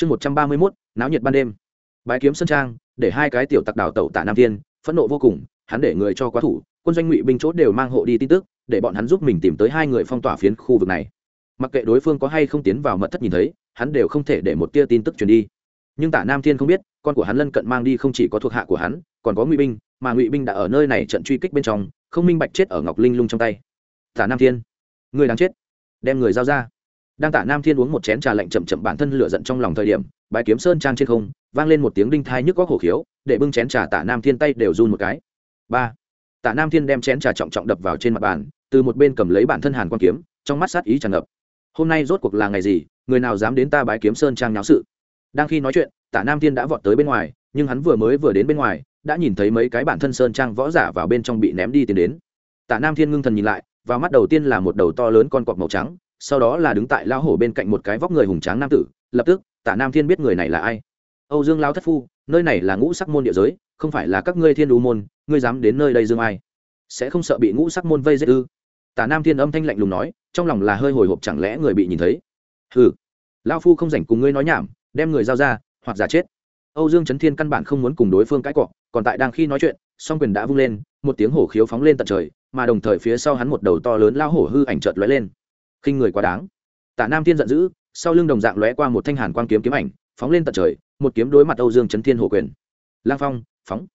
chương một trăm ba mươi mốt, náo nhiệt ban đêm. Bái kiếm sơn trang, để hai cái tiểu tặc đảo tẩu tả nam thiên, phẫn nộ vô cùng, hắn để người cho quá thủ, quân doanh ngụy binh chốt đều mang hộ đi tin tức, để bọn hắn giúp mình tìm tới hai người phong tỏa phiến khu vực này. Mặc kệ đối phương có hay không tiến vào mật thất nhìn thấy, hắn đều không thể để một tia tin tức truyền đi. Nhưng tả nam thiên không biết, con của hắn lân cận mang đi không chỉ có thuộc hạ của hắn, còn có ngụy binh, mà ngụy binh đã ở nơi này trận truy kích bên trong, không minh bạch chết ở ngọc linh lung trong tay. Tả nam thiên, người đáng chết. Đem người giao ra đang tả nam thiên uống một chén trà lạnh chậm chậm bản thân lửa giận trong lòng thời điểm bãi kiếm sơn trang trên không, vang lên một tiếng đinh thai nhức có hổ khiếu, để bưng chén trà tả nam thiên tay đều run một cái. Ba. Tả nam thiên đem chén trà trọng trọng đập vào trên mặt bàn, từ một bên cầm lấy bản thân hàn quan kiếm, trong mắt sát ý tràn ngập. Hôm nay rốt cuộc là ngày gì, người nào dám đến ta bãi kiếm sơn trang nháo sự? Đang khi nói chuyện, tả nam thiên đã vọt tới bên ngoài, nhưng hắn vừa mới vừa đến bên ngoài, đã nhìn thấy mấy cái bản thân sơn trang võ giả vào bên trong bị ném đi tiến đến. Tả nam thiên ngưng thần nhìn lại và mắt đầu tiên là một đầu to lớn con cọp màu trắng sau đó là đứng tại lao hổ bên cạnh một cái vóc người hùng tráng nam tử, lập tức, tả nam thiên biết người này là ai? Âu dương lao thất phu, nơi này là ngũ sắc môn địa giới, không phải là các ngươi thiên đu môn, ngươi dám đến nơi đây dương ai? Sẽ không sợ bị ngũ sắc môn vây giết ư? Tả nam thiên âm thanh lạnh lùng nói, trong lòng là hơi hồi hộp chẳng lẽ người bị nhìn thấy? Ừ lao phu không rảnh cùng ngươi nói nhảm, đem người giao ra, hoặc giả chết. Âu dương trấn thiên căn bản không muốn cùng đối phương cãi cọ, còn tại đang khi nói chuyện, song quyền đã vung lên, một tiếng hổ khiếu phóng lên tận trời, mà đồng thời phía sau hắn một đầu to lớn lao hổ hư ảnh chợt lóe lên khinh người quá đáng. Tạ nam thiên giận dữ, sau lưng đồng dạng lóe qua một thanh hàn quang kiếm kiếm ảnh, phóng lên tận trời, một kiếm đối mặt âu dương trấn thiên hổ quyền. Lang phong, phóng.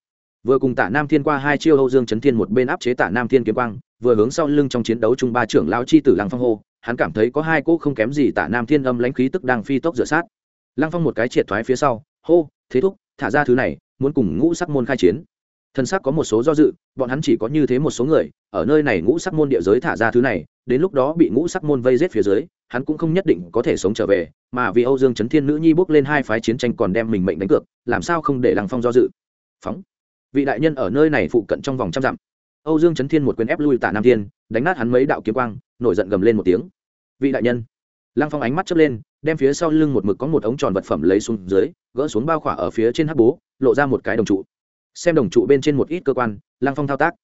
Vừa cùng Tạ nam thiên qua hai chiêu âu dương trấn thiên một bên áp chế Tạ nam thiên kiếm quang, vừa hướng sau lưng trong chiến đấu chung ba trưởng lao chi tử lang phong hô, hắn cảm thấy có hai cỗ không kém gì Tạ nam thiên âm lãnh khí tức đang phi tốc rửa sát. Lang phong một cái triệt thoái phía sau, hô, thế thúc, thả ra thứ này, muốn cùng ngũ sắc môn khai chiến thân sắc có một số do dự, bọn hắn chỉ có như thế một số người, ở nơi này ngũ sắc môn địa giới thả ra thứ này, đến lúc đó bị ngũ sắc môn vây rết phía dưới, hắn cũng không nhất định có thể sống trở về, mà vì âu dương trấn thiên nữ nhi bước lên hai phái chiến tranh còn đem mình mệnh đánh cược, làm sao không để lăng phong do dự? Phóng. Vị đại nhân ở nơi này phụ cận trong vòng trăm dặm. Âu dương trấn thiên một quyền ép lui tả nam thiên, đánh nát hắn mấy đạo kiếm quang, nổi giận gầm lên một tiếng. Vị đại nhân. Lăng phong ánh mắt chớp lên, đem phía sau lưng một mực có một ống tròn vật phẩm lấy xuống dưới, gỡ xuống bao khỏa ở phía trên hắc bố, lộ ra một cái đồng trụ xem đồng trụ bên trên một ít cơ quan, lăng phong thao tác.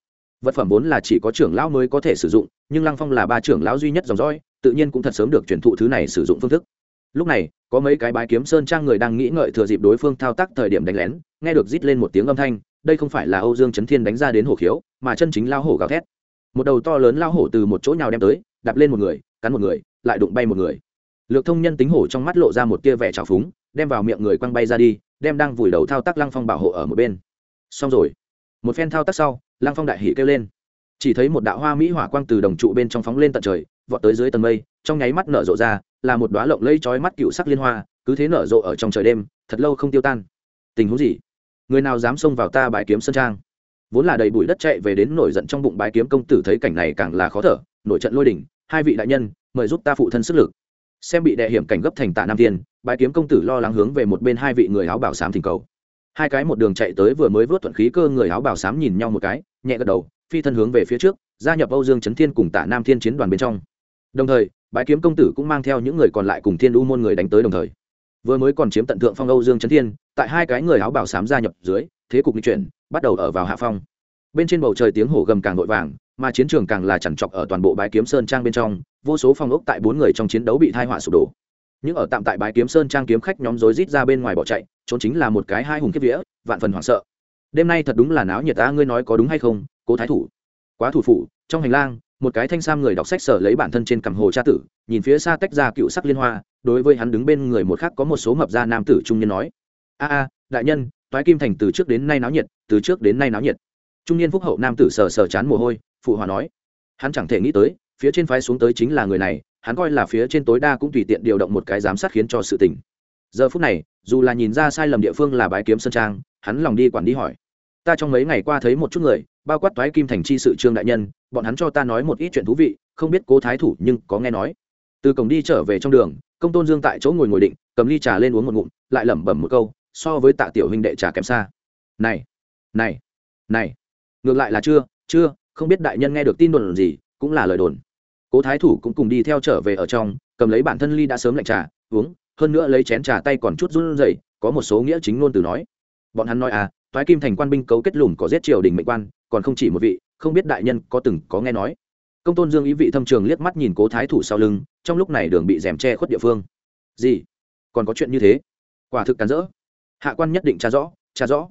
Vật phẩm vốn là chỉ có trưởng lão mới có thể sử dụng, nhưng lăng phong là ba trưởng lão duy nhất dòng dõi, tự nhiên cũng thật sớm được truyền thụ thứ này sử dụng phương thức. Lúc này, có mấy cái bái kiếm sơn trang người đang nghĩ ngợi thừa dịp đối phương thao tác thời điểm đánh lén, nghe được rít lên một tiếng âm thanh, đây không phải là âu dương trấn thiên đánh ra đến hổ khiếu, mà chân chính lao hổ gào thét. Một đầu to lớn lao hổ từ một chỗ nhào đem tới, đạp lên một người, cắn một người, lại đụng bay một người. Lược thông nhân tính hổ trong mắt lộ ra một tia vẻ trào phúng, đem vào miệng người quăng bay ra đi, đem đang vùi đầu thao tác lăng phong bảo hộ ở một bên xong rồi. Một phen thao tác sau, lăng phong đại hỉ kêu lên. Chỉ thấy một đạo hoa mỹ hỏa quang từ đồng trụ bên trong phóng lên tận trời, vọt tới dưới tầng mây, trong nháy mắt nở rộ ra, là một đoá lộng lây trói mắt cựu sắc liên hoa, cứ thế nở rộ ở trong trời đêm, thật lâu không tiêu tan. Tình huống gì? Người nào dám xông vào ta bãi kiếm sân trang? Vốn là đầy bụi đất chạy về đến nổi giận trong bụng bãi kiếm công tử thấy cảnh này càng là khó thở, nổi trận lôi đỉnh hai vị đại nhân, mời giúp ta phụ thân sức lực. Xem bị đệ hiểm cảnh gấp thành tạ nam tiên, bãi kiếm công tử lo lắng hướng về một bên hai vị người áo bảo sám thỉnh cầu hai cái một đường chạy tới vừa mới vớt thuận khí cơ người áo bảo sám nhìn nhau một cái, nhẹ gật đầu, phi thân hướng về phía trước, gia nhập âu dương trấn thiên cùng tạ nam thiên chiến đoàn bên trong. Đồng thời bãi kiếm công tử cũng mang theo những người còn lại cùng thiên u môn người đánh tới đồng thời. Vừa mới còn chiếm tận thượng phong âu dương trấn thiên, tại hai cái người áo bảo sám gia nhập dưới, thế cục di chuyển, bắt đầu ở vào hạ phong. Bên trên bầu trời tiếng hổ gầm càng vội vàng, mà chiến trường càng là chằn trọc ở toàn bộ bãi kiếm sơn trang bên trong, vô số phong ốc tại bốn người trong chiến đấu bị thai họa sụp đổ những ở tạm tại bãi kiếm sơn trang kiếm khách nhóm rối rít ra bên ngoài bỏ chạy, trốn chính là một cái hai hùng kiếp vía, vạn phần hoảng sợ. Đêm nay thật đúng là náo nhiệt ta, ngươi nói có đúng hay không, cố thái thủ. Quá thủ phủ, trong hành lang, một cái thanh sam người đọc sách sở lấy bản thân trên cằm hồ cha tử, nhìn phía xa tách ra cựu sắc liên hoa, đối với hắn đứng bên người một khác có một số mập gia nam tử trung niên nói, a a, đại nhân, toái kim thành từ trước đến nay náo nhiệt, từ trước đến nay náo nhiệt. Trung niên phúc hậu nam tử sờ sờ chán mồ hôi, phụ hòa nói, hắn chẳng thể nghĩ tới, phía trên phái xuống tới chính là người này hắn coi là phía trên tối đa cũng tùy tiện điều động một cái giám sát khiến cho sự tình. Giờ phút này, dù là nhìn ra sai lầm địa phương là bái kiếm sơn trang, hắn lòng đi quản đi hỏi. Ta trong mấy ngày qua thấy một chút người, bao quát toái kim thành chi sự trương đại nhân, bọn hắn cho ta nói một ít chuyện thú vị, không biết cố thái thủ nhưng có nghe nói. Từ cổng đi trở về trong đường, công tôn dương tại chỗ ngồi ngồi định, cầm ly trà lên uống một ngụm, lại lẩm bẩm một câu, so với tạ tiểu huynh đệ trà kém xa. Này này này, ngược lại là chưa chưa, không biết đại nhân nghe được tin đồn gì, cũng là lời đồn cố thái thủ cũng cùng đi theo trở về ở trong, cầm lấy bản thân ly đã sớm lạnh trà, uống, hơn nữa lấy chén trà tay còn chút run rẩy, có một số nghĩa chính ngôn từ nói. Bọn hắn nói à Thoái kim thành quan binh cấu kết lùm có giết triều đình mệnh quan, còn không chỉ một vị, không biết đại nhân có từng có nghe nói. Công tôn dương ý vị thâm trường liếc mắt nhìn cố thái thủ sau lưng, trong lúc này đường bị rèm che khuất địa phương. Gì? Còn có chuyện như thế? Quả thực cắn rỡ. Hạ quan nhất định tra rõ tra rõ.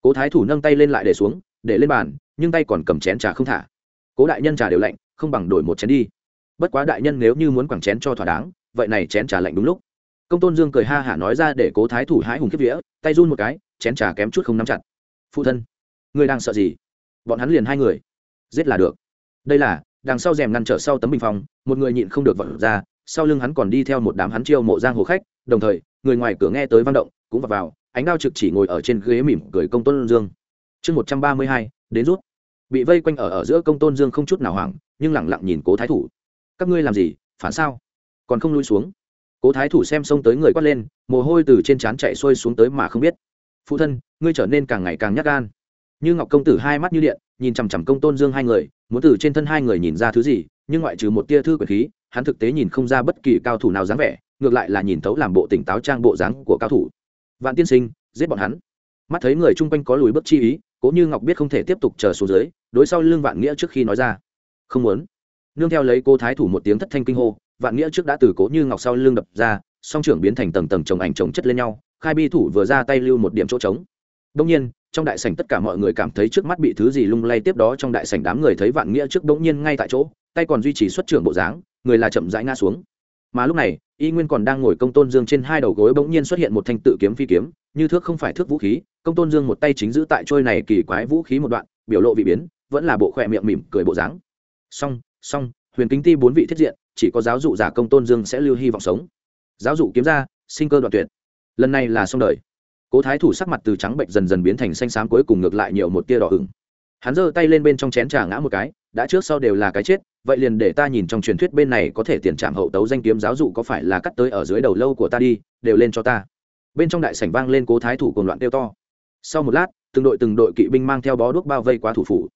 Cố thái thủ nâng tay lên lại để xuống, để lên bàn, nhưng tay còn cầm chén trà không thả. Cố đại nhân trà đều lạnh, không bằng đổi một chén đi bất quá đại nhân nếu như muốn quẳng chén cho thỏa đáng vậy này chén trà lạnh đúng lúc. Công tôn dương cười ha hả nói ra để cố thái thủ hãi hùng kiếp vía tay run một cái chén trà kém chút không nắm chặt. Phụ thân người đang sợ gì? Bọn hắn liền hai người. Giết là được. Đây là đằng sau rèm ngăn trở sau tấm bình phòng một người nhịn không được vận ra sau lưng hắn còn đi theo một đám hắn chiêu mộ giang hồ khách đồng thời người ngoài cửa nghe tới văn động cũng vào, vào ánh đao trực chỉ ngồi ở trên ghế mỉm cười công tôn dương. Chương một trăm ba mươi hai đến rút. Bị vây quanh ở ở giữa công tôn dương không chút nào hoảng nhưng lẳng lặng nhìn cố thái thủ các ngươi làm gì, phản sao? Còn không lui xuống. Cố thái thủ xem xông tới người quát lên, mồ hôi từ trên trán chạy xuôi xuống tới mà không biết. Phụ thân, ngươi trở nên càng ngày càng nhát gan. Như ngọc công tử hai mắt như điện, nhìn chằm chằm công tôn dương hai người, muốn từ trên thân hai người nhìn ra thứ gì, nhưng ngoại trừ một tia thư quyền khí, hắn thực tế nhìn không ra bất kỳ cao thủ nào dáng vẻ, ngược lại là nhìn thấu làm bộ tỉnh táo trang bộ dáng của cao thủ. Vạn tiên sinh, giết bọn hắn. Mắt thấy người chung quanh có lùi bước chi ý, cố như ngọc biết không thể tiếp tục chờ xuống dưới, đối sau lưng vạn nghĩa trước khi nói ra. Không muốn nương theo lấy cô thái thủ một tiếng thất thanh kinh hô, vạn nghĩa trước đã từ cố như ngọc sau lưng đập ra, song trưởng biến thành tầng tầng chồng ảnh chồng chất lên nhau, khai bi thủ vừa ra tay lưu một điểm chỗ trống. Đông nhiên, trong đại sảnh tất cả mọi người cảm thấy trước mắt bị thứ gì lung lay tiếp đó trong đại sảnh đám người thấy vạn nghĩa trước đống nhiên ngay tại chỗ, tay còn duy trì xuất trưởng bộ dáng, người là chậm rãi ngã xuống. Mà lúc này, y nguyên còn đang ngồi công tôn dương trên hai đầu gối bỗng nhiên xuất hiện một thanh tự kiếm phi kiếm, như thước không phải thước vũ khí, công tôn dương một tay chính giữ tại trôi này kỳ quái vũ khí một đoạn, biểu lộ vị biến, vẫn là bộ khỏe miệng mỉm cười bộ dáng. Song song, huyền kính ti bốn vị thiết diện, chỉ có giáo dụ giả công tôn dương sẽ lưu hy vọng sống. Giáo dụ kiếm ra sinh cơ đoạn tuyệt. Lần này là xong đời. Cố thái thủ sắc mặt từ trắng bệnh dần dần biến thành xanh xám, cuối cùng ngược lại nhiều một tia đỏ ửng. Hắn giơ tay lên bên trong chén trà ngã một cái, đã trước sau đều là cái chết, vậy liền để ta nhìn trong truyền thuyết bên này có thể tiền trạm hậu tấu danh kiếm giáo dụ có phải là cắt tới ở dưới đầu lâu của ta đi, đều lên cho ta. Bên trong đại sảnh vang lên cố thái thủ cùng loạn tiêu to. Sau một lát, từng đội từng đội kỵ binh mang theo bó đuốc bao vây qua thủ phủ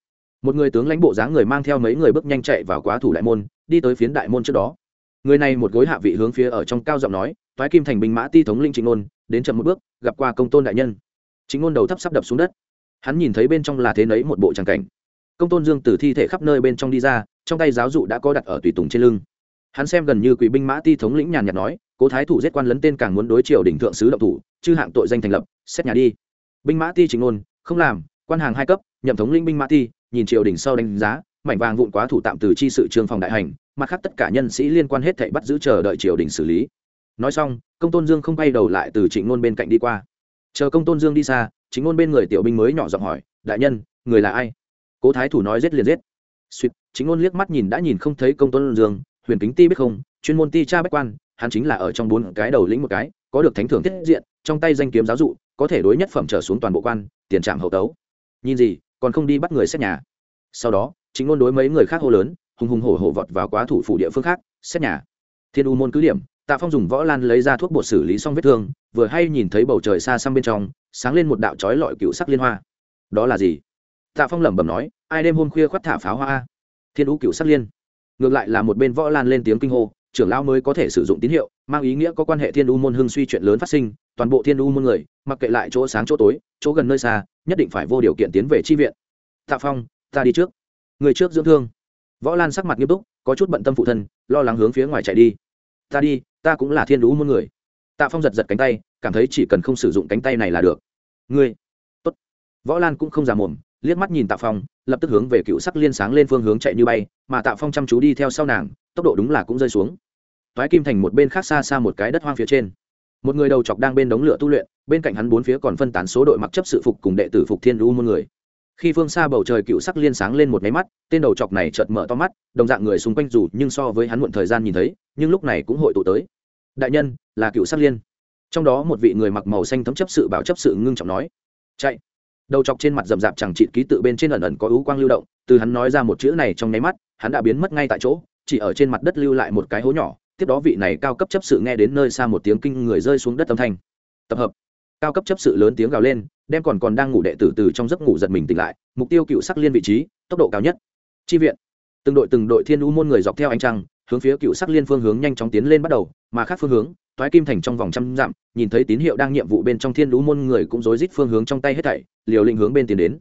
một người tướng lãnh bộ dáng người mang theo mấy người bước nhanh chạy vào quá thủ đại môn, đi tới phiến đại môn trước đó. Người này một gối hạ vị hướng phía ở trong cao giọng nói thoái kim thành binh mã ti thống linh trịnh ngôn đến chậm một bước, gặp qua công tôn đại nhân. Chính ngôn đầu thấp sắp đập xuống đất. Hắn nhìn thấy bên trong là thế nấy một bộ tràng cảnh. Công tôn dương từ thi thể khắp nơi bên trong đi ra, trong tay giáo dụ đã có đặt ở tùy tùng trên lưng. Hắn xem gần như quỷ binh mã ti thống lĩnh nhàn nhạt nói, cố thái thủ giết quan lấn tên càng muốn đối triều đỉnh thượng sứ động thủ, chư hạng tội danh thành lập, xét nhà đi. Binh mã ti chính ngôn không làm quan hàng hai cấp, nhậm thống lĩnh binh mã thi, nhìn triều đình sau đánh giá, mảnh vàng vụn quá thủ tạm từ chi sự trường phòng đại hành, mặt khác tất cả nhân sĩ liên quan hết thảy bắt giữ chờ đợi triều đình xử lý. Nói xong, công tôn dương không bay đầu lại từ trịnh ngôn bên cạnh đi qua. Chờ công tôn dương đi xa chính ngôn bên người tiểu binh mới nhỏ giọng hỏi, đại nhân, người là ai? Cố thái thủ nói giết liền giết. Suýt chính ngôn liếc mắt nhìn đã nhìn không thấy công tôn dương, huyền kính ti biết không, chuyên môn ti cha bách quan, hắn chính là ở trong bốn cái đầu lĩnh một cái, có được thánh thưởng tiết diện, trong tay danh kiếm giáo dụ, có thể đối nhất phẩm trở xuống toàn bộ quan, tiền trạm hậu tấu nhìn gì, còn không đi bắt người xét nhà. Sau đó, chính ngôn đối mấy người khác hô lớn, hùng hùng hổ hổ vọt vào quá thủ phủ địa phương khác, xét nhà. Thiên u môn cứ điểm, tạ phong dùng võ lan lấy ra thuốc bột xử lý xong vết thương, vừa hay nhìn thấy bầu trời xa xăm bên trong, sáng lên một đạo trói lọi cựu sắc liên hoa. Đó là gì? Tạ phong lẩm bẩm nói, ai đêm hôm khuya khoắt thả pháo hoa thiên u cựu sắc liên. Ngược lại là một bên võ lan lên tiếng kinh hô trưởng lão mới có thể sử dụng tín hiệu, mang ý nghĩa có quan hệ thiên u môn hưng suy chuyện lớn phát sinh, toàn bộ thiên u môn người, mặc kệ lại chỗ sáng chỗ tối, chỗ gần nơi xa, nhất định phải vô điều kiện tiến về tri viện. Tạ phong, ta đi trước. Người trước dưỡng thương. Võ lan sắc mặt nghiêm túc, có chút bận tâm phụ thân, lo lắng hướng phía ngoài chạy đi. Ta đi, ta cũng là thiên u môn người. Tạ phong giật giật cánh tay, cảm thấy chỉ cần không sử dụng cánh tay này là được. Ngươi, tốt. Võ lan cũng không già mồm, liếc mắt nhìn tạ phong, lập tức hướng về cựu sắc liên sáng lên phương hướng chạy như bay, mà tạ phong chăm chú đi theo sau nàng, tốc độ đúng là cũng rơi xuống toái kim thành một bên khác xa xa một cái đất hoang phía trên. Một người đầu chọc đang bên đống lửa tu luyện, bên cạnh hắn bốn phía còn phân tán số đội mặc chấp sự phục cùng đệ tử phục thiên u môn người. Khi phương xa bầu trời cựu sắc liên sáng lên một máy mắt, tên đầu chọc này chợt mở to mắt, đồng dạng người xung quanh dù nhưng so với hắn muộn thời gian nhìn thấy, nhưng lúc này cũng hội tụ tới. Đại nhân, là cựu sắc liên. Trong đó một vị người mặc màu xanh thấm chấp sự bảo chấp sự ngưng trọng nói, chạy. Đầu chọc trên mặt rậm rạp chẳng trị ký tự bên trên ẩn ẩn có ưu quang lưu động, từ hắn nói ra một chữ này trong nháy mắt, hắn đã biến mất ngay tại chỗ, chỉ ở trên mặt đất lưu lại một cái hố nhỏ tiếp đó vị này cao cấp chấp sự nghe đến nơi xa một tiếng kinh người rơi xuống đất âm thanh. Tập hợp. Cao cấp chấp sự lớn tiếng gào lên, đem còn còn đang ngủ đệ tử từ trong giấc ngủ giật mình tỉnh lại, mục tiêu cựu sắc liên vị trí, tốc độ cao nhất. Chi viện. Từng đội từng đội thiên u môn người dọc theo ánh trăng, hướng phía cựu sắc liên phương hướng nhanh chóng tiến lên bắt đầu, mà khác phương hướng thoái kim thành trong vòng trăm dặm, nhìn thấy tín hiệu đang nhiệm vụ bên trong thiên lũ môn người cũng rối rít phương hướng trong tay hết thảy, liều lĩnh hướng bên tiến đến.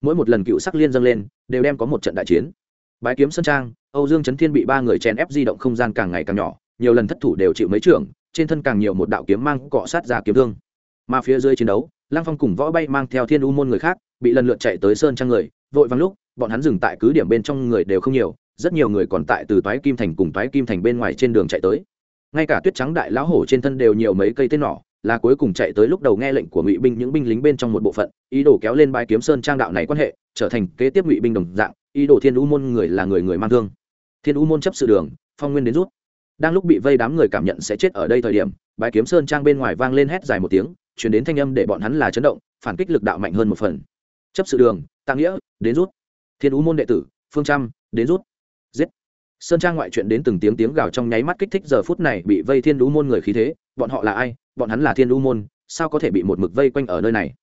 Mỗi một lần cựu sắc liên dâng lên, đều đem có một trận đại chiến bái kiếm sơn trang, âu dương trấn thiên bị ba người chèn ép di động không gian càng ngày càng nhỏ, nhiều lần thất thủ đều chịu mấy trưởng, trên thân càng nhiều một đạo kiếm mang cọ sát ra kiếm thương. Mà phía dưới chiến đấu, lăng phong cùng võ bay mang theo thiên u môn người khác, bị lần lượt chạy tới sơn trang người, vội vắng lúc, bọn hắn dừng tại cứ điểm bên trong người đều không nhiều, rất nhiều người còn tại từ toái kim thành cùng toái kim thành bên ngoài trên đường chạy tới. Ngay cả tuyết trắng đại lão hổ trên thân đều nhiều mấy cây tên nỏ, là cuối cùng chạy tới lúc đầu nghe lệnh của ngụy binh những binh lính bên trong một bộ phận, ý đồ kéo lên bãi kiếm sơn trang đạo này quan hệ trở thành kế tiếp ngụy binh đồng dạng, ý đồ thiên u môn người là người người mang thương. Thiên u môn chấp sự đường, phong nguyên đến rút. Đang lúc bị vây đám người cảm nhận sẽ chết ở đây thời điểm bãi kiếm sơn trang bên ngoài vang lên hét dài một tiếng chuyển đến thanh âm để bọn hắn là chấn động, phản kích lực đạo mạnh hơn một phần. Chấp sự đường, tạ nghĩa, đến rút. Thiên u môn đệ tử, phương trăm, đến rút. Giết. Sơn trang ngoại chuyện đến từng tiếng tiếng gào trong nháy mắt kích thích giờ phút này bị vây thiên u môn người khí thế, bọn họ là ai? Bọn hắn là thiên u môn, sao có thể bị một mực vây quanh ở nơi này?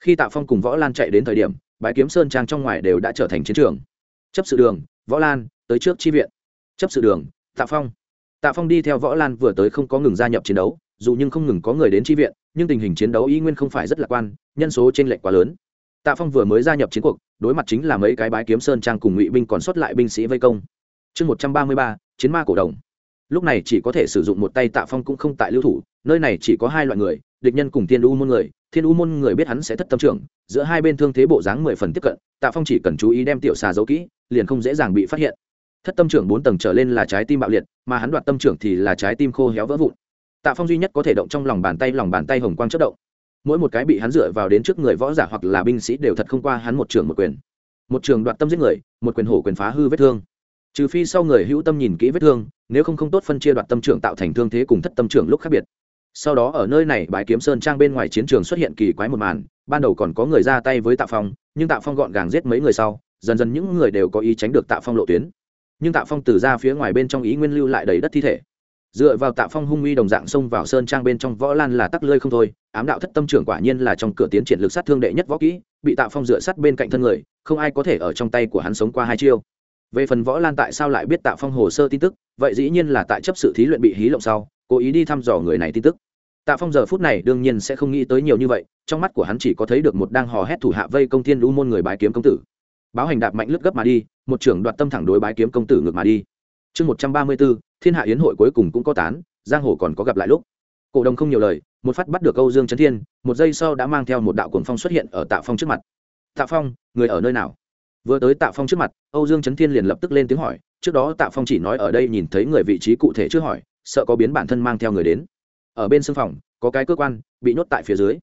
Khi tạ phong cùng võ lan chạy đến thời điểm bãi kiếm sơn trang trong ngoài đều đã trở thành chiến trường. Chấp sự đường, võ lan, tới trước chi viện. Chấp sự đường, tạ phong. Tạ phong đi theo võ lan vừa tới không có ngừng gia nhập chiến đấu, dù nhưng không ngừng có người đến chi viện, nhưng tình hình chiến đấu y nguyên không phải rất lạc quan, nhân số t r ê n lệch quá lớn. Tạ phong vừa mới gia nhập chiến cuộc, đối mặt chính là mấy cái bái kiếm sơn trang cùng ngụy binh còn sót lại binh sĩ vây công. Chương một trăm ba mươi ba, chiến ma cổ đồng. Lúc này chỉ có thể sử dụng một tay tạ phong cũng không tại lưu thủ, nơi này chỉ có hai loại người địch nhân cùng thiên u môn người, thiên u môn người biết hắn sẽ thất tâm trưởng, giữa hai bên thương thế bộ dáng mười phần tiếp cận, tạ phong chỉ cần chú ý đem tiểu xà giấu kỹ, liền không dễ dàng bị phát hiện. Thất tâm trưởng bốn tầng trở lên là trái tim bạo liệt, mà hắn đoạt tâm trưởng thì là trái tim khô héo vỡ vụn. Tạ phong duy nhất có thể động trong lòng bàn tay, lòng bàn tay hồng quang chất động. Mỗi một cái bị hắn dựa vào đến trước người võ giả hoặc là binh sĩ đều thật không qua hắn một trường một quyền. Một trường đoạt tâm giết người, một quyền hổ quyền phá hư vết thương. Trừ phi sau người hữu tâm nhìn kỹ vết thương, nếu không không tốt phân chia đoạt tâm trưởng tạo thành thương thế cùng thất tâm trưởng lúc khác biệt sau đó ở nơi này bãi kiếm sơn trang bên ngoài chiến trường xuất hiện kỳ quái một màn, ban đầu còn có người ra tay với tạ phong, nhưng tạ phong gọn gàng giết mấy người sau, dần dần những người đều có ý tránh được tạ phong lộ tuyến. Nhưng tạ phong từ ra phía ngoài bên trong ý nguyên lưu lại đầy đất thi thể. Dựa vào tạ phong hung uy đồng dạng xông vào sơn trang bên trong võ lan là tắc lơi không thôi, ám đạo thất tâm trưởng quả nhiên là trong cửa tiến triển lực sát thương đệ nhất võ kỹ, bị tạ phong dựa sát bên cạnh thân người, không ai có thể ở trong tay của hắn sống qua hai chiêu về phần võ lan tại sao lại biết tạ phong hồ sơ tin tức, vậy dĩ nhiên là tại chấp sự thí luyện bị hí lộng sau, cố ý đi thăm dò người này tin tức. Tạ phong giờ phút này đương nhiên sẽ không nghĩ tới nhiều như vậy, trong mắt của hắn chỉ có thấy được một đang hò hét thủ hạ vây công thiên lũ môn người bái kiếm công tử. Báo hành đạp mạnh lướt gấp mà đi, một trưởng đoạt tâm thẳng đối bái kiếm công tử ngược mà đi. Chương một trăm ba mươi b ố thiên hạ yến hội cuối cùng cũng có tán, giang hồ còn có gặp lại lúc. Cổ đồng không nhiều lời, một phát bắt được câu dương trấn thiên, một giây sau đã mang theo một đạo cuồng phong xuất hiện ở tạ phong trước mặt. Tạ phong, người ở nơi nào? Vừa tới tạ phong trước mặt, âu dương trấn thiên liền lập tức lên tiếng hỏi, trước đó tạ phong chỉ nói ở đây nhìn thấy người vị trí cụ thể chưa hỏi, sợ có biến bản thân mang theo người đến. Ở bên sưng phòng, có cái cơ quan, bị nhốt tại phía dưới.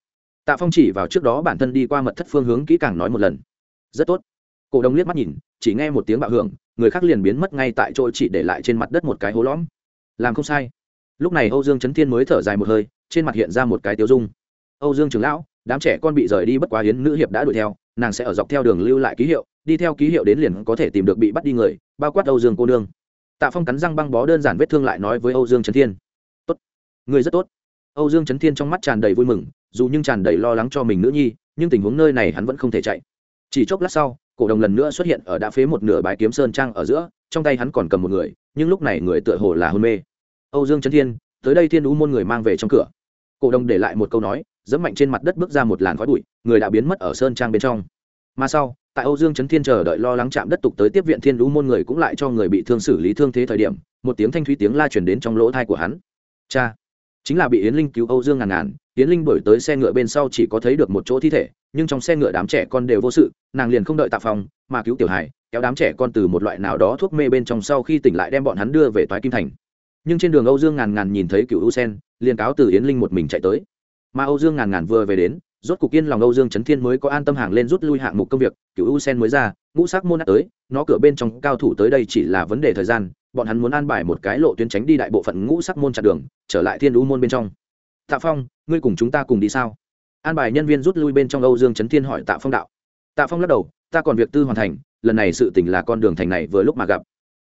Tạ phong chỉ vào trước đó bản thân đi qua mật thất phương hướng kỹ càng nói một lần. Rất tốt. Cổ đông liếc mắt nhìn, chỉ nghe một tiếng bạo hưởng, người khác liền biến mất ngay tại chỗ chỉ để lại trên mặt đất một cái hố lõm. Làm không sai. Lúc này âu dương trấn thiên mới thở dài một hơi, trên mặt hiện ra một cái tiêu dung. Âu dương trường lão, đám trẻ con bị rời đi bất quá hiến nữ hiệp đã đuổi theo, nàng sẽ ở dọc theo đường lưu lại ký hiệu đi theo ký hiệu đến liền có thể tìm được bị bắt đi người, bao quát âu dương cô nương. Tạ phong cắn răng băng bó đơn giản vết thương lại nói với âu dương trấn thiên. Tốt, người rất tốt. Âu dương trấn thiên trong mắt tràn đầy vui mừng, dù nhưng tràn đầy lo lắng cho mình nữ nhi, nhưng tình huống nơi này hắn vẫn không thể chạy. Chỉ chốc lát sau, cổ đồng lần nữa xuất hiện ở đã phế một nửa bãi kiếm sơn trang ở giữa, trong tay hắn còn cầm một người, nhưng lúc này người tựa hồ là hôn mê. Âu dương trấn thiên, tới đây thiên đũ môn người mang về trong cửa. Cổ đồng để lại một câu nói dẫm mạnh trên mặt đất bước ra một làn khói bụi, người đã biến mất ở sơn trang bên trong mà sau, tại âu dương trấn thiên chờ đợi lo lắng chạm đất tục tới tiếp viện thiên lũ môn người cũng lại cho người bị thương xử lý thương thế thời điểm, một tiếng thanh thúy tiếng la chuyển đến trong lỗ thai của hắn. Cha, chính là bị yến linh cứu âu dương ngàn ngàn, yến linh đổi tới xe ngựa bên sau chỉ có thấy được một chỗ thi thể, nhưng trong xe ngựa đám trẻ con đều vô sự, nàng liền không đợi tạ phòng mà cứu tiểu hải kéo đám trẻ con từ một loại nào đó thuốc mê bên trong sau khi tỉnh lại đem bọn hắn đưa về toái kim thành. Nhưng trên đường âu dương ngàn ngàn nhìn thấy cựu u sen, liền cáo từ yến linh một mình chạy tới. Mà âu dương ngàn ngàn vừa về đến rốt cục yên lòng âu dương Chấn thiên mới có an tâm hàng lên rút lui hạng mục công việc cựu u sen mới ra, ngũ sắc môn đã tới, nó cửa bên trong cao thủ tới đây chỉ là vấn đề thời gian, bọn hắn muốn an bài một cái lộ tuyến tránh đi đại bộ phận ngũ sắc môn chặt đường, trở lại thiên u môn bên trong. Tạ phong, ngươi cùng chúng ta cùng đi sao? An bài nhân viên rút lui bên trong âu dương Chấn thiên hỏi tạ phong đạo. Tạ phong lắc đầu, ta còn việc tư hoàn thành, lần này sự tình là con đường thành này vừa lúc mà gặp.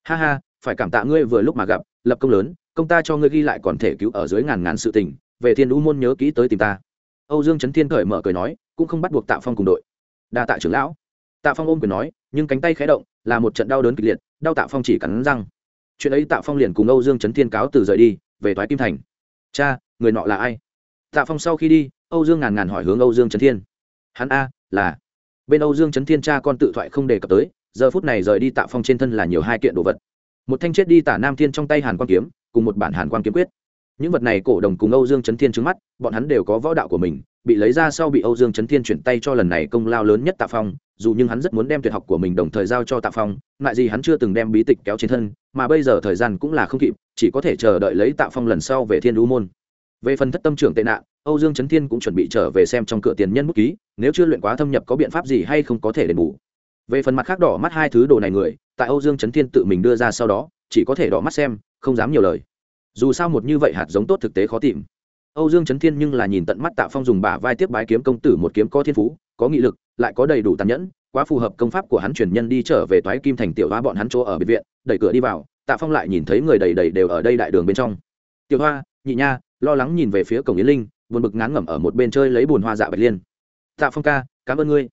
Ha ha, phải cảm tạ ngươi vừa lúc mà gặp, lập công lớn, công ta cho ngươi ghi lại còn thể cứu ở dưới ngàn ngàn sự tình, về thiên u môn nhớ kỹ tới tìm ta âu dương trấn thiên cởi mở cười nói, cũng không bắt buộc tạ phong cùng đội. Đa tạ trưởng lão. Tạ phong ôm quyền nói, nhưng cánh tay khé động, là một trận đau đớn kịch liệt, đau tạ phong chỉ cắn răng. Chuyện ấy tạ phong liền cùng âu dương trấn thiên cáo từ rời đi, về thoái kim thành. Cha, người nọ là ai? Tạ phong sau khi đi, âu dương ngàn ngàn hỏi hướng âu dương trấn thiên. Hắn a, là. Bên âu dương trấn thiên cha con tự thoại không đề cập tới, giờ phút này rời đi tạ phong trên thân là nhiều hai kiện đồ vật. Một thanh chết đi tả nam thiên trong tay hàn quan kiếm, cùng một bản hàn quan kiếm quyết những vật này cổ đồng cùng âu dương trấn thiên trước mắt, bọn hắn đều có võ đạo của mình, bị lấy ra sau bị âu dương trấn thiên chuyển tay cho lần này công lao lớn nhất tạ phong, dù nhưng hắn rất muốn đem tuyệt học của mình đồng thời giao cho tạ phong ngại gì hắn chưa từng đem bí tịch kéo trên thân, mà bây giờ thời gian cũng là không kịp, chỉ có thể chờ đợi lấy tạ phong lần sau về thiên đu môn. Về phần thất tâm trưởng tệ nạn, âu dương trấn thiên cũng chuẩn bị trở về xem trong cửa tiền nhân bút ký, nếu chưa luyện quá thâm nhập có biện pháp gì hay không có thể đền bù. Về phần mặt khác đỏ mắt hai thứ đồ này người, tại âu dương trấn thiên tự mình đưa ra sau đó, chỉ có thể đỏ mắt xem, không dám nhiều lời dù sao một như vậy hạt giống tốt thực tế khó tìm. Âu dương trấn thiên nhưng là nhìn tận mắt tạ phong dùng bả vai tiếp bái kiếm công tử một kiếm có thiên phú, có nghị lực, lại có đầy đủ tàn nhẫn, quá phù hợp công pháp của hắn truyền nhân đi trở về toái kim thành tiểu hoa bọn hắn chỗ ở biệt viện, đẩy cửa đi vào, tạ phong lại nhìn thấy người đầy đầy đều ở đây đại đường bên trong. Tiểu hoa, nhị nha, lo lắng nhìn về phía cổng yến linh, buồn bực ngán ngẩm ở một bên chơi lấy bùn hoa dạ bạch liên. Tạ phong ca, cảm ơn ngươi.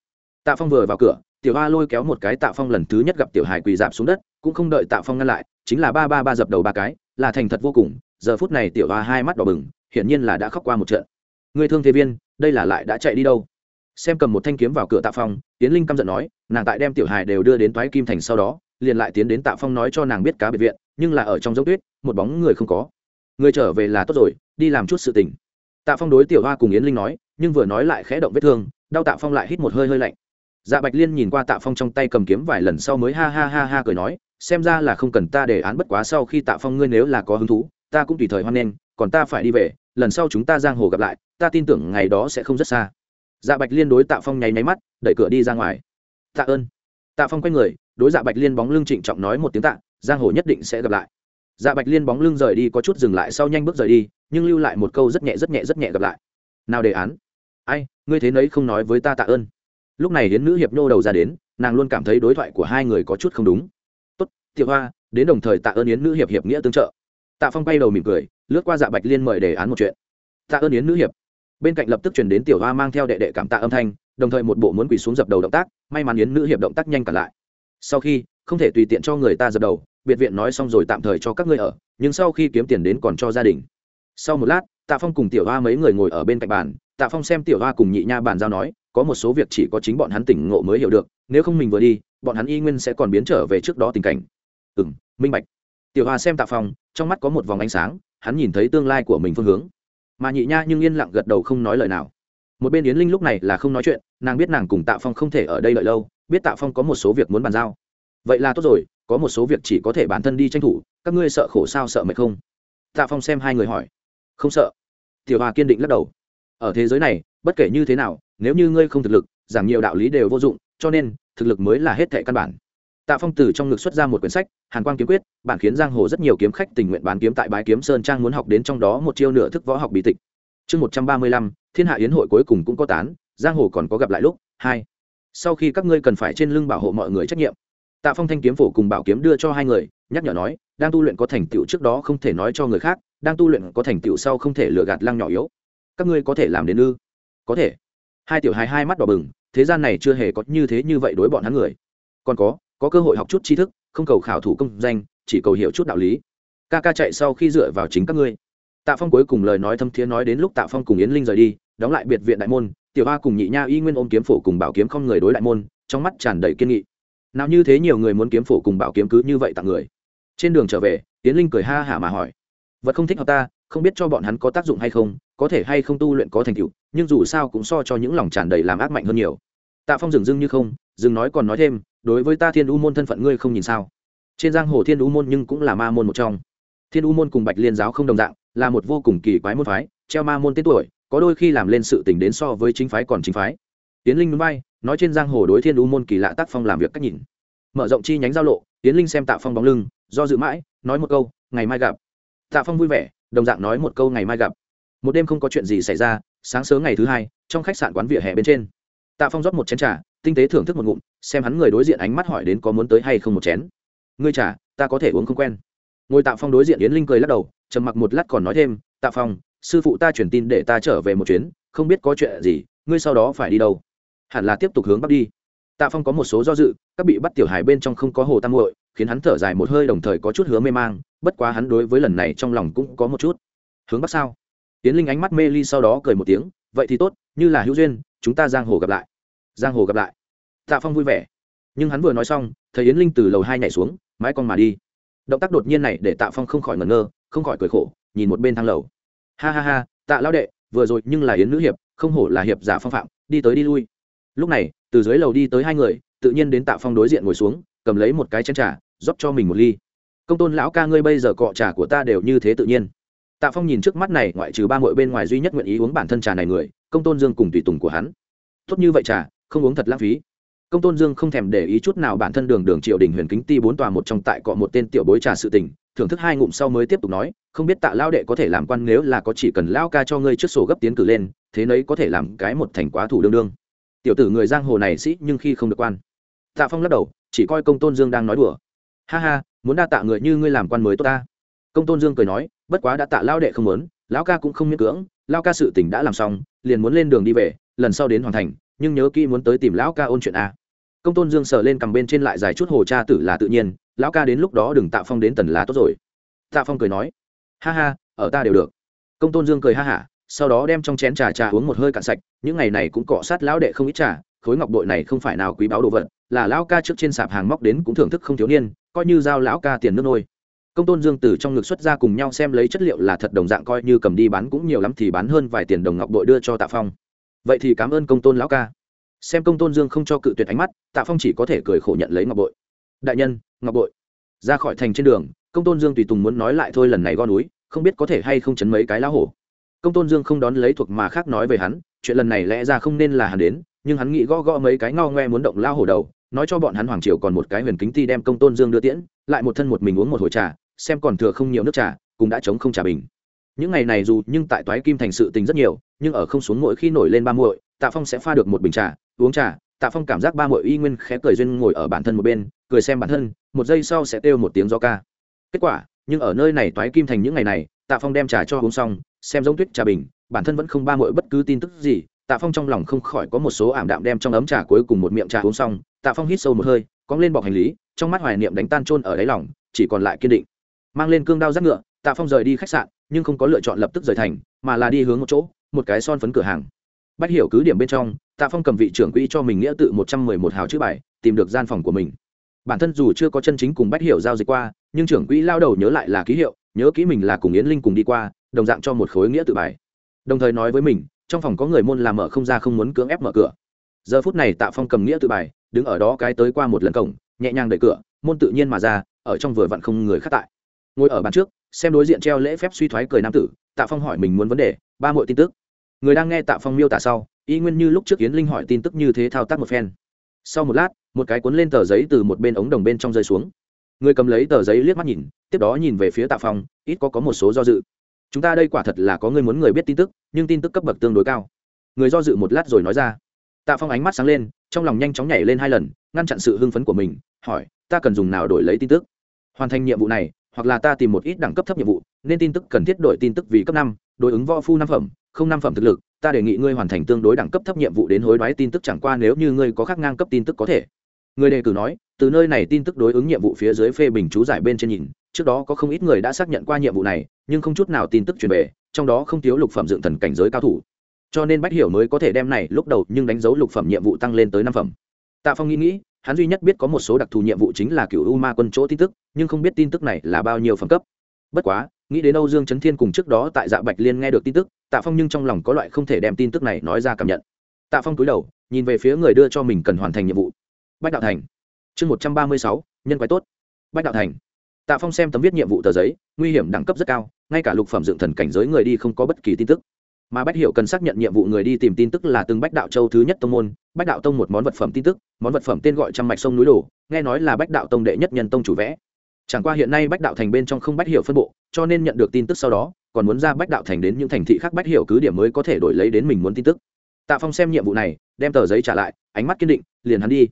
Tạ phong vừa vào cửa, tiểu hoa lôi kéo một cái tạ phong lần thứ nhất gặp tiểu hải quỳ dạp xuống đất, cũng không đợi tạ phong ngăn lại, chính là ba ba ba dập đầu ba cái là thành thật vô cùng, giờ phút này tiểu hoa hai mắt đỏ bừng, hiển nhiên là đã khóc qua một trận. Người thương thế viên, đây là lại đã chạy đi đâu? Xem cầm một thanh kiếm vào cửa tạ phong tiến linh căm giận nói, nàng tại đem tiểu hài đều đưa đến toái kim thành sau đó, liền lại tiến đến tạ phong nói cho nàng biết cá biệt viện, nhưng là ở trong dốc tuyết, một bóng người không có. Người trở về là tốt rồi, đi làm chút sự tình. Tạ phong đối tiểu hoa cùng yến linh nói, nhưng vừa nói lại khẽ động vết thương, đau tạ phong lại hít một hơi hơi lạnh. Dạ bạch liên nhìn qua tạ phong trong tay cầm kiếm vài lần sau mới ha ha ha ha cười nói xem ra là không cần ta để án bất quá sau khi tạ phong ngươi nếu là có hứng thú, ta cũng tùy thời hoan nghênh, còn ta phải đi về, lần sau chúng ta giang hồ gặp lại, ta tin tưởng ngày đó sẽ không rất xa. Dạ bạch liên đối tạ phong nháy nháy mắt, đẩy cửa đi ra ngoài. Tạ ơn. Tạ phong quay người, đối dạ bạch liên bóng lưng trịnh trọng nói một tiếng tạ, giang hồ nhất định sẽ gặp lại. Dạ bạch liên bóng lưng rời đi có chút dừng lại sau nhanh bước rời đi, nhưng lưu lại một câu rất nhẹ rất nhẹ rất nhẹ gặp lại. Nào đề án? Ai, ngươi thế nấy không nói với ta tạ ơn. Lúc này hiến nữ hiệp nhô đầu ra đến, nàng luôn cảm thấy đối thoại của hai người có chút không đúng tiểu hoa, đến đồng thời tạ ơn yến nữ hiệp hiệp nghĩa tương trợ. Tạ phong bay đầu mỉm cười, lướt qua dạ bạch liên mời đề án một chuyện. Tạ ơn yến nữ hiệp. Bên cạnh lập tức chuyển đến tiểu hoa mang theo đệ đệ cảm tạ âm thanh, đồng thời một bộ muốn quỳ xuống dập đầu động tác, may mắn yến nữ hiệp động tác nhanh cả lại. Sau khi, không thể tùy tiện cho người ta dập đầu, biệt viện nói xong rồi tạm thời cho các ngươi ở, nhưng sau khi kiếm tiền đến còn cho gia đình. Sau một lát, tạ phong cùng tiểu hoa mấy người ngồi ở bên cạnh bàn, tạ phong xem tiểu hoa cùng nhị nha bàn giao nói, có một số việc chỉ có chính bọn hắn tỉnh ngộ mới hiểu được, nếu không mình vừa đi, bọn hắn y nguyên sẽ còn biến trở về trước đó tình cảnh ừ m minh bạch. Tiểu hòa xem tạ phong, trong mắt có một vòng ánh sáng, hắn nhìn thấy tương lai của mình phương hướng. Mà nhị nha nhưng yên lặng gật đầu không nói lời nào. Một bên yến linh lúc này là không nói chuyện, nàng biết nàng cùng tạ phong không thể ở đây lợi lâu, biết tạ phong có một số việc muốn bàn giao. Vậy là tốt rồi, có một số việc chỉ có thể bản thân đi tranh thủ, các ngươi sợ khổ sao sợ mệt không? Tạ phong xem hai người hỏi. Không sợ. Tiểu hòa kiên định lắc đầu. Ở thế giới này, bất kể như thế nào, nếu như ngươi không thực lực giảm nhiều đạo lý đều vô dụng, cho nên thực lực mới là hết thẻ căn bản tạ phong từ trong ngực xuất ra một quyển sách, hàn quang kiếm quyết, bản khiến giang hồ rất nhiều kiếm khách tình nguyện bán kiếm tại bái kiếm sơn trang muốn học đến trong đó một chiêu nửa thức võ học bí tịch. Chương một trăm ba mươi lăm, thiên hạ yến hội cuối cùng cũng có tán, giang hồ còn có gặp lại lúc, hai. Sau khi các ngươi cần phải trên lưng bảo hộ mọi người trách nhiệm, tạ phong thanh kiếm phổ cùng bảo kiếm đưa cho hai người, nhắc nhở nói, đang tu luyện có thành tựu trước đó không thể nói cho người khác, đang tu luyện có thành tựu sau không thể lừa gạt lăng nhỏ yếu. Các ngươi có thể làm đến ư? Có thể. Hai tiểu hài hai mắt đỏ bừng, thế gian này chưa hề có như thế như vậy đối bọn hắn người. Còn có có cơ hội học chút tri thức, không cầu khảo thủ công danh, chỉ cầu hiểu chút đạo lý. Ca ca chạy sau khi dựa vào chính các ngươi. Tạ phong cuối cùng lời nói thâm thiế nói đến lúc tạ phong cùng yến linh rời đi, đóng lại biệt viện đại môn, tiểu hoa cùng nhị nha y nguyên ôm kiếm phổ cùng bảo kiếm không người đối đại môn, trong mắt tràn đầy kiên nghị. Nào như thế nhiều người muốn kiếm phổ cùng bảo kiếm cứ như vậy tặng người. Trên đường trở về, yến linh cười ha hả mà hỏi, vật không thích hợp ta, không biết cho bọn hắn có tác dụng hay không, có thể hay không tu luyện có thành tựu, nhưng dù sao cũng so cho những lòng tràn đầy làm ác mạnh hơn nhiều tạ phong dừng dưng như không, dừng nói còn nói thêm, đối với ta thiên u môn thân phận ngươi không nhìn sao? Trên giang hồ thiên u môn nhưng cũng là ma môn một trong. Thiên u môn cùng bạch liên giáo không đồng dạng, là một vô cùng kỳ quái môn phái, treo ma môn tên tuổi, có đôi khi làm lên sự tình đến so với chính phái còn chính phái. Tiến linh núi bay, nói trên giang hồ đối thiên u môn kỳ lạ tác phong làm việc cách nhìn. Mở rộng chi nhánh giao lộ tiến linh xem tạ phong bóng lưng, do dự mãi, nói một câu, ngày mai gặp. Tạ phong vui vẻ, đồng dạng nói một câu, ngày mai gặp. Một đêm không có chuyện gì xảy ra, sáng sớm ngày thứ hai, trong khách sạn quán vỉa hè bên trên tạ phong rót một chén trà, tinh tế thưởng thức một ngụm, xem hắn người đối diện ánh mắt hỏi đến có muốn tới hay không một chén. Ngươi trà, ta có thể uống không quen. Ngồi tạ phong đối diện yến linh cười lắc đầu, trầm mặc một lát còn nói thêm, tạ phong, sư phụ ta truyền tin để ta trở về một chuyến, không biết có chuyện gì, ngươi sau đó phải đi đâu? Hẳn là tiếp tục hướng bắc đi. Tạ phong có một số do dự, các bị bắt tiểu hải bên trong không có hồ tam hội khiến hắn thở dài một hơi đồng thời có chút hứa mê mang, bất quá hắn đối với lần này trong lòng cũng có một chút. Hướng bắc sao? Tiến linh ánh mắt mê ly sau đó cười một tiếng vậy thì tốt, như là hữu duyên, chúng ta giang hồ gặp lại. Giang hồ gặp lại. Tạ phong vui vẻ. Nhưng hắn vừa nói xong, thầy yến linh từ lầu hai nhảy xuống mái con mà đi. Động tác đột nhiên này để tạ phong không khỏi ngẩn ngơ, không khỏi cười khổ, nhìn một bên thang lầu. Ha ha ha, tạ lão đệ, vừa rồi nhưng là yến nữ hiệp, không hổ là hiệp giả phong phạm, đi tới đi lui. Lúc này, từ dưới lầu đi tới hai người, tự nhiên đến tạ phong đối diện ngồi xuống, cầm lấy một cái chén trà, rót cho mình một ly. Công tôn lão ca ngươi bây giờ cọ trà của ta đều như thế tự nhiên tạ phong nhìn trước mắt này, ngoại trừ ba mội bên ngoài duy nhất nguyện ý uống bản thân trà này người, công tôn dương cùng tùy tùng của hắn. Tốt như vậy trà, không uống thật lãng phí. Công tôn dương không thèm để ý chút nào bản thân đường đường triều đình huyền kính ti bốn tòa một trong tại cọ một tên tiểu bối trà sự tình, thưởng thức hai ngụm sau mới tiếp tục nói, không biết tạ lao đệ có thể làm quan nếu là có chỉ cần lao ca cho ngươi trước sổ gấp tiến cử lên, thế nấy có thể làm cái một thành quá thủ đương đương. Tiểu tử người giang hồ này sĩ nhưng khi không được quan. Tạ phong lắc đầu, chỉ coi công tôn dương đang nói đùa. Ha ha, muốn đa tạ người như ngươi làm quan mới tốt ta công tôn dương cười nói, bất quá đã tạ lao đệ không muốn, lão ca cũng không miễn cưỡng lao ca sự tỉnh đã làm xong, liền muốn lên đường đi về, lần sau đến hoàn thành, nhưng nhớ kỹ muốn tới tìm lão ca ôn chuyện a. Công tôn dương sờ lên cầm bên trên lại dài chút hồ cha tử là tự nhiên, lão ca đến lúc đó đừng tạ phong đến tần lá tốt rồi. Tạ phong cười nói, ha ha, ở ta đều được. Công tôn dương cười ha hả, sau đó đem trong chén trà trà uống một hơi cạn sạch, những ngày này cũng cọ sát lão đệ không ít trà, khối ngọc bội này không phải nào quý báu đồ vật, là lão ca trước trên sạp hàng móc đến cũng thưởng thức không thiếu niên, coi như giao lão ca tiền nước nôi công tôn dương từ trong ngực xuất ra cùng nhau xem lấy chất liệu là thật đồng dạng coi như cầm đi bán cũng nhiều lắm thì bán hơn vài tiền đồng ngọc bội đưa cho tạ phong. Vậy thì cảm ơn công tôn lão ca. Xem công tôn dương không cho cự tuyệt ánh mắt, tạ phong chỉ có thể cười khổ nhận lấy ngọc bội. Đại nhân, ngọc bội. Ra khỏi thành trên đường, công tôn dương tùy tùng muốn nói lại thôi lần này gom núi, không biết có thể hay không chấn mấy cái lá hổ. Công tôn dương không đón lấy thuộc mà khác nói về hắn, chuyện lần này lẽ ra không nên là hắn đến, nhưng hắn nghĩ gõ gõ mấy cái ngao ngoe muốn động lao hổ đầu nói cho bọn hắn hoàng triều còn một cái huyền kính ti đem công tôn dương đưa tiễn, lại một thân một mình uống một hồi trà, xem còn thừa không nhiều nước trà, cũng đã chống không trà bình. Những ngày này dù nhưng tại toái kim thành sự tình rất nhiều, nhưng ở không xuống mỗi khi nổi lên ba muội, tạ phong sẽ pha được một bình trà, uống trà, tạ phong cảm giác ba muội y nguyên khẽ cười duyên ngồi ở bản thân một bên, cười xem bản thân, một giây sau sẽ kêu một tiếng do ca. Kết quả, nhưng ở nơi này toái kim thành những ngày này, tạ phong đem trà cho uống xong, xem giống tuyết trà bình, bản thân vẫn không ba muội bất cứ tin tức gì, tạ phong trong lòng không khỏi có một số ảm đạm đem trong ấm trà cuối cùng một miệng trà uống xong tạ phong hít sâu một hơi cóng lên bọc hành lý, trong mắt hoài niệm đánh tan trôn ở đáy lòng, chỉ còn lại kiên định. Mang lên cương đao giác ngựa, tạ phong rời đi khách sạn, nhưng không có lựa chọn lập tức rời thành, mà là đi hướng một chỗ, một cái son phấn cửa hàng. Bách hiểu cứ điểm bên trong, tạ phong cầm vị trưởng quỹ cho mình nghĩa tự một trăm mười một hào chữ bài, tìm được gian phòng của mình. Bản thân dù chưa có chân chính cùng bách hiểu giao dịch qua, nhưng trưởng quỹ lao đầu nhớ lại là ký hiệu, nhớ kỹ mình là cùng yến linh cùng đi qua, đồng dạng cho một khối nghĩa tự bài. Đồng thời nói với mình, trong phòng có người môn làm mở không ra không muốn cưỡng ép mở cửa. Giờ phút này tạ phong cầm nghĩa tự bài đứng ở đó cái tới qua một lần cổng, nhẹ nhàng đẩy cửa, môn tự nhiên mà ra, ở trong vừa vặn không người khác tại. Ngồi ở bàn trước, xem đối diện treo lễ phép suy thoái cười nam tử, tạ phong hỏi mình muốn vấn đề, ba mọi tin tức. Người đang nghe tạ phong miêu tả sau, y nguyên như lúc trước yến linh hỏi tin tức như thế thao tác một phen. Sau một lát, một cái cuốn lên tờ giấy từ một bên ống đồng bên trong rơi xuống. Người cầm lấy tờ giấy liếc mắt nhìn, tiếp đó nhìn về phía tạ phong, ít có có một số do dự. Chúng ta đây quả thật là có người muốn người biết tin tức, nhưng tin tức cấp bậc tương đối cao. Người do dự một lát rồi nói ra. Tạ phong ánh mắt sáng lên trong lòng nhanh chóng nhảy lên hai lần, ngăn chặn sự hưng phấn của mình, hỏi, ta cần dùng nào đổi lấy tin tức? Hoàn thành nhiệm vụ này, hoặc là ta tìm một ít đẳng cấp thấp nhiệm vụ, nên tin tức cần thiết đổi tin tức vì cấp năm, đối ứng võ phu năm phẩm, không năm phẩm thực lực, ta đề nghị ngươi hoàn thành tương đối đẳng cấp thấp nhiệm vụ đến hối đoái tin tức chẳng qua nếu như ngươi có khác ngang cấp tin tức có thể. Người đề cử nói, từ nơi này tin tức đối ứng nhiệm vụ phía dưới phê bình chú giải bên trên nhìn, trước đó có không ít người đã xác nhận qua nhiệm vụ này, nhưng không chút nào tin tức truyền về, trong đó không thiếu lục phẩm dựng thần cảnh giới cao thủ cho nên bách hiểu mới có thể đem này lúc đầu nhưng đánh dấu lục phẩm nhiệm vụ tăng lên tới năm phẩm. Tạ phong nghĩ nghĩ, hắn duy nhất biết có một số đặc thù nhiệm vụ chính là cựu u ma quân chỗ tin tức, nhưng không biết tin tức này là bao nhiêu phẩm cấp. Bất quá, nghĩ đến âu dương trấn thiên cùng trước đó tại dạ bạch liên nghe được tin tức, tạ phong nhưng trong lòng có loại không thể đem tin tức này nói ra cảm nhận. Tạ phong cúi đầu, nhìn về phía người đưa cho mình cần hoàn thành nhiệm vụ. Bách đạo thành. Chương một trăm ba mươi sáu, nhân quái tốt. Bách đạo thành. Tạ phong xem tấm viết nhiệm vụ tờ giấy, nguy hiểm đẳng cấp rất cao, ngay cả lục phẩm dựng thần cảnh giới người đi không có bất kỳ tin tức mà bách Hiểu cần xác nhận nhiệm vụ người đi tìm tin tức là từng bách đạo châu thứ nhất tông môn, bách đạo tông một món vật phẩm tin tức, món vật phẩm tên gọi trăm mạch sông núi đồ nghe nói là bách đạo tông đệ nhất nhân tông chủ vẽ. Chẳng qua hiện nay bách đạo thành bên trong không bách Hiểu phân bộ, cho nên nhận được tin tức sau đó, còn muốn ra bách đạo thành đến những thành thị khác bách Hiểu cứ điểm mới có thể đổi lấy đến mình muốn tin tức. Tạ phong xem nhiệm vụ này, đem tờ giấy trả lại, ánh mắt kiên định, liền hắn đi.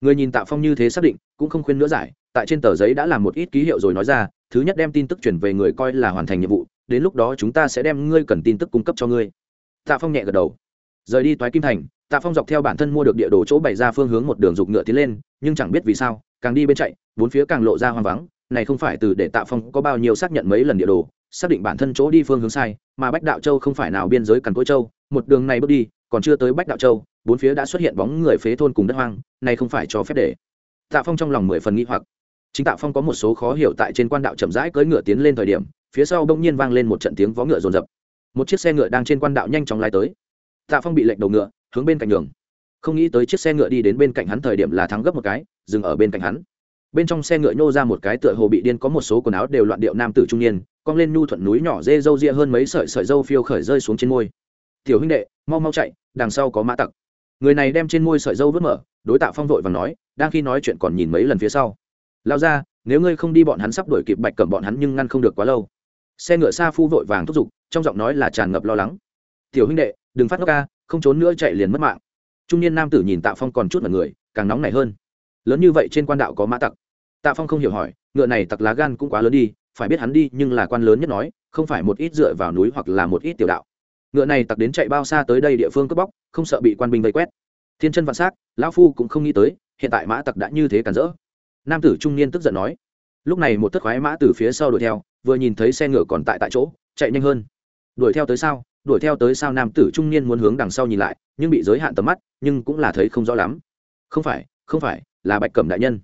Người nhìn tạ phong như thế xác định, cũng không khuyên nữa giải, tại trên tờ giấy đã làm một ít ký hiệu rồi nói ra, thứ nhất đem tin tức chuyển về người coi là hoàn thành nhiệm vụ đến lúc đó chúng ta sẽ đem ngươi cần tin tức cung cấp cho ngươi. Tạ phong nhẹ gật đầu. Rời đi toái kim thành, tạ phong dọc theo bản thân mua được địa đồ chỗ bày ra phương hướng một đường dục ngựa tiến lên, nhưng chẳng biết vì sao, càng đi bên chạy, bốn phía càng lộ ra hoang vắng, này không phải từ để tạ phong có bao nhiêu xác nhận mấy lần địa đồ, xác định bản thân chỗ đi phương hướng sai, mà bách đạo châu không phải nào biên giới cằn cỗi châu, một đường này bước đi, còn chưa tới bách đạo châu, bốn phía đã xuất hiện bóng người phế thôn cùng đất hoang, này không phải cho phép để. Tạ phong trong lòng mười phần nghi hoặc. Chính tạ phong có một số khó hiểu tại trên quan đạo chậm rãi cưỡi ngựa tiến lên thời điểm phía sau bỗng nhiên vang lên một trận tiếng vó ngựa rồn rập. Một chiếc xe ngựa đang trên quan đạo nhanh chóng lái tới. Tạ phong bị lệnh đầu ngựa, hướng bên cạnh đường không nghĩ tới chiếc xe ngựa đi đến bên cạnh hắn thời điểm là thắng gấp một cái, dừng ở bên cạnh hắn. Bên trong xe ngựa nhô ra một cái tựa hồ bị điên có một số quần áo đều loạn điệu nam tử trung niên, cong lên nhu thuận núi nhỏ dê dâu ria hơn mấy sợi sợi dâu phiêu khởi rơi xuống trên môi. Tiểu huynh đệ, mau mau chạy, đằng sau có mã tặc. Người này đem trên môi sợi dâu vớt mở, đối tạ phong vội và nói, đang khi nói chuyện còn nhìn mấy lần phía sau. Lao ra nếu ngươi không đi bọn hắn sắp đuổi kịp bạch cầm bọn hắn nhưng ngăn không được quá lâu xe ngựa xa phu vội vàng thúc giục, trong giọng nói là tràn ngập lo lắng. Tiểu huynh đệ, đừng phát ngốc ca, không trốn nữa chạy liền mất mạng. Trung niên nam tử nhìn tạ phong còn chút mật người, càng nóng này hơn. Lớn như vậy trên quan đạo có mã tặc. Tạ phong không hiểu hỏi, ngựa này tặc lá gan cũng quá lớn đi, phải biết hắn đi nhưng là quan lớn nhất nói, không phải một ít dựa vào núi hoặc là một ít tiểu đạo. Ngựa này tặc đến chạy bao xa tới đây địa phương cướp bóc, không sợ bị quan binh vây quét. Thiên chân vạn s á c lão phu cũng không nghĩ tới, hiện tại mã tặc đã như thế cản rỡ. Nam tử trung niên tức giận nói, lúc này một thất khoái mã từ phía sau đuổi theo vừa nhìn thấy xe ngựa còn tại tại chỗ, chạy nhanh hơn. Đuổi theo tới sao đuổi theo tới sao nam tử trung niên muốn hướng đằng sau nhìn lại, nhưng bị giới hạn tầm mắt, nhưng cũng là thấy không rõ lắm. Không phải không phải, là bạch cẩm đại nhân.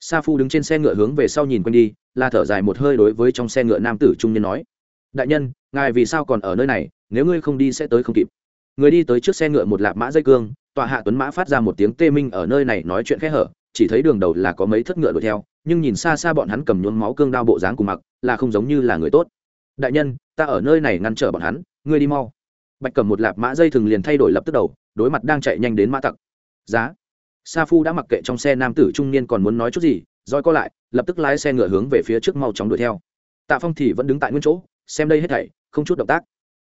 Sa phu đứng trên xe ngựa hướng về sau nhìn quanh đi, là thở dài một hơi đối với trong xe ngựa nam tử trung niên nói. Đại nhân, ngài vì sao còn ở nơi này, nếu ngươi không đi sẽ tới không kịp. Người đi tới trước xe ngựa một lạp mã dây cương, tọa hạ tuấn mã phát ra một tiếng tê minh ở nơi này nói chuyện khẽ hở, chỉ thấy đường đầu là có mấy thất ngựa đuổi theo nhưng nhìn xa xa bọn hắn cầm nhuốm máu cương đao bộ dáng cùng mặc, là không giống như là người tốt. Đại nhân, ta ở nơi này ngăn trở bọn hắn, ngươi đi mau. Bạch cầm một lạp mã dây thừng liền thay đổi lập tức đầu, đối mặt đang chạy nhanh đến mã tặc. Giá. Sa phu đã mặc kệ trong xe nam tử trung niên còn muốn nói chút gì, roi co lại, lập tức lái xe ngựa hướng về phía trước mau chóng đuổi theo. Tạ phong thì vẫn đứng tại nguyên chỗ, xem đây hết thảy, không chút động tác.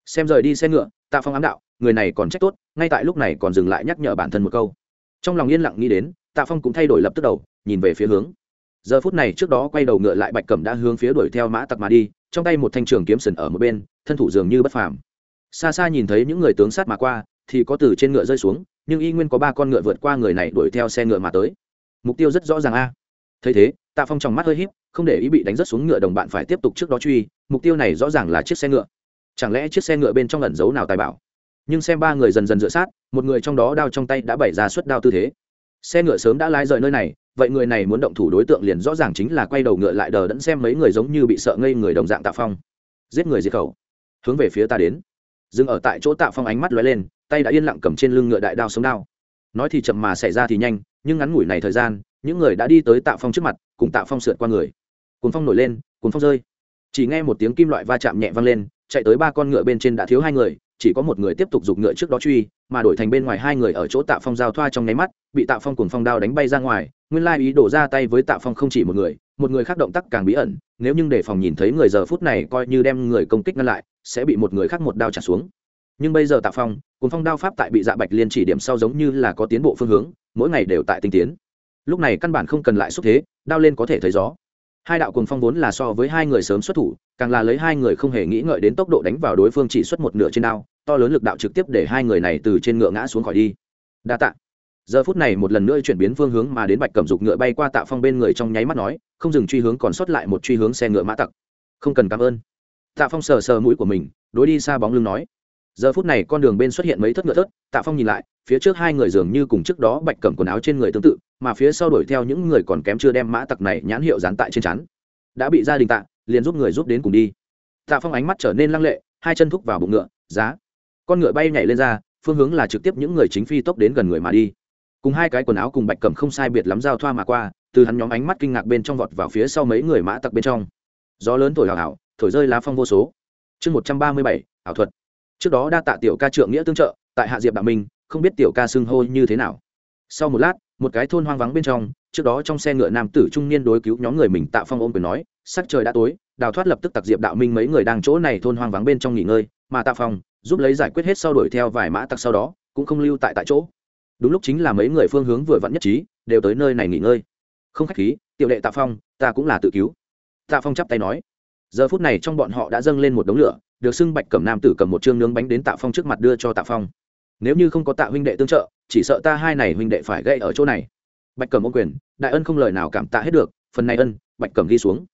Xem rời đi xe ngựa, tạ phong ám đạo, người này còn trách tốt, ngay tại lúc này còn dừng lại nhắc nhở bản thân một câu. Trong lòng yên lặng nghĩ đến, tạ phong cũng thay đổi lập tức đầu, nhìn về phía hướng giờ phút này trước đó quay đầu ngựa lại bạch cẩm đã hướng phía đuổi theo mã tặc mà đi, trong tay một thanh trường kiếm sần ở một bên, thân thủ dường như bất phàm. Xa xa nhìn thấy những người tướng sát mà qua, thì có từ trên ngựa rơi xuống, nhưng y nguyên có ba con ngựa vượt qua người này đuổi theo xe ngựa mà tới. Mục tiêu rất rõ ràng a. Thấy thế, tạ phong trong mắt hơi híp, không để ý bị đánh rất xuống ngựa đồng bạn phải tiếp tục trước đó truy, mục tiêu này rõ ràng là chiếc xe ngựa. Chẳng lẽ chiếc xe ngựa bên trong ẩn giấu nào tài bảo? Nhưng xem ba người dần dần dựa sát, một người trong đó đao trong tay đã bày ra suất đao tư thế. Xe ngựa sớm đã lái rời nơi này vậy người này muốn động thủ đối tượng liền rõ ràng chính là quay đầu ngựa lại đờ đẫn xem mấy người giống như bị sợ ngây người đồng dạng tạ phong. Giết người diệt khẩu. Hướng về phía ta đến. Dừng ở tại chỗ tạ phong ánh mắt lóe lên, tay đã yên lặng cầm trên lưng ngựa đại đao sống đao. Nói thì chậm mà xảy ra thì nhanh, nhưng ngắn ngủi này thời gian, những người đã đi tới tạ phong trước mặt, cùng tạ phong sượt qua người. Cuốn phong nổi lên cuốn phong rơi. Chỉ nghe một tiếng kim loại va chạm nhẹ vang lên, chạy tới ba con ngựa bên trên đã thiếu hai người chỉ có một người tiếp tục giục ngựa trước đó truy, mà đổi thành bên ngoài hai người ở chỗ tạ phong giao thoa trong nháy mắt, bị tạ phong cùng phong đao đánh bay ra ngoài, nguyên lai ý đổ ra tay với tạ phong không chỉ một người một người khác động tác càng bí ẩn, nếu nhưng để phòng nhìn thấy người giờ phút này coi như đem người công kích ngăn lại, sẽ bị một người khác một đao trả xuống. Nhưng bây giờ tạ phong cùng phong đao pháp tại bị dạ bạch liên chỉ điểm sau giống như là có tiến bộ phương hướng, mỗi ngày đều tại tinh tiến. Lúc này căn bản không cần lại xúc thế, đao lên có thể thấy gió hai đạo cuồng phong vốn là so với hai người sớm xuất thủ, càng là lấy hai người không hề nghĩ ngợi đến tốc độ đánh vào đối phương chỉ xuất một nửa trên đao, to lớn lực đạo trực tiếp để hai người này từ trên ngựa ngã xuống khỏi đi. Đa tạ. Giờ phút này một lần nữa chuyển biến phương hướng mà đến bạch cẩm dục ngựa bay qua tạ phong bên người trong nháy mắt nói, không dừng truy hướng còn sót lại một truy hướng xe ngựa mã tặc. Không cần cảm ơn. Tạ phong sờ sờ mũi của mình, đối đi xa bóng lưng nói giờ phút này con đường bên xuất hiện mấy thất ngựa thớt, tạ phong nhìn lại, phía trước hai người dường như cùng trước đó bạch cẩm quần áo trên người tương tự, mà phía sau đuổi theo những người còn kém chưa đem mã tặc này nhãn hiệu dán tại trên chắn. Đã bị gia đình tạ, liền giúp người giúp đến cùng đi. Tạ phong ánh mắt trở nên lăng lệ, hai chân thúc vào bụng ngựa, giá. Con ngựa bay nhảy lên ra, phương hướng là trực tiếp những người chính phi tốc đến gần người mà đi. Cùng hai cái quần áo cùng bạch cẩm không sai biệt lắm giao thoa mà qua, từ hắn nhóm ánh mắt kinh ngạc bên trong vọt vào phía sau mấy người mã tặc bên trong. Gió lớn thổi hào hào, thổi rơi lá phong vô số. Chương một trăm ba mươi bảy, ảo thuật trước đó đa tạ tiểu ca trượng nghĩa tương trợ, tại hạ diệp đạo minh không biết tiểu ca xưng hô như thế nào. Sau một lát, một cái thôn hoang vắng bên trong, trước đó trong xe ngựa nam tử trung niên đối cứu nhóm người mình tạ phong ôm quyền nói, sắc trời đã tối, đào thoát lập tức tặc diệp đạo minh mấy người đang chỗ này thôn hoang vắng bên trong nghỉ ngơi, mà tạ phong giúp lấy giải quyết hết sau đuổi theo vài mã tặc sau đó, cũng không lưu tại tại chỗ. Đúng lúc chính là mấy người phương hướng vừa vặn nhất trí, đều tới nơi này nghỉ ngơi. Không khách khí, tiểu đệ tạ phong, ta cũng là tự cứu. Tạ phong chắp tay nói. Giờ phút này trong bọn họ đã dâng lên một đống lửa được xưng bạch cẩm nam tử cầm một chương nướng bánh đến tạ phong trước mặt đưa cho tạ phong. Nếu như không có tạ huynh đệ tương trợ, chỉ sợ ta hai này huynh đệ phải gây ở chỗ này. Bạch cẩm ô quyền, đại ân không lời nào cảm tạ hết được, phần này ân, bạch cẩm ghi xuống.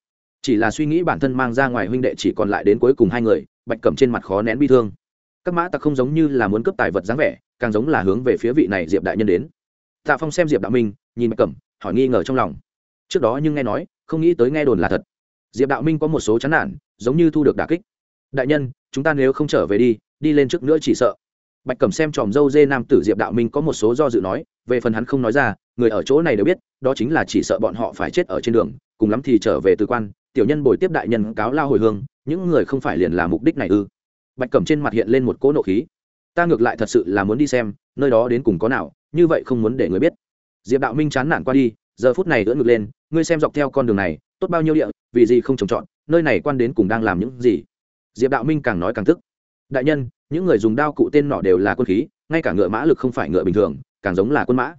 Chỉ là suy nghĩ bản thân mang ra ngoài huynh đệ chỉ còn lại đến cuối cùng hai người, bạch cẩm trên mặt khó nén bi thương. Các mã tặc không giống như là muốn cướp tài vật dáng vẻ, càng giống là hướng về phía vị này diệp đại nhân đến. Tạ phong xem diệp đạo minh, nhìn bạch cẩm, hỏi nghi ngờ trong lòng. Trước đó nhưng nghe nói, không nghĩ tới nghe đồn là thật. Diệp đạo minh có một số chán nản, giống như thu được đà kích đại nhân, chúng ta nếu không trở về đi đi lên trước nữa chỉ sợ. Bạch cẩm xem tròm dâu dê nam tử diệp đạo minh có một số do dự nói, về phần hắn không nói ra, người ở chỗ này đều biết, đó chính là chỉ sợ bọn họ phải chết ở trên đường, cùng lắm thì trở về từ quan, tiểu nhân bồi tiếp đại nhân cáo lao hồi hương, những người không phải liền là mục đích này ư. Bạch cẩm trên mặt hiện lên một cỗ nộ khí. Ta ngược lại thật sự là muốn đi xem, nơi đó đến cùng có nào, như vậy không muốn để người biết. Diệp đạo minh chán nản qua đi, giờ phút này ưỡn ngược lên, ngươi xem dọc theo con đường này, tốt bao nhiêu địa, vì gì không trồng trọt, nơi này quan đến cùng đang làm những gì? Diệp đạo minh càng nói càng tức. Đại nhân, những người dùng đao cụ tên nọ đều là quân khí, ngay cả ngựa mã lực không phải ngựa bình thường, càng giống là quân mã.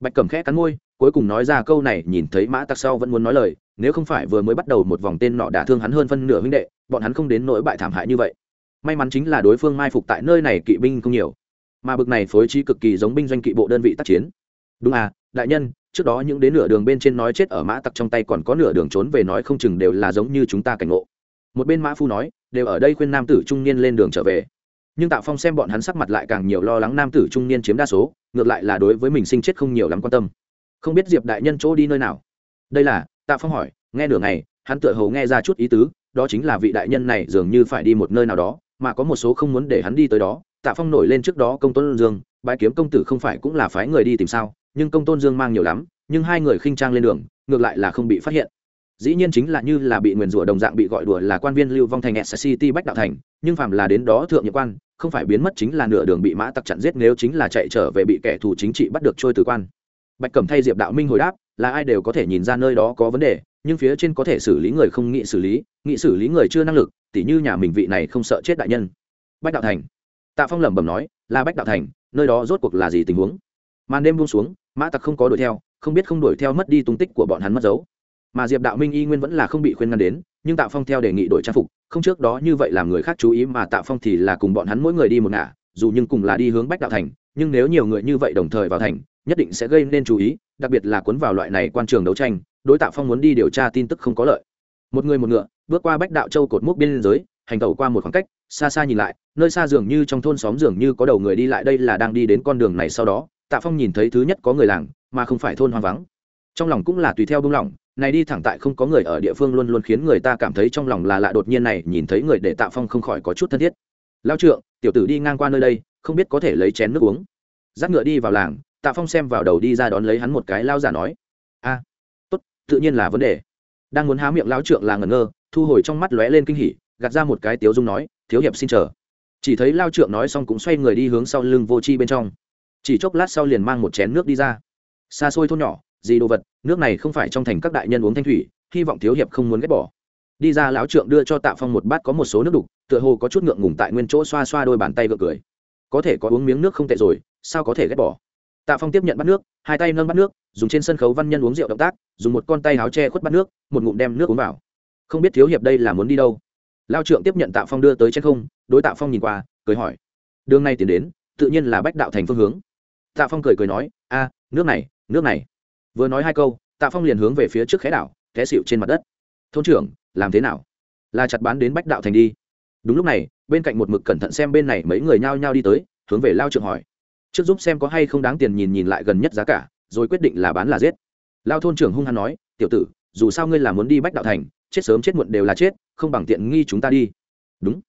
Bạch cẩm khẽ cắn môi, cuối cùng nói ra câu này, nhìn thấy mã tặc sau vẫn muốn nói lời, nếu không phải vừa mới bắt đầu một vòng tên nọ đả thương hắn hơn phân nửa huynh đệ, bọn hắn không đến nỗi bại thảm hại như vậy. May mắn chính là đối phương mai phục tại nơi này kỵ binh không nhiều. Mà bực này phối trí cực kỳ giống binh doanh kỵ bộ đơn vị tác chiến. Đúng à đại nhân, trước đó những đến nửa đường bên trên nói chết ở mã tặc trong tay còn có nửa đường trốn về nói không chừng đều là giống như chúng ta cảnh ngộ một bên mã phu nói, đều ở đây khuyên nam tử trung niên lên đường trở về. Nhưng tạ phong xem bọn hắn sắc mặt lại càng nhiều lo lắng nam tử trung niên chiếm đa số, ngược lại là đối với mình sinh chết không nhiều lắm quan tâm. Không biết diệp đại nhân chỗ đi nơi nào. Đây là, tạ phong hỏi, nghe nửa ngày, hắn tựa hồ nghe ra chút ý tứ, đó chính là vị đại nhân này dường như phải đi một nơi nào đó, mà có một số không muốn để hắn đi tới đó. Tạ phong nổi lên trước đó công tôn dương bãi kiếm công tử không phải cũng là phái người đi tìm sao, nhưng công tôn dương mang nhiều lắm, nhưng hai người khinh trang lên đường, ngược lại là không bị phát hiện dĩ nhiên chính là như là bị nguyền rủa đồng dạng bị gọi đùa là quan viên lưu vong thành s city bách đạo thành, nhưng phàm là đến đó thượng nhiệm quan, không phải biến mất chính là nửa đường bị mã tặc chặn giết nếu chính là chạy trở về bị kẻ thù chính trị bắt được trôi từ quan. Bạch cẩm thay diệp đạo minh hồi đáp, là ai đều có thể nhìn ra nơi đó có vấn đề, nhưng phía trên có thể xử lý người không nghị xử lý nghị xử lý người chưa năng lực, tỉ như nhà mình vị này không sợ chết đại nhân. Bách đạo thành. Tạ phong lẩm bẩm nói, là bách đạo thành, nơi đó rốt cuộc là gì tình huống? Màn đêm buông xuống, mã tặc không có đuổi theo, không biết không đuổi theo mất đi tung tích của bọn hắn mất dấu mà diệp đạo minh y nguyên vẫn là không bị khuyên ngăn đến nhưng tạ phong theo đề nghị đổi trang phục không trước đó như vậy làm người khác chú ý mà tạ phong thì là cùng bọn hắn mỗi người đi một ngả dù nhưng cùng là đi hướng bách đạo thành nhưng nếu nhiều người như vậy đồng thời vào thành nhất định sẽ gây nên chú ý đặc biệt là cuốn vào loại này quan trường đấu tranh đối tạ phong muốn đi điều tra tin tức không có lợi một người một ngựa bước qua bách đạo châu cột mốc biên giới hành tẩu qua một khoảng cách xa xa nhìn lại nơi xa dường như trong thôn xóm dường như có đầu người đi lại đây là đang đi đến con đường này sau đó tạ phong nhìn thấy thứ nhất có người làng mà không phải thôn hoang vắng trong lòng cũng là tùy theo bông lỏng này đi thẳng tại không có người ở địa phương luôn luôn khiến người ta cảm thấy trong lòng là lạ, đột nhiên này nhìn thấy người để tạ phong không khỏi có chút thân thiết. Lao trượng, tiểu tử đi ngang qua nơi đây, không biết có thể lấy chén nước uống. Dắt ngựa đi vào làng, tạ phong xem vào đầu đi ra đón lấy hắn một cái lao giả nói, a, tốt, tự nhiên là vấn đề. Đang muốn há miệng lao trượng là ngẩn ngơ, thu hồi trong mắt lóe lên kinh hỉ, gạt ra một cái tiếu dung nói, thiếu hiệp xin chờ. Chỉ thấy lao trượng nói xong cũng xoay người đi hướng sau lưng vô chi bên trong. Chỉ chốc lát sau liền mang một chén nước đi ra. Xa xôi thôn nhỏ gì đồ vật, nước này không phải trong thành các đại nhân uống thanh thủy, hy vọng thiếu hiệp không muốn ghét bỏ. Đi ra lão trượng đưa cho tạ phong một bát có một số nước đục, tựa hồ có chút ngượng ngùng tại nguyên chỗ xoa xoa đôi bàn tay gượng cười. Có thể có uống miếng nước không tệ rồi, sao có thể ghét bỏ? Tạ phong tiếp nhận bát nước, hai tay nâng bát nước, dùng trên sân khấu văn nhân uống rượu động tác, dùng một con tay áo che khuất bát nước, một ngụm đem nước uống vào. Không biết thiếu hiệp đây là muốn đi đâu? Lao trượng tiếp nhận tạ phong đưa tới trên không, đối tạ phong nhìn qua, cười hỏi. Đường này tiến đến, tự nhiên là bách đạo thành phương hướng. Tạ phong cười cười nói, a, nước này nước này vừa nói hai câu, tạ phong liền hướng về phía trước khẽ đảo, té xịu trên mặt đất. Thôn trưởng, làm thế nào? Là chặt bán đến bách đạo thành đi. Đúng lúc này, bên cạnh một mực cẩn thận xem bên này mấy người nhao nhao đi tới, hướng về lao trượng hỏi. Trước giúp xem có hay không đáng tiền nhìn nhìn lại gần nhất giá cả, rồi quyết định là bán là giết. Lao thôn trưởng hung hăng nói, tiểu tử, dù sao ngươi là muốn đi bách đạo thành, chết sớm chết muộn đều là chết, không bằng tiện nghi chúng ta đi. Đúng.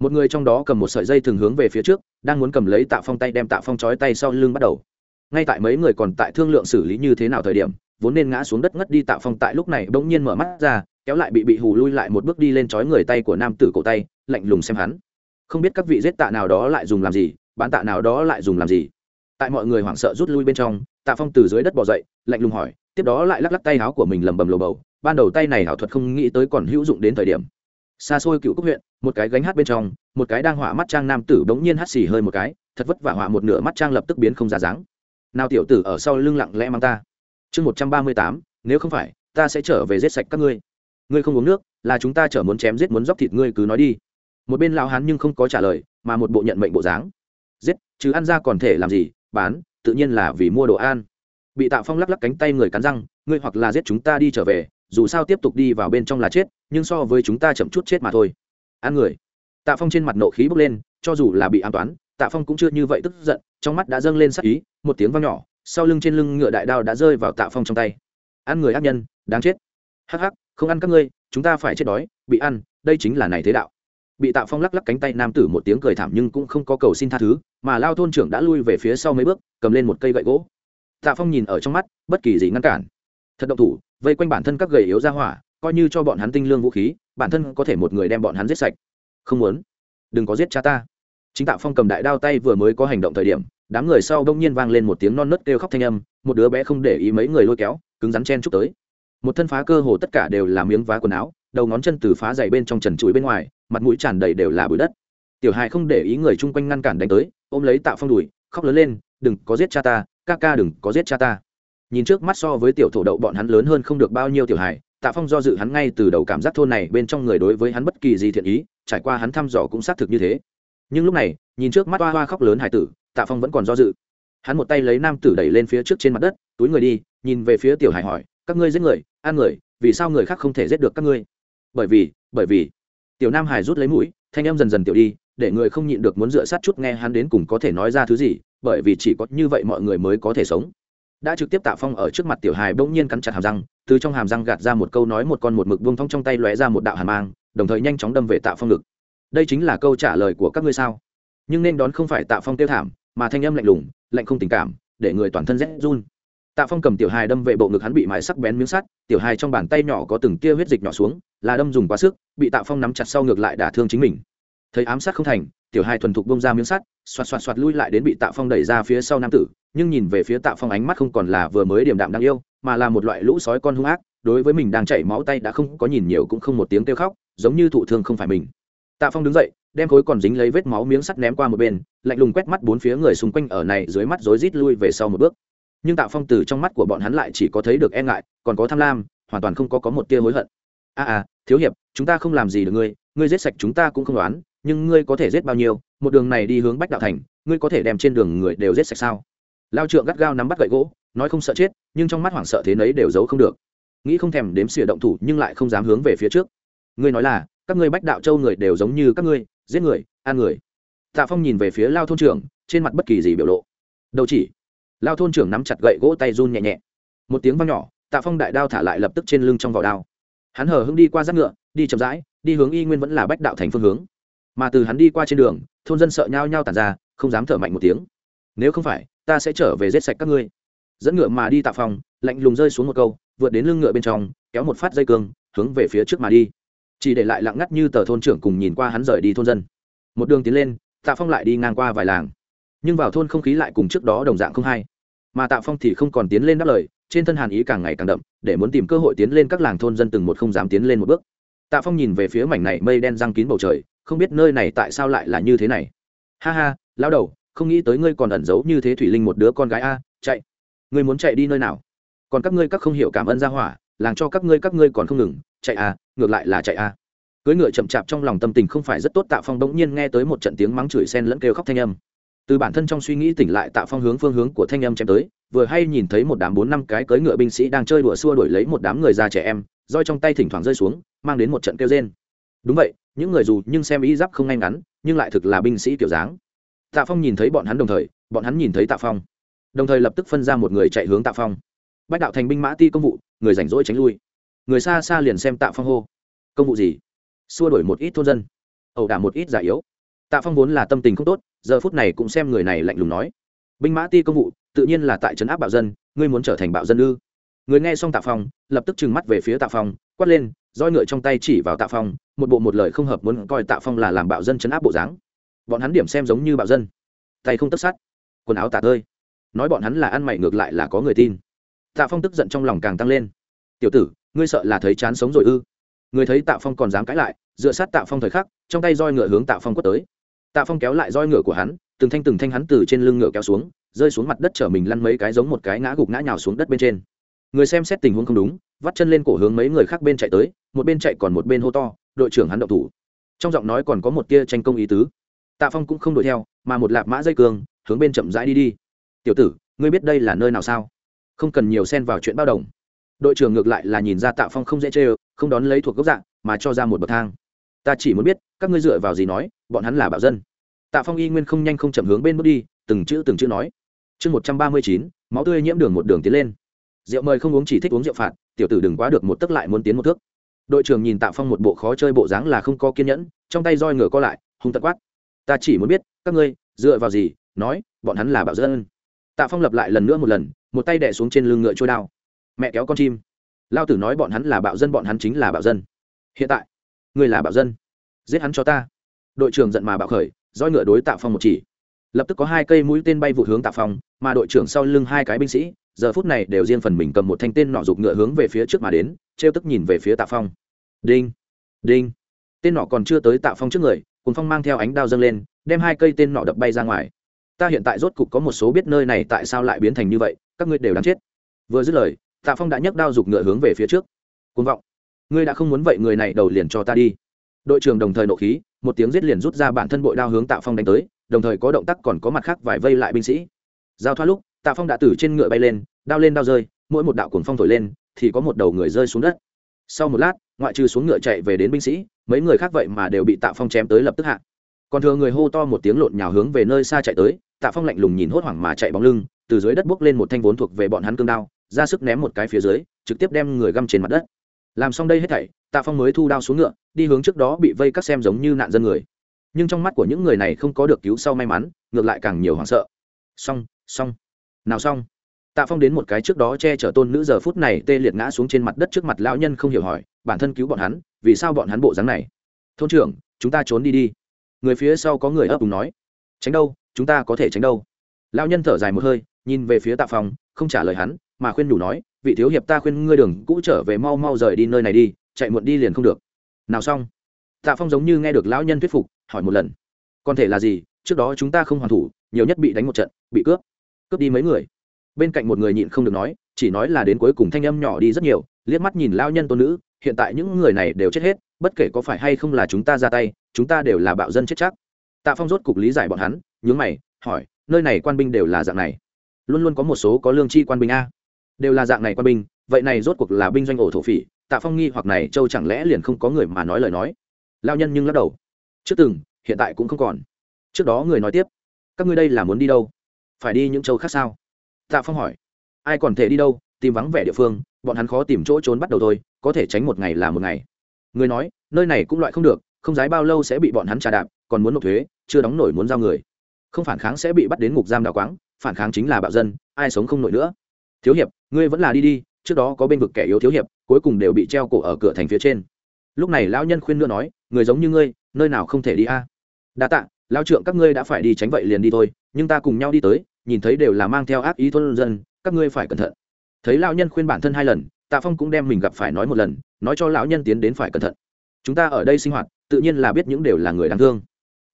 Một người trong đó cầm một sợi dây thường hướng về phía trước, đang muốn cầm lấy tạ phong tay đem tạ phong trói tay sau lưng bắt đầu ngay tại mấy người còn tại thương lượng xử lý như thế nào thời điểm, vốn nên ngã xuống đất ngất đi tạ phong tại lúc này bỗng nhiên mở mắt ra, kéo lại bị bị hù lui lại một bước đi lên trói người tay của nam tử cổ tay, lạnh lùng xem hắn. Không biết các vị giết tạ nào đó lại dùng làm gì, bán tạ nào đó lại dùng làm gì. Tại mọi người hoảng sợ rút lui bên trong, tạ phong từ dưới đất bỏ dậy, lạnh lùng hỏi, tiếp đó lại lắc lắc tay áo của mình lầm bầm lồ bầu. Ban đầu tay này hảo thuật không nghĩ tới còn hữu dụng đến thời điểm. Xa xôi cựu cốc huyện, một cái gánh hát bên trong, một cái đang họa mắt trang nam tử bỗng nhiên hắt xì hơi một cái, thật vất vả họa một nửa mắt trang lập tức biến không ra dáng nào tiểu tử ở sau lưng lặng lẽ mang ta. Chương một trăm ba mươi tám, nếu không phải, ta sẽ trở về giết sạch các ngươi. Ngươi không uống nước, là chúng ta chở muốn chém giết muốn dóc thịt ngươi cứ nói đi. Một bên lao hán nhưng không có trả lời, mà một bộ nhận mệnh bộ dáng. Giết, chứ ăn ra còn thể làm gì, bán, tự nhiên là vì mua đồ ăn. Bị tạ phong lắc lắc cánh tay người cắn răng, ngươi hoặc là giết chúng ta đi trở về, dù sao tiếp tục đi vào bên trong là chết, nhưng so với chúng ta chậm chút chết mà thôi. Ăn người. Tạ phong trên mặt nộ khí bốc lên, cho dù là bị an toán tạ phong cũng chưa như vậy tức giận, trong mắt đã dâng lên sắc ý, một tiếng vang nhỏ, sau lưng trên lưng ngựa đại đao đã rơi vào tạ phong trong tay. Ăn người ác nhân, đáng chết. Hắc hắc, không ăn các ngươi, chúng ta phải chết đói, bị ăn, đây chính là này thế đạo. Bị tạ phong lắc lắc cánh tay nam tử một tiếng cười thảm nhưng cũng không có cầu xin tha thứ, mà lao thôn trưởng đã lui về phía sau mấy bước, cầm lên một cây gậy gỗ. Tạ phong nhìn ở trong mắt, bất kỳ gì ngăn cản. Thật động thủ, vây quanh bản thân các gầy yếu ra hỏa, coi như cho bọn hắn tinh lương vũ khí, bản thân có thể một người đem bọn hắn giết sạch. Không muốn. Đừng có giết cha ta chính tạ phong cầm đại đao tay vừa mới có hành động thời điểm, đám người sau đông nhiên vang lên một tiếng non nớt kêu khóc thanh âm, một đứa bé không để ý mấy người lôi kéo, cứng rắn chen chúc tới. Một thân phá cơ hồ tất cả đều là miếng vá quần áo, đầu ngón chân từ phá dày bên trong trần chuối bên ngoài, mặt mũi tràn đầy đều là bụi đất. Tiểu hài không để ý người chung quanh ngăn cản đánh tới, ôm lấy tạ phong đùi, khóc lớn lên, đừng có giết cha ta, ca ca đừng có giết cha ta. Nhìn trước mắt so với tiểu thổ đậu bọn hắn lớn hơn không được bao nhiêu tiểu hài, tạ phong do dự hắn ngay từ đầu cảm giác thôn này bên trong người đối với hắn bất kỳ gì thiện ý, trải qua hắn thăm dò cũng xác thực như thế nhưng lúc này, nhìn trước mắt hoa hoa khóc lớn hải tử, tạ phong vẫn còn do dự. Hắn một tay lấy nam tử đẩy lên phía trước trên mặt đất, túi người đi, nhìn về phía tiểu hải hỏi, các ngươi giết người, ăn người, vì sao người khác không thể giết được các ngươi? Bởi vì bởi vì. Tiểu nam hải rút lấy mũi, thanh em dần dần tiểu đi, để người không nhịn được muốn dựa sát chút nghe hắn đến cùng có thể nói ra thứ gì, bởi vì chỉ có như vậy mọi người mới có thể sống. Đã trực tiếp tạ phong ở trước mặt tiểu hài bỗng nhiên cắn chặt hàm răng, từ trong hàm răng gạt ra một câu nói một con một mực buông thong trong tay lóe ra một đạo hàn mang, đồng thời nhanh chóng đâm về tạ phong ngực đây chính là câu trả lời của các ngươi sao? Nhưng nên đón không phải tạ phong tiêu thảm, mà thanh âm lạnh lùng, lạnh không tình cảm, để người toàn thân rét run. Tạ phong cầm tiểu hài đâm về bộ ngực hắn bị mài sắc bén miếng sắt, tiểu hài trong bàn tay nhỏ có từng tia huyết dịch nhỏ xuống, là đâm dùng quá sức, bị tạ phong nắm chặt sau ngược lại đả thương chính mình. Thấy ám sát không thành, tiểu hài thuần thục bông ra miếng sắt, xoạt xoạt xoạt lui lại đến bị tạ phong đẩy ra phía sau nam tử, nhưng nhìn về phía tạ phong ánh mắt không còn là vừa mới điểm đạm đáng yêu, mà là một loại lũ sói con hung ác, đối với mình đang chảy máu tay đã không có nhìn nhiều cũng không một tiếng kêu khóc, giống như thụ thương không phải mình tạ phong đứng dậy đem khối còn dính lấy vết máu miếng sắt ném qua một bên lạnh lùng quét mắt bốn phía người xung quanh ở này dưới mắt rối rít lui về sau một bước. Nhưng tạ phong từ trong mắt của bọn hắn lại chỉ có thấy được e ngại còn có tham lam hoàn toàn không có có một tia hối hận. A à, à thiếu hiệp chúng ta không làm gì được ngươi ngươi giết sạch chúng ta cũng không đoán nhưng ngươi có thể giết bao nhiêu một đường này đi hướng bách đạo thành ngươi có thể đem trên đường người đều giết sạch sao? Lao trượng gắt gao nắm bắt gậy gỗ nói không sợ chết nhưng trong mắt hoảng sợ thế nấy đều giấu không được. Nghĩ không thèm đếm xỉa động thủ nhưng lại không dám hướng về phía trước. Ngươi nói là các ngươi bách đạo châu người đều giống như các ngươi, giết người an người. Tạ phong nhìn về phía lao thôn trưởng, trên mặt bất kỳ gì biểu lộ. Đầu chỉ. Lao thôn trưởng nắm chặt gậy gỗ tay run nhẹ nhẹ. Một tiếng văng nhỏ, tạ phong đại đao thả lại lập tức trên lưng trong vỏ đao. Hắn hở hưng đi qua giáp ngựa, đi chậm rãi, đi hướng y nguyên vẫn là bách đạo thành phương hướng. Mà từ hắn đi qua trên đường, thôn dân sợ nhau nhau tàn ra, không dám thở mạnh một tiếng. Nếu không phải, ta sẽ trở về giết sạch các ngươi. Dẫn ngựa mà đi tạ phong, lạnh lùng rơi xuống một câu, vượt đến lưng ngựa bên trong, kéo một phát dây cương, hướng về phía trước mà đi chỉ để lại lặng ngắt như tờ thôn trưởng cùng nhìn qua hắn rời đi thôn dân. Một đường tiến lên, tạ phong lại đi ngang qua vài làng. Nhưng vào thôn không khí lại cùng trước đó đồng dạng không hay. Mà tạ phong thì không còn tiến lên đáp lời, trên thân hàn ý càng ngày càng đậm, để muốn tìm cơ hội tiến lên các làng thôn dân từng một không dám tiến lên một bước. Tạ phong nhìn về phía mảnh này mây đen răng kín bầu trời, không biết nơi này tại sao lại là như thế này. Ha ha lao đầu, không nghĩ tới ngươi còn ẩn giấu như thế thủy linh một đứa con gái a, chạy. Ngươi muốn chạy đi nơi nào? Còn các ngươi các không hiểu cảm ơn ra hỏa làng cho các ngươi các ngươi còn không ngừng, chạy a ngược lại là chạy a cưới ngựa chậm chạp trong lòng tâm tình không phải rất tốt, tạ phong bỗng nhiên nghe tới một trận tiếng mắng chửi sen lẫn kêu khóc thanh âm. Từ bản thân trong suy nghĩ tỉnh lại, tạ phong hướng phương hướng của thanh âm chém tới, vừa hay nhìn thấy một đám bốn năm cái cưỡi ngựa binh sĩ đang chơi đùa xua đuổi lấy một đám người già trẻ em, roi trong tay thỉnh thoảng rơi xuống, mang đến một trận kêu rên. Đúng vậy, những người dù nhưng xem ý giáp không ngay ngắn, nhưng lại thực là binh sĩ kiểu dáng. Tạ phong nhìn thấy bọn hắn đồng thời, bọn hắn nhìn thấy tạ phong. Đồng thời lập tức phân ra một người chạy hướng tạ phong bách đạo thành binh mã ti công vụ, người rảnh rỗi tránh lui. Người xa xa liền xem tạ phong hô. Công vụ gì? Xua đổi một ít thôn dân. Ẩu đả một ít giả yếu. Tạ phong vốn là tâm tình không tốt, giờ phút này cũng xem người này lạnh lùng nói. Binh mã ti công vụ, tự nhiên là tại trấn áp bạo dân, ngươi muốn trở thành bạo dân ư? Người nghe xong tạ phong, lập tức trừng mắt về phía tạ phong, quát lên, roi ngựa trong tay chỉ vào tạ phong, một bộ một lời không hợp muốn coi tạ phong là làm bạo dân chấn áp bộ dáng. Bọn hắn điểm xem giống như bạo dân. Tay không tất sát. Quần áo tạ tơi. Nói bọn hắn là ăn mày ngược lại là có người tin tạ phong tức giận trong lòng càng tăng lên. Tiểu tử, ngươi sợ là thấy chán sống rồi ư? Người thấy tạ phong còn dám cãi lại, dựa sát tạ phong thời khắc, trong tay roi ngựa hướng tạ phong quất tới. Tạ phong kéo lại roi ngựa của hắn, từng thanh từng thanh hắn từ trên lưng ngựa kéo xuống, rơi xuống mặt đất chở mình lăn mấy cái giống một cái ngã gục ngã nhào xuống đất bên trên. Người xem xét tình huống không đúng, vắt chân lên cổ hướng mấy người khác bên chạy tới, một bên chạy còn một bên hô to, đội trưởng hắn động thủ. Trong giọng nói còn có một tia tranh công ý tứ. Tạ phong cũng không đuổi theo, mà một lạp mã dây cường hướng bên chậm rãi đi đi. Tiểu tử, ngươi biết đây là nơi nào sao? Không cần nhiều xen vào chuyện bao đồng. Đội trưởng ngược lại là nhìn ra tạ phong không dễ chê không đón lấy thuộc gốc dạng, mà cho ra một bậc thang. Ta chỉ muốn biết, các ngươi dựa vào gì nói, bọn hắn là bạo dân? Tạ phong y nguyên không nhanh không chậm hướng bên bước đi, từng chữ từng chữ nói. Chương một trăm ba mươi chín, máu tươi nhiễm đường một đường tiến lên. Rượu mời không uống chỉ thích uống rượu phạt, tiểu tử đừng quá được một tấc lại muốn tiến một thước. Đội trưởng nhìn tạ phong một bộ khó chơi bộ dáng là không có kiên nhẫn, trong tay roi ngựa co lại, hung tật quát. Ta chỉ muốn biết, các ngươi dựa vào gì, nói, bọn hắn là bạo dân? Tạ phong lập lại lần nữa một lần, một tay đẻ xuống trên lưng ngựa trôi đao. Mẹ kéo con chim. Lao tử nói bọn hắn là bạo dân, bọn hắn chính là bạo dân. Hiện tại, người là bạo dân. Giết hắn cho ta. Đội trưởng giận mà bạo khởi, roi ngựa đối tạ phong một chỉ. Lập tức có hai cây mũi tên bay vụ hướng tạ phong, mà đội trưởng sau lưng hai cái binh sĩ, giờ phút này đều riêng phần mình cầm một thanh tên nọ rục ngựa hướng về phía trước mà đến, trêu tức nhìn về phía tạ phong. Đinh đinh. Tên nọ còn chưa tới tạ phong trước người cùng phong mang theo ánh đao dâng lên, đem hai cây tên nọ đập bay ra ngoài ta hiện tại rốt cục có một số biết nơi này tại sao lại biến thành như vậy, các ngươi đều đáng chết. Vừa dứt lời, tạ phong đã nhấc đao giục ngựa hướng về phía trước. Côn vọng. Ngươi đã không muốn vậy người này đầu liền cho ta đi. Đội trưởng đồng thời nộ khí, một tiếng giết liền rút ra bản thân bội đao hướng tạ phong đánh tới, đồng thời có động tác còn có mặt khác vài vây lại binh sĩ. Giao thoát lúc, tạ phong đã từ trên ngựa bay lên, đao lên đao rơi, mỗi một đạo cuồng phong thổi lên, thì có một đầu người rơi xuống đất. Sau một lát, ngoại trừ xuống ngựa chạy về đến binh sĩ, mấy người khác vậy mà đều bị tạ phong chém tới lập tức hạ. Còn thừa người hô to một tiếng lộn nhào hướng về nơi xa chạy tới tạ phong lạnh lùng nhìn hốt hoảng mà chạy bóng lưng, từ dưới đất bước lên một thanh vốn thuộc về bọn hắn cương đao, ra sức ném một cái phía dưới, trực tiếp đem người găm trên mặt đất. Làm xong đây hết thảy, tạ phong mới thu đao xuống ngựa, đi hướng trước đó bị vây các xem giống như nạn dân người. Nhưng trong mắt của những người này không có được cứu sau may mắn, ngược lại càng nhiều hoảng sợ. Xong xong. Nào xong. Tạ phong đến một cái trước đó che chở tôn nữ giờ phút này tê liệt ngã xuống trên mặt đất trước mặt lão nhân không hiểu hỏi, bản thân cứu bọn hắn, vì sao bọn hắn bộ dáng này? Thôn trưởng, chúng ta trốn đi đi. Người phía sau có người ấp úng nói. Tránh đâu chúng ta có thể tránh đâu. Lão nhân thở dài một hơi, nhìn về phía tạ phong, không trả lời hắn, mà khuyên đủ nói, vị thiếu hiệp ta khuyên ngươi đường cũ trở về mau mau rời đi nơi này đi, chạy muộn đi liền không được. Nào xong. Tạ phong giống như nghe được lão nhân thuyết phục, hỏi một lần. Còn thể là gì? Trước đó chúng ta không hoàn thủ, nhiều nhất bị đánh một trận, bị cướp. Cướp đi mấy người? Bên cạnh một người nhịn không được nói, chỉ nói là đến cuối cùng thanh âm nhỏ đi rất nhiều, liếc mắt nhìn lao nhân tôn nữ, hiện tại những người này đều chết hết, bất kể có phải hay không là chúng ta ra tay, chúng ta đều là bạo dân chết chắc. Tạ phong rốt cục lý giải bọn hắn nhướng mày, hỏi, nơi này quan binh đều là dạng này? Luôn luôn có một số có lương chi quan binh a. Đều là dạng này quan binh, vậy này rốt cuộc là binh doanh ổ thổ phỉ, tạ phong nghi hoặc này châu chẳng lẽ liền không có người mà nói lời nói? Lao nhân nhưng lắc đầu. Trước từng, hiện tại cũng không còn. Trước đó người nói tiếp, các ngươi đây là muốn đi đâu? Phải đi những châu khác sao? Tạ phong hỏi. Ai còn thể đi đâu, tìm vắng vẻ địa phương, bọn hắn khó tìm chỗ trốn bắt đầu thôi, có thể tránh một ngày là một ngày. Người nói, nơi này cũng loại không được, không dái bao lâu sẽ bị bọn hắn trà đạp, còn muốn nộp thuế, chưa đóng nổi muốn giao người không phản kháng sẽ bị bắt đến ngục giam đào quáng, phản kháng chính là bạo dân, ai sống không nổi nữa. Thiếu hiệp, ngươi vẫn là đi đi, trước đó có bên vực kẻ yếu thiếu hiệp, cuối cùng đều bị treo cổ ở cửa thành phía trên. Lúc này lão nhân khuyên nữa nói, người giống như ngươi, nơi nào không thể đi a? Đa tạ lao trượng các ngươi đã phải đi tránh vậy liền đi thôi, nhưng ta cùng nhau đi tới, nhìn thấy đều là mang theo ác ý thôn dân, các ngươi phải cẩn thận. Thấy lão nhân khuyên bản thân hai lần, tạ phong cũng đem mình gặp phải nói một lần, nói cho lão nhân tiến đến phải cẩn thận. Chúng ta ở đây sinh hoạt, tự nhiên là biết những đều là người đáng thương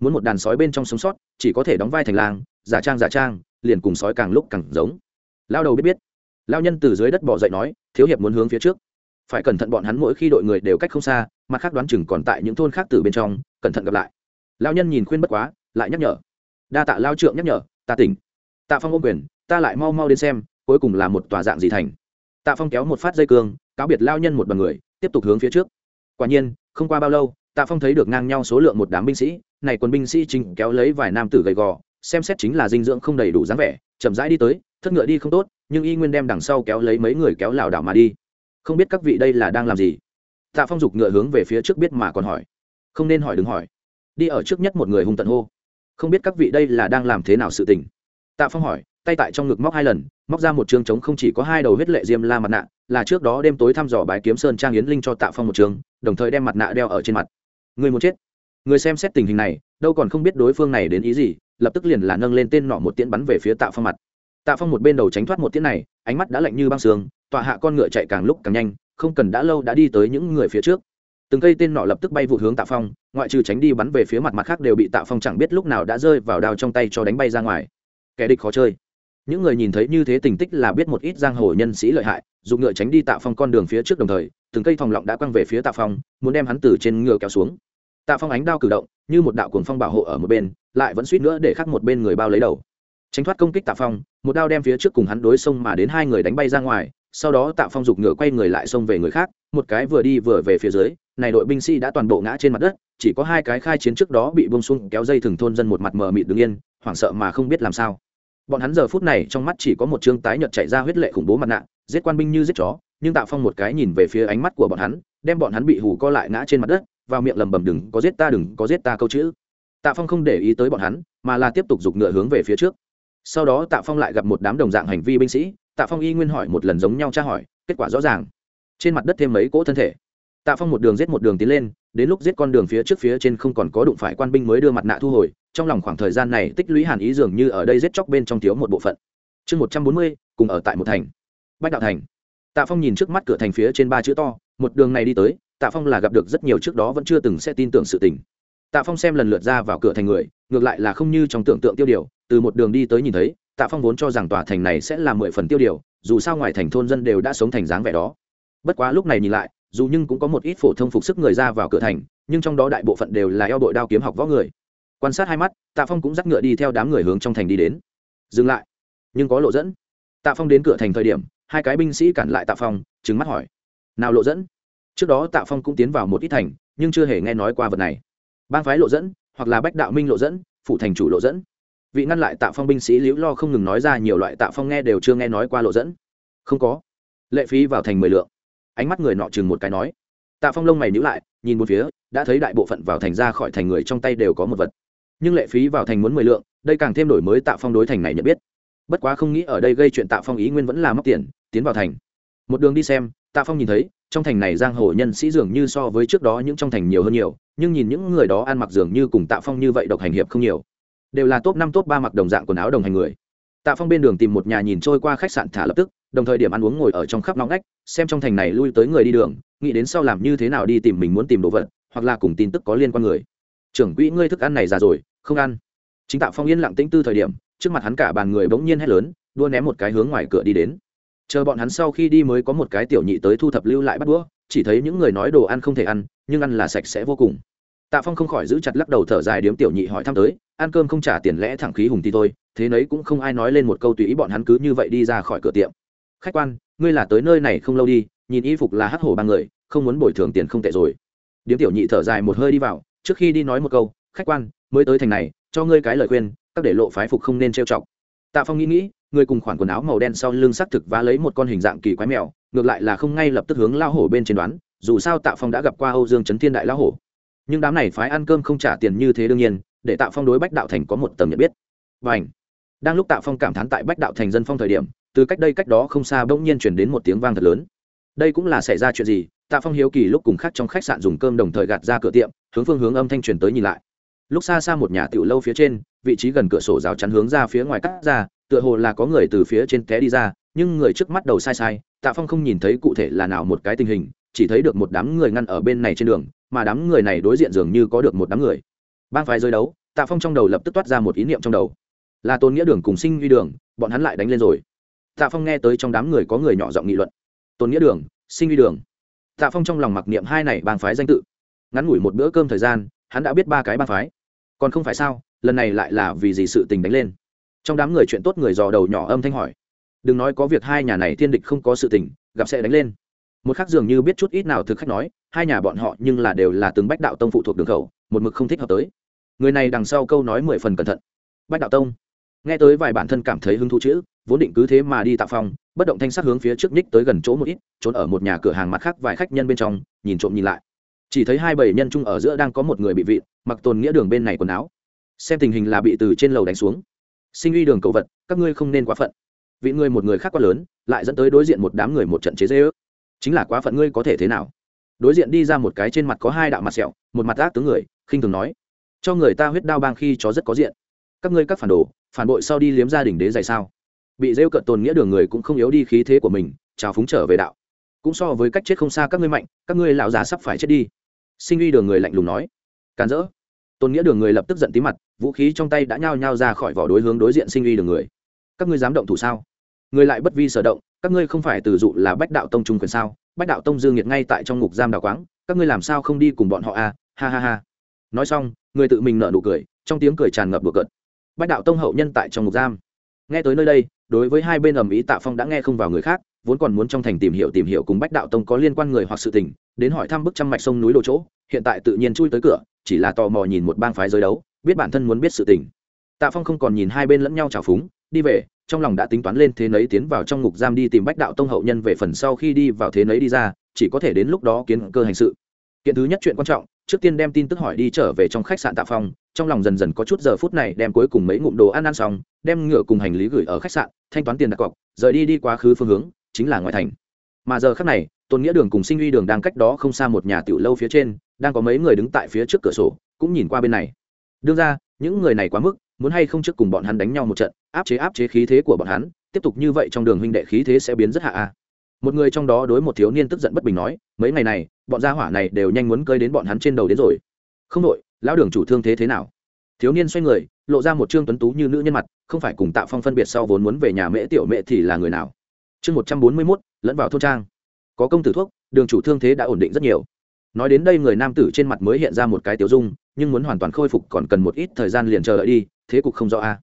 muốn một đàn sói bên trong sống sót, chỉ có thể đóng vai thành làng giả trang giả trang, liền cùng sói càng lúc càng giống. Lao đầu biết biết. Lao nhân từ dưới đất bỏ dậy nói, thiếu hiệp muốn hướng phía trước. Phải cẩn thận bọn hắn mỗi khi đội người đều cách không xa, mặt khác đoán chừng còn tại những thôn khác từ bên trong, cẩn thận gặp lại. Lao nhân nhìn khuyên bất quá, lại nhắc nhở. Đa tạ lao trượng nhắc nhở, ta tỉnh. Tạ phong ôm quyền, ta lại mau mau đến xem, cuối cùng là một tòa dạng gì thành. Tạ phong kéo một phát dây cương, cáo biệt lao nhân một bằng người, tiếp tục hướng phía trước. Quả nhiên, không qua bao lâu tạ phong thấy được ngang nhau số lượng một đám binh sĩ, này quân binh sĩ trình kéo lấy vài nam tử gầy gò, xem xét chính là dinh dưỡng không đầy đủ dáng vẻ, chậm rãi đi tới, thất ngựa đi không tốt, nhưng y nguyên đem đằng sau kéo lấy mấy người kéo lảo đảo mà đi. Không biết các vị đây là đang làm gì? Tạ phong giục ngựa hướng về phía trước biết mà còn hỏi. Không nên hỏi đừng hỏi. Đi ở trước nhất một người hung tận hô. Không biết các vị đây là đang làm thế nào sự tình? Tạ phong hỏi, tay tại trong ngực móc hai lần, móc ra một trường trống không chỉ có hai đầu huyết lệ diêm la mặt nạ, là trước đó đêm tối thăm dò bái kiếm sơn trang yến linh cho tạ phong một trường, đồng thời đem mặt nạ đeo ở trên mặt người muốn chết. Người xem xét tình hình này, đâu còn không biết đối phương này đến ý gì, lập tức liền là nâng lên tên nọ một tiễn bắn về phía tạ phong mặt. Tạ phong một bên đầu tránh thoát một tiễn này, ánh mắt đã lạnh như băng sương, tọa hạ con ngựa chạy càng lúc càng nhanh, không cần đã lâu đã đi tới những người phía trước. Từng cây tên nọ lập tức bay vụ hướng tạ phong, ngoại trừ tránh đi bắn về phía mặt mặt khác đều bị tạ phong chẳng biết lúc nào đã rơi vào đao trong tay cho đánh bay ra ngoài. Kẻ địch khó chơi những người nhìn thấy như thế tình tích là biết một ít giang hồ nhân sĩ lợi hại, dùng ngựa tránh đi tạ phong con đường phía trước đồng thời, từng cây thòng lọng đã quăng về phía tạ phong, muốn đem hắn từ trên ngựa kéo xuống. Tạ phong ánh đao cử động, như một đạo cuồng phong bảo hộ ở một bên, lại vẫn suýt nữa để khắc một bên người bao lấy đầu. Tránh thoát công kích tạ phong, một đao đem phía trước cùng hắn đối xông mà đến hai người đánh bay ra ngoài, sau đó tạ phong giục ngựa quay người lại xông về người khác, một cái vừa đi vừa về phía dưới, này đội binh sĩ đã toàn bộ ngã trên mặt đất, chỉ có hai cái khai chiến trước đó bị bông xuống kéo dây thừng thôn dân một mặt mờ mịt đứng yên, hoảng sợ mà không biết làm sao bọn hắn giờ phút này trong mắt chỉ có một chương tái nhợt chạy ra huyết lệ khủng bố mặt nạ, giết quan binh như giết chó, nhưng tạ phong một cái nhìn về phía ánh mắt của bọn hắn, đem bọn hắn bị hù co lại ngã trên mặt đất, vào miệng lầm bầm đừng có giết ta, đừng có giết ta câu chữ. Tạ phong không để ý tới bọn hắn, mà là tiếp tục giục ngựa hướng về phía trước. Sau đó tạ phong lại gặp một đám đồng dạng hành vi binh sĩ, tạ phong y nguyên hỏi một lần giống nhau tra hỏi, kết quả rõ ràng. Trên mặt đất thêm mấy cỗ thân thể. Tạ phong một đường giết một đường tiến lên, đến lúc giết con đường phía trước phía trên không còn có đụng phải quan binh mới đưa mặt nạ thu hồi trong lòng khoảng thời gian này tích lũy hàn ý dường như ở đây giết chóc bên trong thiếu một bộ phận. Chương một trăm bốn mươi, cùng ở tại một thành. Bách đạo thành. Tạ phong nhìn trước mắt cửa thành phía trên ba chữ to, một đường này đi tới, tạ phong là gặp được rất nhiều trước đó vẫn chưa từng sẽ tin tưởng sự tình. Tạ phong xem lần lượt ra vào cửa thành người, ngược lại là không như trong tưởng tượng tiêu điều, từ một đường đi tới nhìn thấy, tạ phong vốn cho rằng tòa thành này sẽ là mười phần tiêu điều, dù sao ngoài thành thôn dân đều đã sống thành dáng vẻ đó. Bất quá lúc này nhìn lại, dù nhưng cũng có một ít phổ thông phục sức người ra vào cửa thành, nhưng trong đó đại bộ phận đều là eo đội đao kiếm học võ người quan sát hai mắt, tạ phong cũng dắt ngựa đi theo đám người hướng trong thành đi đến. Dừng lại. Nhưng có lộ dẫn. Tạ phong đến cửa thành thời điểm, hai cái binh sĩ cản lại tạ phong trứng mắt hỏi. Nào lộ dẫn? Trước đó tạ phong cũng tiến vào một ít thành, nhưng chưa hề nghe nói qua vật này. Bang phái lộ dẫn, hoặc là bách đạo minh lộ dẫn phụ thành chủ lộ dẫn. Vị ngăn lại tạ phong binh sĩ liễu lo không ngừng nói ra nhiều loại tạ phong nghe đều chưa nghe nói qua lộ dẫn. Không có. Lệ phí vào thành mười lượng. Ánh mắt người nọ chừng một cái nói. Tạ phong lông mày nhữ lại, nhìn một phía, đã thấy đại bộ phận vào thành ra khỏi thành người trong tay đều có một vật nhưng lệ phí vào thành muốn mười lượng, đây càng thêm đổi mới tạ phong đối thành này nhận biết. Bất quá không nghĩ ở đây gây chuyện tạ phong ý nguyên vẫn là mất tiền, tiến vào thành. Một đường đi xem, tạ phong nhìn thấy, trong thành này giang hồ nhân sĩ dường như so với trước đó những trong thành nhiều hơn nhiều, nhưng nhìn những người đó ăn mặc dường như cùng tạ phong như vậy độc hành hiệp không nhiều. Đều là top năm, top ba mặc đồng dạng quần áo đồng hành người. Tạ phong bên đường tìm một nhà nhìn trôi qua khách sạn thả lập tức, đồng thời điểm ăn uống ngồi ở trong khắp nóng ngách, xem trong thành này lui tới người đi đường, nghĩ đến sau làm như thế nào đi tìm mình muốn tìm đồ vật, hoặc là cùng tin tức có liên quan người. Trưởng quỹ, ngươi thức ăn này già rồi không ăn. Chính tạ phong yên lặng tĩnh tư thời điểm, trước mặt hắn cả bàn người bỗng nhiên hét lớn, đua ném một cái hướng ngoài cửa đi đến. Chờ bọn hắn sau khi đi mới có một cái tiểu nhị tới thu thập lưu lại bắt đũa, chỉ thấy những người nói đồ ăn không thể ăn, nhưng ăn là sạch sẽ vô cùng. Tạ phong không khỏi giữ chặt lắc đầu thở dài điếm tiểu nhị hỏi thăm tới, ăn cơm không trả tiền lẽ thẳng khí hùng thì thôi, thế nấy cũng không ai nói lên một câu tùy ý bọn hắn cứ như vậy đi ra khỏi cửa tiệm. Khách quan, ngươi là tới nơi này không lâu đi, nhìn y phục là hắc hổ ba người, không muốn bồi thường tiền không tệ rồi. Điếm tiểu nhị thở dài một hơi đi vào, trước khi đi nói một câu, khách quan mới tới thành này, cho ngươi cái lời khuyên, các để lộ phái phục không nên trêu chọc. Tạ phong nghĩ nghĩ, người cùng khoản quần áo màu đen sau lưng xác thực và lấy một con hình dạng kỳ quái mèo, ngược lại là không ngay lập tức hướng lao hổ bên trên đoán, dù sao tạ phong đã gặp qua âu dương trấn thiên đại lao hổ. Nhưng đám này phái ăn cơm không trả tiền như thế đương nhiên, để tạ phong đối bách đạo thành có một tầm nhận biết. Và ảnh đang lúc tạ phong cảm thán tại bách đạo thành dân phong thời điểm, từ cách đây cách đó không xa bỗng nhiên chuyển đến một tiếng vang thật lớn. Đây cũng là xảy ra chuyện gì? Tạ phong hiếu kỳ lúc cùng khác trong khách sạn dùng cơm đồng thời gạt ra cửa tiệm, hướng phương hướng âm thanh truyền tới nhìn lại lúc xa xa một nhà tiểu lâu phía trên, vị trí gần cửa sổ rào chắn hướng ra phía ngoài cắt ra, tựa hồ là có người từ phía trên té đi ra, nhưng người trước mắt đầu sai sai, tạ phong không nhìn thấy cụ thể là nào một cái tình hình, chỉ thấy được một đám người ngăn ở bên này trên đường, mà đám người này đối diện dường như có được một đám người. Bang phái rơi đấu, tạ phong trong đầu lập tức toát ra một ý niệm trong đầu. Là tôn nghĩa đường cùng sinh uy đường, bọn hắn lại đánh lên rồi. Tạ phong nghe tới trong đám người có người nhỏ giọng nghị luận. Tôn nghĩa đường, sinh uy đường. Tạ phong trong lòng mặc niệm hai này bang phái danh tự. Ngắn ngủi một bữa cơm thời gian, hắn đã biết ba cái bang phái còn không phải sao, lần này lại là vì gì sự tình đánh lên. Trong đám người chuyện tốt người dò đầu nhỏ âm thanh hỏi. Đừng nói có việc hai nhà này thiên địch không có sự tình, gặp sẽ đánh lên. Một khác dường như biết chút ít nào thực khách nói, hai nhà bọn họ nhưng là đều là từng bách đạo tông phụ thuộc đường khẩu, một mực không thích hợp tới. Người này đằng sau câu nói mười phần cẩn thận. Bách đạo tông. Nghe tới vài bản thân cảm thấy hứng thú chữ, vốn định cứ thế mà đi tạo phòng, bất động thanh sắc hướng phía trước nhích tới gần chỗ một ít, trốn ở một nhà cửa hàng mặt khác vài khách nhân bên trong, nhìn trộm nhìn lại chỉ thấy hai bảy nhân chung ở giữa đang có một người bị vị mặc tồn nghĩa đường bên này quần áo. Xem tình hình là bị từ trên lầu đánh xuống. Sinh uy đường cầu vật, các ngươi không nên quá phận. Vị ngươi một người khác quá lớn, lại dẫn tới đối diện một đám người một trận chế dễ ước chính là quá phận ngươi có thể thế nào? Đối diện đi ra một cái trên mặt có hai đạo mặt sẹo, một mặt ác tướng người, khinh thường nói, cho người ta huyết đao bang khi chó rất có diện. Các ngươi các phản đồ, phản bội sau đi liếm gia đình đế dày sao? Bị rêu cận tồn nghĩa đường người cũng không yếu đi khí thế của mình chào phúng trở về đạo. Cũng so với cách chết không xa các ngươi mạnh, các ngươi lão già sắp phải chết đi sinh uy đường người lạnh lùng nói, càn rỡ. Tôn nghĩa đường người lập tức giận tí mặt, vũ khí trong tay đã nhao nhao ra khỏi vỏ đối hướng đối diện sinh uy đường người. Các ngươi dám động thủ sao? Người lại bất vi sở động, các ngươi không phải từ dụ là bách đạo tông trung quyền sao? Bách đạo tông dương nhiệt ngay tại trong ngục giam đào quáng, các ngươi làm sao không đi cùng bọn họ à? Ha ha ha. Nói xong, người tự mình nợ nụ cười, trong tiếng cười tràn ngập bừa cợt. Bách đạo tông hậu nhân tại trong ngục giam. Nghe tới nơi đây, đối với hai bên ầm ý tạ phong đã nghe không vào người khác, vốn còn muốn trong thành tìm hiểu tìm hiểu cùng bách đạo tông có liên quan người hoặc sự tình đến hỏi thăm bức trăm mạch sông núi đồ chỗ, hiện tại tự nhiên chui tới cửa, chỉ là tò mò nhìn một bang phái giới đấu, biết bản thân muốn biết sự tình. Tạ phong không còn nhìn hai bên lẫn nhau trào phúng, đi về, trong lòng đã tính toán lên thế nấy tiến vào trong ngục giam đi tìm bách đạo tông hậu nhân về phần sau khi đi vào thế nấy đi ra, chỉ có thể đến lúc đó kiến cơ hành sự. Kiện thứ nhất chuyện quan trọng, trước tiên đem tin tức hỏi đi trở về trong khách sạn tạ phong, trong lòng dần dần có chút giờ phút này đem cuối cùng mấy ngụm đồ ăn ăn xong, đem ngựa cùng hành lý gửi ở khách sạn, thanh toán tiền đặt cọc, rời đi đi quá khứ phương hướng, chính là ngoại thành. Mà giờ khác này tôn nghĩa đường cùng sinh uy đường đang cách đó không xa một nhà tiểu lâu phía trên, đang có mấy người đứng tại phía trước cửa sổ, cũng nhìn qua bên này. Đương ra, những người này quá mức, muốn hay không trước cùng bọn hắn đánh nhau một trận, áp chế áp chế khí thế của bọn hắn, tiếp tục như vậy trong đường huynh đệ khí thế sẽ biến rất hạ a. Một người trong đó đối một thiếu niên tức giận bất bình nói, mấy ngày này, bọn gia hỏa này đều nhanh muốn cơi đến bọn hắn trên đầu đến rồi. Không đội lão đường chủ thương thế thế nào? Thiếu niên xoay người, lộ ra một trương tuấn tú như nữ nhân mặt, không phải cùng tạo phong phân biệt sau vốn muốn về nhà mễ tiểu mễ thì là người nào? Chương một trăm bốn mươi mốt, lẫn vào thôn trang có công tử thuốc, đường chủ thương thế đã ổn định rất nhiều. Nói đến đây người nam tử trên mặt mới hiện ra một cái tiểu dung, nhưng muốn hoàn toàn khôi phục còn cần một ít thời gian liền chờ đợi đi, thế cục không rõ a.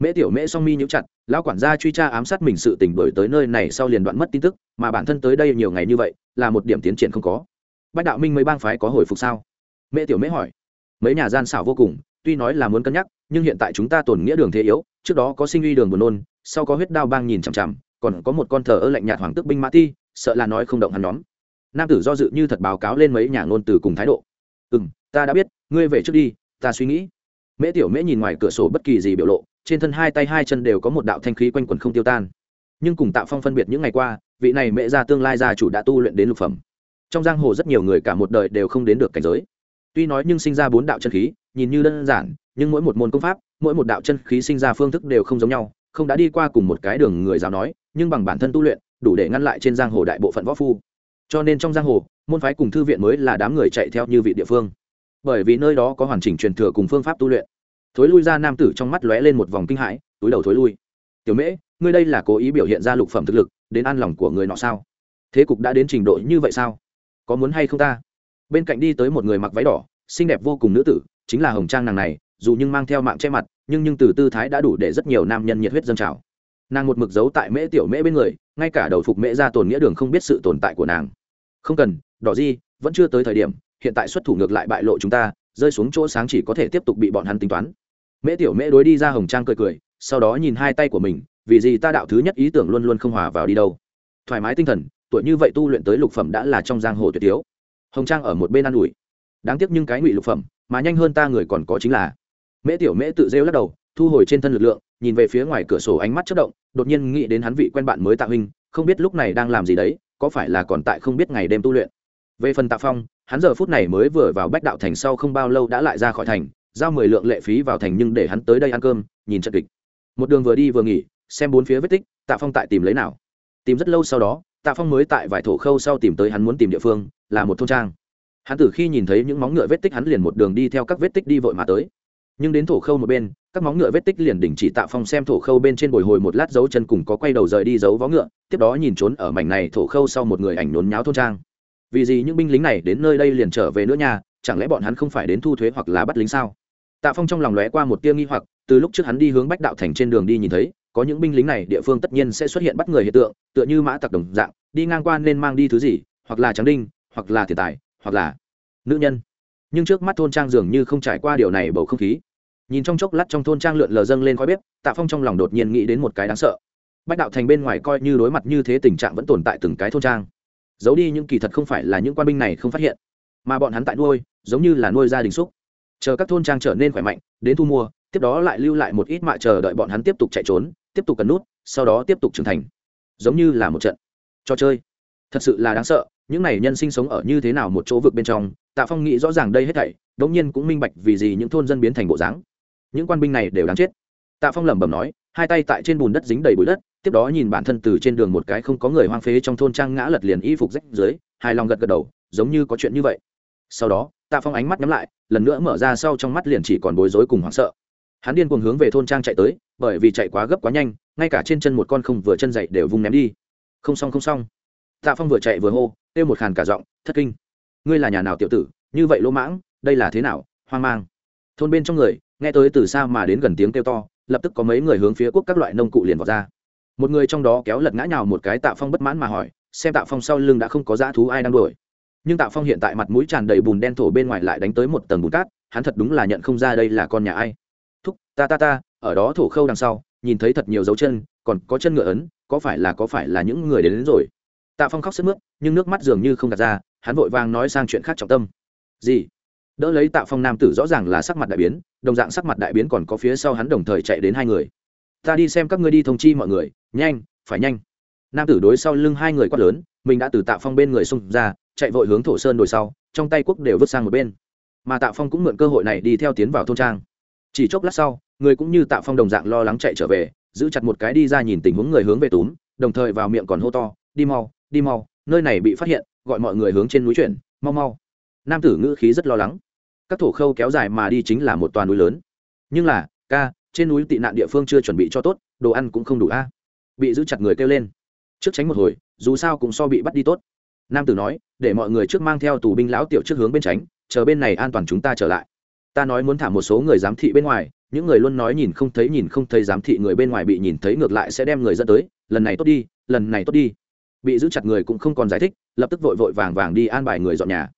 Mễ tiểu mễ song mi nhũ chặt, lão quản gia truy tra ám sát mình sự tỉnh đổi tới nơi này sau liền đoạn mất tin tức, mà bản thân tới đây nhiều ngày như vậy, là một điểm tiến triển không có. Bách đạo minh mấy bang phái có hồi phục sao? Mễ tiểu mễ hỏi. Mấy nhà gian xảo vô cùng, tuy nói là muốn cân nhắc, nhưng hiện tại chúng ta tổn nghĩa đường thế yếu, trước đó có sinh uy đường buồn nôn, sau có huyết đao bang nhìn chằm chằm, còn có một con thờ ơ lạnh nhạt hoàng tức binh mã ti sợ là nói không động hắn nhóm. Nam tử do dự như thật báo cáo lên mấy nhà ngôn từ cùng thái độ. Ừ m ta đã biết, ngươi về trước đi, ta suy nghĩ. Mễ tiểu mễ nhìn ngoài cửa sổ bất kỳ gì biểu lộ, trên thân hai tay hai chân đều có một đạo thanh khí quanh quẩn không tiêu tan. Nhưng cùng tạo phong phân biệt những ngày qua, vị này mễ ra tương lai gia chủ đã tu luyện đến lục phẩm. Trong giang hồ rất nhiều người cả một đời đều không đến được cảnh giới. Tuy nói nhưng sinh ra bốn đạo chân khí, nhìn như đơn giản, nhưng mỗi một môn công pháp, mỗi một đạo chân khí sinh ra phương thức đều không giống nhau, không đã đi qua cùng một cái đường người giáo nói, nhưng bằng bản thân tu luyện đủ để ngăn lại trên giang hồ đại bộ phận võ phu. Cho nên trong giang hồ, môn phái cùng thư viện mới là đám người chạy theo như vị địa phương. Bởi vì nơi đó có hoàn chỉnh truyền thừa cùng phương pháp tu luyện. Thối lui ra nam tử trong mắt lóe lên một vòng kinh hãi, túi đầu thối lui. Tiểu mễ, ngươi đây là cố ý biểu hiện ra lục phẩm thực lực, đến an lòng của người nọ sao? Thế cục đã đến trình độ như vậy sao? Có muốn hay không ta? Bên cạnh đi tới một người mặc váy đỏ, xinh đẹp vô cùng nữ tử, chính là hồng trang nàng này, dù nhưng mang theo mạng che mặt, nhưng nhưng từ tư thái đã đủ để rất nhiều nam nhân nhiệt huyết dân trào nàng một mực giấu tại mễ tiểu mễ bên người, ngay cả đầu phục mễ ra tồn nghĩa đường không biết sự tồn tại của nàng. Không cần, đỏ di, vẫn chưa tới thời điểm, hiện tại xuất thủ ngược lại bại lộ chúng ta, rơi xuống chỗ sáng chỉ có thể tiếp tục bị bọn hắn tính toán. Mễ tiểu mễ đối đi ra hồng trang cười cười, sau đó nhìn hai tay của mình, vì gì ta đạo thứ nhất ý tưởng luôn luôn không hòa vào đi đâu. Thoải mái tinh thần, tuổi như vậy tu luyện tới lục phẩm đã là trong giang hồ tuyệt tiếu hồng trang ở một bên an ủi. Đáng tiếc nhưng cái ngụy lục phẩm, mà nhanh hơn ta người còn có chính là. Mễ tiểu mễ tự rêu lắc đầu, thu hồi trên thân lực lượng, nhìn về phía ngoài cửa sổ ánh mắt chất động đột nhiên nghĩ đến hắn vị quen bạn mới tạ huynh, không biết lúc này đang làm gì đấy, có phải là còn tại không biết ngày đêm tu luyện? Về phần tạ phong, hắn giờ phút này mới vừa vào bách đạo thành sau không bao lâu đã lại ra khỏi thành, giao mười lượng lệ phí vào thành nhưng để hắn tới đây ăn cơm, nhìn trận kịch. Một đường vừa đi vừa nghỉ, xem bốn phía vết tích, tạ phong tại tìm lấy nào? Tìm rất lâu sau đó, tạ phong mới tại vài thổ khâu sau tìm tới hắn muốn tìm địa phương, là một thôn trang. Hắn từ khi nhìn thấy những móng ngựa vết tích hắn liền một đường đi theo các vết tích đi vội mà tới nhưng đến thổ khâu một bên các móng ngựa vết tích liền đình chỉ tạ phong xem thổ khâu bên trên bồi hồi một lát dấu chân cùng có quay đầu rời đi dấu vó ngựa tiếp đó nhìn trốn ở mảnh này thổ khâu sau một người ảnh nhốn nháo thôn trang. Vì gì những binh lính này đến nơi đây liền trở về nữa nhà, chẳng lẽ bọn hắn không phải đến thu thuế hoặc là bắt lính sao? Tạ phong trong lòng lóe qua một tia nghi hoặc từ lúc trước hắn đi hướng bách đạo thành trên đường đi nhìn thấy có những binh lính này địa phương tất nhiên sẽ xuất hiện bắt người hiện tượng tựa như mã tặc đồng dạng đi ngang qua nên mang đi thứ gì hoặc là tráng đinh hoặc là tiền tài hoặc là nữ nhân nhưng trước mắt thôn trang dường như không trải qua điều này bầu không khí. Nhìn trong chốc lát trong thôn trang lượn lờ dâng lên khói bếp, tạ phong trong lòng đột nhiên nghĩ đến một cái đáng sợ. Bách đạo thành bên ngoài coi như đối mặt như thế tình trạng vẫn tồn tại từng cái thôn trang. Giấu đi những kỳ thật không phải là những quan binh này không phát hiện, mà bọn hắn tại nuôi, giống như là nuôi gia đình xúc chờ các thôn trang trở nên khỏe mạnh, đến thu mua, tiếp đó lại lưu lại một ít mạ chờ đợi bọn hắn tiếp tục chạy trốn, tiếp tục cần nút, sau đó tiếp tục trưởng thành. Giống như là một trận trò chơi. Thật sự là đáng sợ, những này nhân sinh sống ở như thế nào một chỗ vực bên trong tạ phong nghĩ rõ ràng đây hết thảy, đống nhiên cũng minh bạch vì gì những thôn dân biến thành bộ dáng. Những quan binh này đều đáng chết. Tạ phong lẩm bẩm nói, hai tay tại trên bùn đất dính đầy bụi đất, tiếp đó nhìn bản thân từ trên đường một cái không có người hoang phế trong thôn trang ngã lật liền y phục rách dưới, hài lòng gật gật đầu, giống như có chuyện như vậy. Sau đó, tạ phong ánh mắt nhắm lại, lần nữa mở ra sau trong mắt liền chỉ còn bối rối cùng hoảng sợ. Hắn điên cuồng hướng về thôn trang chạy tới, bởi vì chạy quá gấp quá nhanh, ngay cả trên chân một con không vừa chân dậy đều vung ném đi. Không xong không xong. Tạ phong vừa chạy vừa hô, kêu một khàn cả giọng, thất kinh ngươi là nhà nào tiểu tử như vậy lỗ mãng đây là thế nào hoang mang. Thôn bên trong người nghe tới từ xa mà đến gần tiếng kêu to lập tức có mấy người hướng phía quốc các loại nông cụ liền vào ra. Một người trong đó kéo lật ngã nhào một cái tạ phong bất mãn mà hỏi xem tạ phong sau lưng đã không có dã thú ai đang đuổi. Nhưng tạ phong hiện tại mặt mũi tràn đầy bùn đen thổ bên ngoài lại đánh tới một tầng bùn cát hắn thật đúng là nhận không ra đây là con nhà ai. Thúc ta ta ta ở đó thổ khâu đằng sau nhìn thấy thật nhiều dấu chân còn có chân ngựa ấn có phải là có phải là những người đến, đến rồi. Tạ phong khóc sức mướt nhưng nước mắt dường như không đặt ra hắn vội vàng nói sang chuyện khác trọng tâm. Gì? Đỡ lấy tạ phong nam tử rõ ràng là sắc mặt đại biến, đồng dạng sắc mặt đại biến còn có phía sau hắn đồng thời chạy đến hai người. Ta đi xem các ngươi đi thông chi mọi người, nhanh, phải nhanh. Nam tử đối sau lưng hai người quát lớn, mình đã từ tạ phong bên người xung ra, chạy vội hướng thổ sơn đồi sau, trong tay quốc đều vứt sang một bên. Mà tạ phong cũng mượn cơ hội này đi theo tiến vào thôn trang. Chỉ chốc lát sau, người cũng như tạ phong đồng dạng lo lắng chạy trở về, giữ chặt một cái đi ra nhìn tình huống người hướng về túm, đồng thời vào miệng còn hô to, đi mau đi mau, nơi này bị phát hiện gọi mọi người hướng trên núi chuyển, mau mau. Nam tử ngữ khí rất lo lắng. Các thổ khâu kéo dài mà đi chính là một toàn núi lớn. Nhưng là, ca, trên núi tị nạn địa phương chưa chuẩn bị cho tốt, đồ ăn cũng không đủ a. Bị giữ chặt người kêu lên. Trước tránh một hồi, dù sao cũng so bị bắt đi tốt. Nam tử nói, để mọi người trước mang theo tù binh lão tiểu trước hướng bên tránh, chờ bên này an toàn chúng ta trở lại. Ta nói muốn thả một số người giám thị bên ngoài, những người luôn nói nhìn không thấy nhìn không thấy giám thị người bên ngoài bị nhìn thấy ngược lại sẽ đem người dẫn tới, lần này tốt đi, lần này tốt đi bị giữ chặt người cũng không còn giải thích, lập tức vội vội vàng vàng đi an bài người dọn nhà.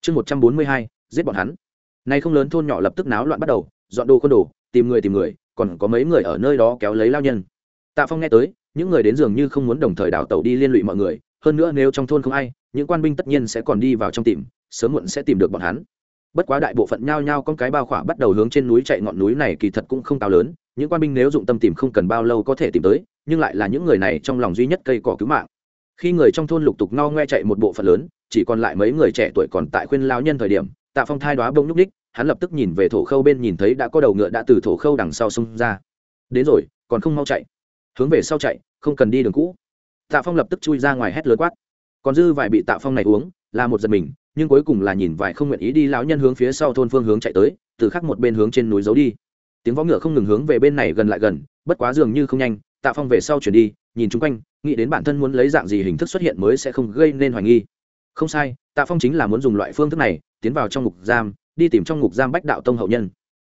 Chương một trăm bốn mươi hai, giết bọn hắn. Nay không lớn thôn nhỏ lập tức náo loạn bắt đầu, dọn đồ con đồ, tìm người tìm người, còn có mấy người ở nơi đó kéo lấy lao nhân. Tạ phong nghe tới, những người đến dường như không muốn đồng thời đào tẩu đi liên lụy mọi người, hơn nữa nếu trong thôn không ai, những quan binh tất nhiên sẽ còn đi vào trong tìm, sớm muộn sẽ tìm được bọn hắn. Bất quá đại bộ phận nhao nhao con cái bao khỏa bắt đầu hướng trên núi chạy, ngọn núi này kỳ thật cũng không cao lớn, những quan binh nếu dụng tâm tìm không cần bao lâu có thể tìm tới, nhưng lại là những người này trong lòng duy nhất cây cỏ cứu mạng khi người trong thôn lục tục ngao ngoe chạy một bộ phận lớn, chỉ còn lại mấy người trẻ tuổi còn tại khuyên lao nhân thời điểm, tạ phong thai đoá bông nhúc ních hắn lập tức nhìn về thổ khâu bên nhìn thấy đã có đầu ngựa đã từ thổ khâu đằng sau xông ra. Đến rồi, còn không mau chạy. Hướng về sau chạy, không cần đi đường cũ. Tạ phong lập tức chui ra ngoài hét lớn quát. Còn dư vài bị tạ phong này uống, là một giật mình, nhưng cuối cùng là nhìn vài không nguyện ý đi lão nhân hướng phía sau thôn phương hướng chạy tới, từ khắc một bên hướng trên núi giấu đi. Tiếng võ ngựa không ngừng hướng về bên này gần lại gần bất quá dường như không nhanh, tạ phong về sau chuyển đi, nhìn chung quanh, nghĩ đến bản thân muốn lấy dạng gì hình thức xuất hiện mới sẽ không gây nên hoài nghi. Không sai, tạ phong chính là muốn dùng loại phương thức này, tiến vào trong ngục giam, đi tìm trong ngục giam bách đạo tông hậu nhân.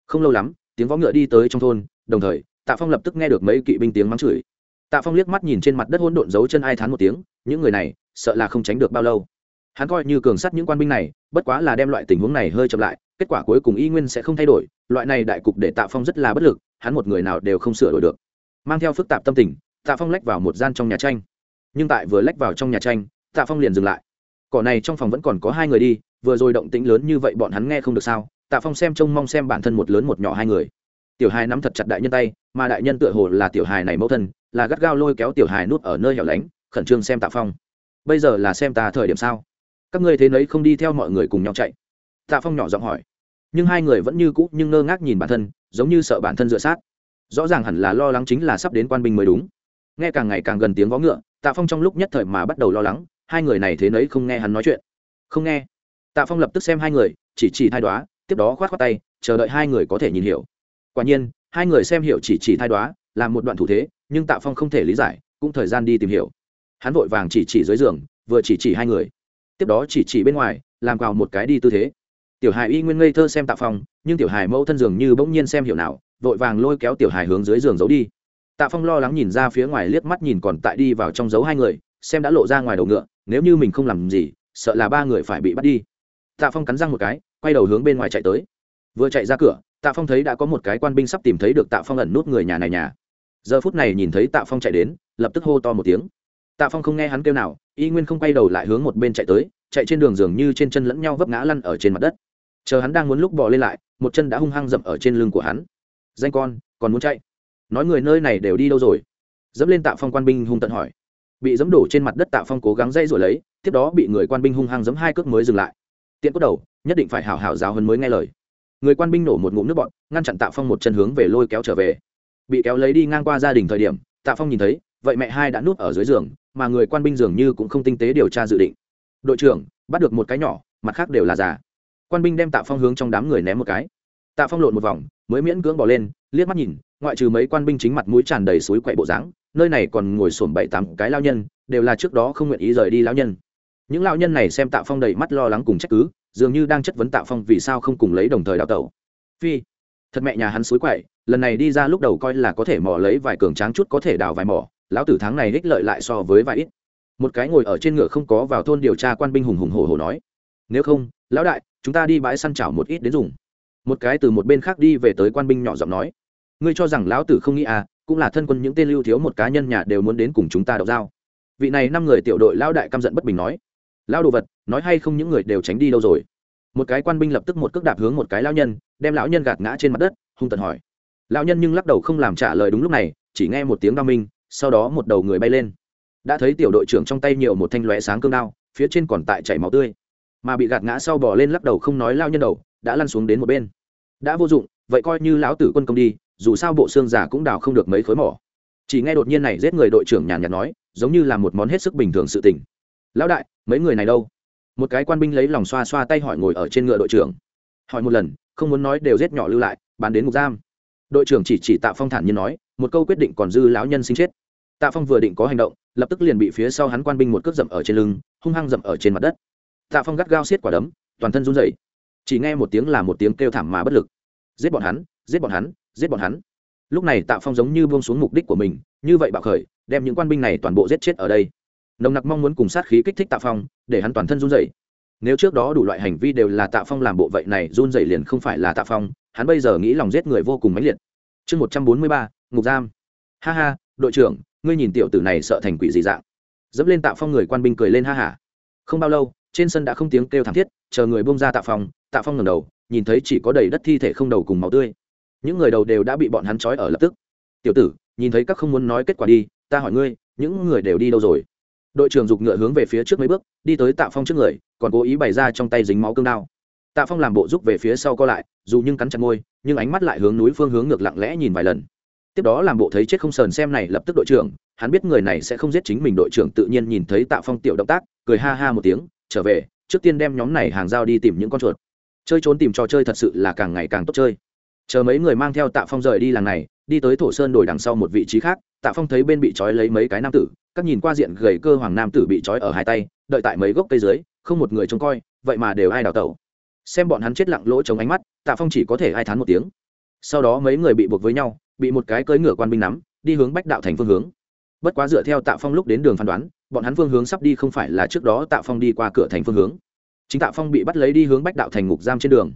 Không lâu lắm, tiếng võ ngựa đi tới trong thôn, đồng thời, tạ phong lập tức nghe được mấy kỵ binh tiếng mắng chửi. Tạ phong liếc mắt nhìn trên mặt đất hỗn độn dấu chân ai thán một tiếng, những người này, sợ là không tránh được bao lâu. Hắn coi như cường sắt những quan binh này, bất quá là đem loại tình huống này hơi chậm lại, kết quả cuối cùng y nguyên sẽ không thay đổi, loại này đại cục để tạ phong rất là bất lực hắn một người nào đều không sửa đổi được. Mang theo phức tạp tâm tình, tạ phong lách vào một gian trong nhà tranh. Nhưng tại vừa lách vào trong nhà tranh, tạ phong liền dừng lại. Cỏ này trong phòng vẫn còn có hai người đi, vừa rồi động tĩnh lớn như vậy bọn hắn nghe không được sao? Tạ phong xem trông mong xem bản thân một lớn một nhỏ hai người. Tiểu hài nắm thật chặt đại nhân tay, mà đại nhân tựa hồ là tiểu hài này mẫu thân, là gắt gao lôi kéo tiểu hài nút ở nơi hẻo lánh, khẩn trương xem tạ phong. Bây giờ là xem ta thời điểm sao? Các ngươi thế nấy không đi theo mọi người cùng nhau chạy. Tạ phong nhỏ giọng hỏi nhưng hai người vẫn như cũ nhưng ngơ ngác nhìn bản thân, giống như sợ bản thân dựa sát. Rõ ràng hẳn là lo lắng chính là sắp đến quan binh mới đúng. Nghe càng ngày càng gần tiếng vó ngựa, tạ phong trong lúc nhất thời mà bắt đầu lo lắng, hai người này thế nấy không nghe hắn nói chuyện. Không nghe. Tạ phong lập tức xem hai người, chỉ chỉ thai đoá, tiếp đó khoát khoát tay, chờ đợi hai người có thể nhìn hiểu. Quả nhiên, hai người xem hiểu chỉ chỉ thai đoá là một đoạn thủ thế, nhưng tạ phong không thể lý giải, cũng thời gian đi tìm hiểu. Hắn vội vàng chỉ chỉ dưới giường, vừa chỉ chỉ hai người. Tiếp đó chỉ chỉ bên ngoài, làm vào một cái đi tư thế tiểu hài y nguyên ngây thơ xem tạ phong, nhưng tiểu hài mẫu thân dường như bỗng nhiên xem hiểu nào, vội vàng lôi kéo tiểu hài hướng dưới giường giấu đi. Tạ phong lo lắng nhìn ra phía ngoài liếc mắt nhìn còn tại đi vào trong giấu hai người, xem đã lộ ra ngoài đầu ngựa, nếu như mình không làm gì, sợ là ba người phải bị bắt đi. Tạ phong cắn răng một cái, quay đầu hướng bên ngoài chạy tới. Vừa chạy ra cửa, tạ phong thấy đã có một cái quan binh sắp tìm thấy được tạ phong ẩn nút người nhà này nhà. Giờ phút này nhìn thấy tạ phong chạy đến, lập tức hô to một tiếng. Tạ phong không nghe hắn kêu nào, y nguyên không quay đầu lại hướng một bên chạy tới, chạy trên đường dường như trên chân lẫn nhau vấp ngã lăn ở trên mặt đất chờ hắn đang muốn lúc bỏ lên lại một chân đã hung hăng dậm ở trên lưng của hắn. Danh con còn muốn chạy? Nói người nơi này đều đi đâu rồi? Dẫm lên tạ phong quan binh hung tận hỏi. Bị dẫm đổ trên mặt đất tạ phong cố gắng dây rồi lấy tiếp đó bị người quan binh hung hăng dẫm hai cước mới dừng lại. Tiện cốt đầu nhất định phải hảo hảo giáo hơn mới nghe lời. Người quan binh nổ một ngụm nước bọt, ngăn chặn tạ phong một chân hướng về lôi kéo trở về. Bị kéo lấy đi ngang qua gia đình thời điểm tạ phong nhìn thấy vậy mẹ hai đã nuốt ở dưới giường mà người quan binh dường như cũng không tinh tế điều tra dự định. Đội trưởng bắt được một cái nhỏ mặt khác đều là già quan binh đem tạ phong hướng trong đám người ném một cái. Tạ phong lộn một vòng, mới miễn cưỡng bỏ lên, liếc mắt nhìn, ngoại trừ mấy quan binh chính mặt mũi tràn đầy suối quậy bộ dáng, nơi này còn ngồi sổm bảy tám cái lao nhân, đều là trước đó không nguyện ý rời đi lao nhân. Những lao nhân này xem tạ phong đầy mắt lo lắng cùng trách cứ, dường như đang chất vấn tạ phong vì sao không cùng lấy đồng thời đào tẩu. Phi, thật mẹ nhà hắn suối quậy, lần này đi ra lúc đầu coi là có thể mò lấy vài cường tráng chút có thể đào vài mỏ lão tử tháng này ích lợi lại so với vài ít. Một cái ngồi ở trên ngựa không có vào thôn điều tra quan binh hùng hùng hổ hổ nói, nếu không, lão đại chúng ta đi bãi săn chảo một ít đến dùng. Một cái từ một bên khác đi về tới quan binh nhỏ giọng nói. Ngươi cho rằng lão tử không nghĩ à cũng là thân quân những tên lưu thiếu một cá nhân nhà đều muốn đến cùng chúng ta đậu dao. vị này năm người tiểu đội lao đại căm giận bất bình nói. Lao đồ vật, nói hay không những người đều tránh đi đâu rồi? Một cái quan binh lập tức một cước đạp hướng một cái lao nhân, đem lão nhân gạt ngã trên mặt đất, hung tận hỏi. Lão nhân nhưng lắc đầu không làm trả lời đúng lúc này, chỉ nghe một tiếng đao minh, sau đó một đầu người bay lên. Đã thấy tiểu đội trưởng trong tay nhiều một thanh lóe sáng cương đao, phía trên còn tại chảy máu tươi mà bị gạt ngã sau bỏ lên lắc đầu không nói lao nhân đầu, đã lăn xuống đến một bên. Đã vô dụng, vậy coi như lão tử quân công đi, dù sao bộ xương giả cũng đào không được mấy khối mỏ. Chỉ nghe đột nhiên này giết người đội trưởng nhàn nhạt nói, giống như là một món hết sức bình thường sự tình. Lão đại, mấy người này đâu? Một cái quan binh lấy lòng xoa xoa tay hỏi ngồi ở trên ngựa đội trưởng. Hỏi một lần, không muốn nói đều giết nhỏ lưu lại bán đến ngục giam. Đội trưởng chỉ chỉ tạ phong thản nhiên nói, một câu quyết định còn dư lão nhân sinh chết. Tạ phong vừa định có hành động, lập tức liền bị phía sau hắn quan binh một cước dậm ở trên lưng, hung hăng dậm ở trên mặt đất tạ phong gắt gao xiết quả đấm, toàn thân run rẩy. Chỉ nghe một tiếng là một tiếng kêu thảm mà bất lực. Giết bọn hắn, giết bọn hắn, giết bọn hắn. Lúc này tạ phong giống như buông xuống mục đích của mình, như vậy bạo khởi, đem những quan binh này toàn bộ giết chết ở đây. Nồng nặc mong muốn cùng sát khí kích thích tạ phong, để hắn toàn thân run rẩy. Nếu trước đó đủ loại hành vi đều là tạ phong làm bộ vậy này, run rẩy liền không phải là tạ phong, hắn bây giờ nghĩ lòng giết người vô cùng mãnh liệt. Chương một trăm bốn mươi ba, ngục giam. Ha ha, đội trưởng, ngươi nhìn tiểu tử này sợ thành quỷ gì dạng. Dẫm lên tạ phong người quan binh cười lên ha hả không bao lâu trên sân đã không tiếng kêu thảm thiết, chờ người bông ra tạ phong tạ phong ngẩng đầu, nhìn thấy chỉ có đầy đất thi thể không đầu cùng máu tươi. Những người đầu đều đã bị bọn hắn trói ở lập tức. Tiểu tử, nhìn thấy các không muốn nói kết quả đi, ta hỏi ngươi, những người đều đi đâu rồi? Đội trưởng giục ngựa hướng về phía trước mấy bước, đi tới tạ phong trước người, còn cố ý bày ra trong tay dính máu cương đao. Tạ phong làm bộ rút về phía sau co lại, dù nhưng cắn chặt môi, nhưng ánh mắt lại hướng núi phương hướng ngược lặng lẽ nhìn vài lần. Tiếp đó làm bộ thấy chết không sờn xem này lập tức đội trưởng, hắn biết người này sẽ không giết chính mình, đội trưởng tự nhiên nhìn thấy tạ phong tiểu động tác, cười ha ha một tiếng trở về, trước tiên đem nhóm này hàng giao đi tìm những con chuột. Chơi trốn tìm trò chơi thật sự là càng ngày càng tốt chơi. Chờ mấy người mang theo tạ phong rời đi làng này, đi tới thổ sơn đổi đằng sau một vị trí khác, tạ phong thấy bên bị trói lấy mấy cái nam tử, các nhìn qua diện gầy cơ hoàng nam tử bị trói ở hai tay, đợi tại mấy gốc cây dưới, không một người trông coi, vậy mà đều ai đào tẩu. Xem bọn hắn chết lặng lỗ chống ánh mắt, tạ phong chỉ có thể ai thán một tiếng. Sau đó mấy người bị buộc với nhau, bị một cái cưỡi ngựa quan binh nắm, đi hướng bách đạo thành phương hướng. Bất quá dựa theo tạ phong lúc đến đường phán đoán bọn hắn phương hướng sắp đi không phải là trước đó tạ phong đi qua cửa thành phương hướng. Chính tạ phong bị bắt lấy đi hướng bách đạo thành ngục giam trên đường.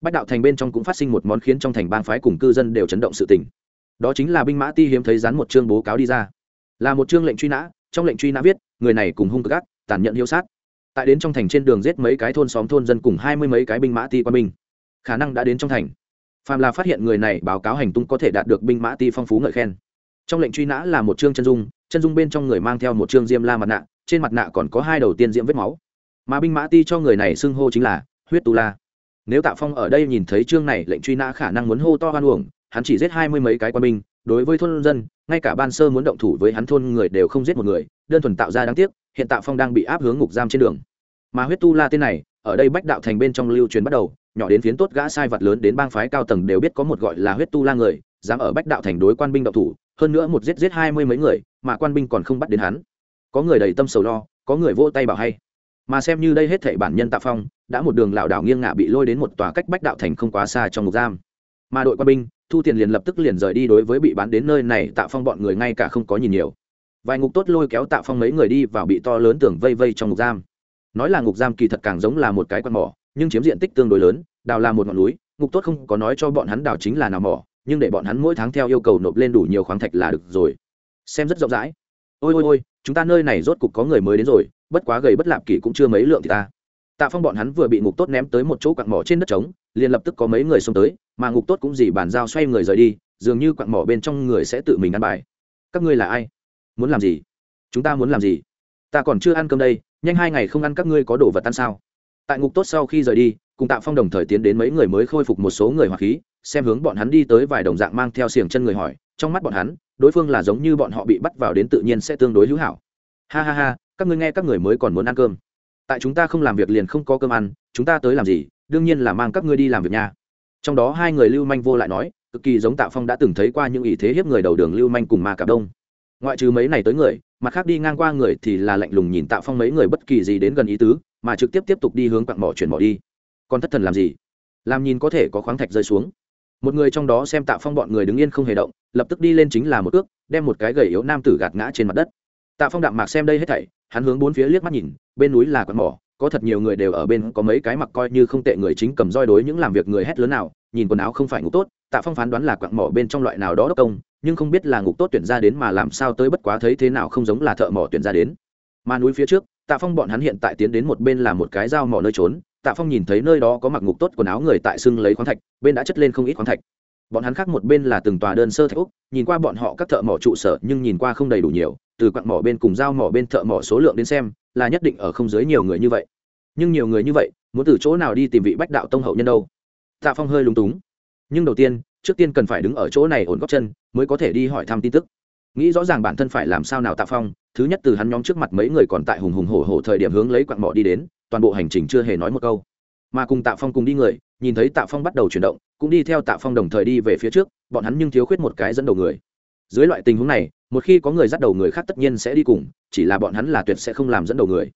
Bách đạo thành bên trong cũng phát sinh một món khiến trong thành bang phái cùng cư dân đều chấn động sự tình. Đó chính là binh mã ti hiếm thấy dán một chương bố cáo đi ra. Là một chương lệnh truy nã, trong lệnh truy nã viết, người này cùng hung cực ác, tàn nhẫn hiếu sát. Tại đến trong thành trên đường giết mấy cái thôn xóm thôn dân cùng hai mươi mấy cái binh mã ti quân binh. Khả năng đã đến trong thành. Phàm là phát hiện người này báo cáo hành tung có thể đạt được binh mã ti phong phú ngợi khen. Trong lệnh truy nã là một chương chân dung chân dung bên trong người mang theo một chương diêm la mặt nạ, trên mặt nạ còn có hai đầu tiên diễm vết máu. Mà binh mã ti cho người này xưng hô chính là huyết tu la. Nếu tạ phong ở đây nhìn thấy chương này, lệnh truy nã khả năng muốn hô to hoan uổng, hắn chỉ giết hai mươi mấy cái quân binh, đối với thôn dân, ngay cả ban sơ muốn động thủ với hắn thôn người đều không giết một người, đơn thuần tạo ra đáng tiếc, hiện tạ phong đang bị áp hướng ngục giam trên đường. Mà huyết tu la tên này, ở đây bách đạo thành bên trong lưu truyền bắt đầu, nhỏ đến phiến tốt gã sai vật lớn đến bang phái cao tầng đều biết có một gọi là huyết tu la người, dám ở bách đạo thành đối quan binh động thủ, hơn nữa một giết giết hai mươi mấy người mà quan binh còn không bắt đến hắn. Có người đầy tâm sầu lo, có người vô tay bảo hay. Mà xem như đây hết thảy bản nhân tạ phong, đã một đường lảo đảo nghiêng ngả bị lôi đến một tòa cách bách đạo thành không quá xa trong ngục giam. Mà đội quan binh, thu tiền liền lập tức liền rời đi đối với bị bán đến nơi này, tạ phong bọn người ngay cả không có nhìn nhiều. Vài ngục tốt lôi kéo tạ phong mấy người đi vào bị to lớn tưởng vây vây trong ngục giam. Nói là ngục giam kỳ thật càng giống là một cái quan mỏ, nhưng chiếm diện tích tương đối lớn, đào là một ngọn núi, ngục tốt không có nói cho bọn hắn đào chính là nào mỏ, nhưng để bọn hắn mỗi tháng theo yêu cầu nộp lên đủ nhiều khoáng thạch là được rồi xem rất rộng rãi. Ôi ôi ôi, chúng ta nơi này rốt cục có người mới đến rồi, bất quá gầy bất lạp kỷ cũng chưa mấy lượng thì ta. Tạ phong bọn hắn vừa bị ngục tốt ném tới một chỗ quặng mỏ trên đất trống, liền lập tức có mấy người xông tới, mà ngục tốt cũng dì bàn giao xoay người rời đi, dường như quặng mỏ bên trong người sẽ tự mình ăn bài. Các ngươi là ai? Muốn làm gì? Chúng ta muốn làm gì? Ta còn chưa ăn cơm đây, nhanh hai ngày không ăn các ngươi có đồ vật ăn sao? Tại ngục tốt sau khi rời đi, cùng tạ phong đồng thời tiến đến mấy người mới khôi phục một số người hoặc khí, xem hướng bọn hắn đi tới vài đồng dạng mang theo xiềng chân người hỏi, trong mắt bọn hắn, đối phương là giống như bọn họ bị bắt vào đến tự nhiên sẽ tương đối hữu hảo. Ha ha ha, các ngươi nghe các người mới còn muốn ăn cơm. Tại chúng ta không làm việc liền không có cơm ăn, chúng ta tới làm gì? Đương nhiên là mang các ngươi đi làm việc nha. Trong đó hai người lưu manh vô lại nói, cực kỳ giống tạ phong đã từng thấy qua những ý thế hiếp người đầu đường lưu manh cùng ma cạp đông. Ngoại trừ mấy này tới người, mặt khác đi ngang qua người thì là lạnh lùng nhìn tạ phong mấy người bất kỳ gì đến gần ý tứ mà trực tiếp tiếp tục đi hướng quặng mỏ chuyển mỏ đi. Còn thất thần làm gì? Làm nhìn có thể có khoáng thạch rơi xuống. Một người trong đó xem tạ phong bọn người đứng yên không hề động, lập tức đi lên chính là một ước, đem một cái gầy yếu nam tử gạt ngã trên mặt đất. Tạ phong đạm mạc xem đây hết thảy, hắn hướng bốn phía liếc mắt nhìn, bên núi là quặng mỏ, có thật nhiều người đều ở bên, có mấy cái mặc coi như không tệ người chính cầm roi đối những làm việc người hét lớn nào, nhìn quần áo không phải ngủ tốt, tạ phong phán đoán là quặng mỏ bên trong loại nào đó đốc công, nhưng không biết là ngục tốt tuyển ra đến mà làm sao tới bất quá thấy thế nào không giống là thợ mỏ tuyển ra đến. Mà núi phía trước tạ phong bọn hắn hiện tại tiến đến một bên là một cái dao mỏ nơi trốn, tạ phong nhìn thấy nơi đó có mặc ngục tốt quần áo người tại xưng lấy khoáng thạch, bên đã chất lên không ít khoáng thạch. Bọn hắn khác một bên là từng tòa đơn sơ thạch úc, nhìn qua bọn họ các thợ mỏ trụ sở nhưng nhìn qua không đầy đủ nhiều, từ quặng mỏ bên cùng dao mỏ bên thợ mỏ số lượng đến xem, là nhất định ở không dưới nhiều người như vậy. Nhưng nhiều người như vậy, muốn từ chỗ nào đi tìm vị bách đạo tông hậu nhân đâu? Tạ phong hơi lúng túng. Nhưng đầu tiên, trước tiên cần phải đứng ở chỗ này ổn góc chân, mới có thể đi hỏi thăm tin tức nghĩ rõ ràng bản thân phải làm sao nào tạ phong, thứ nhất từ hắn nhóm trước mặt mấy người còn tại hùng hùng hổ hổ thời điểm hướng lấy quặng mỏ đi đến, toàn bộ hành trình chưa hề nói một câu. Mà cùng tạ phong cùng đi người, nhìn thấy tạ phong bắt đầu chuyển động, cũng đi theo tạ phong đồng thời đi về phía trước, bọn hắn nhưng thiếu khuyết một cái dẫn đầu người. Dưới loại tình huống này, một khi có người dắt đầu người khác tất nhiên sẽ đi cùng, chỉ là bọn hắn là tuyệt sẽ không làm dẫn đầu người.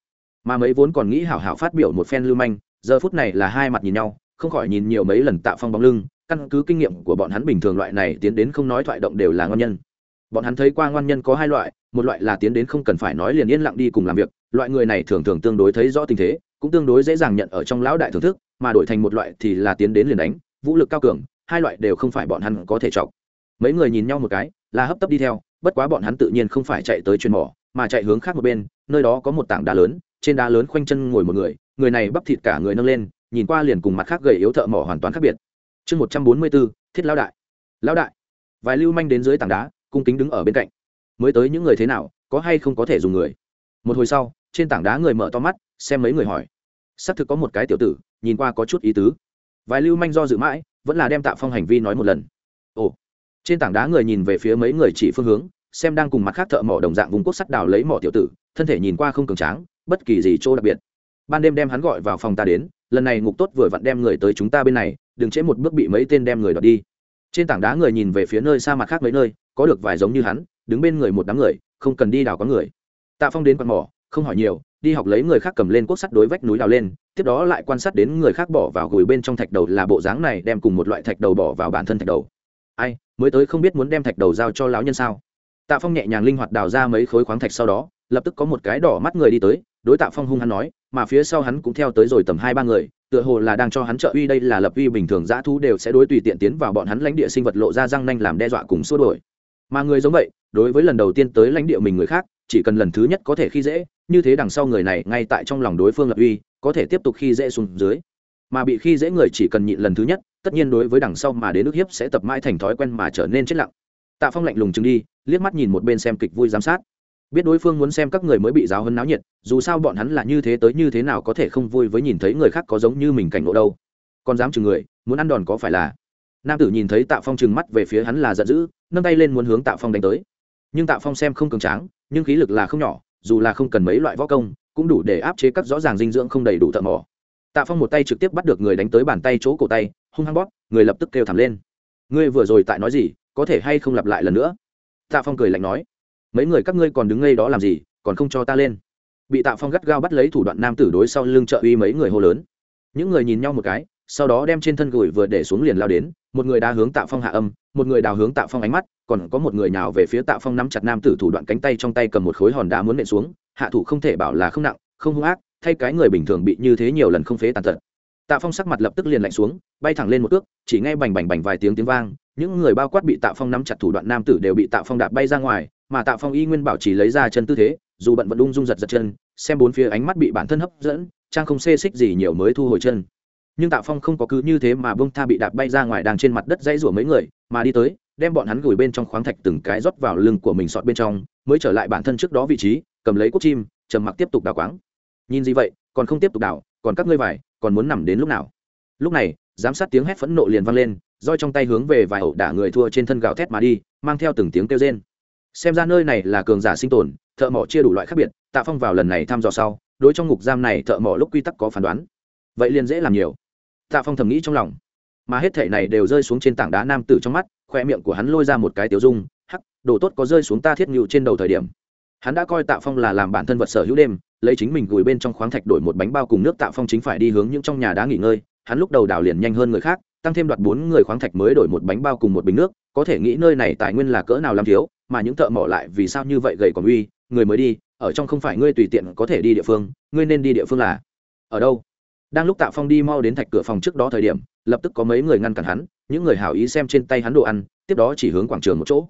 Mà mấy vốn còn nghĩ hảo hảo phát biểu một phen lưu manh, giờ phút này là hai mặt nhìn nhau, không khỏi nhìn nhiều mấy lần tạ phong bóng lưng, căn cứ kinh nghiệm của bọn hắn bình thường loại này tiến đến không nói thoại động đều là ngon nhân bọn hắn thấy qua ngoan nhân có hai loại, một loại là tiến đến không cần phải nói liền yên lặng đi cùng làm việc, loại người này thường thường tương đối thấy rõ tình thế, cũng tương đối dễ dàng nhận ở trong lão đại thưởng thức, mà đổi thành một loại thì là tiến đến liền đánh, vũ lực cao cường, hai loại đều không phải bọn hắn có thể chọc. Mấy người nhìn nhau một cái, là hấp tấp đi theo, bất quá bọn hắn tự nhiên không phải chạy tới chuyên mỏ, mà chạy hướng khác một bên, nơi đó có một tảng đá lớn, trên đá lớn khoanh chân ngồi một người người này bắp thịt cả người nâng lên, nhìn qua liền cùng mặt khác gầy yếu thợ mỏ hoàn toàn khác biệt. Chương một trăm bốn mươi bốn, thiết lão đại. Lão đại, vài lưu manh đến dưới tảng đá cung kính đứng ở bên cạnh. Mới tới những người thế nào, có hay không có thể dùng người? Một hồi sau, trên tảng đá người mở to mắt, xem mấy người hỏi. Xác thực có một cái tiểu tử, nhìn qua có chút ý tứ. Vài lưu manh do dự mãi, vẫn là đem tạ phong hành vi nói một lần. Ồ. Trên tảng đá người nhìn về phía mấy người chỉ phương hướng, xem đang cùng mặt khác thợ mỏ đồng dạng vùng quốc sắt đào lấy mỏ tiểu tử, thân thể nhìn qua không cường tráng, bất kỳ gì chỗ đặc biệt. Ban đêm đem hắn gọi vào phòng ta đến, lần này ngục tốt vừa vặn đem người tới chúng ta bên này, đừng chế một bước bị mấy tên đem người đoạt đi. Trên tảng đá người nhìn về phía nơi xa mặt khác mấy nơi có được vài giống như hắn, đứng bên người một đám người, không cần đi đào có người. Tạ phong đến quạt mỏ, không hỏi nhiều, đi học lấy người khác cầm lên cuốc sắt đối vách núi đào lên, tiếp đó lại quan sát đến người khác bỏ vào gùi bên trong thạch đầu là bộ dáng này, đem cùng một loại thạch đầu bỏ vào bản thân thạch đầu. Ai, mới tới không biết muốn đem thạch đầu giao cho lão nhân sao? Tạ phong nhẹ nhàng linh hoạt đào ra mấy khối khoáng thạch sau đó, lập tức có một cái đỏ mắt người đi tới, đối tạ phong hung hắn nói, mà phía sau hắn cũng theo tới rồi tầm hai ba người, tựa hồ là đang cho hắn trợ uy đây là lập uy bình thường, dã thú đều sẽ đối tùy tiện tiến vào bọn hắn lãnh địa sinh vật lộ ra răng nanh làm đe dọa cùng xua đổi mà người giống vậy, đối với lần đầu tiên tới lãnh địa mình người khác, chỉ cần lần thứ nhất có thể khi dễ, như thế đằng sau người này ngay tại trong lòng đối phương lập uy, có thể tiếp tục khi dễ xuống dưới. Mà bị khi dễ người chỉ cần nhịn lần thứ nhất, tất nhiên đối với đằng sau mà đến nước hiếp sẽ tập mãi thành thói quen mà trở nên chết lặng. Tạ phong lạnh lùng chừng đi, liếc mắt nhìn một bên xem kịch vui giám sát. Biết đối phương muốn xem các người mới bị giáo hơn náo nhiệt, dù sao bọn hắn là như thế tới như thế nào có thể không vui với nhìn thấy người khác có giống như mình cảnh ngộ đâu. Còn dám chừng người, muốn ăn đòn có phải là nam tử nhìn thấy tạ phong trừng mắt về phía hắn là giận dữ, nâng tay lên muốn hướng tạ phong đánh tới. Nhưng tạ phong xem không cường tráng, nhưng khí lực là không nhỏ, dù là không cần mấy loại võ công, cũng đủ để áp chế các rõ ràng dinh dưỡng không đầy đủ thợ mỏ. Tạ phong một tay trực tiếp bắt được người đánh tới bàn tay chỗ cổ tay, hung hăng bóp, người lập tức kêu thảm lên. Ngươi vừa rồi tại nói gì, có thể hay không lặp lại lần nữa? Tạ phong cười lạnh nói. Mấy người các ngươi còn đứng ngay đó làm gì, còn không cho ta lên. Bị tạ phong gắt gao bắt lấy thủ đoạn nam tử đối sau lưng trợ uy mấy người hô lớn. Những người nhìn nhau một cái, sau đó đem trên thân gửi vừa để xuống liền lao đến một người đá hướng tạ phong hạ âm, một người đào hướng tạ phong ánh mắt, còn có một người nào về phía tạ phong nắm chặt nam tử thủ đoạn cánh tay trong tay cầm một khối hòn đá muốn nện xuống, hạ thủ không thể bảo là không nặng, không hung ác, thay cái người bình thường bị như thế nhiều lần không phế tàn tật. Tạ phong sắc mặt lập tức liền lạnh xuống, bay thẳng lên một ước chỉ nghe bành bành bành vài tiếng tiếng vang, những người bao quát bị tạ phong nắm chặt thủ đoạn nam tử đều bị tạ phong đạp bay ra ngoài, mà tạ phong y nguyên bảo chỉ lấy ra chân tư thế, dù bận vẫn ung dung giật giật chân, xem bốn phía ánh mắt bị bản thân hấp dẫn, trang không xê xích gì nhiều mới thu hồi chân nhưng tạ phong không có cứ như thế mà bông tha bị đạp bay ra ngoài đang trên mặt đất dãy rủa mấy người, mà đi tới, đem bọn hắn gửi bên trong khoáng thạch từng cái rót vào lưng của mình sọt bên trong, mới trở lại bản thân trước đó vị trí, cầm lấy cúc chim, trầm mặc tiếp tục đào quáng. Nhìn gì vậy, còn không tiếp tục đào, còn các ngươi vải, còn muốn nằm đến lúc nào? Lúc này, giám sát tiếng hét phẫn nộ liền vang lên, roi trong tay hướng về vài ẩu đả người thua trên thân gạo thét mà đi, mang theo từng tiếng kêu rên. Xem ra nơi này là cường giả sinh tồn, thợ mỏ chia đủ loại khác biệt, tạ phong vào lần này thăm dò sau, đối trong ngục giam này thợ mỏ lúc quy tắc có phán đoán. Vậy liền dễ làm nhiều tạ phong thầm nghĩ trong lòng. Mà hết thể này đều rơi xuống trên tảng đá nam tử trong mắt, khoe miệng của hắn lôi ra một cái tiểu dung, hắc, đồ tốt có rơi xuống ta thiết ngự trên đầu thời điểm. Hắn đã coi tạ phong là làm bản thân vật sở hữu đêm, lấy chính mình gửi bên trong khoáng thạch đổi một bánh bao cùng nước tạ phong chính phải đi hướng những trong nhà đá nghỉ ngơi. Hắn lúc đầu đào liền nhanh hơn người khác, tăng thêm đoạt bốn người khoáng thạch mới đổi một bánh bao cùng một bình nước, có thể nghĩ nơi này tài nguyên là cỡ nào làm thiếu, mà những thợ mỏ lại vì sao như vậy gầy còn uy, người mới đi, ở trong không phải ngươi tùy tiện có thể đi địa phương, ngươi nên đi địa phương là ở đâu? Đang lúc tạ phong đi mau đến thạch cửa phòng trước đó thời điểm, lập tức có mấy người ngăn cản hắn, những người hảo ý xem trên tay hắn đồ ăn, tiếp đó chỉ hướng quảng trường một chỗ.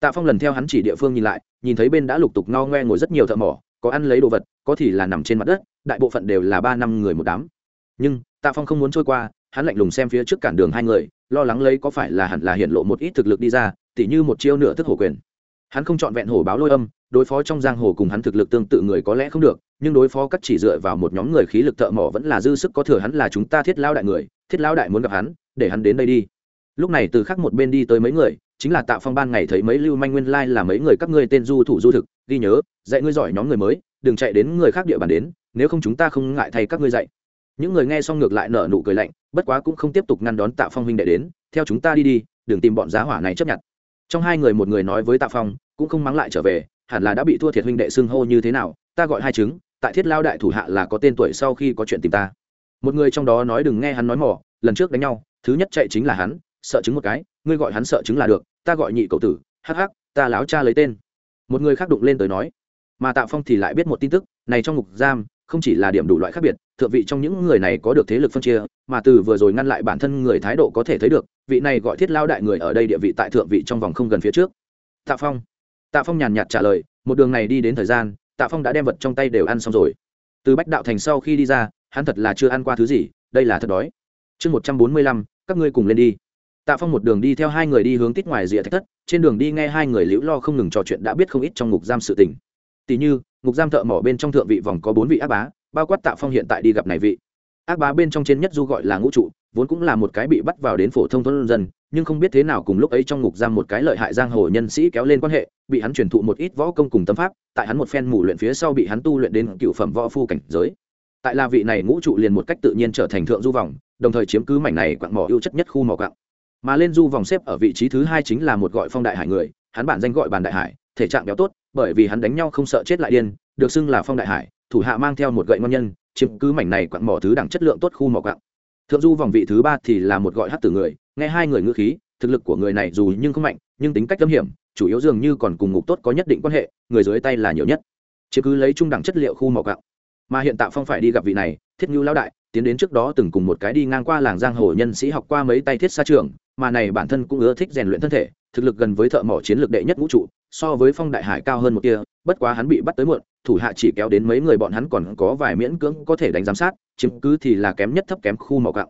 Tạ phong lần theo hắn chỉ địa phương nhìn lại, nhìn thấy bên đã lục tục no ngoe ngồi rất nhiều thợ mỏ, có ăn lấy đồ vật, có thì là nằm trên mặt đất, đại bộ phận đều là ba năm người một đám. Nhưng, tạ phong không muốn trôi qua, hắn lạnh lùng xem phía trước cản đường hai người, lo lắng lấy có phải là hẳn là hiện lộ một ít thực lực đi ra, tỉ như một chiêu nửa thức hổ quyền hắn không chọn vẹn hổ báo lôi âm, đối phó trong giang hồ cùng hắn thực lực tương tự người có lẽ không được, nhưng đối phó cắt chỉ dựa vào một nhóm người khí lực thợ mỏ vẫn là dư sức có thừa hắn là chúng ta thiết lao đại người, thiết lao đại muốn gặp hắn, để hắn đến đây đi. Lúc này từ khắc một bên đi tới mấy người, chính là tạ phong ban ngày thấy mấy lưu manh nguyên lai là mấy người các ngươi tên du thủ du thực, ghi nhớ, dạy ngươi giỏi nhóm người mới, đừng chạy đến người khác địa bàn đến, nếu không chúng ta không ngại thay các ngươi dạy. Những người nghe xong ngược lại nở nụ cười lạnh, bất quá cũng không tiếp tục ngăn đón tạ phong huynh đệ đến, theo chúng ta đi đi, đừng tìm bọn giá hỏa này chấp nhận trong hai người một người nói với tạ phong, cũng không mắng lại trở về, hẳn là đã bị thua thiệt huynh đệ xưng hô như thế nào, ta gọi hai chứng tại thiết lao đại thủ hạ là có tên tuổi sau khi có chuyện tìm ta. Một người trong đó nói đừng nghe hắn nói mỏ lần trước đánh nhau, thứ nhất chạy chính là hắn, sợ chứng một cái, ngươi gọi hắn sợ chứng là được, ta gọi nhị cậu tử, hắc hắc, ta láo cha lấy tên. Một người khác đụng lên tới nói, mà tạ phong thì lại biết một tin tức, này trong ngục giam không chỉ là điểm đủ loại khác biệt, thượng vị trong những người này có được thế lực phân chia, mà từ vừa rồi ngăn lại bản thân người thái độ có thể thấy được, vị này gọi thiết lao đại người ở đây địa vị tại thượng vị trong vòng không gần phía trước. Tạ phong. Tạ phong nhàn nhạt trả lời, một đường này đi đến thời gian, tạ phong đã đem vật trong tay đều ăn xong rồi. Từ bách đạo thành sau khi đi ra, hắn thật là chưa ăn qua thứ gì, đây là thật đói. Chương một trăm bốn mươi lăm, các ngươi cùng lên đi. Tạ phong một đường đi theo hai người đi hướng tít ngoài rìa thách thất, trên đường đi nghe hai người liễu lo không ngừng trò chuyện đã biết không ít trong ngục giam sự tình tỷ như, ngục giam thợ mỏ bên trong thượng vị vòng có bốn vị ác bá, bao quát tạ phong hiện tại đi gặp này vị. Ác bá bên trong trên nhất du gọi là ngũ trụ, vốn cũng là một cái bị bắt vào đến phổ thông thôn dân, nhưng không biết thế nào cùng lúc ấy trong ngục giam một cái lợi hại giang hồ nhân sĩ kéo lên quan hệ, bị hắn truyền thụ một ít võ công cùng tâm pháp, tại hắn một phen mù luyện phía sau bị hắn tu luyện đến cựu phẩm võ phu cảnh giới. Tại là vị này ngũ trụ liền một cách tự nhiên trở thành thượng du vòng, đồng thời chiếm cứ mảnh này quặng mỏ ưu chất nhất khu mỏ quặng. Mà lên du vòng xếp ở vị trí thứ hai chính là một gọi phong đại hải người, hắn bản danh gọi bàn đại hải, thể trạng béo tốt bởi vì hắn đánh nhau không sợ chết lại điên, được xưng là phong đại hải, thủ hạ mang theo một gậy ngon nhân, chiếm cứ mảnh này quặng mỏ thứ đẳng chất lượng tốt khu mỏ quặng. Thượng du vòng vị thứ ba thì là một gọi hát tử người, nghe hai người ngữ khí, thực lực của người này dù nhưng không mạnh, nhưng tính cách âm hiểm, chủ yếu dường như còn cùng ngục tốt có nhất định quan hệ, người dưới tay là nhiều nhất. Chứ cứ lấy trung đẳng chất liệu khu mỏ quặng. Mà hiện tại phong phải đi gặp vị này, thiết nhu lão đại tiến đến trước đó từng cùng một cái đi ngang qua làng giang hồ nhân sĩ học qua mấy tay thiết xa trường, mà này bản thân cũng ưa thích rèn luyện thân thể, thực lực gần với thợ mỏ chiến lược đệ nhất vũ trụ, so với phong đại hải cao hơn một kia, bất quá hắn bị bắt tới muộn, thủ hạ chỉ kéo đến mấy người bọn hắn còn có vài miễn cưỡng có thể đánh giám sát, chiếm cứ thì là kém nhất thấp kém khu mỏ cặng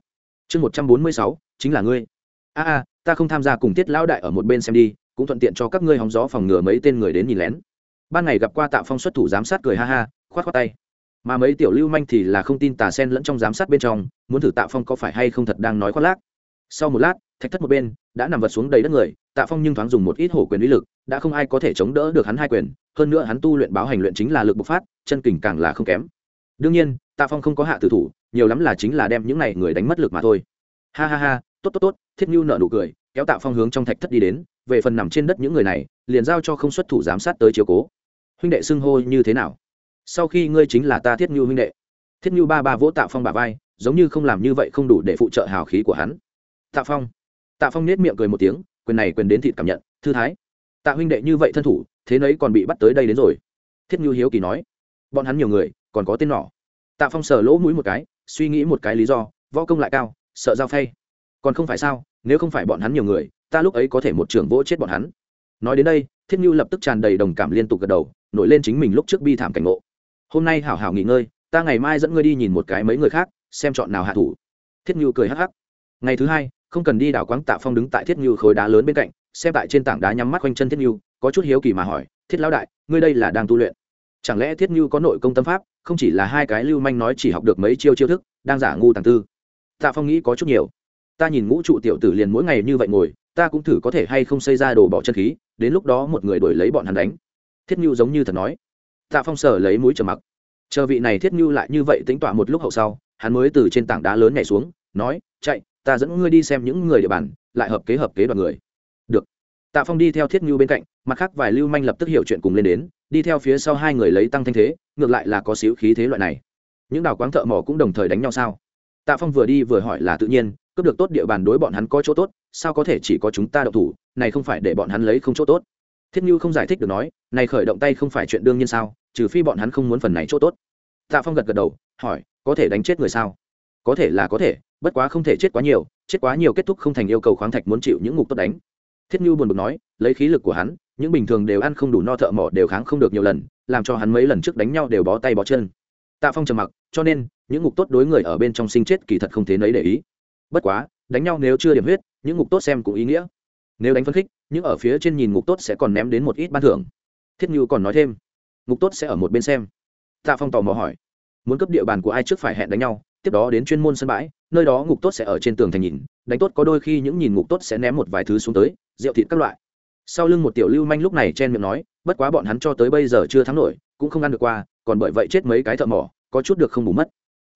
chương một trăm bốn mươi sáu, chính là ngươi. A a, ta không tham gia cùng tiết lão đại ở một bên xem đi, cũng thuận tiện cho các ngươi hóng gió phòng ngừa mấy tên người đến nhìn lén. Ban ngày gặp qua tạ phong xuất thủ giám sát cười ha ha, khoát khoát tay mà mấy tiểu lưu manh thì là không tin tà sen lẫn trong giám sát bên trong, muốn thử tạ phong có phải hay không thật đang nói khoác lác. Sau một lát, thạch thất một bên, đã nằm vật xuống đầy đất người, tạ phong nhưng thoáng dùng một ít hổ quyền uy lực, đã không ai có thể chống đỡ được hắn hai quyền, hơn nữa hắn tu luyện báo hành luyện chính là lực bộc phát, chân kình càng là không kém. Đương nhiên, tạ phong không có hạ tử thủ, nhiều lắm là chính là đem những này người đánh mất lực mà thôi. Ha ha ha, tốt tốt tốt, thiết nhu nợ nụ cười, kéo tạ phong hướng trong thạch thất đi đến, về phần nằm trên đất những người này, liền giao cho không xuất thủ giám sát tới chiều cố. Huynh đệ xưng hô như thế nào? Sau khi ngươi chính là ta thiết nhu huynh đệ. Thiết nhu ba ba vỗ tạ phong bà vai, giống như không làm như vậy không đủ để phụ trợ hào khí của hắn. Tạ phong. Tạ phong nết miệng cười một tiếng, quyền này quyền đến thịt cảm nhận, thư thái. Tạ huynh đệ như vậy thân thủ, thế nấy còn bị bắt tới đây đến rồi. Thiết nhu hiếu kỳ nói. Bọn hắn nhiều người, còn có tên nỏ tạ phong sờ lỗ mũi một cái, suy nghĩ một cái lý do, võ công lại cao, sợ giao phay. Còn không phải sao, nếu không phải bọn hắn nhiều người, ta lúc ấy có thể một trường vỗ chết bọn hắn. Nói đến đây, thiết nhu lập tức tràn đầy đồng cảm liên tục gật đầu, nổi lên chính mình lúc trước bi thảm cảnh ngộ hôm nay hảo hảo nghỉ ngơi, ta ngày mai dẫn ngươi đi nhìn một cái mấy người khác, xem chọn nào hạ thủ. Thiết như cười hắc hắc. Ngày thứ hai, không cần đi đảo quáng tạ phong đứng tại thiết như khối đá lớn bên cạnh, xem tại trên tảng đá nhắm mắt quanh chân thiết như có chút hiếu kỳ mà hỏi, thiết lão đại, ngươi đây là đang tu luyện? Chẳng lẽ thiết như có nội công tâm pháp, không chỉ là hai cái lưu manh nói chỉ học được mấy chiêu chiêu thức, đang giả ngu tàng tư? Tạ phong nghĩ có chút nhiều. Ta nhìn ngũ trụ tiểu tử liền mỗi ngày như vậy ngồi, ta cũng thử có thể hay không xây ra đồ bỏ chân khí, đến lúc đó một người đuổi lấy bọn hắn đánh. Thiết như giống như thật nói tạ phong sở lấy mũi trầm mặc. Chờ vị này thiết như lại như vậy tính tọa một lúc hậu sau, hắn mới từ trên tảng đá lớn nhảy xuống, nói, chạy, ta dẫn ngươi đi xem những người địa bàn, lại hợp kế hợp kế đoàn người. Được. Tạ phong đi theo thiết như bên cạnh, mặt khác vài lưu manh lập tức hiểu chuyện cùng lên đến, đi theo phía sau hai người lấy tăng thanh thế, ngược lại là có xíu khí thế loại này. Những đào quáng thợ mỏ cũng đồng thời đánh nhau sao? Tạ phong vừa đi vừa hỏi là tự nhiên, cướp được tốt địa bàn đối bọn hắn có chỗ tốt, sao có thể chỉ có chúng ta đậu thủ, này không phải để bọn hắn lấy không chỗ tốt. Thiết như không giải thích được nói, này khởi động tay không phải chuyện đương nhiên sao? Trừ phi bọn hắn không muốn phần này chỗ tốt. Tạ phong gật gật đầu, hỏi, có thể đánh chết người sao? Có thể là có thể, bất quá không thể chết quá nhiều, chết quá nhiều kết thúc không thành yêu cầu khoáng thạch muốn chịu những ngục tốt đánh. Thiết như buồn bực nói, lấy khí lực của hắn, những bình thường đều ăn không đủ no thợ mỏ đều kháng không được nhiều lần, làm cho hắn mấy lần trước đánh nhau đều bó tay bó chân. Tạ phong trầm mặc, cho nên, những ngục tốt đối người ở bên trong sinh chết kỳ thật không thế nấy để ý. Bất quá, đánh nhau nếu chưa điểm huyết, những ngục tốt xem cũng ý nghĩa. Nếu đánh phân khích, những ở phía trên nhìn ngục tốt sẽ còn ném đến một ít ban thưởng. Thiết như còn nói thêm ngục tốt sẽ ở một bên xem. Tạ phong tò mò hỏi, muốn cấp địa bàn của ai trước phải hẹn đánh nhau, tiếp đó đến chuyên môn sân bãi, nơi đó ngục tốt sẽ ở trên tường thành nhìn, đánh tốt có đôi khi những nhìn ngục tốt sẽ ném một vài thứ xuống tới, rượu thịt các loại. Sau lưng một tiểu lưu manh lúc này chen miệng nói, bất quá bọn hắn cho tới bây giờ chưa thắng nổi, cũng không ăn được qua, còn bởi vậy chết mấy cái thợ mỏ, có chút được không bù mất.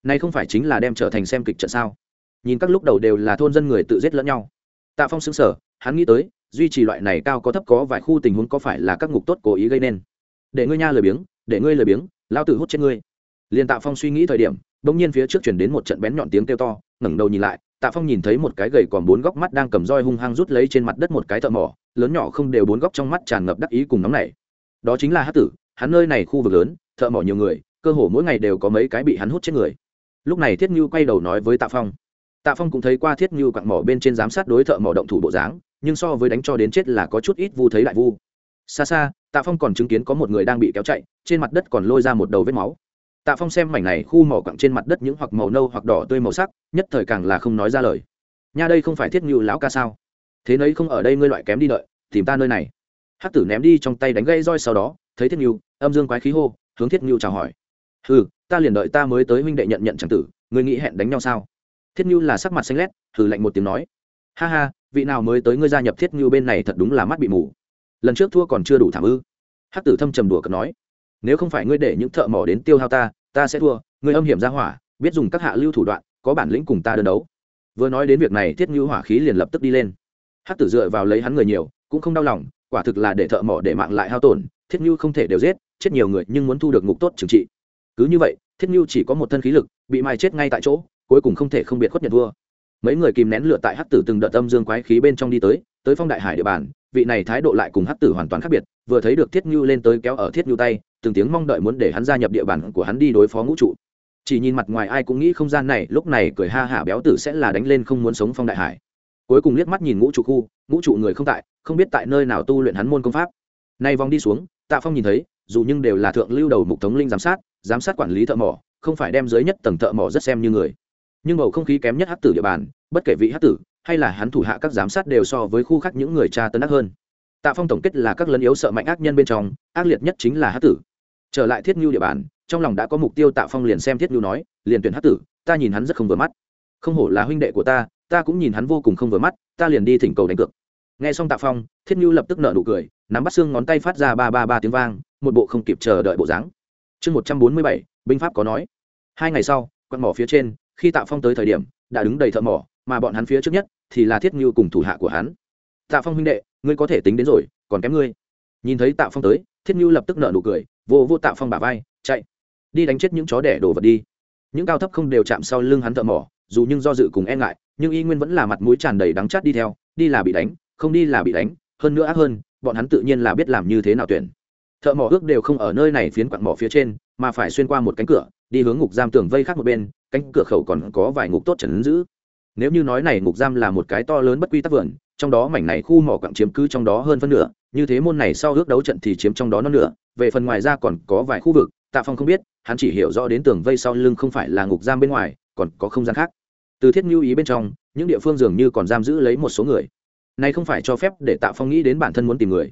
Nay không phải chính là đem trở thành xem kịch trận sao? Nhìn các lúc đầu đều là thôn dân người tự giết lẫn nhau. Tạ phong xứng sở hắn nghĩ tới, duy trì loại này cao có thấp có vài khu tình huống có phải là các ngục tốt cố ý gây nên? Để ngươi nha lười biếng, để ngươi lười biếng, lao tử hút chết ngươi. Liền tạ phong suy nghĩ thời điểm, bỗng nhiên phía trước chuyển đến một trận bén nhọn tiếng kêu to, ngẩng đầu nhìn lại, tạ phong nhìn thấy một cái gầy còn bốn góc mắt đang cầm roi hung hăng rút lấy trên mặt đất một cái thợ mỏ, lớn nhỏ không đều bốn góc trong mắt tràn ngập đắc ý cùng nóng này đó chính là hát tử, hắn nơi này khu vực lớn, thợ mỏ nhiều người, cơ hồ mỗi ngày đều có mấy cái bị hắn hút chết người. Lúc này thiết như quay đầu nói với tạ phong. Tạ phong cũng thấy qua thiết như quặng mỏ bên trên giám sát đối thợ mỏ động thủ bộ dáng, nhưng so với đánh cho đến chết là có chút ít vu thấy đại vu. Xa xa tạ phong còn chứng kiến có một người đang bị kéo chạy trên mặt đất còn lôi ra một đầu vết máu. Tạ phong xem mảnh này khu mỏ quặng trên mặt đất những hoặc màu nâu hoặc đỏ tươi màu sắc nhất thời càng là không nói ra lời. Nha đây không phải thiết Ngưu lão ca sao? Thế nấy không ở đây ngươi loại kém đi đợi tìm ta nơi này. Hắc tử ném đi trong tay đánh gây roi sau đó thấy thiết Ngưu, âm dương quái khí hô hướng thiết Ngưu chào hỏi. Hừ ta liền đợi ta mới tới huynh đệ nhận nhận chẳng tử ngươi nghĩ hẹn đánh nhau sao? Thiết Ngưu là sắc mặt xanh lét hừ lạnh một tiếng nói. Ha ha vị nào mới tới ngươi gia nhập thiết Ngưu bên này thật đúng là mắt bị mù lần trước thua còn chưa đủ thảm ư? Hắc tử thâm trầm đùa cợt nói, nếu không phải ngươi để những thợ mỏ đến tiêu hao ta ta sẽ thua, ngươi âm hiểm ra hỏa, biết dùng các hạ lưu thủ đoạn, có bản lĩnh cùng ta đơn đấu. Vừa nói đến việc này, thiết ngữ hỏa khí liền lập tức đi lên. Hắc tử dựa vào lấy hắn người nhiều, cũng không đau lòng, quả thực là để thợ mỏ để mạng lại hao tổn, thiết ngữ không thể đều giết, chết nhiều người nhưng muốn thu được ngục tốt trừng trị. Cứ như vậy, thiết Ngưu chỉ có một thân khí lực, bị mai chết ngay tại chỗ, cuối cùng không thể không biệt khuất nhận thua. Mấy người kìm nén lửa tại hắc tử từng đợt âm dương quái khí bên trong đi tới tới phong đại hải địa bàn vị này thái độ lại cùng hắc tử hoàn toàn khác biệt, vừa thấy được thiết như lên tới kéo ở thiết như tay, từng tiếng mong đợi muốn để hắn gia nhập địa bàn của hắn đi đối phó ngũ trụ. Chỉ nhìn mặt ngoài ai cũng nghĩ không gian này, lúc này cười ha hả béo tử sẽ là đánh lên không muốn sống phong đại hải. Cuối cùng liếc mắt nhìn ngũ trụ khu, ngũ trụ người không tại, không biết tại nơi nào tu luyện hắn môn công pháp. Nay vòng đi xuống, tạ phong nhìn thấy, dù nhưng đều là thượng lưu đầu mục thống linh giám sát giám sát quản lý thợ mỏ, không phải đem dưới nhất tầng thợ mỏ rất xem như người. Nhưng bầu không khí kém nhất hát tử địa bàn, bất kể vị hát tử hay là hắn thủ hạ các giám sát đều so với khu khác những người cha tân ác hơn. Tạ phong tổng kết là các lấn yếu sợ mạnh ác nhân bên trong, ác liệt nhất chính là hát tử. Trở lại thiết Ngưu địa bàn, trong lòng đã có mục tiêu tạ phong liền xem thiết Ngưu nói, liền tuyển hát tử, ta nhìn hắn rất không vừa mắt. Không hổ là huynh đệ của ta ta cũng nhìn hắn vô cùng không vừa mắt, ta liền đi thỉnh cầu đánh cược. Nghe xong tạ phong, thiết Ngưu lập tức nợ nụ cười, nắm bắt xương ngón tay phát ra ba ba ba tiếng vang, một bộ không kịp chờ đợi bộ dáng. Chương một trăm bốn mươi bảy, binh pháp có nói. Hai ngày sau quặn mỏ phía trên, khi tạ phong tới thời điểm, đã đứng đầy thợ mỏ mà bọn hắn phía trước nhất thì là thiết ngưu cùng thủ hạ của hắn. Tạ phong huynh đệ, ngươi có thể tính đến rồi, còn kém ngươi. Nhìn thấy tạ phong tới, thiết ngưu lập tức nợ nụ cười, vô vô tạ phong bả vai, chạy. Đi đánh chết những chó đẻ đổ vật đi. Những cao thấp không đều chạm sau lưng hắn thợ mỏ, dù nhưng do dự cùng e ngại, nhưng y nguyên vẫn là mặt mũi tràn đầy đắng chát đi theo, đi là bị đánh, không đi là bị đánh, hơn nữa ác hơn, bọn hắn tự nhiên là biết làm như thế nào tuyển. Thợ mỏ ước đều không ở nơi này phiến quặn mỏ phía trên, mà phải xuyên qua một cánh cửa, đi hướng ngục giam tường vây khác một bên, cánh cửa khẩu còn có vài ngục tốt trần giữ nếu như nói này ngục giam là một cái to lớn bất quy tắc vườn, trong đó mảnh này khu mỏ quặng chiếm cứ trong đó hơn phân nửa, như thế môn này sau ước đấu trận thì chiếm trong đó non nửa, về phần ngoài ra còn có vài khu vực, tạ phong không biết, hắn chỉ hiểu rõ đến tường vây sau lưng không phải là ngục giam bên ngoài, còn có không gian khác. Từ thiết lưu ý bên trong, những địa phương dường như còn giam giữ lấy một số người. Này không phải cho phép để tạ phong nghĩ đến bản thân muốn tìm người.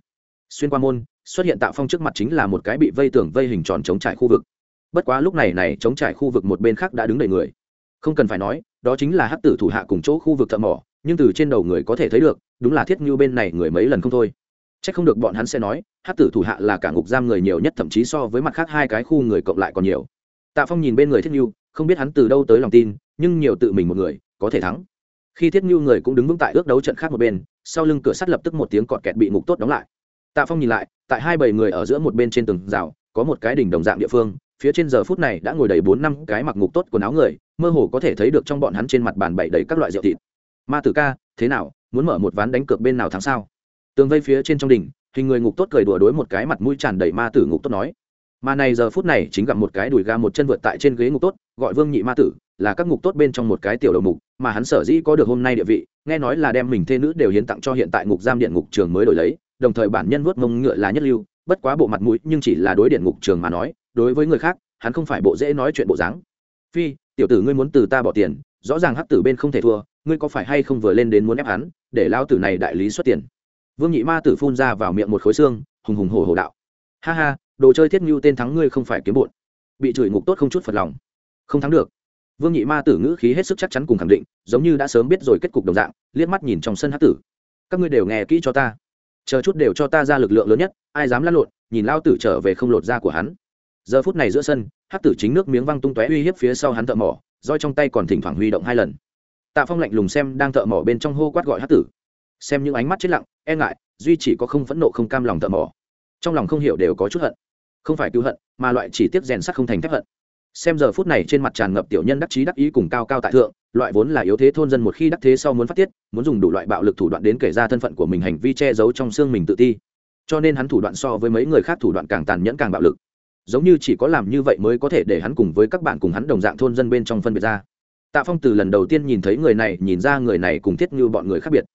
Xuyên qua môn, xuất hiện tạ phong trước mặt chính là một cái bị vây tường vây hình tròn chống trải khu vực. Bất quá lúc này này chống trải khu vực một bên khác đã đứng đầy người. Không cần phải nói đó chính là hắc tử thủ hạ cùng chỗ khu vực thợ mỏ, nhưng từ trên đầu người có thể thấy được, đúng là thiết như bên này người mấy lần không thôi. C h ắ c không được bọn hắn sẽ nói, hắc tử thủ hạ là cả ngục giam người nhiều nhất, thậm chí so với mặt khác hai cái khu người cộng lại còn nhiều. Tạ phong nhìn bên người thiết như, không biết hắn từ đâu tới lòng tin, nhưng nhiều tự mình một người, có thể thắng. Khi thiết như người cũng đứng vững tại ước đấu trận khác một bên, sau lưng cửa sắt lập tức một tiếng cọt kẹt bị ngục tốt đóng lại. Tạ phong nhìn lại, tại hai bảy người ở giữa một bên trên tường rào, có một cái đỉnh đồng dạng địa phương phía trên giờ phút này đã ngồi đầy bốn năm cái mặc ngục tốt quần áo người, mơ hồ có thể thấy được trong bọn hắn trên mặt bàn bày đầy các loại rượu thịt. Ma tử ca, thế nào? Muốn mở một ván đánh cược bên nào thắng sao? Tường vây phía trên trong đỉnh, hình người ngục tốt cười đùa đối một cái mặt mũi tràn đầy ma tử ngục tốt nói. Mà này giờ phút này chính gặp một cái đùi ga một chân vượt tại trên ghế ngục tốt, gọi vương nhị ma tử, là các ngục tốt bên trong một cái tiểu đầu mục, mà hắn sở dĩ có được hôm nay địa vị, nghe nói là đem mình thê nữ đều hiến tặng cho hiện tại ngục giam điện ngục trường mới đổi lấy, đồng thời bản nhân vuốt mông ngựa là nhất lưu, bất quá bộ mặt mũi nhưng chỉ là đối điện ngục trường mà nói đối với người khác, hắn không phải bộ dễ nói chuyện bộ dáng. Phi, tiểu tử ngươi muốn từ ta bỏ tiền, rõ ràng hắc tử bên không thể thua, ngươi có phải hay không vừa lên đến muốn ép hắn, để lao tử này đại lý xuất tiền? Vương nhị ma tử phun ra vào miệng một khối xương, hùng hùng hổ hổ đạo. Ha ha, đồ chơi thiết ngưu tên thắng ngươi không phải kiếm bụn bị chửi ngục tốt không chút phật lòng. Không thắng được. Vương nhị ma tử ngữ khí hết sức chắc chắn cùng khẳng định, giống như đã sớm biết rồi kết cục đồng dạng, liếc mắt nhìn trong sân hát tử. Các ngươi đều nghe kỹ cho ta. Chờ chút đều cho ta ra lực lượng lớn nhất, ai dám lăn lộn, nhìn lao tử trở về không lột da của hắn giờ phút này giữa sân, Hắc tử chính nước miếng văng tung tóe uy hiếp phía sau hắn thợ mỏ, roi trong tay còn thỉnh thoảng huy động hai lần. Tạ phong lạnh lùng xem đang thợ mỏ bên trong hô quát gọi Hắc tử. Xem những ánh mắt chết lặng e ngại, duy chỉ có không phẫn nộ không cam lòng thợ mỏ. Trong lòng không hiểu đều có chút hận. Không phải cứu hận, mà loại chỉ tiếc rèn sắt không thành thép hận. Xem giờ phút này trên mặt tràn ngập tiểu nhân đắc chí đắc ý cùng cao cao tại thượng, loại vốn là yếu thế thôn dân một khi đắc thế sau muốn phát tiết, muốn dùng đủ loại bạo lực thủ đoạn đến kể ra thân phận của mình hành vi che giấu trong xương mình tự ti. Cho nên hắn thủ đoạn so với mấy người khác thủ đoạn càng tàn nhẫn càng bạo lực giống như chỉ có làm như vậy mới có thể để hắn cùng với các bạn cùng hắn đồng dạng thôn dân bên trong phân biệt ra. Tạ phong từ lần đầu tiên nhìn thấy người này, nhìn ra người này cùng thiết như bọn người khác biệt.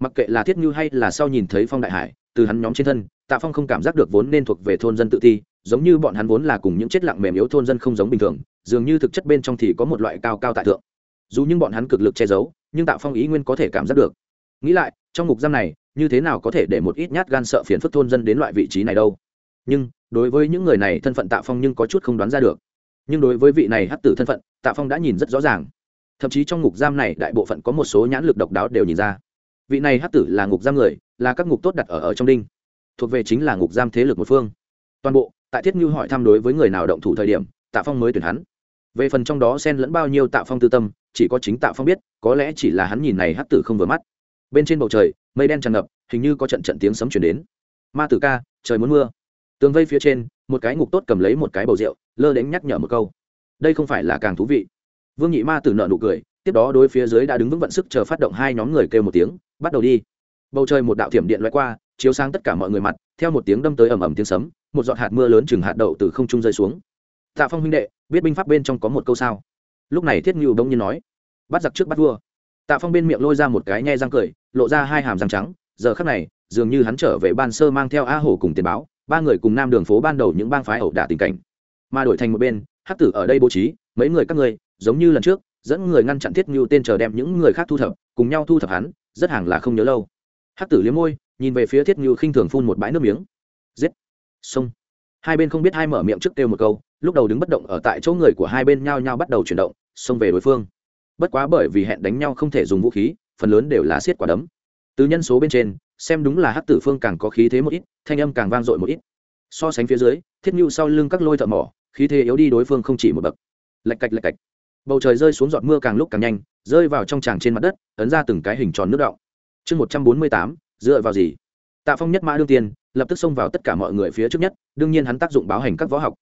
Mặc kệ là thiết như hay là sau nhìn thấy phong đại hải, từ hắn nhóm trên thân, tạ phong không cảm giác được vốn nên thuộc về thôn dân tự ti, giống như bọn hắn vốn là cùng những chết lặng mềm yếu thôn dân không giống bình thường, dường như thực chất bên trong thì có một loại cao cao tại thượng. Dù những bọn hắn cực lực che giấu, nhưng tạ phong ý nguyên có thể cảm giác được. Nghĩ lại, trong ngục giam này, như thế nào có thể để một ít nhát gan sợ phiền phức thôn dân đến loại vị trí này đâu? Nhưng đối với những người này thân phận tạ phong nhưng có chút không đoán ra được. Nhưng đối với vị này hắc tử thân phận, tạ phong đã nhìn rất rõ ràng. Thậm chí trong ngục giam này đại bộ phận có một số nhãn lực độc đáo đều nhìn ra. Vị này hắc tử là ngục giam người, là các ngục tốt đặt ở ở trong đinh. Thuộc về chính là ngục giam thế lực một phương. Toàn bộ, tại thiết như hỏi thăm đối với người nào động thủ thời điểm, tạ phong mới tuyển hắn. Về phần trong đó xen lẫn bao nhiêu tạ phong tư tâm, chỉ có chính tạ phong biết, có lẽ chỉ là hắn nhìn này hắc tử không vừa mắt. Bên trên bầu trời, mây đen tràn ngập, hình như có trận trận tiếng sấm chuyển đến. Ma tử ca, trời muốn mưa tường vây phía trên, một cái ngục tốt cầm lấy một cái bầu rượu, lơ đánh nhắc nhở một câu. Đây không phải là càng thú vị. Vương nhị ma tử nợ nụ cười, tiếp đó đối phía dưới đã đứng vững vận sức chờ phát động hai nhóm người kêu một tiếng, bắt đầu đi. Bầu trời một đạo thiểm điện loại qua, chiếu sáng tất cả mọi người mặt, theo một tiếng đâm tới ầm ầm tiếng sấm, một giọt hạt mưa lớn chừng hạt đậu từ không trung rơi xuống. Tạ phong huynh đệ, biết binh pháp bên trong có một câu sao? Lúc này thiết ngưu đông nhiên nói, bắt giặc trước bắt vua. Tạ phong bên miệng lôi ra một cái nhe răng cười, lộ ra hai hàm răng trắng, giờ khắc này, dường như hắn trở về ban sơ mang theo a hổ cùng tiền báo ba người cùng nam đường phố ban đầu những bang phái ẩu đả tình cảnh. Mà đổi thành một bên, hắc tử ở đây bố trí, mấy người các ngươi, giống như lần trước, dẫn người ngăn chặn thiết ngưu tên chờ đem những người khác thu thập, cùng nhau thu thập hắn, rất hàng là không nhớ lâu. Hắc tử liếm môi, nhìn về phía thiết ngưu khinh thường phun một bãi nước miếng. Giết. Sông hai bên không biết hai mở miệng trước kêu một câu, lúc đầu đứng bất động ở tại chỗ người của hai bên nhao nhao bắt đầu chuyển động, xông về đối phương. Bất quá bởi vì hẹn đánh nhau không thể dùng vũ khí, phần lớn đều là xiết quả đấm. Từ nhân số bên trên xem đúng là hắc tử phương càng có khí thế một ít, thanh âm càng vang dội một ít. So sánh phía dưới, thiết nhu sau lưng các lôi thợ mỏ, khí thế yếu đi đối phương không chỉ một bậc. Lạch cạch lạch cạch. Bầu trời rơi xuống giọt mưa càng lúc càng nhanh, rơi vào trong tràng trên mặt đất, ấn ra từng cái hình tròn nước động chương một trăm bốn mươi tám, dựa vào gì? Tạ phong nhất mã đương tiên, lập tức xông vào tất cả mọi người phía trước nhất, đương nhiên hắn tác dụng báo hành các võ học.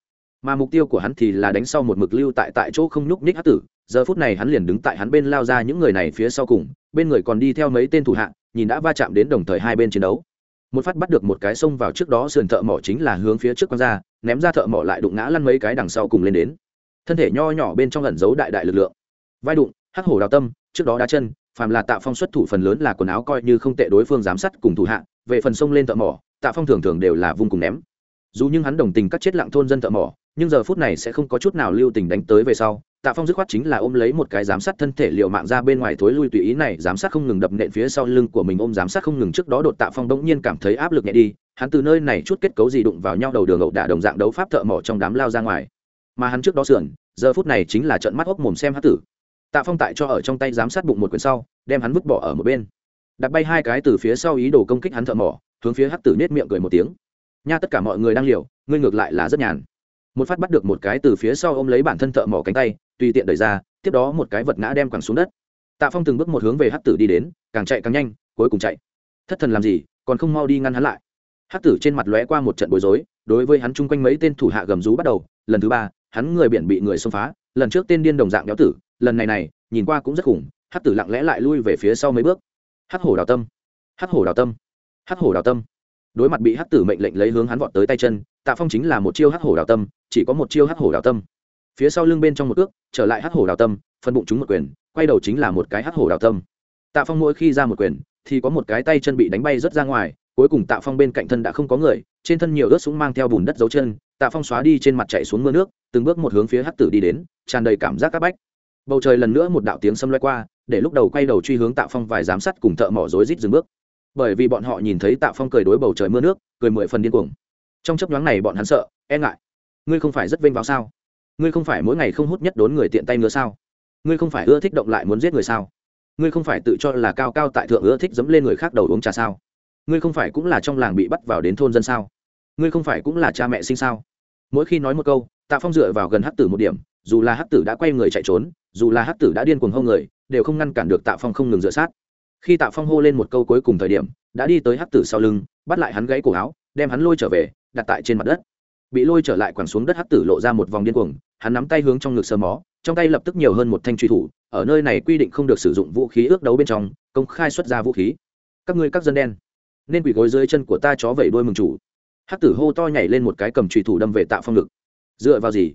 Mà mục tiêu của hắn thì là đánh sau một mực lưu tại tại chỗ không nhúc nhích hát tử giờ phút này hắn liền đứng tại hắn bên lao ra những người này phía sau cùng, bên người còn đi theo mấy tên thủ hạ, nhìn đã va chạm đến đồng thời hai bên chiến đấu. Một phát bắt được một cái xông vào trước đó sườn thợ mỏ chính là hướng phía trước q ra, ném ra thợ mỏ lại đụng ngã lăn mấy cái đằng sau cùng lên đến. Thân thể nho nhỏ bên trong lẩn giấu đại đại lực lượng. Vai đụng, hắc hổ đào tâm, trước đó đá chân, phàm là tạ phong xuất thủ phần lớn là quần áo coi như không tệ đối phương giám sát cùng thủ hạ, về phần sông lên thợ mỏ, tạ phong thường thường đều là vung cùng ném. Dù nhưng hắn đồng tình các chết lặng thôn dân thợ mỏ, nhưng giờ phút này sẽ không có chút nào lưu tình đánh tới về sau tạ phong dứt khoát chính là ôm lấy một cái giám sát thân thể liệu mạng ra bên ngoài thối lui tùy ý này, giám sát không ngừng đập nện phía sau lưng của mình, ôm giám sát không ngừng trước đó đột tạ phong bỗng nhiên cảm thấy áp lực nhẹ đi, hắn từ nơi này chút kết cấu gì đụng vào nhau đầu đường ẩu đả đồng dạng đấu pháp thợ mỏ trong đám lao ra ngoài. Mà hắn trước đó sườn, giờ phút này chính là trận mắt hốc mồm xem hát tử. Tạ phong tại cho ở trong tay giám sát bụng một quyển sau, đem hắn vứt bỏ ở một bên. Đặt bay hai cái từ phía sau ý đồ công kích hắn thợ mỏ, hướng phía hát tử nết miệng cười một tiếng. Nha, tất cả mọi người đang liều, ngươi ngược lại là rất nhàn một phát bắt được một cái từ phía sau ôm lấy bản thân thợ mỏ cánh tay, tùy tiện đẩy ra, tiếp đó một cái vật ngã đem quẳng xuống đất. Tạ phong từng bước một hướng về hát tử đi đến, càng chạy càng nhanh, cuối cùng chạy. Thất thần làm gì, còn không mau đi ngăn hắn lại. Hát tử trên mặt lóe qua một trận bối rối, đối với hắn chung quanh mấy tên thủ hạ gầm rú bắt đầu, lần thứ ba, hắn người biển bị người xông phá, lần trước tên điên đồng dạng béo tử, lần này này, nhìn qua cũng rất khủng hát tử lặng lẽ lại lui về phía sau mấy bước. Hát hổ đào tâm. Hát hổ đào tâm. Hát hổ đào tâm. Đối mặt bị hát tử mệnh lệnh lấy hướng hắn vọt tới tay chân tạ phong chính là một chiêu hắc hổ đào tâm, chỉ có một chiêu hắc hổ đào tâm. Phía sau lưng bên trong một ước, trở lại hắc hổ đào tâm phân bụng chúng một quyền, quay đầu chính là một cái hắc hổ đào tâm. Tạ phong mỗi khi ra một quyền, thì có một cái tay chân bị đánh bay rớt ra ngoài, cuối cùng tạ phong bên cạnh thân đã không có người, trên thân nhiều ướt súng mang theo bùn đất dấu chân, tạ phong xóa đi trên mặt chạy xuống mưa nước, từng bước một hướng phía hắc tử đi đến, tràn đầy cảm giác c áp bách. Bầu trời lần nữa một đạo tiếng xâm loay qua, để lúc đầu quay đầu truy hướng tạ phong vài giám sát cùng thợ mỏ rối rít dừng bước. Bởi vì bọn họ nhìn thấy tạ phong cười đối bầu trời mưa nước, cười mười phần điên cuồng trong chấp nhoáng này bọn hắn sợ e ngại. Ngươi không phải rất vênh vào sao? Ngươi không phải mỗi ngày không hút nhất đốn người tiện tay nữa sao? Ngươi không phải ưa thích động lại muốn giết người sao? Ngươi không phải tự cho là cao cao tại thượng ưa thích dẫm lên người khác đầu uống trà sao? Ngươi không phải cũng là trong làng bị bắt vào đến thôn dân sao? Ngươi không phải cũng là cha mẹ sinh sao? Mỗi khi nói một câu, tạ phong dựa vào gần hắc tử một điểm, dù là hắc tử đã quay người chạy trốn, dù là hắc tử đã điên cuồng hông người, đều không ngăn cản được tạ phong không ngừng dựa sát. Khi tạ phong hô lên một câu cuối cùng thời điểm, đã đi tới hắc tử sau lưng, bắt lại hắn gãy cổ áo, đem hắn lôi trở về đặt tại trên mặt đất. Bị lôi trở lại quẳng xuống đất hắc tử lộ ra một vòng điên cuồng, hắn nắm tay hướng trong ngực sờ mó, trong tay lập tức nhiều hơn một thanh truy thủ, ở nơi này quy định không được sử dụng vũ khí ước đấu bên trong, công khai xuất ra vũ khí. Các ngươi các dân đen, nên quỳ gối dưới chân của ta chó vẩy đôi mừng chủ. Hắc tử hô to nhảy lên một cái cầm truy thủ đâm về tạ phong ngực. Dựa vào gì?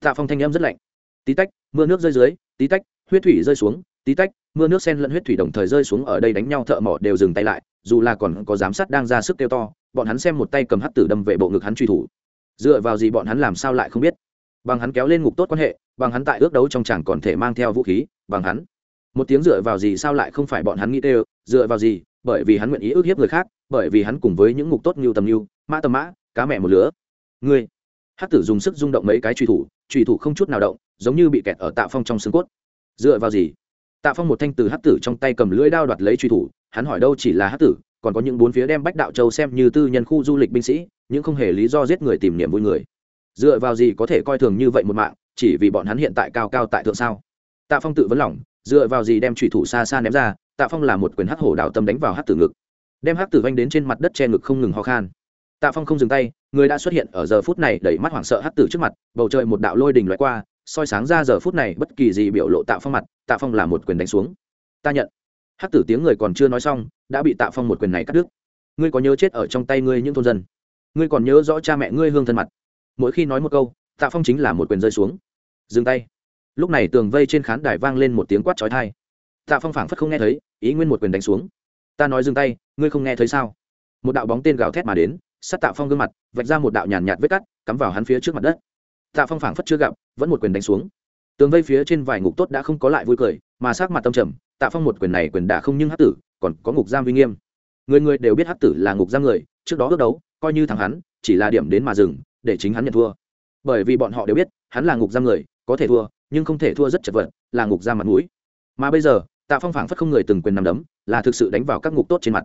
Tạ phong thanh em rất lạnh. Tí tách, mưa nước rơi dưới, tí tách, huyết thủy rơi xuống, tí tách, mưa nước sen lẫn huyết thủy đồng thời rơi xuống ở đây đánh nhau thợ mỏ đều dừng tay lại dù là còn có giám sát đang ra sức kêu to, bọn hắn xem một tay cầm hắc tử đâm về bộ ngực hắn truy thủ. Dựa vào gì bọn hắn làm sao lại không biết? Bằng hắn kéo lên ngục tốt quan hệ, bằng hắn tại ước đấu trong chẳng còn thể mang theo vũ khí, bằng hắn. Một tiếng dựa vào gì sao lại không phải bọn hắn nghĩ tê dựa vào gì? Bởi vì hắn nguyện ý ước hiếp người khác, bởi vì hắn cùng với những ngục tốt như tầm như, mã tầm mã, cá mẹ một lứa. Ngươi. Hắc tử dùng sức rung động mấy cái truy thủ truy thủ không chút nào động, giống như bị kẹt ở tạ phong trong xương cốt. Dựa vào gì? Tạ phong một thanh từ hát tử trong tay cầm lưỡi đao đoạt lấy truy thủ, hắn hỏi đâu chỉ là hát tử, còn có những bốn phía đem bách đạo châu xem như tư nhân khu du lịch binh sĩ, những không hề lý do giết người tìm niệm vui người. Dựa vào gì có thể coi thường như vậy một mạng, chỉ vì bọn hắn hiện tại cao cao tại thượng sao? Tạ phong tự vấn lòng, dựa vào gì đem truy thủ xa xa ném ra, tạ phong là một quyền hắc hổ đào tâm đánh vào hắc tử ngực. Đem hắc tử vanh đến trên mặt đất che ngực không ngừng ho khan. Tạ phong không dừng tay, người đã xuất hiện ở giờ phút này đẩy mắt hoảng sợ hắc tử trước mặt, bầu trời một đạo lôi đình loại qua soi sáng ra giờ phút này bất kỳ gì biểu lộ tạ phong mặt, tạ phong là một quyền đánh xuống. Ta nhận. Hắc tử tiếng người còn chưa nói xong, đã bị tạ phong một quyền này cắt đứt. Ngươi có nhớ chết ở trong tay ngươi những thôn dân? Ngươi còn nhớ rõ cha mẹ ngươi hương thân mặt? Mỗi khi nói một câu, tạ phong chính là một quyền rơi xuống. Dừng tay. Lúc này tường vây trên khán đài vang lên một tiếng quát trói thai tạ phong phảng phất không nghe thấy, ý nguyên một quyền đánh xuống. Ta nói dừng tay, ngươi không nghe thấy sao? Một đạo bóng tên gào thét mà đến sát tạ phong gương mặt, vạch ra một đạo nhàn nhạt vết cắt, cắm vào hắn phía trước mặt đất tạ phong phảng phất chưa gặp, vẫn một quyền đánh xuống. Tường vây phía trên vài ngục tốt đã không có lại vui cười, mà sát mặt tâm trầm, tạ phong một quyền này quyền đả không nhưng hắc tử, còn có ngục giam uy nghiêm. Người người đều biết hắc tử là ngục giam người, trước đó ước đấu, coi như thắng hắn, chỉ là điểm đến mà dừng, để chính hắn nhận thua. Bởi vì bọn họ đều biết, hắn là ngục giam người, có thể thua, nhưng không thể thua rất chật vật, là ngục giam mặt mũi. Mà bây giờ, tạ phong phảng phất không người từng quyền nằm đấm, là thực sự đánh vào các ngục tốt trên mặt.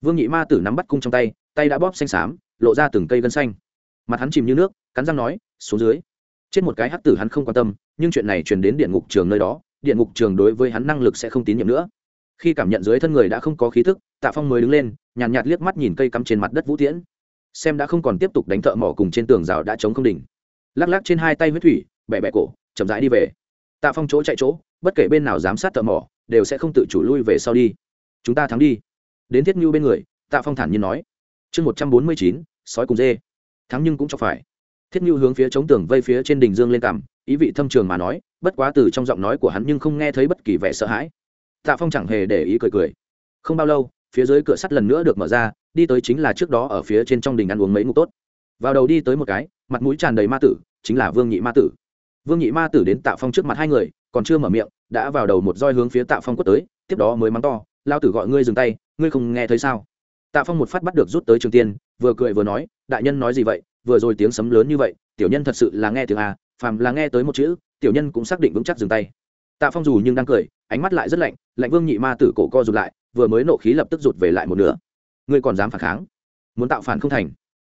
Vương nhị ma tử nắm bắt cung trong tay tay đã bóp xanh xám, lộ ra từng cây gân xanh mặt hắn chìm như nước cắn răng nói xuống dưới. Chết một cái hắc tử hắn không quan tâm nhưng chuyện này truyền đến điện ngục trường nơi đó điện ngục trường đối với hắn năng lực sẽ không tín nhiệm nữa. Khi cảm nhận dưới thân người đã không có khí thức tạ phong mới đứng lên nhàn nhạt, nhạt liếc mắt nhìn cây cắm trên mặt đất vũ tiễn. Xem đã không còn tiếp tục đánh thợ mỏ cùng trên tường rào đã chống không đỉnh. Lắc lắc trên hai tay huyết thủy bẹ bẹ cổ chậm rãi đi về. Tạ phong chỗ chạy chỗ bất kể bên nào giám sát thợ mỏ đều sẽ không tự chủ lui về sau đi. Chúng ta thắng đi. Đến thiết Ngưu bên người tạ phong thản nhiên nói. Chương một trăm bốn mươi chín sói cùng dê thắng nhưng cũng cho phải. Thiết như hướng phía chống tường vây phía trên đình dương lên cằm, ý vị thâm trường mà nói, bất quá từ trong giọng nói của hắn nhưng không nghe thấy bất kỳ vẻ sợ hãi. Tạ phong chẳng hề để ý cười cười. Không bao lâu, phía dưới cửa sắt lần nữa được mở ra, đi tới chính là trước đó ở phía trên trong đình ăn uống mấy ngục tốt. Vào đầu đi tới một cái, mặt mũi tràn đầy ma tử, chính là vương nhị ma tử. Vương nhị ma tử đến tạ phong trước mặt hai người, còn chưa mở miệng, đã vào đầu một roi hướng phía tạ phong quất tới, tiếp đó mới mắng to lao tử gọi ngươi dừng tay, ngươi không nghe thấy sao? Tạ phong một phát bắt được rút tới trường tiên, vừa cười vừa nói, đại nhân nói gì vậy? Vừa rồi tiếng sấm lớn như vậy, tiểu nhân thật sự là nghe tiếng a phàm là nghe tới một chữ, tiểu nhân cũng xác định vững chắc dừng tay. Tạ phong dù nhưng đang cười, ánh mắt lại rất lạnh lạnh vương nhị ma tử cổ co rụt lại, vừa mới nộ khí lập tức rụt về lại một nửa. Ngươi còn dám phản kháng? Muốn tạo phản không thành?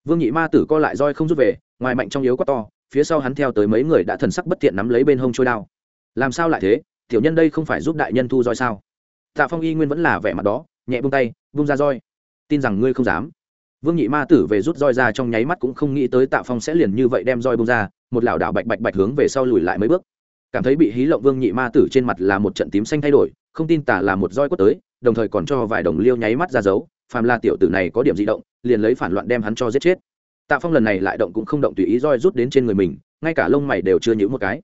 Vương nhị ma tử co lại roi không rút về, ngoài mạnh trong yếu quá to, phía sau hắn theo tới mấy người đã thần sắc bất tiện nắm lấy bên hông trôi đao. Làm sao lại thế? Tiểu nhân đây không phải giúp đại nhân thu roi sao? Tạ phong y nguyên vẫn là vẻ mặt đó, nhẹ bung tay bung ra roi tin rằng ngươi không dám. Vương nhị ma tử về rút roi ra trong nháy mắt cũng không nghĩ tới tạ phong sẽ liền như vậy đem roi bung ra, một lảo đảo bạch bạch bạch hướng về sau lùi lại mấy bước. Cảm thấy bị hí lộng vương nhị ma tử trên mặt là một trận tím xanh thay đổi, không tin tả là một roi quất tới, đồng thời còn cho vài đồng liêu nháy mắt ra giấu. phàm là tiểu tử này có điểm di động, liền lấy phản loạn đem hắn cho giết chết. Tạ phong lần này lại động cũng không động tùy ý roi rút đến trên người mình, ngay cả lông mày đều chưa nhữ một cái.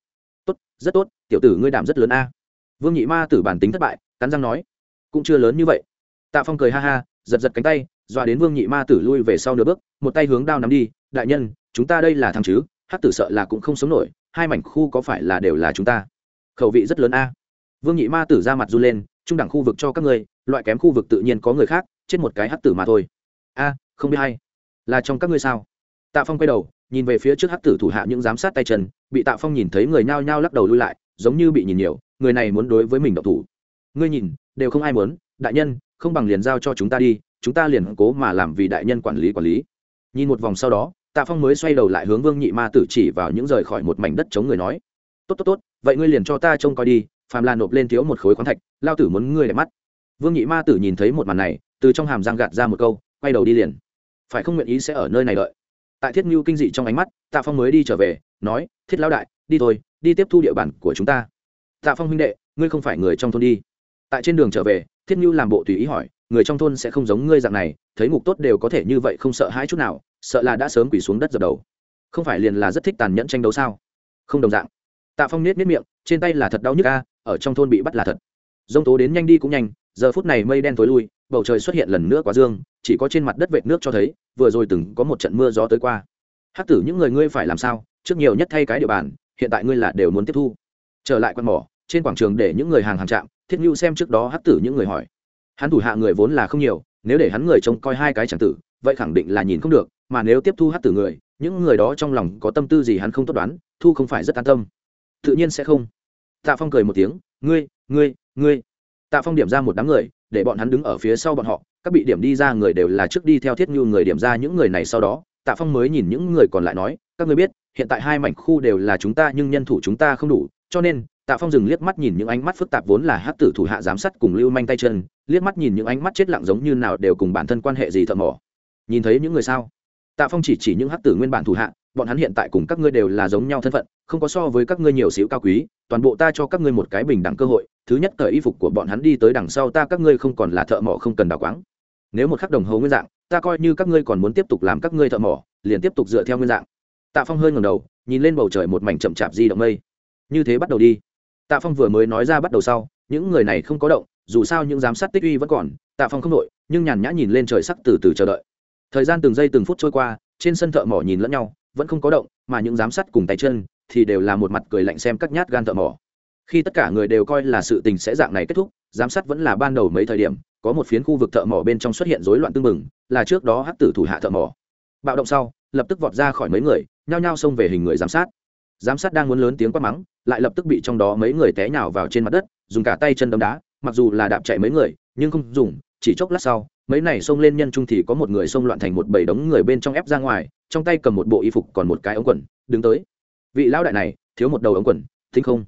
Tốt, rất tốt, tiểu tử ngươi đảm rất lớn a. Vương nhị ma tử bản tính thất bại, cắn răng nói, cũng chưa lớn như vậy. Tạ phong cười ha ha giật giật cánh tay dọa đến vương nhị ma tử lui về sau nửa bước, một tay hướng đao nắm đi, đại nhân, chúng ta đây là thằng chứ hát tử sợ là cũng không sống nổi, hai mảnh khu có phải là đều là chúng ta? Khẩu vị rất lớn a. Vương nhị ma tử ra mặt run lên, trung đẳng khu vực cho các ngươi, loại kém khu vực tự nhiên có người khác, chết một cái hát tử mà thôi. A, không biết hay là trong các ngươi sao? Tạ phong quay đầu, nhìn về phía trước hát tử thủ hạ những giám sát tay chân, bị tạ phong nhìn thấy người nhao nhao lắc đầu lui lại, giống như bị nhìn nhiều, người này muốn đối với mình độc thủ. Ngươi nhìn, đều không ai muốn, đại nhân không bằng liền giao cho chúng ta đi, chúng ta liền cố mà làm vì đại nhân quản lý quản lý. Nhìn một vòng sau đó, tạ phong mới xoay đầu lại hướng vương nhị ma tử chỉ vào những rời khỏi một mảnh đất chống người nói, tốt tốt tốt, vậy ngươi liền cho ta trông coi đi, phàm là nộp lên thiếu một khối khoáng thạch, lao tử muốn ngươi đẹp mắt. Vương nhị ma tử nhìn thấy một màn này, từ trong hàm giang gạt ra một câu, quay đầu đi liền. Phải không nguyện ý sẽ ở nơi này đợi? Tại thiết Ngưu kinh dị trong ánh mắt, tạ phong mới đi trở về, nói, thiết lão đại, đi thôi, đi tiếp thu địa bàn của chúng ta. Tạ phong huynh đệ, ngươi không phải người trong thôn đi tại trên đường trở về, thiết như làm bộ tùy ý hỏi, người trong thôn sẽ không giống ngươi dạng này, thấy ngục tốt đều có thể như vậy không sợ hãi chút nào, sợ là đã sớm quỳ xuống đất dập đầu. Không phải liền là rất thích tàn nhẫn tranh đấu sao? Không đồng dạng. Tạ phong nết nết miệng, trên tay là thật đau nhức ca ở trong thôn bị bắt là thật. Dông tố đến nhanh đi cũng nhanh, giờ phút này mây đen tối lui, bầu trời xuất hiện lần nữa quá dương, chỉ có trên mặt đất vệt nước cho thấy, vừa rồi từng có một trận mưa gió tới qua. Hắc tử, những người ngươi phải làm sao? Trước nhiều nhất thay cái địa bàn, hiện tại ngươi là đều muốn tiếp thu. Trở lại quan mỏ trên quảng trường để những người hàng hàng trạm, thiết nhu xem trước đó hắc tử những người hỏi. Hắn thủ hạ người vốn là không nhiều, nếu để hắn người trông coi hai cái chẳng tử, vậy khẳng định là nhìn không được, mà nếu tiếp thu hắc tử người, những người đó trong lòng có tâm tư gì hắn không tốt đoán, thu không phải rất an tâm. Tự nhiên sẽ không. Tạ phong cười một tiếng, ngươi ngươi ngươi. Tạ phong điểm ra một đám người, để bọn hắn đứng ở phía sau bọn họ, các bị điểm đi ra người đều là trước đi theo thiết nhu người điểm ra những người này sau đó, tạ phong mới nhìn những người còn lại nói, các ngươi biết, hiện tại hai mảnh khu đều là chúng ta, nhưng nhân thủ chúng ta không đủ, cho nên tạ phong dừng liếc mắt nhìn những ánh mắt phức tạp vốn là hát tử thủ hạ giám sát cùng lưu manh tay chân, liếc mắt nhìn những ánh mắt chết lặng giống như nào đều cùng bản thân quan hệ gì thợ mỏ. Nhìn thấy những người sao? Tạ phong chỉ chỉ những hát tử nguyên bản thủ hạ, bọn hắn hiện tại cùng các ngươi đều là giống nhau thân phận, không có so với các ngươi nhiều xíu cao quý, toàn bộ ta cho các ngươi một cái bình đẳng cơ hội, thứ nhất cởi y phục của bọn hắn đi tới đằng sau ta các ngươi không còn là thợ mỏ không cần đào quáng. Nếu một khắc đồng hồ nguyên dạng, ta coi như các ngươi còn muốn tiếp tục làm các ngươi thợ mỏ, liền tiếp tục dựa theo nguyên dạng. Tạ phong hơi ngầm đầu, nhìn lên bầu trời một mảnh chậm chạp di động mây. Như thế bắt đầu đi tạ phong vừa mới nói ra bắt đầu sau, những người này không có động, dù sao những giám sát tích uy vẫn còn, tạ phong không đội, nhưng nhàn nhã nhìn lên trời sắc từ từ chờ đợi. Thời gian từng giây từng phút trôi qua, trên sân thợ mỏ nhìn lẫn nhau, vẫn không có động, mà những giám sát cùng tay chân thì đều là một mặt cười lạnh xem các nhát gan thợ mỏ. Khi tất cả người đều coi là sự tình sẽ dạng này kết thúc, giám sát vẫn là ban đầu mấy thời điểm, có một phiến khu vực thợ mỏ bên trong xuất hiện rối loạn tương mừng là trước đó hắc tử thủ hạ thợ mỏ. Bạo động sau, lập tức vọt ra khỏi mấy người, nhao nhao xông về hình người giám sát giám sát đang muốn lớn tiếng quát mắng, lại lập tức bị trong đó mấy người té nhào vào trên mặt đất, dùng cả tay chân đấm đá, mặc dù là đạp chạy mấy người, nhưng không dùng, chỉ chốc lát sau, mấy này xông lên nhân trung thì có một người xông loạn thành một bầy đống người bên trong ép ra ngoài, trong tay cầm một bộ y phục còn một cái ống quần, đứng tới. Vị lão đại này, thiếu một đầu ống quần, thính không?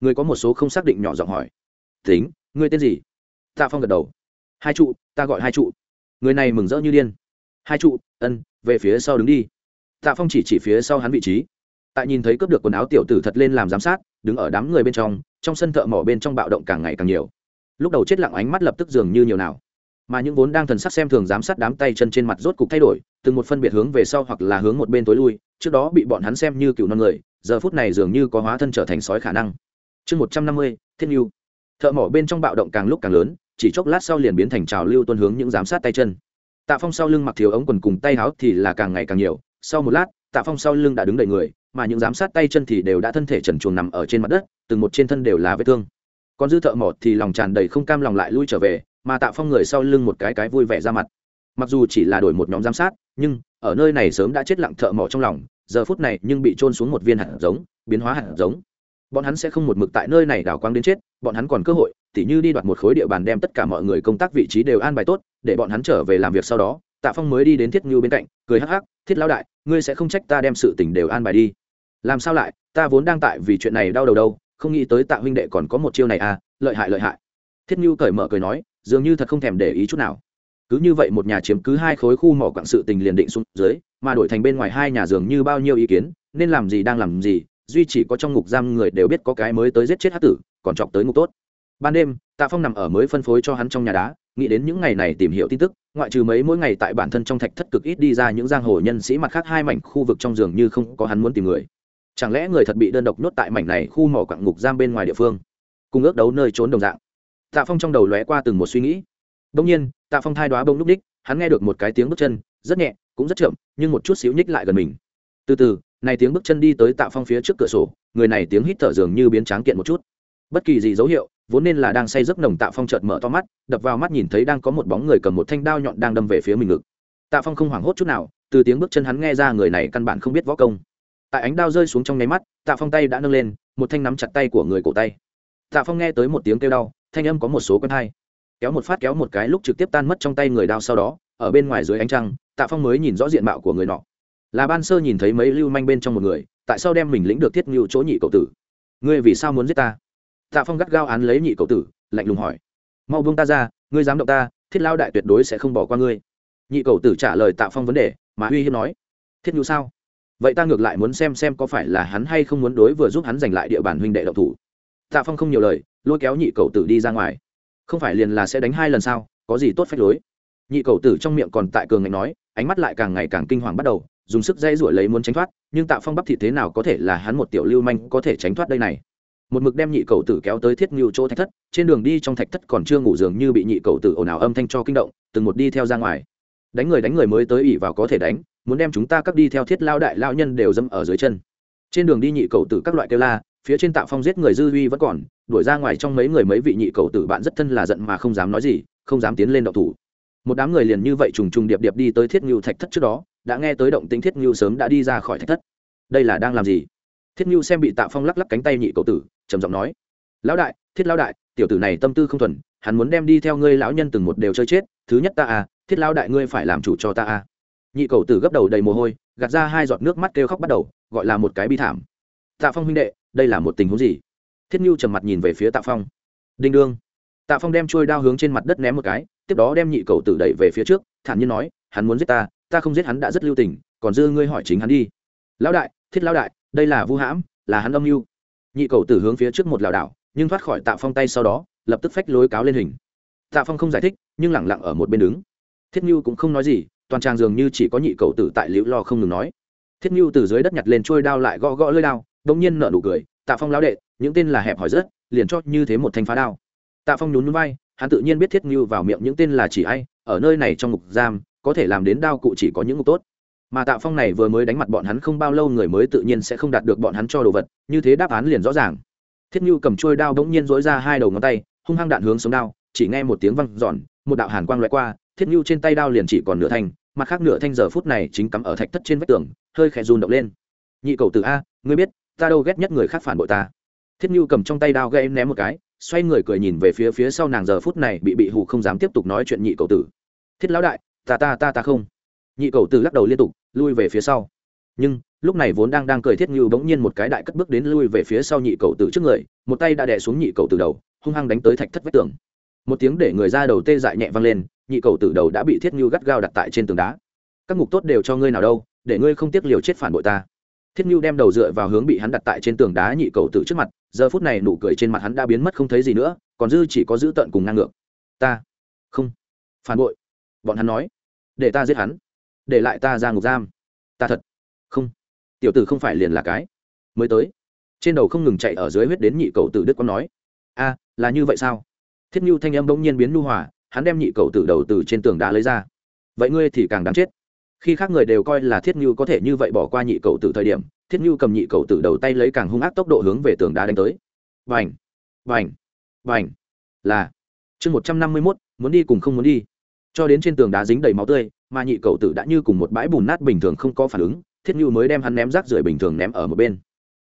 Người có một số không xác định nhỏ giọng hỏi. Tính người tên gì? Tạ phong gật đầu. Hai trụ, ta gọi hai trụ. Người này mừng rỡ như điên. Hai trụ, ân, về phía sau đứng đi. Tạ phong chỉ chỉ phía sau hắn vị trí tại nhìn thấy cướp được quần áo tiểu tử thật lên làm giám sát, đứng ở đám người bên trong trong sân thợ mỏ bên trong bạo động càng ngày càng nhiều. Lúc đầu chết lặng ánh mắt lập tức dường như nhiều nào. Mà những vốn đang thần sắc xem thường giám sát đám tay chân trên mặt rốt cục thay đổi, từng một phân biệt hướng về sau hoặc là hướng một bên tối lui, trước đó bị bọn hắn xem như cựu non người, giờ phút này dường như có hóa thân trở thành sói khả năng. Chương một trăm năm mươi, thiên yêu thợ mỏ bên trong bạo động càng lúc càng lớn, chỉ chốc lát sau liền biến thành trào lưu tuân hướng những giám sát tay chân. Tạ phong sau lưng mặc thiếu ống quần cùng tay áo thì là càng ngày càng nhiều, sau một lát, tạ phong sau lưng đã đứng đầy người mà những giám sát tay chân thì đều đã thân thể trần chuồng nằm ở trên mặt đất, từng một trên thân đều là vết thương. Còn dư thợ mỏ thì lòng tràn đầy không cam lòng lại lui trở về, mà tạ phong người sau lưng một cái cái vui vẻ ra mặt. Mặc dù chỉ là đổi một nhóm giám sát, nhưng ở nơi này sớm đã chết lặng thợ mỏ trong lòng, giờ phút này nhưng bị trôn xuống một viên hạt giống, biến hóa hạt giống. Bọn hắn sẽ không một mực tại nơi này đào quang đến chết, bọn hắn còn cơ hội, tỉ như đi đoạt một khối địa bàn đem tất cả mọi người công tác vị trí đều an bài tốt, để bọn hắn trở về làm việc sau đó, tạ phong mới đi đến thiết ngưu bên cạnh, cười hắc hắc, thiết lão đại, ngươi sẽ không trách ta đem sự tình đều an bài đi làm sao lại? Ta vốn đang tại vì chuyện này đau đầu đâu, không nghĩ tới tạ huynh đệ còn có một chiêu này à lợi hại lợi hại. Thiết ngưu cởi mở cười nói, dường như thật không thèm để ý chút nào. Cứ như vậy một nhà chiếm cứ hai khối khu mỏ quặng sự tình liền định xuống dưới, mà đổi thành bên ngoài hai nhà dường như bao nhiêu ý kiến, nên làm gì đang làm gì, duy chỉ có trong ngục giam người đều biết có cái mới tới giết chết hát tử, còn chọc tới ngục tốt. Ban đêm, tạ phong nằm ở mới phân phối cho hắn trong nhà đá, nghĩ đến những ngày này tìm hiểu tin tức, ngoại trừ mấy mỗi ngày tại bản thân trong thạch thất cực ít đi ra những giang hồ nhân sĩ mặt khác hai mảnh khu vực trong giường như không có hắn muốn tìm người chẳng lẽ người thật bị đơn độc nhốt tại mảnh này khu mỏ quặng ngục giam bên ngoài địa phương? Cùng ước đấu nơi trốn đồng dạng. Tạ phong trong đầu lóe qua từng một suy nghĩ. Đông nhiên, tạ phong thai đoá bông lúc đích, hắn nghe được một cái tiếng bước chân, rất nhẹ, cũng rất chậm, nhưng một chút xíu nhích lại gần mình. Từ từ, này tiếng bước chân đi tới tạ phong phía trước cửa sổ, người này tiếng hít thở dường như biến tráng kiện một chút. Bất kỳ gì dấu hiệu, vốn nên là đang say giấc nồng tạ phong chợt mở to mắt, đập vào mắt nhìn thấy đang có một bóng người cầm một thanh đao nhọn đang đâm về phía mình ngực. Tạ phong không hoảng hốt chút nào, từ tiếng bước chân hắn nghe ra người này căn bản không biết võ công tại ánh đao rơi xuống trong nháy mắt, tạ phong tay đã nâng lên, một thanh nắm chặt tay của người cổ tay. Tạ phong nghe tới một tiếng kêu đau, thanh âm có một số quen thai kéo một phát kéo một cái lúc trực tiếp tan mất trong tay người đao sau đó, ở bên ngoài dưới ánh trăng, tạ phong mới nhìn rõ diện mạo của người nọ. Là ban sơ nhìn thấy mấy lưu manh bên trong một người, tại sao đem mình lĩnh được thiết ngưu chỗ nhị cậu tử? Ngươi vì sao muốn giết ta? Tạ phong gắt gao án lấy nhị cậu tử, lạnh lùng hỏi. Mau buông ta ra, ngươi dám động ta, thiết lao đại tuyệt đối sẽ không bỏ qua ngươi. Nhị cậu tử trả lời tạ phong vấn đề, mà uy hiếp nói. Thiết ngưu sao? Vậy ta ngược lại muốn xem xem có phải là hắn hay không muốn đối vừa giúp hắn giành lại địa bàn huynh đệ độc thủ. Tạ phong không nhiều lời, lôi kéo nhị cậu tử đi ra ngoài. Không phải liền là sẽ đánh hai lần sao? Có gì tốt phách lối? Nhị cậu tử trong miệng còn tại cường ngạnh nói, ánh mắt lại càng ngày càng kinh hoàng bắt đầu, dùng sức dây rủi lấy muốn tránh thoát, nhưng tạ phong bắp thị thế nào có thể là hắn một tiểu lưu manh có thể tránh thoát đây này? Một mực đem nhị cầu tử kéo tới thiết ngưu chỗ thạch thất, trên đường đi trong thạch thất còn chưa ngủ dường như bị nhị cầu tử ồn ào âm thanh cho kinh động, từng một đi theo ra ngoài. Đánh người đánh người mới tới ỉ vào có thể đánh muốn đem chúng ta cắt đi theo thiết lao đại lao nhân đều dâm ở dưới chân. Trên đường đi nhị cầu tử các loại kêu la, phía trên tạ phong giết người dư huy vẫn còn, đuổi ra ngoài trong mấy người mấy vị nhị cầu tử bạn rất thân là giận mà không dám nói gì, không dám tiến lên đậu thủ. Một đám người liền như vậy trùng trùng điệp điệp đi tới thiết ngưu thạch thất trước đó, đã nghe tới động tính thiết ngưu sớm đã đi ra khỏi thạch thất. Đây là đang làm gì? Thiết ngưu xem bị tạ phong lắc lắc cánh tay nhị cầu tử, trầm giọng nói, lão đại, thiết lão đại, tiểu tử này tâm tư không thuần, hắn muốn đem đi theo ngươi lão nhân từng một đều chơi chết, thứ nhất ta à thiết lão đại ngươi phải làm chủ cho ta à nhị cầu tử gấp đầu đầy mồ hôi, gạt ra hai giọt nước mắt kêu khóc bắt đầu, gọi là một cái bi thảm. Tạ phong huynh đệ, đây là một tình huống gì? Thiết ngưu trầm mặt nhìn về phía tạ phong. Đinh đương. Tạ phong đem trôi đao hướng trên mặt đất ném một cái, tiếp đó đem nhị cầu tử đẩy về phía trước, thản nhiên nói, hắn muốn giết ta ta không giết hắn đã rất lưu tình, còn dư ngươi hỏi chính hắn đi. Lão đại, thiết lão đại, đây là vu hãm, là hắn âm mưu. Nhị cầu tử hướng phía trước một lảo đảo, nhưng thoát khỏi tạ phong tay sau đó, lập tức phách lối cáo lên hình. Tạ phong không giải thích, nhưng lẳng lặng ở một bên đứng. Thiết như cũng không nói gì toàn trang dường như chỉ có nhị cầu tử tại liễu lo không ngừng nói. Thiết nhu từ dưới đất nhặt lên trôi đao lại gõ gõ lơi đao đ nhiên nở nụ cười, tạ phong lão đệ, những tên là hẹp hỏi rất liền cho như thế một thanh phá đao. Tạ phong nhún vai, hắn tự nhiên biết thiết nhu vào miệng những tên là chỉ ai, ở nơi này trong ngục giam, có thể làm đến đao cụ chỉ có những ngục tốt. Mà tạ phong này vừa mới đánh mặt bọn hắn không bao lâu người mới tự nhiên sẽ không đạt được bọn hắn cho đồ vật, như thế đáp án liền rõ ràng. Thiết nhu cầm trôi đao bỗng nhiên dối ra hai đầu ngón tay, hung hăng đạn hướng sống đao, chỉ nghe một tiếng văng giòn một đạo hàn quang loại qua thiết nhu trên tay đao liền chỉ còn nửa thanh, mặt khác nửa thanh giờ phút này chính cắm ở thạch thất trên vách tường, hơi khẽ run động lên. Nhị cầu từ a, ngươi biết, ta đâu ghét nhất người khác phản bội ta. Thiết nhu cầm trong tay đao gây ném một cái, xoay người cười nhìn về phía phía sau nàng giờ phút này bị bị hù không dám tiếp tục nói chuyện nhị cầu tử. Thiết lão đại, ta ta ta ta không. Nhị cầu tử lắc đầu liên tục, lui về phía sau. Nhưng, lúc này vốn đang đang cười thiết như bỗng nhiên một cái đại cất bước đến lui về phía sau nhị cầu tử trước người, một tay đã đè xuống nhị cầu tử đầu, hung hăng đánh tới thạch thất vách tường. Một tiếng để người ra đầu tê dại nhẹ vang lên nhị cầu tử đầu đã bị thiết như gắt gao đặt tại trên tường đá. Các ngục tốt đều cho ngươi nào đâu, để ngươi không tiếc liều chết phản bội ta. Thiết như đem đầu dựa vào hướng bị hắn đặt tại trên tường đá nhị cầu tử trước mặt, giờ phút này nụ cười trên mặt hắn đã biến mất không thấy gì nữa, còn dư chỉ có giữ tận cùng ngang ngược. Ta, không, phản bội, bọn hắn nói, để ta giết hắn, để lại ta ra ngục giam. Ta thật, không, tiểu tử không phải liền là cái mới tới. Trên đầu không ngừng chạy ở dưới huyết đến nhị cầu tử đức con nói, a, là như vậy sao? Thiết như thanh âm bỗng nhiên biến nu hòa hắn đem nhị cầu tử đầu từ trên tường đá lấy ra. Vậy ngươi thì càng đáng chết. Khi khác người đều coi là thiết như có thể như vậy bỏ qua nhị cầu tử thời điểm, thiết như cầm nhị cầu tử đầu tay lấy càng hung ác tốc độ hướng về tường đá đánh tới. Vành vành vành là! Chương một trăm năm mươi mốt, muốn đi cùng không muốn đi. Cho đến trên tường đá dính đầy máu tươi, mà nhị cầu tử đã như cùng một bãi bùn nát bình thường không có phản ứng, thiết như mới đem hắn ném rác rưởi bình thường ném ở một bên.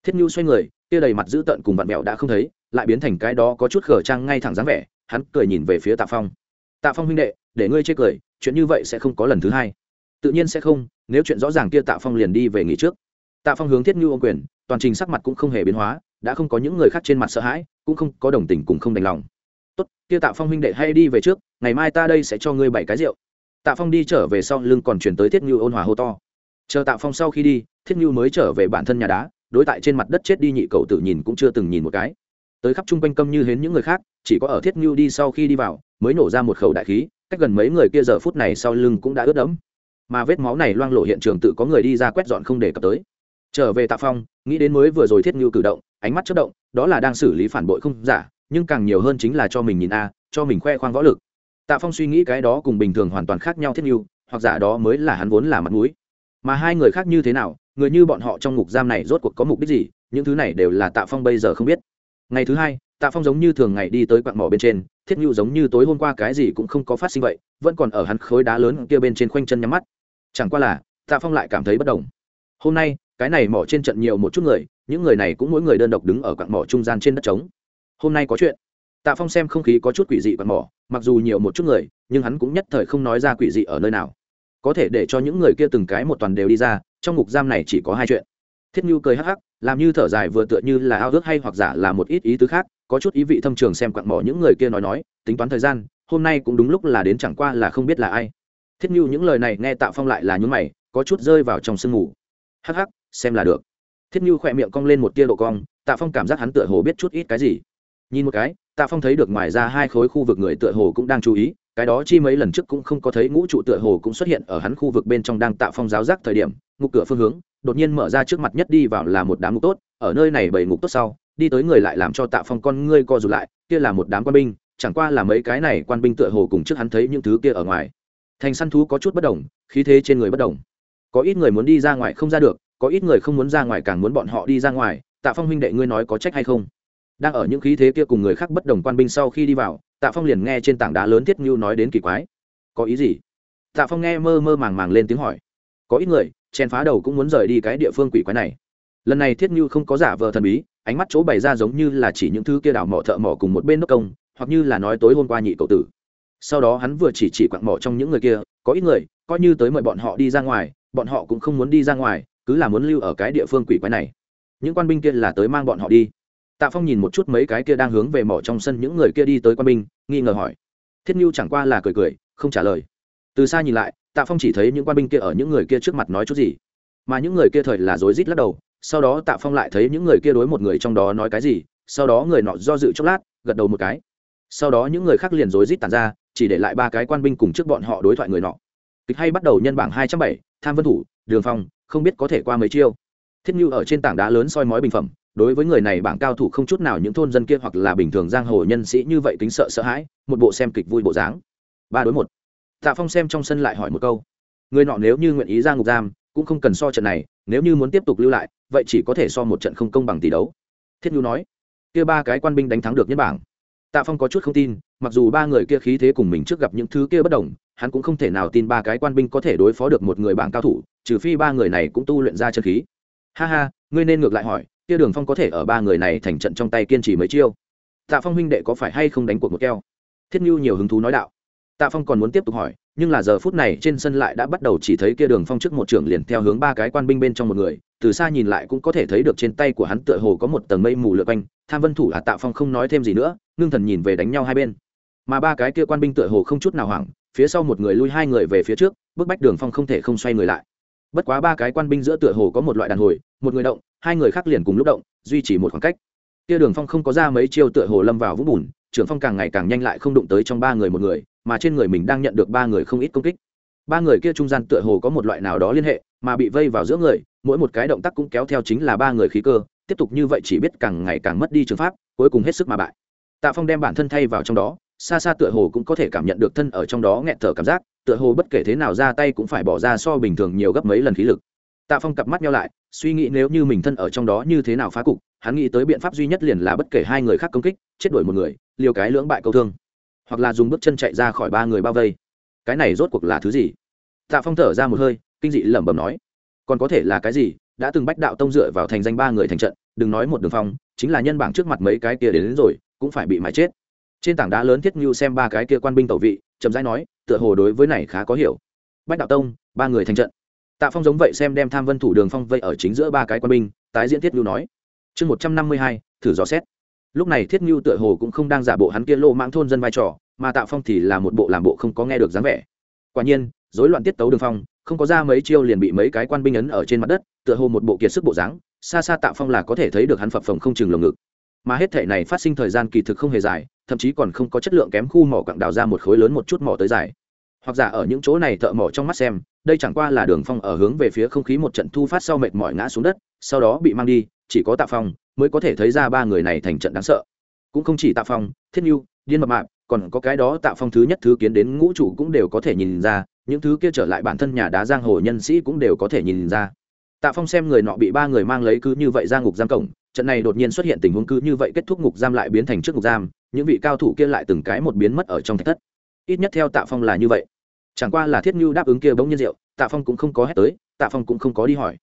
Thiết như xoay người, kia đầy mặt dữ tợn cùng vặn mẹo đã không thấy, lại biến thành cái đó có chút khở trang ngay thẳng dáng vẻ, hắn cười nhìn về phía tạ phong tạ phong huynh đệ, để ngươi chê cười, chuyện như vậy sẽ không có lần thứ hai. Tự nhiên sẽ không, nếu chuyện rõ ràng kia tạ phong liền đi về nghỉ trước. Tạ phong hướng thiết nhu ô quyền, toàn trình sắc mặt cũng không hề biến hóa, đã không có những người khác trên mặt sợ hãi, cũng không có đồng tình cũng không đành lòng. Tốt, kia tạ phong huynh đệ hay đi về trước, ngày mai ta đây sẽ cho ngươi bảy cái rượu. Tạ phong đi trở về sau lưng còn chuyển tới thiết ngưu ôn hòa hô to. Chờ tạ phong sau khi đi, thiết ngưu mới trở về bản thân nhà đá, đối tại trên mặt đất chết đi nhị cậu tử nhìn cũng chưa từng nhìn một cái tới khắp chung quanh câm như hến những người khác, chỉ có ở thiết ngưu đi sau khi đi vào, mới nổ ra một khẩu đại khí, cách gần mấy người kia giờ phút này sau lưng cũng đã ướt đẫm. Mà vết máu này loang lộ hiện trường tự có người đi ra quét dọn không để cập tới. Trở về tạ phong, nghĩ đến mới vừa rồi thiết ngưu cử động, ánh mắt chất động, đó là đang xử lý phản bội không giả, nhưng càng nhiều hơn chính là cho mình nhìn a, cho mình khoe khoang võ lực. Tạ phong suy nghĩ cái đó cùng bình thường hoàn toàn khác nhau thiết Ngưu, hoặc giả đó mới là hắn vốn là mặt mũi. Mà hai người khác như thế nào, người như bọn họ trong ngục giam này rốt cuộc có mục đích gì, những thứ này đều là tạ phong bây giờ không biết ngày thứ hai, tạ phong giống như thường ngày đi tới quặng mỏ bên trên, thiết nhu giống như tối hôm qua cái gì cũng không có phát sinh vậy, vẫn còn ở hắn khối đá lớn kia bên trên khoanh chân nhắm mắt. Chẳng qua là, tạ phong lại cảm thấy bất đồng. Hôm nay, cái này mỏ trên trận nhiều một chút người, những người này cũng mỗi người đơn độc đứng ở quặng mỏ trung gian trên đất trống. Hôm nay có chuyện. Tạ phong xem không khí có chút quỷ dị quặng mỏ, mặc dù nhiều một chút người, nhưng hắn cũng nhất thời không nói ra quỷ dị ở nơi nào. Có thể để cho những người kia từng cái một toàn đều đi ra, trong ngục giam này chỉ có hai chuyện. Thiết nhu cười hắc hắc làm như thở dài vừa tựa như là ao ước hay hoặc giả là một ít ý tứ khác, có chút ý vị thâm trường xem quặng mỏ những người kia nói nói, tính toán thời gian, hôm nay cũng đúng lúc là đến chẳng qua là không biết là ai. Thiết như những lời này nghe tạ phong lại là nhún mày, có chút rơi vào trong sương mù. Hắc hắc, xem là được. Thiết như khỏe miệng cong lên một tia độ cong, tạ phong cảm giác hắn tựa hồ biết chút ít cái gì. Nhìn một cái, tạ phong thấy được ngoài ra hai khối khu vực người tựa hồ cũng đang chú ý, cái đó chi mấy lần trước cũng không có thấy ngũ trụ tựa hồ cũng xuất hiện ở hắn khu vực bên trong đang Tạ phong giáo giác thời điểm, ngục cửa phương hướng đột nhiên mở ra trước mặt nhất đi vào là một đám ngục tốt, ở nơi này bảy ngục tốt sau, đi tới người lại làm cho tạ phong con ngươi co rụt lại, kia là một đám quan binh, chẳng qua là mấy cái này quan binh tựa hồ cùng trước hắn thấy những thứ kia ở ngoài. Thành săn thú có chút bất đồng, khí thế trên người bất đồng. Có ít người muốn đi ra ngoài không ra được, có ít người không muốn ra ngoài càng muốn bọn họ đi ra ngoài, tạ phong huynh đệ ngươi nói có trách hay không? Đang ở những khí thế kia cùng người khác bất đồng quan binh sau khi đi vào, tạ phong liền nghe trên tảng đá lớn thiết ngưu nói đến kỳ quái. Có ý gì? Tạ phong nghe mơ mơ màng màng lên tiếng hỏi. Có ít người chèn phá đầu cũng muốn rời đi cái địa phương quỷ quái này. Lần này thiết như không có giả vờ thần bí, ánh mắt chỗ bày ra giống như là chỉ những thứ kia đảo mỏ thợ mỏ cùng một bên nốc công, hoặc như là nói tối hôm qua nhị cậu tử. Sau đó hắn vừa chỉ chỉ quặng mỏ trong những người kia, có ít người, coi như tới mời bọn họ đi ra ngoài, bọn họ cũng không muốn đi ra ngoài, cứ là muốn lưu ở cái địa phương quỷ quái này. Những quan binh kia là tới mang bọn họ đi. Tạ phong nhìn một chút mấy cái kia đang hướng về mỏ trong sân những người kia đi tới quan binh, nghi ngờ hỏi. Thiết như chẳng qua là cười cười, không trả lời. Từ xa nhìn lại tạ phong chỉ thấy những quan binh kia ở những người kia trước mặt nói chút gì. Mà những người kia thời là rối rít lắc đầu, sau đó tạ phong lại thấy những người kia đối một người trong đó nói cái gì, sau đó người nọ do dự chốc lát, gật đầu một cái. Sau đó những người khác liền rối rít tàn ra, chỉ để lại ba cái quan binh cùng trước bọn họ đối thoại người nọ. Kịch hay bắt đầu nhân bảng hai trăm bảy, tham vân thủ, đường phong, không biết có thể qua mấy chiêu. Thiết như ở trên tảng đá lớn soi mói bình phẩm, đối với người này bảng cao thủ không chút nào những thôn dân kia hoặc là bình thường giang hồ nhân sĩ như vậy kính sợ sợ hãi, một bộ xem kịch vui bộ dáng. Ba đối một tạ phong xem trong sân lại hỏi một câu. Người nọ nếu như nguyện ý ra ngục giam, cũng không cần so trận này, nếu như muốn tiếp tục lưu lại, vậy chỉ có thể so một trận không công bằng tỷ đấu. Thiết nhu nói. Kia ba cái quan binh đánh thắng được nhân bảng tạ phong có chút không tin, mặc dù ba người kia khí thế cùng mình trước gặp những thứ kia bất đồng, hắn cũng không thể nào tin ba cái quan binh có thể đối phó được một người bảng cao thủ, trừ phi ba người này cũng tu luyện ra chân khí. Ha ha, ngươi nên ngược lại hỏi, kia đường phong có thể ở ba người này thành trận trong tay kiên trì mấy chiêu? Tạ phong huynh đệ có phải hay không đánh cuộc một keo? Thiết nhu nhiều hứng thú nói đạo tạ phong còn muốn tiếp tục hỏi, nhưng là giờ phút này trên sân lại đã bắt đầu chỉ thấy kia đường phong trước một trưởng liền theo hướng ba cái quan binh bên trong một người, từ xa nhìn lại cũng có thể thấy được trên tay của hắn tựa hồ có một tầng mây mù lượt quanh, tham vân thủ là tạ phong không nói thêm gì nữa, ngưng thần nhìn về đánh nhau hai bên. Mà ba cái kia quan binh tựa hồ không chút nào hoảng, phía sau một người lui hai người về phía trước, bức bách đường phong không thể không xoay người lại. Bất quá ba cái quan binh giữa tựa hồ có một loại đàn hồi, một người động, hai người khác liền cùng lúc động, duy trì một khoảng cách. Kia đường phong không có ra mấy chiêu tựa hồ lâm vào vũng bùn, trưởng phong càng ngày càng nhanh lại không đụng tới trong ba người một người mà trên người mình đang nhận được ba người không ít công kích. Ba người kia trung gian tựa hồ có một loại nào đó liên hệ, mà bị vây vào giữa người, mỗi một cái động tác cũng kéo theo chính là ba người khí cơ, tiếp tục như vậy chỉ biết càng ngày càng mất đi trường pháp, cuối cùng hết sức mà bại. Tạ phong đem bản thân thay vào trong đó, xa xa tựa hồ cũng có thể cảm nhận được thân ở trong đó nghẹt thở cảm giác, tựa hồ bất kể thế nào ra tay cũng phải bỏ ra so bình thường nhiều gấp mấy lần khí lực. Tạ phong cặp mắt nhau lại, suy nghĩ nếu như mình thân ở trong đó như thế nào phá cục, hắn nghĩ tới biện pháp duy nhất liền là bất kể hai người khác công kích, chết đuổi một người, liều cái lưỡng bại câu thương hoặc là dùng bước chân chạy ra khỏi ba người bao vây. Cái này rốt cuộc là thứ gì? Tạ phong thở ra một hơi kinh dị lẩm bẩm nói còn có thể là cái gì? Đã từng bách đạo tông dựa vào thành danh ba người thành trận đừng nói một đường phong chính là nhân bảng trước mặt mấy cái kia đến, đến rồi cũng phải bị mãi chết. Trên tảng đá lớn thiết như xem ba cái kia quan binh tẩu vị chậm rãi nói tựa hồ đối với này khá có hiểu. Bách đạo tông ba người thành trận. Tạ phong giống vậy xem đem tham vân thủ đường phong vây ở chính giữa ba cái quan binh tái diễn thiết như nói. Chương một trăm năm mươi hai thử dò xét lúc này thiết ngưu tựa hồ cũng không đang giả bộ hắn kia lô mãng thôn dân vai trò, mà tạ phong thì là một bộ làm bộ không có nghe được dáng vẻ. Quả nhiên, rối loạn tiết tấu đường phong, không có ra mấy chiêu liền bị mấy cái quan binh ấn ở trên mặt đất, tựa hồ một bộ kiệt sức bộ dáng, xa xa tạ phong là có thể thấy được hắn phập phồng không chừng lồng ngực. Mà hết thể này phát sinh thời gian kỳ thực không hề dài, thậm chí còn không có chất lượng kém khu mỏ cặng đào ra một khối lớn một chút mỏ tới dài. Hoặc giả ở những chỗ này thợ mỏ trong mắt xem, đây chẳng qua là đường phong ở hướng về phía không khí một trận thu phát sau mệt mỏi ngã xuống đất, sau đó bị mang đi, chỉ có tạ phong mới có thể thấy ra ba người này thành trận đáng sợ. Cũng không chỉ tạ phong, thiết nhu, điên mập mạp, còn có cái đó tạ phong thứ nhất thứ kiến đến ngũ chủ cũng đều có thể nhìn ra, những thứ kia trở lại bản thân nhà đá giang hồ nhân sĩ cũng đều có thể nhìn ra. Tạ phong xem người nọ bị ba người mang lấy cứ như vậy ra ngục giam cổng, trận này đột nhiên xuất hiện tình huống cứ như vậy kết thúc ngục giam lại biến thành trước ngục giam, những vị cao thủ kia lại từng cái một biến mất ở trong thạch thất. Ít nhất theo tạ phong là như vậy. Chẳng qua là thiết như đáp ứng kia bỗng nhiên rượu, tạ phong cũng không có hét tới, tạ phong cũng không có đi hỏi.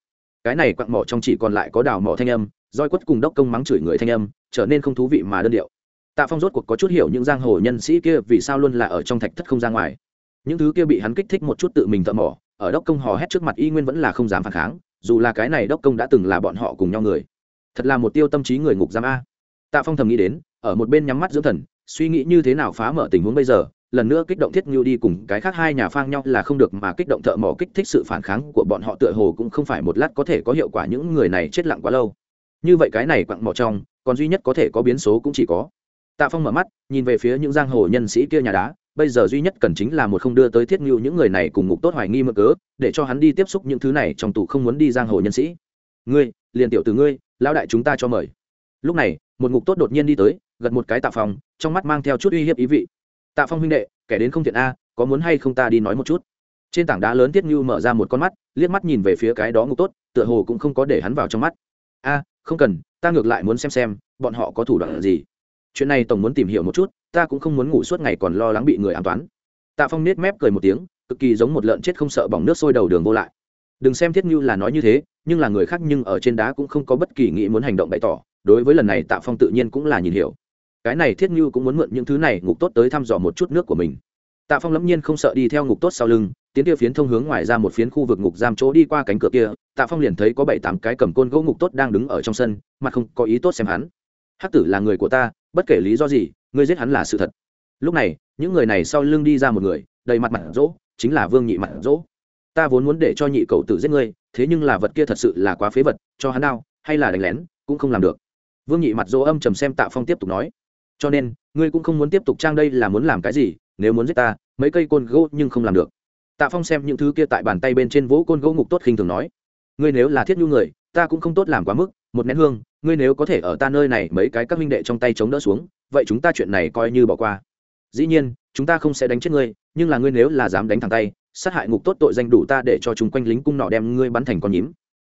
Cái này quặng mỏ trong chỉ còn lại có đào mỏ thanh âm roi quất cùng đốc công mắng chửi người thanh âm, trở nên không thú vị mà đơn điệu. Tạ phong rốt cuộc có chút hiểu những giang hồ nhân sĩ kia vì sao luôn là ở trong thạch thất không ra ngoài. Những thứ kia bị hắn kích thích một chút tự mình thợ mỏ, ở đốc công hò hét trước mặt y nguyên vẫn là không dám phản kháng, dù là cái này đốc công đã từng là bọn họ cùng nhau người. Thật là một tiêu tâm trí người ngục giam a. Tạ phong thầm nghĩ đến, ở một bên nhắm mắt dưỡng thần, suy nghĩ như thế nào phá mở tình huống bây giờ, lần nữa kích động thiết ngưu đi cùng cái khác hai nhà phang nhau là không được mà kích động thợ mỏ kích thích sự phản kháng của bọn họ tựa hồ cũng không phải một lát có thể có hiệu quả những người này chết lặng quá lâu như vậy cái này quặng mỏ trong, còn duy nhất có thể có biến số cũng chỉ có. Tạ phong mở mắt, nhìn về phía những giang hồ nhân sĩ kia nhà đá, bây giờ duy nhất cần chính là một không đưa tới thiết ngưu những người này cùng ngục tốt hoài nghi mượn cớ, để cho hắn đi tiếp xúc những thứ này trong tù không muốn đi giang hồ nhân sĩ. Ngươi, liền tiểu từ ngươi, lão đại chúng ta cho mời. Lúc này, một ngục tốt đột nhiên đi tới, gật một cái tạ phong, trong mắt mang theo chút uy hiếp ý vị. Tạ phong huynh đệ, kẻ đến không thiện a, có muốn hay không ta đi nói một chút? Trên tảng đá lớn tiết như mở ra một con mắt, liếc mắt nhìn về phía cái đó ngục tốt, tựa hồ cũng không có để hắn vào trong mắt. A không cần, ta ngược lại muốn xem xem, bọn họ có thủ đoạn gì. Chuyện này tổng muốn tìm hiểu một chút, ta cũng không muốn ngủ suốt ngày còn lo lắng bị người an toán. Tạ phong nết mép cười một tiếng, cực kỳ giống một lợn chết không sợ bỏng nước sôi đầu đường vô lại. Đừng xem thiết như là nói như thế, nhưng là người khác nhưng ở trên đá cũng không có bất kỳ nghĩ muốn hành động bày tỏ, đối với lần này tạ phong tự nhiên cũng là nhìn hiểu. Cái này thiết như cũng muốn mượn những thứ này ngục tốt tới thăm dò một chút nước của mình. Tạ phong lẫm nhiên không sợ đi theo ngục tốt sau lưng, tiến tiêu phiến thông hướng ngoài ra một phiến khu vực ngục giam chỗ đi qua cánh cửa kia tạ phong liền thấy có bảy tám cái cầm côn gỗ ngục tốt đang đứng ở trong sân mà không có ý tốt xem hắn. Hắc tử là người của ta, bất kể lý do gì, ngươi giết hắn là sự thật. Lúc này, những người này sau lưng đi ra một người, đầy mặt mặt rỗ, chính là vương nhị mặt rỗ. Ta vốn muốn để cho nhị cậu tử giết ngươi, thế nhưng là vật kia thật sự là quá phế vật, cho hắn đau, hay là đánh lén, cũng không làm được. Vương nhị mặt rỗ âm trầm xem tạ phong tiếp tục nói. Cho nên, ngươi cũng không muốn tiếp tục trang đây là muốn làm cái gì, nếu muốn giết ta, mấy cây côn gỗ nhưng không làm được. Tạ phong xem những thứ kia tại bàn tay bên trên vỗ côn gỗ ngục tốt khinh thường nói ngươi nếu là thiết nhu người, ta cũng không tốt làm quá mức, một nén hương, ngươi nếu có thể ở ta nơi này mấy cái các minh đệ trong tay chống đỡ xuống, vậy chúng ta chuyện này coi như bỏ qua. Dĩ nhiên, chúng ta không sẽ đánh chết ngươi, nhưng là ngươi nếu là dám đánh thẳng tay, sát hại ngục tốt tội danh đủ ta để cho chúng quanh lính cung nọ đem ngươi bắn thành con nhím.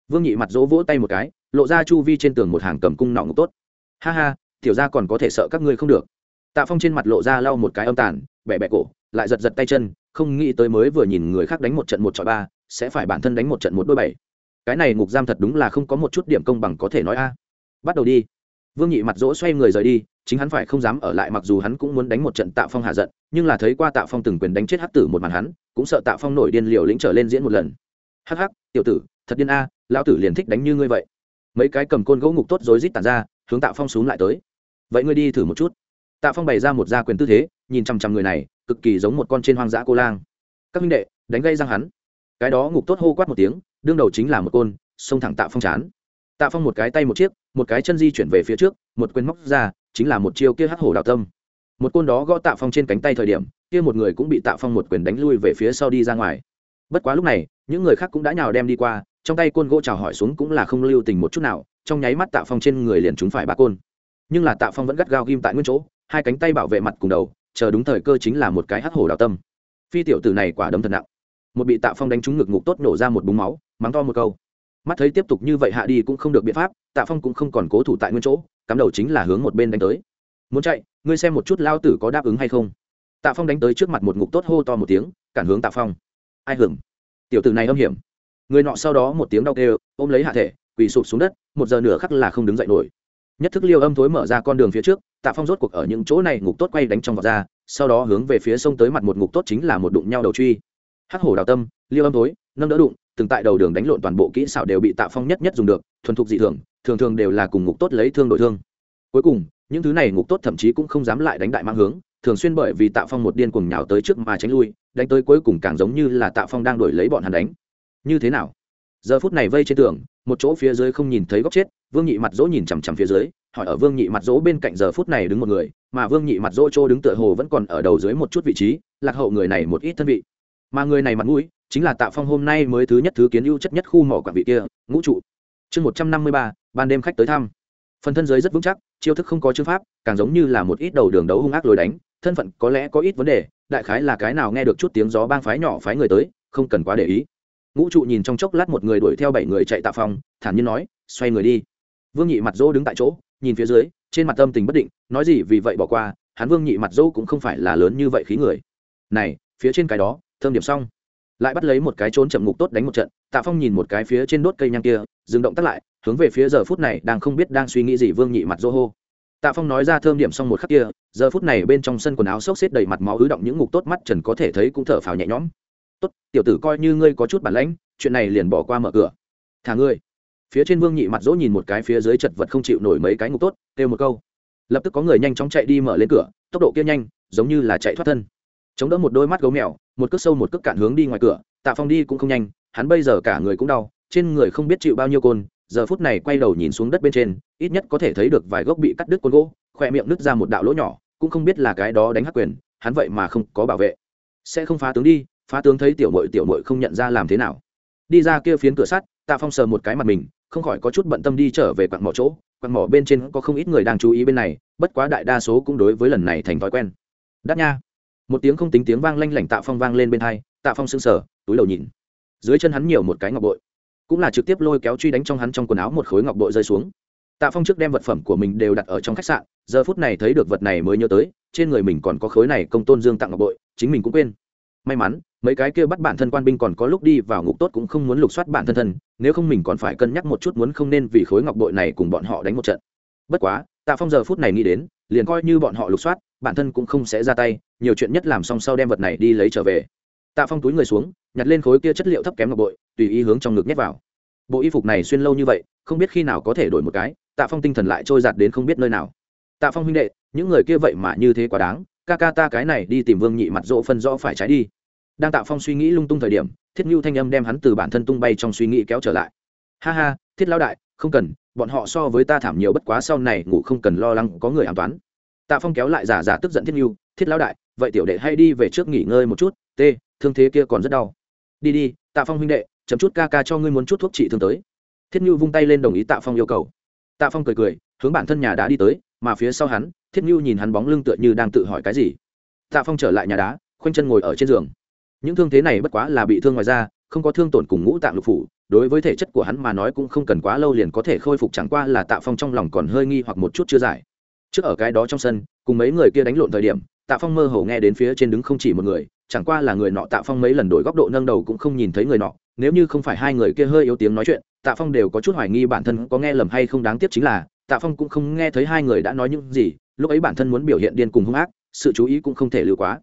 Vương nhị mặt dỗ vỗ tay một cái, lộ ra chu vi trên tường một hàng cầm cung nọ ngục tốt. Ha ha, tiểu ra còn có thể sợ các ngươi không được. Tạ phong trên mặt lộ ra lau một cái âm tàn bẹ bẹ cổ, lại giật giật tay chân, không nghĩ tới mới vừa nhìn người khác đánh một trận một trọi ba, sẽ phải bản thân đánh một trận một đôi bảy cái này ngục giam thật đúng là không có một chút điểm công bằng có thể nói a. Bắt đầu đi. Vương nhị mặt dỗ xoay người rời đi, chính hắn phải không dám ở lại mặc dù hắn cũng muốn đánh một trận tạ phong hạ giận, nhưng là thấy qua tạ phong từng quyền đánh chết hắc tử một màn hắn, cũng sợ tạ phong nổi điên liều lĩnh trở lên diễn một lần. Hắc hắc, tiểu tử, thật điên a, lão tử liền thích đánh như ngươi vậy. Mấy cái cầm côn gỗ ngục tốt rối rít tàn ra, hướng tạ phong xuống lại tới. Vậy ngươi đi thử một chút. Tạ phong bày ra một gia quyền tư thế, nhìn chằm chằm người này, cực kỳ giống một con trên hoang dã cô lang. Các minh đệ, đánh gây răng hắn. Cái đó ngục tốt hô quát một tiếng đương đầu chính là một côn, xông thẳng tạ phong chán. Tạ phong một cái tay một chiếc, một cái chân di chuyển về phía trước, một quyền móc ra, chính là một chiêu kia hắc hổ đào tâm. Một côn đó gõ tạ phong trên cánh tay thời điểm, kia một người cũng bị tạ phong một quyền đánh lui về phía sau đi ra ngoài. Bất quá lúc này, những người khác cũng đã nhào đem đi qua, trong tay côn gỗ chào hỏi xuống cũng là không lưu tình một chút nào, trong nháy mắt tạ phong trên người liền trúng phải ba côn. Nhưng là tạ phong vẫn gắt gao ghim tại nguyên chỗ, hai cánh tay bảo vệ mặt cùng đầu, chờ đúng thời cơ chính là một cái hắc hổ đào tâm. Phi tiểu tử này quả đấm thật nặng. Một bị tạ phong đánh trúng ngực ngục tốt nổ ra một búng máu mắng to một câu. Mắt thấy tiếp tục như vậy hạ đi cũng không được biện pháp, tạ phong cũng không còn cố thủ tại nguyên chỗ, cắm đầu chính là hướng một bên đánh tới. Muốn chạy, ngươi xem một chút lao tử có đáp ứng hay không? Tạ phong đánh tới trước mặt một ngục tốt hô to một tiếng, cản hướng tạ phong. Ai hưởng tiểu tử này âm hiểm. Người nọ sau đó một tiếng đau kêu, ôm lấy hạ thể, quỳ sụp xuống đất, một giờ nửa khắc là không đứng dậy nổi. Nhất thức liêu âm thối mở ra con đường phía trước, tạ phong rốt cuộc ở những chỗ này ngục tốt quay đánh trong vọt ra, sau đó hướng về phía sông tới mặt một ngục tốt chính là một đụng nhau đầu truy. Hắc hổ đào tâm, liêu âm thối, nâng đỡ đụng từng tại đầu đường đánh lộn toàn bộ kỹ xảo đều bị tạ phong nhất nhất dùng được, thuần thục dị thường thường thường đều là cùng ngục tốt lấy thương đội thương. Cuối cùng, những thứ này ngục tốt thậm chí cũng không dám lại đánh đại mang hướng, thường xuyên bởi vì tạ phong một điên cuồng nhào tới trước mà tránh lui, đánh tới cuối cùng càng giống như là tạ phong đang đuổi lấy bọn hắn đánh. Như thế nào? Giờ phút này vây trên tường, một chỗ phía dưới không nhìn thấy góc chết, vương nhị mặt dỗ nhìn chằm chằm phía dưới, hỏi ở vương nhị mặt dỗ bên cạnh giờ phút này đứng một người, mà vương nhị mặt dỗ chỗ đứng tựa hồ vẫn còn ở đầu dưới một chút vị trí, lạc hậu người này một ít thân vị. Mà người này mặt mũi chính là tạ phong hôm nay mới thứ nhất thứ kiến ưu chất nhất khu mỏ quản vị kia, ngũ trụ. Chương một trăm năm mươi ba, ban đêm khách tới thăm. Phần thân giới rất vững chắc, chiêu thức không có chữ pháp, càng giống như là một ít đầu đường đấu hung ác lối đánh, thân phận có lẽ có ít vấn đề, đại khái là cái nào nghe được chút tiếng gió bang phái nhỏ phái người tới, không cần quá để ý. Ngũ trụ nhìn trong chốc lát một người đuổi theo bảy người chạy tạ phong, thản nhiên nói, xoay người đi. Vương nhị mặt dỗ đứng tại chỗ, nhìn phía dưới, trên mặt tâm tình bất định, nói gì vì vậy bỏ qua, hắn vương nhị mặt dỗ cũng không phải là lớn như vậy khí người. Này, phía trên cái đó, thơm điểm xong lại bắt lấy một cái trốn chậm ngục tốt đánh một trận, tạ phong nhìn một cái phía trên đốt cây nhang kia, dừng động tắt lại, hướng về phía giờ phút này đang không biết đang suy nghĩ gì vương nhị mặt dô hô. Tạ phong nói ra thơm điểm xong một khắc kia, giờ phút này bên trong sân quần áo xốc xếp đầy mặt máu ứ động những ngục tốt mắt trần có thể thấy cũng thở phào nhẹ nhõm. Tốt, tiểu tử coi như ngươi có chút bản lãnh, chuyện này liền bỏ qua mở cửa. Thả ngươi. Phía trên vương nhị mặt dỗ nhìn một cái phía dưới chật vật không chịu nổi mấy cái ngục tốt, kêu một câu. Lập tức có người nhanh chóng chạy đi mở lên cửa, tốc độ kia nhanh, giống như là chạy thoát thân. Chống đỡ một đôi mắt gấu mèo một cước sâu một cước cạn hướng đi ngoài cửa, tạ phong đi cũng không nhanh, hắn bây giờ cả người cũng đau, trên người không biết chịu bao nhiêu côn, giờ phút này quay đầu nhìn xuống đất bên trên, ít nhất có thể thấy được vài gốc bị cắt đứt côn gỗ khoe miệng nứt ra một đạo lỗ nhỏ, cũng không biết là cái đó đánh hắc quyền, hắn vậy mà không có bảo vệ. Sẽ không phá tướng đi, phá tướng thấy tiểu mội tiểu mội không nhận ra làm thế nào. Đi ra kia phiến cửa sắt, tạ phong sờ một cái mặt mình, không khỏi có chút bận tâm đi trở về quặng mỏ chỗ, quặng mỏ bên trên có không ít người đang chú ý bên này, bất quá đại đa số cũng đối với lần này thành thói quen. Đắt nha một tiếng không tính tiếng vang lanh lảnh tạ phong vang lên bên hai, tạ phong sưng sờ, túi đầu nhìn. Dưới chân hắn nhiều một cái ngọc bội, cũng là trực tiếp lôi kéo truy đánh trong hắn trong quần áo một khối ngọc bội rơi xuống. Tạ phong trước đem vật phẩm của mình đều đặt ở trong khách sạn, giờ phút này thấy được vật này mới nhớ tới, trên người mình còn có khối này công tôn dương tặng ngọc bội, chính mình cũng quên. May mắn, mấy cái kia bắt bản thân quan binh còn có lúc đi vào ngục tốt cũng không muốn lục soát bản thân thân, nếu không mình còn phải cân nhắc một chút muốn không nên vì khối ngọc bội này cùng bọn họ đánh một trận. Bất quá, tạ phong giờ phút này nghĩ đến liền coi như bọn họ lục soát, bản thân cũng không sẽ ra tay, nhiều chuyện nhất làm xong sau đem vật này đi lấy trở về. Tạ phong túi người xuống, nhặt lên khối kia chất liệu thấp kém ngọc bội, tùy ý hướng trong ngực nhét vào. Bộ y phục này xuyên lâu như vậy, không biết khi nào có thể đổi một cái, tạ phong tinh thần lại trôi giạt đến không biết nơi nào. Tạ phong huynh đệ, những người kia vậy mà như thế quá đáng, ca ca ta cái này đi tìm vương nhị mặt rỗ phân rõ phải trái đi. Đang tạ phong suy nghĩ lung tung thời điểm, thiết ngưu thanh âm đem hắn từ bản thân tung bay trong suy nghĩ kéo trở lại ha ha, thiết lão đại, không cần, bọn họ so với ta thảm nhiều bất quá sau này ngủ không cần lo lắng, có người an toán. Tạ phong kéo lại giả giả tức giận thiết ngưu thiết lão đại, vậy tiểu đệ hay đi về trước nghỉ ngơi một chút t thương thế kia còn rất đau. Đi đi, tạ phong huynh đệ, chấm chút ca ca cho ngươi muốn chút thuốc trị thương tới. Thiết ngưu vung tay lên đồng ý tạ phong yêu cầu. Tạ phong cười cười, hướng bản thân nhà đá đi tới, mà phía sau hắn, thiết ngưu nhìn hắn bóng lưng tựa như đang tự hỏi cái gì. Tạ phong trở lại nhà đá, khoanh chân ngồi ở trên giường. Những thương thế này bất quá là bị thương ngoài da không có thương tổn cùng ngũ tạng lục phủ, đối với thể chất của hắn mà nói cũng không cần quá lâu liền có thể khôi phục, chẳng qua là tạ phong trong lòng còn hơi nghi hoặc một chút chưa giải. Trước ở cái đó trong sân, cùng mấy người kia đánh lộn thời điểm, tạ phong mơ hồ nghe đến phía trên đứng không chỉ một người, chẳng qua là người nọ tạ phong mấy lần đổi góc độ nâng đầu cũng không nhìn thấy người nọ, nếu như không phải hai người kia hơi yếu tiếng nói chuyện, tạ phong đều có chút hoài nghi bản thân có nghe lầm hay không đáng tiếc chính là, tạ phong cũng không nghe thấy hai người đã nói những gì, lúc ấy bản thân muốn biểu hiện điên cùng hung ác, sự chú ý cũng không thể lưu quá.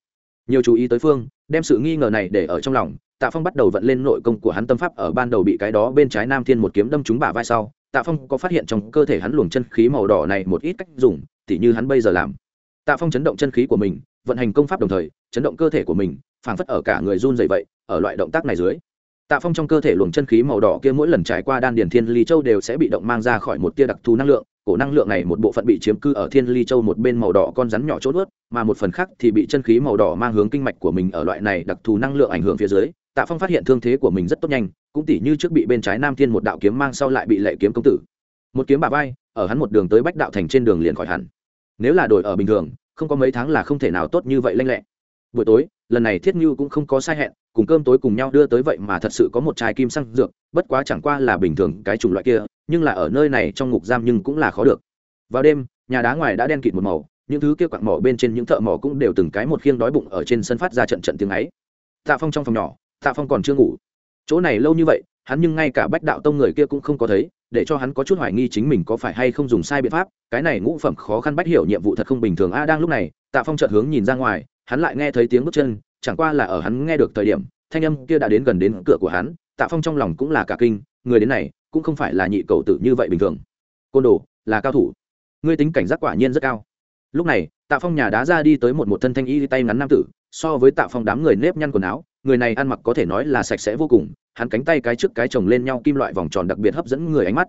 Nhiều chú ý tới phương, đem sự nghi ngờ này để ở trong lòng tạ phong bắt đầu vận lên nội công của hắn tâm pháp ở ban đầu bị cái đó bên trái nam thiên một kiếm đâm trúng bả vai sau. Tạ phong có phát hiện trong cơ thể hắn luồng chân khí màu đỏ này một ít cách dùng, tỉ như hắn bây giờ làm. Tạ phong chấn động chân khí của mình, vận hành công pháp đồng thời, chấn động cơ thể của mình, phảng phất ở cả người run rẩy vậy, ở loại động tác này dưới. Tạ phong trong cơ thể luồng chân khí màu đỏ kia mỗi lần trải qua đan điền thiên ly châu đều sẽ bị động mang ra khỏi một tia đặc thù năng lượng, cổ năng lượng này một bộ phận bị chiếm cư ở thiên ly châu một bên màu đỏ con rắn nhỏ chốt ướt mà một phần khác thì bị chân khí màu đỏ mang hướng kinh mạch của mình ở loại này đặc thù năng lượng ảnh hưởng phía dưới tạ phong phát hiện thương thế của mình rất tốt nhanh, cũng tỉ như trước bị bên trái nam thiên một đạo kiếm mang sau lại bị lệ kiếm công tử. Một kiếm bà vai, ở hắn một đường tới bách đạo thành trên đường liền khỏi hẳn. Nếu là đổi ở bình thường, không có mấy tháng là không thể nào tốt như vậy lanh lẹ. Buổi tối, lần này thiết như cũng không có sai hẹn, cùng cơm tối cùng nhau đưa tới vậy mà thật sự có một chai kim xăng dược, bất quá chẳng qua là bình thường cái chủng loại kia, nhưng là ở nơi này trong ngục giam nhưng cũng là khó được. Vào đêm, nhà đá ngoài đã đen kịt một màu, những thứ kia quặng mỏ bên trên những thợ mỏ cũng đều từng cái một khiêng đói bụng ở trên sân phát ra trận trận tiếng ấy. Tạ phong trong phòng nhỏ tạ phong còn chưa ngủ. Chỗ này lâu như vậy, hắn nhưng ngay cả bách đạo tông người kia cũng không có thấy, để cho hắn có chút hoài nghi chính mình có phải hay không dùng sai biện pháp, cái này ngũ phẩm khó khăn bách hiểu nhiệm vụ thật không bình thường a. Đang lúc này, tạ phong chợt hướng nhìn ra ngoài, hắn lại nghe thấy tiếng bước chân, chẳng qua là ở hắn nghe được thời điểm, thanh âm kia đã đến gần đến cửa của hắn, tạ phong trong lòng cũng là cả kinh, người đến này, cũng không phải là nhị cầu tử như vậy bình thường. Côn đồ, là cao thủ. Ngươi tính cảnh giác quả nhiên rất cao. Lúc này, tạ phong nhà đá ra đi tới một một thân thanh y tay ngắn nam tử, so với tạ phong đám người nếp nhăn quần áo người này ăn mặc có thể nói là sạch sẽ vô cùng, hắn cánh tay cái trước cái chồng lên nhau kim loại vòng tròn đặc biệt hấp dẫn người ánh mắt.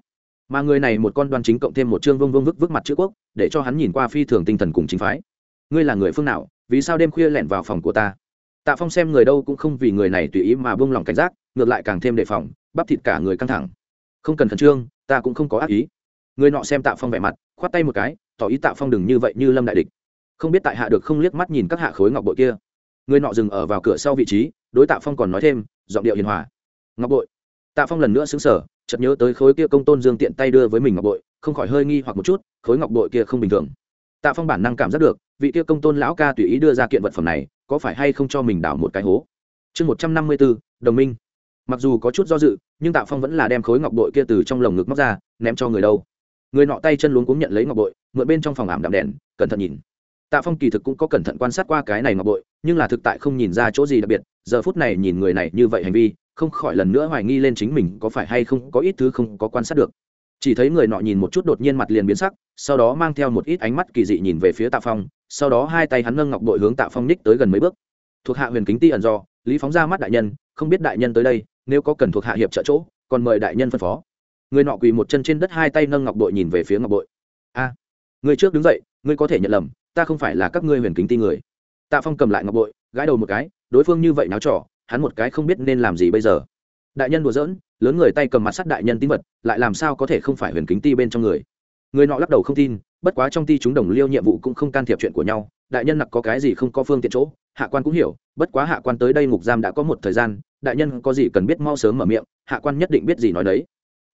Mà người này một con đoan chính cộng thêm một chương vông vông vức vức mặt chữ quốc, để cho hắn nhìn qua phi thường tinh thần cùng chính phái. Ngươi là người phương nào, vì sao đêm khuya lẻn vào phòng của ta? Tạ phong xem người đâu cũng không vì người này tùy ý mà buông lỏng cảnh giác, ngược lại càng thêm đề phòng, bắp thịt cả người căng thẳng. Không cần khẩn trương, ta cũng không có ác ý. Người nọ xem tạ phong vẻ mặt, khoát tay một cái, tỏ ý tạ phong đừng như vậy như lâm đại địch. Không biết tại hạ được không liếc mắt nhìn các hạ khối ngọc bội kia. Người nọ dừng ở vào cửa sau vị trí đối tạ phong còn nói thêm, giọng điệu hiền hòa. Ngọc bội. Tạ phong lần nữa xứng sở chợt nhớ tới khối kia công tôn dương tiện tay đưa với mình ngọc bội, không khỏi hơi nghi hoặc một chút, khối ngọc bội kia không bình thường. Tạ phong bản năng cảm giác được, vị kia công tôn lão ca tùy ý đưa ra kiện vật phẩm này, có phải hay không cho mình đảo một cái hố? Chương một trăm năm mươi bốn đồng minh. Mặc dù có chút do dự, nhưng tạ phong vẫn là đem khối ngọc bội kia từ trong lồng ngực móc ra, ném cho người đâu. Người nọ tay chân luống cuống nhận lấy ngọc bội, mượn bên trong phòng ảm đạm đèn, cẩn thận nhìn. Tạ phong kỳ thực cũng có cẩn thận quan sát qua cái này ngọc bội nhưng là thực tại không nhìn ra chỗ gì đặc biệt giờ phút này nhìn người này như vậy hành vi không khỏi lần nữa hoài nghi lên chính mình có phải hay không có ít thứ không có quan sát được. Chỉ thấy người nọ nhìn một chút đột nhiên mặt liền biến sắc sau đó mang theo một ít ánh mắt kỳ dị nhìn về phía tạ phong sau đó hai tay hắn nâng ngọc đội hướng tạ phong ních tới gần mấy bước. Thuộc hạ huyền kính ti ẩn do lý phóng ra mắt đại nhân không biết đại nhân tới đây nếu có cần thuộc hạ hiệp trợ chỗ còn mời đại nhân phân phó. Người nọ quỳ một chân trên đất hai tay nâng ngọc đội nhìn về phía ngọc đội. A à, người trước đứng dậy ngươi có thể nhận lầm ta không phải là các ngươi huyền kính ti người tạ phong cầm lại ngọc bội, gãi đầu một cái, đối phương như vậy náo trỏ hắn một cái không biết nên làm gì bây giờ. Đại nhân đùa giỡn, lớn người tay cầm mặt sắt đại nhân tín vật, lại làm sao có thể không phải huyền kính ti bên trong người. Người nọ lắc đầu không tin, bất quá trong ti chúng đồng liêu nhiệm vụ cũng không can thiệp chuyện của nhau, đại nhân nặc có cái gì không có phương tiện chỗ, hạ quan cũng hiểu, bất quá hạ quan tới đây ngục giam đã có một thời gian, đại nhân có gì cần biết mau sớm mở miệng, hạ quan nhất định biết gì nói đấy.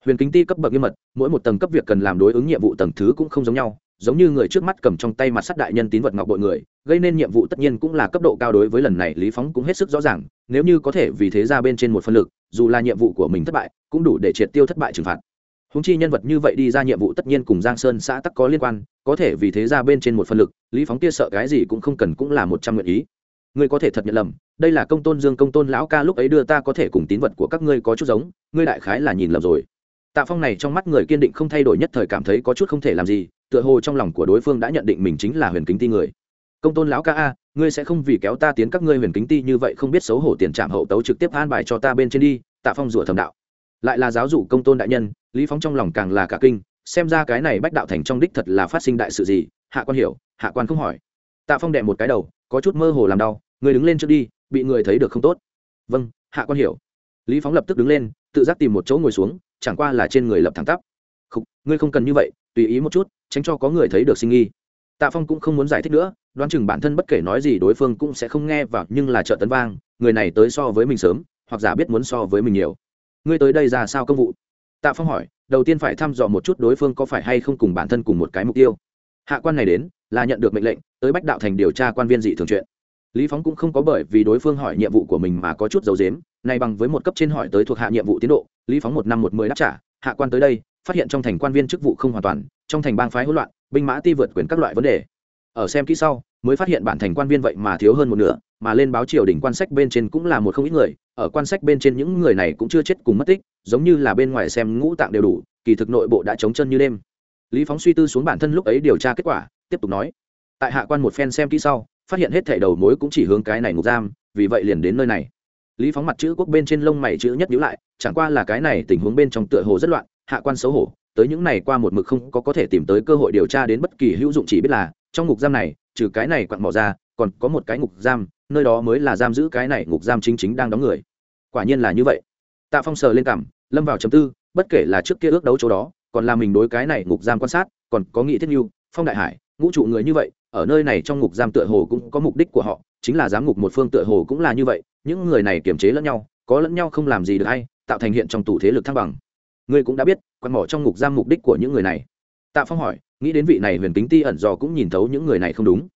Huyền kính ti cấp bậc nghiêm mật, mỗi một tầng cấp việc cần làm đối ứng nhiệm vụ tầng thứ cũng không giống nhau giống như người trước mắt cầm trong tay mặt sắt đại nhân tín vật ngọc bội người, gây nên nhiệm vụ tất nhiên cũng là cấp độ cao đối với lần này lý phóng cũng hết sức rõ ràng, nếu như có thể vì thế ra bên trên một phân lực, dù là nhiệm vụ của mình thất bại, cũng đủ để triệt tiêu thất bại trừng phạt. Húng chi nhân vật như vậy đi ra nhiệm vụ tất nhiên cùng giang sơn xã tắc có liên quan, có thể vì thế ra bên trên một phân lực, lý phóng kia sợ cái gì cũng không cần cũng là một trăm nguyện ý. Ngươi có thể thật nhận lầm, đây là công tôn dương, công tôn lão ca lúc ấy đưa ta có thể cùng tín vật của các ngươi có chút giống, ngươi đại khái là nhìn lầm rồi. Tạ phong này trong mắt người kiên định không thay đổi nhất thời cảm thấy có chút không thể làm gì tựa hồ trong lòng của đối phương đã nhận định mình chính là huyền kính ti người. Công tôn lão ca a, ngươi sẽ không vì kéo ta tiến các ngươi huyền kính ti như vậy không biết xấu hổ tiền trạm hậu tấu trực tiếp an bài cho ta bên trên đi, tạ phong rủa thầm đạo. Lại là giáo dụ công tôn đại nhân, lý phóng trong lòng càng là cả kinh, xem ra cái này bách đạo thành trong đích thật là phát sinh đại sự gì, hạ quan hiểu, hạ quan không hỏi. Tạ phong đệ một cái đầu, có chút mơ hồ làm đau, người đứng lên trước đi, bị người thấy được không tốt. Vâng hạ quan hiểu. Lý phóng lập tức đứng lên, tự giác tìm một chỗ ngồi xuống, chẳng qua là trên người lập thẳng tắp khục, ngươi không cần như vậy, tùy ý một chút, tránh cho có người thấy được sinh nghi. Tạ phong cũng không muốn giải thích nữa, đoán chừng bản thân bất kể nói gì đối phương cũng sẽ không nghe vào, nhưng là trợ tấn vang, người này tới so với mình sớm, hoặc giả biết muốn so với mình nhiều. Ngươi tới đây ra sao công vụ? Tạ phong hỏi, đầu tiên phải thăm dò một chút đối phương có phải hay không cùng bản thân cùng một cái mục tiêu. Hạ quan này đến, là nhận được mệnh lệnh, tới bách đạo thành điều tra quan viên dị thường chuyện. Lý phóng cũng không có bởi vì đối phương hỏi nhiệm vụ của mình mà có chút dấu dếm này bằng với một cấp trên hỏi tới thuộc hạ nhiệm vụ tiến độ, lý phóng một năm một mười đáp trả, hạ quan tới đây phát hiện trong thành quan viên chức vụ không hoàn toàn, trong thành bang phái hỗn loạn, binh mã ti vượt quyền các loại vấn đề. Ở xem kỹ sau, mới phát hiện bản thành quan viên vậy mà thiếu hơn một nửa, mà lên báo triều đỉnh quan sách bên trên cũng là một không ít người, ở quan sách bên trên những người này cũng chưa chết cùng mất tích, giống như là bên ngoài xem ngũ tạng đều đủ, kỳ thực nội bộ đã chống chân như đêm. Lý phóng suy tư xuống bản thân lúc ấy điều tra kết quả, tiếp tục nói, tại hạ quan một phen xem kỹ sau, phát hiện hết thảy đầu mối cũng chỉ hướng cái này ngục giam, vì vậy liền đến nơi này. Lý phóng mặt chữ quốc bên trên lông mày chữ nhất nhíu lại, chẳng qua là cái này tình huống bên trong tựa hồ rất loạn hạ quan xấu hổ, tới những này qua một mực không có có thể tìm tới cơ hội điều tra đến bất kỳ hữu dụng chỉ biết là, trong ngục giam này, trừ cái này quặn mỏ ra, còn có một cái ngục giam, nơi đó mới là giam giữ cái này ngục giam chính chính đang đóng người. Quả nhiên là như vậy. Tạ phong sờ lên cảm, lâm vào chấm tư, bất kể là trước kia ước đấu chỗ đó, còn là mình đối cái này ngục giam quan sát, còn có nghị thiết như, phong đại hải, ngũ trụ người như vậy, ở nơi này trong ngục giam tựa hồ cũng có mục đích của họ, chính là giám ngục một phương tựa hồ cũng là như vậy, những người này kiềm chế lẫn nhau, có lẫn nhau không làm gì được hay, tạo thành hiện trong tủ thế lực thăng bằng ngươi cũng đã biết quan mỏ trong ngục giam mục đích của những người này. Tạ phong hỏi, nghĩ đến vị này huyền kính ti ẩn dò cũng nhìn thấu những người này không đúng.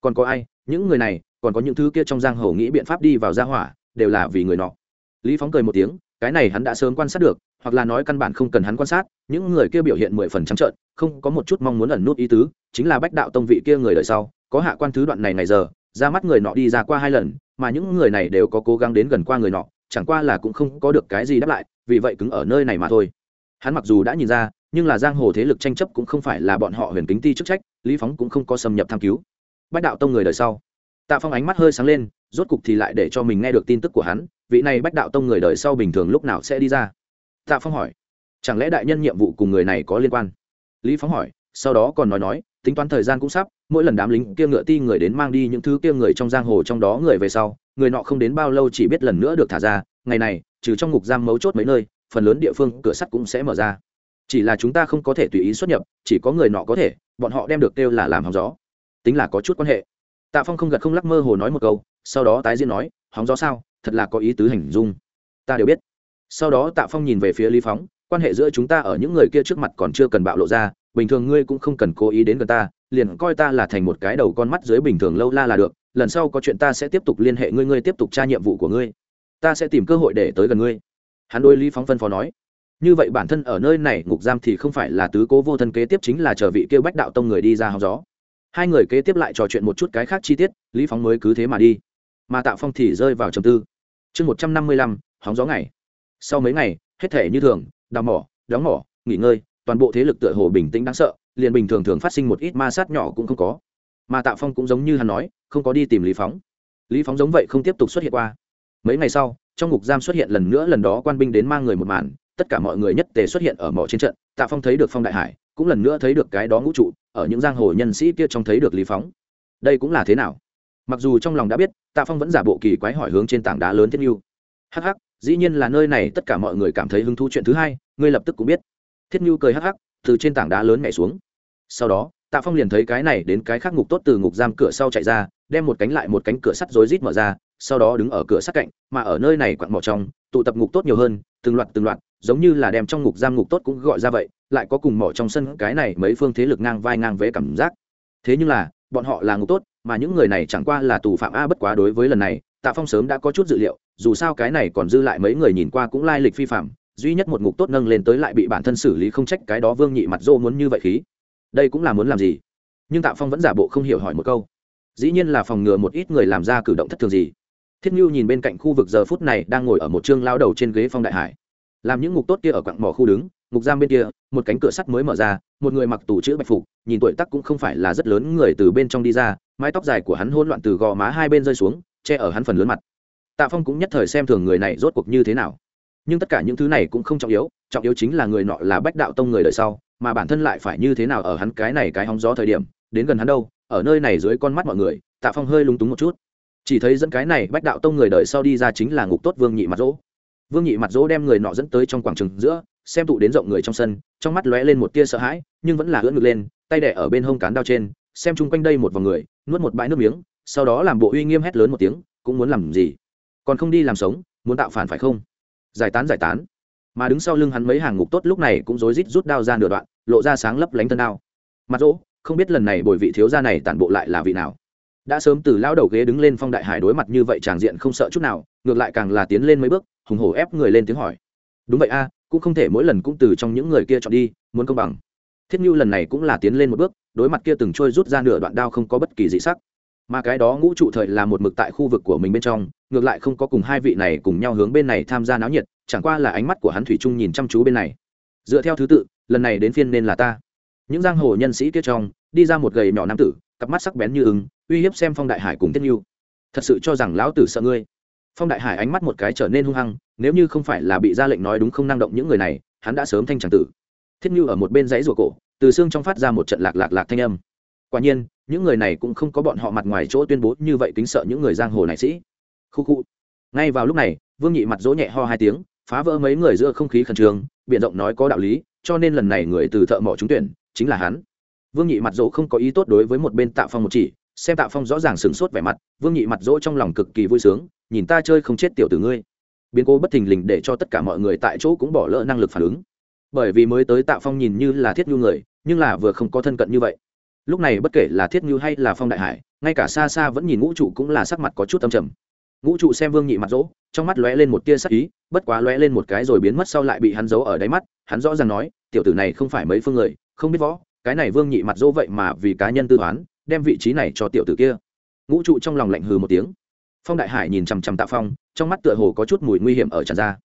Còn có ai? Những người này, còn có những thứ kia trong giang hồ nghĩ biện pháp đi vào gia hỏa, đều là vì người nọ. Lý phóng cười một tiếng, cái này hắn đã sớm quan sát được, hoặc là nói căn bản không cần hắn quan sát, những người kia biểu hiện mười phần trắng trợn, không có một chút mong muốn ẩn nút ý tứ, chính là bách đạo tông vị kia người đời sau, có hạ quan thứ đoạn này ngày giờ, ra mắt người nọ đi ra qua hai lần, mà những người này đều có cố gắng đến gần qua người nọ, chẳng qua là cũng không có được cái gì đáp lại, vì vậy cứng ở nơi này mà thôi hắn mặc dù đã nhìn ra, nhưng là giang hồ thế lực tranh chấp cũng không phải là bọn họ huyền kính ti chức trách, lý phóng cũng không có xâm nhập tham cứu. Bách đạo tông người đời sau, tạ phong ánh mắt hơi sáng lên, rốt cục thì lại để cho mình nghe được tin tức của hắn, vị này bách đạo tông người đời sau bình thường lúc nào sẽ đi ra? Tạ phong hỏi, chẳng lẽ đại nhân nhiệm vụ cùng người này có liên quan? Lý phóng hỏi, sau đó còn nói nói, tính toán thời gian cũng sắp, mỗi lần đám lính kia ngựa ti người đến mang đi những thứ kia người trong giang hồ trong đó người về sau, người nọ không đến bao lâu chỉ biết lần nữa được thả ra, ngày này, trừ trong ngục giam mấu chốt mấy nơi phần lớn địa phương cửa sắt cũng sẽ mở ra. Chỉ là chúng ta không có thể tùy ý xuất nhập, chỉ có người nọ có thể, bọn họ đem được kêu là làm hóng gió. Tính là có chút quan hệ. Tạ phong không gật không lắc mơ hồ nói một câu, sau đó tái diễn nói, hóng gió sao? Thật là có ý tứ hành dung. Ta đều biết. Sau đó tạ phong nhìn về phía lý phóng, quan hệ giữa chúng ta ở những người kia trước mặt còn chưa cần bạo lộ ra, bình thường ngươi cũng không cần cố ý đến gần ta, liền coi ta là thành một cái đầu con mắt dưới bình thường lâu la là được, lần sau có chuyện ta sẽ tiếp tục liên hệ ngươi ngươi tiếp tục tra nhiệm vụ của ngươi. Ta sẽ tìm cơ hội để tới gần ngươi hắn đôi lý phóng phân phó nói, như vậy bản thân ở nơi này, ngục giam thì không phải là tứ cố vô thân kế tiếp chính là chờ vị kêu bách đạo tông người đi ra hóng gió. Hai người kế tiếp lại trò chuyện một chút cái khác chi tiết, lý phóng mới cứ thế mà đi. Mà tạ phong thì rơi vào trầm tư. Chương một trăm năm mươi lăm, hóng gió ngày. Sau mấy ngày, hết thể như thường, đào mỏ, đóng mỏ, nghỉ ngơi, toàn bộ thế lực tựa hồ bình tĩnh đáng sợ, liền bình thường thường phát sinh một ít ma sát nhỏ cũng không có. Mà tạ phong cũng giống như hắn nói, không có đi tìm lý phóng. Lý phóng giống vậy không tiếp tục xuất hiện qua. Mấy ngày sau trong ngục giam xuất hiện lần nữa lần đó quan binh đến mang người một màn, tất cả mọi người nhất tề xuất hiện ở mỏ trên trận, tạ phong thấy được phong đại hải, cũng lần nữa thấy được cái đó ngũ trụ, ở những giang hồ nhân sĩ kia trong thấy được lý phóng. Đây cũng là thế nào? Mặc dù trong lòng đã biết, tạ phong vẫn giả bộ kỳ quái hỏi hướng trên tảng đá lớn thiết như hắc hắc, dĩ nhiên là nơi này tất cả mọi người cảm thấy hứng thú chuyện thứ hai, ngươi lập tức cũng biết. Thiết như cười hắc hắc, từ trên tảng đá lớn nhảy xuống. Sau đó, tạ phong liền thấy cái này đến cái khác ngục tốt từ ngục giam cửa sau chạy ra, đem một cánh lại một cánh cửa sắt rối rít mở ra sau đó đứng ở cửa sát cạnh, mà ở nơi này quặn mỏ trong, tụ tập ngục tốt nhiều hơn, từng loạt từng loạt, giống như là đem trong ngục giam ngục tốt cũng gọi ra vậy, lại có cùng mỏ trong sân cái này mấy phương thế lực ngang vai ngang vế cảm giác. Thế nhưng là, bọn họ là ngục tốt, mà những người này chẳng qua là tù phạm a bất quá đối với lần này, tạ phong sớm đã có chút dự liệu, dù sao cái này còn dư lại mấy người nhìn qua cũng lai lịch phi phạm, duy nhất một ngục tốt nâng lên tới lại bị bản thân xử lý không trách cái đó vương nhị mặt dô muốn như vậy khí. Đây cũng là muốn làm gì? Nhưng tạ phong vẫn giả bộ không hiểu hỏi một câu. Dĩ nhiên là phòng ngừa một ít người làm ra cử động thất thường gì thiết n nhìn bên cạnh khu vực giờ phút này đang ngồi ở một chương lao đầu trên ghế phong đại hải. Làm những ngục tốt kia ở quặng mỏ khu đứng, ngục giam bên kia, một cánh cửa sắt mới mở ra, một người mặc tủ chữ bạch phục, nhìn tuổi tắc cũng không phải là rất lớn người từ bên trong đi ra, mái tóc dài của hắn hôn loạn từ gò má hai bên rơi xuống, che ở hắn phần lớn mặt. Tạ phong cũng nhất thời xem thường người này rốt cuộc như thế nào. Nhưng tất cả những thứ này cũng không trọng yếu trọng yếu chính là người nọ là bách đạo tông người đời sau, mà bản thân lại phải như thế nào ở hắn cái này cái hóng gió thời điểm, đến gần hắn đâu, ở nơi này dưới con mắt mọi người, tạ phong hơi lúng túng một chút chỉ thấy dẫn cái này bách đạo tông người đời sau đi ra chính là ngục tốt vương nhị mặt dỗ. Vương nhị mặt dỗ đem người nọ dẫn tới trong quảng trường giữa, xem tụ đến rộng người trong sân, trong mắt lóe lên một tia sợ hãi, nhưng vẫn là ưỡn ngực lên, tay đẻ ở bên hông cán đao trên, xem chung quanh đây một vòng người, nuốt một bãi nước miếng, sau đó làm bộ uy nghiêm hét lớn một tiếng, cũng muốn làm gì? Còn không đi làm sống, muốn tạo phản phải không? Giải tán giải tán. Mà đứng sau lưng hắn mấy hàng ngục tốt lúc này cũng rối rít rút đao ra nửa đoạn, lộ ra sáng lấp lánh thân đao. Mặt dỗ, không biết lần này bồi vị thiếu gia này tản bộ lại là vị nào đã sớm từ lao đầu ghế đứng lên phong đại hải đối mặt như vậy tràng diện không sợ chút nào, ngược lại càng là tiến lên mấy bước, hùng hổ ép người lên tiếng hỏi. Đúng vậy a, cũng không thể mỗi lần cũng từ trong những người kia chọn đi, muốn công bằng. Thiết như lần này cũng là tiến lên một bước, đối mặt kia từng trôi rút ra nửa đoạn đao không có bất kỳ dị sắc. Mà cái đó ngũ trụ thời là một mực tại khu vực của mình bên trong, ngược lại không có cùng hai vị này cùng nhau hướng bên này tham gia náo nhiệt, chẳng qua là ánh mắt của hắn thủy trung nhìn chăm chú bên này. Dựa theo thứ tự, lần này đến phiên nên là ta. Những giang hồ nhân sĩ kia trong, đi ra một gầy nhỏ nam tử, cặp mắt sắc bén như ứng uy hiếp xem phong đại hải cùng tiết nhu. Thật sự cho rằng lão tử sợ ngươi. Phong đại hải ánh mắt một cái trở nên hung hăng, nếu như không phải là bị ra lệnh nói đúng không năng động những người này, hắn đã sớm thanh tràng tử. Thiết nhu ở một bên dãy rùa cổ, từ xương trong phát ra một trận lạc lạc lạc thanh âm. Quả nhiên, những người này cũng không có bọn họ mặt ngoài chỗ tuyên bố như vậy kính sợ những người giang hồ này sĩ. Khu khu. Ngay vào lúc này, vương nhị mặt dỗ nhẹ ho hai tiếng, phá vỡ mấy người giữa không khí khẩn trương biện rộng nói có đạo lý, cho nên lần này người từ thợ mỏ trúng tuyển, chính là hắn. Vương nhị mặt dỗ không có ý tốt đối với một bên tạ phong một chỉ xem tạ phong rõ ràng sửng sốt vẻ mặt, vương nhị mặt dỗ trong lòng cực kỳ vui sướng, nhìn ta chơi không chết tiểu tử ngươi. Biến cố bất thình lình để cho tất cả mọi người tại chỗ cũng bỏ lỡ năng lực phản ứng. Bởi vì mới tới tạ phong nhìn như là thiết nhu người, nhưng là vừa không có thân cận như vậy. Lúc này bất kể là thiết nhu hay là phong đại hải, ngay cả xa xa vẫn nhìn ngũ trụ cũng là sắc mặt có chút âm trầm. Ngũ trụ xem vương nhị mặt dỗ, trong mắt lóe lên một tia sắc ý, bất quá lóe lên một cái rồi biến mất sau lại bị hắn giấu ở đáy mắt, hắn rõ ràng nói, tiểu tử này không phải mấy phương người, không biết võ, cái này vương nhị mặt dỗ vậy mà vì cá nhân tư toán đem vị trí này cho tiểu tử kia. Ngũ trụ trong lòng lạnh hừ một tiếng. Phong đại hải nhìn chằm chằm tạ phong, trong mắt tựa hồ có chút mùi nguy hiểm ở tràn ra.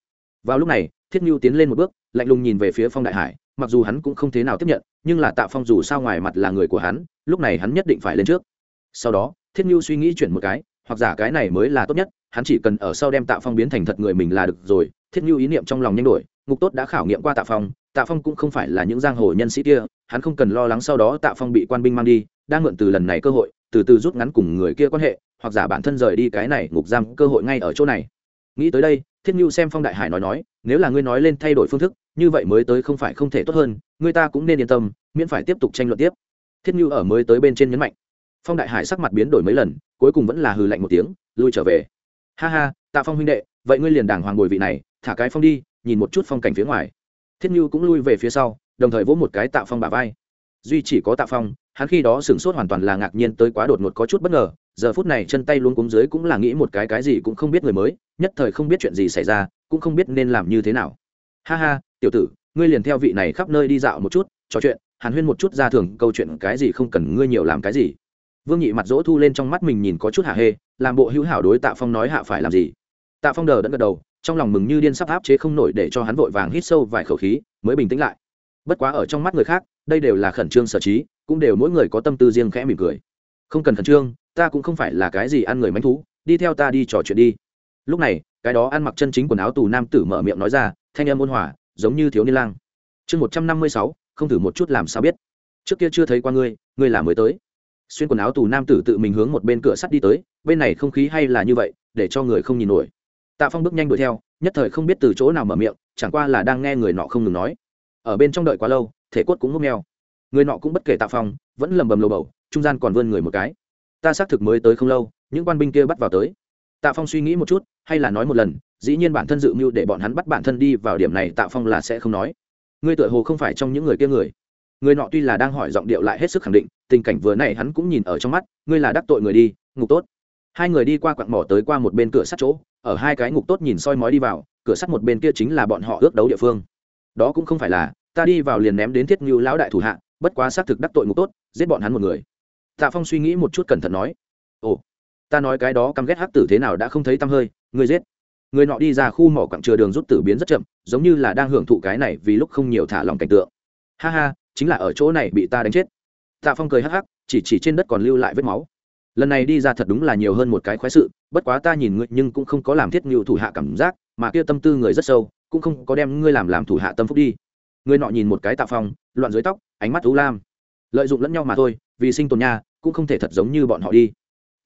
Vào lúc này, thiết mưu tiến lên một bước, lạnh lùng nhìn về phía phong đại hải, mặc dù hắn cũng không thế nào tiếp nhận, nhưng là tạ phong dù sao ngoài mặt là người của hắn, lúc này hắn nhất định phải lên trước. Sau đó, thiết mưu suy nghĩ chuyển một cái, hoặc giả cái này mới là tốt nhất, hắn chỉ cần ở sau đem tạ phong biến thành thật người mình là được rồi. Thiết mưu ý niệm trong lòng nhanh đổi, ngục tốt đã khảo nghiệm qua tạ phong tạ phong cũng không phải là những giang hồ nhân sĩ kia, hắn không cần lo lắng sau đó tạ phong bị quan binh mang đi đang mượn từ lần này cơ hội, từ từ rút ngắn cùng người kia quan hệ, hoặc giả bản thân rời đi cái này ngục giam cơ hội ngay ở chỗ này. Nghĩ tới đây, thiết như xem phong đại hải nói nói, nếu là ngươi nói lên thay đổi phương thức, như vậy mới tới không phải không thể tốt hơn người ta cũng nên yên tâm, miễn phải tiếp tục tranh luận tiếp. Thiết như ở mới tới bên trên nhấn mạnh. Phong đại hải sắc mặt biến đổi mấy lần, cuối cùng vẫn là hừ lạnh một tiếng, lui trở về. Ha ha, tạ phong huynh đệ, vậy ngươi liền đảng hoàng bồi vị này, thả cái phong đi, nhìn một chút phong cảnh phía ngoài. Thiết như cũng lui về phía sau, đồng thời vỗ một cái tạ phong bả vai. Duy chỉ có tạ phong hắn khi đó sửng sốt hoàn toàn là ngạc nhiên tới quá đột ngột có chút bất ngờ, giờ phút này chân tay luôn cúng dưới cũng là nghĩ một cái cái gì cũng không biết người mới, nhất thời không biết chuyện gì xảy ra, cũng không biết nên làm như thế nào. Ha ha, tiểu tử, ngươi liền theo vị này khắp nơi đi dạo một chút, trò chuyện, hàn huyên một chút ra thường câu chuyện cái gì không cần ngươi nhiều làm cái gì. Vương nhị mặt dỗ thu lên trong mắt mình nhìn có chút hạ hê, làm bộ hữu hảo đối tạ phong nói hạ phải làm gì. Tạ phong đờ đẫn gật đầu, trong lòng mừng như điên sắp áp chế không nổi để cho hắn vội vàng hít sâu vài khẩu khí, mới bình tĩnh lại. Bất quá ở trong mắt người khác, đây đều là khẩn trương sở trí cũng đều mỗi người có tâm tư riêng khẽ mỉm cười. Không cần khẩn trương, ta cũng không phải là cái gì ăn người manh thú, đi theo ta đi trò chuyện đi. Lúc này, cái đó ăn mặc chân chính quần áo tù nam tử mở miệng nói ra, thanh âm ôn hòa, giống như thiếu niên lang. Chương một trăm năm mươi sáu, không thử một chút làm sao biết. Trước kia chưa thấy qua ngươi ngươi là mới tới. Xuyên quần áo tù nam tử tự mình hướng một bên cửa sắt đi tới, bên này không khí hay là như vậy, để cho người không nhìn nổi. Tạ phong bước nhanh đuổi theo, nhất thời không biết từ chỗ nào mở miệng, chẳng qua là đang nghe người nọ không ngừng nói. Ở bên trong đợi quá lâu, thể cốt cũng ngốc nghèo người nọ cũng bất kể tạ phong vẫn lầm bầm lầu bầu, trung gian còn vươn người một cái. Ta xác thực mới tới không lâu, những quan binh kia bắt vào tới. Tạ phong suy nghĩ một chút, hay là nói một lần, dĩ nhiên bản thân dự mưu để bọn hắn bắt bản thân đi vào điểm này tạ phong là sẽ không nói. Ngươi tựa hồ không phải trong những người kia người. Người nọ tuy là đang hỏi giọng điệu lại hết sức khẳng định, tình cảnh vừa này hắn cũng nhìn ở trong mắt, ngươi là đắc tội người đi, ngục tốt. Hai người đi qua quặng mỏ tới qua một bên cửa sắt chỗ, ở hai cái ngục tốt nhìn soi mói đi vào, cửa sắt một bên kia chính là bọn họ ước đấu địa phương. Đó cũng không phải là, ta đi vào liền ném đến thiết ngưu lão đại thủ hạ bất quá xác thực đắc tội ngục tốt, giết bọn hắn một người. Tạ phong suy nghĩ một chút cẩn thận nói, ồ, ta nói cái đó căm ghét hắc tử thế nào đã không thấy tăm hơi người giết. Người nọ đi ra khu mỏ quặng chừa đường rút tử biến rất chậm, giống như là đang hưởng thụ cái này vì lúc không nhiều thả lòng cảnh tượng. Ha ha, chính là ở chỗ này bị ta đánh chết. Tạ phong cười hắc hắc, chỉ chỉ trên đất còn lưu lại vết máu. Lần này đi ra thật đúng là nhiều hơn một cái khoái sự, bất quá ta nhìn ngươi nhưng cũng không có làm thiết ngự thủ hạ cảm giác, mà kia tâm tư người rất sâu, cũng không có đem ngươi làm làm thủ hạ tâm phúc đi. Người nọ nhìn một cái tạ phong, loạn dưới tóc ánh mắt u lam. Lợi dụng lẫn nhau mà thôi, vì sinh tồn nha cũng không thể thật giống như bọn họ đi.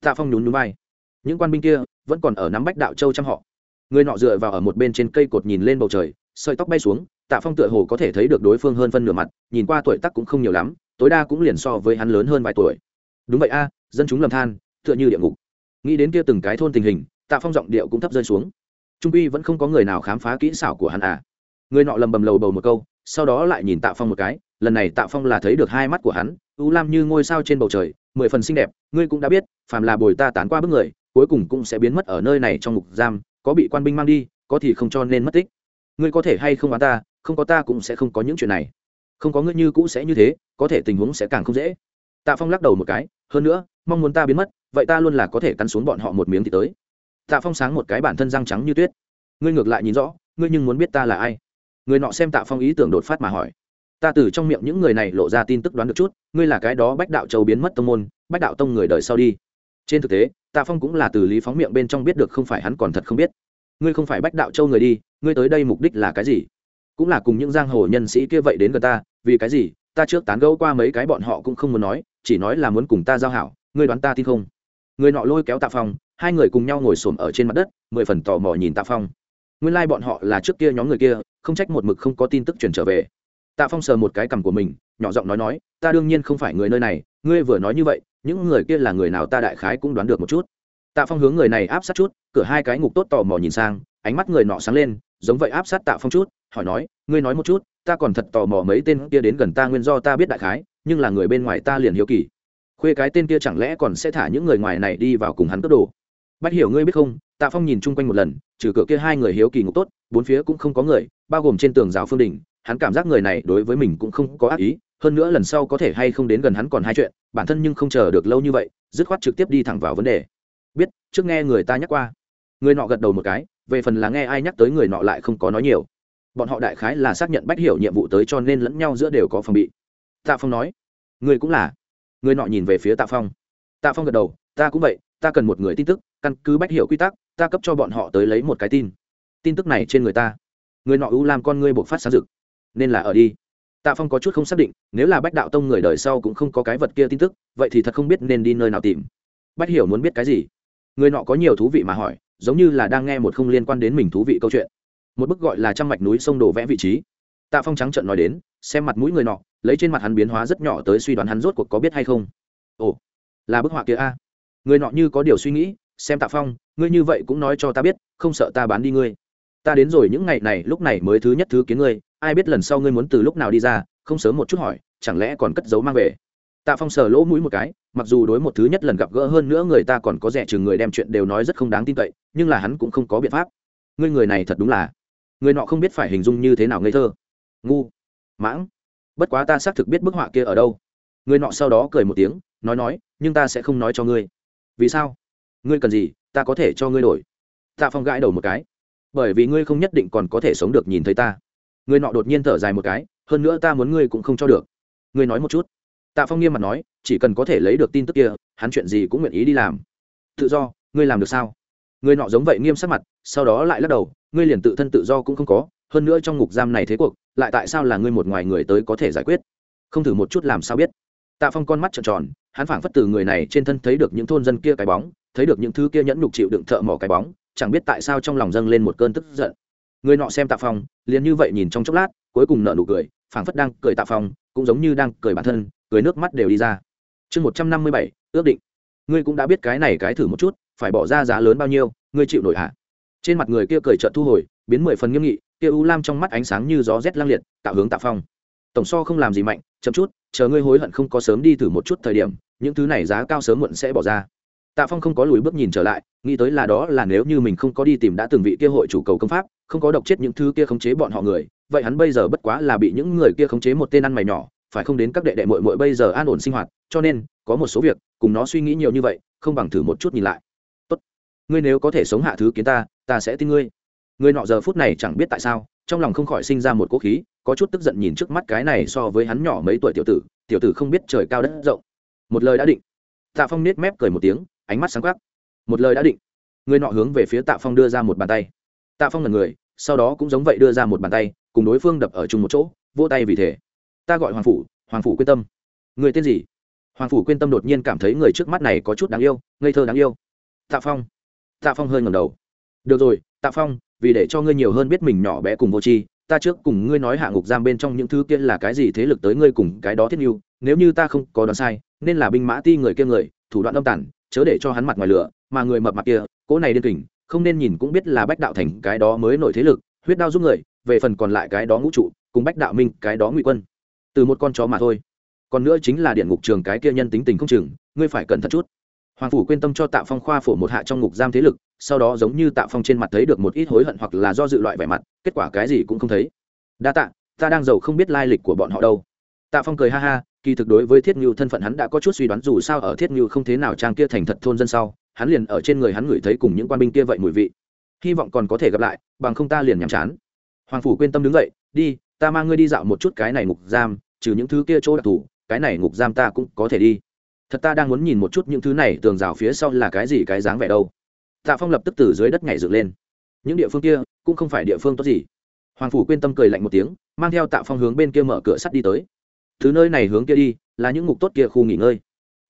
Tạ phong nhún núi vai. Những quan binh kia vẫn còn ở nắm bách đạo châu chăm họ. Người nọ dựa vào ở một bên trên cây cột nhìn lên bầu trời, sợi tóc bay xuống, tạ phong tựa hồ có thể thấy được đối phương hơn phân nửa mặt, nhìn qua tuổi tắc cũng không nhiều lắm, tối đa cũng liền so với hắn lớn hơn vài tuổi. Đúng vậy a, dân chúng lầm than, tựa như địa ngục. Nghĩ đến kia từng cái thôn tình hình, tạ phong giọng điệu cũng thấp rơi xuống. Trung quy vẫn không có người nào khám phá kỹ xảo của hắn à. Người nọ lầm bầm lầu bầu một câu, sau đó lại nhìn tạ phong một cái lần này tạ phong là thấy được hai mắt của hắn, u lam như ngôi sao trên bầu trời, mười phần xinh đẹp, ngươi cũng đã biết, phàm là bồi ta tán qua bức người, cuối cùng cũng sẽ biến mất ở nơi này trong ngục giam, có bị quan binh mang đi, có thì không cho nên mất tích. Ngươi có thể hay không bán ta, không có ta cũng sẽ không có những chuyện này. Không có ngươi như cũ sẽ như thế, có thể tình huống sẽ càng không dễ. Tạ phong lắc đầu một cái, hơn nữa, mong muốn ta biến mất, vậy ta luôn là có thể cắn xuống bọn họ một miếng thì tới. Tạ phong sáng một cái bản thân răng trắng như tuyết. Ngươi ngược lại nhìn rõ, ngươi nhưng muốn biết ta là ai? Người nọ xem tạ phong ý tưởng đột phát mà hỏi ta từ trong miệng những người này lộ ra tin tức đoán được chút, ngươi là cái đó bách đạo châu biến mất tông môn, bách đạo tông người đời sau đi. Trên thực tế, tạ phong cũng là từ lý phóng miệng bên trong biết được không phải hắn còn thật không biết. Ngươi không phải bách đạo châu người đi, ngươi tới đây mục đích là cái gì? Cũng là cùng những giang hồ nhân sĩ kia vậy đến gần ta, vì cái gì? Ta trước tán gẫu qua mấy cái bọn họ cũng không muốn nói, chỉ nói là muốn cùng ta giao hảo, ngươi đoán ta tin không? Người nọ lôi kéo tạ phong, hai người cùng nhau ngồi xổm ở trên mặt đất, mười phần tò mò nhìn tạ phong. Nguyên lai、like、bọn họ là trước kia nhóm người kia, không trách một mực không có tin tức chuyển trở về tạ phong sờ một cái cằm của mình, nhỏ giọng nói nói, ta đương nhiên không phải người nơi này, ngươi vừa nói như vậy, những người kia là người nào ta đại khái cũng đoán được một chút. Tạ phong hướng người này áp sát chút, cửa hai cái ngục tốt tò mò nhìn sang, ánh mắt người nọ sáng lên, giống vậy áp sát tạ phong chút, hỏi nói, ngươi nói một chút, ta còn thật tò mò mấy tên kia đến gần ta nguyên do ta biết đại khái, nhưng là người bên ngoài ta liền hiếu kỳ. Khuê cái tên kia chẳng lẽ còn sẽ thả những người ngoài này đi vào cùng hắn cướp đồ? Bắt hiểu ngươi biết không, tạ phong nhìn chung quanh một lần, trừ cửa kia hai người hiếu kỳ ngục tốt, bốn phía cũng không có người, bao gồm trên tường rào phương đình hắn cảm giác người này đối với mình cũng không có ác ý, hơn nữa lần sau có thể hay không đến gần hắn còn hai chuyện, bản thân nhưng không chờ được lâu như vậy, dứt khoát trực tiếp đi thẳng vào vấn đề. Biết, trước nghe người ta nhắc qua. Người nọ gật đầu một cái, về phần là nghe ai nhắc tới người nọ lại không có nói nhiều. Bọn họ đại khái là xác nhận bách hiểu nhiệm vụ tới cho nên lẫn nhau giữa đều có phòng bị. Tạ phong nói, người cũng là. Người nọ nhìn về phía tạ phong. Tạ phong gật đầu, ta cũng vậy, ta cần một người tin tức, căn cứ bách hiểu quy tắc, ta cấp cho bọn họ tới lấy một cái tin. Tin tức này trên người ta. Người nọ ưu làm con ngươi buộc phát sáng rực nên là ở đi. Tạ phong có chút không xác định, nếu là bách đạo tông người đời sau cũng không có cái vật kia tin tức, vậy thì thật không biết nên đi nơi nào tìm. Bách hiểu muốn biết cái gì? Người nọ có nhiều thú vị mà hỏi, giống như là đang nghe một không liên quan đến mình thú vị câu chuyện. Một bức gọi là trăm mạch núi sông đổ vẽ vị trí. Tạ phong trắng trận nói đến, xem mặt mũi người nọ, lấy trên mặt hắn biến hóa rất nhỏ tới suy đoán hắn rốt cuộc có biết hay không. Ồ, là bức họa kia a. Người nọ như có điều suy nghĩ, xem tạ phong, ngươi như vậy cũng nói cho ta biết, không sợ ta bán đi ngươi. Ta đến rồi những ngày này, lúc này mới thứ nhất thứ kiến ngươi ai biết lần sau ngươi muốn từ lúc nào đi ra, không sớm một chút hỏi, chẳng lẽ còn cất giấu mang về? Tạ phong sờ lỗ mũi một cái, mặc dù đối một thứ nhất lần gặp gỡ hơn nữa người ta còn có rẻ chừng người đem chuyện đều nói rất không đáng tin cậy, nhưng là hắn cũng không có biện pháp. Ngươi người này thật đúng là, người nọ không biết phải hình dung như thế nào ngây thơ. Ngu, mãng, bất quá ta xác thực biết bức họa kia ở đâu. Người nọ sau đó cười một tiếng, nói nói, nhưng ta sẽ không nói cho ngươi. Vì sao? Ngươi cần gì, ta có thể cho ngươi đổi. Tạ phong gãi đầu một cái. Bởi vì ngươi không nhất định còn có thể sống được nhìn thấy ta người nọ đột nhiên thở dài một cái, hơn nữa ta muốn ngươi cũng không cho được. Ngươi nói một chút. Tạ phong nghiêm mặt nói, chỉ cần có thể lấy được tin tức kia, hắn chuyện gì cũng nguyện ý đi làm. Tự do, ngươi làm được sao? Người nọ giống vậy nghiêm sắc mặt, sau đó lại lắc đầu, ngươi liền tự thân tự do cũng không có, hơn nữa trong ngục giam này thế cuộc, lại tại sao là ngươi một ngoài người tới có thể giải quyết? Không thử một chút làm sao biết? Tạ phong con mắt trợn tròn, hắn phảng phất từ người này trên thân thấy được những thôn dân kia cái bóng, thấy được những thứ kia nhẫn nhục chịu đựng thợ mỏ cái bóng, chẳng biết tại sao trong lòng dâng lên một cơn tức giận người nọ xem tạ phong, liền như vậy nhìn trong chốc lát, cuối cùng nợ nụ cười, phảng phất đang cười tạ phong, cũng giống như đang cười bản thân, cười nước mắt đều đi ra. Chương một trăm năm mươi bảy, ước định. Ngươi cũng đã biết cái này cái thử một chút, phải bỏ ra giá lớn bao nhiêu, ngươi chịu nổi hả? Trên mặt người kia cười trợn thu hồi, biến mười phần nghiêm nghị, kia u lam trong mắt ánh sáng như gió rét lang liệt, tạo hướng tạ phong. Tổng so không làm gì mạnh, chậm chút, chờ ngươi hối hận không có sớm đi thử một chút thời điểm, những thứ này giá cao sớm muộn sẽ bỏ ra tạ phong không có lùi bước nhìn trở lại, nghĩ tới là đó là nếu như mình không có đi tìm đã từng vị kia hội chủ cầu công pháp, không có độc chết những thứ kia khống chế bọn họ người, vậy hắn bây giờ bất quá là bị những người kia khống chế một tên ăn mày nhỏ, phải không đến các đệ đệ mội mội bây giờ an ổn sinh hoạt, cho nên, có một số việc, cùng nó suy nghĩ nhiều như vậy, không bằng thử một chút nhìn lại. Tốt. Ngươi nếu có thể sống hạ thứ kiến ta ta sẽ tin ngươi. Người nọ giờ phút này chẳng biết tại sao, trong lòng không khỏi sinh ra một cố khí, có chút tức giận nhìn trước mắt cái này so với hắn nhỏ mấy tuổi tiểu tử tiểu tử không biết trời cao đất rộng. Một lời đã định. Tạ phong nết mép cười một tiếng ánh mắt sáng quắc. Một lời đã định người nọ hướng về phía tạ phong đưa ra một bàn tay. Tạ phong là người sau đó cũng giống vậy đưa ra một bàn tay cùng đối phương đập ở chung một chỗ vỗ tay vì thế. Ta gọi hoàng phủ hoàng phủ quyết tâm. Người tên gì? Hoàng phủ quyên tâm đột nhiên cảm thấy người trước mắt này có chút đáng yêu ngây thơ đáng yêu. Tạ phong. Tạ phong hơi ngầm đầu. Được rồi tạ phong vì để cho ngươi nhiều hơn biết mình nhỏ bé cùng vô tri ta trước cùng ngươi nói hạ ngục giam bên trong những thứ kia là cái gì thế lực tới ngươi cùng cái đó thiết yêu, nếu như ta không có đoán sai nên là binh mã ti người kia người thủ đoạn âm tản chớ để cho hắn mặt ngoài lửa, mà người mập mặt kia, cỗ này điên kình, không nên nhìn cũng biết là bách đạo thành cái đó mới nổi thế lực, huyết đao giúp người, về phần còn lại cái đó ngũ trụ, cùng bách đạo minh, cái đó ngụy quân. Từ một con chó mà thôi. Còn nữa chính là điện ngục trường cái kia nhân tính tình không chừng, ngươi phải cẩn thận chút. Hoàng phủ quyên tâm cho tạ phong khoa phổ một hạ trong ngục giam thế lực, sau đó giống như tạ phong trên mặt thấy được một ít hối hận hoặc là do dự loại vẻ mặt, kết quả cái gì cũng không thấy. Đa tạ, ta đang giàu không biết lai lịch của bọn họ đâu. Tạ phong cười ha ha kỳ thực đối với thiết ngưu thân phận hắn đã có chút suy đoán, dù sao ở thiết ngưu không thế nào trang kia thành thật thôn dân sau, hắn liền ở trên người hắn ngửi thấy cùng những quan binh kia vậy mùi vị. Hy vọng còn có thể gặp lại, bằng không ta liền nhàm chán. Hoàng phủ quyên tâm đứng dậy, đi, ta mang ngươi đi dạo một chút cái này ngục giam, trừ những thứ kia chỗ đặc thù, cái này ngục giam ta cũng có thể đi. Thật ta đang muốn nhìn một chút những thứ này, tường rào phía sau là cái gì, cái dáng vẻ đâu. Tạ phong lập tức từ dưới đất nhảy dựng lên. Những địa phương kia cũng không phải địa phương tốt gì. Hoàng phủ quyên tâm cười lạnh một tiếng, mang theo tạ phong hướng bên kia mở cửa sắt đi tới thứ nơi này hướng kia đi, là những ngục tốt kia khu nghỉ ngơi.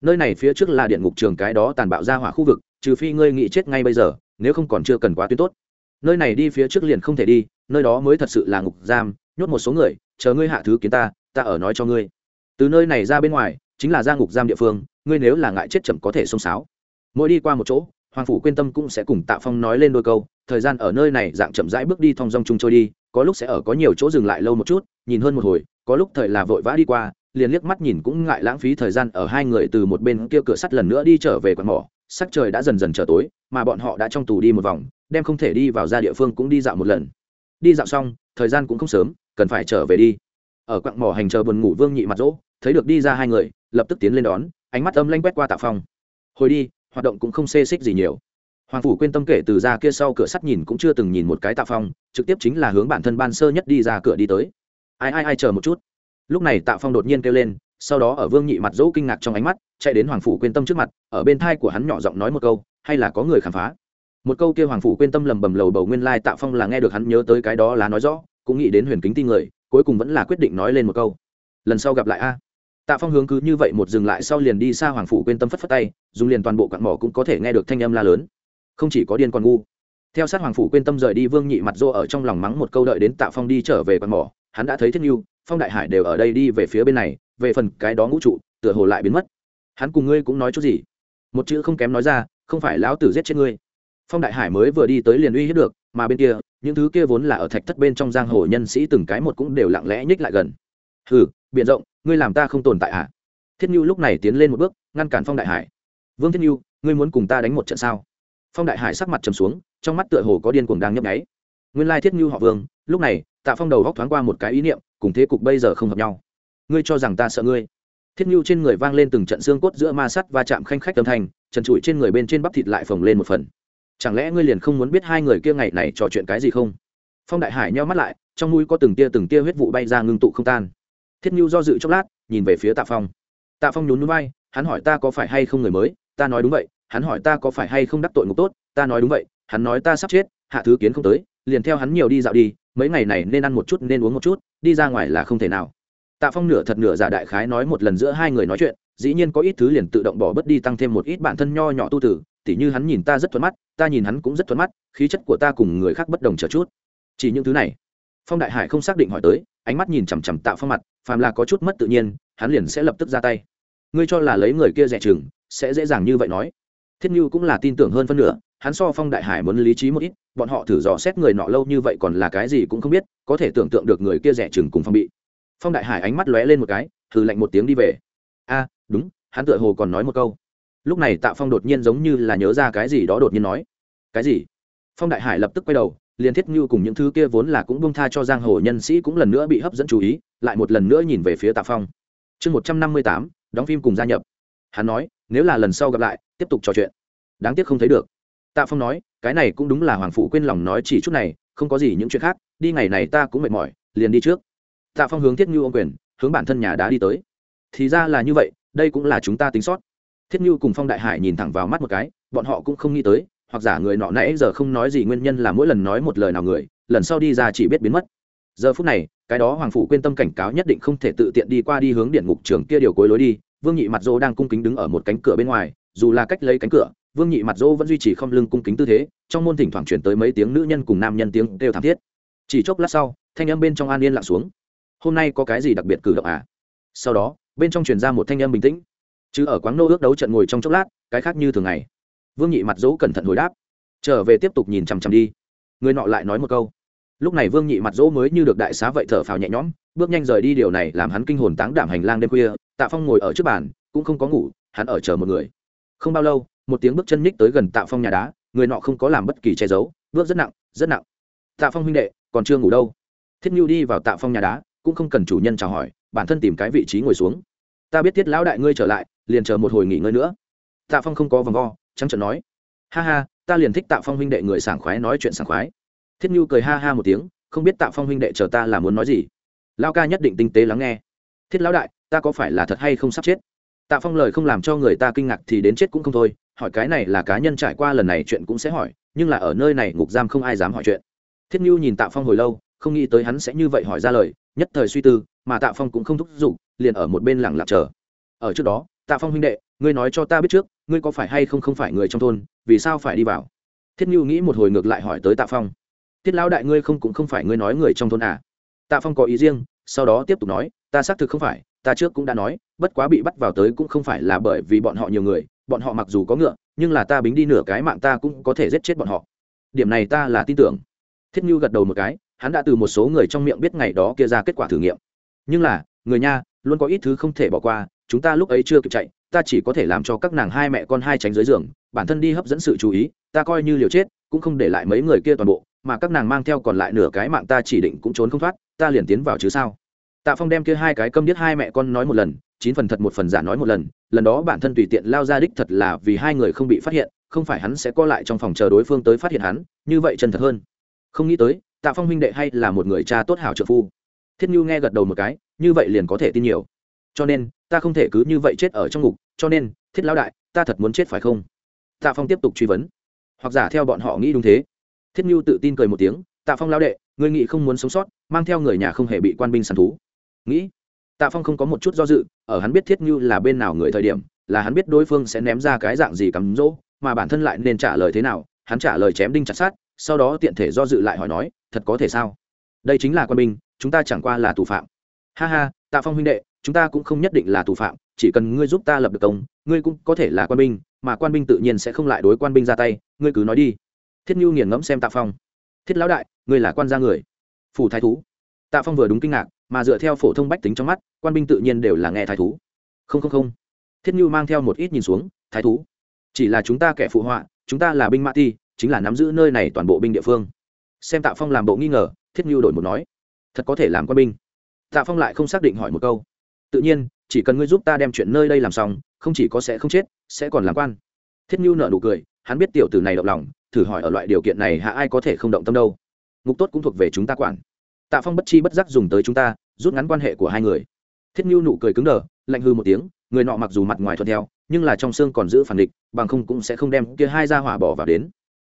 Nơi này phía trước là điện ngục trường cái đó tàn bạo ra hỏa khu vực, trừ phi ngươi nghĩ chết ngay bây giờ, nếu không còn chưa cần quá tuyến tốt. Nơi này đi phía trước liền không thể đi, nơi đó mới thật sự là ngục giam, nhốt một số người, chờ ngươi hạ thứ kiến ta ta ở nói cho ngươi. Từ nơi này ra bên ngoài, chính là ra ngục giam địa phương, ngươi nếu là ngại chết chậm có thể xông sáo. mỗi đi qua một chỗ, hoàng phủ quyên tâm cũng sẽ cùng tạ phong nói lên đôi câu, thời gian ở nơi này dạng chậm rãi bước đi thong dong chung trôi đi, có lúc sẽ ở có nhiều chỗ dừng lại lâu một chút, nhìn hơn một hồi có lúc thời là vội vã đi qua, liền liếc mắt nhìn cũng ngại lãng phí thời gian ở hai người từ một bên kia cửa sắt lần nữa đi trở về quạt mỏ. Sắc trời đã dần dần trở tối, mà bọn họ đã trong tù đi một vòng, đem không thể đi vào ra địa phương cũng đi dạo một lần. Đi dạo xong, thời gian cũng không sớm, cần phải trở về đi. Ở quặng mỏ hành chờ buồn ngủ vương nhị mặt rỗ, thấy được đi ra hai người, lập tức tiến lên đón, ánh mắt âm lanh quét qua tạ phong. Hồi đi, hoạt động cũng không xê xích gì nhiều. Hoàng phủ quên tâm kể từ ra kia sau cửa sắt nhìn cũng chưa từng nhìn một cái tạ phong, trực tiếp chính là hướng bản thân ban sơ nhất đi ra cửa đi tới ai ai ai chờ một chút. Lúc này tạ phong đột nhiên kêu lên, sau đó ở vương nhị mặt dỗ kinh ngạc trong ánh mắt, chạy đến hoàng phủ quên tâm trước mặt, ở bên thai của hắn nhỏ giọng nói một câu, hay là có người khám phá? Một câu kia hoàng phủ quên tâm lầm bầm lầu bầu nguyên lai tạ phong là nghe được hắn nhớ tới cái đó là nói rõ, cũng nghĩ đến huyền kính tin người, cuối cùng vẫn là quyết định nói lên một câu. Lần sau gặp lại a. Tạ phong hướng cứ như vậy một dừng lại sau liền đi xa hoàng phủ quên tâm phất phất tay, dùng liền toàn bộ cặn mỏ cũng có thể nghe được thanh âm la lớn. Không chỉ có điên còn ngu. Theo sát hoàng phủ quên tâm rời đi, vương nhị mặt rô ở trong lòng mắng một câu đợi đến tạ phong đi trở về quặn mỏ hắn đã thấy thiết n phong đại hải đều ở đây đi về phía bên này, về phần cái đó ngũ trụ, tựa hồ lại biến mất. Hắn cùng ngươi cũng nói chút gì? Một chữ không kém nói ra, không phải lão tử giết chết ngươi. Phong đại hải mới vừa đi tới liền uy hiếp được, mà bên kia, những thứ kia vốn là ở thạch thất bên trong giang hồ nhân sĩ từng cái một cũng đều lặng lẽ nhích lại gần. Hừ biện rộng, ngươi làm ta không tồn tại à? Thiết nhu lúc này tiến lên một bước, ngăn cản phong đại hải. Vương thiết nhu ngươi muốn cùng ta đánh một trận sao? Phong đại hải sắc mặt trầm xuống, trong mắt tựa hồ có điên cuồng đang nhấp nháy. Nguyên lai thiết nhu họ vương, lúc này tạ phong đầu góc thoáng qua một cái ý niệm, cùng thế cục bây giờ không hợp nhau. Ngươi cho rằng ta sợ ngươi? Thiết nhu trên người vang lên từng trận xương cốt giữa ma sắt và chạm khanh khách âm thanh, trần trụi trên người bên trên bắp thịt lại phồng lên một phần. Chẳng lẽ ngươi liền không muốn biết hai người kia ngày này trò chuyện cái gì không? Phong đại hải nheo mắt lại, trong mũi có từng tia từng tia huyết vụ bay ra ngưng tụ không tan. Thiết nhu do dự chốc lát, nhìn về phía tạ phong. Tạ phong nhún núi bay hắn hỏi ta có phải hay không người mới? Ta nói đúng vậy, hắn hỏi ta có phải hay không đắc tội ngục tốt? Ta nói đúng vậy, hắn nói ta sắp chết, hạ thứ kiến không tới, liền theo hắn nhiều đi dạo đi mấy ngày này nên ăn một chút, nên uống một chút, đi ra ngoài là không thể nào. Tạ phong nửa thật nửa giả đại khái nói một lần giữa hai người nói chuyện, dĩ nhiên có ít thứ liền tự động bỏ bớt đi tăng thêm một ít bản thân nho nhỏ tu tử, tỉ như hắn nhìn ta rất thuận mắt, ta nhìn hắn cũng rất thuận mắt, khí chất của ta cùng người khác bất đồng chờ chút. Chỉ những thứ này. Phong đại hải không xác định hỏi tới, ánh mắt nhìn chằm chằm Tạ phong mặt, phàm là có chút mất tự nhiên, hắn liền sẽ lập tức ra tay. Ngươi cho là lấy người kia rẻ chừng, sẽ dễ dàng như vậy nói. Thiết như cũng là tin tưởng hơn phân nửa, hắn so phong đại hải muốn lý trí một ít bọn họ thử dò xét người nọ lâu như vậy còn là cái gì cũng không biết, có thể tưởng tượng được người kia rẻ chừng cùng phong bị. Phong đại hải ánh mắt lóe lên một cái thử lạnh một tiếng đi về. A, đúng, hắn tựa hồ còn nói một câu. Lúc này tạ phong đột nhiên giống như là nhớ ra cái gì đó đột nhiên nói. Cái gì? Phong đại hải lập tức quay đầu, liền thiết như cùng những thứ kia vốn là cũng bông tha cho giang hồ nhân sĩ cũng lần nữa bị hấp dẫn chú ý, lại một lần nữa nhìn về phía tạ phong. Chương một trăm năm mươi tám, đóng phim cùng gia nhập. Hắn nói, nếu là lần sau gặp lại, tiếp tục trò chuyện. Đáng tiếc không thấy được tạ phong nói, cái này cũng đúng là hoàng phụ quên lòng nói chỉ chút này, không có gì những chuyện khác, đi ngày này ta cũng mệt mỏi, liền đi trước. Tạ phong hướng thiết như ô quyền, hướng bản thân nhà đã đi tới. Thì ra là như vậy, đây cũng là chúng ta tính sót. Thiết như cùng phong đại hải nhìn thẳng vào mắt một cái, bọn họ cũng không nghĩ tới, hoặc giả người nọ nãy giờ không nói gì nguyên nhân là mỗi lần nói một lời nào người, lần sau đi ra chỉ biết biến mất. Giờ phút này, cái đó hoàng phủ quên tâm cảnh cáo nhất định không thể tự tiện đi qua đi hướng điện ngục trường kia điều cuối lối đi, vương nhị mặt dô đang cung kính đứng ở một cánh cửa bên ngoài, dù là cách lấy cánh cửa vương nhị mặt dỗ vẫn duy trì không lưng cung kính tư thế, trong môn thỉnh thoảng chuyển tới mấy tiếng nữ nhân cùng nam nhân tiếng đều thảm thiết. Chỉ chốc lát sau, thanh âm bên trong an yên lặng xuống. Hôm nay có cái gì đặc biệt cử động à? Sau đó, bên trong truyền ra một thanh âm bình tĩnh. Chứ ở quán nô ước đấu trận ngồi trong chốc lát, cái khác như thường ngày. Vương nhị mặt dỗ cẩn thận hồi đáp. Trở về tiếp tục nhìn chằm chằm đi. Người nọ lại nói một câu. Lúc này vương nhị mặt dỗ mới như được đại xá vậy thở phào nhẹ nhõm, bước nhanh rời đi điều này làm hắn kinh hồn táng đảm hành lang đêm khuya. Tạ phong ngồi ở trước bàn, cũng không có ngủ, hắn ở chờ một người. Không bao lâu một tiếng bước chân nhích tới gần tạ phong nhà đá, người nọ không có làm bất kỳ che giấu, bước rất nặng rất nặng. Tạ phong huynh đệ, còn chưa ngủ đâu. Thiết nhu đi vào tạ phong nhà đá, cũng không cần chủ nhân chào hỏi, bản thân tìm cái vị trí ngồi xuống. Ta biết tiết lão đại ngươi trở lại, liền chờ một hồi nghỉ ngơi nữa. Tạ phong không có vòng vo, trắng trợn nói. Ha ha, ta liền thích tạ phong huynh đệ người sảng khoái nói chuyện sảng khoái. Thiết nhu cười ha ha một tiếng, không biết tạ phong huynh đệ chờ ta là muốn nói gì. Lao ca nhất định tinh tế lắng nghe. Thiết lão đại, ta có phải là thật hay không sắp chết? Tạ phong lời không làm cho người ta kinh ngạc thì đến chết cũng không thôi hỏi cái này là cá nhân trải qua lần này chuyện cũng sẽ hỏi, nhưng là ở nơi này ngục giam không ai dám hỏi chuyện. Thiết như nhìn tạ phong hồi lâu, không nghĩ tới hắn sẽ như vậy hỏi ra lời, nhất thời suy tư, mà tạ phong cũng không thúc giục, liền ở một bên lẳng lặng chờ. Ở trước đó, tạ phong huynh đệ, ngươi nói cho ta biết trước, ngươi có phải hay không không phải người trong thôn, vì sao phải đi vào? Thiết như nghĩ một hồi ngược lại hỏi tới tạ phong. Thiết lão đại ngươi không cũng không phải ngươi nói người trong thôn à? Tạ phong có ý riêng, sau đó tiếp tục nói, ta xác thực không phải ta trước cũng đã nói, bất quá bị bắt vào tới cũng không phải là bởi vì bọn họ nhiều người, bọn họ mặc dù có ngựa, nhưng là ta bính đi nửa cái mạng ta cũng có thể giết chết bọn họ. Điểm này ta là tin tưởng. Thiết nhu gật đầu một cái, hắn đã từ một số người trong miệng biết ngày đó kia ra kết quả thử nghiệm. Nhưng là, người nha, luôn có ít thứ không thể bỏ qua, chúng ta lúc ấy chưa kịp chạy, ta chỉ có thể làm cho các nàng hai mẹ con hai tránh dưới giường, bản thân đi hấp dẫn sự chú ý, ta coi như liều chết, cũng không để lại mấy người kia toàn bộ, mà các nàng mang theo còn lại nửa cái mạng ta chỉ định cũng trốn không thoát, ta liền tiến vào chứ sao? Tạ phong đem kia hai cái câm điếc hai mẹ con nói một lần, chín phần thật một phần giả nói một lần lần đó bản thân tùy tiện lao ra đích thật là vì hai người không bị phát hiện, không phải hắn sẽ co lại trong phòng chờ đối phương tới phát hiện hắn, như vậy chân thật hơn. Không nghĩ tới, tạ phong huynh đệ hay là một người cha tốt hảo trợ phu. Thiết nhu nghe gật đầu một cái, như vậy liền có thể tin nhiều. Cho nên, ta không thể cứ như vậy chết ở trong ngục, cho nên, thiết lão đại, ta thật muốn chết phải không? Tạ phong tiếp tục truy vấn. Hoặc giả theo bọn họ nghĩ đúng thế. Thiết nhu tự tin cười một tiếng, tạ phong lão đệ, ngươi nghĩ không muốn sống sót, mang theo người nhà không hề bị quan binh săn thú nghĩ, tạ phong không có một chút do dự, ở hắn biết thiết nhu là bên nào người thời điểm, là hắn biết đối phương sẽ ném ra cái dạng gì cắm rỗ, mà bản thân lại nên trả lời thế nào, hắn trả lời chém đinh chặt sát sau đó tiện thể do dự lại hỏi nói, thật có thể sao? Đây chính là quân binh, chúng ta chẳng qua là tù phạm. Ha ha, tạ phong huynh đệ, chúng ta cũng không nhất định là thủ phạm, chỉ cần ngươi giúp ta lập được công, ngươi cũng có thể là quan binh, mà quan binh tự nhiên sẽ không lại đối quan binh ra tay, ngươi cứ nói đi. Thiết nhu nghiền ngẫm xem tạ phong. Thiết lão đại, ngươi là quan gia người. Phủ thái thú. Tạ phong vừa đúng kinh ngạc mà dựa theo phổ thông bách tính trong mắt, quan binh tự nhiên đều là nghe thái thú. Không không không. Thiết nhu mang theo một ít nhìn xuống, thái thú, chỉ là chúng ta kẻ phụ họa, chúng ta là binh mã ti chính là nắm giữ nơi này toàn bộ binh địa phương. Xem tạ phong làm bộ nghi ngờ, thiết nhu đổi một nói, thật có thể làm quan binh. Tạ phong lại không xác định hỏi một câu, tự nhiên, chỉ cần ngươi giúp ta đem chuyện nơi đây làm xong, không chỉ có sẽ không chết, sẽ còn làm quan. Thiết nhu nợ nụ cười, hắn biết tiểu tử này động lòng, thử hỏi ở loại điều kiện này hạ ai có thể không động tâm đâu. Ngục tốt cũng thuộc về chúng ta quản tạ phong bất chi bất giác dùng tới chúng ta, rút ngắn quan hệ của hai người. Thiết nhu nụ cười cứng đờ, lạnh hư một tiếng, người nọ mặc dù mặt ngoài thuận theo, nhưng là trong xương còn giữ phản địch, bằng không cũng sẽ không đem kia hai ra hỏa bỏ vào đến.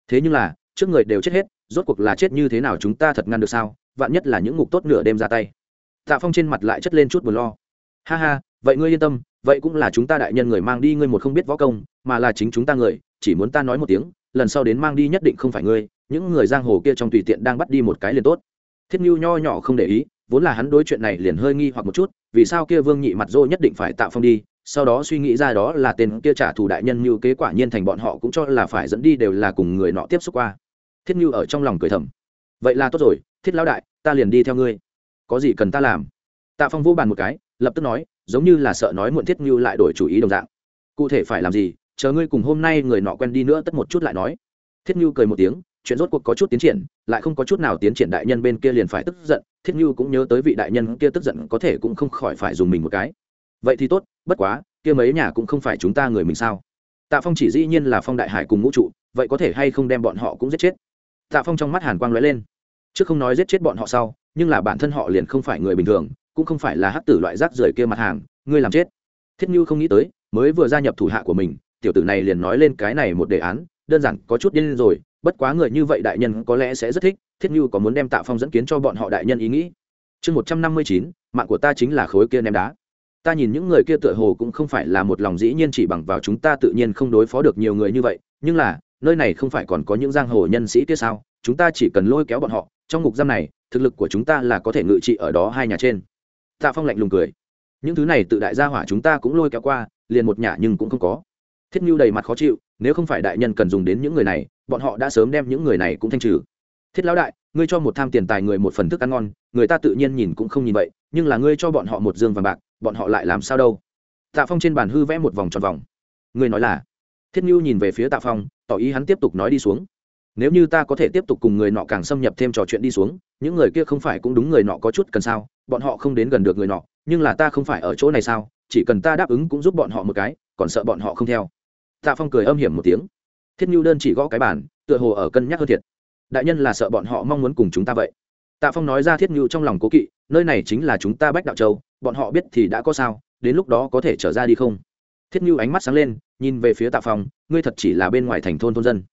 Thế nhưng là, trước người đều chết hết, rốt cuộc là chết như thế nào chúng ta thật ngăn được sao? Vạn nhất là những ngục tốt nửa đêm ra tay. Tạ phong trên mặt lại chất lên chút buồn lo. Ha ha, vậy ngươi yên tâm, vậy cũng là chúng ta đại nhân người mang đi, ngươi một không biết võ công, mà là chính chúng ta người, chỉ muốn ta nói một tiếng, lần sau đến mang đi nhất định không phải ngươi, những người giang hồ kia trong tùy tiện đang bắt đi một cái liền tốt thiết mưu nho nhỏ không để ý, vốn là hắn đối chuyện này liền hơi nghi hoặc một chút, vì sao kia vương nhị mặt dô nhất định phải tạo phong đi, sau đó suy nghĩ ra đó là tên kia trả thù đại nhân như kế quả nhiên thành bọn họ cũng cho là phải dẫn đi đều là cùng người nọ tiếp xúc qua. Thiết như ở trong lòng cười thầm. Vậy là tốt rồi, thiết lão đại, ta liền đi theo ngươi. Có gì cần ta làm? Tạ phong vô bàn một cái, lập tức nói, giống như là sợ nói muộn thiết như lại đổi chủ ý đồng dạng. Cụ thể phải làm gì, chờ ngươi cùng hôm nay người nọ quen đi nữa tất một chút lại nói. Thiết như cười một tiếng chuyện rốt cuộc có chút tiến triển, lại không có chút nào tiến triển đại nhân bên kia liền phải tức giận, thiết như cũng nhớ tới vị đại nhân kia tức giận có thể cũng không khỏi phải dùng mình một cái. Vậy thì tốt, bất quá, kia mấy nhà cũng không phải chúng ta người mình sao? Tạ phong chỉ dĩ nhiên là phong đại hải cùng ngũ trụ, vậy có thể hay không đem bọn họ cũng giết chết? Tạ phong trong mắt hàn quang lóe lên. Trước không nói giết chết bọn họ sau, nhưng là bản thân họ liền không phải người bình thường, cũng không phải là hắc tử loại rác rưởi kia mặt hàng, ngươi làm chết. Thiết như không nghĩ tới, mới vừa gia nhập thủ hạ của mình, tiểu tử này liền nói lên cái này một đề án đơn giản có chút điên rồi, bất quá người như vậy đại nhân có lẽ sẽ rất thích, thiết như có muốn đem tạ phong dẫn kiến cho bọn họ đại nhân ý nghĩ. Chương một trăm năm mươi chín, mạng của ta chính là khối kia ném đá. Ta nhìn những người kia tựa hồ cũng không phải là một lòng dĩ nhiên chỉ bằng vào chúng ta tự nhiên không đối phó được nhiều người như vậy, nhưng là, nơi này không phải còn có những giang hồ nhân sĩ kia sao? Chúng ta chỉ cần lôi kéo bọn họ, trong ngục giam này, thực lực của chúng ta là có thể ngự trị ở đó hai nhà trên. Tạ phong lạnh lùng cười. Những thứ này tự đại gia hỏa chúng ta cũng lôi kéo qua, liền một nhà nhưng cũng không có. Thiết mưu đầy mặt khó chịu nếu không phải đại nhân cần dùng đến những người này, bọn họ đã sớm đem những người này cũng thanh trừ. Thiết lão đại, ngươi cho một tham tiền tài người một phần thức ăn ngon, người ta tự nhiên nhìn cũng không nhìn vậy, nhưng là ngươi cho bọn họ một dương vàng bạc, bọn họ lại làm sao đâu? Tạ phong trên bàn hư vẽ một vòng tròn vòng. Ngươi nói là? Thiết nhu nhìn về phía tạ phong, tỏ ý hắn tiếp tục nói đi xuống. Nếu như ta có thể tiếp tục cùng người nọ càng xâm nhập thêm trò chuyện đi xuống, những người kia không phải cũng đúng người nọ có chút cần sao? Bọn họ không đến gần được người nọ, nhưng là ta không phải ở chỗ này sao? Chỉ cần ta đáp ứng cũng giúp bọn họ một cái, còn sợ bọn họ không theo tạ phong cười âm hiểm một tiếng. Thiết nhu đơn chỉ gõ cái bàn, tựa hồ ở cân nhắc hơn thiệt. Đại nhân là sợ bọn họ mong muốn cùng chúng ta vậy. Tạ phong nói ra thiết nhu trong lòng cố kỵ, nơi này chính là chúng ta bách đạo châu, bọn họ biết thì đã có sao, đến lúc đó có thể trở ra đi không? Thiết nhu ánh mắt sáng lên, nhìn về phía tạ phong, ngươi thật chỉ là bên ngoài thành thôn thôn dân.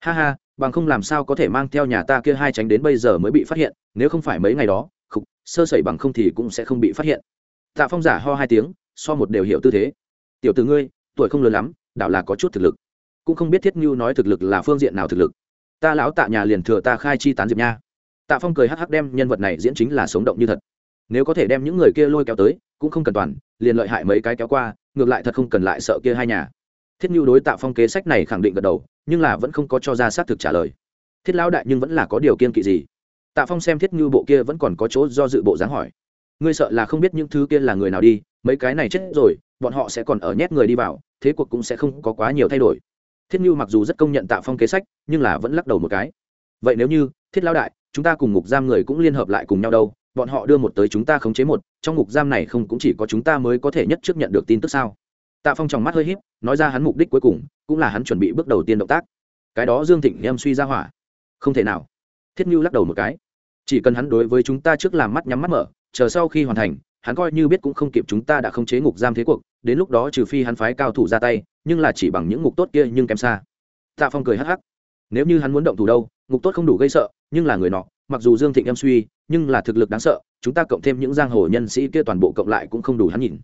Ha ha, bằng không làm sao có thể mang theo nhà ta kia hai tránh đến bây giờ mới bị phát hiện, nếu không phải mấy ngày đó, khục, sơ sẩy bằng không thì cũng sẽ không bị phát hiện. Tạ phong giả ho hai tiếng, so một đều hiểu tư thế. Tiểu từ ngươi, tuổi không lớn lắm đảo là có chút thực lực. Cũng không biết thiết như nói thực lực là phương diện nào thực lực. Ta lão tạ nhà liền thừa ta khai chi tán diệp nha. Tạ phong cười hắc hắc đem nhân vật này diễn chính là sống động như thật. Nếu có thể đem những người kia lôi kéo tới, cũng không cần toàn, liền lợi hại mấy cái kéo qua, ngược lại thật không cần lại sợ kia hai nhà. Thiết như đối tạ phong kế sách này khẳng định gật đầu, nhưng là vẫn không có cho ra xác thực trả lời. Thiết lão đại nhưng vẫn là có điều kiên kỵ gì? Tạ phong xem thiết như bộ kia vẫn còn có chỗ do dự bộ dáng hỏi. Ngươi sợ là không biết những thứ kia là người nào đi mấy cái này chết rồi, bọn họ sẽ còn ở nhét người đi vào, thế cuộc cũng sẽ không có quá nhiều thay đổi. Thiết như mặc dù rất công nhận tạ phong kế sách, nhưng là vẫn lắc đầu một cái. Vậy nếu như, thiết lão đại, chúng ta cùng ngục giam người cũng liên hợp lại cùng nhau đâu, bọn họ đưa một tới chúng ta khống chế một, trong ngục giam này không cũng chỉ có chúng ta mới có thể nhất trước nhận được tin tức sao? Tạ phong tròng mắt hơi h í p nói ra hắn mục đích cuối cùng, cũng là hắn chuẩn bị bước đầu tiên động tác. Cái đó dương thịnh em suy ra hỏa. Không thể nào. Thiết như lắc đầu một cái. Chỉ cần hắn đối với chúng ta trước làm mắt nhắm mắt mở, chờ sau khi hoàn thành hắn coi như biết cũng không kịp chúng ta đã không chế ngục giam thế cuộc, đến lúc đó trừ phi hắn phái cao thủ ra tay, nhưng là chỉ bằng những ngục tốt kia nhưng kém xa. Tạ phong cười hắc hắc. Nếu như hắn muốn động thủ đâu, ngục tốt không đủ gây sợ, nhưng là người nọ, mặc dù dương thịnh em suy, nhưng là thực lực đáng sợ, chúng ta cộng thêm những giang hồ nhân sĩ kia toàn bộ cộng lại cũng không đủ hắn nhìn.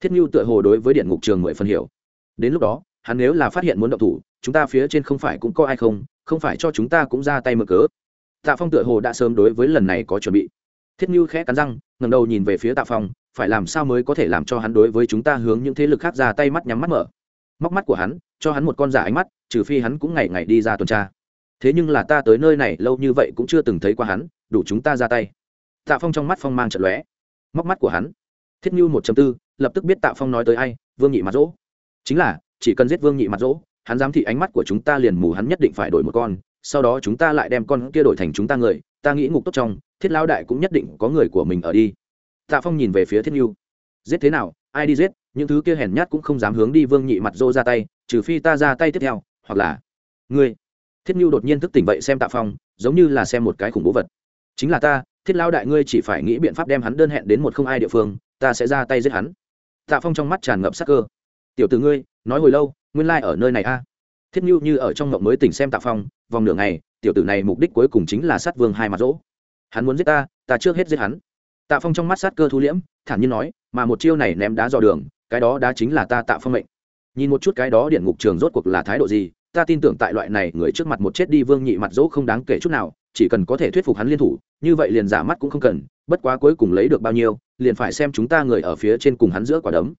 Thiết mưu tựa hồ đối với điện ngục trường mười phần hiểu. Đến lúc đó, hắn nếu là phát hiện muốn động thủ, chúng ta phía trên không phải cũng có ai không không phải cho chúng ta cũng ra tay mở cớ. Tạ phong tựa hồ đã sớm đối với lần này có chuẩn bị thiết như khẽ cắn răng ngầm đầu nhìn về phía tạ phong phải làm sao mới có thể làm cho hắn đối với chúng ta hướng những thế lực khác ra tay mắt nhắm mắt mở? Móc mắt của hắn cho hắn một con giả ánh mắt trừ phi hắn cũng ngày ngày đi ra tuần tra. Thế nhưng là ta tới nơi này lâu như vậy cũng chưa từng thấy qua hắn đủ chúng ta ra tay. Tạ phong trong mắt phong mang trận lóe. Móc mắt của hắn. Thiết như một tư lập tức biết tạ phong nói tới ai vương nhị mặt rỗ. chính là chỉ cần giết vương nhị mặt rỗ, hắn dám thị ánh mắt của chúng ta liền mù hắn nhất định phải đổi một con sau đó chúng ta lại đem con kia đổi thành chúng ta người ta nghĩ ngục tốt trong, thiết lao đại cũng nhất định có người của mình ở đi. Tạ phong nhìn về phía thiết như giết thế nào, ai đi giết, những thứ kia hèn nhát cũng không dám hướng đi vương nhị mặt dô ra tay, trừ phi ta ra tay tiếp theo, hoặc là ngươi. Thiết như đột nhiên thức tỉnh vậy xem tạ phong, giống như là xem một cái khủng bố vật. Chính là ta, thiết lao đại ngươi chỉ phải nghĩ biện pháp đem hắn đơn hẹn đến một không ai địa phương, ta sẽ ra tay giết hắn. Tạ phong trong mắt tràn ngập sắc cơ. Tiểu t ử ngươi, nói hồi lâu, nguyên lai、like、ở nơi này a. Thiết như như ở trong ngộng mới tỉnh xem tạ phong, vòng nửa ngày tiểu tử này mục đích cuối cùng chính là sát vương hai mặt rỗ. Hắn muốn giết ta ta trước hết giết hắn. Tạ phong trong mắt sát cơ thu liễm, thản nhiên nói, mà một chiêu này ném đá dò đường, cái đó đá chính là ta tạ phong mệnh. Nhìn một chút cái đó điện ngục trường rốt cuộc là thái độ gì, ta tin tưởng tại loại này người trước mặt một chết đi vương nhị mặt dỗ không đáng kể chút nào, chỉ cần có thể thuyết phục hắn liên thủ, như vậy liền giả mắt cũng không cần, bất quá cuối cùng lấy được bao nhiêu, liền phải xem chúng ta người ở phía trên cùng hắn giữa quả đấm.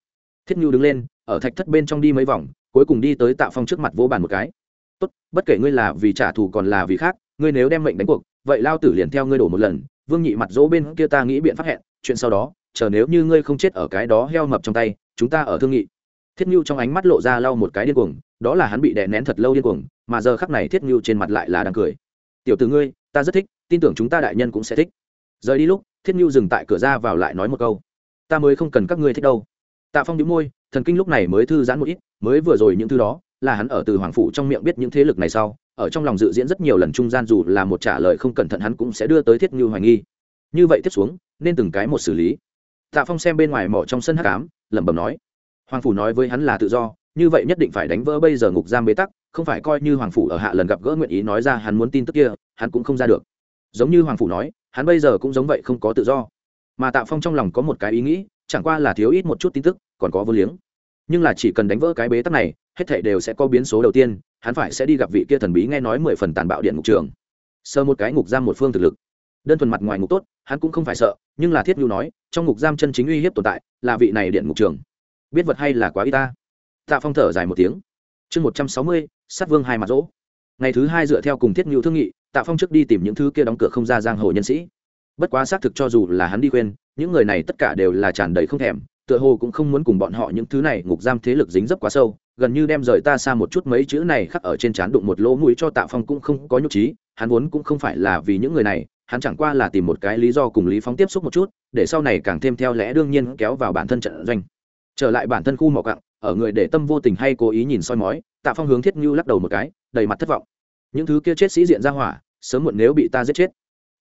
Thiết nhu đứng lên, ở thạch thất bên trong đi mấy vòng, cuối cùng đi tới tạ phong trước mặt vỗ bàn một cái tốt, bất kể ngươi là vì trả thù còn là vì khác, ngươi nếu đem mệnh đánh cuộc, vậy lao tử liền theo ngươi đổ một lần, vương nhị mặt dỗ bên kia ta nghĩ biện pháp hẹn, chuyện sau đó, chờ nếu như ngươi không chết ở cái đó heo mập trong tay, chúng ta ở thương nghị. Thiết nhu trong ánh mắt lộ ra lau một cái điên cuồng, đó là hắn bị đè nén thật lâu điên cuồng, mà giờ khắc này thiết nhu trên mặt lại là đang cười. Tiểu t ngươi, ta rất thích, tin tưởng chúng ta đại nhân cũng sẽ thích. Rời đi lúc, thiết nhu dừng tại cửa ra vào lại nói một câu. Ta mới không cần các ngươi thích đâu. Tạ phong đĩu môi, thần kinh lúc này mới thư giãn một ít, mới vừa rồi những thứ đó là hắn ở từ hoàng phủ trong miệng biết những thế lực này sau, ở trong lòng dự diễn rất nhiều lần trung gian dù là một trả lời không cẩn thận hắn cũng sẽ đưa tới thiết như hoài nghi. Như vậy tiếp xuống, nên từng cái một xử lý. Tạ phong xem bên ngoài mỏ trong sân hắc ám, lẩm bẩm nói, hoàng phủ nói với hắn là tự do, như vậy nhất định phải đánh vỡ bây giờ ngục giam bế tắc, không phải coi như hoàng phủ ở hạ lần gặp gỡ nguyện ý nói ra hắn muốn tin tức kia, hắn cũng không ra được. Giống như hoàng phủ nói, hắn bây giờ cũng giống vậy không có tự do. Mà tạ phong trong lòng có một cái ý nghĩ, chẳng qua là thiếu ít một chút tin tức, còn có vô liếng nhưng là chỉ cần đánh vỡ cái bế tắc này, hết thảy đều sẽ có biến số đầu tiên, hắn phải sẽ đi gặp vị kia thần bí nghe nói mười phần tàn bạo điện ngục trường. Sơ một cái ngục giam một phương thực lực. Đơn thuần mặt ngoài ngục tốt, hắn cũng không phải sợ, nhưng là thiết nhu nói, trong ngục giam chân chính uy hiếp tồn tại, là vị này điện ngục trường. Biết vật hay là quá y ta. Tạ phong thở dài một tiếng. Chương một trăm sáu mươi, sát vương hai mặt rỗ. Ngày thứ hai dựa theo cùng thiết nhu thương nghị, tạ phong trước đi tìm những thứ kia đóng cửa không ra giang hồ nhân sĩ. Bất quá xác thực cho dù là hắn đi quên những người này tất cả đều là tràn đầy không thèm tựa hồ cũng không muốn cùng bọn họ những thứ này ngục giam thế lực dính dấp quá sâu, gần như đem rời ta xa một chút mấy chữ này khắc ở trên trán đụng một lỗ mũi cho tạ phong cũng không có nhục trí, hắn vốn cũng không phải là vì những người này, hắn chẳng qua là tìm một cái lý do cùng lý phóng tiếp xúc một chút, để sau này càng thêm theo lẽ đương nhiên kéo vào bản thân trận doanh. Trở lại bản thân khu mỏ cặng ở người để tâm vô tình hay cố ý nhìn soi mói, tạ phong hướng thiết như lắc đầu một cái, đầy mặt thất vọng. Những thứ kia chết sĩ diện ra hỏa, sớm muộn nếu bị ta giết chết.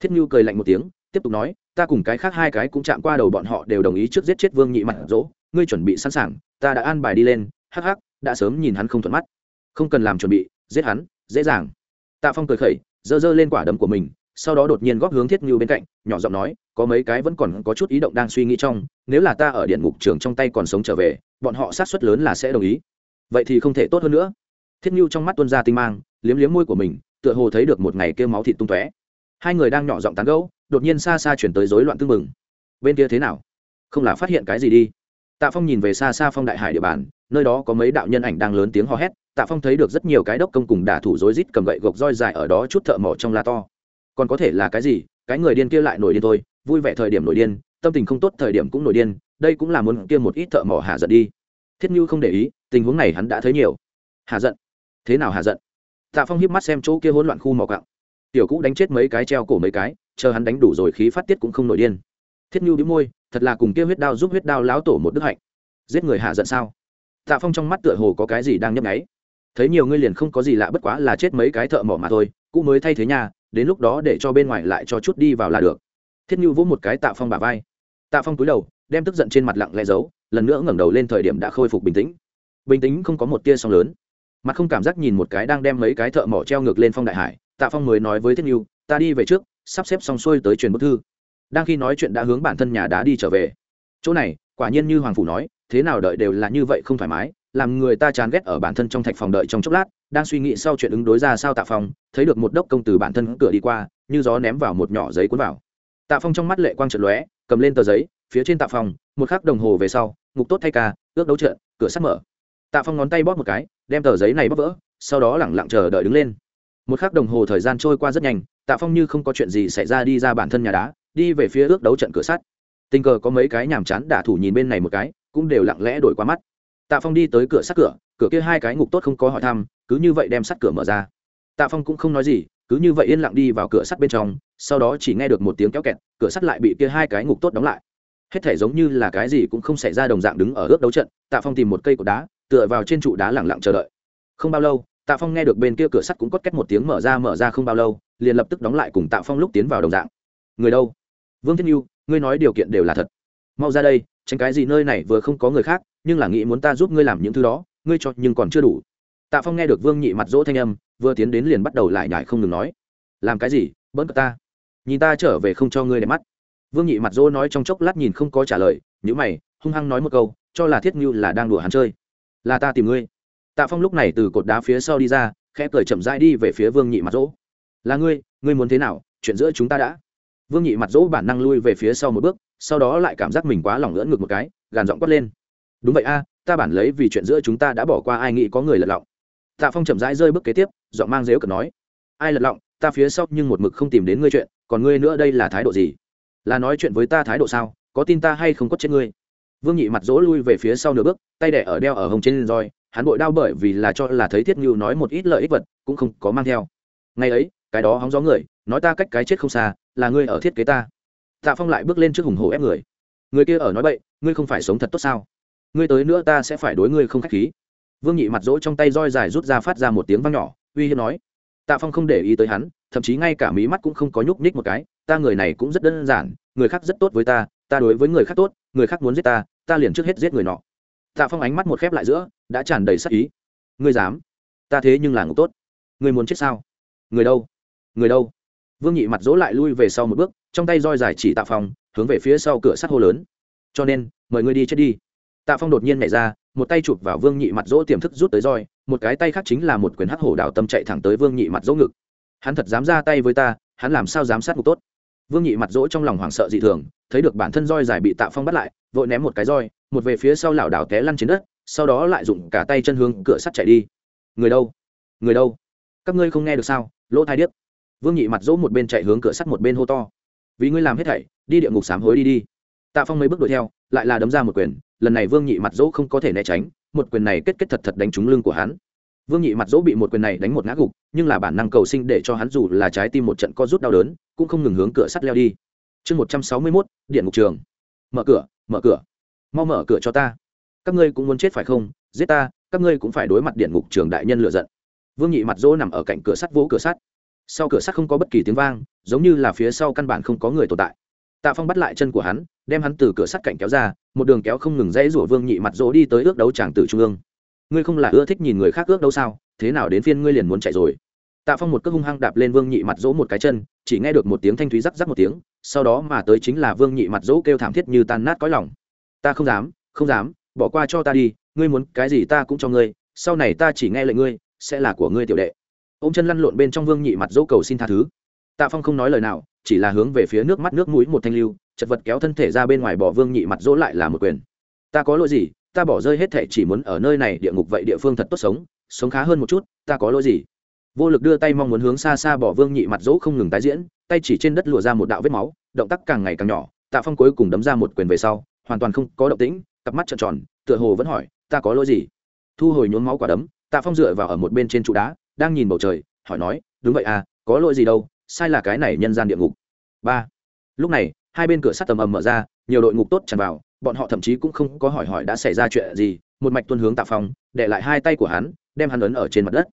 Thiết như cười lạnh một tiếng tiếp tục nói, ta cùng cái khác hai cái cũng chạm qua đầu bọn họ đều đồng ý trước giết chết vương nhị mặt dỗ, ngươi chuẩn bị sẵn sàng, ta đã an bài đi lên, hắc hắc, đã sớm nhìn hắn không thuận mắt. Không cần làm chuẩn bị, giết hắn, dễ dàng. Tạ phong cười khẩy, giơ giơ lên quả đấm của mình, sau đó đột nhiên góp hướng thiết ngưu bên cạnh, nhỏ giọng nói, có mấy cái vẫn còn có chút ý động đang suy nghĩ trong, nếu là ta ở điện ngục trường trong tay còn sống trở về, bọn họ sát suất lớn là sẽ đồng ý. Vậy thì không thể tốt hơn nữa. Thiết ngưu trong mắt tuân ra tinh mang, liếm liếm môi của mình, tựa hồ thấy được một ngày kêu máu thịt tung tóe. Hai người đang nhỏ giọng tán gẫu đột nhiên xa xa chuyển tới rối loạn tương mừng bên kia thế nào? Không là phát hiện cái gì đi. Tạ phong nhìn về xa xa phong đại hải địa bàn, nơi đó có mấy đạo nhân ảnh đang lớn tiếng hò hét, tạ phong thấy được rất nhiều cái đốc công cùng đả thủ rối rít cầm gậy gộc roi dài ở đó chút thợ mỏ trong la to. Còn có thể là cái gì? Cái người điên kia lại nổi điên thôi, vui vẻ thời điểm nổi điên, tâm tình không tốt thời điểm cũng nổi điên, đây cũng là muốn kia một ít thợ mỏ hạ giận đi. Thiết như không để ý, tình huống này hắn đã thấy nhiều. Hạ giận? Thế nào hạ giận? Tạ phong hiếp mắt xem chỗ kia hỗn loạn khu mỏ cặng tiểu cũ đánh chết mấy cái treo cổ mấy cái chờ hắn đánh đủ rồi khí phát tiết cũng không nổi điên. Thiết nhu đĩu môi, thật là cùng kia huyết đao giúp huyết đao láo tổ một đức hạnh. Giết người hạ giận sao? Tạ phong trong mắt tựa hồ có cái gì đang nhấp nháy. Thấy nhiều ngươi liền không có gì lạ bất quá là chết mấy cái thợ mỏ mà thôi, cũ mới thay thế nhà đến lúc đó để cho bên ngoài lại cho chút đi vào là được. Thiết nhu vỗ một cái tạ phong bả vai. Tạ phong cúi đầu, đem tức giận trên mặt lặng lẽ giấu, lần nữa ngẩng đầu lên thời điểm đã khôi phục bình tĩnh. Bình tĩnh không có một tia sóng lớn. Mặt không cảm giác nhìn một cái đang đem mấy cái thợ mỏ treo ngược lên phong đại hải, tạ phong mới nói với thiết nhu, ta đi về trước sắp xếp xong xuôi tới truyền bức thư. Đang khi nói chuyện đã hướng bản thân nhà đá đi trở về. Chỗ này quả nhiên như hoàng phủ nói thế nào đợi đều là như vậy không thoải mái làm người ta chán ghét ở bản thân trong thạch phòng đợi trong chốc lát đang suy nghĩ sau chuyện ứng đối ra sao tạ phong, thấy được một đốc công từ bản thân cửa đi qua như gió ném vào một nhỏ giấy cuốn vào. Tạ phong trong mắt lệ quang trận lóe cầm lên tờ giấy phía trên tạ phong một khắc đồng hồ về sau ngục tốt thay ca ước đấu trận cửa sắt mở. Tạ phong ngón tay bóp một cái đem tờ giấy này bóp vỡ sau đó lẳng lặng chờ đợi đứng lên. Một khắc đồng hồ thời gian trôi qua rất nhanh tạ phong như không có chuyện gì xảy ra đi ra bản thân nhà đá, đi về phía ước đấu trận cửa sắt. Tình cờ có mấy cái nhàm chán đả thủ nhìn bên này một cái, cũng đều lặng lẽ đổi qua mắt. Tạ phong đi tới cửa sắt cửa cửa kia hai cái ngục tốt không có hỏi thăm, cứ như vậy đem sắt cửa mở ra. Tạ phong cũng không nói gì, cứ như vậy yên lặng đi vào cửa sắt bên trong, sau đó chỉ nghe được một tiếng kéo kẹt, cửa sắt lại bị kia hai cái ngục tốt đóng lại. Hết thể giống như là cái gì cũng không xảy ra đồng dạng đứng ở ước đấu trận, tạ phong tìm một cây cột đá, tựa vào trên trụ đá lẳng lặng chờ đợi. Không bao lâu tạ phong nghe được bên kia cửa sắt cũng cốt két một tiếng mở ra mở ra không bao lâu, liền lập tức đóng lại cùng tạ phong lúc tiến vào đồng dạng. Người đâu? Vương thiên nhu, ngươi nói điều kiện đều là thật. Mau ra đây, tránh cái gì nơi này vừa không có người khác, nhưng là nghĩ muốn ta giúp ngươi làm những thứ đó, ngươi cho nhưng còn chưa đủ. Tạ phong nghe được vương nhị mặt dỗ thanh âm, vừa tiến đến liền bắt đầu lại nhải không ngừng nói. Làm cái gì? Bỡn cợt ta. Nhìn ta trở về không cho ngươi để mắt. Vương nhị mặt dỗ nói trong chốc lát nhìn không có trả lời nhữ mày, hung hăng nói một câu, cho là thiết như là đang đùa hắn chơi. Là ta tìm ngươi tạ phong lúc này từ cột đá phía sau đi ra, khẽ cười chậm rãi đi về phía vương nhị mặt dỗ. Là ngươi ngươi muốn thế nào? Chuyện giữa chúng ta đã. Vương nhị mặt dỗ bản năng lui về phía sau một bước, sau đó lại cảm giác mình quá lỏng lưỡn ngực một cái, gàn giọng quát lên. Đúng vậy a, ta bản lấy vì chuyện giữa chúng ta đã bỏ qua ai nghĩ có người lật lọng. Tạ phong chậm rãi rơi bước kế tiếp, giọng mang dếu cật nói. Ai lật lọng? Ta phía sau nhưng một mực không tìm đến ngươi chuyện, còn ngươi nữa đây là thái độ gì? Là nói chuyện với ta thái độ sao? Có tin ta hay không có chết ngươi? Vương nhị mặt dỗ lui về phía sau nửa bước, tay đẻ ở đeo ở hồng trên roi hắn bội đau bởi vì là cho là thấy thiết ngưu nói một ít lợi ích vật, cũng không có mang theo. Ngày ấy, cái đó hóng gió người, nói ta cách cái chết không xa, là ngươi ở thiết kế ta. Tạ phong lại bước lên trước hùng hồ ép người. Người kia ở nói bậy, ngươi không phải sống thật tốt sao? Ngươi tới nữa ta sẽ phải đối ngươi không k h á c h khí. Vương nhị mặt rỗ trong tay roi dài rút ra phát ra một tiếng văng nhỏ, uy hiếp nói. Tạ phong không để ý tới hắn, thậm chí ngay cả mí mắt cũng không có nhúc nhích một cái, ta người này cũng rất đơn giản, người khác rất tốt với ta ta đối với người khác tốt, người khác muốn giết ta ta liền trước hết giết người nọ. Tạ phong ánh mắt một khép lại giữa đã tràn đầy sắc ý. Ngươi dám? Ta thế nhưng là ngục tốt. Ngươi muốn chết sao? Người đâu? Người đâu? Vương nhị mặt dỗ lại lui về sau một bước, trong tay roi dài chỉ tạ phong, hướng về phía sau cửa sắt hô lớn. Cho nên, mời ngươi đi chết đi. Tạ phong đột nhiên nhảy ra, một tay chụp vào vương nhị mặt dỗ tiềm thức rút tới roi, một cái tay khác chính là một quyền hắc hổ đào tâm chạy thẳng tới vương nhị mặt dỗ ngực. Hắn thật dám ra tay với ta, hắn làm sao dám sát ngục tốt? Vương nhị mặt dỗ trong lòng hoảng sợ dị thường, thấy được bản thân roi dài bị tạ phong bắt lại, vội ném một cái roi, một về phía sau lảo đảo té lăn trên đất sau đó lại dùng cả tay chân hướng cửa sắt chạy đi. Người đâu? Người đâu? Các ngươi không nghe được sao? Lỗ thai điếc. Vương nhị mặt dỗ một bên chạy hướng cửa sắt một bên hô to. Vì ngươi làm hết thảy, đi địa ngục sám hối đi đi. Tạ phong mấy bước đuổi theo, lại là đấm ra một quyền. Lần này vương nhị mặt dỗ không có thể né tránh, một quyền này kết kết thật thật đánh trúng lưng của hắn. Vương nhị mặt dỗ bị một quyền này đánh một ngã gục, nhưng là bản năng cầu sinh để cho hắn dù là trái tim một trận co rút đau đớn, cũng không ngừng hướng cửa sắt leo đi. Chương một trăm sáu mươi mốt điện ngục trường. Mở cửa mở cửa. Mau mở cửa cho ta các ngươi cũng muốn chết phải không? Giết ta, các ngươi cũng phải đối mặt điện ngục trường đại nhân lựa giận. Vương nhị mặt dỗ nằm ở cạnh cửa sắt vỗ cửa sắt. Sau cửa sắt không có bất kỳ tiếng vang, giống như là phía sau căn bản không có người tồn tại. Tạ phong bắt lại chân của hắn, đem hắn từ cửa sắt cạnh kéo ra, một đường kéo không ngừng dãy rủa vương nhị mặt dỗ đi tới ước đấu tràng tử trung ương. Ngươi không là ưa thích nhìn người khác ước đấu sao? Thế nào đến phiên ngươi liền muốn chạy rồi? Tạ phong một cước hung hăng đạp lên vương nhị mặt dỗ một cái chân, chỉ nghe được một tiếng thanh thúy rắc rắc một tiếng, sau đó mà tới chính là vương nhị mặt dỗ kêu thảm thiết như tan nát cõi lòng. Ta không dám không dám bỏ qua cho ta đi, ngươi muốn cái gì ta cũng cho ngươi, sau này ta chỉ nghe lệnh ngươi, sẽ là của ngươi tiểu đệ. Ô m chân lăn lộn bên trong vương nhị mặt dỗ cầu xin tha thứ. Tạ phong không nói lời nào, chỉ là hướng về phía nước mắt nước mũi một thanh lưu, chật vật kéo thân thể ra bên ngoài bỏ vương nhị mặt dỗ lại là một quyền. Ta có lỗi gì, ta bỏ rơi hết thể chỉ muốn ở nơi này địa ngục vậy địa phương thật tốt sống sống khá hơn một chút, ta có lỗi gì? Vô lực đưa tay mong muốn hướng xa xa bỏ vương nhị mặt dỗ không ngừng tái diễn, tay chỉ trên đất lùa ra một đạo vết máu, động tác càng ngày càng nhỏ, tạ phong cuối cùng đấm ra một quyền về sau, hoàn toàn không có động tĩnh cặp mắt trợn tròn, tựa hồ vẫn hỏi, ta có lỗi gì? Thu hồi nhốn máu quả đấm, tạ phong dựa vào ở một bên trên trụ đá, đang nhìn bầu trời, hỏi nói, đúng vậy à có lỗi gì đâu, sai là cái này nhân gian địa ngục. Ba. Lúc này, hai bên cửa sắt tầm ầm mở ra, nhiều đội ngục tốt tràn vào, bọn họ thậm chí cũng không có hỏi hỏi đã xảy ra chuyện gì, một mạch tuân hướng tạ phong, để lại hai tay của hắn, đem hắn ấn ở trên mặt đất.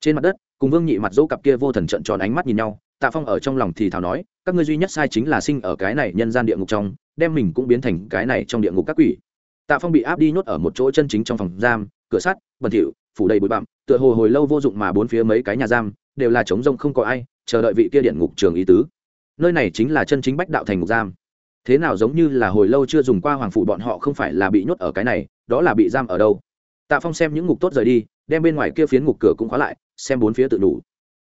Trên mặt đất, cùng vương nhị mặt dỗ cặp kia vô thần trận tròn ánh mắt nhìn nhau, tạ phong ở trong lòng thì thào nói, các ngươi duy nhất sai chính là sinh ở cái này nhân gian địa ngục trong, đem mình cũng biến thành cái này trong địa ngục các quỷ tạ phong bị áp đi nhốt ở một chỗ chân chính trong phòng giam, cửa sắt, bẩn thỉu, phủ đầy bụi bặm, tựa hồ hồi lâu vô dụng mà bốn phía mấy cái nhà giam đều là trống rông không có ai, chờ đợi vị kia điện ngục trường ý tứ. Nơi này chính là chân chính bách đạo thành ngục giam. Thế nào giống như là hồi lâu chưa dùng qua hoàng phủ bọn họ không phải là bị nhốt ở cái này, đó là bị giam ở đâu? Tạ phong xem những ngục tốt rời đi, đem bên ngoài kia phiến ngục cửa cũng khóa lại, xem bốn phía tự đủ.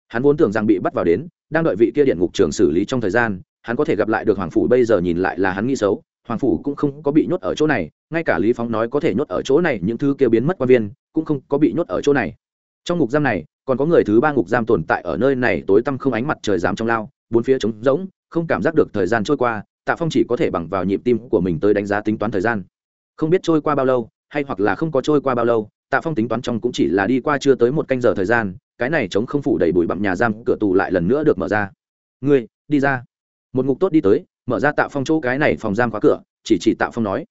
Hắn vốn tưởng rằng bị bắt vào đến, đang đợi vị kia điện ngục trường xử lý trong thời gian, hắn có thể gặp lại được hoàng phủ bây giờ nhìn lại là hắn nghĩ xấu hoàng phủ cũng không có bị nhốt ở chỗ này, ngay cả lý phóng nói có thể nhốt ở chỗ này, những thứ kia biến mất quan viên cũng không có bị nhốt ở chỗ này. Trong ngục giam này, còn có người thứ ba ngục giam tồn tại ở nơi này, tối tăm không ánh mặt trời dám trong lao, bốn phía trống rỗng, không cảm giác được thời gian trôi qua, tạ phong chỉ có thể bằng vào nhịp tim của mình tới đánh giá tính toán thời gian. Không biết trôi qua bao lâu, hay hoặc là không có trôi qua bao lâu, tạ phong tính toán trong cũng chỉ là đi qua chưa tới một canh giờ thời gian, cái này chống không phủ đầy bụi bặm nhà giam, cửa tù lại lần nữa được mở ra. Ngươi, đi ra. Một ngục tốt đi tới mở ra tạ phong chỗ cái này phòng giam khóa cửa, chỉ chỉ tạ phong nói.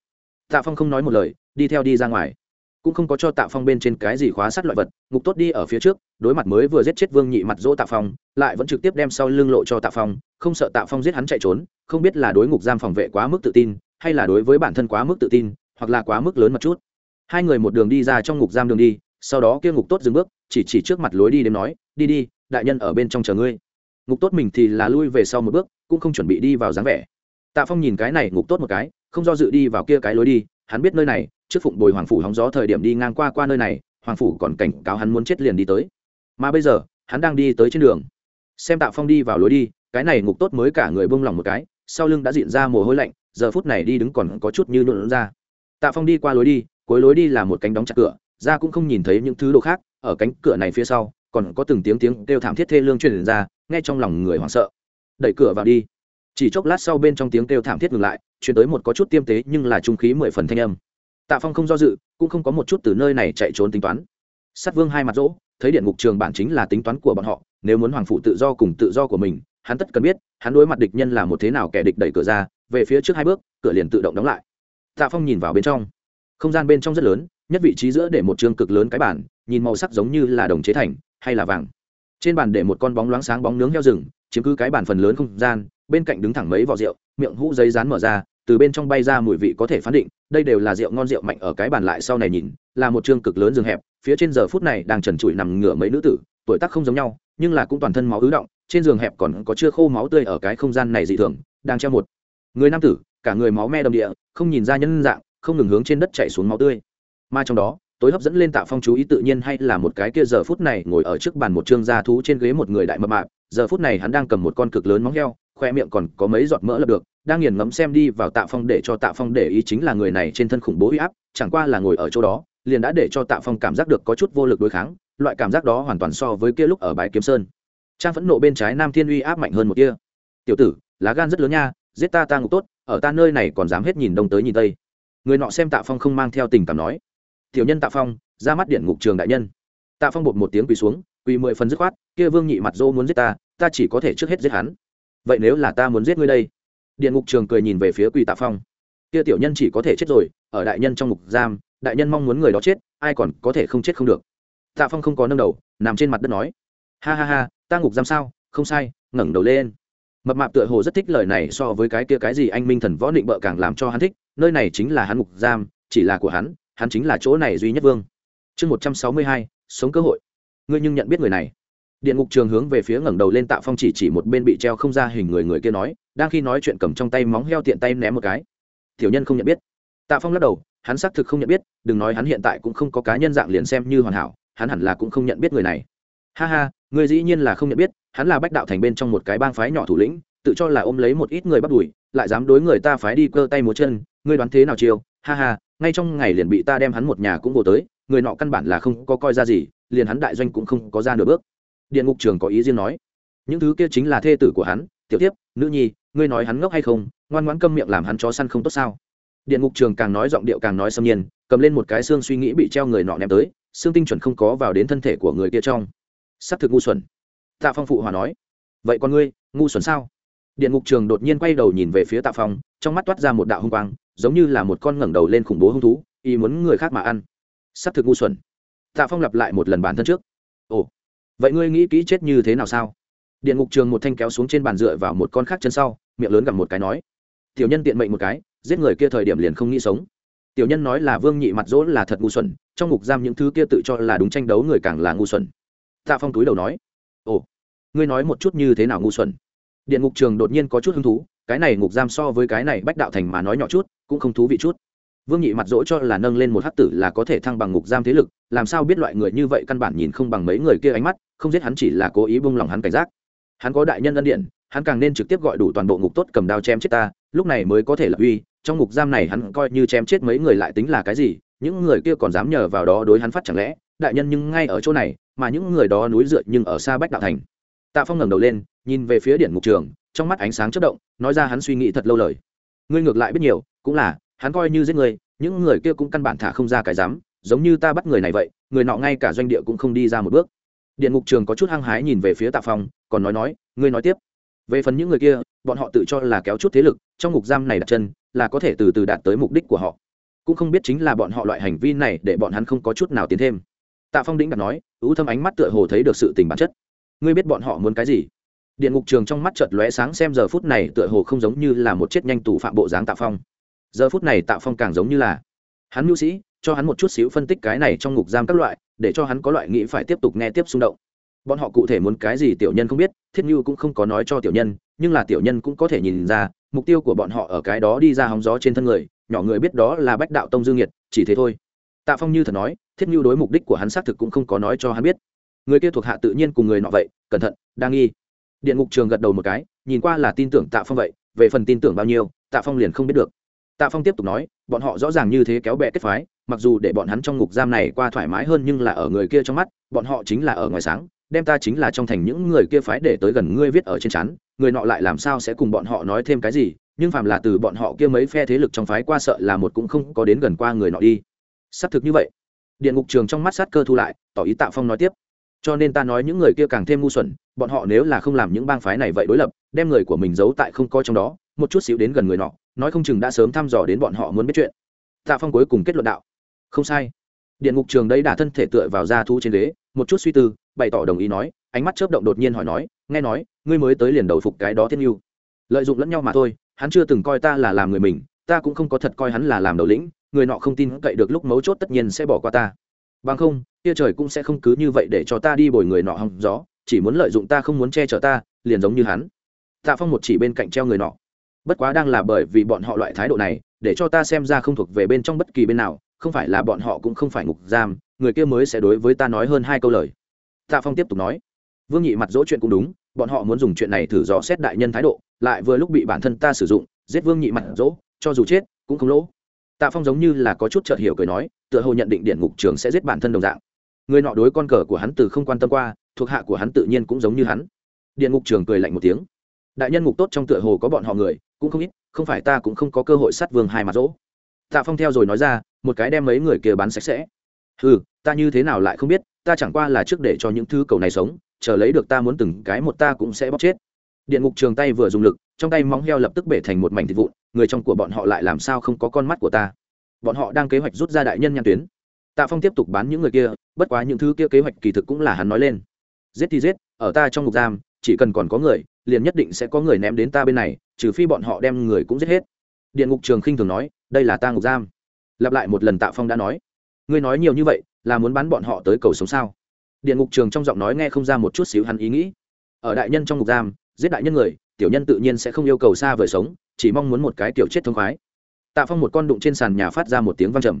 Tạ phong không nói một lời, đi theo đi ra ngoài. Cũng không có cho tạ phong bên trên cái gì khóa sắt loại vật, ngục tốt đi ở phía trước, đối mặt mới vừa giết chết vương nhị mặt dỗ tạ phong, lại vẫn trực tiếp đem sau lưng lộ cho tạ phong, không sợ tạ phong giết hắn chạy trốn, không biết là đối ngục giam phòng vệ quá mức tự tin, hay là đối với bản thân quá mức tự tin, hoặc là quá mức lớn một chút. Hai người một đường đi ra trong ngục giam đường đi, sau đó kia ngục tốt dừng bước, chỉ chỉ trước mặt lối đi đến nói, đi đi, đại nhân ở bên trong chờ ngươi ngục tốt mình thì là lui về sau một bước, cũng không chuẩn bị đi vào dáng vẻ. Tạ phong nhìn cái này ngục tốt một cái, không do dự đi vào kia cái lối đi, hắn biết nơi này, trước phụng bồi hoàng phủ hóng gió thời điểm đi ngang qua qua nơi này, hoàng phủ còn cảnh cáo hắn muốn chết liền đi tới. Mà bây giờ, hắn đang đi tới trên đường. Xem tạ phong đi vào lối đi, cái này ngục tốt mới cả người bông lòng một cái, sau lưng đã diện ra mồ hôi lạnh, giờ phút này đi đứng còn có chút như nhuộn ra. Tạ phong đi qua lối đi, cuối lối đi là một cánh đóng chặt cửa, ra cũng không nhìn thấy những thứ đồ khác, ở cánh cửa này phía sau còn có từng tiếng tiếng kêu thảm thiết thê lương truyền ra, nghe trong lòng người hoảng sợ. Đẩy cửa vào đi. Chỉ chốc lát sau bên trong tiếng kêu thảm thiết ngừng lại, chuyển tới một có chút tiêm tế nhưng là trung khí mười phần thanh âm. Tạ phong không do dự, cũng không có một chút từ nơi này chạy trốn tính toán. Sát vương hai mặt rỗ, thấy điện ngục trường bản chính là tính toán của bọn họ, nếu muốn hoàng phụ tự do cùng tự do của mình, hắn tất cần biết, hắn đối mặt địch nhân là một thế nào kẻ địch đẩy cửa ra, về phía trước hai bước, cửa liền tự động đóng lại. Tạ phong nhìn vào bên trong. Không gian bên trong rất lớn, nhất vị trí giữa để một chương cực lớn cái bản, nhìn màu sắc giống như là đồng chế thành hay là vàng. Trên bàn để một con bóng loáng sáng bóng nướng heo rừng, chiếm cứ cái bàn phần lớn không gian, bên cạnh đứng thẳng mấy vỏ rượu, miệng hũ giấy rán mở ra, từ bên trong bay ra mùi vị có thể phán định, đây đều là rượu ngon rượu mạnh ở cái bàn lại sau này nhìn, là một chương cực lớn giường hẹp, phía trên giờ phút này đang trần trụi nằm ngửa mấy nữ tử, tuổi tác không giống nhau, nhưng là cũng toàn thân máu ứ động, trên giường hẹp còn có chưa khô máu tươi ở cái không gian này dị thường, đang treo một. Người nam tử, cả người máu me đầm địa, không nhìn ra nhân dạng, không ngừng hướng trên đất chảy xuống máu tươi. Mà trong đó tối hấp dẫn lên tạ phong chú ý tự nhiên hay là một cái kia giờ phút này ngồi ở trước bàn một trương gia thú trên ghế một người đại mập mạp. Giờ phút này hắn đang cầm một con cực lớn móng heo, khoe miệng còn có mấy giọt mỡ lập được, đang nghiền ngẫm xem đi vào tạ phong để cho tạ phong để ý chính là người này trên thân khủng bố huy áp, chẳng qua là ngồi ở chỗ đó, liền đã để cho tạ phong cảm giác được có chút vô lực đối kháng, loại cảm giác đó hoàn toàn so với kia lúc ở bãi kiếm sơn. Trang phẫn nộ bên trái nam thiên uy áp mạnh hơn một kia tiểu tử, lá gan rất lớn nha, giết ta ta ngục tốt, ở ta nơi này còn dám hết nhìn đông tới nhìn tây. Người nọ xem tạ phong không mang theo tình cảm nói tiểu nhân tạ phong, ra mắt điện ngục trường đại nhân. Tạ phong bột một tiếng quỳ xuống, quỳ mười phần dứt khoát, kia vương nhị mặt dô muốn giết ta ta chỉ có thể trước hết giết hắn. Vậy nếu là ta muốn giết ngươi đây? Điện ngục trường cười nhìn về phía quỳ tạ phong. Kia tiểu nhân chỉ có thể chết rồi, ở đại nhân trong ngục giam, đại nhân mong muốn người đó chết, ai còn có thể không chết không được. Tạ phong không có nâng đầu, nằm trên mặt đất nói, ha ha ha, ta ngục giam sao? Không sai, ngẩng đầu lên. Mập mạp tựa hồ rất thích lời này so với cái kia cái gì anh minh thần võ định bợ càng làm cho hắn thích, nơi này chính là hắn ngục giam, chỉ là của hắn hắn chính là chỗ này duy nhất vương. Chương một trăm sáu mươi hai, sống cơ hội. Ngươi nhưng nhận biết người này. Điện ngục trường hướng về phía ngẩng đầu lên tạ phong chỉ chỉ một bên bị treo không ra hình người người kia nói, đang khi nói chuyện cầm trong tay móng heo tiện tay ném một cái. Tiểu nhân không nhận biết. Tạ phong lắc đầu, hắn xác thực không nhận biết, đừng nói hắn hiện tại cũng không có cá nhân dạng liền xem như hoàn hảo, hắn hẳn là cũng không nhận biết người này. Ha ha người dĩ nhiên là không nhận biết, hắn là bách đạo thành bên trong một cái bang phái nhỏ thủ lĩnh, tự cho là ôm lấy một ít người bắt đuổi, lại dám đối người ta phái đi cơ tay múa chân, ngươi đoán thế nào chiêu? Ha ha, ngay trong ngày liền bị ta đem hắn một nhà cũng vô tới, người nọ căn bản là không có coi ra gì, liền hắn đại doanh cũng không có ra nửa bước. Điện ngục trường có ý riêng nói, những thứ kia chính là thê tử của hắn, tiểu tiếp nữ nhi, ngươi nói hắn ngốc hay không, ngoan ngoãn câm miệng làm hắn chó săn không tốt sao? Điện ngục trường càng nói giọng điệu càng nói xâm nhiên, cầm lên một cái xương suy nghĩ bị treo người nọ ném tới, xương tinh chuẩn không có vào đến thân thể của người kia trong. S ắ c thực ngu xuẩn. Tạ phong phụ hòa nói, vậy con ngươi, ngu xuẩn sao? Điện ngục trường đột nhiên quay đầu nhìn về phía tạ phong trong mắt toát ra một đạo hung quang, giống như là một con ngẩng đầu lên khủng bố hung thú, y muốn người khác mà ăn. S ắ c thực ngu xuẩn. Tạ phong lặp lại một lần bản thân trước. Ồ, vậy ngươi nghĩ kỹ chết như thế nào sao? Điện ngục trường một thanh kéo xuống trên bàn dựa vào một con khác chân sau, miệng lớn gặp một cái nói, tiểu nhân tiện mệnh một cái, giết người kia thời điểm liền không nghĩ sống. Tiểu nhân nói là vương nhị mặt dỗ là thật ngu xuẩn, trong ngục giam những thứ kia tự cho là đúng tranh đấu người càng là ngu xuẩn. Tạ phong túi đầu nói, ồ, ngươi nói một chút như thế nào ngu xuẩn? Điện ngục trường đột nhiên có chút hứng thú cái này ngục giam so với cái này bách đạo thành mà nói nhỏ chút, cũng không thú vị chút. Vương nhị mặt dỗ cho là nâng lên một hắc tử là có thể thăng bằng ngục giam thế lực, làm sao biết loại người như vậy căn bản nhìn không bằng mấy người kia ánh mắt, không giết hắn chỉ là cố ý buông lòng hắn cảnh giác. Hắn có đại nhân ân điện, hắn càng nên trực tiếp gọi đủ toàn bộ ngục tốt cầm đao chém chết ta, lúc này mới có thể lập uy, trong ngục giam này hắn coi như chém chết mấy người lại tính là cái gì, những người kia còn dám nhờ vào đó đối hắn phát chẳng lẽ, đại nhân nhưng ngay ở chỗ này, mà những người đó núi dựa nhưng ở xa bách đạo thành. Tạ phong ngẩng đầu lên, nhìn về phía điện ngục trường trong mắt ánh sáng chất động, nói ra hắn suy nghĩ thật lâu lời. Ngươi ngược lại biết nhiều, cũng là, hắn coi như giết người, những người kia cũng căn bản thả không ra cái dám, giống như ta bắt người này vậy, người nọ ngay cả doanh địa cũng không đi ra một bước. Điện ngục trường có chút hăng hái nhìn về phía tạ phong, còn nói nói, ngươi nói tiếp. Về phần những người kia, bọn họ tự cho là kéo chút thế lực, trong ngục giam này đặt chân, là có thể từ từ đạt tới mục đích của họ. Cũng không biết chính là bọn họ loại hành vi này để bọn hắn không có chút nào tiến thêm. Tạ phong đĩnh đặt nói, ưu thâm ánh mắt tựa hồ thấy được sự tình bản chất. Ngươi biết bọn họ muốn cái gì? Điện ngục trường trong mắt chợt lóe sáng xem giờ phút này tựa hồ không giống như là một chết nhanh tù phạm bộ dáng tạ phong. Giờ phút này tạ phong càng giống như là hắn mưu sĩ, cho hắn một chút xíu phân tích cái này trong ngục giam các loại, để cho hắn có loại nghĩ phải tiếp tục nghe tiếp xung động. Bọn họ cụ thể muốn cái gì tiểu nhân không biết, thiết như cũng không có nói cho tiểu nhân, nhưng là tiểu nhân cũng có thể nhìn ra, mục tiêu của bọn họ ở cái đó đi ra hóng gió trên thân người, nhỏ người biết đó là bách đạo tông dương nhiệt, chỉ thế thôi. Tạ phong như thật nói, thiết như đối mục đích của hắn xác thực cũng không có nói cho hắn biết. Người kia thuộc hạ tự nhiên cùng người nọ vậy, cẩn thận đang nghi điện ngục trường gật đầu một cái, nhìn qua là tin tưởng tạ phong vậy, về phần tin tưởng bao nhiêu, tạ phong liền không biết được. Tạ phong tiếp tục nói, bọn họ rõ ràng như thế kéo bẹ kết phái, mặc dù để bọn hắn trong ngục giam này qua thoải mái hơn nhưng là ở người kia trong mắt, bọn họ chính là ở ngoài sáng, đem ta chính là trong thành những người kia phái để tới gần ngươi viết ở trên chắn, người nọ lại làm sao sẽ cùng bọn họ nói thêm cái gì, nhưng phàm là từ bọn họ kia mấy phe thế lực trong phái qua sợ là một cũng không có đến gần qua người nọ đi. Xác thực như vậy. Điện ngục trường trong mắt sát cơ thu lại, tỏ ý tạ phong nói tiếp cho nên ta nói những người kia càng thêm ngu xuẩn, bọn họ nếu là không làm những bang phái này vậy đối lập, đem người của mình giấu tại không coi trong đó, một chút xíu đến gần người nọ, nói không chừng đã sớm thăm dò đến bọn họ muốn biết chuyện. Tạ phong cuối cùng kết luận đạo. Không sai. Điện ngục trường đấy đả thân thể tựa vào da thu trên ghế, một chút suy tư, bày tỏ đồng ý nói, ánh mắt chớp động đột nhiên hỏi nói, nghe nói, ngươi mới tới liền đầu phục cái đó thiên yêu lợi dụng lẫn nhau mà thôi, hắn chưa từng coi ta là làm người mình, ta cũng không có thật coi hắn là làm đầu lĩnh, người nọ không tin cậy được lúc mấu chốt tất nhiên sẽ bỏ qua ta bằng không, kia trời cũng sẽ không cứ như vậy để cho ta đi bồi người nọ hòng gió, chỉ muốn lợi dụng ta không muốn che chở ta, liền giống như hắn. Tạ phong một chỉ bên cạnh treo người nọ. Bất quá đang là bởi vì bọn họ loại thái độ này, để cho ta xem ra không thuộc về bên trong bất kỳ bên nào, không phải là bọn họ cũng không phải ngục giam, người kia mới sẽ đối với ta nói hơn hai câu lời. Tạ phong tiếp tục nói. Vương nhị mặt dỗ chuyện cũng đúng, bọn họ muốn dùng chuyện này thử dò xét đại nhân thái độ, lại vừa lúc bị bản thân ta sử dụng, giết vương nhị mặt dỗ, cho dù chết, cũng không lỗ tạ phong giống như là có chút chợt hiểu cười nói, tựa hồ nhận định điện ngục trường sẽ giết bản thân đồng dạng. Người nọ đối con cờ của hắn từ không quan tâm qua, thuộc hạ của hắn tự nhiên cũng giống như hắn. Điện ngục trường cười lạnh một tiếng. Đại nhân ngục tốt trong tựa hồ có bọn họ người, cũng không ít, không phải ta cũng không có cơ hội sát vương hai mặt dỗ. Tạ phong theo rồi nói ra, một cái đem mấy người kia bán sạch sẽ. Ừ ta như thế nào lại không biết, ta chẳng qua là trước để cho những thứ cầu này sống, chờ lấy được ta muốn từng cái một ta cũng sẽ bóc chết điện ngục trường tay vừa dùng lực, trong tay móng heo lập tức bể thành một mảnh thịt vụn, người trong của bọn họ lại làm sao không có con mắt của ta? Bọn họ đang kế hoạch rút ra đại nhân nhãn tuyến. Tạ phong tiếp tục bán những người kia, bất quá những thứ kia kế hoạch kỳ thực cũng là hắn nói lên. Giết thì giết, ở ta trong ngục giam, chỉ cần còn có người, liền nhất định sẽ có người ném đến ta bên này, trừ phi bọn họ đem người cũng giết hết. Điện ngục trường khinh thường nói, đây là ta ngục giam. Lặp lại một lần tạ phong đã nói. Ngươi nói nhiều như vậy, là muốn bán bọn họ tới cầu sống sao? Điện ngục trường trong giọng nói nghe không ra một chút xíu hắn ý nghĩ. Ở đại nhân trong ngục giam giết đại nhân người, tiểu nhân tự nhiên sẽ không yêu cầu xa vời sống, chỉ mong muốn một cái tiểu chết thông khoái. Tạ phong một con đụng trên sàn nhà phát ra một tiếng văng trầm.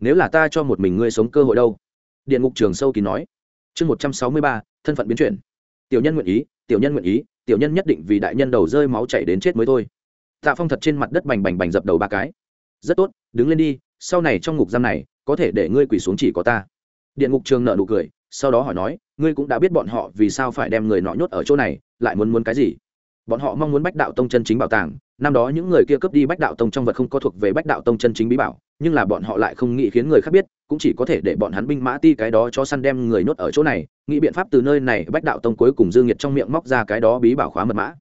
Nếu là ta cho một mình ngươi sống cơ hội đâu? Điện ngục trường sâu kín nói. Chương một trăm sáu mươi ba, thân phận biến chuyển. Tiểu nhân nguyện ý, tiểu nhân nguyện ý, tiểu nhân nhất định vì đại nhân đầu rơi máu chảy đến chết mới thôi. Tạ phong thật trên mặt đất bành bành bành dập đầu ba cái. Rất tốt, đứng lên đi, sau này trong ngục giam này, có thể để ngươi quỳ xuống chỉ có ta. Điện ngục trường nợ nụ cười sau đó hỏi nói, ngươi cũng đã biết bọn họ vì sao phải đem người nọ nhốt ở chỗ này, lại muốn muốn cái gì? Bọn họ mong muốn bách đạo tông chân chính bảo tàng. Năm đó những người kia cướp đi bách đạo tông trong vật không có thuộc về bách đạo tông chân chính bí bảo, nhưng là bọn họ lại không nghĩ khiến người khác biết, cũng chỉ có thể để bọn hắn binh mã ti cái đó cho săn đem người nhốt ở chỗ này, nghĩ biện pháp từ nơi này bách đạo tông cuối cùng dương nhiệt trong miệng móc ra cái đó bí bảo khóa mật mã.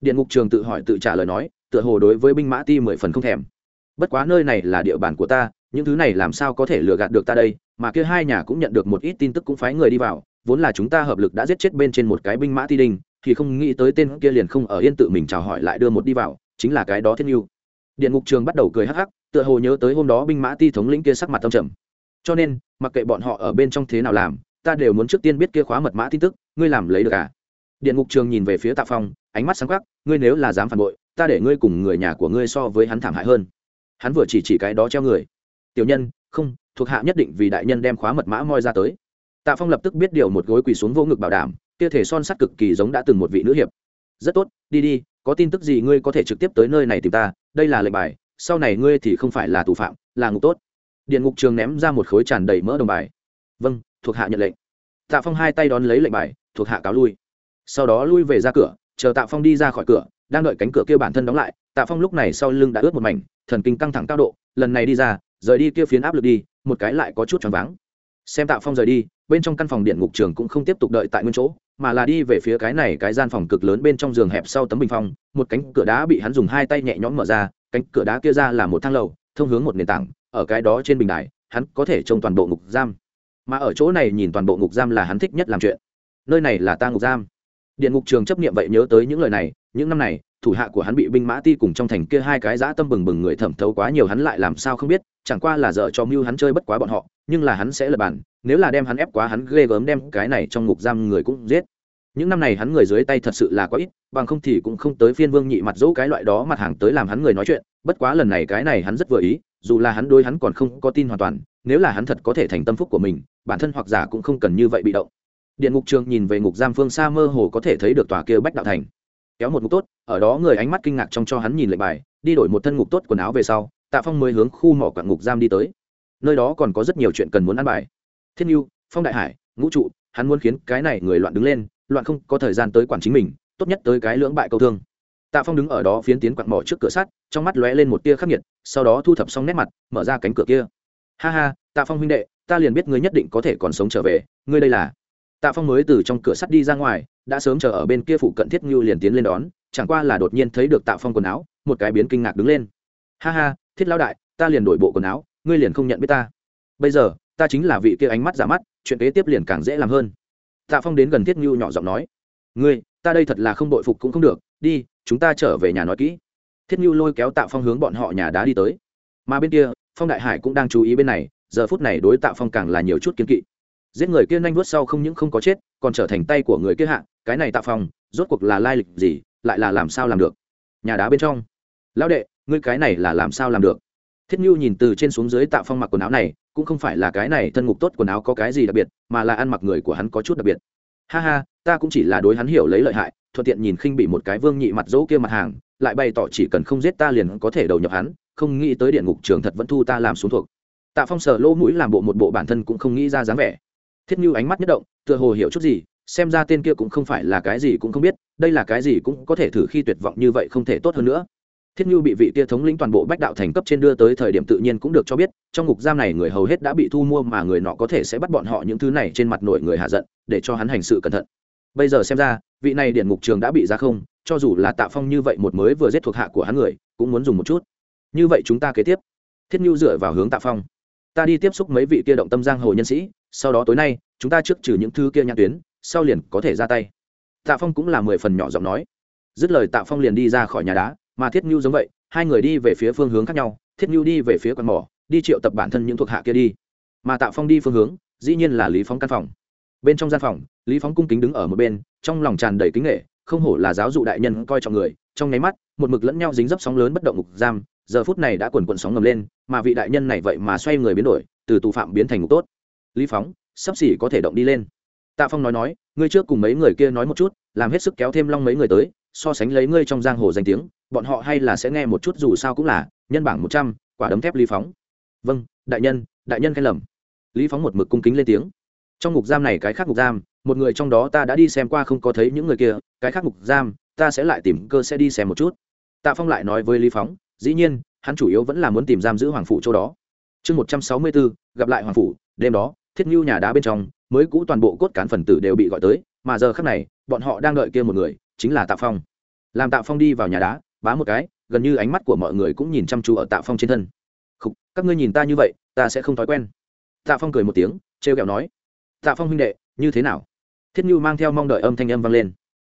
Điện ngục trường tự hỏi tự trả lời nói, tựa hồ đối với binh mã ti mười phần không thèm. Bất quá nơi này là địa bàn của ta, những thứ này làm sao có thể lừa gạt được ta đây? Mà kia hai nhà cũng nhận được một ít tin tức cũng phái người đi vào, vốn là chúng ta hợp lực đã giết chết bên trên một cái binh mã ti đình, thì không nghĩ tới tên kia liền không ở yên tự mình chào hỏi lại đưa một đi vào, chính là cái đó thiên yêu điện ngục trường bắt đầu cười hắc hắc, tựa hồ nhớ tới hôm đó binh mã ti thống lĩnh kia sắc mặt tâm trầm. Cho nên, mặc kệ bọn họ ở bên trong thế nào làm, ta đều muốn trước tiên biết kia khóa mật mã tin tức, ngươi làm lấy được à? Điện ngục trường nhìn về phía tạ phong, ánh mắt sáng khắc ngươi nếu là dám phản bội, ta để ngươi cùng người nhà của ngươi so với hắn thảm hại hơn. Hắn vừa chỉ chỉ cái đó treo người. Tiểu nhân, không thuộc hạ nhất định vì đại nhân đem khóa mật mã moi ra tới. Tạ phong lập tức biết điều một gối quỳ xuống vô ngực bảo đảm, kia thể son sắt cực kỳ giống đã từng một vị nữ hiệp. Rất tốt, đi đi, có tin tức gì ngươi có thể trực tiếp tới nơi này tìm ta, đây là lệnh bài, sau này ngươi thì không phải là tù phạm, là ngục tốt. Điện ngục trường ném ra một khối tràn đầy mỡ đồng bài. Vâng thuộc hạ nhận lệnh. Tạ phong hai tay đón lấy lệnh bài, thuộc hạ cáo lui. Sau đó lui về ra cửa, chờ tạ phong đi ra khỏi cửa, đang đợi cánh cửa kia bản thân đóng lại, tạ phong lúc này sau lưng đã ướt một mảnh, thần kinh căng thẳng cao độ, lần này đi ra rời đi kia phiến áp lực đi, một cái lại có chút choáng váng. Xem tạ phong rời đi, bên trong căn phòng điện ngục trường cũng không tiếp tục đợi tại nguyên chỗ, mà là đi về phía cái này cái gian phòng cực lớn bên trong giường hẹp sau tấm bình phong, một cánh cửa đá bị hắn dùng hai tay nhẹ nhõm mở ra, cánh cửa đá kia ra là một thang lầu, thông hướng một nền tảng, ở cái đó trên bình đài, hắn có thể trông toàn bộ ngục giam. Mà ở chỗ này nhìn toàn bộ ngục giam là hắn thích nhất làm chuyện. Nơi này là ta ngục giam. Điện ngục trường chấp nghiệm vậy nhớ tới những lời này, những năm này thủ hạ của hắn bị binh mã ti cùng trong thành kia hai cái dã tâm bừng bừng người thẩm thấu quá nhiều hắn lại làm sao không biết, chẳng qua là dở cho mưu hắn chơi bất quá bọn họ, nhưng là hắn sẽ lập bản, nếu là đem hắn ép quá hắn ghê gớm đem cái này trong ngục giam người cũng giết. Những năm này hắn người dưới tay thật sự là quá ít, bằng không thì cũng không tới phiên vương nhị mặt dỗ cái loại đó mặt hàng tới làm hắn người nói chuyện, bất quá lần này cái này hắn rất vừa ý, dù là hắn đối hắn còn không có tin hoàn toàn, nếu là hắn thật có thể thành tâm phúc của mình, bản thân hoặc giả cũng không cần như vậy bị động. Điện ngục trường nhìn về ngục giam phương xa mơ hồ có thể thấy được tòa kia bách đạo thành kéo một ngục tốt, ở đó người ánh mắt kinh ngạc trong cho hắn nhìn lệnh bài, đi đổi một thân ngục tốt quần áo về sau, tạ phong mới hướng khu mỏ quạng ngục giam đi tới. Nơi đó còn có rất nhiều chuyện cần muốn ăn bài. Thiên yêu phong đại hải, ngũ trụ, hắn muốn khiến cái này người loạn đứng lên, loạn không có thời gian tới quản chính mình, tốt nhất tới cái lưỡng bại câu thương. Tạ phong đứng ở đó phiến tiến quặn mỏ trước cửa sắt, trong mắt lóe lên một tia khắc nghiệt, sau đó thu thập xong nét mặt, mở ra cánh cửa kia. Ha ha, tạ phong huynh đệ, ta liền biết ngươi nhất định có thể còn sống trở về, ngươi đây là tạ phong mới từ trong cửa sắt đi ra ngoài, đã sớm chờ ở bên kia phụ cận thiết ngưu liền tiến lên đón, chẳng qua là đột nhiên thấy được tạ phong quần áo, một cái biến kinh ngạc đứng lên. Ha ha, thiết lão đại, ta liền đổi bộ quần áo, ngươi liền không nhận biết ta. Bây giờ, ta chính là vị kia ánh mắt giả mắt, chuyện kế tiếp liền càng dễ làm hơn. Tạ phong đến gần thiết ngưu nhỏ giọng nói, ngươi, ta đây thật là không đội phục cũng không được, đi, chúng ta trở về nhà nói kỹ. Thiết ngưu lôi kéo tạ phong hướng bọn họ nhà đá đi tới. Mà bên kia, phong đại hải cũng đang chú ý bên này, giờ phút này đối tạ phong càng là nhiều chút kiến kỵ giết người kia nhanh vuốt sau không những không có chết, còn trở thành tay của người kia hạ, cái này tạ phong rốt cuộc là lai lịch gì, lại là làm sao làm được? Nhà đá bên trong. Lão đệ, ngươi cái này là làm sao làm được? Thiết nhu nhìn từ trên xuống dưới tạ phong mặc quần áo này, cũng không phải là cái này thân ngục tốt quần áo có cái gì đặc biệt, mà là ăn mặc người của hắn có chút đặc biệt. Ha ha, ta cũng chỉ là đối hắn hiểu lấy lợi hại, thuận tiện nhìn khinh bị một cái vương nhị mặt dỗ kia mặt hàng, lại bày tỏ chỉ cần không giết ta liền có thể đầu nhập hắn, không nghĩ tới điện ngục trường thật vẫn thu ta làm xuống thuộc. Tạ phong sờ lỗ mũi làm bộ một bộ bản thân cũng không nghĩ ra dáng vẻ thiết như ánh mắt nhất động, tựa hồ hiểu chút gì, xem ra tên kia cũng không phải là cái gì cũng không biết, đây là cái gì cũng có thể thử khi tuyệt vọng như vậy không thể tốt hơn nữa. Thiết như bị vị kia thống lĩnh toàn bộ bách đạo thành cấp trên đưa tới thời điểm tự nhiên cũng được cho biết, trong ngục giam này người hầu hết đã bị thu mua mà người nọ có thể sẽ bắt bọn họ những thứ này trên mặt nổi người hạ giận, để cho hắn hành sự cẩn thận. Bây giờ xem ra, vị này điện ngục trường đã bị ra không, cho dù là tạ phong như vậy một mới vừa giết thuộc hạ của hắn người, cũng muốn dùng một chút. Như vậy chúng ta kế tiếp. Thiết nhu dựa vào hướng tạ phong. Ta đi tiếp xúc mấy vị kia động tâm giang hồ nhân sĩ sau đó tối nay, chúng ta trước trừ những thứ kia nhãn tuyến, sau liền có thể ra tay. Tạ phong cũng là mười phần nhỏ giọng nói. Dứt lời tạ phong liền đi ra khỏi nhà đá, mà thiết nhu giống vậy, hai người đi về phía phương hướng khác nhau, thiết nhu đi về phía quán mỏ, đi triệu tập bản thân những thuộc hạ kia đi. Mà tạ phong đi phương hướng, dĩ nhiên là lý phóng căn phòng. Bên trong gian phòng, lý phóng cung kính đứng ở một bên, trong lòng tràn đầy kính nghệ, không hổ là giáo dụ đại nhân coi trọng người. Trong nháy mắt, một mực lẫn nhau dính dấp sóng lớn bất động ngục giam, giờ phút này đã quần quần sóng ngầm lên, mà vị đại nhân này vậy mà xoay người biến đổi, từ tù phạm biến thành ngục tốt lý phóng, sắp xỉ có thể động đi lên. Tạ phong nói nói, ngươi trước cùng mấy người kia nói một chút, làm hết sức kéo thêm long mấy người tới, so sánh lấy ngươi trong giang hồ danh tiếng, bọn họ hay là sẽ nghe một chút dù sao cũng là, nhân bảng một trăm, quả đấm thép lý phóng. Vâng đại nhân đại nhân khen lầm. Lý phóng một mực cung kính lên tiếng. Trong ngục giam này cái khác ngục giam, một người trong đó ta đã đi xem qua không có thấy những người kia, cái khác ngục giam, ta sẽ lại tìm cơ sẽ đi xem một chút. Tạ phong lại nói với lý phóng, dĩ nhiên, hắn chủ yếu vẫn là muốn tìm giam giữ hoàng phủ chỗ đó. Chương một trăm sáu mươi bốn gặp lại hoàng phủ, đêm đó thiết ngưu nhà đá bên trong mới cũ toàn bộ cốt cán phần tử đều bị gọi tới mà giờ khác này bọn họ đang đợi kia một người chính là tạ phong. Làm tạ phong đi vào nhà đá bá một cái gần như ánh mắt của mọi người cũng nhìn chăm chú ở tạ phong trên thân. Khúc, các ngươi nhìn ta như vậy ta sẽ không thói quen. Tạ phong cười một tiếng trêu kẹo nói tạ phong huynh đệ như thế nào? Thiết như mang theo mong đợi âm thanh âm vang lên.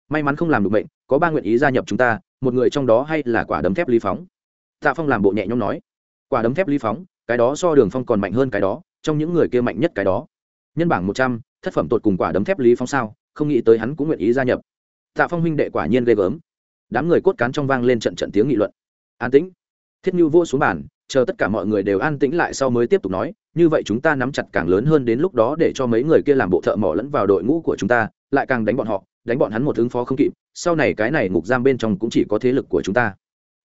May mắn không làm được bệnh có ba nguyện ý gia nhập chúng ta một người trong đó hay là quả đấm thép lý phóng? Tạ phong làm bộ nhẹ nhõm nói. Quả đấm thép lý phóng cái đó so đường phong còn mạnh hơn cái đó trong những người kia mạnh nhất cái đó. Nhân bảng một trăm, thất phẩm tột cùng quả đấm thép lý phóng sao, không nghĩ tới hắn cũng nguyện ý gia nhập. Tạ phong huynh đệ quả nhiên ghê gớm. Đám người cốt cán trong vang lên trận trận tiếng nghị luận. An tĩnh. Thiết như vô xuống bàn, chờ tất cả mọi người đều an tĩnh lại sau mới tiếp tục nói, như vậy chúng ta nắm chặt càng lớn hơn đến lúc đó để cho mấy người kia làm bộ thợ mỏ lẫn vào đội ngũ của chúng ta, lại càng đánh bọn họ, đánh bọn hắn một ứng phó không kịp, sau này cái này ngục giam bên trong cũng chỉ có thế lực của chúng ta.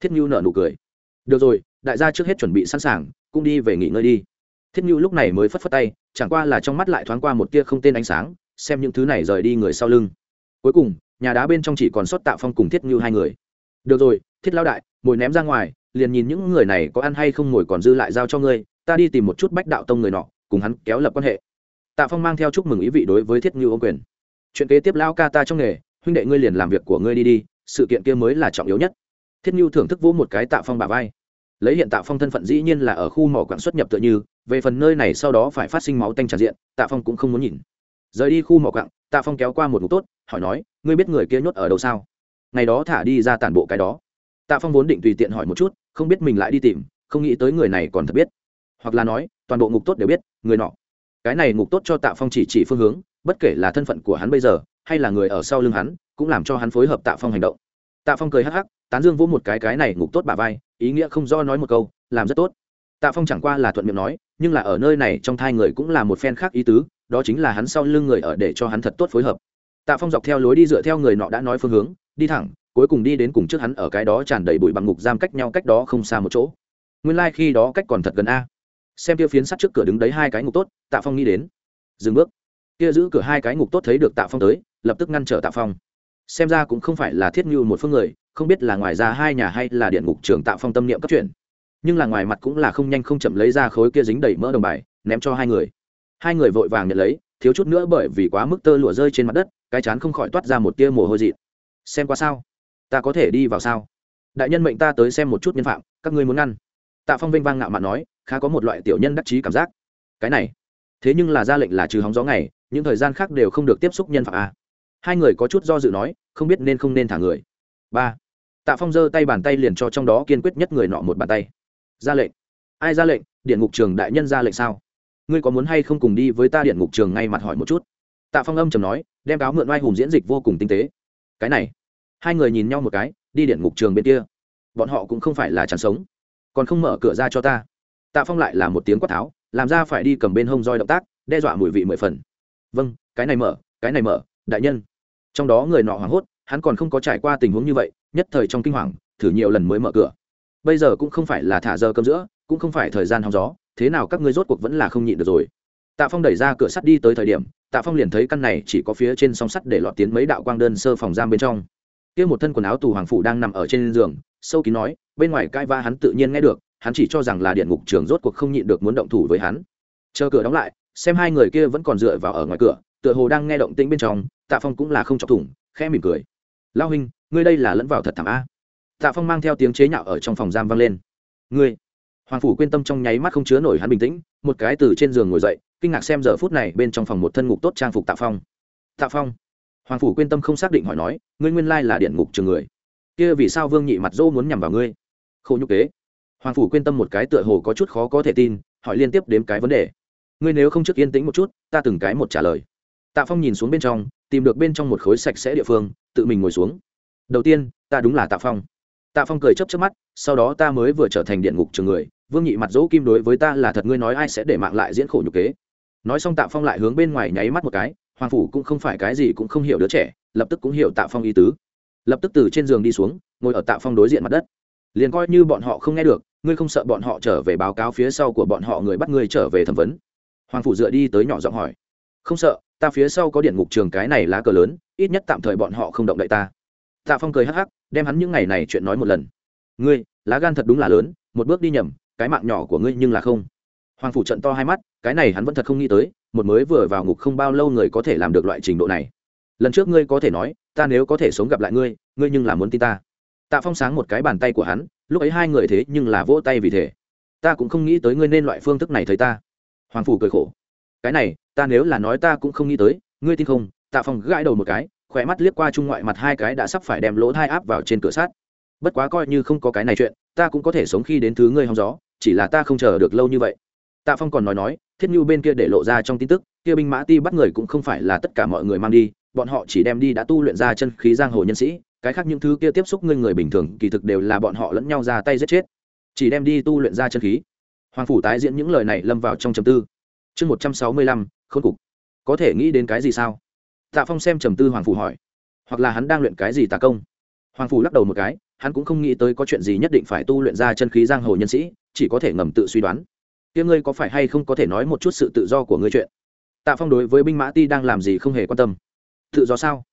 Thiết nhu nợ nụ cười. Được rồi, đại gia trước hết chuẩn bị sẵn sàng, cũng đi về nghỉ ngơi đi thiết như lúc này mới phất phất tay, chẳng qua là trong mắt lại thoáng qua một tia không tên ánh sáng, xem những thứ này rời đi người sau lưng. Cuối cùng, nhà đá bên trong chỉ còn sót tạ phong cùng thiết như hai người. Được rồi, thiết lao đại mồi ném ra ngoài, liền nhìn những người này có ăn hay không ngồi còn dư lại giao cho ngươi, ta đi tìm một chút bách đạo tông người nọ, cùng hắn kéo lập quan hệ. Tạ phong mang theo chúc mừng ý vị đối với thiết ngưu ô quyền. Chuyện kế tiếp lao ca ta trong nghề, huynh đệ ngươi liền làm việc của ngươi đi đi, sự kiện kia mới là trọng yếu nhất. Thiết ngưu thưởng thức vỗ một cái tạ phong bà vai lấy hiện tạ phong thân phận dĩ nhiên là ở khu mỏ quặng xuất nhập tựa như, về phần nơi này sau đó phải phát sinh máu tanh tràn diện, tạ phong cũng không muốn nhìn. Rời đi khu mỏ quặng, tạ phong kéo qua một ngục tốt, hỏi nói, ngươi biết người kia nhốt ở đâu sao? Ngày đó thả đi ra tản bộ cái đó. Tạ phong vốn định tùy tiện hỏi một chút, không biết mình lại đi tìm, không nghĩ tới người này còn thật biết. Hoặc là nói, toàn bộ ngục tốt đều biết, người nọ. Cái này ngục tốt cho tạ phong chỉ chỉ phương hướng, bất kể là thân phận của hắn bây giờ, hay là người ở sau lưng hắn, cũng làm cho hắn phối hợp tạ phong hành động. Tạ phong cười hắc hắc tán dương vỗ một cái cái này ngục tốt bà vai, ý nghĩa không do nói một câu, làm rất tốt. Tạ phong chẳng qua là thuận miệng nói, nhưng là ở nơi này trong thai người cũng là một phen khác ý tứ, đó chính là hắn sau lưng người ở để cho hắn thật tốt phối hợp. Tạ phong dọc theo lối đi dựa theo người nọ đã nói phương hướng, đi thẳng, cuối cùng đi đến cùng trước hắn ở cái đó tràn đầy bụi bằng ngục giam cách nhau cách đó không xa một chỗ. Nguyên lai、like、khi đó cách còn thật gần a. Xem kia phiến sắt trước cửa đứng đấy hai cái ngục tốt, tạ phong nghĩ đến. Dừng bước. Kia giữ cửa hai cái ngục tốt thấy được tạ phong tới, lập tức ngăn trở tạ phong. Xem ra cũng không phải là thiết như một phương người không biết là ngoài ra hai nhà hay là điện ngục trưởng tạ phong tâm niệm cấp chuyển. Nhưng là ngoài mặt cũng là không nhanh không chậm lấy ra khối kia dính đầy mỡ đồng bài, ném cho hai người. Hai người vội vàng nhận lấy, thiếu chút nữa bởi vì quá mức tơ lụa rơi trên mặt đất, cái chán không khỏi toát ra một tia mồ hôi dị xem qua sao? Ta có thể đi vào sao? Đại nhân mệnh ta tới xem một chút nhân phạm, các ngươi muốn ngăn tạ phong vinh vang ngạo mạn nói, khá có một loại tiểu nhân đắc chí cảm giác. Cái này, thế nhưng là ra lệnh là trừ hóng gió ngày, những thời gian khác đều không được tiếp xúc nhân phạm a hai người có chút do dự nói, không biết nên không nên thả người. Ba tạ phong giơ tay bàn tay liền cho trong đó kiên quyết nhất người nọ một bàn tay. Ra lệnh. Ai ra lệnh? Điện ngục trường đại nhân ra lệnh sao? Ngươi có muốn hay không cùng đi với ta điện ngục trường ngay mặt hỏi một chút? Tạ phong âm trầm nói, đem cáo mượn oai hùng diễn dịch vô cùng tinh tế. Cái này. Hai người nhìn nhau một cái, đi điện ngục trường bên kia. Bọn họ cũng không phải là chẳng sống. Còn không mở cửa ra cho ta. Tạ phong lại là một tiếng quát tháo, làm ra phải đi cầm bên hông roi động tác, đe dọa mùi vị mười phần. Vâng cái này mở, cái này mở, đại nhân. Trong đó người nọ hoảng hốt, hắn còn không có trải qua tình huống như vậy nhất thời trong kinh hoàng, thử nhiều lần mới mở cửa. Bây giờ cũng không phải là thả giờ cơm giữa, cũng không phải thời gian hóng gió, thế nào các ngươi rốt cuộc vẫn là không nhịn được rồi. Tạ phong đẩy ra cửa sắt đi tới thời điểm, tạ phong liền thấy căn này chỉ có phía trên song sắt để lọt tiến mấy đạo quang đơn sơ phòng giam bên trong. Kia một thân quần áo tù hoàng phủ đang nằm ở trên giường, sâu kín nói, bên ngoài cai va hắn tự nhiên nghe được, hắn chỉ cho rằng là điện ngục trường rốt cuộc không nhịn được muốn động thủ với hắn. Chờ cửa đóng lại, xem hai người kia vẫn còn dựa vào ở ngoài cửa, tựa hồ đang nghe động tĩnh bên trong, tạ phong cũng là không chọc thủng, khẽ mỉm cười. Lao huynh ngươi đây là lẫn vào thật thảm a. Tạ phong mang theo tiếng chế nhạo ở trong phòng giam vang lên. Ngươi. Hoàng phủ quyên tâm trong nháy mắt không chứa nổi hắn bình tĩnh, một cái từ trên giường ngồi dậy, kinh ngạc xem giờ phút này bên trong phòng một thân ngục tốt trang phục tạ phong. Tạ phong. Hoàng phủ quyên tâm không xác định hỏi nói, ngươi nguyên lai là điện ngục trường người. Kia vì sao vương nhị mặt dô muốn nhằm vào ngươi? Khổ nhục kế. Hoàng phủ quyên tâm một cái tựa hồ có chút khó có thể tin, hỏi liên tiếp đếm cái vấn đề. Ngươi nếu không trước yên tĩnh một chút, ta từng cái một trả lời. Tạ phong nhìn xuống bên trong, tìm được bên trong một khối sạch sẽ địa phương, tự mình ngồi xuống đầu tiên, ta đúng là tạ phong. Tạ phong cười chấp chấp mắt, sau đó ta mới vừa trở thành điện ngục trường người, vương nhị mặt dỗ kim đối với ta là thật ngươi nói ai sẽ để mạng lại diễn khổ nhục kế. Nói xong tạ phong lại hướng bên ngoài nháy mắt một cái, hoàng phủ cũng không phải cái gì cũng không hiểu đứa trẻ, lập tức cũng hiểu tạ phong ý tứ. Lập tức từ trên giường đi xuống, ngồi ở tạ phong đối diện mặt đất. Liền coi như bọn họ không nghe được, ngươi không sợ bọn họ trở về báo cáo phía sau của bọn họ người bắt ngươi trở về thẩm vấn? Hoàng phủ dựa đi tới nhỏ giọng hỏi. Không sợ, ta phía sau có điện ngục trường cái này lá cờ lớn, ít nhất tạm thời bọn họ không động đậy ta tạ phong cười hắc hắc, đem hắn những ngày này chuyện nói một lần. Ngươi, lá gan thật đúng là lớn, một bước đi nhầm, cái mạng nhỏ của ngươi nhưng là không. Hoàng phủ trận to hai mắt, cái này hắn vẫn thật không nghĩ tới, một mới vừa vào ngục không bao lâu người có thể làm được loại trình độ này. Lần trước ngươi có thể nói, ta nếu có thể sống gặp lại ngươi ngươi nhưng là muốn tin ta. Tạ phong sáng một cái bàn tay của hắn, lúc ấy hai người thế nhưng là vỗ tay vì thế. Ta cũng không nghĩ tới ngươi nên loại phương thức này thấy ta. Hoàng phủ cười khổ. Cái này, ta nếu là nói ta cũng không nghĩ tới, ngươi tin không? Tạ phong gãi đầu một cái khỏe mắt liếc qua trung ngoại mặt hai cái đã sắp phải đem lỗ thai áp vào trên cửa sát bất quá coi như không có cái này chuyện, ta cũng có thể sống khi đến thứ ngươi hóng gió, chỉ là ta không chờ được lâu như vậy. Tạ phong còn nói nói, thiết như bên kia để lộ ra trong tin tức, kia binh mã ti bắt người cũng không phải là tất cả mọi người mang đi, bọn họ chỉ đem đi đã tu luyện ra chân khí giang hồ nhân sĩ, cái khác những thứ kia tiếp xúc ngươi người bình thường, kỳ thực đều là bọn họ lẫn nhau ra tay giết chết. Chỉ đem đi tu luyện ra chân khí. Hoàng phủ tái diễn những lời này lâm vào trong trầm tư. Chương một trăm sáu mươi lăm khôn cục. Có thể nghĩ đến cái gì sao? Tạ phong xem trầm tư hoàng phủ hỏi, hoặc là hắn đang luyện cái gì tà công? Hoàng phủ lắc đầu một cái, hắn cũng không nghĩ tới có chuyện gì nhất định phải tu luyện ra chân khí giang hồ nhân sĩ, chỉ có thể ngầm tự suy đoán. Tiếng ngươi có phải hay không có thể nói một chút sự tự do của ngươi chuyện? Tạ phong đối với binh mã ti đang làm gì không hề quan tâm. Tự do sao?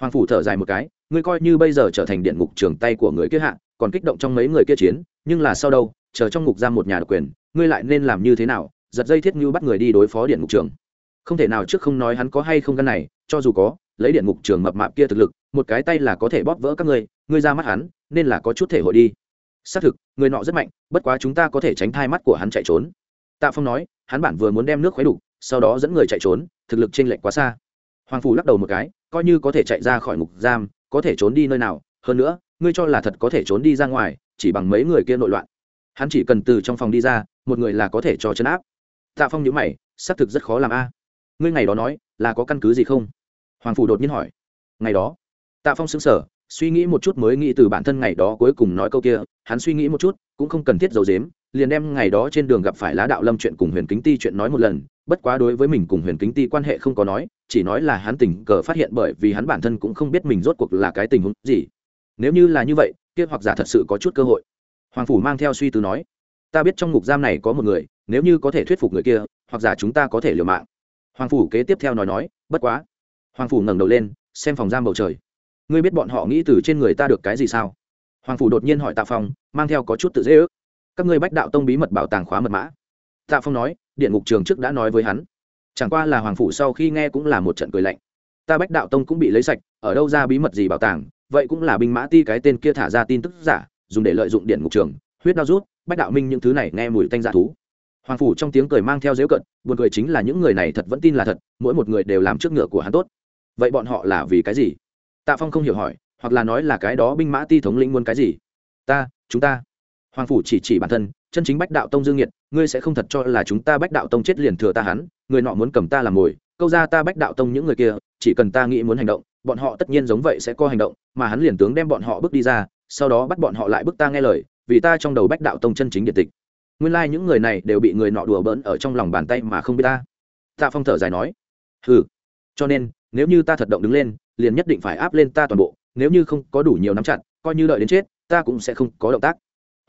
Hoàng phủ thở dài một cái, ngươi coi như bây giờ trở thành điện ngục trường tay của người kia hạ, còn kích động trong mấy người kia chiến, nhưng là sau đâu, chờ trong ngục giam một nhà độc quyền, ngươi lại nên làm như thế nào? Giật dây thiết như bắt người đi đối phó điện ngục trường không thể nào trước không nói hắn có hay không căn này, cho dù có, lấy điện ngục trường mập mạp kia thực lực, một cái tay là có thể bóp vỡ các ngươi ngươi ra mắt hắn, nên là có chút thể hội đi. Xác thực, người nọ rất mạnh, bất quá chúng ta có thể tránh thai mắt của hắn chạy trốn. Tạ phong nói, hắn bản vừa muốn đem nước khuấy đủ, sau đó dẫn người chạy trốn, thực lực t r ê n lệch quá xa. Hoàng phủ lắc đầu một cái, coi như có thể chạy ra khỏi ngục giam, có thể trốn đi nơi nào, hơn nữa, ngươi cho là thật có thể trốn đi ra ngoài, chỉ bằng mấy người kia nội loạn. Hắn chỉ cần từ trong phòng đi ra, một người là có thể cho chấn áp. Tạ phong nhữ mày, xác thực rất khó làm a ngươi ngày đó nói là có căn cứ gì không? Hoàng phủ đột nhiên hỏi. Ngày đó? Tạ phong xứng sở suy nghĩ một chút mới nghĩ từ bản thân ngày đó cuối cùng nói câu kia, hắn suy nghĩ một chút, cũng không cần thiết giấu dếm liền đem ngày đó trên đường gặp phải lá đạo lâm chuyện cùng huyền kính ti chuyện nói một lần, bất quá đối với mình cùng huyền kính ti quan hệ không có nói, chỉ nói là hắn tình cờ phát hiện bởi vì hắn bản thân cũng không biết mình rốt cuộc là cái tình huống gì. Nếu như là như vậy, kia hoặc giả thật sự có chút cơ hội. Hoàng phủ mang theo suy tư nói, ta biết trong ngục giam này có một người, nếu như có thể thuyết phục người kia, hoặc giả chúng ta có thể liều mạng hoàng phủ kế tiếp theo nói nói, bất quá. Hoàng phủ ngẩng đầu lên, xem phòng giam bầu trời. Ngươi biết bọn họ nghĩ từ trên người ta được cái gì sao? Hoàng phủ đột nhiên hỏi tạ phong, mang theo có chút tự dễ ước. Các ngươi bách đạo tông bí mật bảo tàng khóa mật mã. Tạ phong nói, điện ngục trường trước đã nói với hắn. Chẳng qua là hoàng phủ sau khi nghe cũng là một trận cười lạnh. Ta bách đạo tông cũng bị lấy sạch, ở đâu ra bí mật gì bảo tàng, vậy cũng là binh mã ti cái tên kia thả ra tin tức giả, dùng để lợi dụng điện ngục trường, huyết đao rút, bách đạo minh những thứ này nghe mùi tanh giả thú hoàng phủ trong tiếng cười mang theo dễu cận, buồn cười chính là những người này thật vẫn tin là thật, mỗi một người đều làm trước ngựa của hắn tốt. Vậy bọn họ là vì cái gì? Tạ phong không hiểu hỏi, hoặc là nói là cái đó binh mã ti thống lĩnh muốn cái gì? Ta, chúng ta. Hoàng phủ chỉ chỉ bản thân, chân chính bách đạo tông dương nhiệt ngươi sẽ không thật cho là chúng ta bách đạo tông chết liền thừa ta hắn, người nọ muốn cầm ta làm mồi, câu ra ta bách đạo tông những người kia, chỉ cần ta nghĩ muốn hành động, bọn họ tất nhiên giống vậy sẽ có hành động, mà hắn liền tướng đem bọn họ bước đi ra, sau đó bắt bọn họ lại bước ta nghe lời, vì ta trong đầu bách đạo tông chân chính điện tịch nguyên lai、like、những người này đều bị người nọ đùa bỡn ở trong lòng bàn tay mà không biết ta. Tạ phong thở dài nói ừ cho nên, nếu như ta thật động đứng lên, liền nhất định phải áp lên ta toàn bộ, nếu như không có đủ nhiều nắm chặt, coi như đợi đến chết, ta cũng sẽ không có động tác.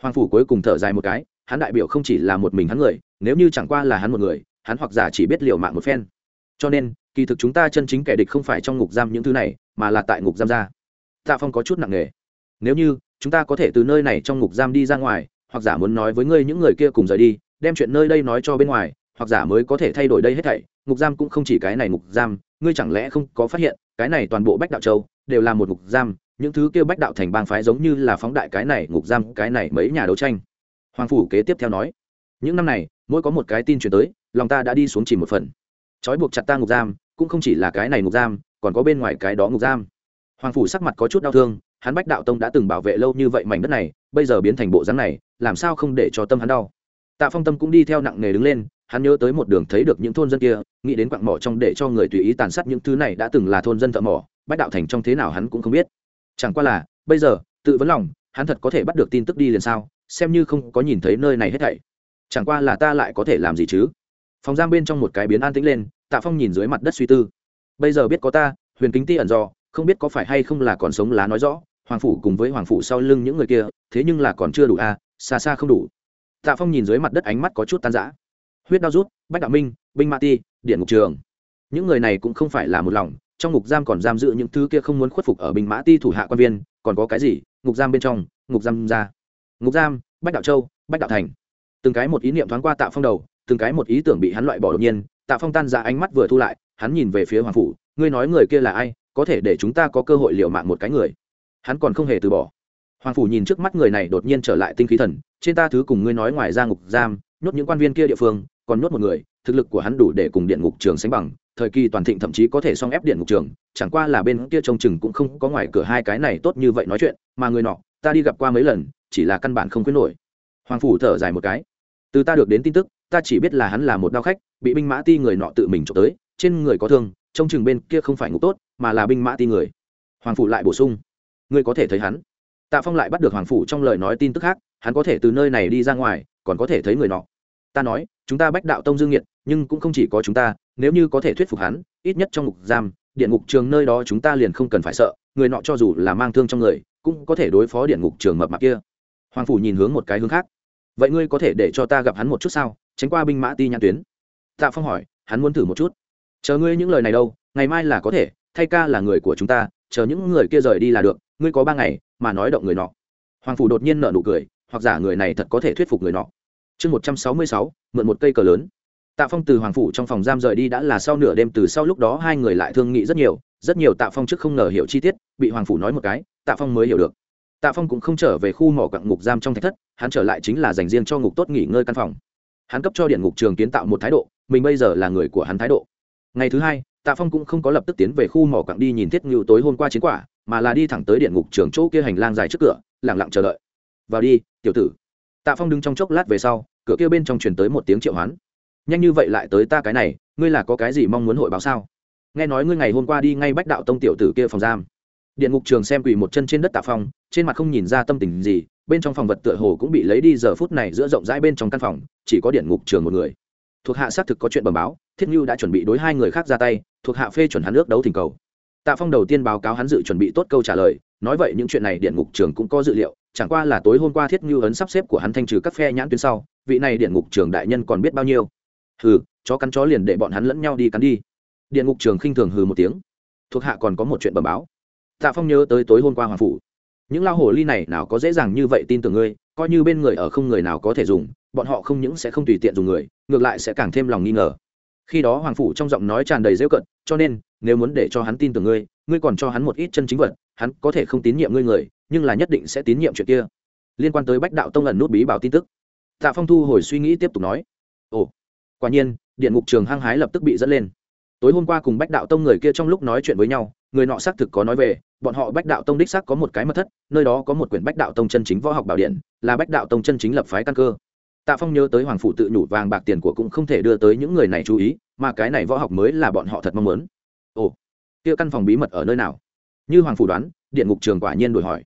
Hoàng phủ cuối cùng thở dài một cái, hắn đại biểu không chỉ là một mình hắn người, nếu như chẳng qua là hắn một người, hắn hoặc giả chỉ biết liều mạng một phen. Cho nên, kỳ thực chúng ta chân chính kẻ địch không phải trong ngục giam những thứ này, mà là tại ngục giam ra tạ phong có chút nặng nề. Nếu như chúng ta có thể từ nơi này trong ngục giam đi ra ngoài hoặc giả muốn nói với ngươi những người kia cùng rời đi, đem chuyện nơi đây nói cho bên ngoài, hoặc giả mới có thể thay đổi đây hết thảy. Ngục giam cũng không chỉ cái này ngục giam, ngươi chẳng lẽ không có phát hiện, cái này toàn bộ bách đạo châu đều là một ngục giam, những thứ kia bách đạo thành bang phái giống như là phóng đại cái này ngục giam, cái này mấy nhà đấu tranh. Hoàng phủ kế tiếp theo nói, những năm này, mỗi có một cái tin chuyển tới, lòng ta đã đi xuống chỉ một phần. Trói buộc chặt ta ngục giam, cũng không chỉ là cái này ngục giam, còn có bên ngoài cái đó ngục giam. Hoàng phủ sắc mặt có chút đau thương, hắn bách đạo tông đã từng bảo vệ lâu như vậy mảnh đất này bây giờ biến thành bộ dáng này, làm sao không để cho tâm hắn đau? Tạ phong tâm cũng đi theo nặng nề đứng lên, hắn nhớ tới một đường thấy được những thôn dân kia, nghĩ đến quặng mỏ trong để cho người tùy ý tàn sát những thứ này đã từng là thôn dân thợ mỏ, bách đạo thành trong thế nào hắn cũng không biết. Chẳng qua là, bây giờ, tự vấn lòng, hắn thật có thể bắt được tin tức đi liền sao, xem như không có nhìn thấy nơi này hết thảy. Chẳng qua là ta lại có thể làm gì chứ? Phòng giam bên trong một cái biến an tĩnh lên, tạ phong nhìn dưới mặt đất suy tư. Bây giờ biết có ta, huyền kính ti ẩn do không biết có phải hay không là còn sống lá nói rõ hoàng phủ cùng với hoàng phủ sau lưng những người kia thế nhưng là còn chưa đủ a à, xa xa không đủ. Tạ phong nhìn dưới mặt đất ánh mắt có chút tan rã. Huyết đao rút bách đạo minh binh ma ti điện ngục trường. Những người này cũng không phải là một lòng trong ngục giam còn giam giữ những thứ kia không muốn khuất phục ở binh mã ti thủ hạ quan viên còn có cái gì? Ngục giam bên trong ngục giam ra. Ngục giam bách đạo châu bách đạo thành. Từng cái một ý niệm thoáng qua tạ phong đầu từng cái một ý tưởng bị hắn loại bỏ đột nhiên tạ phong tan ra ánh mắt vừa thu lại hắn nhìn về phía hoàng phủ ngươi nói người kia là ai? Có thể để chúng ta có cơ hội liệu mạng một cái người hắn còn không hề từ bỏ. Hoàng phủ nhìn trước mắt người này đột nhiên trở lại tinh khí thần, trên ta thứ cùng ngươi nói ngoài ra ngục giam, nhốt những quan viên kia địa phương, còn nhốt một người, thực lực của hắn đủ để cùng điện ngục trường sánh bằng, thời kỳ toàn thịnh thậm chí có thể song ép điện ngục trường, chẳng qua là bên kia trông chừng cũng không có ngoài cửa hai cái này tốt như vậy nói chuyện, mà người nọ, ta đi gặp qua mấy lần, chỉ là căn bản không quyết nổi. Hoàng phủ thở dài một cái. Từ ta được đến tin tức, ta chỉ biết là hắn là một đao khách, bị binh mã ti người nọ tự mình trộm tới, trên người có thương, trông chừng bên kia không phải ngục tốt, mà là binh mã ti người. Hoàng phủ lại bổ sung ngươi có thể thấy hắn. Tạ phong lại bắt được hoàng phủ trong lời nói tin tức khác, hắn có thể từ nơi này đi ra ngoài, còn có thể thấy người nọ. Ta nói, chúng ta bách đạo tông dương nhiệt nhưng cũng không chỉ có chúng ta, nếu như có thể thuyết phục hắn, ít nhất trong ngục giam, điện ngục trường nơi đó chúng ta liền không cần phải sợ, người nọ cho dù là mang thương trong người, cũng có thể đối phó điện ngục trường mập mạp kia. Hoàng phủ nhìn hướng một cái hướng khác. Vậy ngươi có thể để cho ta gặp hắn một chút sao? Tránh qua binh mã ti nhãn tuyến. Tạ phong hỏi, hắn muốn thử một chút. Chờ ngươi những lời này đâu, ngày mai là có thể, thay ca là người của chúng ta chờ những người kia rời đi là được, ngươi có ba ngày mà nói động người nọ. Hoàng phủ đột nhiên nở nụ cười, hoặc giả người này thật có thể thuyết phục người nọ. Chương một trăm sáu mươi sáu, mượn một cây cờ lớn. Tạ phong từ hoàng phủ trong phòng giam rời đi đã là sau nửa đêm, từ sau lúc đó hai người lại thương nghị rất nhiều rất nhiều tạ phong trước không ngờ hiểu chi tiết, bị hoàng phủ nói một cái, tạ phong mới hiểu được. Tạ phong cũng không trở về khu mỏ cặn ngục giam trong thạch thất, hắn trở lại chính là dành riêng cho ngục tốt nghỉ ngơi căn phòng. Hắn cấp cho điện ngục trường kiến tạo một thái độ, mình bây giờ là người của hắn thái độ. Ngày thứ hai tạ phong cũng không có lập tức tiến về khu mỏ quặng đi nhìn thiết ngưu tối hôm qua chiến quả, mà là đi thẳng tới điện ngục trường chỗ kia hành lang dài trước cửa lẳng lặng chờ đợi. Vào đi, tiểu tử. Tạ phong đứng trong chốc lát về sau, cửa kia bên trong truyền tới một tiếng triệu hoán. Nhanh như vậy lại tới ta cái này, ngươi là có cái gì mong muốn hội báo sao? Nghe nói ngươi ngày hôm qua đi ngay bách đạo tông tiểu tử kia phòng giam. Điện ngục trường xem quỳ một chân trên đất tạ phong, trên mặt không nhìn ra tâm tình gì, bên trong phòng vật tựa hồ cũng bị lấy đi, giờ phút này giữa rộng rãi bên trong căn phòng, chỉ có điện ngục trường một người thuộc hạ xác thực có chuyện bẩm báo, thiết như đã chuẩn bị đối hai người khác ra tay, thuộc hạ phê chuẩn hắn ước đấu thỉnh cầu. Tạ phong đầu tiên báo cáo hắn dự chuẩn bị tốt câu trả lời, nói vậy những chuyện này điện ngục trường cũng có dự liệu, chẳng qua là tối hôm qua thiết như ấn sắp xếp của hắn thanh trừ các phe nhãn tuyến sau, vị này điện ngục trường đại nhân còn biết bao nhiêu. Hừ, chó cắn chó liền để bọn hắn lẫn nhau đi cắn đi. Điện ngục trường khinh thường hừ một tiếng. Thuộc hạ còn có một chuyện bẩm báo. Tạ phong nhớ tới tối hôm qua hoàng phủ. Những lao hồ ly này nào có dễ dàng như vậy tin tưởng ngươi, coi như bên người ở không người nào có thể dùng bọn họ không những sẽ không tùy tiện dùng người, ngược lại sẽ càng thêm lòng nghi ngờ. Khi đó hoàng phủ trong giọng nói tràn đầy rêu cận cho nên, nếu muốn để cho hắn tin tưởng ngươi ngươi còn cho hắn một ít chân chính vật, hắn có thể không tín nhiệm ngươi người, nhưng là nhất định sẽ tín nhiệm chuyện kia. Liên quan tới bách đạo tông ẩn nút bí bảo tin tức. Tạ phong thu hồi suy nghĩ tiếp tục nói. Ồ, quả nhiên, điện ngục trường hăng hái lập tức bị dẫn lên. Tối hôm qua cùng bách đạo tông người kia trong lúc nói chuyện với nhau, người nọ xác thực có nói về, bọn họ bách đạo tông đích xác có một cái mật thất, nơi đó có một quyển bách đạo tông chân chính võ học bảo điện, là bách đạo tông chân chính lập phái căn cơ tạ phong nhớ tới hoàng phụ tự nhủ vàng bạc tiền của cũng không thể đưa tới những người này chú ý, mà cái này võ học mới là bọn họ thật mong muốn. Ồ, kia căn phòng bí mật ở nơi nào? Như hoàng phủ đoán, điện ngục trường quả nhiên đổi hỏi.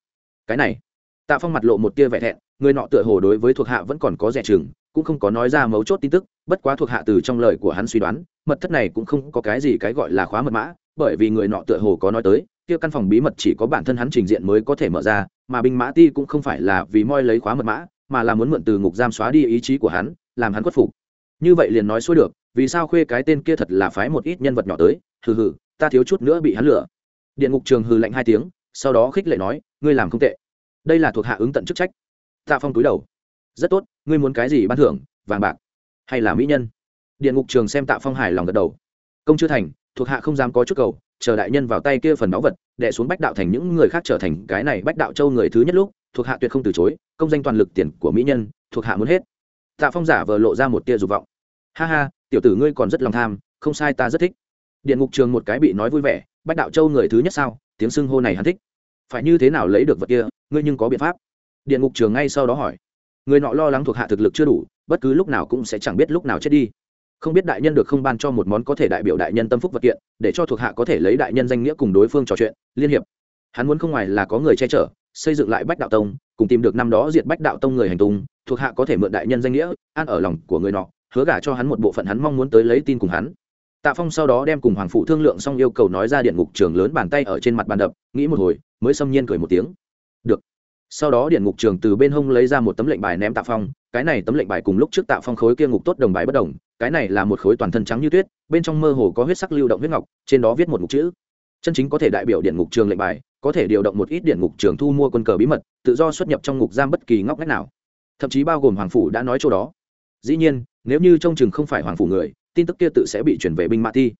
Cái này. Tạ phong mặt lộ một tia vẻ thẹn, người nọ tựa hồ đối với thuộc hạ vẫn còn có rẻ chừng, cũng không có nói ra mấu chốt tin tức, bất quá thuộc hạ từ trong lời của hắn suy đoán, mật thất này cũng không có cái gì cái gọi là khóa mật mã, bởi vì người nọ tựa hồ có nói tới, kia căn phòng bí mật chỉ có bản thân hắn trình diện mới có thể mở ra, mà binh mã ti cũng không phải là vì moi lấy khóa mật mã mà là muốn mượn từ ngục giam xóa đi ý chí của hắn, làm hắn khuất phục. Như vậy liền nói xuôi được, vì sao khuê cái tên kia thật là phái một ít nhân vật nhỏ tới, hừ hừ, ta thiếu chút nữa bị hắn lừa. Điện ngục trường hừ lạnh hai tiếng, sau đó khích lệ nói, ngươi làm không tệ. Đây là thuộc hạ ứng tận chức trách. Tạ phong túi đầu. Rất tốt, ngươi muốn cái gì ban thưởng, vàng bạc hay là mỹ nhân? Điện ngục trường xem tạ phong hài lòng gật đầu. Công chưa thành, thuộc hạ không dám có chút cầu, chờ đại nhân vào tay kia phần báu vật, đệ xuống bách đạo thành những người khác trở thành cái này bách đạo châu người thứ nhất lúc thuộc hạ tuyệt không từ chối, công danh toàn lực tiền của mỹ nhân, thuộc hạ muốn hết. Tạ phong giả vờ lộ ra một tia dục vọng. Ha ha, tiểu tử ngươi còn rất lòng tham, không sai ta rất thích. Điện ngục trường một cái bị nói vui vẻ, bách đạo châu người thứ nhất sao, tiếng xưng hô này hắn thích. Phải như thế nào lấy được vật kia, ngươi nhưng có biện pháp. Điện ngục trường ngay sau đó hỏi. Người nọ lo lắng thuộc hạ thực lực chưa đủ, bất cứ lúc nào cũng sẽ chẳng biết lúc nào chết đi. Không biết đại nhân được không ban cho một món có thể đại biểu đại nhân tâm phúc vật kiện, để cho thuộc hạ có thể lấy đại nhân danh nghĩa cùng đối phương trò chuyện, liên hiệp. Hắn muốn không ngoài là có người che chở xây dựng lại bách đạo tông, cùng tìm được năm đó diệt bách đạo tông người hành tung, thuộc hạ có thể mượn đại nhân danh nghĩa, an ở lòng của người nọ, hứa gả cho hắn một bộ phận hắn mong muốn tới lấy tin cùng hắn. Tạ phong sau đó đem cùng hoàng phụ thương lượng xong yêu cầu nói ra điện ngục trường lớn bàn tay ở trên mặt bàn đập, nghĩ một hồi, mới xâm nhiên cười một tiếng. Được. Sau đó điện ngục trường từ bên hông lấy ra một tấm lệnh bài ném tạ phong, cái này tấm lệnh bài cùng lúc trước tạ phong khối kia ngục tốt đồng bài bất đồng, cái này là một khối toàn thân trắng như tuyết, bên trong mơ hồ có huyết sắc lưu động huyết ngọc, trên đó viết một ngục chữ. Chân chính có thể đại biểu điện ngục trường lệnh bài có thể điều động một ít điện ngục trường thu mua quân cờ bí mật, tự do xuất nhập trong ngục giam bất kỳ ngóc ngách nào. Thậm chí bao gồm hoàng phủ đã nói chỗ đó. Dĩ nhiên, nếu như trong trường không phải hoàng phủ người, tin tức kia tự sẽ bị chuyển về binh mã thi.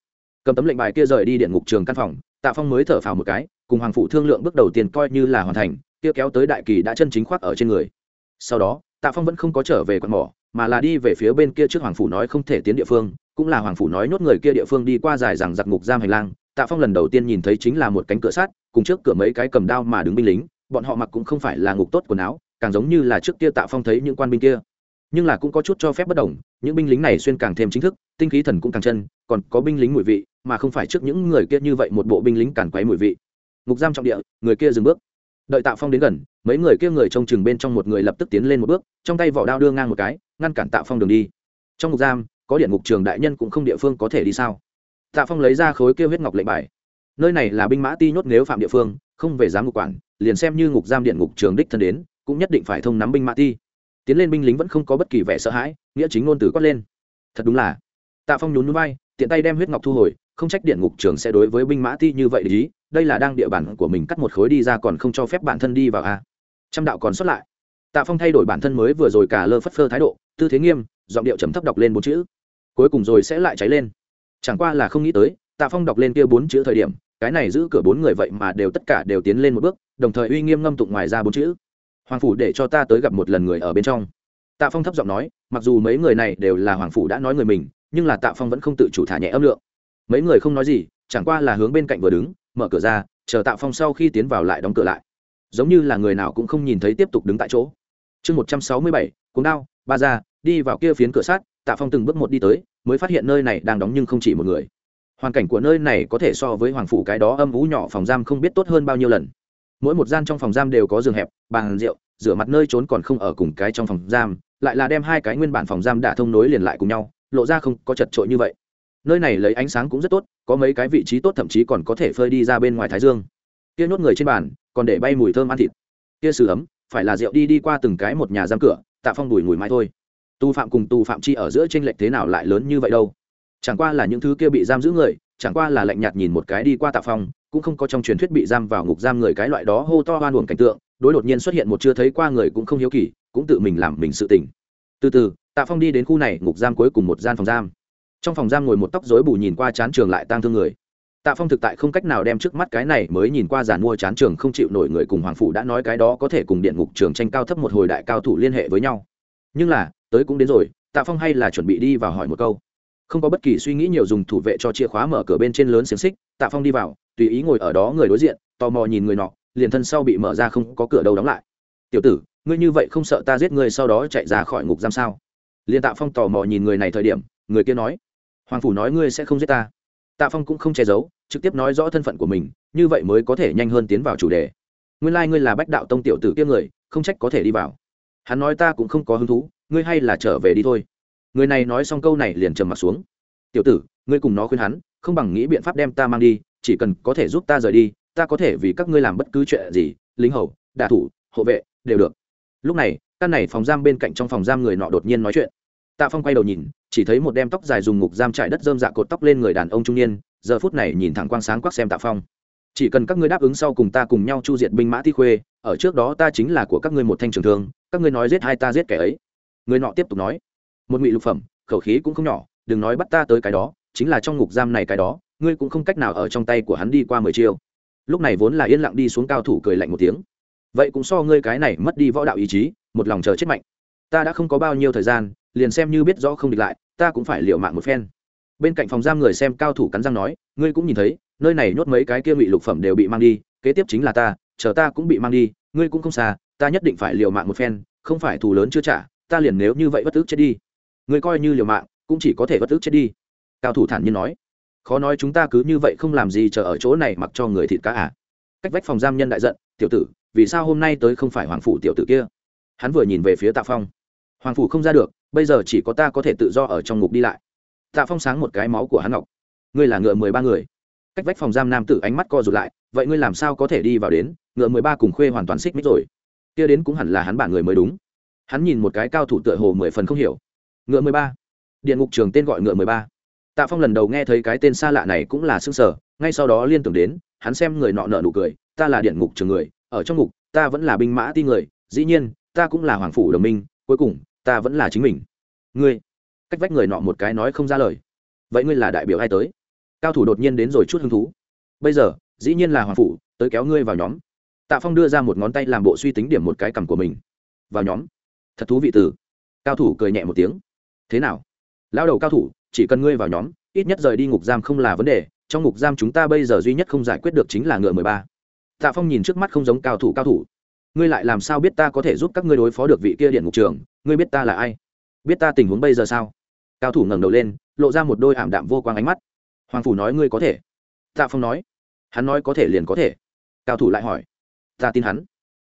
Cầm tấm lệnh bài kia rời đi điện ngục trường căn phòng, tạ phong mới thở phào một cái, cùng hoàng phủ thương lượng bước đầu tiên coi như là hoàn thành, kia kéo tới đại kỳ đã chân chính khoác ở trên người. Sau đó, tạ phong vẫn không có trở về quạt mỏ, mà là đi về phía bên kia trước hoàng phủ nói không thể tiến địa phương, cũng là hoàng phủ nói nhốt người kia địa phương đi qua dài rằng giặc ngục giam hành lang tạ phong lần đầu tiên nhìn thấy chính là một cánh cửa sắt, cùng trước cửa mấy cái cầm đao mà đứng binh lính, bọn họ mặc cũng không phải là ngục tốt quần áo, càng giống như là trước kia tạ phong thấy những quan binh kia. Nhưng là cũng có chút cho phép bất đồng, những binh lính này xuyên càng thêm chính thức, tinh khí thần cũng càng chân, còn có binh lính mùi vị, mà không phải trước những người kia như vậy một bộ binh lính càn quấy mùi vị. Ngục giam trọng địa, người kia dừng bước. Đợi tạ phong đến gần, mấy người kia người trông chừng bên trong một người lập tức tiến lên một bước, trong tay vỏ đao đưa ngang một cái, ngăn cản tạ phong đường đi. Trong ngục giam, có điện ngục trường đại nhân cũng không địa phương có thể đi sao? Tạ phong lấy ra khối kêu huyết ngọc lệnh bài. Nơi này là binh mã ti nhốt nếu phạm địa phương, không về giám ngục quản, liền xem như ngục giam điện ngục trường đích thân đến, cũng nhất định phải thông nắm binh mã ti. Tiến lên binh lính vẫn không có bất kỳ vẻ sợ hãi, nghĩa chính ngôn từ quát lên. Thật đúng là. Tạ phong nhún núi bay, tiện tay đem huyết ngọc thu hồi, không trách điện ngục trường sẽ đối với binh mã ti như vậy lý đây là đang địa bàn của mình cắt một khối đi ra còn không cho phép bản thân đi vào a. Trăm đạo còn xuất lại. Tạ phong thay đổi bản thân mới vừa rồi cả lơ phất phơ thái độ, tư thế nghiêm, giọng điệu trầm thấp đọc lên bốn chữ. Cuối cùng rồi sẽ lại cháy lên chẳng qua là không nghĩ tới, tạ phong đọc lên kia bốn chữ thời điểm, cái này giữ cửa bốn người vậy mà đều tất cả đều tiến lên một bước, đồng thời uy nghiêm ngâm tụng ngoài ra bốn chữ. Hoàng phủ để cho ta tới gặp một lần người ở bên trong. Tạ phong thấp giọng nói, mặc dù mấy người này đều là hoàng phủ đã nói người mình, nhưng là tạ phong vẫn không tự chủ thả nhẹ âm lượng. Mấy người không nói gì, chẳng qua là hướng bên cạnh vừa đứng, mở cửa ra, chờ tạ phong sau khi tiến vào lại đóng cửa lại. Giống như là người nào cũng không nhìn thấy tiếp tục đứng tại chỗ. Chương một trăm sáu mươi bảy cuống đao, ba ra, đi vào kia phiến cửa sát tạ phong từng bước một đi tới, mới phát hiện nơi này đang đóng nhưng không chỉ một người. Hoàn cảnh của nơi này có thể so với hoàng phủ cái đó âm vũ nhỏ phòng giam không biết tốt hơn bao nhiêu lần. Mỗi một gian trong phòng giam đều có giường hẹp, bàn rượu, rửa mặt nơi trốn còn không ở cùng cái trong phòng giam, lại là đem hai cái nguyên bản phòng giam đã thông nối liền lại cùng nhau, lộ ra không có chật trội như vậy. Nơi này lấy ánh sáng cũng rất tốt, có mấy cái vị trí tốt thậm chí còn có thể phơi đi ra bên ngoài thái dương. Kia nhốt người trên bàn, còn để bay mùi thơm ăn thịt. Kia sửa ấm, phải là rượu đi đi qua từng cái một nhà giam cửa, tạ phong đùi mùi mãi thôi tù phạm cùng tù phạm chi ở giữa tranh lệch thế nào lại lớn như vậy đâu? Chẳng qua là những thứ kia bị giam giữ người, chẳng qua là lạnh nhạt nhìn một cái đi qua tạ phong, cũng không có trong truyền thuyết bị giam vào ngục giam người cái loại đó hô to hoan hồn cảnh tượng, đối đột nhiên xuất hiện một chưa thấy qua người cũng không hiếu kỳ, cũng tự mình làm mình sự tỉnh từ từ, tạ phong đi đến khu này, ngục giam cuối cùng một gian phòng giam. Trong phòng giam ngồi một tóc rối bù nhìn qua chán trường lại tang thương người. Tạ phong thực tại không cách nào đem trước mắt cái này mới nhìn qua giàn mua chán trường không chịu nổi người cùng hoàng phủ đã nói cái đó có thể cùng điện ngục trường tranh cao thấp một hồi đại cao thủ liên hệ với nhau. Nhưng là tới cũng đến rồi, tạ phong hay là chuẩn bị đi vào hỏi một câu. Không có bất kỳ suy nghĩ nhiều dùng thủ vệ cho chìa khóa mở cửa bên trên lớn xiềng xích, tạ phong đi vào, tùy ý ngồi ở đó người đối diện, tò mò nhìn người nọ, liền thân sau bị mở ra không có cửa đâu đóng lại. Tiểu tử, ngươi như vậy không sợ ta giết ngươi sau đó chạy ra khỏi ngục giam sao? Liền tạ phong tò mò nhìn người này thời điểm, người kia nói, hoàng phủ nói ngươi sẽ không giết ta. Tạ phong cũng không che giấu, trực tiếp nói rõ thân phận của mình, như vậy mới có thể nhanh hơn tiến vào chủ đề. Nguyên lai、like、ngươi là bách đạo tông tiểu tử kia người, không trách có thể đi vào. Hắn nói, ta cũng không có hứng thú ngươi hay là trở về đi thôi. Người này nói xong câu này liền trầm m ặ t xuống. Tiểu tử, ngươi cùng nó khuyên hắn, không bằng nghĩ biện pháp đem ta mang đi, chỉ cần có thể giúp ta rời đi, ta có thể vì các ngươi làm bất cứ chuyện gì, lính hầu đạ thủ, hộ vệ, đều được. Lúc này, căn này phòng giam bên cạnh trong phòng giam người nọ đột nhiên nói chuyện. Tạ phong quay đầu nhìn, chỉ thấy một đem tóc dài dùng ngục giam trải đất dơm dạ cột tóc lên người đàn ông trung niên, giờ phút này nhìn thẳng quang sáng quắc xem tạ phong. Chỉ cần các ngươi đáp ứng sau cùng ta cùng nhau chu diệt binh mã thi khuê, ở trước đó ta chính là của các ngươi một thanh trường thương, các ngươi nói giết hai ta giết kẻ ấy người nọ tiếp tục nói, một ngụy lục phẩm, khẩu khí cũng không nhỏ, đừng nói bắt ta tới cái đó, chính là trong ngục giam này cái đó, ngươi cũng không cách nào ở trong tay của hắn đi qua mười chiêu. Lúc này vốn là yên lặng đi xuống cao thủ cười lạnh một tiếng. Vậy cũng so ngươi cái này mất đi võ đạo ý chí, một lòng chờ chết mạnh. Ta đã không có bao nhiêu thời gian, liền xem như biết rõ không địch lại, ta cũng phải liệu mạng một phen. Bên cạnh phòng giam người xem cao thủ cắn răng nói, ngươi cũng nhìn thấy, nơi này nhốt mấy cái kia ngụy lục phẩm đều bị mang đi, kế tiếp chính là ta, chờ ta cũng bị mang đi, ngươi cũng không xa, ta nhất định phải liều mạng một phen, không phải thù lớn chưa trả ta liền nếu như vậy bất tức chết đi. Ngươi coi như liều mạng, cũng chỉ có thể bất tức chết đi. Cao thủ thản nhiên nói. Khó nói chúng ta cứ như vậy không làm gì chờ ở chỗ này mặc cho người thịt cá à. Cách vách phòng giam nhân đại giận, tiểu tử, vì sao hôm nay tới không phải hoàng phủ tiểu tử kia? Hắn vừa nhìn về phía tạ phong. Hoàng phủ không ra được, bây giờ chỉ có ta có thể tự do ở trong ngục đi lại. Tạ phong sáng một cái máu của hắn ngọc. Ngươi là ngựa mười ba người. Cách vách phòng giam nam tử ánh mắt co rụt lại, vậy ngươi làm sao có thể đi vào đến, ngựa mười ba cùng khuê hoàn toàn xích mích rồi? Kia đến cũng hẳn là hắn bản người mới đúng hắn nhìn một cái cao thủ tựa hồ mười phần không hiểu. Ngựa mười ba. Điện ngục trường tên gọi ngựa mười ba. Tạ phong lần đầu nghe thấy cái tên xa lạ này cũng là s ư ơ n g sở ngay sau đó liên tưởng đến, hắn xem người nọ nợ nụ cười, ta là điện ngục trường người, ở trong ngục, ta vẫn là binh mã ti người, dĩ nhiên, ta cũng là hoàng phủ đồng minh, cuối cùng, ta vẫn là chính mình. Ngươi? Cách vách người nọ một cái nói không ra lời. Vậy ngươi là đại biểu ai tới? Cao thủ đột nhiên đến rồi chút hứng thú. Bây giờ, dĩ nhiên là hoàng phủ, tới kéo ngươi vào nhóm. Tạ phong đưa ra một ngón tay làm bộ suy tính điểm một cái cằm của mình. Vào nhóm thật thú vị từ. Cao thủ cười nhẹ một tiếng. Thế nào? Lao đầu cao thủ, chỉ cần ngươi vào nhóm, ít nhất rời đi ngục giam không là vấn đề, trong ngục giam chúng ta bây giờ duy nhất không giải quyết được chính là ngựa mười ba. Tạ phong nhìn trước mắt không giống cao thủ cao thủ. Ngươi lại làm sao biết ta có thể giúp các ngươi đối phó được vị kia điện ngục trường? Ngươi biết ta là ai? Biết ta tình huống bây giờ sao? Cao thủ ngẩng đầu lên, lộ ra một đôi ảm đạm vô quang ánh mắt. Hoàng phủ nói ngươi có thể. Tạ phong nói. Hắn nói có thể liền có thể. Cao thủ lại hỏi. Ta tin hắn.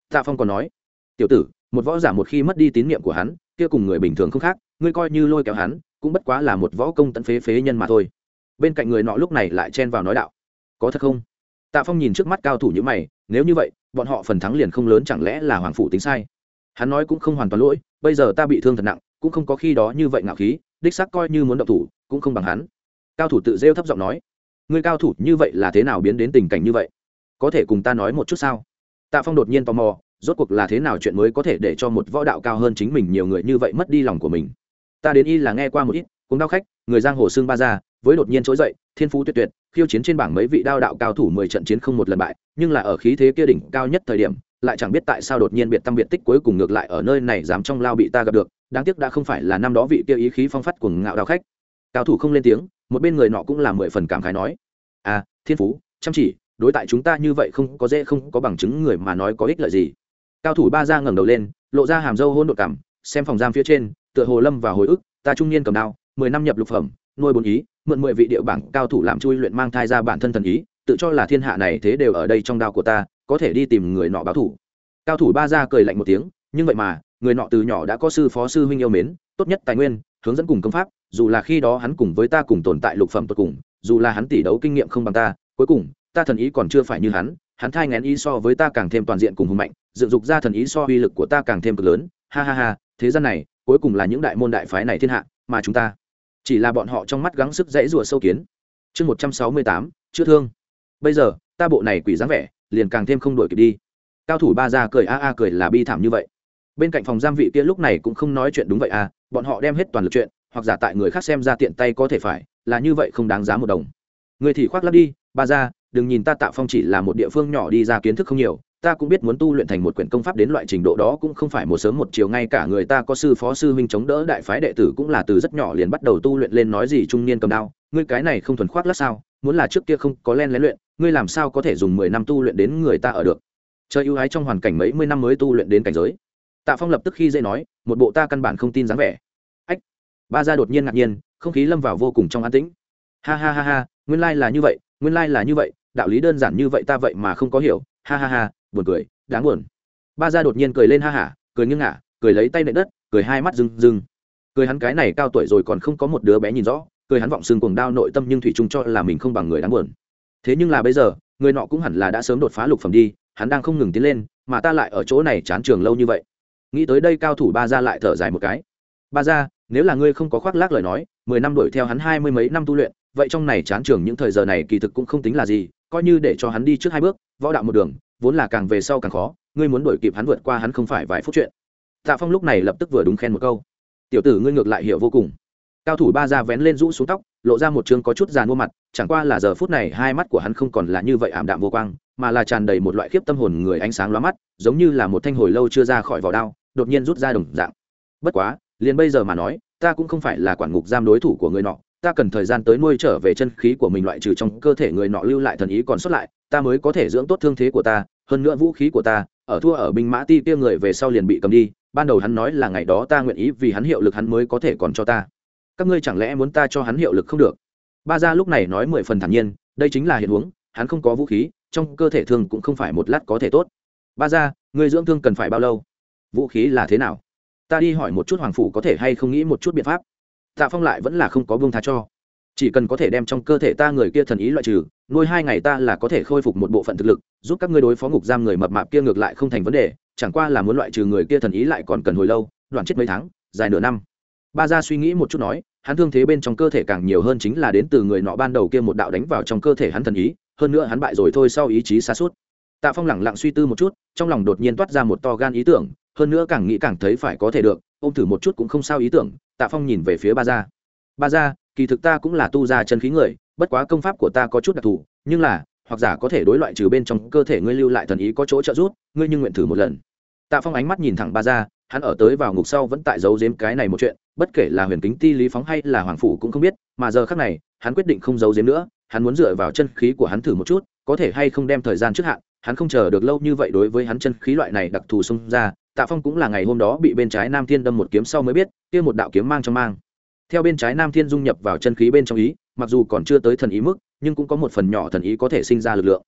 Tạ phong còn nói. Tiểu tử một võ giả một khi mất đi tín nhiệm của hắn, kia cùng người bình thường không khác, ngươi coi như lôi kéo hắn, cũng bất quá là một võ công tận phế phế nhân mà thôi. Bên cạnh người nọ lúc này lại chen vào nói đạo, có thật không? Tạ phong nhìn trước mắt cao thủ như mày, nếu như vậy, bọn họ phần thắng liền không lớn chẳng lẽ là hoàng phủ tính sai? Hắn nói cũng không hoàn toàn lỗi, bây giờ ta bị thương thật nặng, cũng không có khi đó như vậy ngạo khí, đích xác coi như muốn động thủ, cũng không bằng hắn. Cao thủ tự rêu thấp giọng nói người cao thủ như vậy là thế nào biến đến tình cảnh như vậy? Có thể cùng ta nói một chút sao? Tạ phong đột nhiên tò mò rốt cuộc là thế nào chuyện mới có thể để cho một võ đạo cao hơn chính mình nhiều người như vậy mất đi lòng của mình? Ta đến y là nghe qua một ít cùng đao khách, người giang hồ xương ba ra với đột nhiên trỗi dậy, thiên phú tuyệt tuyệt, khiêu chiến trên bảng mấy vị đao đạo cao thủ mười trận chiến không một lần bại, nhưng là ở khí thế kia đỉnh cao nhất thời điểm, lại chẳng biết tại sao đột nhiên biệt tâm biệt tích cuối cùng ngược lại ở nơi này dám trong lao bị ta gặp được, đáng tiếc đã không phải là năm đó vị kia ý khí phong phát của ngạo đao khách. Cao thủ không lên tiếng, một bên người nọ cũng là mười phần cảm khái nói à thiên phú, chăm chỉ, đối tại chúng ta như vậy không có dễ không có bằng chứng người mà nói có ích lợi gì cao thủ ba ra ngẩng đầu lên, lộ ra hàm dâu hôn đột cảm, xem phòng giam phía trên, tựa hồ lâm và hồi ức, ta trung niên cầm đao, mười năm nhập lục phẩm, nuôi bốn ý, mượn mười vị địa bảng cao thủ làm chui luyện mang thai ra bản thân thần ý, tự cho là thiên hạ này thế đều ở đây trong đao của ta, có thể đi tìm người nọ báo thủ. Cao thủ ba ra cười lạnh một tiếng, nhưng vậy mà, người nọ từ nhỏ đã có sư phó sư huynh yêu mến, tốt nhất tài nguyên, hướng dẫn cùng công pháp, dù là khi đó hắn cùng với ta cùng tồn tại lục phẩm tột cùng, dù là hắn tỷ đấu kinh nghiệm không bằng ta, cuối cùng, ta thần ý còn chưa phải như hắn hắn thai ngén ý so với ta càng thêm toàn diện cùng hùng mạnh, dựng dục ra thần ý so uy lực của ta càng thêm cực lớn. Ha ha ha, thế gian này, cuối cùng là những đại môn đại phái này thiên hạ, mà chúng ta chỉ là bọn họ trong mắt gắng sức dãy rùa sâu kiến. Chương một trăm sáu mươi tám, chữa thương. Bây giờ, ta bộ này quỷ dáng vẻ, liền càng thêm không đổi kịp đi. Cao thủ ba ra cười a a cười là bi thảm như vậy. Bên cạnh phòng giam vị kia lúc này cũng không nói chuyện đúng vậy à bọn họ đem hết toàn lực chuyện, hoặc giả tại người khác xem ra tiện tay có thể phải, là như vậy không đáng giá một đồng. Người thì khoác lắp đi ba ra, đừng nhìn ta tạo phong chỉ là một địa phương nhỏ đi ra kiến thức không nhiều, ta cũng biết muốn tu luyện thành một quyển công pháp đến loại trình độ đó cũng không phải một sớm một chiều, ngay cả người ta có sư phó, sư huynh chống đỡ đại phái đệ tử cũng là từ rất nhỏ liền bắt đầu tu luyện lên nói gì trung niên cầm đao. Ngươi cái này không thuần khoác lát sao? Muốn là trước kia không có len lén luyện, ngươi làm sao có thể dùng mười năm tu luyện đến người ta ở được? Chơi ưu ái trong hoàn cảnh mấy mươi năm mới tu luyện đến cảnh giới. Tạ phong lập tức khi dễ nói, một bộ ta căn bản không tin dáng vẻ. Ách! Ba gia đột nhiên ngạc nhiên, không khí lâm vào vô cùng trong an tĩnh. Ha ha ha ha, nguyên lai là như vậy nguyên lai là như vậy, đạo lý đơn giản như vậy ta vậy mà không có hiểu. Ha ha ha, buồn cười, đáng buồn. Ba gia đột nhiên cười lên ha hả, cười nghiêng ngả, cười lấy tay nệ đất, cười hai mắt rừng rừng cười hắn cái này cao tuổi rồi còn không có một đứa bé nhìn rõ, cười hắn vọng xương cuồng đao nội tâm nhưng thủy chung cho là mình không bằng người đáng buồn. Thế nhưng là bây giờ, người nọ cũng hẳn là đã sớm đột phá lục phẩm đi, hắn đang không ngừng tiến lên, mà ta lại ở chỗ này chán trường lâu như vậy. Nghĩ tới đây cao thủ ba gia lại thở dài một cái. Ba gia, nếu là ngươi không có khoác lác lời nói, mười năm đuổi theo hắn hai mươi mấy năm tu luyện vậy trong này chán trường những thời giờ này kỳ thực cũng không tính là gì, coi như để cho hắn đi trước hai bước, võ đạo một đường, vốn là càng về sau càng khó, ngươi muốn đuổi kịp hắn vượt qua hắn không phải vài phút chuyện. Tạ phong lúc này lập tức vừa đúng khen một câu. Tiểu tử ngươi ngược lại hiểu vô cùng. Cao thủ ba ra vén lên rũ xuống tóc, lộ ra một chương có chút giàn mua mặt, chẳng qua là giờ phút này hai mắt của hắn không còn là như vậy ảm đạm vô quang, mà là tràn đầy một loại khiếp tâm hồn người ánh sáng lóa mắt, giống như là một thanh hồi lâu chưa ra khỏi vỏ đao, đột nhiên rút ra đồng dạng. Bất quá, liền bây giờ mà nói, ta cũng không phải là quản ngục giam đối thủ của người nọ ta cần thời gian tới nuôi trở về chân khí của mình loại trừ trong cơ thể người nọ lưu lại thần ý còn xuất lại, ta mới có thể dưỡng tốt thương thế của ta, hơn nữa vũ khí của ta, ở thua ở binh mã ti kia người về sau liền bị cầm đi, ban đầu hắn nói là ngày đó ta nguyện ý vì hắn hiệu lực hắn mới có thể còn cho ta. Các ngươi chẳng lẽ muốn ta cho hắn hiệu lực không được? Ba gia lúc này nói mười phần thản nhiên, đây chính là hiện huống, hắn không có vũ khí, trong cơ thể thương cũng không phải một lát có thể tốt. Ba gia người dưỡng thương cần phải bao lâu? Vũ khí là thế nào? Ta đi hỏi một chút hoàng phủ có thể hay không nghĩ một chút biện pháp tạ phong lại vẫn là không có buông tha cho. Chỉ cần có thể đem trong cơ thể ta người kia thần ý loại trừ, nuôi hai ngày ta là có thể khôi phục một bộ phận thực lực, giúp các ngươi đối phó ngục giam người mập mạp kia ngược lại không thành vấn đề, chẳng qua là muốn loại trừ người kia thần ý lại còn cần hồi lâu, đoạn chết mấy tháng, dài nửa năm. Ba gia suy nghĩ một chút nói, hắn thương thế bên trong cơ thể càng nhiều hơn chính là đến từ người nọ ban đầu kia một đạo đánh vào trong cơ thể hắn thần ý, hơn nữa hắn bại rồi thôi sau ý chí xa suốt tạ phong lẳng lặng suy tư một chút, trong lòng đột nhiên toát ra một to gan ý tưởng, hơn nữa càng nghĩ càng thấy phải có thể được ô m thử một chút cũng không sao ý tưởng tạ phong nhìn về phía ba gia. Ba gia, kỳ thực ta cũng là tu ra chân khí người, bất quá công pháp của ta có chút đặc thù, nhưng là, hoặc giả có thể đối loại trừ bên trong cơ thể ngươi lưu lại thần ý có chỗ trợ giúp, ngươi nhưng nguyện thử một lần. Tạ phong ánh mắt nhìn thẳng ba gia, hắn ở tới vào ngục sau vẫn tại giấu giếm cái này một chuyện, bất kể là huyền kính ti lý phóng hay là hoàng phủ cũng không biết, mà giờ khác này, hắn quyết định không giấu giếm nữa, hắn muốn dựa vào chân khí của hắn thử một chút, có thể hay không đem thời gian trước hạn, hắn không chờ được lâu như vậy đối với hắn chân khí loại này đặc thù xông ra tạ phong cũng là ngày hôm đó bị bên trái nam thiên đâm một kiếm sau mới biết, kia một đạo kiếm mang trong mang. Theo bên trái nam thiên dung nhập vào chân khí bên trong ý, mặc dù còn chưa tới thần ý mức, nhưng cũng có một phần nhỏ thần ý có thể sinh ra lực lượng.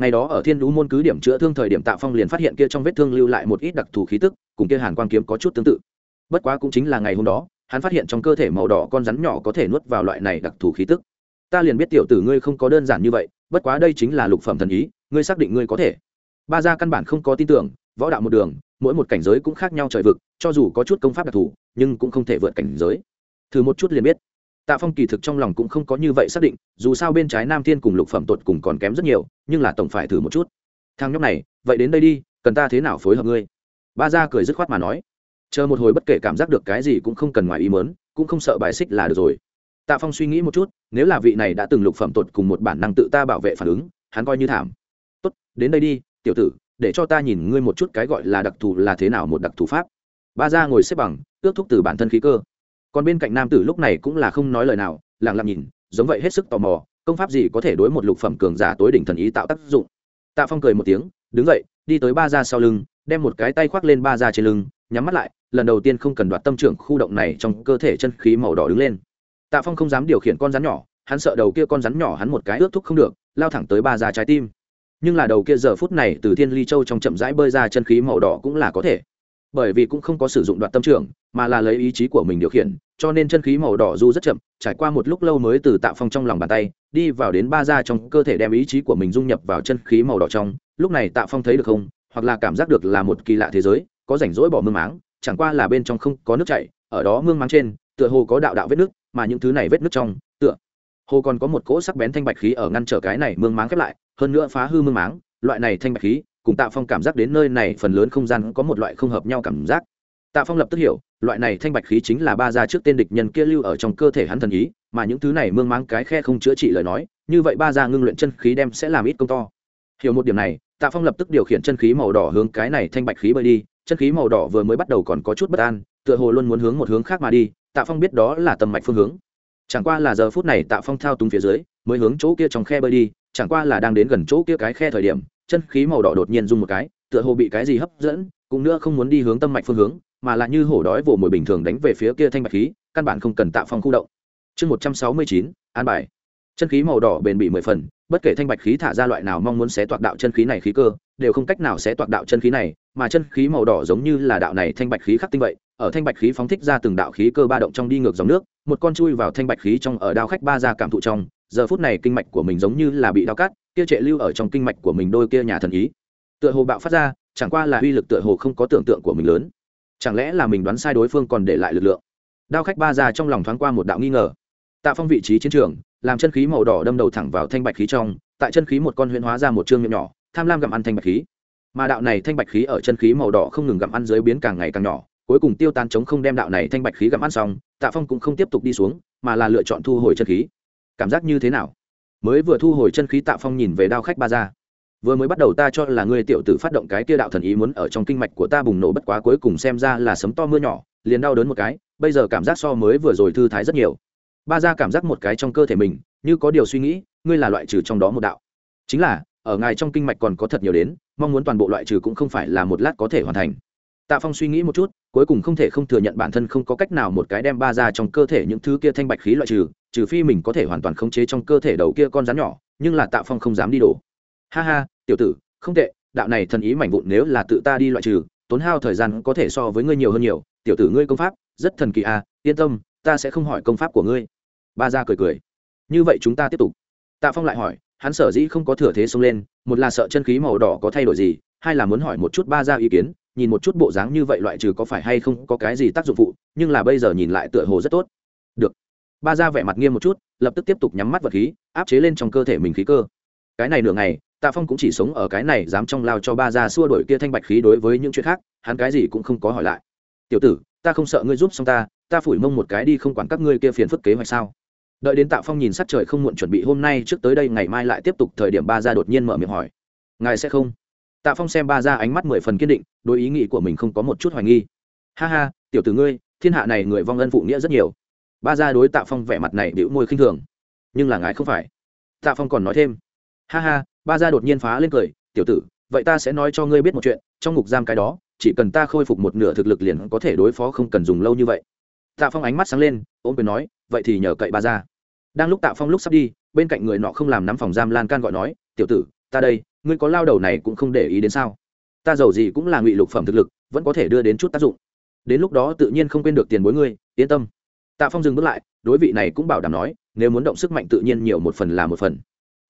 Ngày đó ở thiên đũ môn cứ điểm chữa thương thời điểm tạ phong liền phát hiện kia trong vết thương lưu lại một ít đặc thù khí tức, cùng kia hàn quang kiếm có chút tương tự. Bất quá cũng chính là ngày hôm đó, hắn phát hiện trong cơ thể màu đỏ con rắn nhỏ có thể nuốt vào loại này đặc thù khí tức. Ta liền biết tiểu tử ngươi không có đơn giản như vậy, bất quá đây chính là lục phẩm thần ý, ngươi xác định ngươi có thể. Ba gia căn bản không có tin tưởng, võ đạo một đường mỗi một cảnh giới cũng khác nhau trời vực, cho dù có chút công pháp đặc thù, nhưng cũng không thể vượt cảnh giới. Thử một chút liền biết. Tạ phong kỳ thực trong lòng cũng không có như vậy xác định, dù sao bên trái nam thiên cùng lục phẩm tột cùng còn kém rất nhiều, nhưng là tổng phải thử một chút. Thang nhóc này, vậy đến đây đi, cần ta thế nào phối hợp ngươi? Ba gia cười dứt khoát mà nói. Chờ một hồi bất kể cảm giác được cái gì cũng không cần ngoài ý mớn cũng không sợ bài xích là được rồi. Tạ phong suy nghĩ một chút, nếu là vị này đã từng lục phẩm tột cùng một bản năng tự ta bảo vệ phản ứng, hắn coi như thảm. Tốt, đến đây đi, tiểu tử để cho ta nhìn ngươi một chút cái gọi là đặc thù là thế nào một đặc thù pháp. Ba gia ngồi xếp bằng, ước thúc từ bản thân khí cơ. Còn bên cạnh nam tử lúc này cũng là không nói lời nào, lặng lặng nhìn, giống vậy hết sức tò mò, công pháp gì có thể đối một lục phẩm cường giả tối đỉnh thần ý tạo tác dụng. Tạ phong cười một tiếng, đứng dậy, đi tới ba gia sau lưng, đem một cái tay khoác lên ba gia trên lưng, nhắm mắt lại, lần đầu tiên không cần đoạt tâm trưởng khu động này trong cơ thể chân khí màu đỏ đứng lên. Tạ phong không dám điều khiển con rắn nhỏ, hắn sợ đầu kia con rắn nhỏ hắn một cái ước thúc không được, lao thẳng tới ba gia trái tim nhưng là đầu kia giờ phút này từ thiên ly châu trong chậm rãi bơi ra chân khí màu đỏ cũng là có thể. Bởi vì cũng không có sử dụng đoạn tâm trưởng, mà là lấy ý chí của mình điều khiển, cho nên chân khí màu đỏ du rất chậm, trải qua một lúc lâu mới từ tạ phong trong lòng bàn tay, đi vào đến ba da trong cơ thể đem ý chí của mình dung nhập vào chân khí màu đỏ trong. Lúc này tạ phong thấy được không, hoặc là cảm giác được là một kỳ lạ thế giới, có rảnh rỗi bỏ mương máng, chẳng qua là bên trong không có nước chảy, ở đó mương máng trên, tựa hồ có đạo đạo vết nước, mà những thứ này vết nước trong, tựa hồ còn có một cỗ sắc bén thanh bạch khí ở ngăn trở cái này mương máng khép lại hơn nữa phá hư mương máng, loại này thanh bạch khí, cùng tạ phong cảm giác đến nơi này phần lớn không gian có một loại không hợp nhau cảm giác. Tạ phong lập tức hiểu, loại này thanh bạch khí chính là ba gia trước tên địch nhân kia lưu ở trong cơ thể hắn thần ý, mà những thứ này mương máng cái khe không chữa trị lời nói, như vậy ba gia ngưng luyện chân khí đem sẽ làm ít công to. Hiểu một điểm này, tạ phong lập tức điều khiển chân khí màu đỏ hướng cái này thanh bạch khí bơi đi, chân khí màu đỏ vừa mới bắt đầu còn có chút bất an, tựa hồ luôn muốn hướng một hướng khác mà đi, tạ phong biết đó là tầm mạch phương hướng. Chẳng qua là giờ phút này tạ phong thao túng phía dưới, mới hướng chỗ kia trong khe bơi đi chẳng qua là đang đến gần chỗ kia cái khe thời điểm, chân khí màu đỏ đột nhiên rung một cái, tựa hồ bị cái gì hấp dẫn, cũng nữa không muốn đi hướng tâm mạch phương hướng, mà là như hổ đói vồ mồi bình thường đánh về phía kia thanh bạch khí, căn bản không cần tạo phong khu động. Chương một trăm sáu mươi chín, an bài. Chân khí màu đỏ bền bị mười phần, bất kể thanh bạch khí thả ra loại nào mong muốn xé toạc đạo chân khí này khí cơ, đều không cách nào xé toạc đạo chân khí này, mà chân khí màu đỏ giống như là đạo này thanh bạch khí khắc tinh vậy ở thanh bạch khí phóng thích ra từng đạo khí cơ ba động trong đi ngược dòng nước, một con chui vào thanh bạch khí trong ở đao khách ba ra cảm thụ trong, giờ phút này kinh mạch của mình giống như là bị đao cắt, kia trệ lưu ở trong kinh mạch của mình đôi kia nhà thần ý. Tựa hồ bạo phát ra, chẳng qua là uy lực tựa hồ không có tưởng tượng của mình lớn. Chẳng lẽ là mình đoán sai đối phương còn để lại lực lượng? Đao khách ba ra trong lòng thoáng qua một đạo nghi ngờ. Tạ phong vị trí chiến trường, làm chân khí màu đỏ đâm đầu thẳng vào thanh bạch khí trong, tại chân khí một con huyễn hóa ra một chương miệng nhỏ, tham lam gặm ăn thanh bạch khí. Mà đạo này thanh bạch khí ở chân khí màu đỏ không ngừng gặm ăn dưới biến càng ngày càng nhỏ cuối cùng tiêu tan chống không đem đạo này thanh bạch khí gặm ăn xong, tạ phong cũng không tiếp tục đi xuống, mà là lựa chọn thu hồi chân khí. Cảm giác như thế nào? Mới vừa thu hồi chân khí, tạ phong nhìn về đao khách ba ra vừa mới bắt đầu ta cho là ngươi tiểu tử phát động cái kia đạo thần ý muốn ở trong kinh mạch của ta bùng nổ bất quá cuối cùng xem ra là sấm to mưa nhỏ, liền đau đớn một cái, bây giờ cảm giác so mới vừa rồi thư thái rất nhiều. Ba ra cảm giác một cái trong cơ thể mình, như có điều suy nghĩ, ngươi là loại trừ trong đó một đạo. Chính là, ở ngài trong kinh mạch còn có thật nhiều đến, mong muốn toàn bộ loại trừ cũng không phải là một lát có thể hoàn thành tạ phong suy nghĩ một chút, cuối cùng không thể không thừa nhận bản thân không có cách nào một cái đem ba ra trong cơ thể những thứ kia thanh bạch khí loại trừ trừ phi mình có thể hoàn toàn khống chế trong cơ thể đầu kia con rắn nhỏ, nhưng là tạ phong không dám đi đổ. Ha ha, tiểu tử, không tệ, đạo này thần ý mảnh vụn nếu là tự ta đi loại trừ, tốn hao thời gian có thể so với ngươi nhiều hơn nhiều, tiểu tử ngươi công pháp, rất thần kỳ à yên tâm, ta sẽ không hỏi công pháp của ngươi. Ba ra cười cười. Như vậy chúng ta tiếp tục. Tạ phong lại hỏi, hắn sở dĩ không có thừa thế xông lên, một là sợ chân khí màu đỏ có thay đổi gì, hai là muốn hỏi một chút ba ra ý kiến nhìn một chút bộ dáng như vậy loại trừ có phải hay không có cái gì tác dụng phụ, nhưng là bây giờ nhìn lại tựa hồ rất tốt. Được. Ba ra vẻ mặt nghiêm một chút, lập tức tiếp tục nhắm mắt vật khí, áp chế lên trong cơ thể mình khí cơ. Cái này nửa ngày, tạ phong cũng chỉ sống ở cái này dám trong lao cho ba ra xua đổi kia thanh bạch khí đối với những chuyện khác, hắn cái gì cũng không có hỏi lại. Tiểu tử, ta không sợ ngươi giúp xong ta ta phủi mông một cái đi không quản các ngươi kia phiền phức kế hoạch sao. Đợi đến tạ phong nhìn sắc trời không muộn chuẩn bị hôm nay, trước tới đây ngày mai lại tiếp tục, thời điểm ba ra đột nhiên mở miệng hỏi, ngài sẽ không? Tạ phong xem ba ra ánh mắt mười phần kiên định, đối ý nghĩ của mình không có một chút hoài nghi. Ha ha, tiểu tử ngươi, thiên hạ này người vong ân phụ nghĩa rất nhiều. Ba ra đối tạ phong vẻ mặt này bĩu môi khinh thường. Nhưng là ngài không phải. Tạ phong còn nói thêm. Ha ha, ba ra đột nhiên phá lên cười, tiểu tử, vậy ta sẽ nói cho ngươi biết một chuyện, trong ngục giam cái đó, chỉ cần ta khôi phục một nửa thực lực liền có thể đối phó không cần dùng lâu như vậy. Tạ phong ánh mắt sáng lên ôm quyền nói, vậy thì nhờ cậy ba ra. Đang lúc tạ phong lúc sắp đi, bên cạnh người nọ không làm nắm phòng giam lan can gọi nói, tiểu tử, ta đây ngươi có lao đầu này cũng không để ý đến sao? Ta giàu gì cũng là ngụy lục phẩm thực lực, vẫn có thể đưa đến chút tác dụng. Đến lúc đó tự nhiên không quên được tiền bối ngươi, yên tâm. Tạ phong dừng bước lại, đối vị này cũng bảo đảm nói, nếu muốn động sức mạnh tự nhiên nhiều một phần là một phần.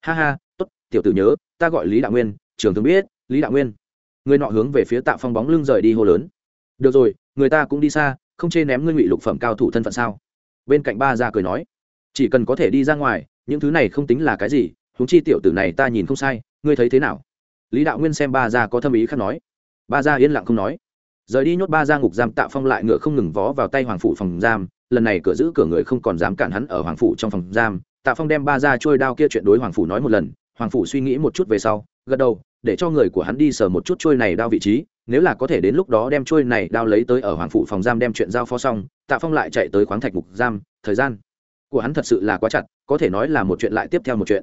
Ha ha, tốt, tiểu tử nhớ, ta gọi lý đạo nguyên, trường thường biết, lý đạo nguyên. Người nọ hướng về phía tạ phong bóng lưng rời đi hô lớn. Được rồi, người ta cũng đi xa, không chê ném ngươi ngụy lục phẩm cao thủ thân phận sao? Bên cạnh ba ra cười nói, chỉ cần có thể đi ra ngoài, những thứ này không tính là cái gì, huống chi tiểu tử này ta nhìn không sai ngươi thấy thế nào? Lý đạo nguyên xem ba Gia có thâm ý khác nói. Ba Gia yên lặng không nói. Rời đi nhốt ba Gia ngục giam, tạ phong lại ngựa không ngừng vó vào tay hoàng phủ phòng giam. Lần này cửa giữ cửa người không còn dám cản hắn ở hoàng phủ trong phòng giam. Tạ phong đem ba Gia trôi đao kia chuyện đối hoàng phủ nói một lần. Hoàng phủ suy nghĩ một chút về sau, gật đầu, để cho người của hắn đi sờ một chút trôi này đao vị trí. Nếu là có thể đến lúc đó đem trôi này đao lấy tới ở hoàng phủ phòng giam đem chuyện giao phó xong, tạ phong lại chạy tới khoáng thạch ngục giam. Thời gian của hắn thật sự là quá chặt, có thể nói là một chuyện lại tiếp theo một chuyện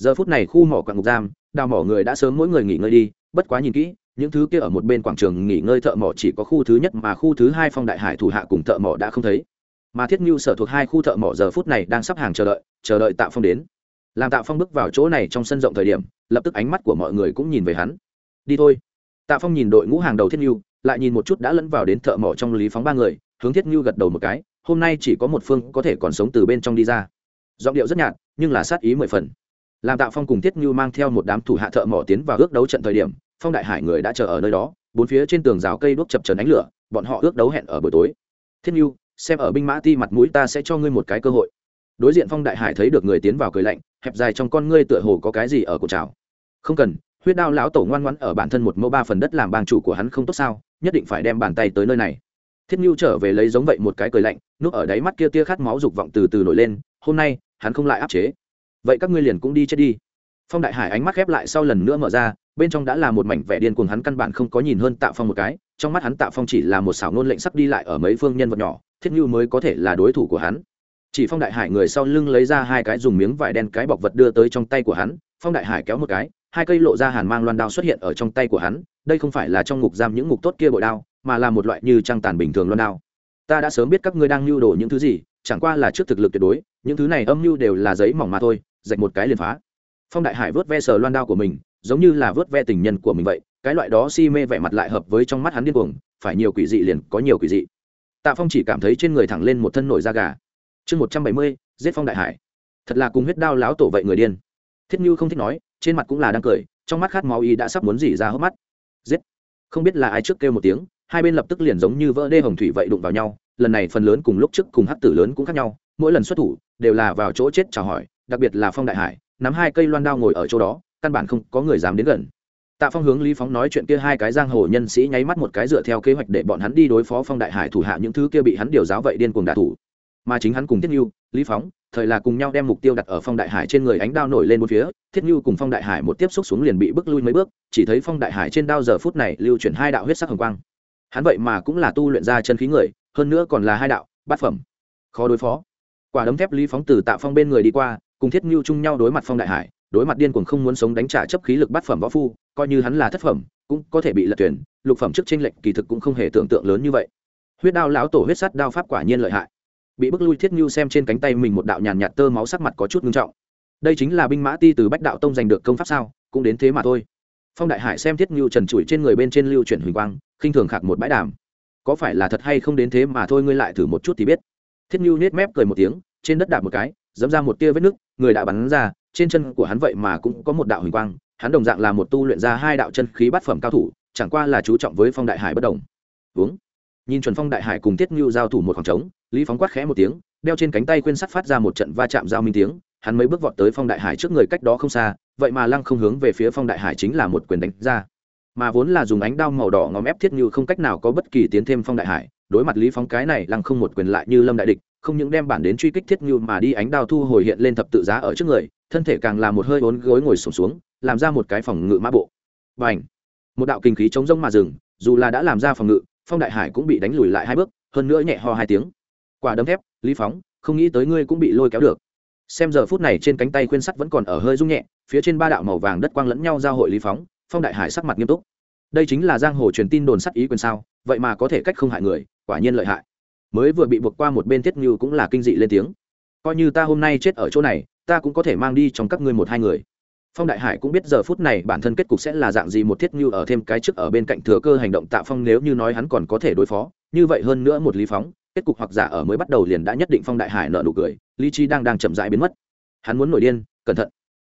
giờ phút này khu mỏ quạng ngục giam, đào mỏ người đã sớm mỗi người nghỉ ngơi đi, bất quá nhìn kỹ, những thứ kia ở một bên quảng trường nghỉ ngơi thợ mỏ chỉ có khu thứ nhất mà khu thứ hai phong đại hải thủ hạ cùng thợ mỏ đã không thấy. Mà thiết nhu sở thuộc hai khu thợ mỏ giờ phút này đang sắp hàng chờ đợi chờ đợi tạ phong đến. Làm tạ phong bước vào chỗ này trong sân rộng thời điểm, lập tức ánh mắt của mọi người cũng nhìn về hắn. Đi thôi. Tạ phong nhìn đội ngũ hàng đầu thiết nhu lại nhìn một chút đã lẫn vào đến thợ mỏ trong lý phóng ba người, hướng thiết nhu gật đầu một cái, hôm nay chỉ có một phương có thể còn sống từ bên trong đi ra. Giọng điệu rất nhạt, nhưng là sát ý mười phần làm tạ phong cùng thiết như mang theo một đám thủ hạ thợ mỏ tiến vào ước đấu trận thời điểm, phong đại hải người đã chờ ở nơi đó, bốn phía trên tường rào cây đuốc chập trần ánh lửa, bọn họ ước đấu hẹn ở buổi tối. Thiết như, xem ở binh mã ti mặt mũi ta sẽ cho ngươi một cái cơ hội. Đối diện phong đại hải thấy được người tiến vào cười lạnh, hẹp dài trong con ngươi tựa hồ có cái gì ở cổ trào. Không cần, huyết đao lão tổ ngoan ngoãn ở bản thân một mẫu ba phần đất làm bang chủ của hắn không tốt sao, nhất định phải đem bàn tay tới nơi này. Thiết như trở về lấy giống vậy một cái cười lạnh, núp ở đáy mắt kia tia khát máu dục vọng từ từ nổi lên, hôm nay, hắn không lại áp chế vậy các ngươi liền cũng đi chết đi. Phong đại hải ánh mắt khép lại sau lần nữa mở ra, bên trong đã là một mảnh vẻ điên cuồng hắn căn bản không có nhìn hơn tạo phong một cái, trong mắt hắn tạo phong chỉ là một xảo nôn lệnh sắp đi lại ở mấy phương nhân vật nhỏ, thiết như mới có thể là đối thủ của hắn. Chỉ phong đại hải người sau lưng lấy ra hai cái dùng miếng vải đen cái bọc vật đưa tới trong tay của hắn, phong đại hải kéo một cái, hai cây lộ ra hàn mang loan đao xuất hiện ở trong tay của hắn, đây không phải là trong ngục giam những ngục tốt kia bội đao, mà là một loại như trang tàn bình thường loan đao. Ta đã sớm biết các ngươi đang lưu đồ những thứ gì, chẳng qua là trước thực lực tuyệt đối, những thứ này âm mưu đều là giấy mỏng mà thôi dạch một cái liền phá. Phong đại hải vớt ve sờ loan đao của mình, giống như là vớt ve tình nhân của mình vậy, cái loại đó si mê vẻ mặt lại hợp với trong mắt hắn điên cuồng, phải nhiều quỷ dị liền có nhiều quỷ dị. Tạ phong chỉ cảm thấy trên người thẳng lên một thân nổi da gà. Chương một trăm bảy mươi, giết phong đại hải. Thật là cùng huyết đao láo tổ vậy người điên. Thiết như không thích nói, trên mặt cũng là đang cười, trong mắt khát máu y đã sắp muốn dỉ ra hốc mắt. Giết. Không biết là ai trước kêu một tiếng, hai bên lập tức liền giống như vỡ đê hồng thủy vậy đụng vào nhau, lần này phần lớn cùng lúc trước cùng hắc tử lớn cũng khác nhau, mỗi lần xuất thủ đều là vào chỗ chết chào hỏi đặc biệt là phong đại hải nắm hai cây loan đao ngồi ở chỗ đó căn bản không có người dám đến gần tạ phong hướng lý phóng nói chuyện kia hai cái giang hồ nhân sĩ nháy mắt một cái dựa theo kế hoạch để bọn hắn đi đối phó phong đại hải thủ hạ những thứ kia bị hắn điều giáo vậy điên cuồng đả thủ mà chính hắn cùng thiết nhu lý phóng thời là cùng nhau đem mục tiêu đặt ở phong đại hải trên người ánh đao nổi lên một phía thiết nhu cùng phong đại hải một tiếp xúc xuống liền bị bước lui mấy bước chỉ thấy phong đại hải trên đao giờ phút này lưu chuyển hai đạo huyết sắc hồng quang hắn vậy mà cũng là tu luyện ra chân khí người hơn nữa còn là hai đạo bát phẩm khó đối phó quả đấm thép lý phóng từ tạ phong bên người đi qua cùng thiết Ngưu chung nhau đối mặt phong đại hải, đối mặt điên cuồng không muốn sống đánh trả chấp khí lực bát phẩm võ phu, coi như hắn là thất phẩm, cũng có thể bị lật tuyển lục phẩm trước tranh lệnh kỳ thực cũng không hề tưởng tượng lớn như vậy. Huyết đao lão tổ huyết sắt đao pháp quả nhiên lợi hại. Bị bức lui thiết Ngưu xem trên cánh tay mình một đạo nhàn nhạt tơ máu sắc mặt có chút ngưng trọng. Đây chính là binh mã ti từ bách đạo tông giành được công pháp sao, cũng đến thế mà thôi. Phong đại hải xem thiết Ngưu trần trụi trên người bên trên lưu chuyển huỳnh quang, khinh thường khạc một bãi đàm. Có phải là thật hay không đến thế mà thôi, ngươi lại thử một chút thì biết. Thiết Ngưu nết mép cười một tiếng, trên đất đạp một cái dẫm ra một tia vết nứt, người đã bắn ra, trên chân của hắn vậy mà cũng có một đạo huỳnh quang, hắn đồng dạng là một tu luyện ra hai đạo chân khí bát phẩm cao thủ, chẳng qua là chú trọng với phong đại hải bất đồng. Uống nhìn chuẩn phong đại hải cùng tiết ngưu giao thủ một khoảng trống, lý phóng quát khẽ một tiếng, đeo trên cánh tay quên sắt phát ra một trận va chạm giao minh tiếng, hắn mấy bước vọt tới phong đại hải trước người cách đó không xa, vậy mà lăng không hướng về phía phong đại hải chính là một quyền đánh ra. Mà vốn là dùng ánh đao màu đỏ ngòm ép thiết như không cách nào có bất kỳ tiến thêm phong đại hải, đối mặt lý phóng cái này lăng không một quyền lại như lâm đại địch không những đem bản đến truy kích thiết như mà đi ánh đao thu hồi hiện lên thập tự giá ở trước người thân thể càng là một hơi bốn gối ngồi sụp xuống, xuống làm ra một cái phòng ngự mã bộ. Và ảnh một đạo kinh khí chống rông mà dừng dù là đã làm ra phòng ngự phong đại hải cũng bị đánh lùi lại hai bước hơn nữa nhẹ ho hai tiếng. Quả đấm thép lý phóng không nghĩ tới ngươi cũng bị lôi kéo được. Xem giờ phút này trên cánh tay khuyên sắt vẫn còn ở hơi rung nhẹ phía trên ba đạo màu vàng đất quang lẫn nhau giao hội lý phóng phong đại hải sắc mặt nghiêm túc. Đây chính là giang hồ truyền tin đồn sắt ý quyền sao vậy mà có thể cách không hại người quả nhiên lợi hại mới vừa bị buộc qua một bên thiết như cũng là kinh dị lên tiếng. Coi như ta hôm nay chết ở chỗ này, ta cũng có thể mang đi trong các ngươi một hai người. Phong đại hải cũng biết giờ phút này bản thân kết cục sẽ là dạng gì một thiết như ở thêm cái trước ở bên cạnh thừa cơ hành động tạ phong nếu như nói hắn còn có thể đối phó, như vậy hơn nữa một lý phóng, kết cục hoặc giả ở mới bắt đầu liền đã nhất định phong đại hải nợ nụ cười, lý trí đang đang chậm rãi biến mất. Hắn muốn nổi điên, cẩn thận.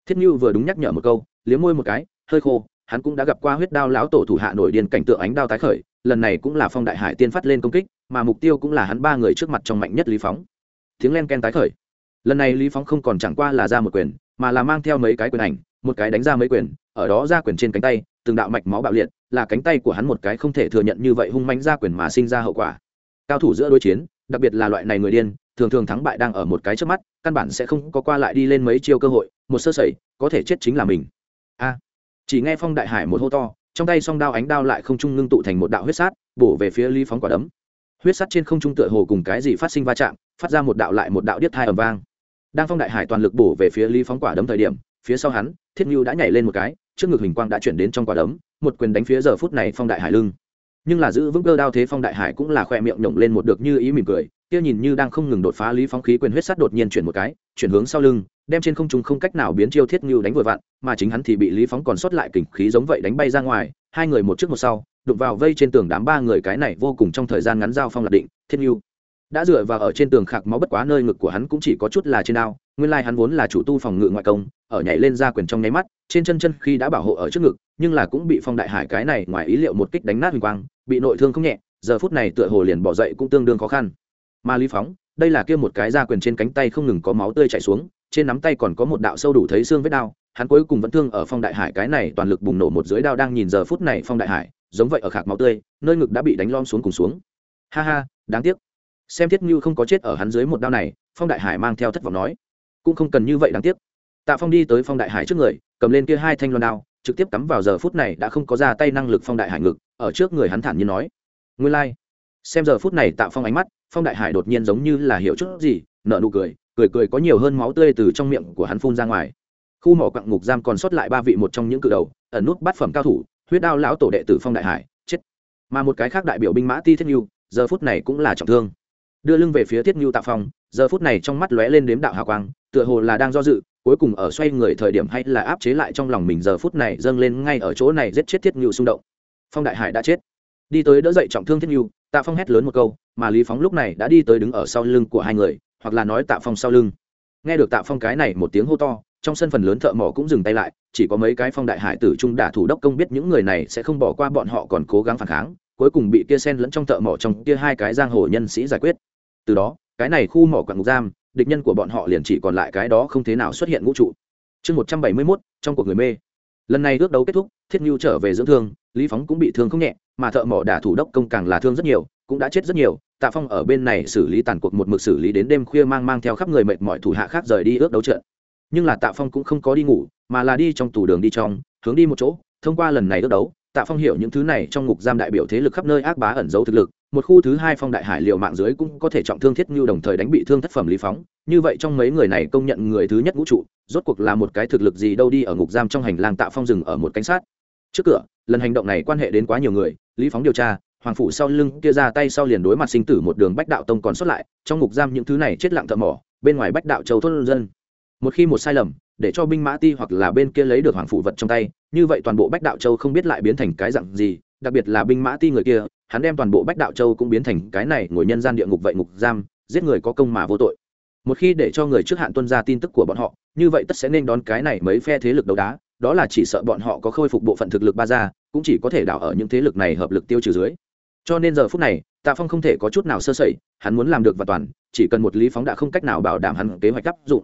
Thiết như vừa đúng nhắc nhở một câu, liếm môi một cái, hơi khô, hắn cũng đã gặp qua huyết đao lão tổ thủ hạ nổi điên cảnh tượng ánh đao tái khởi lần này cũng là phong đại hải tiên phát lên công kích, mà mục tiêu cũng là hắn ba người trước mặt trong mạnh nhất lý phóng. Tiếng len ken tái khởi. Lần này lý phóng không còn chẳng qua là ra một quyền, mà là mang theo mấy cái quyền ảnh, một cái đánh ra mấy quyền, ở đó ra quyền trên cánh tay, từng đạo mạch máu bạo liệt, là cánh tay của hắn một cái không thể thừa nhận như vậy hung mánh ra quyền mà sinh ra hậu quả. Cao thủ giữa đối chiến, đặc biệt là loại này người điên, thường thường thắng bại đang ở một cái trước mắt, căn bản sẽ không có qua lại đi lên mấy chiêu cơ hội, một sơ sẩy, có thể chết chính là mình. A. Chỉ nghe phong đại hải một hô to trong tay song đao ánh đao lại không trung ngưng tụ thành một đạo huyết sát, bổ về phía lý phóng quả đấm. Huyết sắt trên không trung tựa hồ cùng cái gì phát sinh va chạm, phát ra một đạo lại một đạo điếc thai ầm vang. Đang phong đại hải toàn lực bổ về phía lý phóng quả đấm thời điểm, phía sau hắn, thiết nhu đã nhảy lên một cái, trước ngực hình quang đã chuyển đến trong quả đấm, một quyền đánh phía giờ phút này phong đại hải lưng. Nhưng là giữ vững cơ đao thế phong đại hải cũng là khoe miệng nhổng lên một được như ý mỉm cười, kia nhìn như đang không ngừng đột phá lý phóng khí quyền huyết sắt đột nhiên chuyển một cái, chuyển hướng sau lưng đem trên không trung không cách nào biến chiêu thiết ngưu đánh vội vặn mà chính hắn thì bị lý phóng còn sót lại kình khí giống vậy đánh bay ra ngoài hai người một trước một sau đụng vào vây trên tường đám ba người cái này vô cùng trong thời gian ngắn giao phong lập định thiết ngưu đã dựa vào ở trên tường khạc máu bất quá nơi ngực của hắn cũng chỉ có chút là trên ao, nguyên lai hắn vốn là chủ tu phòng ngự ngoại công ở nhảy lên ra quyền trong nháy mắt trên chân chân khi đã bảo hộ ở trước ngực nhưng là cũng bị phong đại hải cái này ngoài ý liệu một kích đánh nát huỳnh quang bị nội thương không nhẹ giờ phút này tựa hồ liền bỏ dậy cũng tương đương khó khăn. Mà lý phóng đây là kia một cái ra quyền trên cánh tay không ngừng có máu tươi chảy xuống trên nắm tay còn có một đạo sâu đủ thấy xương vết đao, hắn cuối cùng vẫn thương ở phong đại hải, cái này toàn lực bùng nổ một dưới đao đang nhìn giờ phút này phong đại hải, giống vậy ở khạc máu tươi, nơi ngực đã bị đánh lom xuống cùng xuống. Ha ha, đáng tiếc. Xem thiết như không có chết ở hắn dưới một đao này, phong đại hải mang theo thất vọng nói. Cũng không cần như vậy đáng tiếc. Tạ phong đi tới phong đại hải trước người, cầm lên kia hai thanh loan đao, trực tiếp cắm vào giờ phút này đã không có ra tay năng lực phong đại hải ngực, ở trước người hắn thản nhiên nói. Nguyên lai、like. xem giờ phút này tạ phong ánh mắt, phong đại hải đột nhiên giống như là hiểu chút gì nợ nụ cười cười cười có nhiều hơn máu tươi từ trong miệng của hắn phun ra ngoài. Khu mỏ quặng ngục giam còn sót lại ba vị một trong những cự đầu, ẩn nút bát phẩm cao thủ, huyết đao lão tổ đệ tử phong đại hải, chết. Mà một cái khác đại biểu binh mã ti thiết nhu, giờ phút này cũng là trọng thương. Đưa lưng về phía thiết nhu tạ phong, giờ phút này trong mắt lóe lên đếm đạo hào quang, tựa hồ là đang do dự, cuối cùng ở xoay người thời điểm hay là áp chế lại trong lòng mình giờ phút này dâng lên ngay ở chỗ này giết chết thiết nhu xung động. Phong đại hải đã chết. Đi tới đỡ dậy trọng thương thiết nhu, tạ phong hét lớn một câu, mà lý phóng lúc này đã đi tới đứng ở sau lưng của hai người hoặc là nói tạ phong sau lưng. Nghe được tạ phong cái này một tiếng hô to, trong sân phần lớn thợ mỏ cũng dừng tay lại, chỉ có mấy cái phong đại hải tử trung đả thủ đốc công biết những người này sẽ không bỏ qua bọn họ còn cố gắng phản kháng, cuối cùng bị kia sen lẫn trong thợ mỏ trong kia hai cái giang hồ nhân sĩ giải quyết. Từ đó, cái này khu mỏ quặng ngục giam, địch nhân của bọn họ liền chỉ còn lại cái đó không thế nào xuất hiện ngũ trụ. Chương một trăm bảy mươi mốt, trong cuộc người mê. Lần này ước đấu kết thúc, thiết nhu trở về dưỡng thương, lý phóng cũng bị thương không nhẹ, mà thợ mỏ đả thủ đốc công càng là thương rất nhiều, cũng đã chết rất nhiều tạ phong ở bên này xử lý tàn cuộc một mực xử lý đến đêm khuya mang mang theo khắp người mệt mọi thủ hạ khác rời đi ước đấu trận. Nhưng là tạ phong cũng không có đi ngủ, mà là đi trong tủ đường đi trong, hướng đi một chỗ. Thông qua lần này ước đấu, tạ phong hiểu những thứ này trong ngục giam đại biểu thế lực khắp nơi ác bá ẩn giấu thực lực. Một khu thứ hai phong đại hải liệu mạng dưới cũng có thể trọng thương thiết như đồng thời đánh bị thương thất phẩm lý phóng. Như vậy trong mấy người này công nhận người thứ nhất vũ trụ, rốt cuộc là một cái thực lực gì đâu đi ở ngục giam trong hành lang tạ phong rừng ở một cánh sát. Trước cửa, lần hành động này quan hệ đến quá nhiều người, lý phóng điều tra hoàng phủ sau lưng kia ra tay sau liền đối mặt sinh tử một đường bách đạo tông còn xuất lại, trong ngục giam những thứ này chết lặng thợ mỏ, bên ngoài bách đạo châu thôn dân. Một khi một sai lầm, để cho binh mã ti hoặc là bên kia lấy được hoàng phủ vật trong tay, như vậy toàn bộ bách đạo châu không biết lại biến thành cái dặn gì, đặc biệt là binh mã ti người kia, hắn đem toàn bộ bách đạo châu cũng biến thành cái này ngồi nhân gian địa ngục vậy ngục giam, giết người có công mà vô tội. Một khi để cho người trước hạn tuân ra tin tức của bọn họ, như vậy tất sẽ nên đón cái này mấy phe thế lực đấu đá, đó là chỉ sợ bọn họ có khôi phục bộ phận thực lực ba ra, cũng chỉ có thể đảo ở những thế lực này hợp lực tiêu trừ dưới cho nên giờ phút này, tạ phong không thể có chút nào sơ sẩy, hắn muốn làm được và toàn, chỉ cần một lý phóng đã không cách nào bảo đảm hắn kế hoạch áp dụng.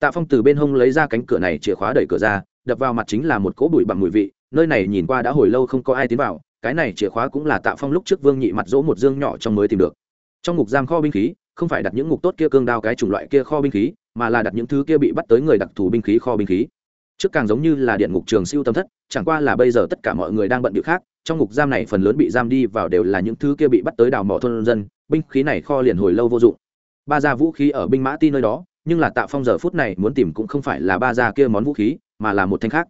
Tạ phong từ bên hông lấy ra cánh cửa này chìa khóa đẩy cửa ra, đập vào mặt chính là một cỗ bụi bằng mùi vị, nơi này nhìn qua đã hồi lâu không có ai tiến vào, cái này chìa khóa cũng là tạ phong lúc trước vương nhị mặt dỗ một dương nhỏ trong mới tìm được. Trong ngục giam kho binh khí, không phải đặt những ngục tốt kia cương đao cái chủng loại kia kho binh khí, mà là đặt những thứ kia bị bắt tới người đặc thù binh khí kho binh khí. Trước càng giống như là điện ngục trường siêu tâm thất, chẳng qua là bây giờ tất cả mọi người đang bận việc khác trong ngục giam này phần lớn bị giam đi vào đều là những thứ kia bị bắt tới đào mỏ thôn dân, binh khí này kho liền hồi lâu vô dụng. Ba gia vũ khí ở binh mã ti nơi đó, nhưng là tạ phong giờ phút này muốn tìm cũng không phải là ba gia kia món vũ khí, mà là một thanh khác.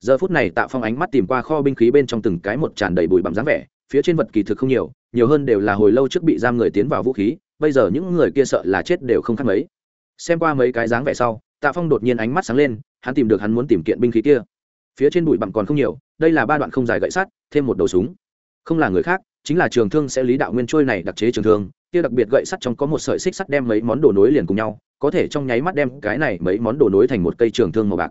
Giờ phút này tạ phong ánh mắt tìm qua kho binh khí bên trong từng cái một tràn đầy bụi bặm dáng vẻ, phía trên vật kỳ thực không nhiều nhiều hơn đều là hồi lâu trước bị giam người tiến vào vũ khí, bây giờ những người kia sợ là chết đều không khác mấy. Xem qua mấy cái dáng vẻ sau, tạ phong đột nhiên ánh mắt sáng lên, hắn tìm được hắn muốn tìm kiện binh khí kia. Phía trên bụi bặm còn không nhiều đây là ba đoạn không dài gậy sắt, thêm một đầu súng. Không là người khác, chính là trường thương sẽ lý đạo nguyên trôi này đặc chế trường thương. Kia đặc biệt gậy sắt trong có một sợi xích sắt đem mấy món đồ nối liền cùng nhau, có thể trong nháy mắt đem cái này mấy món đồ nối thành một cây trường thương màu bạc.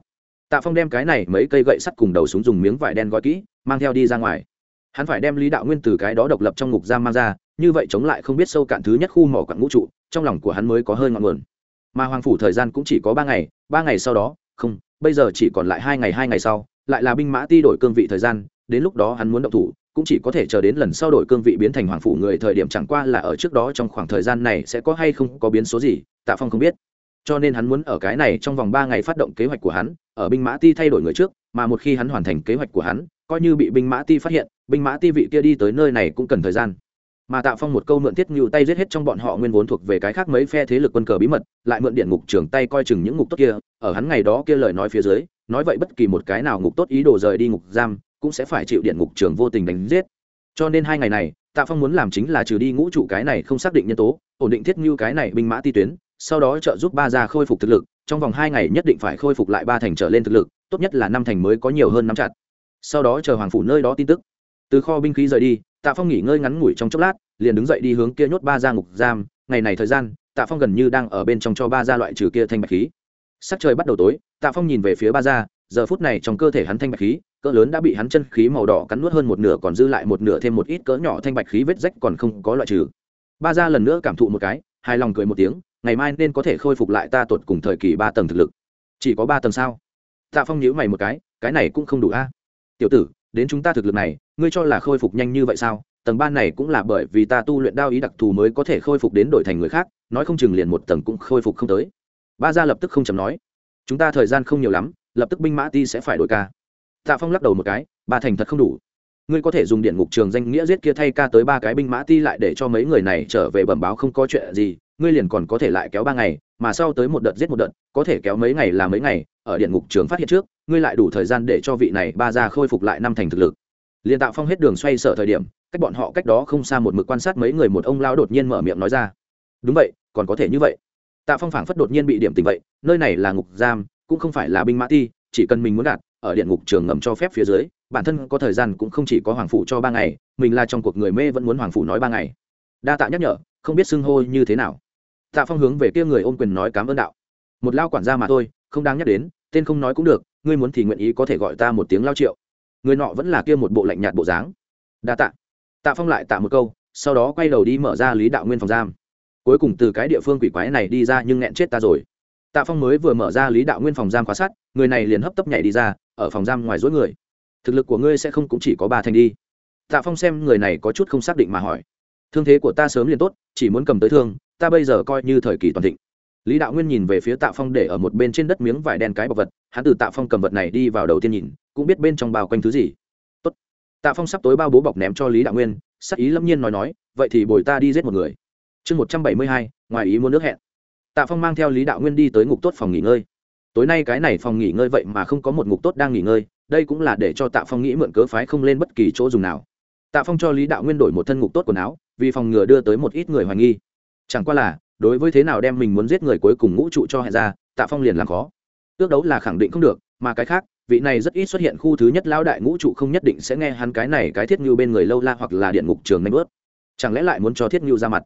Tạ phong đem cái này mấy cây gậy sắt cùng đầu súng dùng miếng vải đen gói kỹ, mang theo đi ra ngoài. Hắn phải đem lý đạo nguyên từ cái đó độc lập trong ngục giam mang ra, như vậy chống lại không biết sâu cạn thứ nhất khu mỏ quặng ngũ trụ, trong lòng của hắn mới có hơi ngọn nguồn. Mà hoàng phủ thời gian cũng chỉ có ba ngày ba ngày sau đó, không, bây giờ chỉ còn lại hai ngày hai ngày sau lại là binh mã ti đổi cương vị thời gian, đến lúc đó hắn muốn động thủ, cũng chỉ có thể chờ đến lần sau đổi cương vị biến thành hoàng phủ người thời điểm chẳng qua là ở trước đó trong khoảng thời gian này sẽ có hay không có biến số gì, tạ phong không biết. Cho nên hắn muốn ở cái này trong vòng ba ngày phát động kế hoạch của hắn, ở binh mã ti thay đổi người trước, mà một khi hắn hoàn thành kế hoạch của hắn, coi như bị binh mã ti phát hiện, binh mã ti vị kia đi tới nơi này cũng cần thời gian. Mà tạ phong một câu mượn thiết ngưu tay giết hết trong bọn họ nguyên vốn thuộc về cái khác mấy phe thế lực quân cờ bí mật, lại mượn điện ngục trưởng tay coi chừng những ngục tốt kia, ở hắn ngày đó kia lời nói phía dưới nói vậy bất kỳ một cái nào ngục tốt ý đồ rời đi ngục giam cũng sẽ phải chịu điện ngục trưởng vô tình đánh giết. Cho nên hai ngày này, tạ phong muốn làm chính là trừ đi ngũ trụ cái này không xác định nhân tố, ổn định thiết ngưu cái này binh mã ti tuyến, sau đó trợ giúp ba gia khôi phục thực lực, trong vòng hai ngày nhất định phải khôi phục lại ba thành trở lên thực lực, tốt nhất là năm thành mới có nhiều hơn năm chặt. Sau đó chờ hoàng phủ nơi đó tin tức. Từ kho binh khí rời đi, tạ phong nghỉ ngơi ngắn ngủi trong chốc lát, liền đứng dậy đi hướng kia nhốt ba gia ngục giam. Ngày này thời gian, tạ phong gần như đang ở bên trong cho ba gia loại trừ kia thanh bạch khí. Sắc trời bắt đầu tối tạ phong nhìn về phía ba gia, giờ phút này trong cơ thể hắn thanh bạch khí, cỡ lớn đã bị hắn chân khí màu đỏ cắn nuốt hơn một nửa, còn dư lại một nửa thêm một ít cỡ nhỏ thanh bạch khí vết rách còn không có loại trừ. Ba gia lần nữa cảm thụ một cái, hài lòng cười một tiếng, ngày mai nên có thể khôi phục lại ta tuột cùng thời kỳ ba tầng thực lực. Chỉ có ba tầng sao? Tạ phong nhíu mày một cái cái này cũng không đủ a. Tiểu tử, đến chúng ta thực lực này, ngươi cho là khôi phục nhanh như vậy sao? Tầng ban này cũng là bởi vì ta tu luyện đao ý đặc thù mới có thể khôi phục đến đổi thành người khác, nói không chừng liền một tầng cũng khôi phục không tới. Ba gia lập tức không chầm nói chúng ta thời gian không nhiều lắm, lập tức binh mã ti sẽ phải đổi ca. Tạ phong lắc đầu một cái, ba thành thật không đủ. Ngươi có thể dùng điện ngục trường danh nghĩa giết kia thay ca tới ba cái binh mã ti lại để cho mấy người này trở về bẩm báo không có chuyện gì, ngươi liền còn có thể lại kéo ba ngày, mà sau tới một đợt giết một đợt, có thể kéo mấy ngày là mấy ngày, ở điện ngục trường phát hiện trước, ngươi lại đủ thời gian để cho vị này ba ra khôi phục lại năm thành thực lực. Liền tạo phong hết đường xoay sở thời điểm, cách bọn họ cách đó không xa một mực quan sát mấy người, một ông lao đột nhiên mở miệng nói ra. Đúng vậy, còn có thể như vậy tạ phong phảng phất đột nhiên bị điểm tình vậy, nơi này là ngục giam, cũng không phải là binh mã ti, chỉ cần mình muốn đạt ở điện ngục trường ngầm cho phép phía dưới, bản thân có thời gian cũng không chỉ có hoàng phủ cho ba ngày, mình là trong cuộc người mê vẫn muốn hoàng phủ nói ba ngày. Đa tạ nhắc nhở, không biết xưng hô như thế nào. Tạ phong hướng về kia người ôm quyền nói cám ơn đạo. Một lao quản gia mà thôi, không đáng nhắc đến, tên không nói cũng được, ngươi muốn thì nguyện ý có thể gọi ta một tiếng lao triệu. Người nọ vẫn là kia một bộ lạnh nhạt bộ dáng. Đa tạ. Tạ phong lại tạ một câu, sau đó quay đầu đi mở ra lý đạo nguyên phòng giam cuối cùng từ cái địa phương quỷ quái này đi ra nhưng nghẹn chết ta rồi. Tạ phong mới vừa mở ra lý đạo nguyên phòng giam khóa sắt, người này liền hấp tấp nhảy đi ra, ở phòng giam ngoài dối người. Thực lực của ngươi sẽ không cũng chỉ có ba thành đi. Tạ phong xem người này có chút không xác định mà hỏi. Thương thế của ta sớm liền tốt, chỉ muốn cầm tới thương, ta bây giờ coi như thời kỳ toàn thịnh. Lý đạo nguyên nhìn về phía tạ phong để ở một bên trên đất miếng vải đen cái bọc vật, hắn từ tạ phong cầm vật này đi vào đầu tiên nhìn, cũng biết bên trong bao quanh thứ gì. Tốt. tạ phong sắp tối bao bố bọc ném cho lý đạo nguyên, sắc ý lâm nhiên nói nói, vậy thì bồi ta đi giết một người chương một trăm bảy mươi hai, ngoài ý muốn nước hẹn. Tạ phong mang theo lý đạo nguyên đi tới ngục tốt phòng nghỉ ngơi. Tối nay cái này phòng nghỉ ngơi vậy mà không có một ngục tốt đang nghỉ ngơi, đây cũng là để cho tạ phong nghĩ mượn cớ phái không lên bất kỳ chỗ dùng nào. Tạ phong cho lý đạo nguyên đổi một thân ngục tốt quần áo, vì phòng ngừa đưa tới một ít người hoài nghi. Chẳng qua là, đối với thế nào đem mình muốn giết người cuối cùng ngũ trụ cho hẹn ra, tạ phong liền làm khó. Ước đấu là khẳng định không được, mà cái khác, vị này rất ít xuất hiện khu thứ nhất lão đại ngũ trụ không nhất định sẽ nghe hắn cái này cái thiết ngưu bên người lâu la hoặc là điện ngục trường nanh bớt chẳng lẽ lại muốn cho thiết ngưu ra mặt?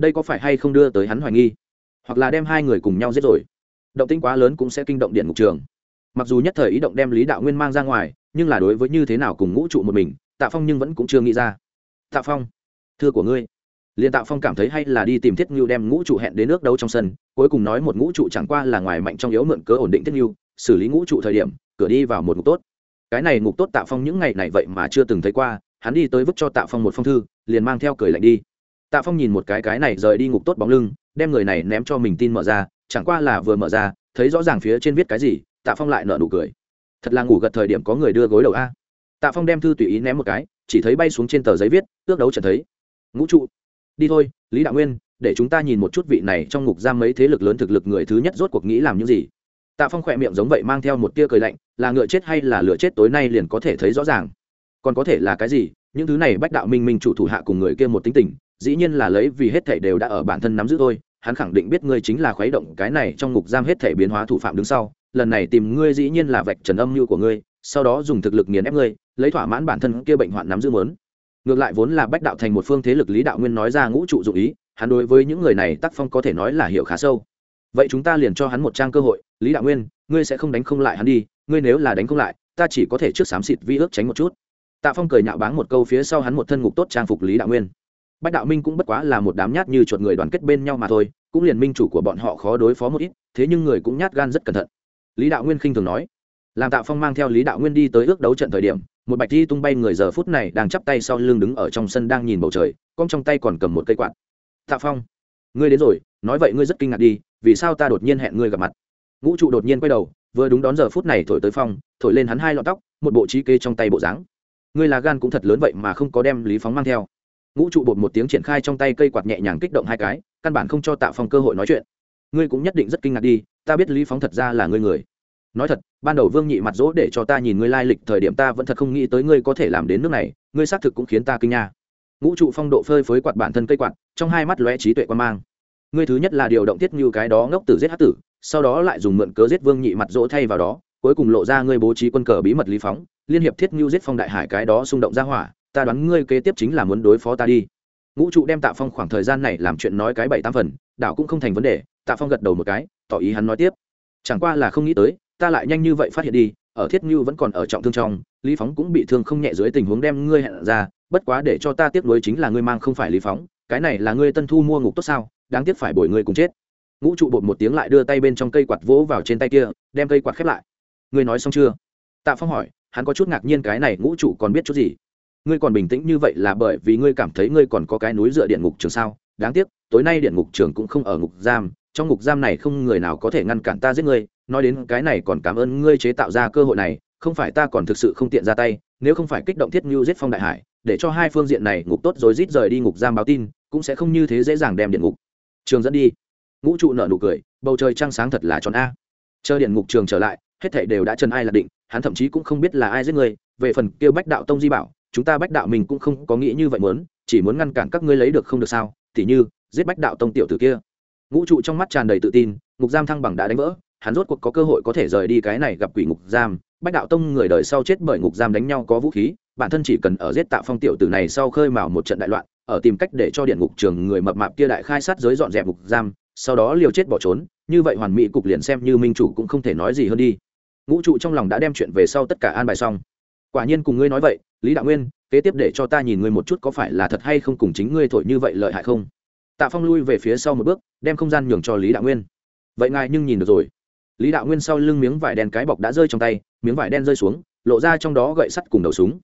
Đây có phải hay không đưa tới hắn hoài nghi? Hoặc là đem hai người cùng nhau giết rồi? Động tĩnh quá lớn cũng sẽ kinh động điện ngục trường. Mặc dù nhất thời ý động đem lý đạo nguyên mang ra ngoài, nhưng là đối với như thế nào cùng ngũ trụ một mình, tạ phong nhưng vẫn cũng chưa nghĩ ra. Tạ phong, thưa của ngươi. Liên tạ phong cảm thấy hay là đi tìm thiết ngưu đem ngũ trụ hẹn đến nước đấu trong sân, cuối cùng nói một ngũ trụ chẳng qua là ngoài mạnh trong yếu mượn cớ ổn định thiết ngưu, xử lý ngũ trụ thời điểm, cửa đi vào một ngục tốt. Cái này ngục tốt tạ phong những ngày này vậy mà chưa từng thấy qua, hắn đi tới vứt cho tạ phong một phong thư, liền mang theo cười lạnh đi tạ phong nhìn một cái cái này rời đi ngục tốt bóng lưng, đem người này ném cho mình tin mở ra, chẳng qua là vừa mở ra, thấy rõ ràng phía trên viết cái gì, tạ phong lại nở nụ cười. Thật là ngủ gật thời điểm có người đưa gối đầu a. Tạ phong đem thư tùy ý ném một cái, chỉ thấy bay xuống trên tờ giấy viết ước đấu trận thấy. Ngũ trụ. Đi thôi, lý đạo nguyên, để chúng ta nhìn một chút vị này trong ngục giam mấy thế lực lớn thực lực người thứ nhất rốt cuộc nghĩ làm những gì. Tạ phong khỏe miệng giống vậy mang theo một tia cười lạnh, là ngựa chết hay là lửa chết tối nay liền có thể thấy rõ ràng. Còn có thể là cái gì? Những thứ này bách đạo minh minh chủ thủ hạ cùng người kia một tính tình dĩ nhiên là lấy vì hết thảy đều đã ở bản thân nắm giữ thôi, hắn khẳng định biết ngươi chính là khuấy động cái này trong ngục giam hết thảy biến hóa thủ phạm đứng sau, lần này tìm ngươi dĩ nhiên là vạch trần âm mưu của ngươi, sau đó dùng thực lực nghiền ép ngươi, lấy thỏa mãn bản thân kia bệnh hoạn nắm giữ muốn. ngược lại vốn là bách đạo thành một phương thế lực lý đạo nguyên nói ra ngũ trụ dụng ý, hắn đối với những người này tác phong có thể nói là hiểu khá sâu. Vậy chúng ta liền cho hắn một trang cơ hội, lý đạo nguyên, ngươi sẽ không đánh không lại hắn đi, ngươi nếu là đánh không lại, ta chỉ có thể trước xám xịt vi ước tránh một chút. Tạ phong cười nhạo báng một câu phía sau hắn một thân ngục tốt trang phục lý đạo nguyên bách đạo minh cũng bất quá là một đám nhát như chuột người đoàn kết bên nhau mà thôi, cũng liền minh chủ của bọn họ khó đối phó một ít, thế nhưng người cũng nhát gan rất cẩn thận. Lý đạo nguyên khinh thường nói, làm tạ phong mang theo lý đạo nguyên đi tới ước đấu trận thời điểm, một bạch di tung bay người giờ phút này đang chắp tay sau lưng đứng ở trong sân đang nhìn bầu trời, con trong tay còn cầm một cây quạt. Tạ phong, ngươi đến rồi, nói vậy ngươi rất kinh ngạc đi, vì sao ta đột nhiên hẹn ngươi gặp mặt? Ngũ trụ đột nhiên quay đầu, vừa đúng đón giờ phút này thổi tới phong, thổi lên hắn hai lọn tóc, một bộ trí kê trong tay bộ dáng. Ngươi là gan cũng thật lớn vậy mà không có đem lý phóng mang theo ngũ trụ bột một tiếng triển khai trong tay cây quạt nhẹ nhàng kích động hai cái, căn bản không cho tạ phong cơ hội nói chuyện. Ngươi cũng nhất định rất kinh ngạc đi, ta biết lý phóng thật ra là ngươi người. Nói thật, ban đầu vương nhị mặt dỗ để cho ta nhìn ngươi lai lịch thời điểm ta vẫn thật không nghĩ tới ngươi có thể làm đến nước này, ngươi xác thực cũng khiến ta kinh nha. Ngũ trụ phong độ phơi phới quạt bản thân cây quạt, trong hai mắt lóe trí tuệ quan mang. Ngươi thứ nhất là điều động thiết như cái đó ngốc tử giết hát tử, sau đó lại dùng mượn cớ giết vương nhị mặt dỗ thay vào đó, cuối cùng lộ ra ngươi bố trí quân cờ bí mật lý phóng, liên hiệp thiết như giết phong đại hải cái đó xung động ra hỏa ta đoán ngươi kế tiếp chính là muốn đối phó ta đi. Ngũ trụ đem tạ phong khoảng thời gian này làm chuyện nói cái bảy tam phần, đảo cũng không thành vấn đề, tạ phong gật đầu một cái, tỏ ý hắn nói tiếp. Chẳng qua là không nghĩ tới, ta lại nhanh như vậy phát hiện đi, ở thiết như vẫn còn ở trọng thương trong, lý phóng cũng bị thương không nhẹ dưới tình huống đem ngươi hẹn ra, bất quá để cho ta tiếp nối chính là ngươi mang không phải lý phóng, cái này là ngươi tân thu mua ngục tốt sao, đáng tiếc phải bồi ngươi cùng chết. Ngũ trụ bột một tiếng lại đưa tay bên trong cây quạt vỗ vào trên tay kia, đem cây quạt khép lại. Ngươi nói xong chưa? Tạ phong hỏi, hắn có chút ngạc nhiên cái này ngũ trụ còn biết chút gì ngươi còn bình tĩnh như vậy là bởi vì ngươi cảm thấy ngươi còn có cái núi dựa điện ngục trường sao? Đáng tiếc, tối nay điện ngục trường cũng không ở ngục giam, trong ngục giam này không người nào có thể ngăn cản ta giết ngươi. Nói đến cái này còn cảm ơn ngươi chế tạo ra cơ hội này, không phải ta còn thực sự không tiện ra tay, nếu không phải kích động thiết như giết phong đại hải, để cho hai phương diện này ngục tốt rồi rít rời đi ngục giam báo tin, cũng sẽ không như thế dễ dàng đem điện ngục trường dẫn đi. Ngũ trụ nợ nụ cười, bầu trời trăng sáng thật là tròn a. Chờ điện ngục trường trở lại, hết thảy đều đã chân ai là định, hắn thậm chí cũng không biết là ai giết người, về phần kêu bách đạo tông di bảo chúng ta bách đạo mình cũng không có nghĩ như vậy muốn, chỉ muốn ngăn cản các ngươi lấy được không được sao? Thì như, giết bách đạo tông tiểu tử kia. Ngũ trụ trong mắt tràn đầy tự tin, ngục giam thăng bằng đã đánh vỡ, hắn rốt cuộc có cơ hội có thể rời đi cái này gặp quỷ ngục giam. Bách đạo tông người đời sau chết bởi ngục giam đánh nhau có vũ khí, bản thân chỉ cần ở giết tạo phong tiểu tử này sau khơi mào một trận đại loạn, ở tìm cách để cho điện ngục trường người mập mạp kia đại khai sát giới dọn dẹp ngục giam, sau đó liều chết bỏ trốn, như vậy hoàn mỹ cục liền xem như minh chủ cũng không thể nói gì hơn đi. Ngũ trụ trong lòng đã đem chuyện về sau tất cả an bài xong quả nhiên cùng ngươi nói vậy, lý đạo nguyên, kế tiếp để cho ta nhìn ngươi một chút có phải là thật hay không cùng chính ngươi thổi như vậy lợi hại không? Tạ phong lui về phía sau một bước, đem không gian nhường cho lý đạo nguyên. Vậy ngài nhưng nhìn được rồi. Lý đạo nguyên sau lưng miếng vải đen cái bọc đã rơi trong tay, miếng vải đen rơi xuống, lộ ra trong đó gậy sắt cùng đầu súng.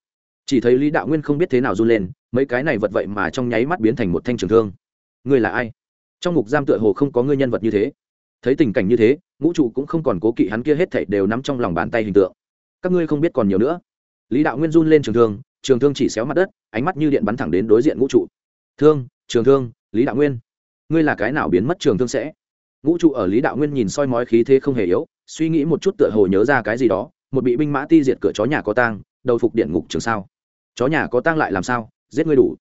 Chỉ thấy lý đạo nguyên không biết thế nào run lên, mấy cái này vật vậy mà trong nháy mắt biến thành một thanh trường thương. Ngươi là ai? Trong ngục giam tựa hồ không có ngươi nhân vật như thế. Thấy tình cảnh như thế, ngũ trụ cũng không còn cố kỵ hắn kia hết thảy đều nắm trong lòng bàn tay hình tượng. Các ngươi không biết còn nhiều nữa lý đạo nguyên run lên trường thương trường thương chỉ xéo mặt đất, ánh mắt như điện bắn thẳng đến đối diện ngũ trụ. Thương, trường thương, lý đạo nguyên, ngươi là cái nào biến mất trường thương sẽ? Ngũ trụ ở lý đạo nguyên nhìn soi mói khí thế không hề yếu, suy nghĩ một chút tựa hồ nhớ ra cái gì đó, một bị binh mã ti diệt cửa chó nhà có tang, đầu phục điện ngục trường sao. Chó nhà có tang lại làm sao? Giết ngươi đủ.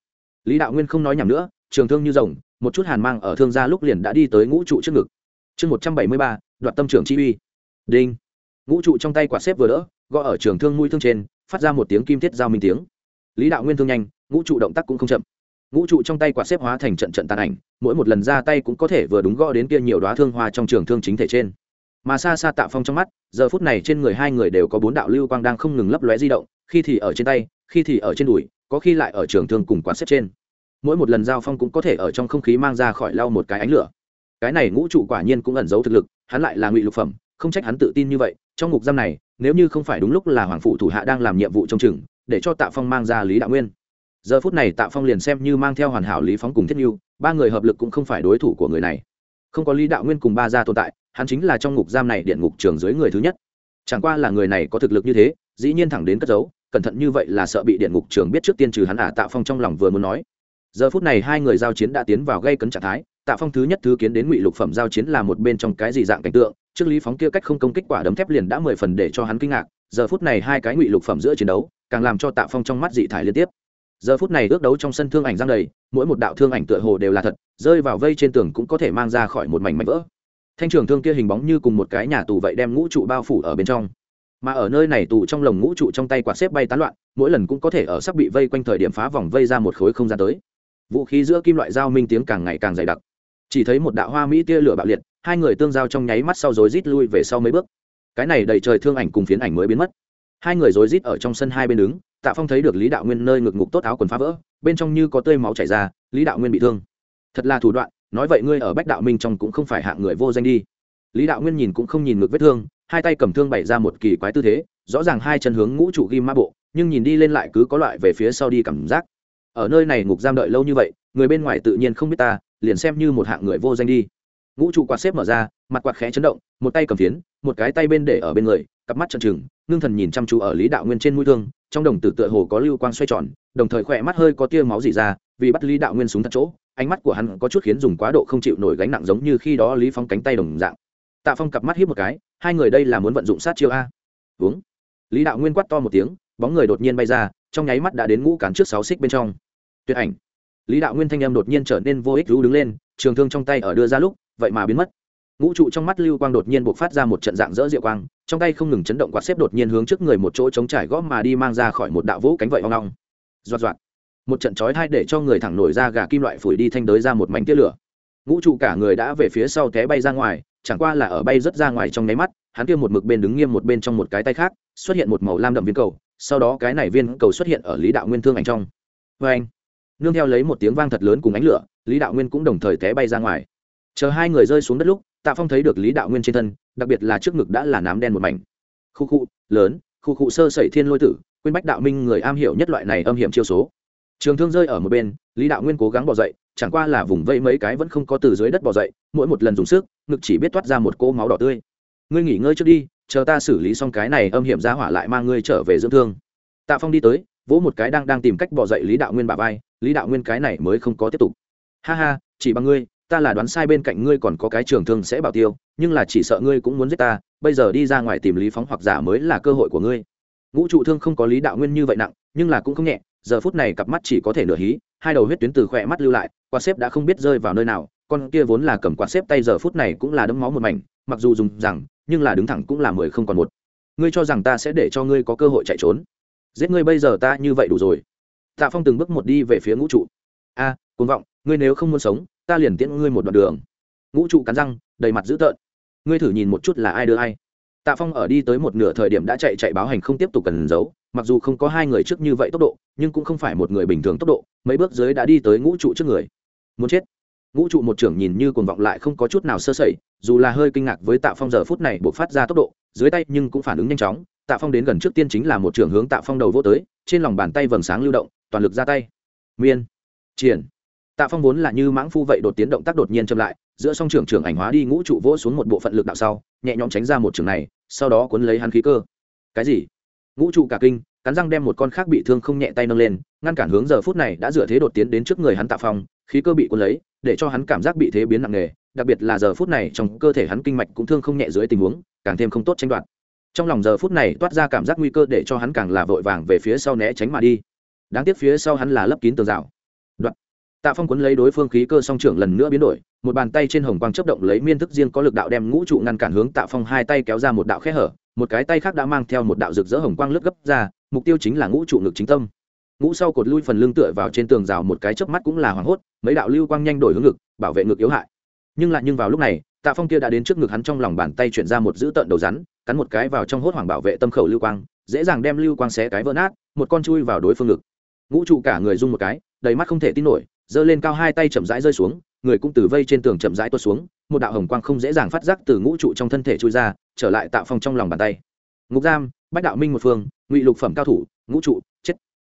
Lý đạo nguyên không nói nhầm nữa, trường thương như rồng, một chút hàn mang ở thương gia lúc liền đã đi tới ngũ trụ trước ngực. Chương một trăm bảy mươi ba, đoạt tâm trưởng chi uy. Đinh. Ngũ trụ trong tay quạt xếp vừa đỡ, gõ ở trường thương mũi thương trên phát ra một tiếng kim thiết giao minh tiếng. Lý đạo nguyên thương nhanh, ngũ trụ động tác cũng không chậm. Ngũ trụ trong tay quạt xếp hóa thành trận trận tàn ảnh, mỗi một lần ra tay cũng có thể vừa đúng gõ đến kia nhiều đoá thương hoa trong trường thương chính thể trên. Mà xa xa tạ phong trong mắt, giờ phút này trên người hai người đều có bốn đạo lưu quang đang không ngừng lấp lóe di động, khi thì ở trên tay, khi thì ở trên đùi, có khi lại ở trường thương cùng quán xếp trên. Mỗi một lần giao phong cũng có thể ở trong không khí mang ra khỏi lau một cái ánh lửa. Cái này ngũ trụ quả nhiên cũng ẩn giấu thực lực, hắn lại là ngụy lục phẩm, không trách hắn tự tin như vậy, trong ngục giam này nếu như không phải đúng lúc là hoàng phụ thủ hạ đang làm nhiệm vụ trông chừng để cho tạ phong mang ra lý đạo nguyên. Giờ phút này tạ phong liền xem như mang theo hoàn hảo lý phóng cùng thiết n ba người hợp lực cũng không phải đối thủ của người này. Không có lý đạo nguyên cùng ba gia tồn tại hắn chính là trong ngục giam này điện ngục trường dưới người thứ nhất. Chẳng qua là người này có thực lực như thế dĩ nhiên thẳng đến cất giấu cẩn thận như vậy là sợ bị điện ngục trường biết trước tiên trừ hắn ả à, tạ phong trong lòng vừa muốn nói. Giờ phút này hai người giao chiến đã tiến vào gây cấn trạng thái tạ phong thứ nhất thứ kiến đến ngụy lục phẩm giao chiến là một bên trong cái gì dạng cảnh tượng trước lý phóng kia cách không công kích quả đấm thép liền đã mười phần để cho hắn kinh ngạc, giờ phút này hai cái ngụy lục phẩm giữa chiến đấu, càng làm cho tạ phong trong mắt dị thải liên tiếp. Giờ phút này ước đấu trong sân thương ảnh giang đầy, mỗi một đạo thương ảnh tựa hồ đều là thật, rơi vào vây trên tường cũng có thể mang ra khỏi một mảnh mảnh vỡ. Thanh trường thương kia hình bóng như cùng một cái nhà tù vậy đem ngũ trụ bao phủ ở bên trong. Mà ở nơi này tù trong lồng ngũ trụ trong tay quạt xếp bay tán loạn, mỗi lần cũng có thể ở sắp bị vây quanh thời điểm phá vòng vây ra một khối không gian tới. Vũ khí giữa kim loại dao minh tiếng càng ngày càng dày đặc. Chỉ thấy một đạo hoa mỹ tia lửa bạo liệt hai người tương giao trong nháy mắt sau rối rít lui về sau mấy bước. Cái này đầy trời thương ảnh cùng phiến ảnh mới biến mất. Hai người rối rít ở trong sân hai bên đứng, tạ phong thấy được lý đạo nguyên nơi ngực ngục tốt áo quần phá vỡ, bên trong như có tươi máu chảy ra, lý đạo nguyên bị thương. Thật là thủ đoạn, nói vậy ngươi ở bách đạo minh trong cũng không phải hạng người vô danh đi. Lý đạo nguyên nhìn cũng không nhìn ngực vết thương, hai tay cầm thương bày ra một kỳ quái tư thế, rõ ràng hai chân hướng ngũ trụ ghim ma bộ, nhưng nhìn đi lên lại cứ có loại về phía sau đi cảm giác. Ở nơi này ngục giam đợi lâu như vậy, người bên ngoài tự nhiên không biết ta, liền xem như một hạng người vô danh đi ngũ trụ quạt xếp mở ra, mặt quạt khẽ chấn động, một tay cầm phiến, một cái tay bên để ở bên người, cặp mắt trợn trừng, ngưng thần nhìn chăm chú ở lý đạo nguyên trên mũi thương, trong đồng tử tựa hồ có lưu quang xoay tròn, đồng thời khỏe mắt hơi có tia máu dỉ ra, vì bắt lý đạo nguyên súng thật chỗ, ánh mắt của hắn có chút khiến dùng quá độ không chịu nổi gánh nặng giống như khi đó lý phong cánh tay đồng dạng. Tạ phong cặp mắt hiếp một cái, hai người đây là muốn vận dụng sát chiêu a. Uống. Lý đạo nguyên quát to một tiếng, bóng người đột nhiên bay ra, trong nháy mắt đã đến ngũ cán trước sáu xích bên trong. Tuyệt ảnh. Lý đạo nguyên thanh em đột nhiên trở nên vô ích rú đứng lên, trường thương trong tay ở đưa ra lúc vậy mà biến mất. Ngũ trụ trong mắt lưu quang đột nhiên buộc phát ra một trận dạng dỡ diệu quang, trong tay không ngừng chấn động quạt xếp đột nhiên hướng trước người một chỗ chống trải góp mà đi mang ra khỏi một đạo vũ cánh vậy hoang long doạt doạt. Một trận chói thai để cho người thẳng nổi ra gà kim loại phủi đi thanh đới ra một mảnh tia lửa. Ngũ trụ cả người đã về phía sau té bay ra ngoài, chẳng qua là ở bay rất ra ngoài trong nháy mắt, hắn kia một mực bên đứng nghiêm một bên trong một cái tay khác, xuất hiện một màu lam đậm viên cầu, sau đó cái này viên cầu xuất hiện ở lý đạo nguyên thương ảnh trong. Vê anh nương theo lấy một tiếng vang thật lớn cùng ánh lửa, lý đạo nguyên cũng đồng thời té bay ra ngoài chờ hai người rơi xuống đất lúc, tạ phong thấy được lý đạo nguyên trên thân, đặc biệt là trước ngực đã là nám đen một mảnh. Khu khu, lớn, khu khu sơ sẩy thiên lôi tử, quên bách đạo minh người am hiểu nhất loại này âm hiểm chiêu số. Trường thương rơi ở một bên, lý đạo nguyên cố gắng bỏ dậy, chẳng qua là vùng vây mấy cái vẫn không có từ dưới đất bỏ dậy, mỗi một lần dùng sức, ngực chỉ biết toát ra một cỗ máu đỏ tươi. Ngươi nghỉ ngơi trước đi, chờ ta xử lý xong cái này âm hiểm ra hỏa lại mang ngươi trở về dưỡng thương. Tạ phong đi tới, vỗ một cái đang đang tìm cách bỏ dậy lý đạo nguyên bà vai, lý đạo nguyên cái này mới không có tiếp tục. Ha ha, chỉ bằng ngươi ta là đoán sai bên cạnh ngươi còn có cái trường thương sẽ bảo tiêu nhưng là chỉ sợ ngươi cũng muốn giết ta bây giờ đi ra ngoài tìm lý phóng hoặc giả mới là cơ hội của ngươi. Ngũ trụ thương không có lý đạo nguyên như vậy nặng nhưng là cũng không nhẹ giờ phút này cặp mắt chỉ có thể nửa hí hai đầu huyết tuyến từ khỏe mắt lưu lại quạt xếp đã không biết rơi vào nơi nào con kia vốn là cầm quạt xếp tay giờ phút này cũng là đấm máu một mảnh mặc dù dùng rằng nhưng là đứng thẳng cũng là mười không còn một. Ngươi cho rằng ta sẽ để cho ngươi có cơ hội chạy trốn? Giết ngươi bây giờ ta như vậy đủ rồi. Tạ phong từng bước một đi về phía ngũ trụ. A à, cuồng vọng, ngươi nếu không muốn sống, ta liền tiễn ngươi một đoạn đường. Ngũ trụ cắn răng, đầy mặt dữ tợn. Ngươi thử nhìn một chút là ai đưa ai. Tạ phong ở đi tới một nửa thời điểm đã chạy chạy báo hành không tiếp tục cần giấu, mặc dù không có hai người trước như vậy tốc độ, nhưng cũng không phải một người bình thường tốc độ, mấy bước dưới đã đi tới ngũ trụ trước người. Muốn chết. Ngũ trụ một trưởng nhìn như cuồng vọng lại không có chút nào sơ sẩy, dù là hơi kinh ngạc với tạ phong giờ phút này buộc phát ra tốc độ, dưới tay nhưng cũng phản ứng nhanh chóng, tạ phong đến gần trước tiên chính là một trưởng hướng tạ phong đầu vô tới, trên lòng bàn tay vầng sáng lưu động, toàn lực ra tay. Miên. Triển tạ phong vốn là như mãng phu vậy đột tiến động tác đột nhiên chậm lại, giữa song trưởng trưởng ảnh hóa đi ngũ trụ vỗ xuống một bộ phận lực đạo sau, nhẹ nhõm tránh ra một trường này, sau đó cuốn lấy hắn khí cơ. Cái gì? Ngũ trụ cả kinh, cắn răng đem một con khác bị thương không nhẹ tay nâng lên, ngăn cản hướng giờ phút này đã dựa thế đột tiến đến trước người hắn tạ phong, khí cơ bị cuốn lấy, để cho hắn cảm giác bị thế biến nặng nề, đặc biệt là giờ phút này trong cơ thể hắn kinh mạch cũng thương không nhẹ dưới tình huống, càng thêm không tốt tranh đoạt. Trong lòng giờ phút này toát ra cảm giác nguy cơ để cho hắn càng là vội vàng về phía sau né tránh mà đi. Đáng tiếc phía sau hắn là lấp kín tường rào tạ phong quấn lấy đối phương khí cơ song trưởng lần nữa biến đổi, một bàn tay trên hồng quang chấp động lấy miên thức riêng có lực đạo đem ngũ trụ ngăn cản hướng tạ phong hai tay kéo ra một đạo khe hở, một cái tay khác đã mang theo một đạo rực rỡ hồng quang lướt gấp ra, mục tiêu chính là ngũ trụ ngực chính tâm. Ngũ sau cột lui phần lưng tựa vào trên tường rào một cái chớp mắt cũng là hoảng hốt, mấy đạo lưu quang nhanh đổi hướng ngực, bảo vệ ngực yếu hại. Nhưng lại nhưng vào lúc này, tạ phong kia đã đến trước ngực hắn trong lòng bàn tay chuyển ra một giữ tợn đầu rắn, cắn một cái vào trong hốt hoảng bảo vệ tâm khẩu lưu quang, dễ dàng đem lưu quang xé cái vỡ nát, một con chui vào đối phương ngực. Ngũ trụ cả người rung một cái, đầy mắt không thể tin nổi giơ lên cao hai tay chậm rãi rơi xuống, người cũng từ vây trên tường chậm rãi tuột xuống, một đạo hồng quang không dễ dàng phát giác từ ngũ trụ trong thân thể chui ra, trở lại tạ phong trong lòng bàn tay. Ngục giam, bách đạo minh một phương, ngụy lục phẩm cao thủ, ngũ trụ, chết.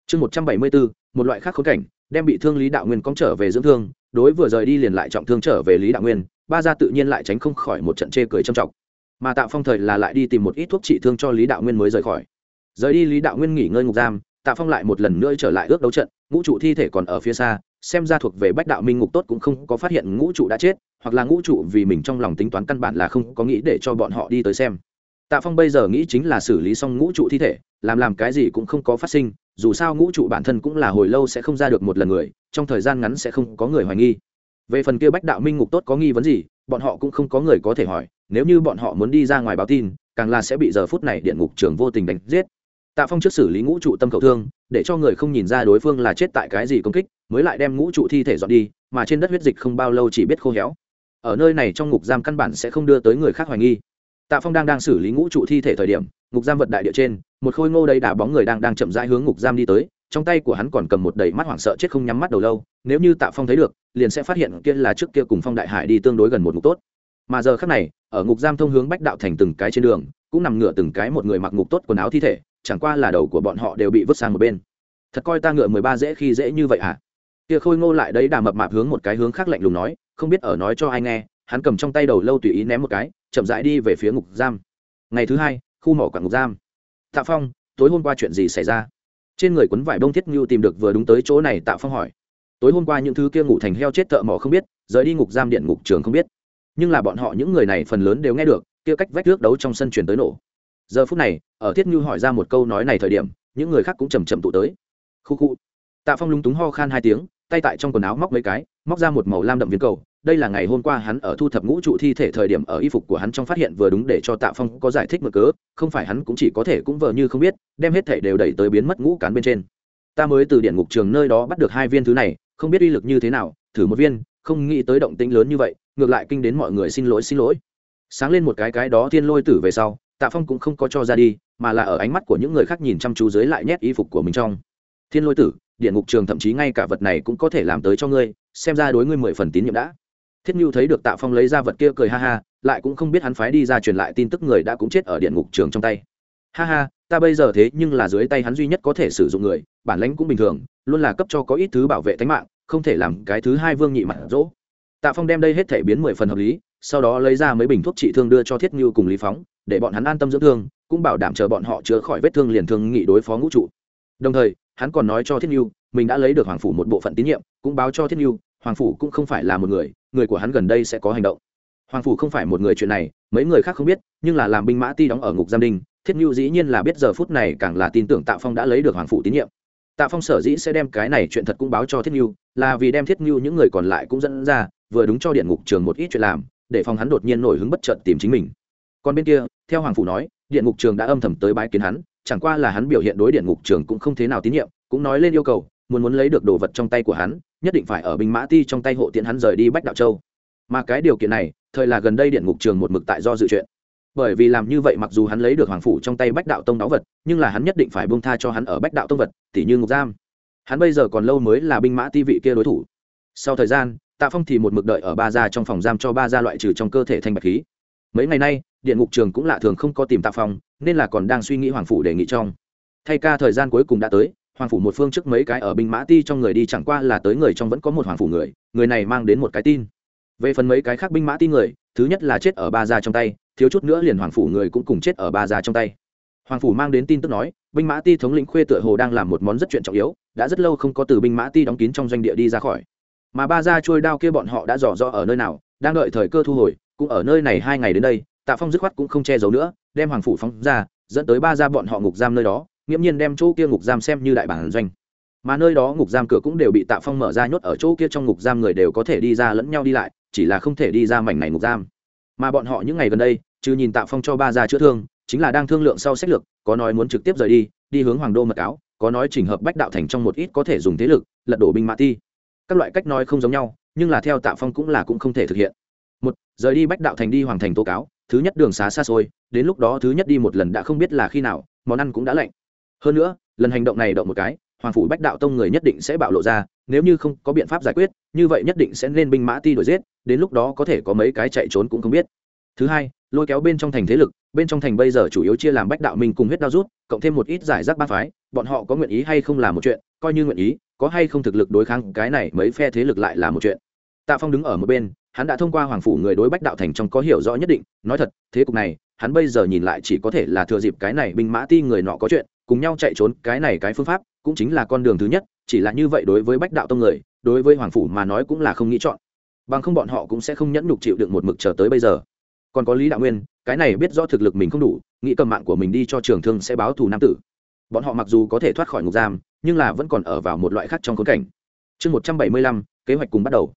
Chương một trăm bảy mươi bốn, một loại khác khốn cảnh, đem bị thương lý đạo nguyên cóng trở về dưỡng thương, đối vừa rời đi liền lại trọng thương trở về lý đạo nguyên, ba gia tự nhiên lại tránh không khỏi một trận chê cười trầm trọng. Mà tạ phong thời là lại đi tìm một ít thuốc trị thương cho lý đạo nguyên mới rời khỏi. Rời đi lý đạo nguyên nghỉ ngơi ngục giam, tạ phong lại một lần nữa trở lại ước đấu trận, ngũ trụ thi thể còn ở phía xa xem ra thuộc về bách đạo minh ngục tốt cũng không có phát hiện ngũ trụ đã chết, hoặc là ngũ trụ vì mình trong lòng tính toán căn bản là không có nghĩ để cho bọn họ đi tới xem. Tạ phong bây giờ nghĩ chính là xử lý xong ngũ trụ thi thể, làm làm cái gì cũng không có phát sinh, dù sao ngũ trụ bản thân cũng là hồi lâu sẽ không ra được một lần người, trong thời gian ngắn sẽ không có người hoài nghi. Về phần kia bách đạo minh ngục tốt có nghi vấn gì, bọn họ cũng không có người có thể hỏi, nếu như bọn họ muốn đi ra ngoài báo tin, càng là sẽ bị giờ phút này điện ngục trưởng vô tình đánh giết tạ phong trước xử lý ngũ trụ tâm khẩu thương, để cho người không nhìn ra đối phương là chết tại cái gì công kích, mới lại đem ngũ trụ thi thể dọn đi, mà trên đất huyết dịch không bao lâu chỉ biết khô héo. Ở nơi này trong ngục giam căn bản sẽ không đưa tới người khác hoài nghi. Tạ phong đang đang xử lý ngũ trụ thi thể thời điểm, ngục giam vật đại địa trên, một khôi ngô đầy đá bóng người đang đang chậm rãi hướng ngục giam đi tới, trong tay của hắn còn cầm một đầy mắt hoảng sợ chết không nhắm mắt đầu lâu, nếu như tạ phong thấy được, liền sẽ phát hiện kia là trước kia cùng phong đại hải đi tương đối gần một ngục tốt. Mà giờ khác này, ở ngục giam thông hướng bách đạo thành từng cái trên đường, cũng nằm ngửa từng cái một người mặc ngục tốt quần áo thi thể chẳng qua là đầu của bọn họ đều bị vứt sang một bên. Thật coi ta ngựa mười ba dễ khi dễ như vậy à? Kia khôi ngô lại đấy đà mập mạp hướng một cái hướng khác lạnh lùng nói, không biết ở nói cho ai nghe, hắn cầm trong tay đầu lâu tùy ý ném một cái, chậm rãi đi về phía ngục giam. Ngày thứ hai, khu mỏ quản ngục giam. Tạ phong, tối hôm qua chuyện gì xảy ra? Trên người quấn vải bông thiết ngưu tìm được vừa đúng tới chỗ này, tạ phong hỏi. Tối hôm qua những thứ kia ngủ thành heo chết thợ mỏ không biết, rời đi ngục giam điện ngục trường không biết. Nhưng là bọn họ những người này phần lớn đều nghe được, kia cách vách nước đấu trong sân chuyển tới nổ giờ phút này, ở thiết như hỏi ra một câu nói này thời điểm, những người khác cũng chầm chậm tụ tới. Khu khu. Tạ phong lúng túng ho khan hai tiếng, tay tại trong quần áo móc mấy cái, móc ra một màu lam đậm viên cầu. Đây là ngày hôm qua hắn ở thu thập ngũ trụ thi thể thời điểm ở y phục của hắn trong phát hiện vừa đúng để cho tạ phong có giải thích mở cớ, không phải hắn cũng chỉ có thể cũng vờ như không biết, đem hết thể đều đẩy tới biến mất ngũ cán bên trên. Ta mới từ điện ngục trường nơi đó bắt được hai viên thứ này, không biết uy lực như thế nào, thử một viên, không nghĩ tới động tĩnh lớn như vậy, ngược lại kinh đến mọi người xin lỗi xin lỗi. Sáng lên một cái cái đó thiên lôi tử về sau tạ phong cũng không có cho ra đi, mà là ở ánh mắt của những người khác nhìn chăm chú dưới lại nhét y phục của mình trong. Thiên lôi tử điện ngục trường thậm chí ngay cả vật này cũng có thể làm tới cho ngươi, xem ra đối ngươi mười phần tín nhiệm đã. Thiết như thấy được tạ phong lấy ra vật kia cười ha ha, lại cũng không biết hắn phái đi ra truyền lại tin tức người đã cũng chết ở điện ngục trường trong tay. Ha ha, ta bây giờ thế nhưng là dưới tay hắn duy nhất có thể sử dụng người, bản lãnh cũng bình thường, luôn là cấp cho có ít thứ bảo vệ tính mạng, không thể làm cái thứ hai vương nhị mặt dỗ tạ phong đem đây hết thể biến mười phần hợp lý sau đó lấy ra mấy bình thuốc trị thương đưa cho thiết như cùng lý phóng, để bọn hắn an tâm dưỡng thương, cũng bảo đảm chờ bọn họ chữa khỏi vết thương liền thương nghị đối phó ngũ trụ. Đồng thời, hắn còn nói cho thiết như, mình đã lấy được hoàng phủ một bộ phận tín nhiệm, cũng báo cho thiết như, hoàng phủ cũng không phải là một người người của hắn gần đây sẽ có hành động. Hoàng phủ không phải một người chuyện này, mấy người khác không biết, nhưng là làm binh mã ti đóng ở ngục giam đình thiết như dĩ nhiên là biết giờ phút này càng là tin tưởng tạ phong đã lấy được hoàng phủ tín nhiệm. Tạ phong sở dĩ sẽ đem cái này chuyện thật cũng báo cho thiết như, là vì đem thiết như những người còn lại cũng dẫn ra, vừa đúng cho điện ngục trường một ít chuyện làm để phòng hắn đột nhiên nổi hứng bất chợt tìm chính mình. Còn bên kia, theo hoàng phủ nói, điện ngục trường đã âm thầm tới bái kiến hắn, chẳng qua là hắn biểu hiện đối điện ngục trường cũng không thế nào tín nhiệm, cũng nói lên yêu cầu, muốn muốn lấy được đồ vật trong tay của hắn, nhất định phải ở binh mã ti trong tay hộ tiện hắn rời đi bách đạo châu. Mà cái điều kiện này, thời là gần đây điện ngục trường một mực tại do dự chuyện. Bởi vì làm như vậy mặc dù hắn lấy được hoàng phủ trong tay bách đạo tông đáo vật, nhưng là hắn nhất định phải bông tha cho hắn ở bách đạo tông vật tỷ như ngục giam. Hắn bây giờ còn lâu mới là binh mã ti vị kia đối thủ. Sau thời gian tạ phong thì một mực đợi ở ba gia trong phòng giam cho ba gia loại trừ trong cơ thể thanh bạch khí. Mấy ngày nay, điện ngục trường cũng lạ thường không có tìm tạ phong, nên là còn đang suy nghĩ hoàng phủ đề nghị trong. Thay ca thời gian cuối cùng đã tới, hoàng phủ một phương trước mấy cái ở binh mã ti trong người đi chẳng qua là tới người trong vẫn có một hoàng phủ người người này mang đến một cái tin. Về phần mấy cái khác binh mã ti người, thứ nhất là chết ở ba gia trong tay, thiếu chút nữa liền hoàng phủ người cũng cùng chết ở ba gia trong tay. Hoàng phủ mang đến tin tức nói, binh mã ti thống lĩnh khuê tựa hồ đang làm một món rất chuyện trọng yếu, đã rất lâu không có từ binh mã ti đóng kín trong doanh địa đi ra khỏi mà ba gia trôi đao kia bọn họ đã dò dò ở nơi nào đang đợi thời cơ thu hồi cũng ở nơi này hai ngày đến đây tạ phong dứt khoát cũng không che giấu nữa đem hoàng phủ phóng ra dẫn tới ba gia bọn họ ngục giam nơi đó nghiễm nhiên đem chỗ kia ngục giam xem như đại bản doanh. Mà nơi đó ngục giam cửa cũng đều bị tạ phong mở ra nhốt ở chỗ kia trong ngục giam người đều có thể đi ra lẫn nhau đi lại chỉ là không thể đi ra mảnh này ngục giam. Mà bọn họ những ngày gần đây chứ nhìn tạ phong cho ba gia chữa thương chính là đang thương lượng sau sách lược có nói muốn trực tiếp rời đi đi hướng hoàng đô mật cáo, có nói chỉnh hợp bách đạo thành trong một ít có thể dùng thế lực lật đổ binh mã ti các loại cách nói không giống nhau, nhưng là theo tạ phong cũng là cũng không thể thực hiện. Một, rời đi bách đạo thành đi hoàng thành tố cáo, thứ nhất đường xá xa xôi, đến lúc đó thứ nhất đi một lần đã không biết là khi nào, món ăn cũng đã lạnh. Hơn nữa, lần hành động này động một cái, hoàng phủ bách đạo tông người nhất định sẽ bạo lộ ra, nếu như không có biện pháp giải quyết, như vậy nhất định sẽ nên binh mã ti đuổi giết, đến lúc đó có thể có mấy cái chạy trốn cũng không biết. Thứ hai, lôi kéo bên trong thành thế lực, bên trong thành bây giờ chủ yếu chia làm bách đạo minh cùng huyết đao rút, cộng thêm một ít giải rác ba phái, bọn họ có nguyện ý hay không là một chuyện, coi như nguyện ý có hay không thực lực đối kháng cái này mấy phe thế lực lại là một chuyện. Tạ phong đứng ở một bên, hắn đã thông qua hoàng phủ người đối bách đạo thành trong có hiểu rõ nhất định, nói thật, thế cục này, hắn bây giờ nhìn lại chỉ có thể là thừa dịp cái này binh mã ti người nọ có chuyện, cùng nhau chạy trốn, cái này cái phương pháp cũng chính là con đường thứ nhất, chỉ là như vậy đối với bách đạo tông người, đối với hoàng phủ mà nói cũng là không nghĩ chọn. Bằng không bọn họ cũng sẽ không nhẫn nhục chịu được một mực chờ tới bây giờ. Còn có lý đạo nguyên, cái này biết rõ thực lực mình không đủ, nghĩ cầm mạng của mình đi cho trường thương sẽ báo thù nam tử. Bọn họ mặc dù có thể thoát khỏi ngục giam nhưng là vẫn còn ở vào một loại khác trong khốn cảnh. Chương một trăm bảy mươi lăm, kế hoạch cùng bắt đầu.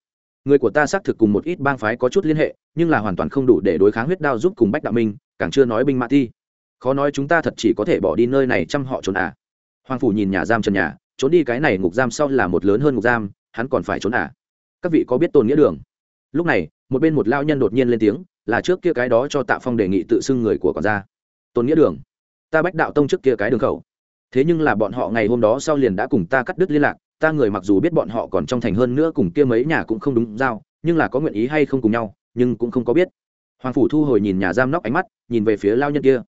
Người của ta xác thực cùng một ít bang phái có chút liên hệ, nhưng là hoàn toàn không đủ để đối kháng huyết đao giúp cùng bách đạo minh, càng chưa nói binh mã thi. Khó nói chúng ta thật chỉ có thể bỏ đi nơi này chăm họ trốn à. Hoàng phủ nhìn nhà giam trần nhà, trốn đi cái này ngục giam sau là một lớn hơn ngục giam, hắn còn phải trốn à. Các vị có biết tôn nghĩa đường? Lúc này, một bên một lao nhân đột nhiên lên tiếng, là trước kia cái đó cho tạ phong đề nghị tự xưng người của quản gia. Tôn nghĩa đường, ta bách đạo tông trước kia cái đường khẩu thế nhưng là bọn họ ngày hôm đó sau liền đã cùng ta cắt đứt liên lạc, ta người mặc dù biết bọn họ còn trong thành hơn nữa cùng kia mấy nhà cũng không đúng giao, nhưng là có nguyện ý hay không cùng nhau, nhưng cũng không có biết. Hoàng phủ thu hồi nhìn nhà giam nóc ánh mắt, nhìn về phía lao nhân kia.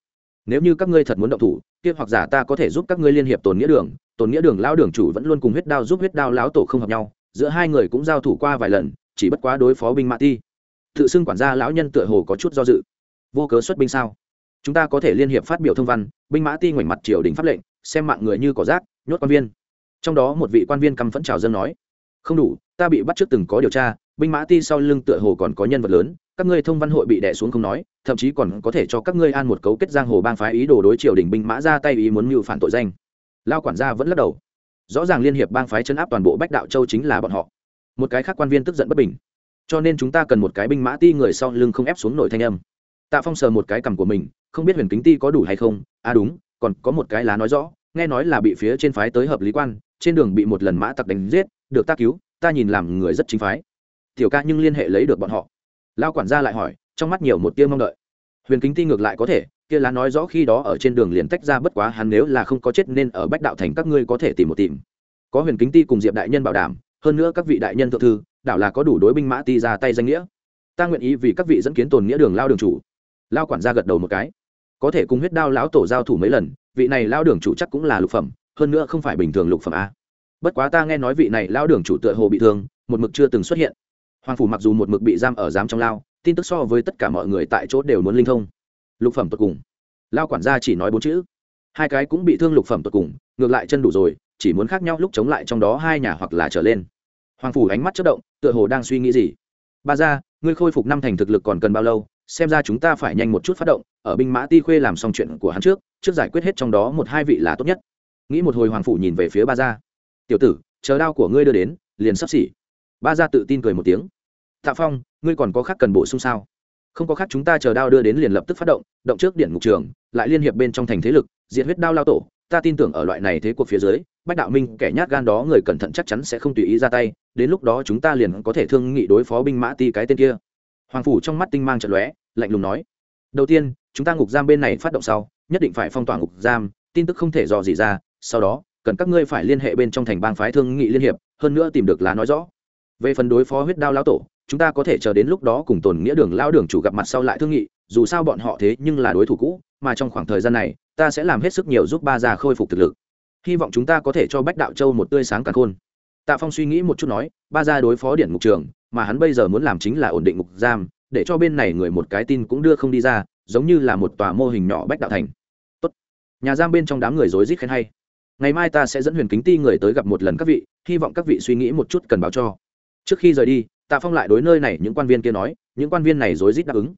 Nếu như các ngươi thật muốn động thủ, kia hoặc giả ta có thể giúp các ngươi liên hiệp tồn nghĩa đường, tồn nghĩa đường lão đường chủ vẫn luôn cùng huyết đao giúp huyết đao lão tổ không hợp nhau, giữa hai người cũng giao thủ qua vài lần, chỉ bất quá đối phó binh mã ti. Tự xưng quản gia lão nhân tựa hồ có chút do dự. Vô cớ xuất binh sao? Chúng ta có thể liên hiệp phát biểu thông văn, binh mã ti ngoảnh mặt triều đình pháp lệnh xem mạng người như cỏ rác, nhốt quan viên. Trong đó một vị quan viên căm phẫn trào dân nói, không đủ, ta bị bắt trước từng có điều tra, binh mã ti sau lưng tựa hồ còn có nhân vật lớn, các ngươi thông văn hội bị đè xuống không nói, thậm chí còn có thể cho các ngươi an một cấu kết giang hồ bang phái ý đồ đối triều đình binh mã ra tay ý muốn mưu phản tội danh. Lao quản gia vẫn lắc đầu. Rõ ràng liên hiệp bang phái chấn áp toàn bộ bách đạo châu chính là bọn họ. Một cái khác quan viên tức giận bất bình. Cho nên chúng ta cần một cái binh mã ti người sau lưng không ép xuống nổi thanh âm. Tạ phong sờ một cái cằm của mình, không biết huyền kính ti có đủ hay không. À đúng còn có một cái lá nói rõ, nghe nói là bị phía trên phái tới hợp lý quan, trên đường bị một lần mã tặc đánh giết, được ta cứu, ta nhìn làm người rất chính phái. Tiểu ca nhưng liên hệ lấy được bọn họ. Lao quản gia lại hỏi, trong mắt nhiều một tia mong đợi. Huyền kính ti ngược lại có thể, kia lá nói rõ khi đó ở trên đường liền tách ra bất quá hắn nếu là không có chết nên ở bách đạo thành các ngươi có thể tìm một tìm. Có huyền kính ti cùng diệp đại nhân bảo đảm, hơn nữa các vị đại nhân thượng thư, đảo là có đủ đối binh mã ti ra tay danh nghĩa. Ta nguyện ý vì các vị dẫn kiến tồn nghĩa đường lao đường chủ. Lao quản gia gật đầu một cái có thể cùng huyết đao lão tổ giao thủ mấy lần, vị này lao đường chủ chắc cũng là lục phẩm, hơn nữa không phải bình thường lục phẩm a. Bất quá ta nghe nói vị này lao đường chủ tựa hồ bị thương, một mực chưa từng xuất hiện. Hoàng phủ mặc dù một mực bị giam ở giám trong lao, tin tức so với tất cả mọi người tại chỗ đều muốn linh thông. Lục phẩm tột cùng. Lao quản gia chỉ nói bốn chữ. Hai cái cũng bị thương lục phẩm tột cùng, ngược lại chân đủ rồi, chỉ muốn khác nhau lúc chống lại trong đó hai nhà hoặc là trở lên. Hoàng phủ ánh mắt chất động, tựa hồ đang suy nghĩ gì. Ba ra ngươi khôi phục năm thành thực lực còn cần bao lâu? Xem ra chúng ta phải nhanh một chút phát động, ở binh mã ti khuê làm xong chuyện của hắn trước trước giải quyết hết trong đó một hai vị là tốt nhất. Nghĩ một hồi hoàng phủ nhìn về phía ba gia. Tiểu tử, chờ đao của ngươi đưa đến, liền sắp xỉ. Ba gia tự tin cười một tiếng. Tạ phong, ngươi còn có khác cần bổ sung sao? Không có khác, chúng ta chờ đao đưa đến liền lập tức phát động động trước điện mục trường, lại liên hiệp bên trong thành thế lực, diệt huyết đao lao tổ. Ta tin tưởng ở loại này thế cuộc phía dưới, bách đạo minh kẻ nhát gan đó người cẩn thận chắc chắn sẽ không tùy ý ra tay, đến lúc đó chúng ta liền có thể thương nghị đối phó binh mã ti cái tên kia hoàng phủ trong mắt tinh mang trận lóe, lạnh lùng nói, đầu tiên, chúng ta ngục giam bên này phát động sau, nhất định phải phong tỏa ngục giam, tin tức không thể dò gì ra, sau đó, cần các ngươi phải liên hệ bên trong thành bang phái thương nghị liên hiệp, hơn nữa tìm được lá nói rõ. Về phần đối phó huyết đao lão tổ, chúng ta có thể chờ đến lúc đó cùng tồn nghĩa đường lao đường chủ gặp mặt sau lại thương nghị, dù sao bọn họ thế nhưng là đối thủ cũ, mà trong khoảng thời gian này, ta sẽ làm hết sức nhiều giúp ba già khôi phục thực lực. Hy vọng chúng ta có thể cho bách đạo châu một tươi sáng càng khôn. Tạ phong suy nghĩ một chút nói, ba gia đối phó điện mục trường mà hắn bây giờ muốn làm chính là ổn định ngục giam, để cho bên này người một cái tin cũng đưa không đi ra, giống như là một tòa mô hình nhỏ bách đạo thành. Tốt. nhà giam bên trong đám người rối rít khen hay. Ngày mai ta sẽ dẫn huyền kính ti người tới gặp một lần các vị, hy vọng các vị suy nghĩ một chút cần báo cho. Trước khi rời đi, tạ phong lại đối nơi này những quan viên kia nói, những quan viên này rối rít đáp ứng.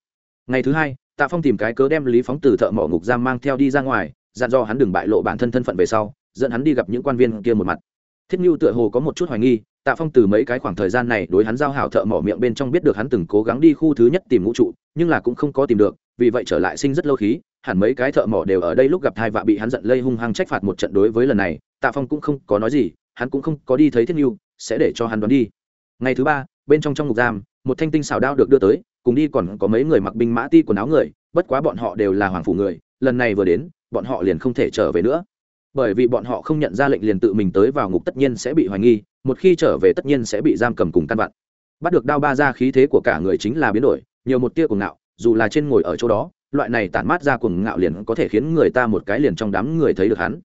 Ngày thứ hai, tạ phong tìm cái cớ đem lý phóng từ thợ mỏ ngục giam mang theo đi ra ngoài, dặn do hắn đừng bại lộ bản thân thân phận về sau, dẫn hắn đi gặp những quan viên kia một mặt. Thiết mưu tựa hồ có một chút hoài nghi tạ phong từ mấy cái khoảng thời gian này đối hắn giao hảo thợ mỏ miệng bên trong biết được hắn từng cố gắng đi khu thứ nhất tìm ngũ trụ, nhưng là cũng không có tìm được, vì vậy trở lại sinh rất lâu khí, hẳn mấy cái thợ mỏ đều ở đây lúc gặp thai vạ bị hắn giận lây hung hăng trách phạt một trận đối với lần này, tạ phong cũng không có nói gì, hắn cũng không có đi thấy thiết mưu sẽ để cho hắn đoán đi. Ngày thứ ba, bên trong trong ngục giam, một thanh tinh xào đao được đưa tới, cùng đi còn có mấy người mặc binh mã ti quần áo người, bất quá bọn họ đều là hoàng phủ người, lần này vừa đến, bọn họ liền không thể trở về nữa. Bởi vì bọn họ không nhận ra lệnh liền tự mình tới vào ngục tất nhiên sẽ bị hoài nghi một khi trở về tất nhiên sẽ bị giam cầm cùng căn vặn. Bắt được đao ba ra khí thế của cả người chính là biến đổi, nhiều một tia cuồng ngạo, dù là trên ngồi ở chỗ đó, loại này tản mát ra cuồng ngạo liền có thể khiến người ta một cái liền trong đám người thấy được hắn.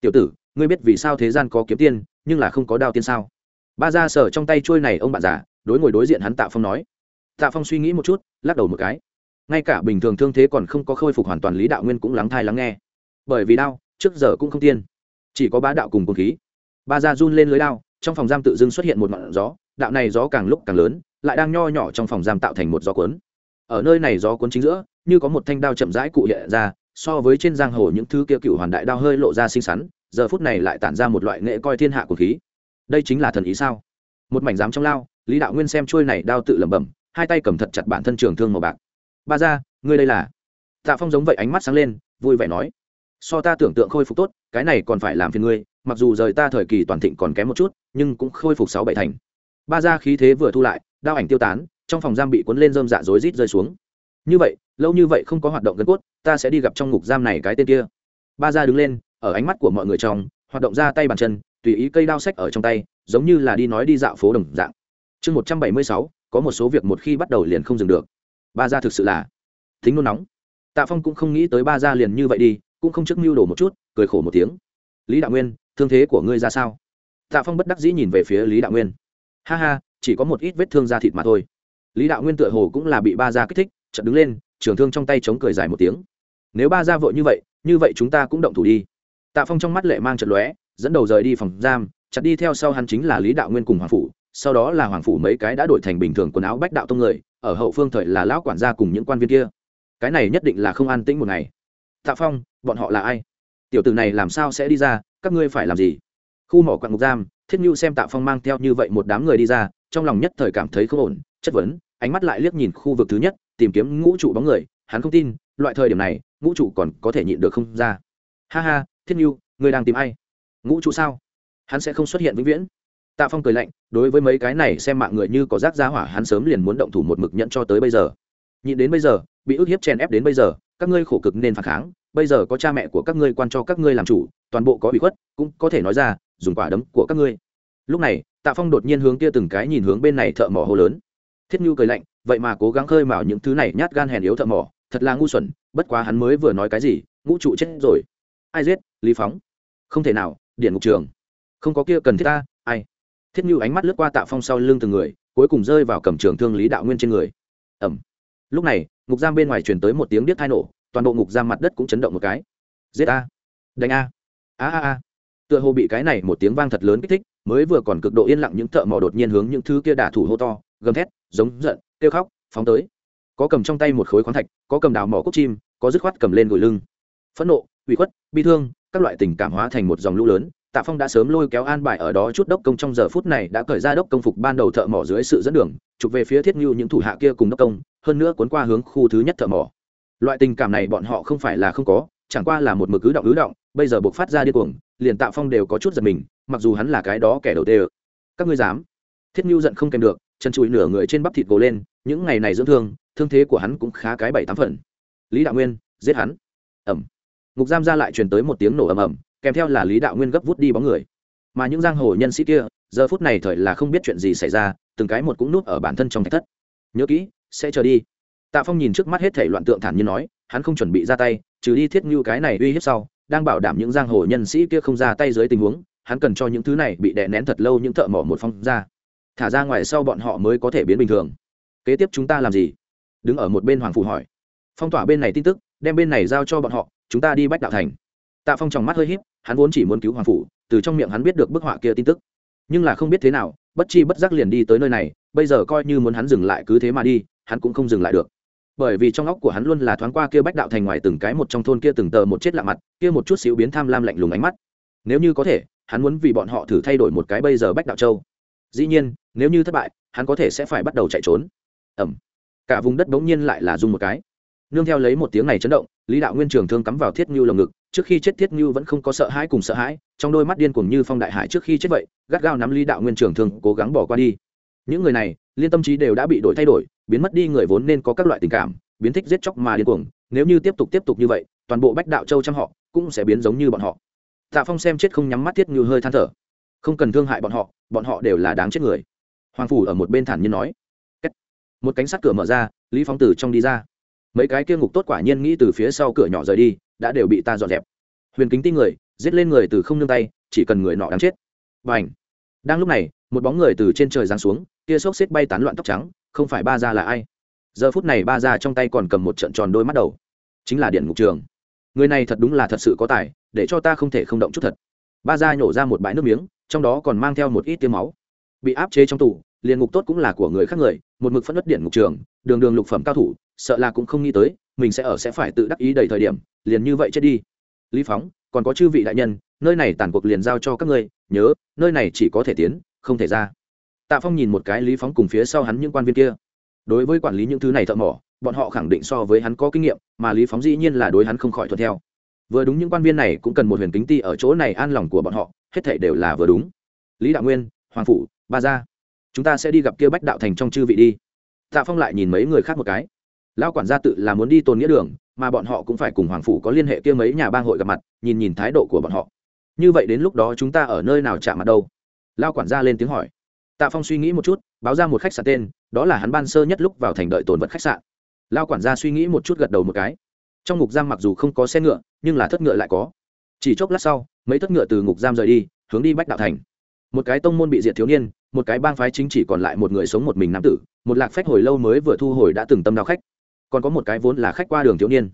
Tiểu tử, ngươi biết vì sao thế gian có kiếm tiên, nhưng là không có đao tiên sao? Ba ra sở trong tay trôi này ông bạn già, đối ngồi đối diện hắn tạ phong nói. Tạ phong suy nghĩ một chút, lắc đầu một cái. Ngay cả bình thường thương thế còn không có khôi phục hoàn toàn lý đạo nguyên cũng lắng thai lắng nghe. Bởi vì đao, trước giờ cũng không tiên. Chỉ có bá đạo cùng quân khí. Ba ra run lên lưới đao trong phòng giam tự dưng xuất hiện một ngọn gió, đạo này gió càng lúc càng lớn, lại đang nho nhỏ trong phòng giam tạo thành một gió cuốn. Ở nơi này gió cuốn chính giữa, như có một thanh đao chậm rãi cụ hiện ra, so với trên giang hồ những thứ kia cựu hoàn đại đao hơi lộ ra xinh xắn, giờ phút này lại tản ra một loại nghệ coi thiên hạ của khí. Đây chính là thần ý sao? Một mảnh giám trong lao, lý đạo nguyên xem trôi này đao tự lẩm bẩm, hai tay cầm thật chặt bản thân trường thương màu bạc. Ba ra ngươi đây là? Tạ phong giống vậy ánh mắt sáng lên, vui vẻ nói, so ta tưởng tượng khôi phục tốt, cái này còn phải làm phiền ngươi, mặc dù rời ta thời kỳ toàn thịnh còn kém một chút nhưng cũng khôi phục sáu bảy thành. Ba gia khí thế vừa thu lại, đao ảnh tiêu tán, trong phòng giam bị cuốn lên dơm dạ rối rít rơi xuống. Như vậy, lâu như vậy không có hoạt động gân cốt, ta sẽ đi gặp trong ngục giam này cái tên kia. Ba gia đứng lên, ở ánh mắt của mọi người trong, hoạt động ra tay bàn chân, tùy ý cây đao sách ở trong tay, giống như là đi nói đi dạo phố đồng dạng. Chương một trăm bảy mươi sáu, có một số việc một khi bắt đầu liền không dừng được. Ba gia thực sự là thính nôn nóng. Tạ phong cũng không nghĩ tới ba gia liền như vậy đi, cũng không trước mưu đồ một chút, cười khổ một tiếng. Lý đạo nguyên, thương thế của ngươi ra sao? Tạ phong bất đắc dĩ nhìn về phía lý đạo nguyên. Ha ha, chỉ có một ít vết thương da thịt mà thôi. Lý đạo nguyên tựa hồ cũng là bị ba gia kích thích, chợt đứng lên, trường thương trong tay chống cười dài một tiếng. Nếu ba gia vội như vậy như vậy chúng ta cũng động thủ đi. Tạ phong trong mắt lệ mang trận lóe, dẫn đầu rời đi phòng giam chặt đi theo sau hắn chính là lý đạo nguyên cùng hoàng phủ. Sau đó là hoàng phủ mấy cái đã đổi thành bình thường quần áo bách đạo tông người, ở hậu phương thời là lão quản gia cùng những quan viên kia. Cái này nhất định là không an tĩnh một ngày. Tạ phong, bọn họ là ai? Tiểu tử này làm sao sẽ đi ra? Các ngươi phải làm gì? Khu mỏ quạng ngục giam, thiết nhu xem tạ phong mang theo như vậy một đám người đi ra, trong lòng nhất thời cảm thấy không ổn, chất vấn, ánh mắt lại liếc nhìn khu vực thứ nhất, tìm kiếm ngũ trụ bóng người, hắn không tin, loại thời điểm này, ngũ trụ còn có thể nhịn được không ra. Ha ha, thiết nhu, người đang tìm ai? Ngũ trụ sao? Hắn sẽ không xuất hiện vĩnh viễn. Tạ phong cười lạnh, đối với mấy cái này xem mạng người như có rác ra hỏa, hắn sớm liền muốn động thủ một mực nhận cho tới bây giờ. Nhịn đến bây giờ, bị ức hiếp chèn ép đến bây giờ, các ngươi khổ cực nên phản kháng, bây giờ có cha mẹ của các ngươi quan cho các ngươi làm chủ, toàn bộ có bị khuất, cũng có thể nói ra dùng quả đấm của các ngươi. Lúc này, tạ phong đột nhiên hướng kia từng cái nhìn hướng bên này thợ mỏ hồ lớn. Thiết nhu cười lạnh, vậy mà cố gắng khơi mào những thứ này nhát gan hèn yếu thợ mỏ, thật là ngu xuẩn, bất quá hắn mới vừa nói cái gì, ngũ trụ chết rồi. Ai giết? Lý phóng. Không thể nào, điện ngục trường. Không có kia cần thiết ta, ai? Thiết nhu ánh mắt lướt qua tạ phong sau lưng từng người, cuối cùng rơi vào cầm trường thương lý đạo nguyên trên người. Ẩm lúc này, ngục giam bên ngoài truyền tới một tiếng điếc thai nổ, toàn bộ ngục giam mặt đất cũng chấn động một cái. Giết a đánh a. A a a tựa hồ bị cái này một tiếng vang thật lớn kích thích, mới vừa còn cực độ yên lặng những thợ mỏ đột nhiên hướng những thứ kia đả thủ hô to, gầm thét, giống giận, kêu khóc, phóng tới. Có cầm trong tay một khối khoáng thạch, có cầm đào mỏ cốc chim, có dứt khoát cầm lên gửi lưng. Phẫn nộ, ủy khuất, bi thương, các loại tình cảm hóa thành một dòng lũ lớn, tạ phong đã sớm lôi kéo an bài ở đó chút đốc công trong giờ phút này đã cởi ra đốc công phục ban đầu thợ mỏ dưới sự dẫn đường, chụp về phía thiết ngưu những thủ hạ kia cùng đốc công, hơn nữa cuốn qua hướng khu thứ nhất thợ mỏ. Loại tình cảm này bọn họ không phải là không có, chẳng qua là một mực cứ động ứ động bây giờ buộc phát ra điên cuồng, liền tạ phong đều có chút giật mình, mặc dù hắn là cái đó kẻ đầu tê ơ. Các ngươi dám? Thiết ngưu giận không kèm được, chân chùi nửa người trên bắp thịt gồ lên, những ngày này dưỡng thương thương thế của hắn cũng khá cái bảy tám phần. Lý đạo nguyên, giết hắn. Ẩm. Ngục giam ra lại truyền tới một tiếng nổ ầm ầm, kèm theo là lý đạo nguyên gấp vút đi bóng người. Mà những giang hồ nhân sĩ kia, giờ phút này thời là không biết chuyện gì xảy ra, từng cái một cũng nuốt ở bản thân trong thạch thất. Nhớ kỹ, sẽ chờ đi. Tạ phong nhìn trước mắt hết thể loạn tượng thản như nói, hắn không chuẩn bị ra tay, trừ đi thiết như cái này uy hiếp sau đang bảo đảm những giang hồ nhân sĩ kia không ra tay dưới tình huống, hắn cần cho những thứ này bị đè nén thật lâu những thợ mỏ một phong ra. Thả ra ngoài sau bọn họ mới có thể biến bình thường. Kế tiếp chúng ta làm gì? Đứng ở một bên hoàng phủ hỏi. Phong tỏa bên này tin tức, đem bên này giao cho bọn họ, chúng ta đi bách đạo thành. Tạ phong tròng mắt hơi h í p hắn vốn chỉ muốn cứu hoàng phủ, từ trong miệng hắn biết được bức họa kia tin tức. Nhưng là không biết thế nào, bất chi bất giác liền đi tới nơi này, bây giờ coi như muốn hắn dừng lại cứ thế mà đi, hắn cũng không dừng lại được bởi vì trong óc của hắn luôn là thoáng qua kia bách đạo thành ngoài từng cái một trong thôn kia từng tờ một chết lạ mặt, kia một chút xíu biến tham lam lạnh lùng ánh mắt. Nếu như có thể, hắn muốn vì bọn họ thử thay đổi một cái bây giờ bách đạo châu. Dĩ nhiên, nếu như thất bại, hắn có thể sẽ phải bắt đầu chạy trốn. Ẩm. Cả vùng đất bỗng nhiên lại là dung một cái. Nương theo lấy một tiếng này chấn động, lý đạo nguyên trường thương cắm vào thiết ngưu lồng ngực, trước khi chết thiết ngưu vẫn không có sợ hãi cùng sợ hãi, trong đôi mắt điên cuồng như phong đại hải trước khi chết vậy, gắt gao nắm lý đạo nguyên trường thương, cố gắng bỏ qua đi. Những người này, liên tâm trí đều đã bị đổi thay đổi biến mất đi người vốn nên có các loại tình cảm, biến thích giết chóc mà điên cuồng, nếu như tiếp tục tiếp tục như vậy, toàn bộ bách đạo châu trăm họ cũng sẽ biến giống như bọn họ. Tạ phong xem chết không nhắm mắt thiết như hơi than thở. Không cần thương hại bọn họ bọn họ đều là đáng chết người. Hoàng phủ ở một bên thản nhiên nói. Một cánh sắt cửa mở ra, lý phong từ trong đi ra. Mấy cái kia ngục tốt quả nhiên nghĩ từ phía sau cửa nhỏ rời đi, đã đều bị ta dọn dẹp. Huyền kính tin người, giết lên người từ không nương tay, chỉ cần người nọ đáng chết. Và ảnh đang lúc này, một bóng người từ trên trời giáng xuống kia xốc xếp bay tán loạn tóc trắng không phải ba ra là ai. Giờ phút này ba ra trong tay còn cầm một trận tròn đôi mắt đầu. Chính là điện ngục trường. Người này thật đúng là thật sự có tài, để cho ta không thể không động chút thật. Ba ra nhổ ra một bãi nước miếng, trong đó còn mang theo một ít tiêu máu. Bị áp chế trong tủ liền ngục tốt cũng là của người khác người, một mực phân đất điện ngục trường, đường đường lục phẩm cao thủ, sợ là cũng không nghĩ tới, mình sẽ ở sẽ phải tự đắc ý đầy thời điểm, liền như vậy chết đi. Lý phóng, còn có chư vị đại nhân, nơi này tàn cuộc liền giao cho các ngươi, nhớ, nơi này chỉ có thể tiến, không thể ra tạ phong nhìn một cái lý phóng cùng phía sau hắn những quan viên kia. Đối với quản lý những thứ này thợ mỏ, bọn họ khẳng định so với hắn có kinh nghiệm, mà lý phóng dĩ nhiên là đối hắn không khỏi thuận theo. Vừa đúng những quan viên này cũng cần một huyền kính ti ở chỗ này an lòng của bọn họ, hết thể đều là vừa đúng. Lý đạo nguyên, hoàng phủ, ba gia, chúng ta sẽ đi gặp kia bách đạo thành trong chư vị đi. Tạ phong lại nhìn mấy người khác một cái. Lão quản gia tự là muốn đi tôn nghĩa đường, mà bọn họ cũng phải cùng hoàng phủ có liên hệ kia mấy nhà bang hội gặp mặt, nhìn nhìn thái độ của bọn họ. Như vậy đến lúc đó chúng ta ở nơi nào chạm mặt đâu? Lao quản gia lên tiếng hỏi tạ phong suy nghĩ một chút, báo ra một khách sạn tên, đó là hắn ban sơ nhất lúc vào thành đợi tồn vật khách sạn. Lao quản gia suy nghĩ một chút gật đầu một cái. Trong ngục giam mặc dù không có xe ngựa, nhưng là thất ngựa lại có. Chỉ chốc lát sau, mấy thất ngựa từ ngục giam rời đi, hướng đi bách đạo thành. Một cái tông môn bị diệt thiếu niên, một cái bang phái chính chỉ còn lại một người sống một mình nam tử, một lạc phách hồi lâu mới vừa thu hồi đã từng tâm đao khách. Còn có một cái vốn là khách qua đường thiếu niên.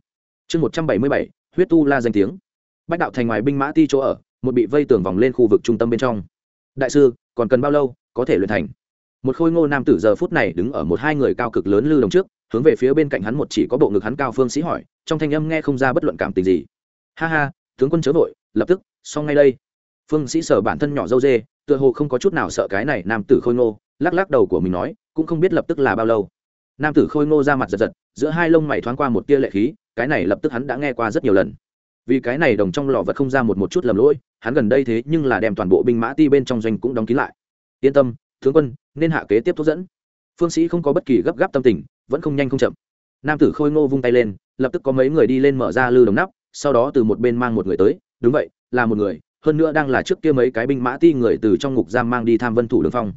Chương một trăm bảy mươi bảy, huyết tu la danh tiếng. Bách đạo thành ngoài binh mã ti chỗ ở, một bị vây tường vòng lên khu vực trung tâm bên trong. Đại sư, còn cần bao lâu? Có thể luyện thành. Một khôi ngô nam tử giờ phút này đứng ở một hai người cao cực lớn lư đồng trước, hướng về phía bên cạnh hắn một chỉ có bộ ngực hắn cao phương sĩ hỏi, trong thanh âm nghe không ra bất luận cảm tình gì. Ha ha, tướng quân chớ vội, lập tức, xong ngay đây. Phương sĩ sở bản thân nhỏ dâu dê, tựa hồ không có chút nào sợ cái này nam tử khôi ngô, lắc lắc đầu của mình nói, cũng không biết lập tức là bao lâu. Nam tử khôi ngô ra mặt giật giật, giữa hai lông mày thoáng qua một tia lệ khí, cái này lập tức hắn đã nghe qua rất nhiều lần. Vì cái này đồng trong lò vật không ra một một chút lầm lỗi, hắn gần đây thế nhưng là đem toàn bộ binh mã ti bên trong doanh cũng đóng kín lại yên tâm, tướng quân, nên hạ kế tiếp thuốc dẫn. Phương sĩ không có bất kỳ gấp gáp tâm tình, vẫn không nhanh không chậm. Nam tử khôi ngô vung tay lên, lập tức có mấy người đi lên mở ra lư đồng nắp, sau đó từ một bên mang một người tới. Đúng vậy, là một người, hơn nữa đang là trước kia mấy cái binh mã ti người từ trong ngục giam mang đi tham vân thủ đường phong.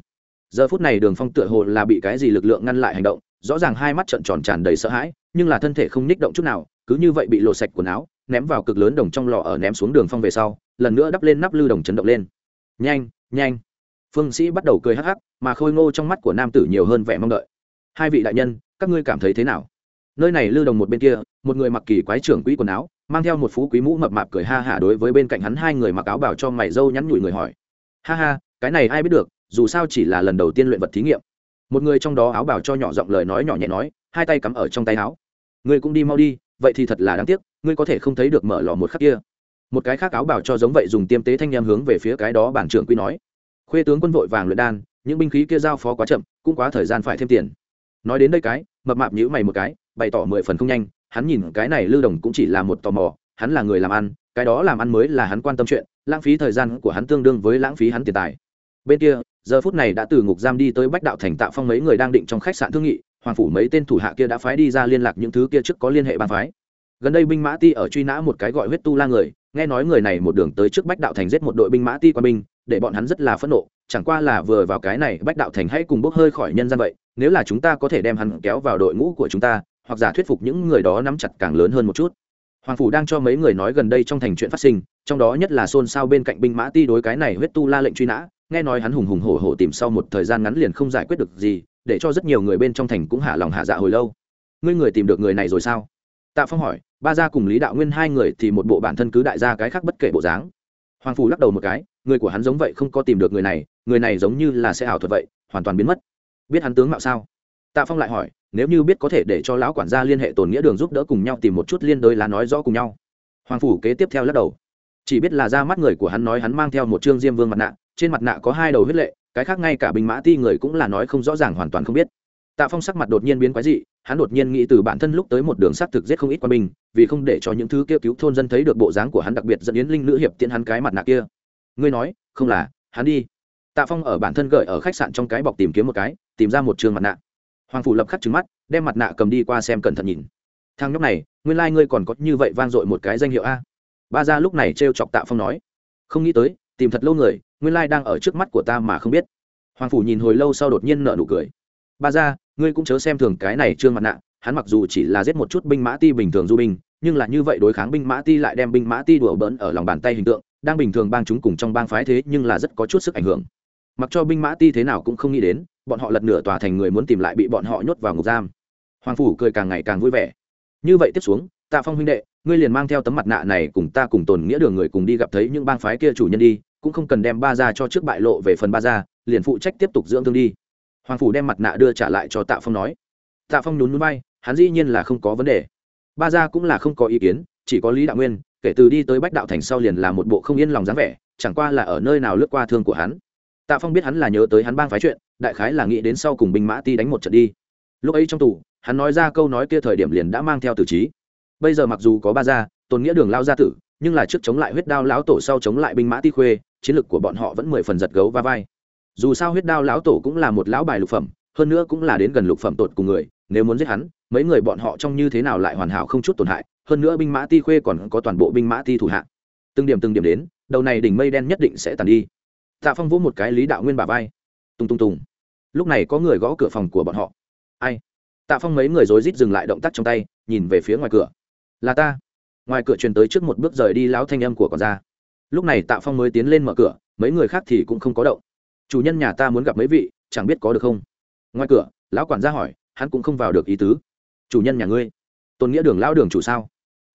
Giờ phút này đường phong tựa hồ là bị cái gì lực lượng ngăn lại hành động, rõ ràng hai mắt trận tròn tràn đầy sợ hãi, nhưng là thân thể không nhích động chút nào, cứ như vậy bị lộ sạch quần áo, ném vào cực lớn đồng trong lò ở ném xuống đường phong về sau, lần nữa đắp lên nắp lư đồng chấn động lên. Nhanh nhanh phương sĩ bắt đầu cười hắc hắc, mà khôi ngô trong mắt của nam tử nhiều hơn vẻ mong đợi. Hai vị đại nhân, các ngươi cảm thấy thế nào? Nơi này lư đồng một bên kia, một người mặc kỳ quái trưởng quỹ quần áo, mang theo một phú quý mũ mập mạp cười ha hả đối với bên cạnh hắn hai người mặc áo bảo cho mày dâu nhắn nhủi người hỏi. Ha ha, cái này ai biết được, dù sao chỉ là lần đầu tiên luyện vật thí nghiệm. Một người trong đó áo bảo cho nhỏ giọng lời nói nhỏ nhẹ nói, hai tay cắm ở trong tay áo. Ngươi cũng đi mau đi, vậy thì thật là đáng tiếc, ngươi có thể không thấy được mở lò một khắc kia. Một cái khác áo bảo cho giống vậy dùng tiêm tế thanh em hướng về phía cái đó bản trưởng quỹ nói khuê tướng quân vội vàng luyện đan, những binh khí kia giao phó quá chậm, cũng quá thời gian phải thêm tiền. Nói đến đây cái, mập mạp nhữ mày một cái, bày tỏ mười phần không nhanh, hắn nhìn cái này lưu đồng cũng chỉ là một tò mò, hắn là người làm ăn, cái đó làm ăn mới là hắn quan tâm chuyện, lãng phí thời gian của hắn tương đương với lãng phí hắn tiền tài. Bên kia, giờ phút này đã từ ngục giam đi tới bách đạo thành tạo phong mấy người đang định trong khách sạn thương nghị, hoàng phủ mấy tên thủ hạ kia đã phái đi ra liên lạc những thứ kia trước có liên hệ bàn phái. Gần đây binh mã ti ở truy nã một cái gọi huyết tu la người, nghe nói người này một đường tới trước bách đạo thành giết một đội binh mã ti quan binh để bọn hắn rất là phẫn nộ, chẳng qua là vừa vào cái này bách đạo thành hãy cùng bốc hơi khỏi nhân gian vậy, nếu là chúng ta có thể đem hắn kéo vào đội ngũ của chúng ta, hoặc giả thuyết phục những người đó nắm chặt càng lớn hơn một chút. Hoàng phủ đang cho mấy người nói gần đây trong thành chuyện phát sinh, trong đó nhất là xôn xao bên cạnh binh mã ti đối cái này huyết tu la lệnh truy nã, nghe nói hắn hùng hùng hổ hổ tìm sau một thời gian ngắn liền không giải quyết được gì, để cho rất nhiều người bên trong thành cũng hạ lòng hạ dạ hồi lâu. Ngươi người tìm được người này rồi sao? Tạ phong hỏi, ba gia cùng lý đạo nguyên hai người thì một bộ bản thân cứ đại gia cái khác bất kể bộ dáng hoàng phủ lắc đầu một cái, người của hắn giống vậy không có tìm được người này người này giống như là sẽ ảo thuật vậy, hoàn toàn biến mất. Biết hắn tướng mạo sao? Tạ phong lại hỏi, nếu như biết có thể để cho lão quản gia liên hệ tổn nghĩa đường giúp đỡ cùng nhau tìm một chút liên đới là nói rõ cùng nhau. Hoàng phủ kế tiếp theo lắc đầu. Chỉ biết là ra mắt người của hắn nói hắn mang theo một trương diêm vương mặt nạ, trên mặt nạ có hai đầu huyết lệ, cái khác ngay cả binh mã ti người cũng là nói không rõ ràng hoàn toàn không biết. Tạ phong sắc mặt đột nhiên biến quái dị hắn đột nhiên nghĩ từ bản thân lúc tới một đường xác thực giết không ít qua binh, vì không để cho những thứ kia cứu thôn dân thấy được bộ dáng của hắn đặc biệt dẫn yến linh nữ hiệp tiễn hắn cái mặt nạ kia. Ngươi nói, không là, hắn đi. Tạ phong ở bản thân gợi ở khách sạn trong cái bọc tìm kiếm một cái, tìm ra một trường mặt nạ. Hoàng phủ lập khắc trứng mắt, đem mặt nạ cầm đi qua xem cẩn thận nhìn. Thang nhóc này, nguyên lai、like、ngươi còn có như vậy vang dội một cái danh hiệu a. Ba ra lúc này t r e o chọc tạ phong nói. Không nghĩ tới, tìm thật lâu người, nguyên lai、like、đang ở trước mắt của ta mà không biết. Hoàng phủ nhìn hồi lâu sau đột nhiên nợ nụ cười. Ba ra ngươi cũng chớ xem thường cái này trương mặt nạ, hắn mặc dù chỉ là giết một chút binh mã ti bình thường du binh, nhưng là như vậy đối kháng binh mã ti lại đem binh mã ti đùa bỡn ở lòng bàn tay hình tượng, đang bình thường bang chúng cùng trong bang phái thế nhưng là rất có chút sức ảnh hưởng. Mặc cho binh mã ti thế nào cũng không nghĩ đến, bọn họ lật nửa tòa thành người muốn tìm lại bị bọn họ nhốt vào ngục giam. Hoàng phủ cười càng ngày càng vui vẻ. Như vậy tiếp xuống, tạ phong huynh đệ, ngươi liền mang theo tấm mặt nạ này cùng ta cùng tồn nghĩa đường người cùng đi gặp thấy những bang phái kia chủ nhân đi, cũng không cần đem ba ra cho trước bại lộ về phần ba ra liền phụ trách tiếp tục dưỡng thương đi hoàng phủ đem mặt nạ đưa trả lại cho tạ phong nói. Tạ phong nhún núi bay hắn dĩ nhiên là không có vấn đề. Ba gia cũng là không có ý kiến, chỉ có lý đạo nguyên, kể từ đi tới bách đạo thành sau liền là một bộ không yên lòng dáng vẻ, chẳng qua là ở nơi nào lướt qua thương của hắn. Tạ phong biết hắn là nhớ tới hắn bang phái chuyện, đại khái là nghĩ đến sau cùng binh mã ti đánh một trận đi. Lúc ấy trong tù, hắn nói ra câu nói kia thời điểm liền đã mang theo tử trí. Bây giờ mặc dù có ba gia, tôn nghĩa đường lao gia tử, nhưng là trước chống lại huyết đao lão tổ sau chống lại binh mã ti khuê, chiến lược của bọn họ vẫn mười phần giật gấu va vai dù sao huyết đao lão tổ cũng là một lão bài lục phẩm, hơn nữa cũng là đến gần lục phẩm tột cùng người, nếu muốn giết hắn, mấy người bọn họ trong như thế nào lại hoàn hảo không chút tổn hại, hơn nữa binh mã ti khuê còn có toàn bộ binh mã ti thủ hạ. Từng điểm từng điểm đến, đầu này đỉnh mây đen nhất định sẽ tàn đi. Tạ phong vỗ một cái lý đạo nguyên bà vai. Tung tung tùng. Lúc này có người gõ cửa phòng của bọn họ. Ai? Tạ phong mấy người rối rít dừng lại động tác trong tay, nhìn về phía ngoài cửa. Là ta. Ngoài cửa truyền tới trước một bước rời đi lão thanh âm của con ra lúc này tạ phong mới tiến lên mở cửa, mấy người khác thì cũng không có động chủ nhân nhà ta muốn gặp mấy vị, chẳng biết có được không? Ngoài cửa, lão quản gia hỏi, hắn cũng không vào được ý tứ. Chủ nhân nhà ngươi, tôn nghĩa đường lao đường chủ sao?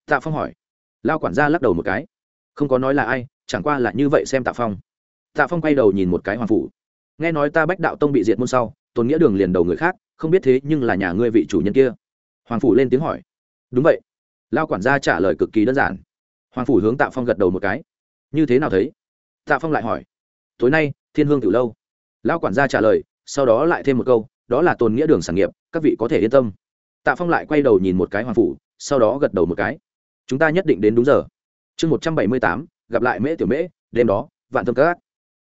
Tạ phong hỏi. Lao quản gia lắc đầu một cái. Không có nói là ai, chẳng qua là như vậy xem tạ phong. Tạ phong quay đầu nhìn một cái hoàng phủ. Nghe nói ta bách đạo tông bị diệt môn sau, tôn nghĩa đường liền đầu người khác, không biết thế nhưng là nhà ngươi vị chủ nhân kia. Hoàng phủ lên tiếng hỏi. Đúng vậy. Lao quản gia trả lời cực kỳ đơn giản. Hoàng phủ hướng tạ phong gật đầu một cái. Như thế nào thấy? Tạ phong lại hỏi tối nay, thiên hương từ lâu. Lão quản gia trả lời, sau đó lại thêm một câu, đó là tôn nghĩa đường sản nghiệp, các vị có thể yên tâm. Tạ phong lại quay đầu nhìn một cái hoàng phủ, sau đó gật đầu một cái. Chúng ta nhất định đến đúng giờ. Chương một trăm bảy mươi tám, gặp lại mễ tiểu mễ, đêm đó, vạn thâm các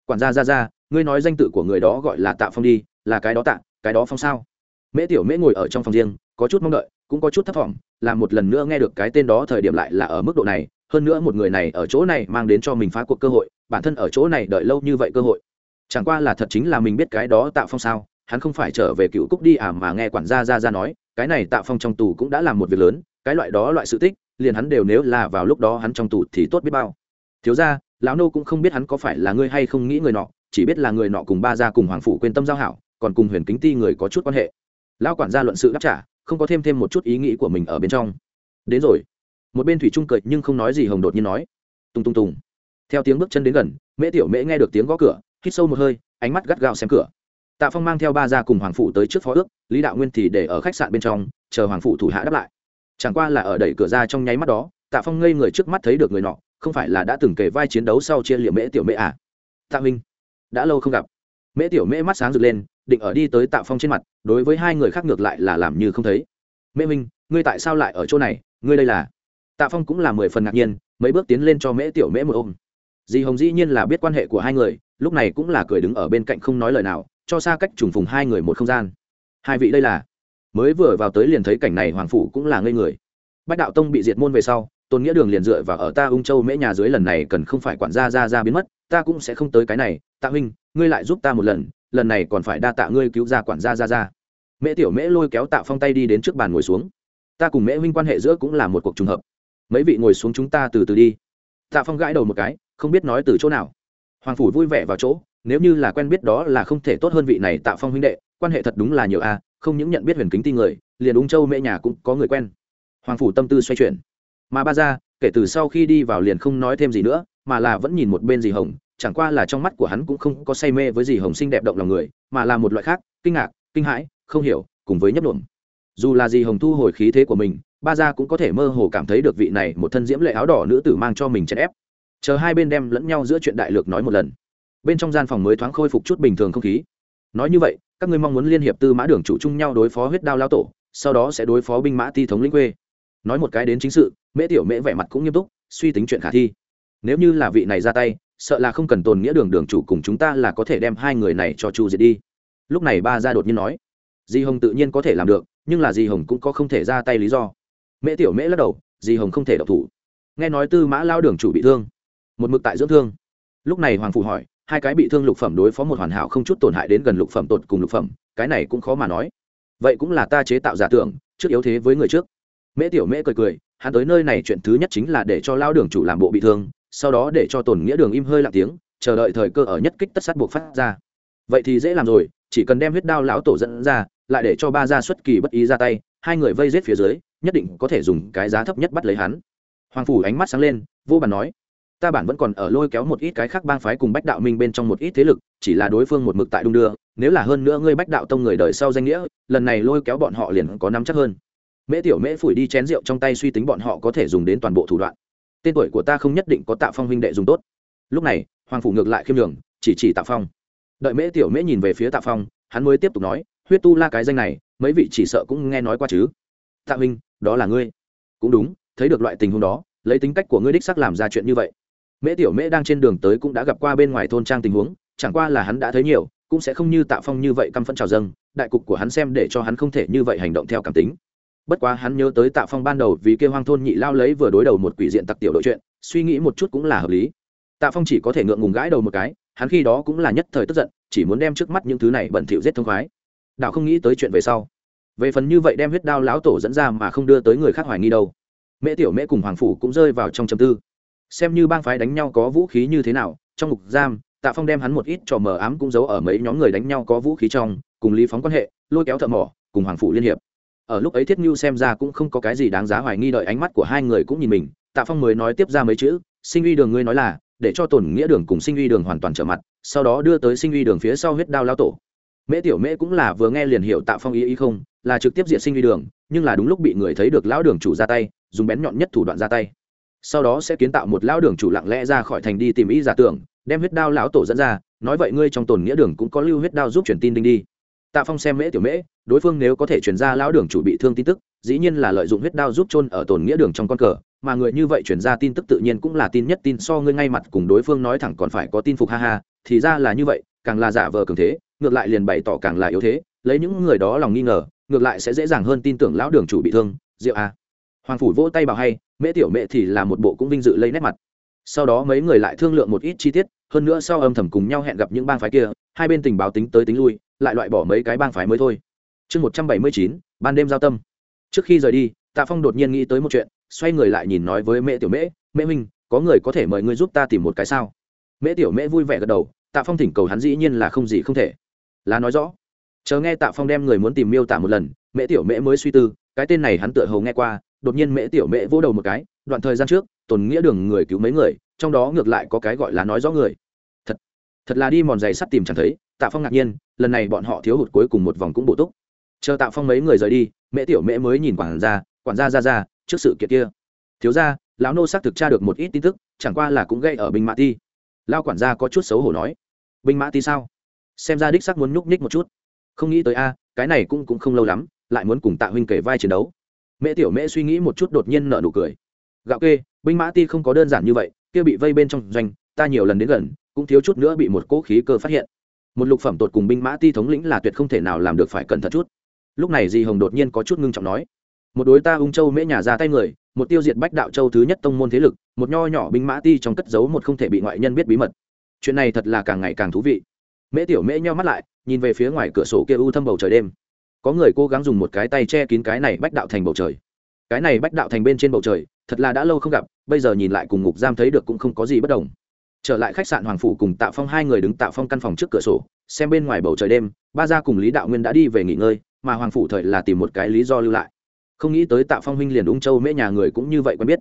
quản gia ra ra, ngươi nói danh tự của người đó gọi là tạ phong đi, là cái đó tạ, cái đó phong sao? Mễ tiểu mễ ngồi ở trong phòng riêng, có chút mong đợi, cũng có chút thất vọng làm một lần nữa nghe được cái tên đó thời điểm lại là ở mức độ này hơn nữa một người này ở chỗ này mang đến cho mình phá cuộc cơ hội, bản thân ở chỗ này đợi lâu như vậy cơ hội. Chẳng qua là thật chính là mình biết cái đó tạo phong sao, hắn không phải trở về cựu cúc đi à mà nghe quản gia ra ra nói, cái này tạo phong trong tù cũng đã làm một việc lớn, cái loại đó loại sự tích, liền hắn đều nếu là vào lúc đó hắn trong tù thì tốt biết bao. Thiếu ra lão nô cũng không biết hắn có phải là ngươi hay không nghĩ người nọ, chỉ biết là người nọ cùng ba gia cùng hoàng phủ quên tâm giao hảo, còn cùng huyền kính ti người có chút quan hệ. Lão quản gia luận sự đáp trả, không có thêm thêm một chút ý nghĩ của mình ở bên trong. Đến rồi một bên thủy trung cười nhưng không nói gì hồng đột nhiên nói, tung tung tùng theo tiếng bước chân đến gần, mễ tiểu mễ nghe được tiếng gõ cửa, hít sâu một hơi, ánh mắt gắt gao xem cửa. Tạ phong mang theo ba gia cùng hoàng phụ tới trước phó ước, lý đạo nguyên thì để ở khách sạn bên trong, chờ hoàng phụ thủ hạ đáp lại. Chẳng qua là ở đẩy cửa ra trong nháy mắt đó, tạ phong ngây người trước mắt thấy được người nọ, không phải là đã từng kể vai chiến đấu sau chia liệm mễ tiểu mễ à? Tạ minh, đã lâu không gặp. Mễ tiểu mễ mắt sáng rực lên, định ở đi tới tạ phong trên mặt, đối với hai người khác ngược lại là làm như không thấy. Mễ minh, ngươi tại sao lại ở chỗ này? Ngươi đây là? Tạ phong cũng là mười phần ngạc nhiên, mấy bước tiến lên cho mễ tiểu mễ một ôm. Dì hồng dĩ nhiên là biết quan hệ của hai người, lúc này cũng là cười đứng ở bên cạnh không nói lời nào, cho xa cách trùng phùng hai người một không gian. Hai vị đây là? Mới vừa vào tới liền thấy cảnh này hoàng phủ cũng là ngây người. Bách đạo tông bị diệt môn về sau, tôn nghĩa đường liền dựa vào ở ta ung châu mễ nhà dưới lần này cần không phải quản gia ra ra biến mất, ta cũng sẽ không tới cái này. Tạ huynh, ngươi lại giúp ta một lần lần này còn phải đa tạ ngươi cứu ra quản gia ra ra. Mễ tiểu mễ lôi kéo tạ phong tay đi đến trước bàn ngồi xuống. Ta cùng mễ huynh quan hệ giữa cũng là một cuộc trùng hợp mấy vị ngồi xuống chúng ta từ từ đi. Tạ phong gãi đầu một cái, không biết nói từ chỗ nào. Hoàng phủ vui vẻ vào chỗ, nếu như là quen biết đó là không thể tốt hơn vị này tạ phong huynh đệ, quan hệ thật đúng là nhiều a, không những nhận biết huyền kính ti người, liền ung châu mễ nhà cũng có người quen. Hoàng phủ tâm tư xoay chuyển. Mà ba ra kể từ sau khi đi vào liền không nói thêm gì nữa, mà là vẫn nhìn một bên dì hồng, chẳng qua là trong mắt của hắn cũng không có say mê với dì hồng xinh đẹp động lòng người, mà là một loại khác, kinh ngạc, kinh hãi, không hiểu, cùng với nhấp nhuộm. Dù là dì hồng thu hồi khí thế của mình ba gia cũng có thể mơ hồ cảm thấy được vị này một thân diễm lệ áo đỏ nữ tử mang cho mình chèn ép. Chờ hai bên đem lẫn nhau giữa chuyện đại lược nói một lần. Bên trong gian phòng mới thoáng khôi phục chút bình thường không khí. Nói như vậy, các ngươi mong muốn liên hiệp tư mã đường chủ chung nhau đối phó huyết đao lao tổ, sau đó sẽ đối phó binh mã ti thống lĩnh quê. Nói một cái đến chính sự, mễ tiểu mễ vẻ mặt cũng nghiêm túc, suy tính chuyện khả thi. Nếu như là vị này ra tay, sợ là không cần tồn nghĩa đường đường chủ cùng chúng ta là có thể đem hai người này cho chu diệt đi. Lúc này ba gia đột nhiên nói, di hồng tự nhiên có thể làm được, nhưng là di hồng cũng có không thể ra tay lý do mễ tiểu mễ lắc đầu di hồng không thể độc thủ. Nghe nói tư mã lao đường chủ bị thương, một mực tại dưỡng thương. Lúc này hoàng phụ hỏi, hai cái bị thương lục phẩm đối phó một hoàn hảo không chút tổn hại đến gần lục phẩm tột cùng lục phẩm, cái này cũng khó mà nói. Vậy cũng là ta chế tạo giả tưởng, trước yếu thế với người trước. Mễ tiểu mễ cười cười, hắn tới nơi này chuyện thứ nhất chính là để cho lao đường chủ làm bộ bị thương, sau đó để cho tổn nghĩa đường im hơi lặng tiếng, chờ đợi thời cơ ở nhất kích tất sát buộc phát ra. Vậy thì dễ làm rồi, chỉ cần đem huyết đao lão tổ dẫn ra, lại để cho ba gia xuất kỳ bất ý ra tay hai người vây rết phía dưới, nhất định có thể dùng cái giá thấp nhất bắt lấy hắn. Hoàng phủ ánh mắt sáng lên, vô bàn nói, ta bản vẫn còn ở lôi kéo một ít cái khác bang phái cùng bách đạo minh bên trong một ít thế lực, chỉ là đối phương một mực tại đung đưa, nếu là hơn nữa ngươi bách đạo tông người đời sau danh nghĩa, lần này lôi kéo bọn họ liền có nắm chắc hơn. Mễ tiểu mễ phủi đi chén rượu trong tay suy tính bọn họ có thể dùng đến toàn bộ thủ đoạn. Tên tuổi của ta không nhất định có tạ phong huynh đệ dùng tốt. Lúc này, hoàng phủ ngược lại khiêm đường chỉ chỉ tạ phong. Đợi mễ tiểu mễ nhìn về phía tạ phong, hắn mới tiếp tục nói, huyết tu la cái danh này mấy vị chỉ sợ cũng nghe nói qua chứ. Tạ huynh, đó là ngươi. Cũng đúng, thấy được loại tình huống đó, lấy tính cách của ngươi đích sắc làm ra chuyện như vậy. Mễ tiểu mễ đang trên đường tới cũng đã gặp qua bên ngoài thôn trang tình huống, chẳng qua là hắn đã thấy nhiều, cũng sẽ không như tạ phong như vậy căm phẫn trào dâng, đại cục của hắn xem để cho hắn không thể như vậy hành động theo cảm tính. Bất quá hắn nhớ tới tạ phong ban đầu vì kêu hoang thôn nhị lao lấy vừa đối đầu một quỷ diện tặc tiểu đội chuyện, suy nghĩ một chút cũng là hợp lý. Tạ phong chỉ có thể ngượng ngùng gãi đầu một cái, hắn khi đó cũng là nhất thời tức giận, chỉ muốn đem trước mắt những thứ này bẩn thỉu giết thông khoái đạo không nghĩ tới chuyện về sau. Về phần như vậy đem huyết đao lão tổ dẫn ra mà không đưa tới người khác hoài nghi đâu. Mễ tiểu mễ cùng hoàng phủ cũng rơi vào trong chầm tư. Xem như bang phái đánh nhau có vũ khí như thế nào, trong ngục giam, tạ phong đem hắn một ít trò mờ ám cũng giấu ở mấy nhóm người đánh nhau có vũ khí trong, cùng lý phóng quan hệ, lôi kéo thợ mỏ, cùng hoàng phủ liên hiệp. Ở lúc ấy thiết như xem ra cũng không có cái gì đáng giá hoài nghi đợi ánh mắt của hai người cũng nhìn mình, tạ phong mới nói tiếp ra mấy chữ, sinh uy đường ngươi nói là, để cho tổn nghĩa đường cùng sinh uy đường hoàn toàn trở mặt, sau đó đưa tới sinh uy đường phía sau huyết đao lao tổ mễ tiểu mễ cũng là vừa nghe liền hiểu tạ phong ý ý không, là trực tiếp diện sinh uy đường, nhưng là đúng lúc bị người thấy được lão đường chủ ra tay, dùng bén nhọn nhất thủ đoạn ra tay. Sau đó sẽ kiến tạo một lão đường chủ lặng lẽ ra khỏi thành đi tìm ý giả tưởng, đem huyết đao lão tổ dẫn ra, nói vậy ngươi trong tổn nghĩa đường cũng có lưu huyết đao giúp truyền tin đinh đi. Tạ phong xem mễ tiểu mễ, đối phương nếu có thể chuyển ra lão đường chủ bị thương tin tức, dĩ nhiên là lợi dụng huyết đao giúp chôn ở tổn nghĩa đường trong con cờ, mà người như vậy chuyển ra tin tức tự nhiên cũng là tin nhất tin so ngươi ngay mặt cùng đối phương nói thẳng còn phải có tin phục ha ha, thì ra là như vậy, càng là giả vờ cường thế ngược lại liền bày tỏ càng là yếu thế, lấy những người đó lòng nghi ngờ, ngược lại sẽ dễ dàng hơn tin tưởng lão đường chủ bị thương diệu a à. hoàng phủ vỗ tay bảo hay mễ tiểu mễ thì là một bộ cũng vinh dự lấy nét mặt. Sau đó mấy người lại thương lượng một ít chi tiết, hơn nữa sau âm thầm cùng nhau hẹn gặp những bang phái kia, hai bên tình báo tính tới tính lui, lại loại bỏ mấy cái bang phái mới thôi. Chương một trăm bảy mươi chín, ban đêm giao tâm. Trước khi rời đi, tạ phong đột nhiên nghĩ tới một chuyện, xoay người lại nhìn nói với mẹ tiểu mễ mễ minh có người có thể mời ngươi giúp ta tìm một cái sao? Mễ tiểu mễ vui vẻ gật đầu, tạ phong thỉnh cầu hắn dĩ nhiên là không gì không thể là nói rõ. Chờ nghe tạ phong đem người muốn tìm miêu tả một lần mễ tiểu mễ mới suy tư, cái tên này hắn tựa hầu nghe qua, đột nhiên mễ tiểu mễ vỗ đầu một cái, đoạn thời gian trước, tồn nghĩa đường người cứu mấy người, trong đó ngược lại có cái gọi là nói rõ người. Thật thật là đi mòn giày sắt tìm chẳng thấy, tạ phong ngạc nhiên, lần này bọn họ thiếu hụt cuối cùng một vòng cũng bổ túc. Chờ tạ phong mấy người rời đi mễ tiểu mễ mới nhìn quản gia quản gia ra ra, trước sự kiện kia. Thiếu ra lão nô xác thực tra được một ít tin tức, chẳng qua là cũng gây ở binh mã ti. Lao quản gia có chút xấu hổ nói. Binh mã ti sao? Xem ra đích sắc muốn nhúc nhích một chút. Không nghĩ tới a, cái này cũng cũng không lâu lắm, lại muốn cùng tạ huynh kể vai chiến đấu. Mễ tiểu mễ suy nghĩ một chút đột nhiên nở nụ cười. Gạo kê, binh mã ti không có đơn giản như vậy, kia bị vây bên trong doanh, ta nhiều lần đến gần, cũng thiếu chút nữa bị một cỗ khí cơ phát hiện. Một lục phẩm tột cùng binh mã ti thống lĩnh là tuyệt không thể nào làm được phải cẩn thận chút. Lúc này di hồng đột nhiên có chút ngưng trọng nói, một đối ta ung châu mễ nhà ra tay người, một tiêu diệt bách đạo châu thứ nhất tông môn thế lực, một nho nhỏ binh mã ti trong cất giấu một không thể bị ngoại nhân biết bí mật. Chuyện này thật là càng ngày càng thú vị mễ tiểu mễ nheo mắt lại, nhìn về phía ngoài cửa sổ kia u thâm bầu trời đêm. Có người cố gắng dùng một cái tay che kín cái này bách đạo thành bầu trời. Cái này bách đạo thành bên trên bầu trời, thật là đã lâu không gặp, bây giờ nhìn lại cùng ngục giam thấy được cũng không có gì bất đồng. Trở lại khách sạn hoàng phủ cùng tạ phong, hai người đứng tạ phong căn phòng trước cửa sổ, xem bên ngoài bầu trời đêm, ba gia cùng lý đạo nguyên đã đi về nghỉ ngơi, mà hoàng phủ thời là tìm một cái lý do lưu lại. Không nghĩ tới tạ phong huynh liền ung châu mễ nhà người cũng như vậy quen biết.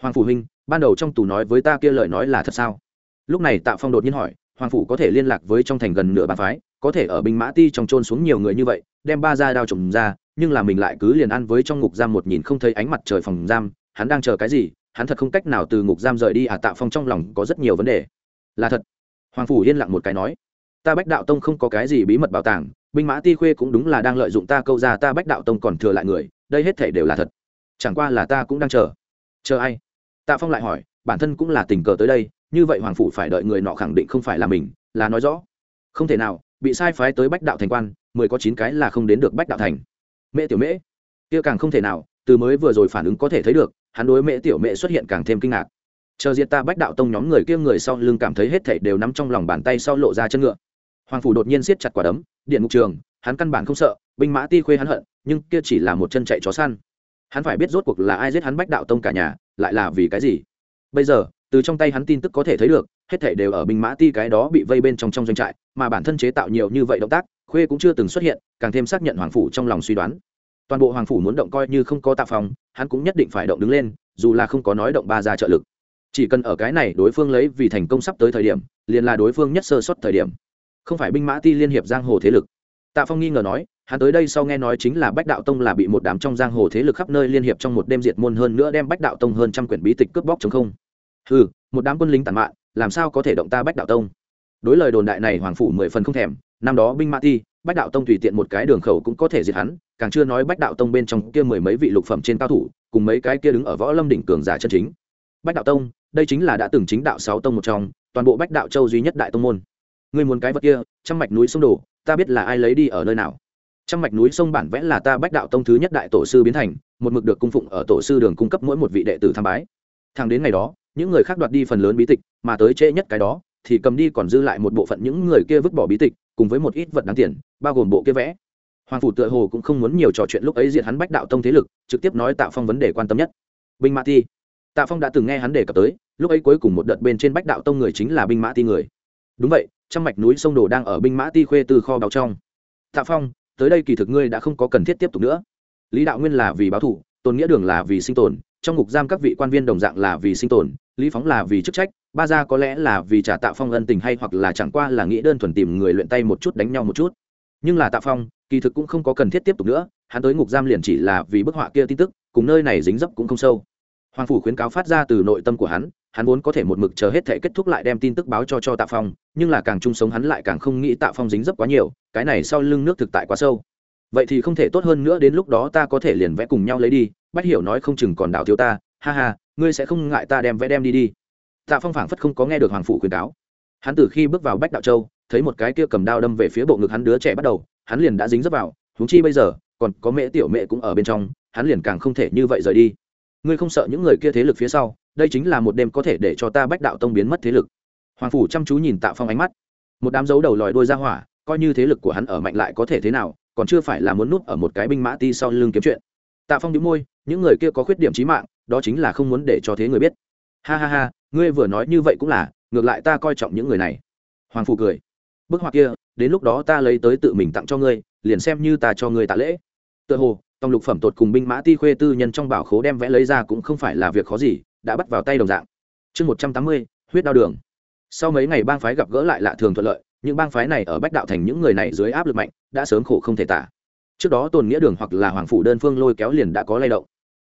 Hoàng phủ huynh, ban đầu trong tù nói với ta kia lời nói là thật sao? Lúc này tạ phong đột nhiên hỏi hoàng phủ có thể liên lạc với trong thành gần nửa bàn phái, có thể ở binh mã ti trong trôn xuống nhiều người như vậy, đem ba ra đao trồng ra, nhưng là mình lại cứ liền ăn với trong ngục giam một nhìn không thấy ánh mặt trời phòng giam, hắn đang chờ cái gì, hắn thật không cách nào từ ngục giam rời đi à tạ phong trong lòng có rất nhiều vấn đề. Là thật. Hoàng phủ yên lặng một cái nói, ta bách đạo tông không có cái gì bí mật bảo tàng, binh mã ti khuê cũng đúng là đang lợi dụng ta câu ra, ta bách đạo tông còn thừa lại người, đây hết thể đều là thật. Chẳng qua là ta cũng đang chờ. Chờ ai? Tạ phong lại hỏi, bản thân cũng là tình cờ tới đây như vậy hoàng phủ phải đợi người nọ khẳng định không phải là mình, là nói rõ. Không thể nào, bị sai phái tới bách đạo thành quan, mười có chín cái là không đến được bách đạo thành. Mễ tiểu mễ. Kia càng không thể nào, từ mới vừa rồi phản ứng có thể thấy được, hắn đối mễ tiểu mễ xuất hiện càng thêm kinh ngạc. Chờ diệt ta bách đạo tông nhóm người kia người sau lưng cảm thấy hết thảy đều nắm trong lòng bàn tay sau lộ ra chân ngựa. Hoàng phủ đột nhiên siết chặt quả đấm, điện mục trường, hắn căn bản không sợ, binh mã ti khuê hắn hận, nhưng kia chỉ là một chân chạy chó săn. Hắn phải biết rốt cuộc là ai giết hắn bách đạo tông cả nhà, lại là vì cái gì? Bây giờ từ trong tay hắn tin tức có thể thấy được, hết thảy đều ở binh mã ti cái đó bị vây bên trong trong doanh trại, mà bản thân chế tạo nhiều như vậy động tác, khuê cũng chưa từng xuất hiện, càng thêm xác nhận hoàng phủ trong lòng suy đoán. Toàn bộ hoàng phủ muốn động coi như không có tạ phòng hắn cũng nhất định phải động đứng lên, dù là không có nói động ba ra trợ lực. Chỉ cần ở cái này đối phương lấy vì thành công sắp tới thời điểm, liền là đối phương nhất sơ xuất thời điểm. Không phải binh mã ti liên hiệp giang hồ thế lực. Tạ phong nghi ngờ nói, hắn tới đây sau nghe nói chính là bách đạo tông là bị một đám trong giang hồ thế lực khắp nơi liên hiệp trong một đêm diệt môn hơn nữa đem bách đạo tông hơn trăm quyển bí tịch cướp bóc chống không ừ một đám quân lính tàn mạn, làm sao có thể động ta bách đạo tông? Đối lời đồn đại này hoàng phủ mười phần không thèm, năm đó binh mã ti bách đạo tông tùy tiện một cái đường khẩu cũng có thể diệt hắn, càng chưa nói bách đạo tông bên trong kia mười mấy vị lục phẩm trên cao thủ, cùng mấy cái kia đứng ở võ lâm đỉnh cường giả chân chính. Bách đạo tông, đây chính là đã từng chính đạo sáu tông một trong, toàn bộ bách đạo châu duy nhất đại tông môn. Ngươi muốn cái vật kia, trăm mạch núi sông đổ, ta biết là ai lấy đi ở nơi nào. Trăm mạch núi sông bản vẽ là ta bách đạo tông thứ nhất đại tổ sư biến thành, một mực được cung phụng ở tổ sư đường cung cấp mỗi một vị đệ tử tham bái thằng đến ngày đó, những người khác đoạt đi phần lớn bí tịch, mà tới trễ nhất cái đó, thì cầm đi còn dư lại một bộ phận những người kia vứt bỏ bí tịch, cùng với một ít vật đáng tiền, bao gồm bộ kia vẽ. Hoàng phủ tựa hồ cũng không muốn nhiều trò chuyện lúc ấy diện hắn bách đạo tông thế lực, trực tiếp nói tạ phong vấn đề quan tâm nhất. Binh mã ti. Tạ phong đã từng nghe hắn đề cập tới, lúc ấy cuối cùng một đợt bên trên bách đạo tông người chính là binh mã ti người. Đúng vậy, trăm mạch núi sông đồ đang ở binh mã ti khuê từ kho báo trong. Tạ phong, tới đây kỳ thực ngươi đã không có cần thiết tiếp tục nữa. Lý đạo nguyên là vì báo thủ tôn nghĩa đường là vì sinh tồn trong ngục giam các vị quan viên đồng dạng là vì sinh tồn, lý phóng là vì chức trách, ba gia có lẽ là vì trả tạ phong ân tình hay hoặc là chẳng qua là nghĩ đơn thuần tìm người luyện tay một chút đánh nhau một chút. Nhưng là tạ phong, kỳ thực cũng không có cần thiết tiếp tục nữa, hắn tới ngục giam liền chỉ là vì bức họa kia tin tức, cùng nơi này dính dấp cũng không sâu. Hoàng phủ khuyến cáo phát ra từ nội tâm của hắn hắn vốn có thể một mực chờ hết thể kết thúc lại đem tin tức báo cho cho tạ phong, nhưng là càng chung sống hắn lại càng không nghĩ tạ phong dính dấp quá nhiều, cái này sau lưng nước thực tại quá sâu vậy thì không thể tốt hơn nữa đến lúc đó ta có thể liền vẽ cùng nhau lấy đi, bách hiểu nói không chừng còn đảo thiếu ta, ha ha, ngươi sẽ không ngại ta đem vẽ đem đi đi. Tạ phong phảng phất không có nghe được hoàng phủ khuyến cáo. Hắn từ khi bước vào bách đạo châu, thấy một cái kia cầm đao đâm về phía bộ ngực hắn đứa trẻ bắt đầu, hắn liền đã dính dấp vào húng chi bây giờ, còn có mẹ tiểu mẹ cũng ở bên trong, hắn liền càng không thể như vậy rời đi. Ngươi không sợ những người kia thế lực phía sau, đây chính là một đêm có thể để cho ta bách đạo tông biến mất thế lực. Hoàng phủ chăm chú nhìn tạ phong ánh mắt. Một đám dấu đầu lòi đôi ra hỏa, coi như thế lực của hắn ở mạnh lại có thể thế nào còn chưa phải là muốn núp ở một cái binh mã ti sau lưng kiếm chuyện. Tạ phong đĩu môi, những người kia có khuyết điểm trí mạng, đó chính là không muốn để cho thế người biết. Ha ha ha, ngươi vừa nói như vậy cũng là, ngược lại ta coi trọng những người này. Hoàng phủ cười. Bức họa kia, đến lúc đó ta lấy tới tự mình tặng cho ngươi, liền xem như ta cho ngươi tạ lễ. Tựa hồ, tòng lục phẩm tột cùng binh mã ti khuê tư nhân trong bảo khố đem vẽ lấy ra cũng không phải là việc khó gì, đã bắt vào tay đồng dạng. Chương một trăm tám mươi, huyết đao đường. Sau mấy ngày bang phái gặp gỡ lại lạ thường thuận lợi những bang phái này ở bách đạo thành những người này dưới áp lực mạnh, đã sớm khổ không thể tả. Trước đó tồn nghĩa đường hoặc là hoàng phủ đơn phương lôi kéo liền đã có lay động.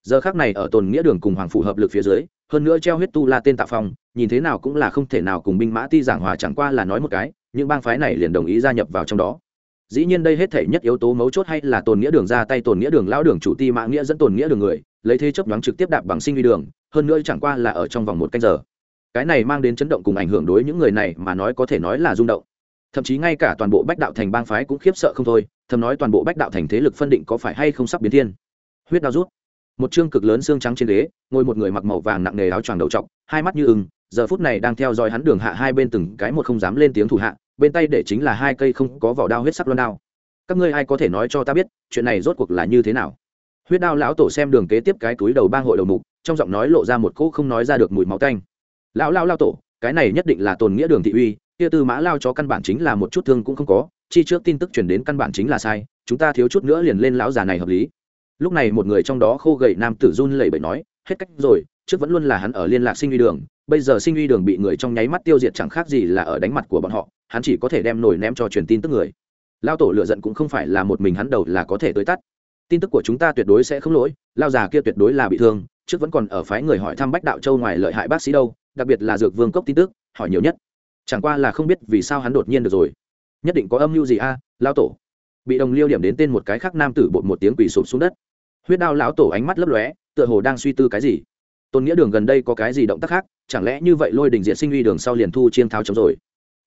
Giờ khác này ở tồn nghĩa đường cùng hoàng phủ hợp lực phía dưới, hơn nữa treo huyết tu la tên tạ phong, nhìn thế nào cũng là không thể nào cùng binh mã ti giảng hòa chẳng qua là nói một cái, những bang phái này liền đồng ý gia nhập vào trong đó. Dĩ nhiên đây hết thể nhất yếu tố mấu chốt hay là tồn nghĩa đường ra tay, tồn nghĩa đường lão đường chủ ti mã nghĩa dẫn tồn nghĩa đường người, lấy thế chấp đoán trực tiếp đạp bằng sinh vi đường, hơn nữa chẳng qua là ở trong vòng một canh giờ. Cái này mang đến chấn động cùng ảnh hưởng đối những người này mà nói có thể nói là rung động thậm chí ngay cả toàn bộ bách đạo thành bang phái cũng khiếp sợ không thôi, thầm nói toàn bộ bách đạo thành thế lực phân định có phải hay không sắp biến thiên. Huyết đao rút. Một chương cực lớn xương trắng trên ghế, ngồi một người mặc màu vàng nặng nề áo choàng đầu trọc, hai mắt như ưng, giờ phút này đang theo dõi hắn đường hạ hai bên từng cái một không dám lên tiếng thủ hạ, bên tay để chính là hai cây không có vỏ đao huyết sắc loan đao. Các ngươi ai có thể nói cho ta biết, chuyện này rốt cuộc là như thế nào? Huyết đao lão tổ xem đường kế tiếp cái túi đầu bang hội đầu mục, trong giọng nói lộ ra một cỗ không nói ra được mùi máu tanh. Lão lao lao tổ, cái này nhất định là tồn nghĩa đường thị uy kia tư mã lao chó căn bản chính là một chút thương cũng không có, chi trước tin tức chuyển đến căn bản chính là sai, chúng ta thiếu chút nữa liền lên lão già này hợp lý. Lúc này một người trong đó khô gầy nam tử run lẩy bẩy nói, hết cách rồi, trước vẫn luôn là hắn ở liên lạc sinh uy đường, bây giờ sinh uy đường bị người trong nháy mắt tiêu diệt chẳng khác gì là ở đánh mặt của bọn họ, hắn chỉ có thể đem nổi ném cho truyền tin tức người. Lao tổ lựa giận cũng không phải là một mình hắn đầu là có thể tới tắt. Tin tức của chúng ta tuyệt đối sẽ không lỗi, lao già kia tuyệt đối là bị thương, trước vẫn còn ở phái người hỏi thăm bách đạo châu ngoài lợi hại bác sĩ đâu, đặc biệt là dược vương cốc tin tức, hỏi nhiều nhất chẳng qua là không biết vì sao hắn đột nhiên được rồi. Nhất định có âm mưu gì a lao tổ? Bị đồng liêu điểm đến tên một cái khác nam tử bột một tiếng quỳ sụp xuống đất. Huyết đao lão tổ ánh mắt lấp lóe, tựa hồ đang suy tư cái gì. Tôn nghĩa đường gần đây có cái gì động tác khác, chẳng lẽ như vậy lôi đình diện sinh uy đường sau liền thu chiên tháo chống rồi.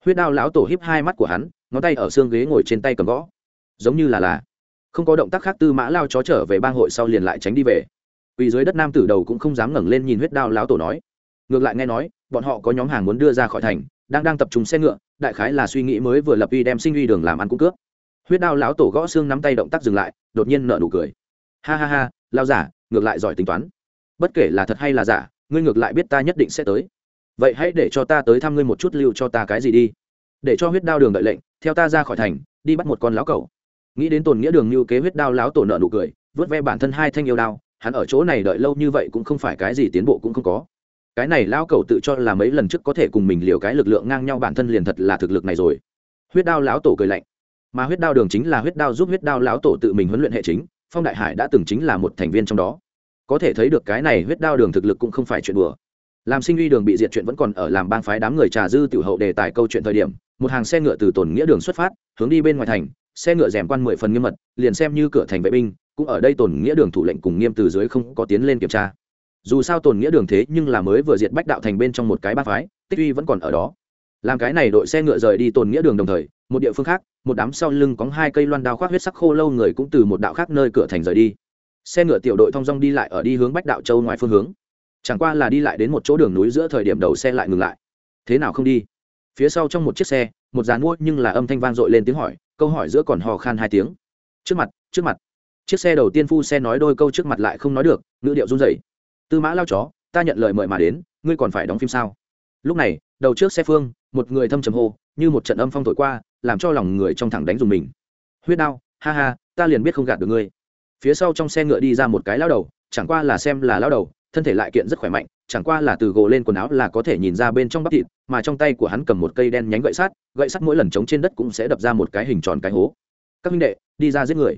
Huyết đao lão tổ híp hai mắt của hắn, ngón tay ở xương ghế ngồi trên tay cầm gõ. Giống như là là, không có động tác khác tư mã lao chó trở về bang hội sau liền lại tránh đi về. Vì dưới đất nam tử đầu cũng không dám ngẩng lên nhìn huyết đao lão tổ nói. Ngược lại nghe nói, bọn họ có nhóm hàng muốn đưa ra khỏi thành đang đang tập trung xe ngựa, đại khái là suy nghĩ mới vừa lập uy đem sinh uy đường làm ăn cung cướp. Huyết đao lão tổ gõ xương nắm tay động tác dừng lại, đột nhiên nợ nụ cười. Ha ha ha lao giả, ngược lại giỏi tính toán. Bất kể là thật hay là giả, ngươi ngược lại biết ta nhất định sẽ tới. Vậy hãy để cho ta tới thăm ngươi một chút, lưu cho ta cái gì đi. Để cho huyết đao đường đợi lệnh, theo ta ra khỏi thành, đi bắt một con lão cẩu. Nghĩ đến tồn nghĩa đường như kế huyết đao lão tổ nợ nụ cười, vớt ve bản thân hai thanh yêu đao, hắn ở chỗ này đợi lâu như vậy cũng không phải cái gì tiến bộ cũng không có cái này lão cẩu tự cho là mấy lần trước có thể cùng mình liều cái lực lượng ngang nhau bản thân liền thật là thực lực này rồi. Huyết đao lão tổ cười lạnh. Mà huyết đao đường chính là huyết đao giúp huyết đao lão tổ tự mình huấn luyện hệ chính, phong đại hải đã từng chính là một thành viên trong đó. Có thể thấy được cái này huyết đao đường thực lực cũng không phải chuyện đùa. Làm sinh uy đường bị diệt chuyện vẫn còn ở làm bang phái đám người trà dư tiểu hậu đề tài câu chuyện thời điểm, một hàng xe ngựa từ tổn nghĩa đường xuất phát, hướng đi bên ngoài thành, xe ngựa rèm quan mười phần nghiêm mật, liền xem như cửa thành vệ binh, cũng ở đây tổn nghĩa đường thủ lệnh cùng nghiêm từ dưới không có tiến lên kiểm tra dù sao tồn nghĩa đường thế nhưng là mới vừa diệt bách đạo thành bên trong một cái bang phái, tích uy vẫn còn ở đó. Làm cái này đội xe ngựa rời đi tồn nghĩa đường đồng thời, một địa phương khác, một đám sau lưng có hai cây loan đao khoác huyết sắc khô lâu người cũng từ một đạo khác nơi cửa thành rời đi. Xe ngựa tiểu đội thong dong đi lại ở đi hướng bách đạo châu ngoài phương hướng. Chẳng qua là đi lại đến một chỗ đường núi giữa thời điểm đầu xe lại ngừng lại. Thế nào không đi? Phía sau trong một chiếc xe, một dàn mua nhưng là âm thanh vang dội lên tiếng hỏi, câu hỏi giữa còn hò khan hai tiếng. Trước mặt trước mặt. Chiếc xe đầu tiên phu xe nói đôi câu trước mặt lại không nói được, ngữ điệu run rẩy tư mã lao chó ta nhận lời mời mà đến ngươi còn phải đóng phim sao? Lúc này đầu trước xe phương một người thâm trầm hô như một trận âm phong thổi qua làm cho lòng người trong thẳng đánh dùng mình. Huyết Đao, ha ha ta liền biết không gạt được ngươi. Phía sau trong xe ngựa đi ra một cái lao đầu chẳng qua là xem là lao đầu thân thể lại kiện rất khỏe mạnh chẳng qua là từ gồ lên quần áo là có thể nhìn ra bên trong bắp thịt mà trong tay của hắn cầm một cây đen nhánh gậy sắt gậy sắt mỗi lần chống trên đất cũng sẽ đập ra một cái hình tròn cái hố. Các minh đệ đi ra giết người.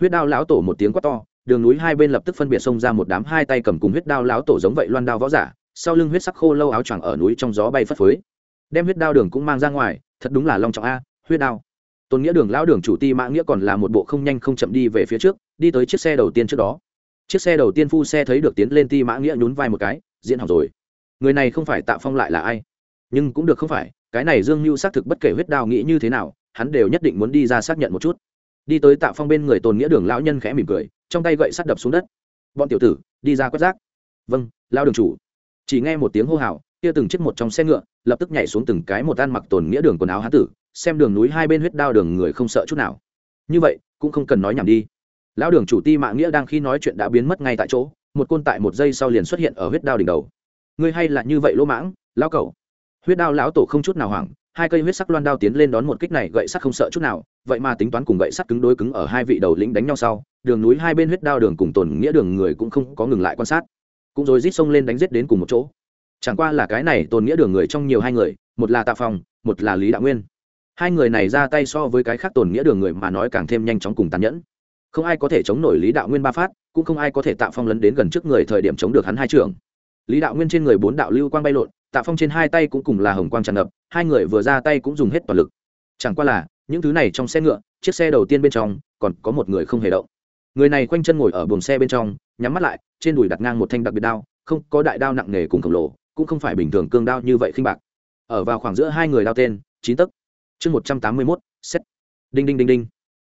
Huyết đao lão tổ một tiếng quát to đường núi hai bên lập tức phân biệt xông ra một đám hai tay cầm cùng huyết đao lão tổ giống vậy loan đao võ giả, sau lưng huyết sắc khô lâu áo choàng ở núi trong gió bay phất phới. Đem huyết đao đường cũng mang ra ngoài, thật đúng là long trọng a, huyết đao. Tôn nghĩa đường lão đường chủ ti mã nghĩa còn là một bộ không nhanh không chậm đi về phía trước, đi tới chiếc xe đầu tiên trước đó. Chiếc xe đầu tiên phu xe thấy được tiến lên ti mã nghĩa nhún vai một cái, diễn học rồi. Người này không phải tạ phong lại là ai? Nhưng cũng được không phải, cái này dương mưu xác thực bất kể huyết đao nghĩ như thế nào, hắn đều nhất định muốn đi ra xác nhận một chút đi tới tạ phong bên người tồn nghĩa đường lão nhân khẽ mỉm cười, trong tay gậy sắt đập xuống đất. Bọn tiểu tử, đi ra quét rác. Vâng lao đường chủ. Chỉ nghe một tiếng hô hào, kia từng chiếc một trong xe ngựa, lập tức nhảy xuống từng cái một ăn mặc tồn nghĩa đường quần áo hán tử, xem đường núi hai bên huyết đao đường người không sợ chút nào. Như vậy, cũng không cần nói nhảm đi. Lão đường chủ ti mạng nghĩa đang khi nói chuyện đã biến mất ngay tại chỗ, một côn tại một giây sau liền xuất hiện ở huyết đao đỉnh đầu. Ngươi hay là như vậy lỗ mãng, lão cẩu. Huyết đao lão tổ không chút nào hoảng hai cây huyết sắc loan đao tiến lên đón một kích này, gậy sắt không sợ chút nào. Vậy mà tính toán cùng gậy sắt cứng đối cứng ở hai vị đầu lĩnh đánh nhau sau, đường núi hai bên huyết đao đường cùng tồn nghĩa đường người cũng không có ngừng lại quan sát. Cũng rồi rít xông lên đánh giết đến cùng một chỗ. Chẳng qua là cái này tồn nghĩa đường người trong nhiều hai người, một là tạ phong, một là lý đạo nguyên. Hai người này ra tay so với cái khác tồn nghĩa đường người mà nói càng thêm nhanh chóng cùng tàn nhẫn. Không ai có thể chống nổi lý đạo nguyên ba phát, cũng không ai có thể tạ phong lấn đến gần trước người thời điểm chống được hắn hai trưởng lý đạo nguyên trên người bốn đạo lưu quang bay lộn, tạ phong trên hai tay cũng cùng là hồng quang tràn ngập hai người vừa ra tay cũng dùng hết toàn lực. Chẳng qua là, những thứ này trong xe ngựa, chiếc xe đầu tiên bên trong, còn có một người không hề động. Người này quanh chân ngồi ở buồng xe bên trong, nhắm mắt lại, trên đùi đặt ngang một thanh đặc biệt đao, không có đại đao nặng nề cùng khổng lồ, cũng không phải bình thường cương đao như vậy khinh bạc. Ở vào khoảng giữa hai người đao tên, chín tấc. Chương một trăm tám mươi mốt, xét. Đinh đinh đinh đinh.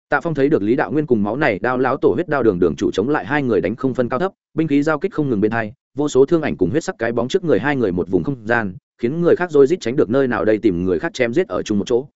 Tạ phong thấy được lý đạo nguyên cùng máu này đao láo tổ huyết đao đường đường chủ chống lại hai người đánh không phân cao thấp, binh khí giao kích không ngừng bên hai, vô số thương ảnh cùng huyết sắc cái bóng trước người hai người một vùng không gian khiến người khác dôi dít tránh được nơi nào đây tìm người khác chém giết ở chung một chỗ.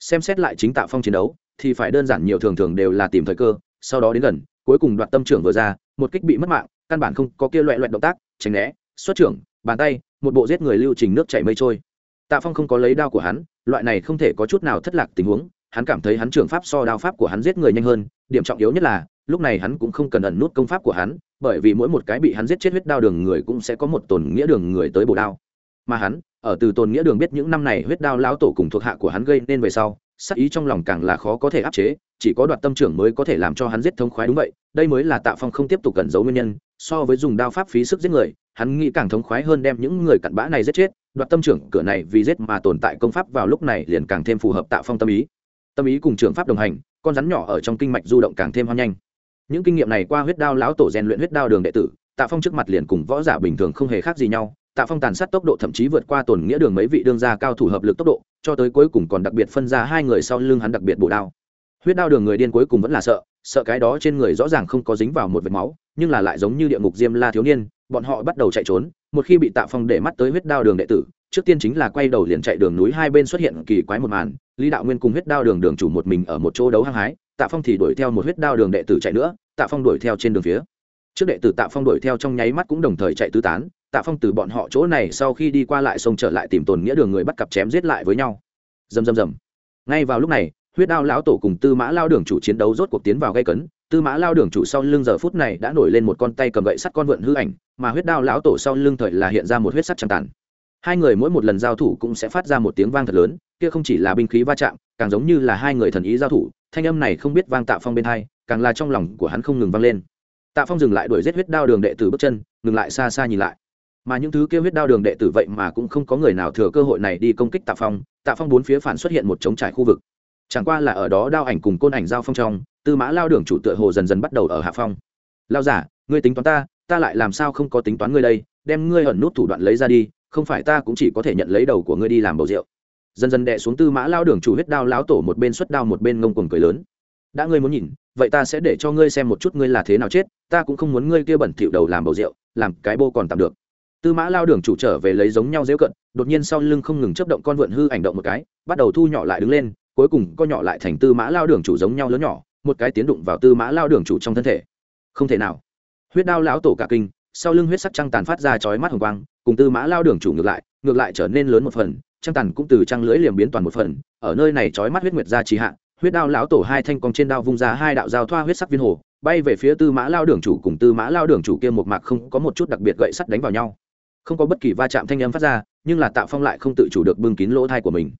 Xem xét lại chính tạ phong chiến đấu, thì phải đơn giản nhiều thường thường đều là tìm thời cơ, sau đó đến gần, cuối cùng đoạt tâm trưởng vừa ra, một kích bị mất mạng, căn bản không có kia loại loại động tác, tránh né, xuất trưởng, bàn tay, một bộ giết người lưu trình nước chảy mây trôi. Tạ phong không có lấy đao của hắn, loại này không thể có chút nào thất lạc tình huống, hắn cảm thấy hắn trưởng pháp so đao pháp của hắn giết người nhanh hơn, điểm trọng yếu nhất là, lúc này hắn cũng không cần ẩn nút công pháp của hắn, bởi vì mỗi một cái bị hắn giết chết huyết đao đường người cũng sẽ có một tổn nghĩa đường người tới bổ đao mà hắn, ở từ tồn nghĩa đường biết những năm này huyết đao lão tổ cùng thuộc hạ của hắn gây nên về sau, sắc ý trong lòng càng là khó có thể áp chế, chỉ có đoạt tâm trưởng mới có thể làm cho hắn giết thống khoái đúng vậy, đây mới là tạ phong không tiếp tục cẩn giấu nguyên nhân, so với dùng đao pháp phí sức giết người, hắn nghĩ càng thống khoái hơn đem những người cặn bã này giết chết, đoạt tâm trưởng cửa này vì giết mà tồn tại công pháp vào lúc này liền càng thêm phù hợp tạ phong tâm ý. Tâm ý cùng trường pháp đồng hành, con rắn nhỏ ở trong kinh mạch du động càng thêm hoang nhanh. Những kinh nghiệm này qua huyết đao lão tổ rèn luyện huyết đao đường đệ tử, tạ phong trước mặt liền cùng võ giả bình thường không hề khác gì nhau tạ phong tàn sát tốc độ thậm chí vượt qua tổn nghĩa đường mấy vị đương gia cao thủ hợp lực tốc độ, cho tới cuối cùng còn đặc biệt phân ra hai người sau lưng hắn đặc biệt bổ đao. Huyết đao đường người điên cuối cùng vẫn là sợ sợ cái đó trên người rõ ràng không có dính vào một vệt máu, nhưng là lại giống như địa ngục diêm la thiếu niên, bọn họ bắt đầu chạy trốn, một khi bị tạ phong để mắt tới huyết đao đường đệ tử, trước tiên chính là quay đầu liền chạy đường núi hai bên xuất hiện kỳ quái một màn, lý đạo nguyên cùng huyết đao đường đường chủ một mình ở một chỗ đấu hăng hái, tạ phong thì đuổi theo một huyết đao đường đệ tử chạy nữa, tạ phong đuổi theo trên đường phía trước đệ tử tạ phong đuổi theo trong nháy mắt cũng đồng thời chạy tứ tán, tạ phong từ bọn họ chỗ này sau khi đi qua lại sông trở lại tìm tồn nghĩa đường người bắt cặp chém giết lại với nhau. Dầm dầm dầm ngay vào lúc này, huyết đao lão tổ cùng tư mã lao đường chủ chiến đấu rốt cuộc tiến vào gây cấn. Tư mã lao đường chủ sau lưng giờ phút này đã nổi lên một con tay cầm gậy sắt con vượn hư ảnh, mà huyết đao lão tổ sau lưng thời là hiện ra một huyết sắt tràn tàn. Hai người mỗi một lần giao thủ cũng sẽ phát ra một tiếng vang thật lớn, kia không chỉ là binh khí va chạm, càng giống như là hai người thần ý giao thủ, thanh âm này không biết vang tạ phong bên hai, càng là trong lòng của hắn không ngừng vang lên tạ phong dừng lại đuổi giết huyết đao đường đệ tử bước chân, ngừng lại xa xa nhìn lại. Mà những thứ kêu huyết đao đường đệ tử vậy mà cũng không có người nào thừa cơ hội này đi công kích tạ phong. Tạ phong bốn phía phản xuất hiện một trống trải khu vực. Chẳng qua là ở đó đao ảnh cùng côn ảnh giao phong trong, tư mã lao đường chủ tựa hồ dần dần bắt đầu ở hạ phong. Lao giả, ngươi tính toán ta ta lại làm sao không có tính toán ngươi đây? Đem ngươi ẩn nút thủ đoạn lấy ra đi, không phải ta cũng chỉ có thể nhận lấy đầu của ngươi đi làm bầu rượu. Dần dần đệ xuống tư mã lao đường chủ huyết đao lão tổ một bên xuất đao một bên ngông cuồng cười lớn. Đã ngươi muốn nhìn vậy ta sẽ để cho ngươi xem một chút ngươi là thế nào chết, ta cũng không muốn ngươi kia bẩn thỉu đầu làm bầu rượu, làm cái bô còn tạm được. Tư mã lao đường chủ trở về lấy giống nhau dễu cận, đột nhiên sau lưng không ngừng chấp động con vượn hư ảnh động một cái, bắt đầu thu nhỏ lại đứng lên, cuối cùng co nhỏ lại thành tư mã lao đường chủ giống nhau lớn nhỏ, một cái tiến đụng vào tư mã lao đường chủ trong thân thể. Không thể nào. Huyết đao lão tổ cả kinh, sau lưng huyết sắc trăng tàn phát ra chói mắt hồng quang, cùng tư mã lao đường chủ ngược lại ngược lại trở nên lớn một phần, trăng tàn cũng từ trăng lưỡi liềm biến toàn một phần, ở nơi này chói mắt huyết nguyệt ra trì hạ huyết đao lão tổ hai thanh cong trên đao vung ra hai đạo giao thoa huyết sắc viên hồ, bay về phía tư mã lao đường chủ cùng tư mã lao đường chủ kia một mạc không có một chút đặc biệt gậy sắt đánh vào nhau. Không có bất kỳ va chạm thanh âm phát ra, nhưng là tạ phong lại không tự chủ được bưng kín lỗ thai của mình.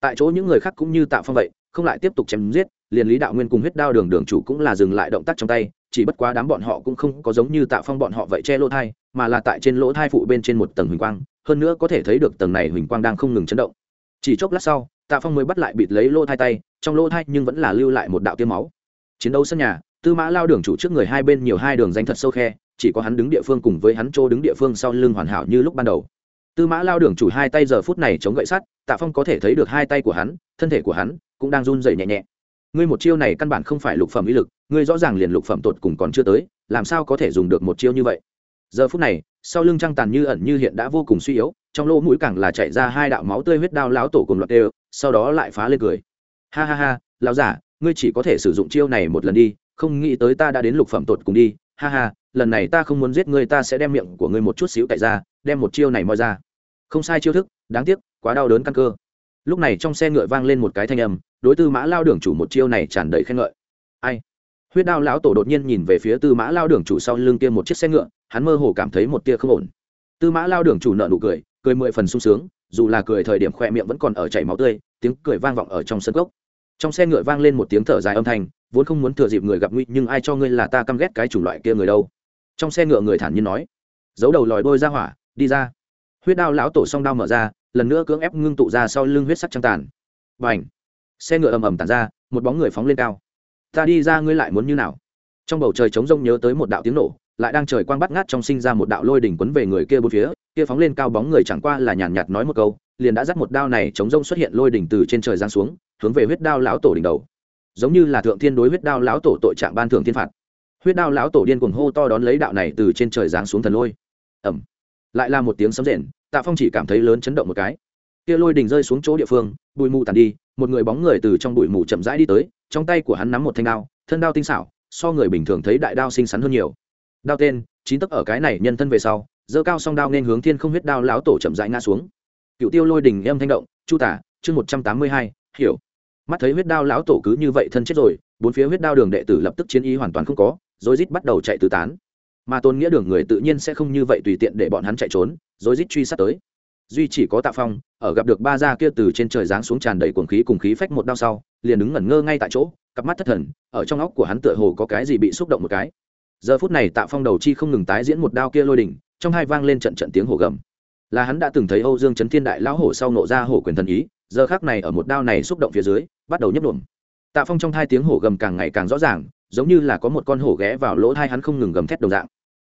Tại chỗ những người khác cũng như tạ phong vậy, không lại tiếp tục chém giết, liền lý đạo nguyên cùng huyết đao đường đường chủ cũng là dừng lại động tác trong tay, chỉ bất quá đám bọn họ cũng không có giống như tạ phong bọn họ vậy che lỗ thai, mà là tại trên lỗ thai phụ bên trên một tầng huỳnh quang, hơn nữa có thể thấy được tầng này huỳnh quang đang không ngừng chấn động. Chỉ chốc lát sau, tạ phong mới bắt lại bịt lấy lỗ thai tay trong lỗ thai nhưng vẫn là lưu lại một đạo tiêm máu. Chiến đấu sân nhà, tư mã lao đường chủ trước người hai bên nhiều hai đường danh thật sâu khe, chỉ có hắn đứng địa phương cùng với hắn chỗ đứng địa phương sau lưng hoàn hảo như lúc ban đầu. Tư mã lao đường chủ hai tay giờ phút này chống gậy sắt, tạ phong có thể thấy được hai tay của hắn, thân thể của hắn cũng đang run rẩy nhẹ nhẹ. Ngươi một chiêu này căn bản không phải lục phẩm ý lực, ngươi rõ ràng liền lục phẩm tột cùng còn chưa tới, làm sao có thể dùng được một chiêu như vậy? Giờ phút này, sau lưng trăng tàn như ẩn như hiện đã vô cùng suy yếu, trong lỗ mũi càng là chảy ra hai đạo máu tươi huyết đao láo tổ cùng loạt đều, sau đó lại phá lên cười ha ha ha, lão giả, ngươi chỉ có thể sử dụng chiêu này một lần đi, không nghĩ tới ta đã đến lục phẩm tột cùng đi. Ha ha, lần này ta không muốn giết ngươi, ta sẽ đem miệng của ngươi một chút xíu cậy ra, đem một chiêu này moi ra. Không sai chiêu thức, đáng tiếc, quá đau đớn căn cơ. Lúc này trong xe ngựa vang lên một cái thanh âm, đối tư mã lao đường chủ một chiêu này tràn đầy khen ngợi. Ai? Huyết đao lão tổ đột nhiên nhìn về phía tư mã lao đường chủ sau lưng kia một chiếc xe ngựa, hắn mơ hồ cảm thấy một tia không ổn. Tư mã lao đường chủ nợ nụ cười cười mười phần sung sướng, dù là cười thời điểm khoe miệng vẫn còn ở chảy máu tươi, tiếng cười vang vọng ở trong sân gốc trong xe ngựa vang lên một tiếng thở dài âm thanh, vốn không muốn thừa dịp người gặp nguy, nhưng ai cho ngươi là ta căm ghét cái chủng loại kia người đâu. Trong xe ngựa người thản nhiên nói, giấu đầu lòi đôi ra hỏa, đi ra. Huyết đao lão tổ song đao mở ra, lần nữa cưỡng ép ngưng tụ ra sau lưng huyết sắc trăng tàn. Và ảnh xe ngựa ầm ầm tàn ra, một bóng người phóng lên cao. Ta đi ra, ngươi lại muốn như nào? Trong bầu trời trống rông nhớ tới một đạo tiếng nổ, lại đang trời quang bắt ngát trong sinh ra một đạo lôi đỉnh quấn về người kia bốn phía kia phóng lên cao bóng người chẳng qua là nhàn nhạt nói một câu, liền đã dắt một đao này chống rông xuất hiện lôi đỉnh từ trên trời giáng xuống, hướng về huyết đao lão tổ đỉnh đầu. Giống như là thượng thiên đối huyết đao lão tổ tội trạng ban thượng thiên phạt. Huyết đao lão tổ điên cuồng hô to đón lấy đạo này từ trên trời giáng xuống thần lôi. Ẩm lại là một tiếng sấm rền, tạ phong chỉ cảm thấy lớn chấn động một cái. Kia lôi đỉnh rơi xuống chỗ địa phương, bụi mù tàn đi, một người bóng người từ trong bụi mù chậm rãi đi tới, trong tay của hắn nắm một thanh đao, thân đao tinh xảo, so người bình thường thấy đại đao xinh xắn hơn nhiều. Đao tên, chín tấc ở cái này nhân thân về sau giơ cao song đao nên hướng thiên không huyết đao lão tổ chậm rãi ngã xuống. Cựu tiêu lôi đình em thanh động, chu tả, chương một trăm tám mươi hai, hiểu. Mắt thấy huyết đao lão tổ cứ như vậy thân chết rồi, bốn phía huyết đao đường đệ tử lập tức chiến ý hoàn toàn không có, rối rít bắt đầu chạy tứ tán. Mà tôn nghĩa đường người tự nhiên sẽ không như vậy tùy tiện để bọn hắn chạy trốn, rối rít truy sát tới. Duy chỉ có tạ phong, ở gặp được ba gia kia từ trên trời giáng xuống tràn đầy cuồng khí cùng khí phách một đao sau, liền đứng ngẩn ngơ ngay tại chỗ, cặp mắt thất thần, ở trong óc của hắn tựa hồ có cái gì bị xúc động một cái. Giờ phút này tạ phong đầu chi không ngừng tái diễn một đao kia lôi đỉnh trong hai vang lên trận trận tiếng hổ gầm. Là hắn đã từng thấy âu dương trấn thiên đại lão hổ sau nộ ra hổ quyền thần ý, giờ khác này ở một đao này xúc động phía dưới, bắt đầu nhấp đuồm tạ phong trong hai tiếng hổ gầm càng ngày càng rõ ràng, giống như là có một con hổ ghé vào lỗ thai hắn không ngừng gầm thét đồng dạng.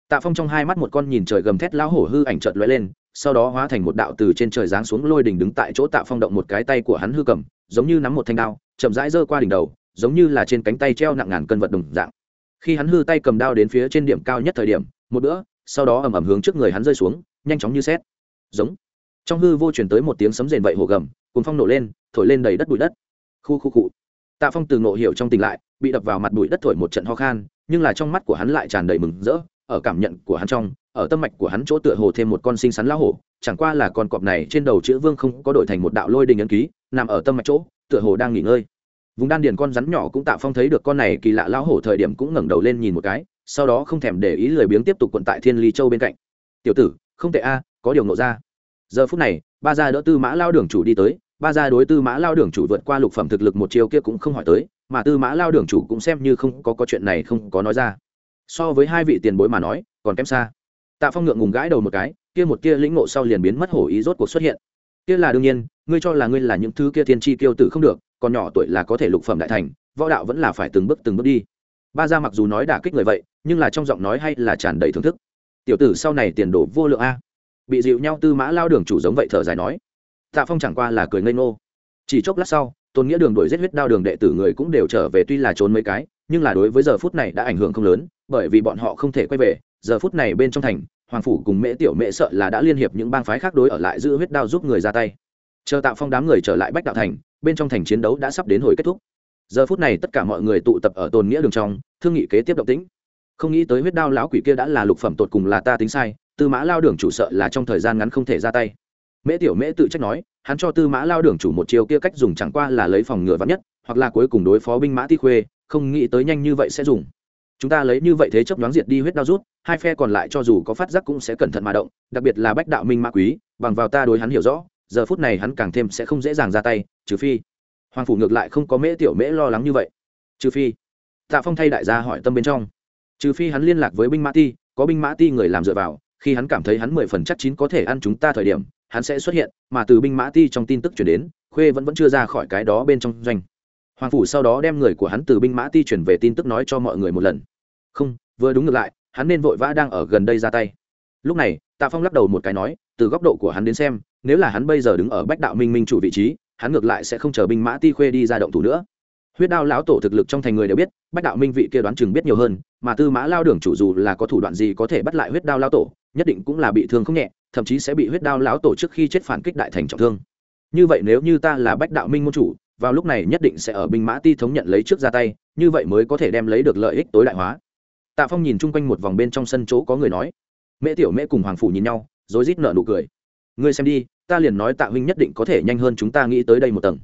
Tạ phong trong hai mắt một con nhìn trời gầm thét lão hổ hư ảnh trợt lóe lên, sau đó hóa thành một đạo từ trên trời giáng xuống lôi đỉnh đứng tại chỗ tạ phong động một cái tay của hắn hư cầm, giống như nắm một thanh đao, chậm rãi giơ qua đỉnh đầu, giống như là trên cánh tay treo nặng ngàn cân vật đồng dạng. Khi hắn hư tay cầm đao đến phía trên điểm cao nhất thời điểm, một bữa sau đó ầm ầm hướng trước người hắn rơi xuống, nhanh chóng như xét giống. Trong hư vô chuyển tới một tiếng sấm rền vậy hồ gầm cùng phong nổ lên, thổi lên đầy đất bụi đất. Khu khu cụ tạ phong từ nộ hiểu trong tình lại, bị đập vào mặt bụi đất thổi một trận ho khan, nhưng là trong mắt của hắn lại tràn đầy mừng rỡ, ở cảm nhận của hắn trong, ở tâm mạch của hắn chỗ tựa hồ thêm một con sinh sắn lão hổ, chẳng qua là con cọp này trên đầu chữ vương không có đổi thành một đạo lôi đình ấn ký, nằm ở tâm mạch chỗ, tựa hồ đang nghỉ ngơi. Vùng đan điền con rắn nhỏ cũng tạ phong thấy được con này kỳ lạ lão hổ thời điểm cũng ngẩng đầu lên nhìn một cái sau đó không thèm để ý lười biếng tiếp tục quận tại thiên ly châu bên cạnh. Tiểu tử, không tệ a, có điều nộ ra. Giờ phút này, ba gia đỡ tư mã lao đường chủ đi tới. Ba gia đối tư mã lao đường chủ vượt qua lục phẩm thực lực một chiều kia cũng không hỏi tới, mà tư mã lao đường chủ cũng xem như không có có chuyện này không có nói ra. So với hai vị tiền bối mà nói, còn kém xa. Tạ phong ngượng ngùng gãi đầu một cái, kia một kia lĩnh ngộ sau liền biến mất hổ ý rốt cuộc xuất hiện. Kia là đương nhiên, ngươi cho là ngươi là những thứ kia thiên tri tiêu tử không được, còn nhỏ tuổi là có thể lục phẩm đại thành, võ đạo vẫn là phải từng bước từng bước đi ba gia mặc dù nói đả kích người vậy, nhưng là trong giọng nói hay là tràn đầy thưởng thức. Tiểu tử sau này tiền đồ vô lượng a. Bị dịu nhau tư mã lao đường chủ giống vậy thở dài nói. Tạ phong chẳng qua là cười ngây ngô. Chỉ chốc lát sau, tôn nghĩa đường đuổi giết huyết đao đường đệ tử người cũng đều trở về tuy là trốn mấy cái, nhưng là đối với giờ phút này đã ảnh hưởng không lớn, bởi vì bọn họ không thể quay về, giờ phút này bên trong thành, hoàng phủ cùng mễ tiểu mễ sợ là đã liên hiệp những bang phái khác đối ở lại giữ huyết đao giúp người ra tay. Chờ tạo phong đám người trở lại bách đạo thành, bên trong thành chiến đấu đã sắp đến hồi kết thúc giờ phút này tất cả mọi người tụ tập ở tồn nghĩa đường trong, thương nghị kế tiếp động tĩnh. Không nghĩ tới huyết đao lão quỷ kia đã là lục phẩm tột cùng là ta tính sai, tư mã lao đường chủ sợ là trong thời gian ngắn không thể ra tay. Mễ tiểu mễ tự trách nói, hắn cho tư mã lao đường chủ một chiều kia cách dùng chẳng qua là lấy phòng ngựa vắn nhất, hoặc là cuối cùng đối phó binh mã ti khuê, không nghĩ tới nhanh như vậy sẽ dùng. Chúng ta lấy như vậy thế chấp đoán diệt đi huyết đao rút, hai phe còn lại cho dù có phát giác cũng sẽ cẩn thận mà động, đặc biệt là bách đạo minh mã quý, bằng vào ta đối hắn hiểu rõ, giờ phút này hắn càng thêm sẽ không dễ dàng ra tay, trừ phi hoàng phủ ngược lại không có mễ tiểu mễ lo lắng như vậy. Trừ phi, tạ phong thay đại gia hỏi tâm bên trong. Trừ phi hắn liên lạc với binh mã ti, có binh mã ti người làm dựa vào, khi hắn cảm thấy hắn mười phần chắc chín có thể ăn chúng ta thời điểm, hắn sẽ xuất hiện, mà từ binh mã ti trong tin tức chuyển đến, khuê vẫn vẫn chưa ra khỏi cái đó bên trong doanh. Hoàng phủ sau đó đem người của hắn từ binh mã ti chuyển về tin tức nói cho mọi người một lần. Không, vừa đúng ngược lại, hắn nên vội vã đang ở gần đây ra tay. Lúc này, tạ phong lắc đầu một cái nói, từ góc độ của hắn đến xem, nếu là hắn bây giờ đứng ở bách đạo minh minh chủ vị trí hắn ngược lại sẽ không chờ binh mã ti khuê đi ra động thủ nữa. Huyết đao lão tổ thực lực trong thành người đều biết, bách đạo minh vị kia đoán chừng biết nhiều hơn, mà tư mã lao đường chủ dù là có thủ đoạn gì có thể bắt lại huyết đao lao tổ, nhất định cũng là bị thương không nhẹ, thậm chí sẽ bị huyết đao lão tổ trước khi chết phản kích đại thành trọng thương. Như vậy nếu như ta là bách đạo minh môn chủ, vào lúc này nhất định sẽ ở binh mã ti thống nhận lấy trước ra tay, như vậy mới có thể đem lấy được lợi ích tối đại hóa. Tạ phong nhìn chung quanh một vòng bên trong sân chỗ có người nói. Mễ tiểu mễ cùng hoàng phủ nhìn nhau, rối rít nợ nụ cười. Ngươi xem đi ta liền nói tạ huynh nhất định có thể nhanh hơn chúng ta nghĩ tới đây một tầng.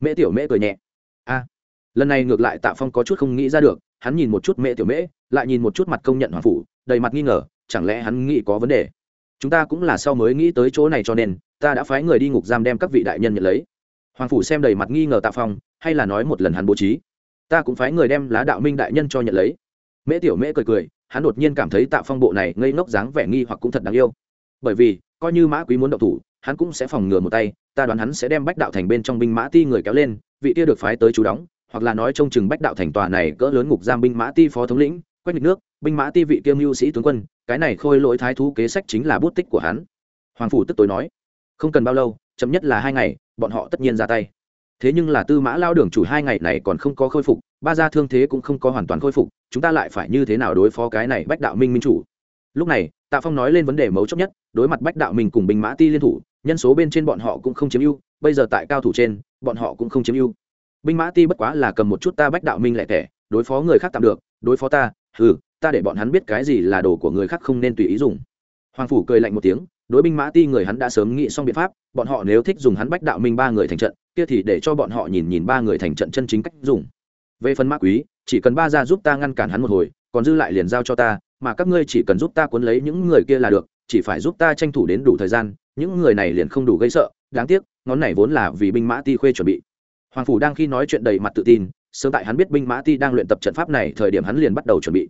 Mễ tiểu mễ cười nhẹ. A, lần này ngược lại tạ phong có chút không nghĩ ra được, hắn nhìn một chút mễ tiểu mễ, lại nhìn một chút mặt công nhận hoàng phủ, đầy mặt nghi ngờ, chẳng lẽ hắn nghĩ có vấn đề? Chúng ta cũng là sau mới nghĩ tới chỗ này cho nên, ta đã phái người đi ngục giam đem các vị đại nhân nhận lấy. Hoàng phủ xem đầy mặt nghi ngờ tạ phong, hay là nói một lần hắn bố trí. Ta cũng phái người đem lá đạo minh đại nhân cho nhận lấy. Mễ tiểu mễ cười cười, hắn đột nhiên cảm thấy tạ phong bộ này ngây ngốc dáng vẻ nghi hoặc cũng thật đáng yêu. Bởi vì, coi như mã quý muốn động thủ hắn cũng sẽ phòng ngừa một tay, ta đoán hắn sẽ đem bách đạo thành bên trong binh mã ti người kéo lên, vị kia được phái tới chú đóng, hoặc là nói trông chừng bách đạo thành tòa này cỡ lớn ngục giam binh mã ti phó thống lĩnh, quách nghịch nước, binh mã ti vị kiêm mưu sĩ tướng quân, cái này khôi lỗi thái thú kế sách chính là bút tích của hắn. Hoàng phủ tức tối nói. Không cần bao lâu, chậm nhất là hai ngày, bọn họ tất nhiên ra tay. Thế nhưng là tư mã lao đường chủ hai ngày này còn không có khôi phục, ba gia thương thế cũng không có hoàn toàn khôi phục, chúng ta lại phải như thế nào đối phó cái này bách đạo minh minh chủ? Lúc này, tạ phong nói lên vấn đề mấu chốt nhất, đối mặt bách đạo minh cùng binh mã ti liên thủ nhân số bên trên bọn họ cũng không chiếm ưu, bây giờ tại cao thủ trên, bọn họ cũng không chiếm ưu. Binh mã ti bất quá là cầm một chút ta bách đạo minh lẻ tẻ, đối phó người khác tạm được, đối phó ta ừ ta để bọn hắn biết cái gì là đồ của người khác không nên tùy ý dùng. Hoàng phủ cười lạnh một tiếng, đối binh mã ti người hắn đã sớm nghĩ xong biện pháp, bọn họ nếu thích dùng hắn bách đạo minh ba người thành trận, kia thì để cho bọn họ nhìn nhìn ba người thành trận chân chính cách dùng. Về phần mã quý, chỉ cần ba ra giúp ta ngăn cản hắn một hồi, còn dư lại liền giao cho ta, mà các ngươi chỉ cần giúp ta cuốn lấy những người kia là được, chỉ phải giúp ta tranh thủ đến đủ thời gian những người này liền không đủ gây sợ, đáng tiếc, ngón này vốn là vì binh mã ti khuê chuẩn bị. Hoàng phủ đang khi nói chuyện đầy mặt tự tin, sớm tại hắn biết binh mã ti đang luyện tập trận pháp này, thời điểm hắn liền bắt đầu chuẩn bị.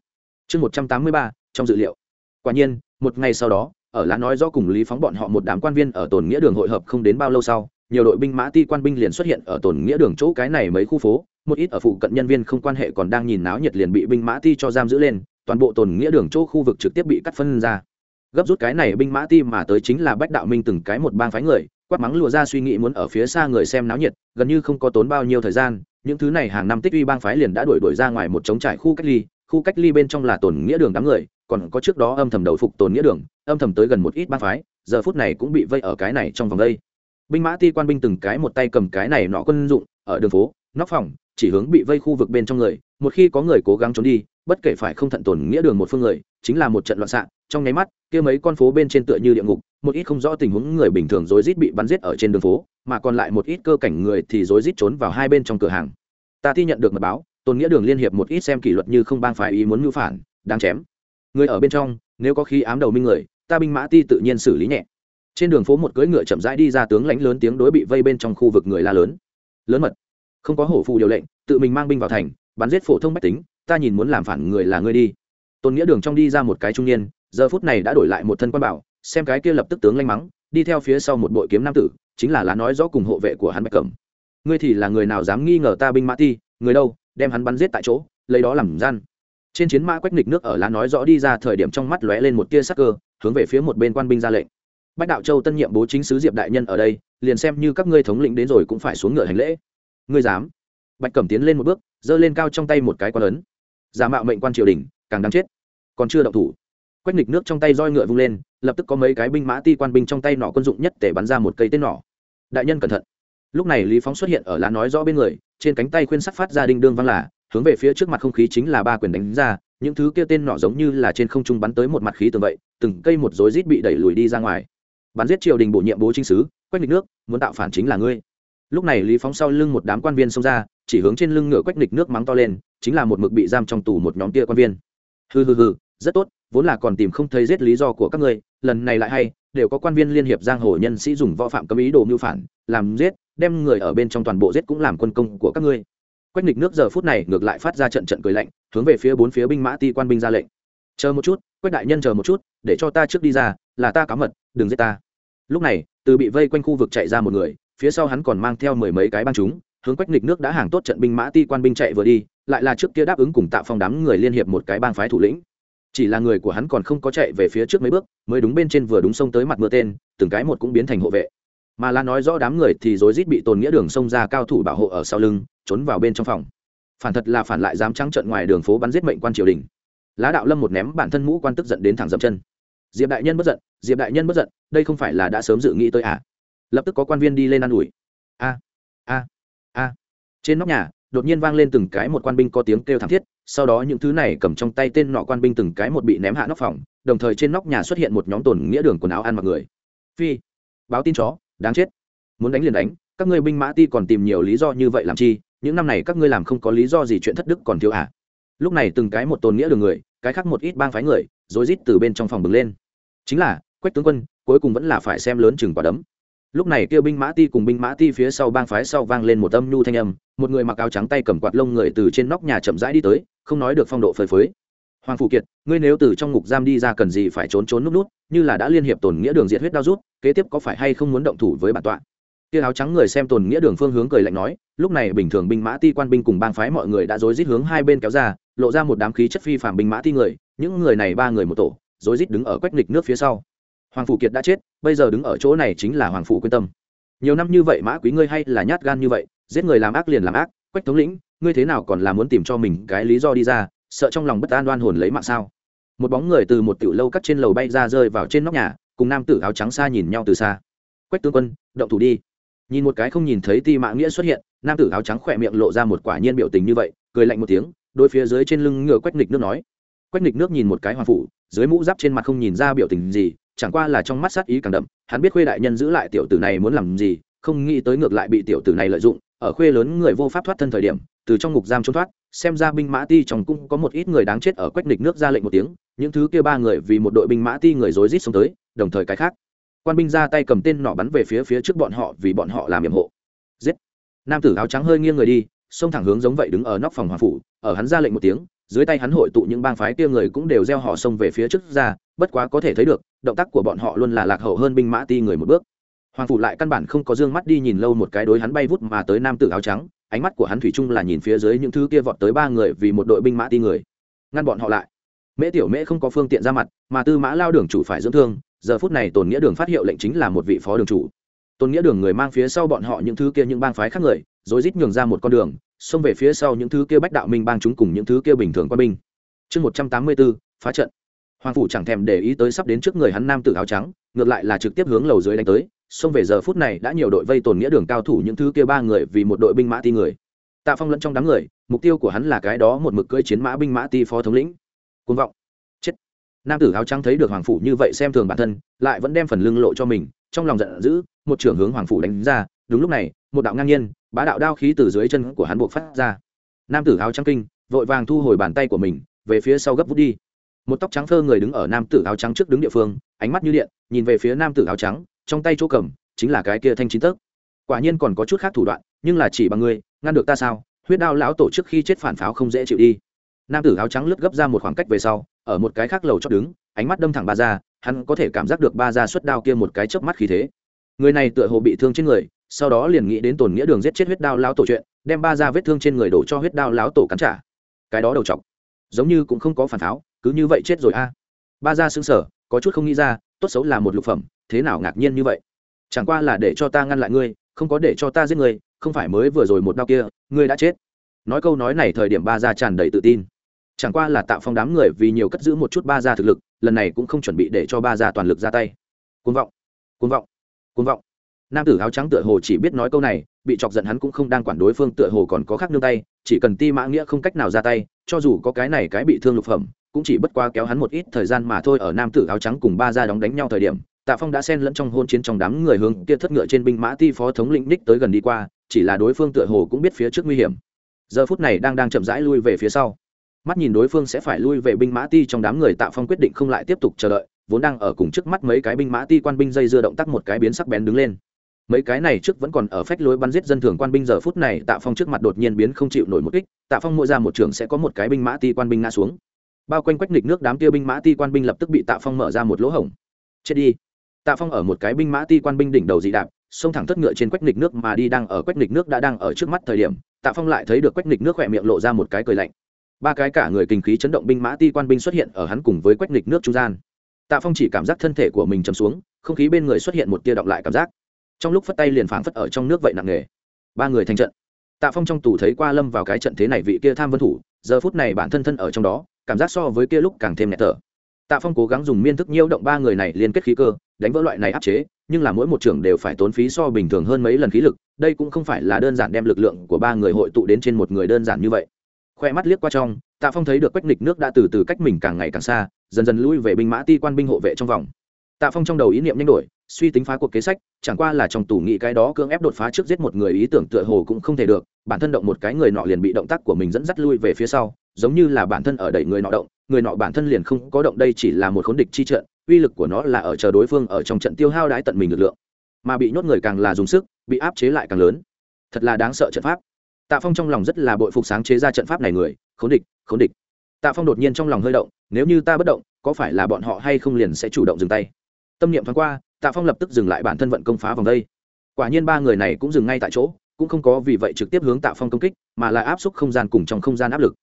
Chương một trăm tám mươi ba, trong dự liệu. Quả nhiên, một ngày sau đó, ở lá nói do cùng lý phóng bọn họ một đám quan viên ở tồn nghĩa đường hội hợp không đến bao lâu sau, nhiều đội binh mã ti quan binh liền xuất hiện ở tồn nghĩa đường chỗ cái này mấy khu phố, một ít ở phụ cận nhân viên không quan hệ còn đang nhìn náo nhiệt liền bị binh mã ti cho giam giữ lên, toàn bộ tồn nghĩa đường chỗ khu vực trực tiếp bị cắt phân ra gấp rút cái này binh mã ti mà tới chính là bách đạo minh từng cái một bang phái người, quát mắng lùa ra suy nghĩ muốn ở phía xa người xem náo nhiệt, gần như không có tốn bao nhiêu thời gian, những thứ này hàng năm tích uy bang phái liền đã đuổi đuổi ra ngoài một trống trải khu cách ly, khu cách ly bên trong là tồn nghĩa đường đám người, còn có trước đó âm thầm đầu phục tồn nghĩa đường, âm thầm tới gần một ít bang phái, giờ phút này cũng bị vây ở cái này trong vòng đây. Binh mã ti quan binh từng cái một tay cầm cái này nọ quân dụng, ở đường phố, nóc phòng, chỉ hướng bị vây khu vực bên trong người, một khi có người cố gắng trốn đi bất kể phải không thận tổn nghĩa đường một phương người, chính là một trận loạn xạ, trong nháy mắt, kia mấy con phố bên trên tựa như địa ngục, một ít không rõ tình huống người bình thường rối rít bị bắn giết ở trên đường phố, mà còn lại một ít cơ cảnh người thì rối rít trốn vào hai bên trong cửa hàng. Ta thi nhận được mật báo tồn nghĩa đường liên hiệp một ít xem kỷ luật như không bang phải ý muốn mưu phản đang chém. Người ở bên trong, nếu có khi ám đầu minh người, ta binh mã ti tự nhiên xử lý nhẹ. Trên đường phố một cưỡi ngựa chậm rãi đi ra tướng lãnh lớn tiếng đối bị vây bên trong khu vực người la lớn. Lớn mật. Không có hổ phụ điều lệnh, tự mình mang binh vào thành, bắn giết phổ thông bách tính ta nhìn muốn làm phản người là ngươi đi. Tôn nghĩa đường trong đi ra một cái trung niên, giờ phút này đã đổi lại một thân quan bảo, xem cái kia lập tức tướng lanh mắng, đi theo phía sau một bội kiếm nam tử, chính là lá nói rõ cùng hộ vệ của hắn bạch cẩm. Ngươi thì là người nào dám nghi ngờ ta binh mã ti, người đâu, đem hắn bắn giết tại chỗ, lấy đó làm gian. Trên chiến mã quách nghịch nước ở lá nói rõ đi ra thời điểm trong mắt lóe lên một tia sắc cơ, hướng về phía một bên quan binh ra lệnh. Bách đạo châu tân nhiệm bố chính sứ diệp đại nhân ở đây, liền xem như các ngươi thống lĩnh đến rồi cũng phải xuống ngựa hành lễ. Ngươi dám? Bạch cẩm tiến lên một bước, giơ lên cao trong tay một cái quan ấn giả mạo mệnh quan triều đình, càng đáng chết. Còn chưa động thủ, quách nghịch nước trong tay roi ngựa vung lên, lập tức có mấy cái binh mã ti quan binh trong tay nỏ quân dụng nhất để bắn ra một cây tên nỏ. Đại nhân cẩn thận. Lúc này lý phóng xuất hiện ở lá nói rõ bên người, trên cánh tay khuyên sắt phát ra đinh đương văng là, hướng về phía trước mặt không khí chính là ba quyền đánh ra, những thứ kia tên nỏ giống như là trên không trung bắn tới một mặt khí tường vậy, từng cây một rối rít bị đẩy lùi đi ra ngoài. Bắn giết triều đình bổ nhiệm bố chính sứ, quách nghịch nước, muốn tạo phản chính là ngươi lúc này lý phóng sau lưng một đám quan viên xông ra, chỉ hướng trên lưng ngựa quách nghịch nước mắng to lên, chính là một mực bị giam trong tù một nhóm kia quan viên. Hừ hừ hừ, rất tốt, vốn là còn tìm không thấy giết lý do của các ngươi, lần này lại hay, đều có quan viên liên hiệp giang hồ nhân sĩ dùng võ phạm cấm ý đồ mưu phản, làm giết, đem người ở bên trong toàn bộ giết cũng làm quân công của các ngươi. Quách nghịch nước giờ phút này ngược lại phát ra trận trận cười lạnh, hướng về phía bốn phía binh mã ti quan binh ra lệnh. Chờ một chút, quách đại nhân chờ một chút, để cho ta trước đi ra, là ta cá mật, đừng giết ta. Lúc này, từ bị vây quanh khu vực chạy ra một người phía sau hắn còn mang theo mười mấy cái băng chúng, hướng quách nghịch nước đã hàng tốt trận binh mã ti quan binh chạy vừa đi, lại là trước kia đáp ứng cùng tạo phong đám người liên hiệp một cái bang phái thủ lĩnh. Chỉ là người của hắn còn không có chạy về phía trước mấy bước, mới đúng bên trên vừa đúng sông tới mặt mưa tên, từng cái một cũng biến thành hộ vệ. Mà là nói rõ đám người thì rối rít bị tồn nghĩa đường sông ra cao thủ bảo hộ ở sau lưng, trốn vào bên trong phòng. Phản thật là phản lại dám trắng trận ngoài đường phố bắn giết mệnh quan triều đình. Lá đạo lâm một ném bản thân mũ quan tức giận đến thẳng dậm chân. Diệp đại nhân bất giận, diệp đại nhân bất giận, đây không phải là đã sớm dự nghĩ tới à? Lập tức có quan viên đi lên ă n ủi. A a a. Trên nóc nhà, đột nhiên vang lên từng cái một quan binh có tiếng kêu thảm thiết, sau đó những thứ này cầm trong tay tên nọ quan binh từng cái một bị ném hạ nóc phòng, đồng thời trên nóc nhà xuất hiện một nhóm tổn nghĩa đường quần áo ăn mặc người. Phi, báo tin chó, đáng chết. Muốn đánh liền đánh, các ngươi binh mã ti còn tìm nhiều lý do như vậy làm chi, những năm này các ngươi làm không có lý do gì chuyện thất đức còn thiếu à? Lúc này từng cái một tồn nghĩa đường người, cái khác một ít bang phái người, rối rít từ bên trong phòng bừng lên. Chính là, quách tướng quân, cuối cùng vẫn là phải xem lớn chừng quả đấm lúc này kêu binh mã ti cùng binh mã ti phía sau bang phái sau vang lên một âm nhu thanh âm, một người mặc áo trắng tay cầm quạt lông người từ trên nóc nhà chậm rãi đi tới, không nói được phong độ phơi phới. Hoàng phụ kiệt, ngươi nếu từ trong ngục giam đi ra cần gì phải trốn trốn núp nút như là đã liên hiệp tổn nghĩa đường diệt huyết đau rút, kế tiếp có phải hay không muốn động thủ với bản tọa? Kia áo trắng người xem tổn nghĩa đường phương hướng cười lạnh nói, lúc này bình thường binh mã ti quan binh cùng bang phái mọi người đã rối rít hướng hai bên kéo ra, lộ ra một đám khí chất phi phạm binh mã ti người, những người này ba người một tổ, rối rít đứng ở quách nghịch nước phía sau hoàng phủ kiệt đã chết, bây giờ đứng ở chỗ này chính là hoàng phủ quyên tâm. Nhiều năm như vậy mã quý ngươi hay là nhát gan như vậy, giết người làm ác liền làm ác, quách thống lĩnh, ngươi thế nào còn là muốn tìm cho mình cái lý do đi ra, sợ trong lòng bất an đoan hồn lấy mạng sao? Một bóng người từ một tiểu lâu cắt trên lầu bay ra rơi vào trên nóc nhà, cùng nam tử áo trắng xa nhìn nhau từ xa. Quách tướng quân, động thủ đi. Nhìn một cái không nhìn thấy ti mã nghĩa xuất hiện, nam tử áo trắng khỏe miệng lộ ra một quả nhiên biểu tình như vậy, cười lạnh một tiếng đôi phía dưới trên lưng ngựa quách nghịch nước nói. Quách nghịch nước nhìn một cái hoàng phủ, dưới mũ giáp trên mặt không nhìn ra biểu tình gì chẳng qua là trong mắt sát ý càng đậm, hắn biết khuê đại nhân giữ lại tiểu tử này muốn làm gì, không nghĩ tới ngược lại bị tiểu tử này lợi dụng, ở khuê lớn người vô pháp thoát thân thời điểm, từ trong ngục giam trốn thoát, xem ra binh mã ti trong cung có một ít người đáng chết ở quách nịch nước ra lệnh một tiếng, những thứ kia ba người vì một đội binh mã ti người rối rít xuống tới, đồng thời cái khác. Quan binh ra tay cầm tên nỏ bắn về phía phía trước bọn họ vì bọn họ làm nhiệm hộ. Giết! Nam tử áo trắng hơi nghiêng người đi, xông thẳng hướng giống vậy đứng ở nóc phòng hoàng phủ, ở hắn ra lệnh một tiếng dưới tay hắn hội tụ những bang phái kia người cũng đều gieo họ xông về phía trước ra, bất quá có thể thấy được, động tác của bọn họ luôn là lạc hậu hơn binh mã ti người một bước. Hoàng phủ lại căn bản không có dương mắt đi nhìn lâu một cái đối hắn bay vút mà tới nam tử áo trắng, ánh mắt của hắn thủy chung là nhìn phía dưới những thứ kia vọt tới ba người vì một đội binh mã ti người. Ngăn bọn họ lại. Mễ tiểu mễ không có phương tiện ra mặt, mà tư mã lao đường chủ phải dưỡng thương, giờ phút này tồn nghĩa đường phát hiệu lệnh chính là một vị phó đường chủ. Tôn nghĩa đường người mang phía sau bọn họ những thứ kia những bang phái khác người rồi rít nhường ra một con đường xông về phía sau những thứ kia bách đạo minh bang chúng cùng những thứ kia bình thường quân binh. Chương một trăm tám mươi bốn phá trận. Hoàng phủ chẳng thèm để ý tới sắp đến trước người hắn nam tử áo trắng, ngược lại là trực tiếp hướng lầu dưới đánh tới, xông về giờ phút này đã nhiều đội vây tồn nghĩa đường cao thủ những thứ kia ba người vì một đội binh mã ti người. Tạ phong lẫn trong đám người, mục tiêu của hắn là cái đó một mực cưỡi chiến mã binh mã ti phó thống lĩnh. Côn vọng. Chết. Nam tử áo trắng thấy được hoàng phủ như vậy xem thường bản thân, lại vẫn đem phần lưng lộ cho mình, trong lòng giận dữ, một trưởng hướng hoàng phủ đánh ra, đúng lúc này, một đạo ngang nhiên bá đạo đao khí từ dưới chân của hắn buộc phát ra. Nam tử áo trắng kinh, vội vàng thu hồi bàn tay của mình, về phía sau gấp vút đi. Một tóc trắng phơ người đứng ở nam tử áo trắng trước đứng địa phương, ánh mắt như điện, nhìn về phía nam tử áo trắng, trong tay chỗ cầm, chính là cái kia thanh chín tấc. Quả nhiên còn có chút khác thủ đoạn, nhưng là chỉ bằng ngươi, ngăn được ta sao? Huyết đao lão tổ trước khi chết phản pháo không dễ chịu đi. Nam tử áo trắng lướt gấp ra một khoảng cách về sau, ở một cái khác lầu chót đứng, ánh mắt đâm thẳng ba ra, hắn có thể cảm giác được ba ra xuất đao kia một cái chớp mắt khí thế. Người này tựa hồ bị thương trên người sau đó liền nghĩ đến tổn nghĩa đường giết chết huyết đao lão tổ chuyện, đem ba ra vết thương trên người đổ cho huyết đao lão tổ cắn trả. Cái đó đầu chọc. Giống như cũng không có phản tháo cứ như vậy chết rồi a. Ba ra xứng sở có chút không nghĩ ra, tốt xấu là một lục phẩm, thế nào ngạc nhiên như vậy? Chẳng qua là để cho ta ngăn lại ngươi, không có để cho ta giết ngươi, không phải mới vừa rồi một đau kia, ngươi đã chết. Nói câu nói này thời điểm ba gia tràn đầy tự tin. Chẳng qua là tạo phong đám người vì nhiều cất giữ một chút ba gia thực lực, lần này cũng không chuẩn bị để cho ba gia toàn lực ra tay. Côn vọng côn vọng côn vọng nam tử áo trắng tựa hồ chỉ biết nói câu này, bị chọc giận hắn cũng không đang quản đối phương tựa hồ còn có khác nương tay, chỉ cần ti mã nghĩa không cách nào ra tay, cho dù có cái này cái bị thương lục phẩm, cũng chỉ bất qua kéo hắn một ít thời gian mà thôi ở nam tử áo trắng cùng ba gia đóng đánh nhau thời điểm, tạ phong đã xen lẫn trong hôn chiến trong đám người hướng kia thất ngựa trên binh mã ti phó thống lĩnh ních tới gần đi qua, chỉ là đối phương tựa hồ cũng biết phía trước nguy hiểm. Giờ phút này đang đang chậm rãi lui về phía sau. Mắt nhìn đối phương sẽ phải lui về binh mã ti trong đám người, tạ phong quyết định không lại tiếp tục chờ đợi, vốn đang ở cùng trước mắt mấy cái binh mã ti quan binh dây dưa động tác một cái biến sắc bén đứng lên mấy cái này trước vẫn còn ở phách lối bắn giết dân thường quan binh giờ phút này, tạ phong trước mặt đột nhiên biến không chịu nổi một kích, tạ phong mỗi ra một trường sẽ có một cái binh mã ti quan binh ngã xuống. Bao quanh quách nịch nước đám kia binh mã ti quan binh lập tức bị tạ phong mở ra một lỗ hổng. Chết đi. Tạ phong ở một cái binh mã ti quan binh đỉnh đầu dị đạp, xông thẳng thất ngựa trên quách nịch nước mà đi đang ở quách nịch nước đã đang ở trước mắt thời điểm, tạ phong lại thấy được quách nịch nước khỏe miệng lộ ra một cái cười lạnh. Ba cái cả người kinh khí chấn động binh mã ti quan binh xuất hiện ở hắn cùng với quách nịch nước trung gian. Tạ phong chỉ cảm giác thân thể của mình chầm xuống, không khí bên người xuất hiện một tia động lại cảm giác trong lúc phất tay liền phảng phất ở trong nước vậy nặng nề. Ba người thành trận. Tạ phong trong tủ thấy qua lâm vào cái trận thế này vị kia tham vân thủ, giờ phút này bản thân thân ở trong đó, cảm giác so với kia lúc càng thêm nhẹ thở. Tạ phong cố gắng dùng miên thức nhiễu động ba người này liên kết khí cơ, đánh vỡ loại này áp chế, nhưng là mỗi một trường đều phải tốn phí so bình thường hơn mấy lần khí lực, đây cũng không phải là đơn giản đem lực lượng của ba người hội tụ đến trên một người đơn giản như vậy. Khoe mắt liếc qua trong, tạ phong thấy được quách nịch nước đã từ từ cách mình càng ngày càng xa, dần dần lui về binh mã ti quan binh hộ vệ trong vòng. Tạ phong trong đầu ý niệm nhanh đổi suy tính phá cuộc kế sách, chẳng qua là trong tủ nghị cái đó cưỡng ép đột phá trước giết một người ý tưởng tựa hồ cũng không thể được, bản thân động một cái người nọ liền bị động tác của mình dẫn dắt lui về phía sau, giống như là bản thân ở đẩy người nọ động, người nọ bản thân liền không có động đây chỉ là một khốn địch chi trận, uy lực của nó là ở chờ đối phương ở trong trận tiêu hao đái tận mình lực lượng. Mà bị nhốt người càng là dùng sức, bị áp chế lại càng lớn. Thật là đáng sợ trận pháp. Tạ phong trong lòng rất là bội phục sáng chế ra trận pháp này người, khốn địch khốn địch. Tạ phong đột nhiên trong lòng hơi động, nếu như ta bất động, có phải là bọn họ hay không liền sẽ chủ động dừng tay. Tâm niệm thoáng qua tạ phong lập tức dừng lại bản thân vận công phá vòng đây. Quả nhiên ba người này cũng dừng ngay tại chỗ, cũng không có vì vậy trực tiếp hướng tạ phong công kích, mà là áp xúc không gian cùng trong không gian áp lực.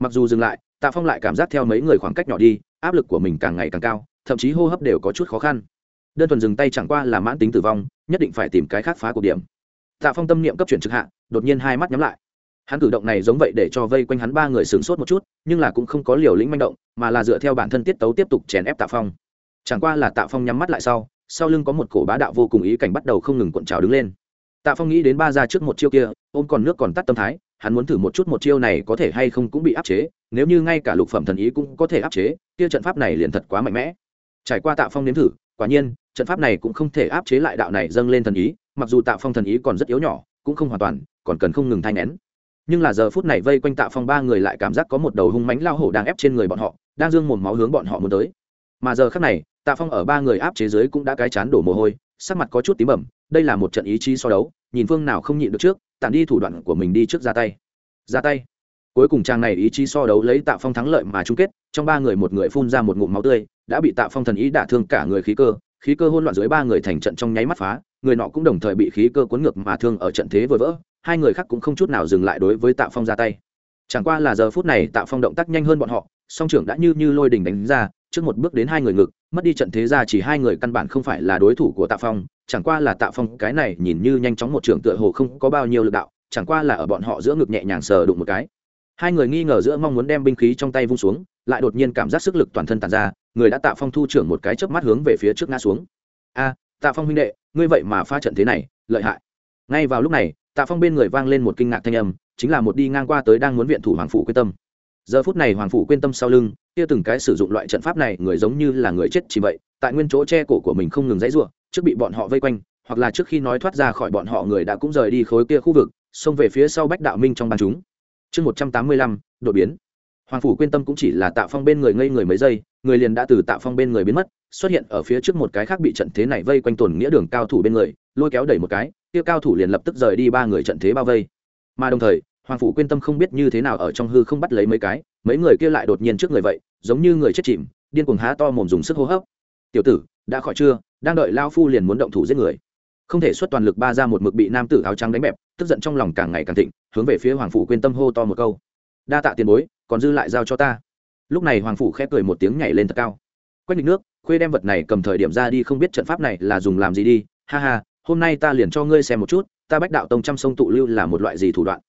Mặc dù dừng lại, tạ phong lại cảm giác theo mấy người khoảng cách nhỏ đi, áp lực của mình càng ngày càng cao, thậm chí hô hấp đều có chút khó khăn. Đơn thuần dừng tay chẳng qua là mãn tính tử vong, nhất định phải tìm cái khác phá cuộc điểm. Tạ phong tâm niệm cấp chuyển trực hạ, đột nhiên hai mắt nhắm lại. Hắn cử động này giống vậy để cho vây quanh hắn ba người sửng sốt một chút, nhưng là cũng không có liều lĩnh manh động, mà là dựa theo bản thân tiết tấu tiếp tục chèn ép tạ phong. Chẳng qua là tạ phong nhắm mắt lại sau sau lưng có một cổ bá đạo vô cùng ý cảnh bắt đầu không ngừng cuộn trào đứng lên. Tạ phong nghĩ đến ba ra trước một chiêu kia, ôm còn nước còn tắt tâm thái, hắn muốn thử một chút một chiêu này có thể hay không cũng bị áp chế, nếu như ngay cả lục phẩm thần ý cũng có thể áp chế, kia trận pháp này liền thật quá mạnh mẽ. Trải qua tạ phong nếm thử, quả nhiên, trận pháp này cũng không thể áp chế lại đạo này dâng lên thần ý, mặc dù tạ phong thần ý còn rất yếu nhỏ, cũng không hoàn toàn, còn cần không ngừng thay nén nhưng là giờ phút này vây quanh tạ phong ba người lại cảm giác có một đầu hung mánh lao hổ đang ép trên người bọn họ, đang dương mồm máu hướng bọn họ muốn tới. Mà giờ khác này tạ phong ở ba người áp chế giới cũng đã cái chán đổ mồ hôi, sắc mặt có chút tím bẩm đây là một trận ý chí so đấu, nhìn phương nào không nhịn được trước, tạm đi thủ đoạn của mình đi trước ra tay. Ra tay. Cuối cùng trang này ý chí so đấu lấy tạ phong thắng lợi mà chung kết, trong ba người một người phun ra một ngụm máu tươi, đã bị tạ phong thần ý đả thương cả người khí cơ khí cơ hôn loạn dưới ba người thành trận trong nháy mắt phá, người nọ cũng đồng thời bị khí cơ cuốn ngược mà thương ở trận thế vừa vỡ, hai người khác cũng không chút nào dừng lại đối với tạ phong ra tay. Chẳng qua là giờ phút này tạ phong động tác nhanh hơn bọn họ, song trưởng đã như như lôi đình đánh ra trước một bước đến hai người ngực, mất đi trận thế ra chỉ hai người căn bản không phải là đối thủ của tạ phong, chẳng qua là tạ phong cái này nhìn như nhanh chóng một trường tựa hồ không có bao nhiêu lực đạo, chẳng qua là ở bọn họ giữa ngực nhẹ nhàng sờ đụng một cái. Hai người nghi ngờ giữa mong muốn đem binh khí trong tay vung xuống, lại đột nhiên cảm giác sức lực toàn thân tàn ra, người đã tạ phong thu trưởng một cái chớp mắt hướng về phía trước ngã xuống. A, tạ phong huynh đệ, ngươi vậy mà pha trận thế này, lợi hại. Ngay vào lúc này, tạ phong bên người vang lên một kinh ngạc thanh âm, chính là một đi ngang qua tới đang muốn viện thủ hoàng phủ quyết tâm giờ phút này hoàng phủ quên tâm sau lưng, kia từng cái sử dụng loại trận pháp này, người giống như là người chết chỉ vậy, tại nguyên chỗ che cổ của mình không ngừng dãy ruộng trước bị bọn họ vây quanh, hoặc là trước khi nói thoát ra khỏi bọn họ người đã cũng rời đi khối kia khu vực, xông về phía sau bách đạo minh trong ban chúng. Chương một trăm tám mươi lăm, đột biến. Hoàng phủ quyên tâm cũng chỉ là tạo phong bên người ngây người mấy giây, người liền đã từ tạo phong bên người biến mất, xuất hiện ở phía trước một cái khác bị trận thế này vây quanh tổn nghĩa đường cao thủ bên người, lôi kéo đẩy một cái, kia cao thủ liền lập tức rời đi ba người trận thế bao vây. Mà đồng thời hoàng phủ quyên tâm không biết như thế nào ở trong hư không bắt lấy mấy cái, mấy người kia lại đột nhiên trước người vậy, giống như người chết chìm, điên cuồng há to mồm dùng sức hô hấp. Tiểu tử, đã khỏi chưa? Đang đợi lao phu liền muốn động thủ giết người. Không thể xuất toàn lực ba ra một mực bị nam tử áo trắng đánh bẹp, tức giận trong lòng càng ngày càng thịnh, hướng về phía hoàng phủ quyên tâm hô to một câu. Đa tạ tiền bối, còn dư lại giao cho ta. Lúc này hoàng phủ khép cười một tiếng nhảy lên thật cao. Quách địch nước, khuê đem vật này cầm thời điểm ra đi không biết trận pháp này là dùng làm gì đi. Ha ha, hôm nay ta liền cho ngươi xem một chút, ta bách đạo tông trăm sông tụ lưu là một loại gì thủ đoạn?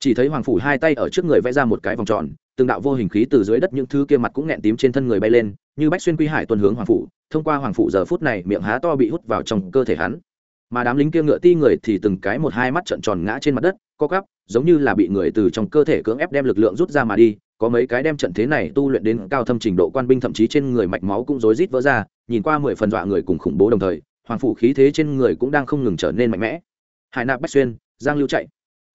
Chỉ thấy hoàng phủ hai tay ở trước người vẽ ra một cái vòng tròn, từng đạo vô hình khí từ dưới đất những thứ kia mặt cũng nghẹn tím trên thân người bay lên, như bách xuyên quy hải tuần hướng hoàng phủ, thông qua hoàng phủ giờ phút này miệng há to bị hút vào trong cơ thể hắn. Mà đám lính kia ngựa ti người thì từng cái một hai mắt trợn tròn ngã trên mặt đất, co cắp giống như là bị người từ trong cơ thể cưỡng ép đem lực lượng rút ra mà đi, có mấy cái đem trận thế này tu luyện đến cao thâm trình độ quan binh thậm chí trên người mạch máu cũng rối rít vỡ ra, nhìn qua mười phần dọa người cùng khủng bố đồng thời, hoàng phủ khí thế trên người cũng đang không ngừng trở nên mạnh mẽ. Hải nạp bách xuyên, giang lưu chạy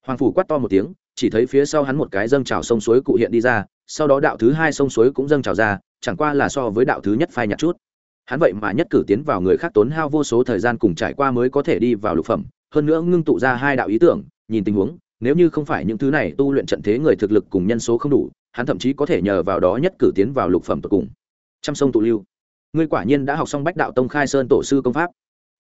hoàng phủ quát to một tiếng, chỉ thấy phía sau hắn một cái dâng trào sông suối cụ hiện đi ra, sau đó đạo thứ hai sông suối cũng dâng trào ra, chẳng qua là so với đạo thứ nhất phai nhạt chút. Hắn vậy mà nhất cử tiến vào người khác tốn hao vô số thời gian cùng trải qua mới có thể đi vào lục phẩm, hơn nữa ngưng tụ ra hai đạo ý tưởng, nhìn tình huống, nếu như không phải những thứ này tu luyện trận thế người thực lực cùng nhân số không đủ, hắn thậm chí có thể nhờ vào đó nhất cử tiến vào lục phẩm tột cùng. Trăm sông tụ lưu. Ngươi quả nhiên đã học xong bách đạo tông khai sơn tổ sư công pháp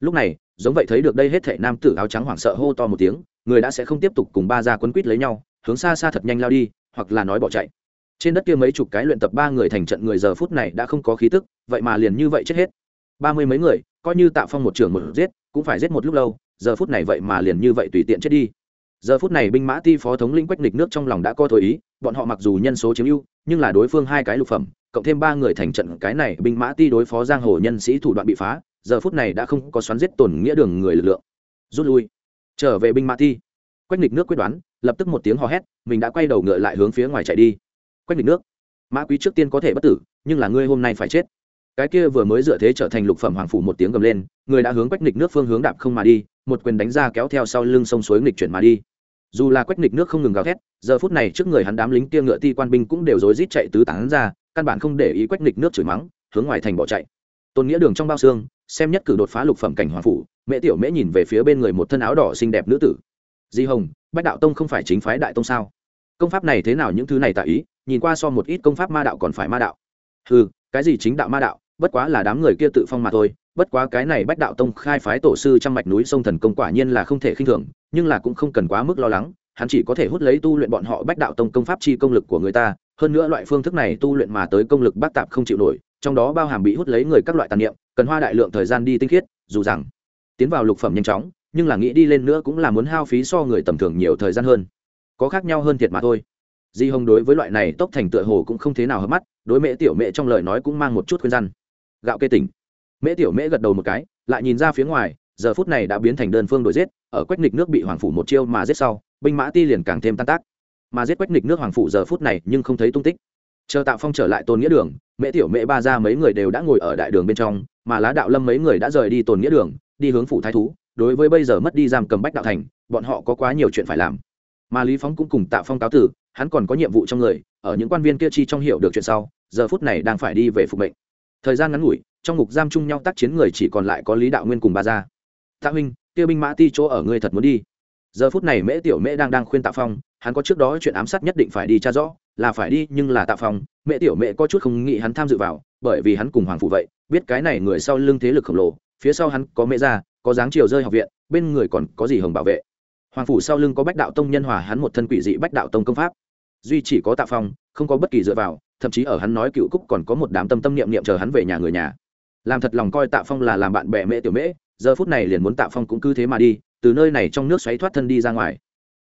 lúc này, giống vậy thấy được đây hết thể nam tử áo trắng hoảng sợ hô to một tiếng, người đã sẽ không tiếp tục cùng ba gia quấn quýt lấy nhau, hướng xa xa thật nhanh lao đi, hoặc là nói bỏ chạy. Trên đất kia mấy chục cái luyện tập ba người thành trận người giờ phút này đã không có khí tức, vậy mà liền như vậy chết hết. Ba mươi mấy người, coi như tạo phong một trường một giết, cũng phải giết một lúc lâu, giờ phút này vậy mà liền như vậy tùy tiện chết đi. Giờ phút này binh mã ti phó thống linh quách nịch nước trong lòng đã coi thổi ý, bọn họ mặc dù nhân số chiếm ưu, nhưng là đối phương hai cái lục phẩm, cộng thêm ba người thành trận cái này binh mã ti đối phó giang hồ nhân sĩ thủ đoạn bị phá giờ phút này đã không có xoắn giết tổn nghĩa đường người lực lượng. Rút lui. Trở về binh mã thi, quách nịch nước quyết đoán lập tức một tiếng hò hét mình đã quay đầu ngựa lại hướng phía ngoài chạy đi. Quách nịch nước mã quý trước tiên có thể bất tử nhưng là ngươi hôm nay phải chết. Cái kia vừa mới dựa thế trở thành lục phẩm hoàng phủ một tiếng gầm lên người đã hướng quách nịch nước phương hướng đạp không mà đi một quyền đánh ra kéo theo sau lưng sông suối nghịch chuyển mà đi. Dù là quách nịch nước không ngừng gào thét giờ phút này trước người hắn đám lính kia ngựa ti quan binh cũng đều rối rít chạy tứ tán ra căn bản không để ý quách nịch nước chửi mắng hướng ngoài thành bỏ chạy. Tôn nghĩa đường trong bao xương xem nhất cử đột phá lục phẩm cảnh hoàng phủ, mẹ tiểu mễ nhìn về phía bên người một thân áo đỏ xinh đẹp nữ tử. Di hồng, bách đạo tông không phải chính phái đại tông sao? Công pháp này thế nào những thứ này tại ý, nhìn qua so một ít công pháp ma đạo còn phải ma đạo. Ừ cái gì chính đạo ma đạo, bất quá là đám người kia tự phong mà thôi, bất quá cái này bách đạo tông khai phái tổ sư trong mạch núi sông thần công quả nhiên là không thể khinh thường, nhưng là cũng không cần quá mức lo lắng, hắn chỉ có thể hút lấy tu luyện bọn họ bách đạo tông công pháp chi công lực của người ta, hơn nữa loại phương thức này tu luyện mà tới công lực bác tạp không chịu nổi trong đó bao hàm bị hút lấy người các loại tàn niệm, cần hoa đại lượng thời gian đi tinh khiết, dù rằng tiến vào lục phẩm nhanh chóng, nhưng là nghĩ đi lên nữa cũng là muốn hao phí so người tầm thường nhiều thời gian hơn. Có khác nhau hơn thiệt mà thôi. Di hồng đối với loại này tốc thành tựa hồ cũng không thế nào hợp mắt, đối mẹ tiểu mẹ trong lời nói cũng mang một chút khuyên răn. Gạo kê tỉnh. Mẹ tiểu mẹ gật đầu một cái, lại nhìn ra phía ngoài, giờ phút này đã biến thành đơn phương đổi giết, ở quách nịch nước bị hoàng phủ một chiêu mà giết sau, binh mã ti liền càng thêm tan tác. Mà giết quách nịch nước hoàng phủ giờ phút này nhưng không thấy tung tích chờ tạo phong trở lại tôn nghĩa đường, mẹ tiểu mẹ ba ra mấy người đều đã ngồi ở đại đường bên trong, mà lá đạo lâm mấy người đã rời đi tôn nghĩa đường, đi hướng phủ thái thú. Đối với bây giờ mất đi giam cầm bách đạo thành, bọn họ có quá nhiều chuyện phải làm. Mà lý phóng cũng cùng tạo phong cáo tử, hắn còn có nhiệm vụ trong người, ở những quan viên kia chi trong hiểu được chuyện sau, giờ phút này đang phải đi về phục mệnh. Thời gian ngắn ngủi, trong ngục giam chung nhau tác chiến người chỉ còn lại có lý đạo nguyên cùng ba gia. Tạ huynh tiêu binh mã ti chỗ ở ngươi thật muốn đi. Giờ phút này mễ tiểu mễ đang đang khuyên tạ phong, hắn có trước đó chuyện ám sát nhất định phải đi tra rõ là phải đi, nhưng là tạ phong Mẹ tiểu Mẹ có chút không nghĩ hắn tham dự vào, bởi vì hắn cùng hoàng phụ vậy, biết cái này người sau lưng thế lực khổng lồ, phía sau hắn có Mẹ gia có dáng chiều rơi học viện, bên người còn có gì hồng bảo vệ. Hoàng phủ sau lưng có bách đạo tông nhân hòa hắn một thân quỷ dị bách đạo tông công pháp. Duy chỉ có tạ phong không có bất kỳ dựa vào, thậm chí ở hắn nói cựu cúc còn có một đám tâm tâm niệm niệm chờ hắn về nhà người nhà. Làm thật lòng coi tạ phong là làm bạn bè mễ tiểu mễ giờ phút này liền muốn tạ phong cũng cứ thế mà đi, từ nơi này trong nước xoáy thoát thân đi ra ngoài.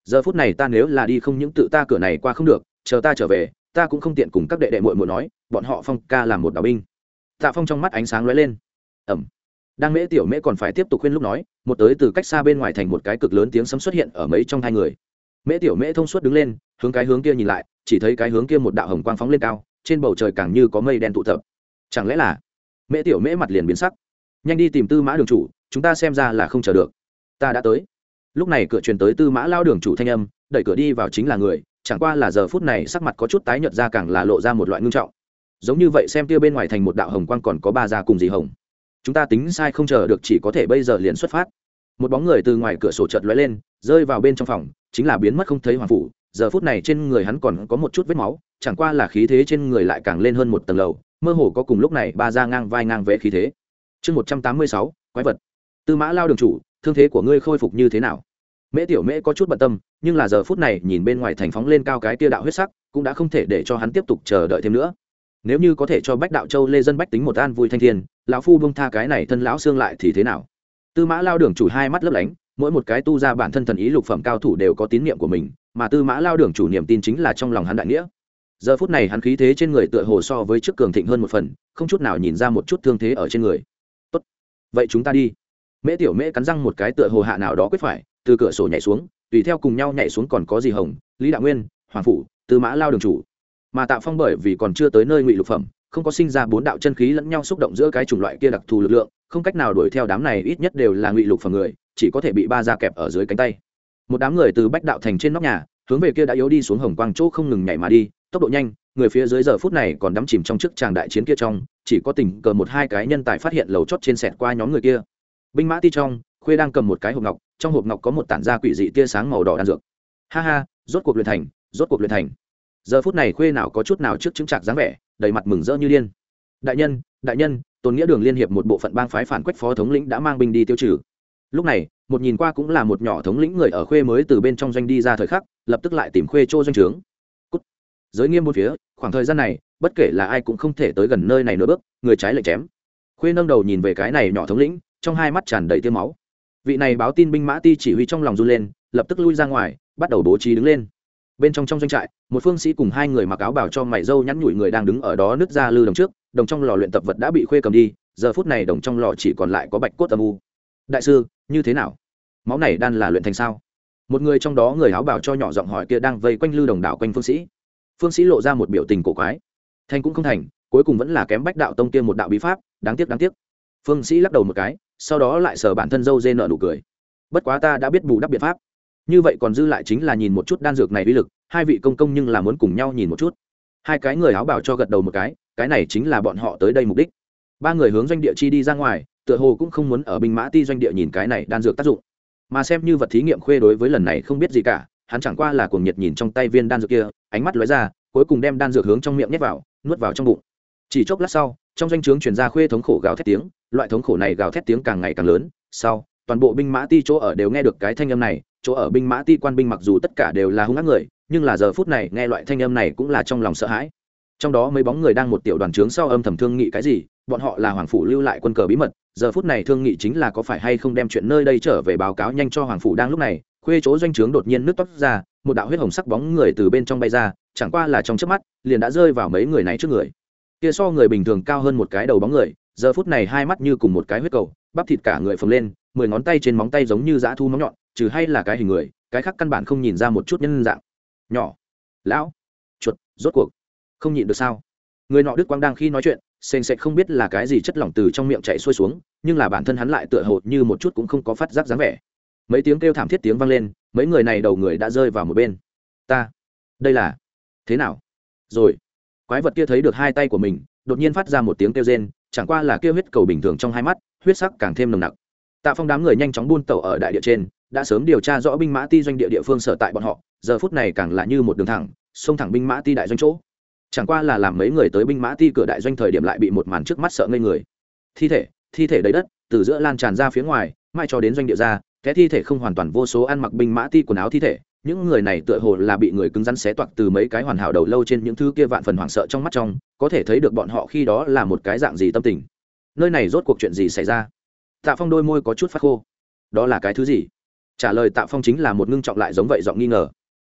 Giờ phút này ta nếu là đi không những tự ta cửa này qua không được chờ ta trở về, ta cũng không tiện cùng các đệ đệ muội muội nói, bọn họ phong ca làm một đạo binh. Tạ phong trong mắt ánh sáng lóe lên. Ẩm. Đang mễ tiểu mễ còn phải tiếp tục khuyên lúc nói, một tới từ cách xa bên ngoài thành một cái cực lớn tiếng sấm xuất hiện ở mấy trong hai người. Mễ tiểu mễ thông suốt đứng lên, hướng cái hướng kia nhìn lại, chỉ thấy cái hướng kia một đạo hồng quang phóng lên cao, trên bầu trời càng như có mây đen tụ tập. Chẳng lẽ là mễ tiểu mễ mặt liền biến sắc? Nhanh đi tìm tư mã đường chủ, chúng ta xem ra là không chờ được. Ta đã tới. Lúc này cửa truyền tới tư mã lao đường chủ thanh âm, đẩy cửa đi vào chính là người chẳng qua là giờ phút này sắc mặt có chút tái nhợt ra càng là lộ ra một loại ngưng trọng. Giống như vậy xem kia bên ngoài thành một đạo hồng quang còn có ba gia cùng gì hồng. Chúng ta tính sai không chờ được chỉ có thể bây giờ liền xuất phát. Một bóng người từ ngoài cửa sổ chợt lóe lên, rơi vào bên trong phòng, chính là biến mất không thấy hoàng phủ. Giờ phút này trên người hắn còn có một chút vết máu, chẳng qua là khí thế trên người lại càng lên hơn một tầng lầu, mơ hồ có cùng lúc này ba ra ngang vai ngang vẽ khí thế. Chương một trăm tám mươi sáu, quái vật. Tư mã lao đường chủ, thương thế của ngươi khôi phục như thế nào? Mễ tiểu mễ có chút bận tâm, nhưng là giờ phút này nhìn bên ngoài thành phóng lên cao cái tia đạo huyết sắc, cũng đã không thể để cho hắn tiếp tục chờ đợi thêm nữa. Nếu như có thể cho bách đạo châu lê dân bách tính một an vui thanh thiên, lão phu bông tha cái này thân lão xương lại thì thế nào? Tư mã lao đường chủ hai mắt lấp lánh, mỗi một cái tu ra bản thân thần ý lục phẩm cao thủ đều có tín niệm của mình, mà tư mã lao đường chủ niềm tin chính là trong lòng hắn đại nghĩa. Giờ phút này hắn khí thế trên người tựa hồ so với trước cường thịnh hơn một phần, không chút nào nhìn ra một chút thương thế ở trên người. Tốt, vậy chúng ta đi mễ tiểu mễ cắn răng một cái tựa hồ hạ nào đó quyết phải, từ cửa sổ nhảy xuống, tùy theo cùng nhau nhảy xuống còn có gì hồng, lý đạo nguyên, hoàng phủ, tư mã lao đường chủ. Mà tạ phong bởi vì còn chưa tới nơi ngụy lục phẩm, không có sinh ra bốn đạo chân khí lẫn nhau xúc động giữa cái chủng loại kia đặc thù lực lượng, không cách nào đuổi theo đám này ít nhất đều là ngụy lục phẩm người, chỉ có thể bị ba da kẹp ở dưới cánh tay. Một đám người từ bách đạo thành trên nóc nhà, hướng về kia đã yếu đi xuống hồng quang chỗ không ngừng nhảy mà đi, tốc độ nhanh, người phía dưới giờ phút này còn đắm chìm trong chức tràng đại chiến kia trong, chỉ có tình cờ một hai cái nhân tài phát hiện lầu chót trên sẹt qua nhóm người kia binh mã ti trong, khuê đang cầm một cái hộp ngọc, trong hộp ngọc có một tản da quỷ dị tia sáng màu đỏ đan dược. Ha ha, rốt cuộc luyện thành, rốt cuộc luyện thành. Giờ phút này khuê nào có chút nào trước chứng trạc dáng vẻ, đầy mặt mừng rỡ như điên. Đại nhân đại nhân, tôn nghĩa đường liên hiệp một bộ phận bang phái phản quách phó thống lĩnh đã mang binh đi tiêu trừ. Lúc này, một nhìn qua cũng là một nhỏ thống lĩnh người ở khuê mới từ bên trong doanh đi ra thời khắc, lập tức lại tìm khuê chỗ doanh trướng. Cút. giới nghiêm một phía, khoảng thời gian này, bất kể là ai cũng không thể tới gần nơi này nữa bước, người trái lệnh chém. Khuê nâng đầu nhìn về cái này nhỏ thống lĩnh trong hai mắt tràn đầy tiêu máu. Vị này báo tin binh mã ti chỉ huy trong lòng run lên, lập tức lui ra ngoài, bắt đầu bố trí đứng lên. Bên trong trong doanh trại, một phương sĩ cùng hai người mặc áo bảo cho mày dâu nhắn nhủi người đang đứng ở đó nứt ra lư đồng trước, đồng trong lò luyện tập vật đã bị khuê cầm đi, giờ phút này đồng trong lò chỉ còn lại có bạch cốt âm u. Đại sư, như thế nào? Máu này đan là luyện thành sao? Một người trong đó người áo bảo cho nhỏ giọng hỏi kia đang vây quanh lư đồng đảo quanh phương sĩ. Phương sĩ lộ ra một biểu tình cổ quái. Thành cũng không thành, cuối cùng vẫn là kém bách đạo tông kia một đạo bí pháp, đáng tiếc đáng tiếc. Phương sĩ lắc đầu một cái sau đó lại sờ bản thân dâu dê nợ nụ cười. Bất quá ta đã biết bù đắp biện pháp. Như vậy còn dư lại chính là nhìn một chút đan dược này uy lực, hai vị công công nhưng là muốn cùng nhau nhìn một chút. Hai cái người áo bảo cho gật đầu một cái cái này chính là bọn họ tới đây mục đích. Ba người hướng doanh địa chi đi ra ngoài, tựa hồ cũng không muốn ở binh mã ti doanh địa nhìn cái này đan dược tác dụng. Mà xem như vật thí nghiệm khuê đối với lần này không biết gì cả, hắn chẳng qua là cuồng nhiệt nhìn trong tay viên đan dược kia, ánh mắt lóe ra, cuối cùng đem đan dược hướng trong miệng nhét vào, nuốt vào trong bụng. Chỉ chốc lát sau, trong doanh trướng chuyển ra khuê thống khổ gào thét tiếng loại thống khổ này gào thét tiếng càng ngày càng lớn, sau, toàn bộ binh mã ti chỗ ở đều nghe được cái thanh âm này, chỗ ở binh mã ti quan binh mặc dù tất cả đều là hung ác người, nhưng là giờ phút này nghe loại thanh âm này cũng là trong lòng sợ hãi. Trong đó mấy bóng người đang một tiểu đoàn trướng sau âm thầm thương nghị cái gì, bọn họ là hoàng phủ lưu lại quân cờ bí mật, giờ phút này thương nghị chính là có phải hay không đem chuyện nơi đây trở về báo cáo nhanh cho hoàng phủ đang lúc này, khuê chỗ doanh trướng đột nhiên nước toát ra, một đạo huyết hồng sắc bóng người từ bên trong bay ra, chẳng qua là trong chớp mắt, liền đã rơi vào mấy người này trước người. Kia so người bình thường cao hơn một cái đầu bóng người giờ phút này hai mắt như cùng một cái huyết cầu, bắp thịt cả người phồng lên, mười ngón tay trên móng tay giống như dã thu móng nhọn, trừ hay là cái hình người, cái khác căn bản không nhìn ra một chút nhân dạng. Nhỏ. Lão. Chuột, rốt cuộc. Không nhịn được sao? Người nọ đức quang đang khi nói chuyện, sền sệt không biết là cái gì chất lỏng từ trong miệng chạy xuôi xuống, nhưng là bản thân hắn lại tựa hồ như một chút cũng không có phát giác dáng vẻ. Mấy tiếng kêu thảm thiết tiếng vang lên, mấy người này đầu người đã rơi vào một bên. Ta. Đây là. Thế nào? Rồi. Quái vật kia thấy được hai tay của mình, đột nhiên phát ra một tiếng kêu rên chẳng qua là kia huyết cầu bình thường trong hai mắt, huyết sắc càng thêm nồng nặc. Tạ phong đám người nhanh chóng buôn tàu ở đại địa trên, đã sớm điều tra rõ binh mã ti doanh địa địa phương sở tại bọn họ, giờ phút này càng là như một đường thẳng, xông thẳng binh mã ti đại doanh chỗ. Chẳng qua là làm mấy người tới binh mã ti cửa đại doanh thời điểm lại bị một màn trước mắt sợ ngây người. Thi thể thi thể đầy đất, từ giữa lan tràn ra phía ngoài, mai cho đến doanh địa ra, cái thi thể không hoàn toàn vô số ăn mặc binh mã ti quần áo thi thể những người này tựa hồ là bị người cứng rắn xé toạc từ mấy cái hoàn hảo đầu lâu trên những thứ kia vạn phần hoảng sợ trong mắt trong, có thể thấy được bọn họ khi đó là một cái dạng gì tâm tình. Nơi này rốt cuộc chuyện gì xảy ra? Tạ phong đôi môi có chút phát khô. Đó là cái thứ gì? Trả lời tạ phong chính là một ngưng trọng lại giống vậy giọng nghi ngờ.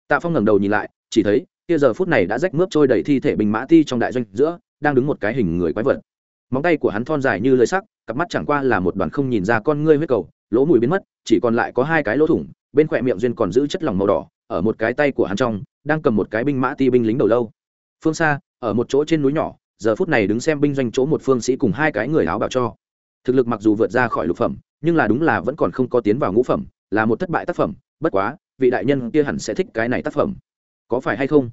Tạ phong ngẩng đầu nhìn lại, chỉ thấy, kia giờ phút này đã rách mướp trôi đầy thi thể bình mã ti trong đại doanh giữa, đang đứng một cái hình người quái vật. Móng tay của hắn thon dài như lưới sắc cặp mắt chẳng qua là một đoàn không nhìn ra con ngươi huyết cầu, lỗ mùi biến mất, chỉ còn lại có hai cái lỗ thủng bên khỏe miệng duyên còn giữ chất lỏng màu đỏ, ở một cái tay của hắn trong, đang cầm một cái binh mã ti binh lính đầu lâu. Phương xa, ở một chỗ trên núi nhỏ, giờ phút này đứng xem binh doanh chỗ một phương sĩ cùng hai cái người áo bảo cho. Thực lực mặc dù vượt ra khỏi lục phẩm, nhưng là đúng là vẫn còn không có tiến vào ngũ phẩm, là một thất bại tác phẩm, bất quá, vị đại nhân kia hẳn sẽ thích cái này tác phẩm. Có phải hay không?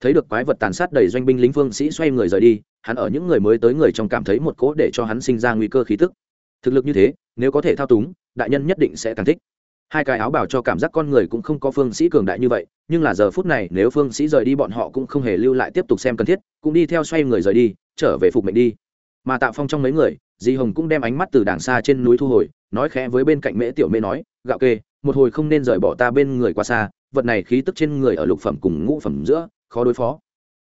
Thấy được quái vật tàn sát đầy doanh binh lính phương sĩ xoay người rời đi, hắn ở những người mới tới người trong cảm thấy một cỗ để cho hắn sinh ra nguy cơ khí tức. Thực lực như thế, nếu có thể thao túng, đại nhân nhất định sẽ càng thích hai cái áo bảo cho cảm giác con người cũng không có phương sĩ cường đại như vậy, nhưng là giờ phút này nếu phương sĩ rời đi bọn họ cũng không hề lưu lại tiếp tục xem cần thiết, cũng đi theo xoay người rời đi, trở về phục mệnh đi. Mà tạ phong trong mấy người, di hồng cũng đem ánh mắt từ đàng xa trên núi thu hồi, nói khẽ với bên cạnh mễ tiểu mễ nói, gạo kê, một hồi không nên rời bỏ ta bên người qua xa, vật này khí tức trên người ở lục phẩm cùng ngũ phẩm giữa, khó đối phó.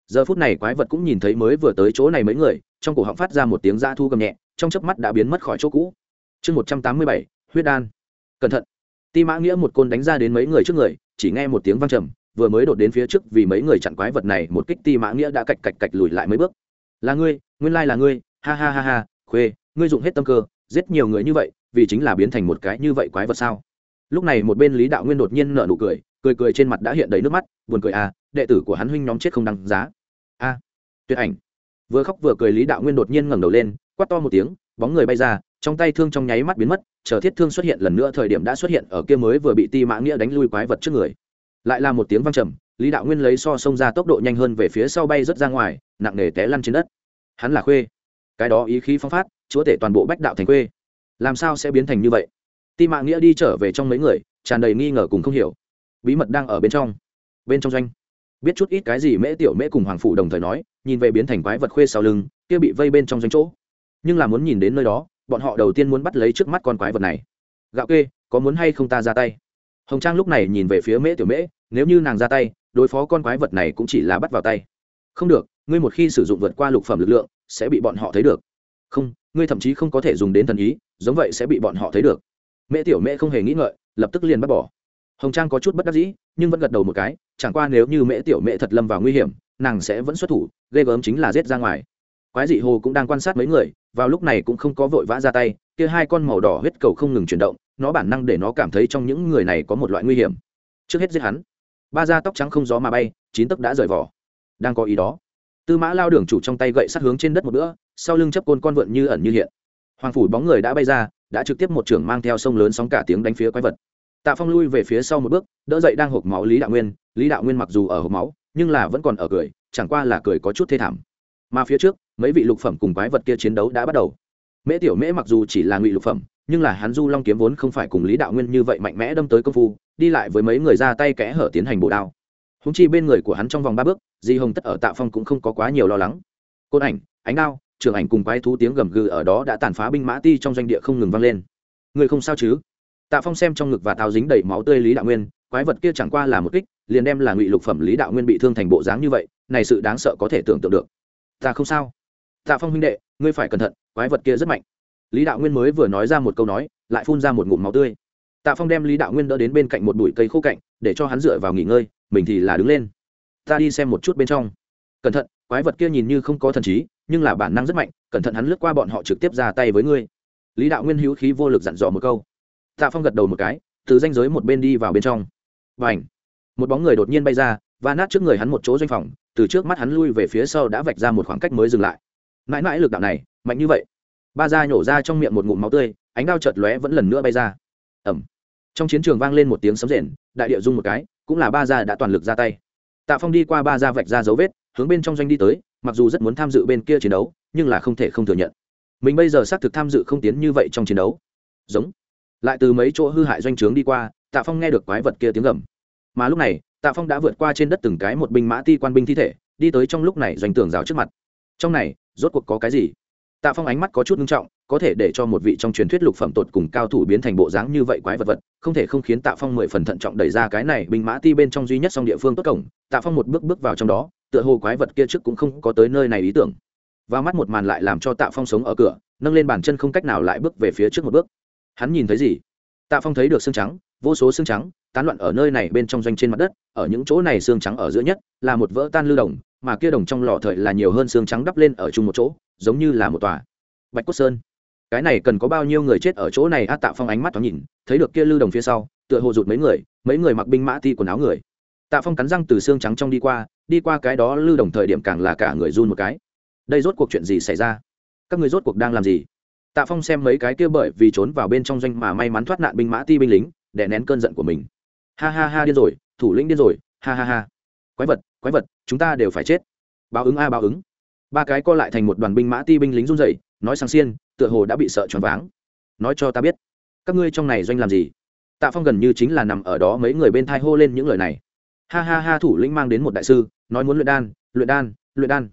Giờ phút này quái vật cũng nhìn thấy mới vừa tới chỗ này mấy người, trong cổ họng phát ra một tiếng da thu gầm nhẹ, trong chớp mắt đã biến mất khỏi chỗ cũ. Chương một trăm tám mươi bảy, huyết đan. Cẩn thận ti mã nghĩa một côn đánh ra đến mấy người trước người, chỉ nghe một tiếng vang trầm, vừa mới đột đến phía trước vì mấy người chặn quái vật này, một kích ti mã nghĩa đã cạch cạch cạch lùi lại mấy bước. Là ngươi, nguyên lai là ngươi, ha ha ha ha, khuê, ngươi dụng hết tâm cơ, giết nhiều người như vậy, vì chính là biến thành một cái như vậy quái vật sao? Lúc này một bên lý đạo nguyên đột nhiên nở nụ cười cười cười trên mặt đã hiện đầy nước mắt, buồn cười à đệ tử của hắn huynh nhóm chết không đăng giá. A, tuyệt ảnh. Vừa khóc vừa cười lý đạo nguyên đột nhiên ngẩng đầu lên, quát to một tiếng, bóng người bay ra trong tay thương trong nháy mắt biến mất, chờ thiết thương xuất hiện lần nữa thời điểm đã xuất hiện ở kia mới vừa bị ti mã nghĩa đánh lui quái vật trước người. Lại là một tiếng vang trầm, lý đạo nguyên lấy so xông ra tốc độ nhanh hơn về phía sau bay rớt ra ngoài, nặng nề té lăn trên đất. Hắn là khuê. Cái đó ý khí phong phát, chúa tể toàn bộ bách đạo thành khuê. Làm sao sẽ biến thành như vậy? Ti mã nghĩa đi trở về trong mấy người, tràn đầy nghi ngờ cùng không hiểu. Bí mật đang ở bên trong. Bên trong doanh. Biết chút ít cái gì mễ tiểu mễ cùng hoàng Phủ đồng thời nói, nhìn về biến thành quái vật khuê sau lưng, kia bị vây bên trong doanh chỗ. Nhưng là muốn nhìn đến nơi đó bọn họ đầu tiên muốn bắt lấy trước mắt con quái vật này. Gạo kê, có muốn hay không ta ra tay? Hồng trang lúc này nhìn về phía mễ tiểu mễ, nếu như nàng ra tay, đối phó con quái vật này cũng chỉ là bắt vào tay. Không được, ngươi một khi sử dụng vượt qua lục phẩm lực lượng, sẽ bị bọn họ thấy được. Không, ngươi thậm chí không có thể dùng đến thần ý, giống vậy sẽ bị bọn họ thấy được. Mễ tiểu mễ không hề nghĩ ngợi, lập tức liền bắt bỏ. Hồng trang có chút bất đắc dĩ, nhưng vẫn gật đầu một cái, chẳng qua nếu như mễ tiểu mễ thật lâm vào nguy hiểm, nàng sẽ vẫn xuất thủ, ghê gớm chính là giết ra ngoài. Quái dị hồ cũng đang quan sát mấy người vào lúc này cũng không có vội vã ra tay, kia hai con màu đỏ huyết cầu không ngừng chuyển động, nó bản năng để nó cảm thấy trong những người này có một loại nguy hiểm. Trước hết giết hắn. Ba da tóc trắng không gió mà bay, chín tấc đã rời vỏ. Đang có ý đó. Tư mã lao đường chủ trong tay gậy sát hướng trên đất một bữa, sau lưng chấp côn con vượn như ẩn như hiện. Hoàng phủ bóng người đã bay ra, đã trực tiếp một trưởng mang theo sông lớn sóng cả tiếng đánh phía quái vật. Tạ phong lui về phía sau một bước, đỡ dậy đang hộp máu lý đạo nguyên. Lý đạo nguyên mặc dù ở hộp máu, nhưng là vẫn còn ở cười, chẳng qua là cười có chút thê thảm. Mà phía trước mấy vị lục phẩm cùng quái vật kia chiến đấu đã bắt đầu. Mễ tiểu mễ mặc dù chỉ là ngụy lục phẩm, nhưng là hắn du long kiếm vốn không phải cùng lý đạo nguyên như vậy mạnh mẽ đâm tới công phu, đi lại với mấy người ra tay kẽ hở tiến hành bổ đao. Húng chi bên người của hắn trong vòng ba bước, di hồng tất ở tạ phong cũng không có quá nhiều lo lắng. Côn ảnh, ánh đao, trường ảnh cùng quái thú tiếng gầm gừ ở đó đã tàn phá binh mã ti trong doanh địa không ngừng vang lên. Người không sao chứ? Tạ phong xem trong ngực và táo dính đầy máu tươi lý đạo nguyên, quái vật kia chẳng qua là một kích, liền đem là ngụy lục phẩm lý đạo nguyên bị thương thành bộ dáng như vậy, này sự đáng sợ có thể tưởng tượng được. Ta không sao tạ phong huynh đệ, ngươi phải cẩn thận, quái vật kia rất mạnh. Lý đạo nguyên mới vừa nói ra một câu nói, lại phun ra một ngụm máu tươi. Tạ phong đem lý đạo nguyên đỡ đến bên cạnh một bụi cây khô cạnh, để cho hắn dựa vào nghỉ ngơi, mình thì là đứng lên. Ta đi xem một chút bên trong. Cẩn thận, quái vật kia nhìn như không có thần trí, nhưng là bản năng rất mạnh, cẩn thận hắn lướt qua bọn họ trực tiếp ra tay với ngươi. Lý đạo nguyên hữu khí vô lực dặn dò một câu. Tạ phong gật đầu một cái, từ danh giới một bên đi vào bên trong. Và ảnh một bóng người đột nhiên bay ra và nát trước người hắn một chỗ doanh phòng, từ trước mắt hắn lui về phía sau đã vạch ra một khoảng cách mới dừng lại mãi mãi lực đạo này, mạnh như vậy. Ba da nhổ ra trong miệng một ngụm máu tươi, ánh đao chợt lóe vẫn lần nữa bay ra. Ẩm trong chiến trường vang lên một tiếng sấm rền, đại địa dung một cái, cũng là ba da đã toàn lực ra tay. Tạ phong đi qua ba da vạch ra dấu vết, hướng bên trong doanh đi tới, mặc dù rất muốn tham dự bên kia chiến đấu, nhưng là không thể không thừa nhận. Mình bây giờ xác thực tham dự không tiến như vậy trong chiến đấu. Giống. Lại từ mấy chỗ hư hại doanh trướng đi qua, tạ phong nghe được quái vật kia tiếng gầm. Mà lúc này, tạ phong đã vượt qua trên đất từng cái một binh mã ti quan binh thi thể, đi tới trong lúc này doanh tường rào trước mặt trong này, rốt cuộc có cái gì? Tạ phong ánh mắt có chút nghiêm trọng, có thể để cho một vị trong truyền thuyết lục phẩm tột cùng cao thủ biến thành bộ dáng như vậy quái vật vật, không thể không khiến tạ phong mười phần thận trọng đẩy ra cái này binh mã ti bên trong duy nhất song địa phương tốt cổng. Tạ phong một bước bước vào trong đó, tựa hồ quái vật kia trước cũng không có tới nơi này ý tưởng. Và mắt một màn lại làm cho tạ phong sống ở cửa, nâng lên bàn chân không cách nào lại bước về phía trước một bước. Hắn nhìn thấy gì? Tạ phong thấy được xương trắng, vô số xương trắng tán loạn ở nơi này bên trong doanh trên mặt đất, ở những chỗ này xương trắng ở giữa nhất, là một vỡ tan lưu đồng mà kia đồng trong lò thời là nhiều hơn xương trắng đắp lên ở chung một chỗ, giống như là một tòa bạch cốt sơn. Cái này cần có bao nhiêu người chết ở chỗ này, a tạ phong ánh mắt thoáng nhìn, thấy được kia lưu đồng phía sau, tựa hồ rụt mấy người mấy người mặc binh mã thi quần áo người. Tạ phong cắn răng từ xương trắng trong đi qua đi qua cái đó lưu đồng thời điểm càng là cả người run một cái. Đây rốt cuộc chuyện gì xảy ra? Các người rốt cuộc đang làm gì? Tạ phong xem mấy cái kia bởi vì trốn vào bên trong doanh mà may mắn thoát nạn binh mã ti binh lính để nén cơn giận của mình. Ha ha ha, điên rồi, thủ lĩnh điên rồi, ha ha ha. Quái vật quái vật, chúng ta đều phải chết. Báo ứng a, báo ứng. Ba cái co lại thành một đoàn binh mã ti binh lính run rẩy, nói sang xiên, tựa hồ đã bị sợ choáng váng. Nói cho ta biết, các ngươi trong này doanh làm gì? Tạ phong gần như chính là nằm ở đó mấy người bên thai hô lên những lời này. Ha ha ha, thủ lĩnh mang đến một đại sư, nói muốn luyện đan luyện đan luyện đan.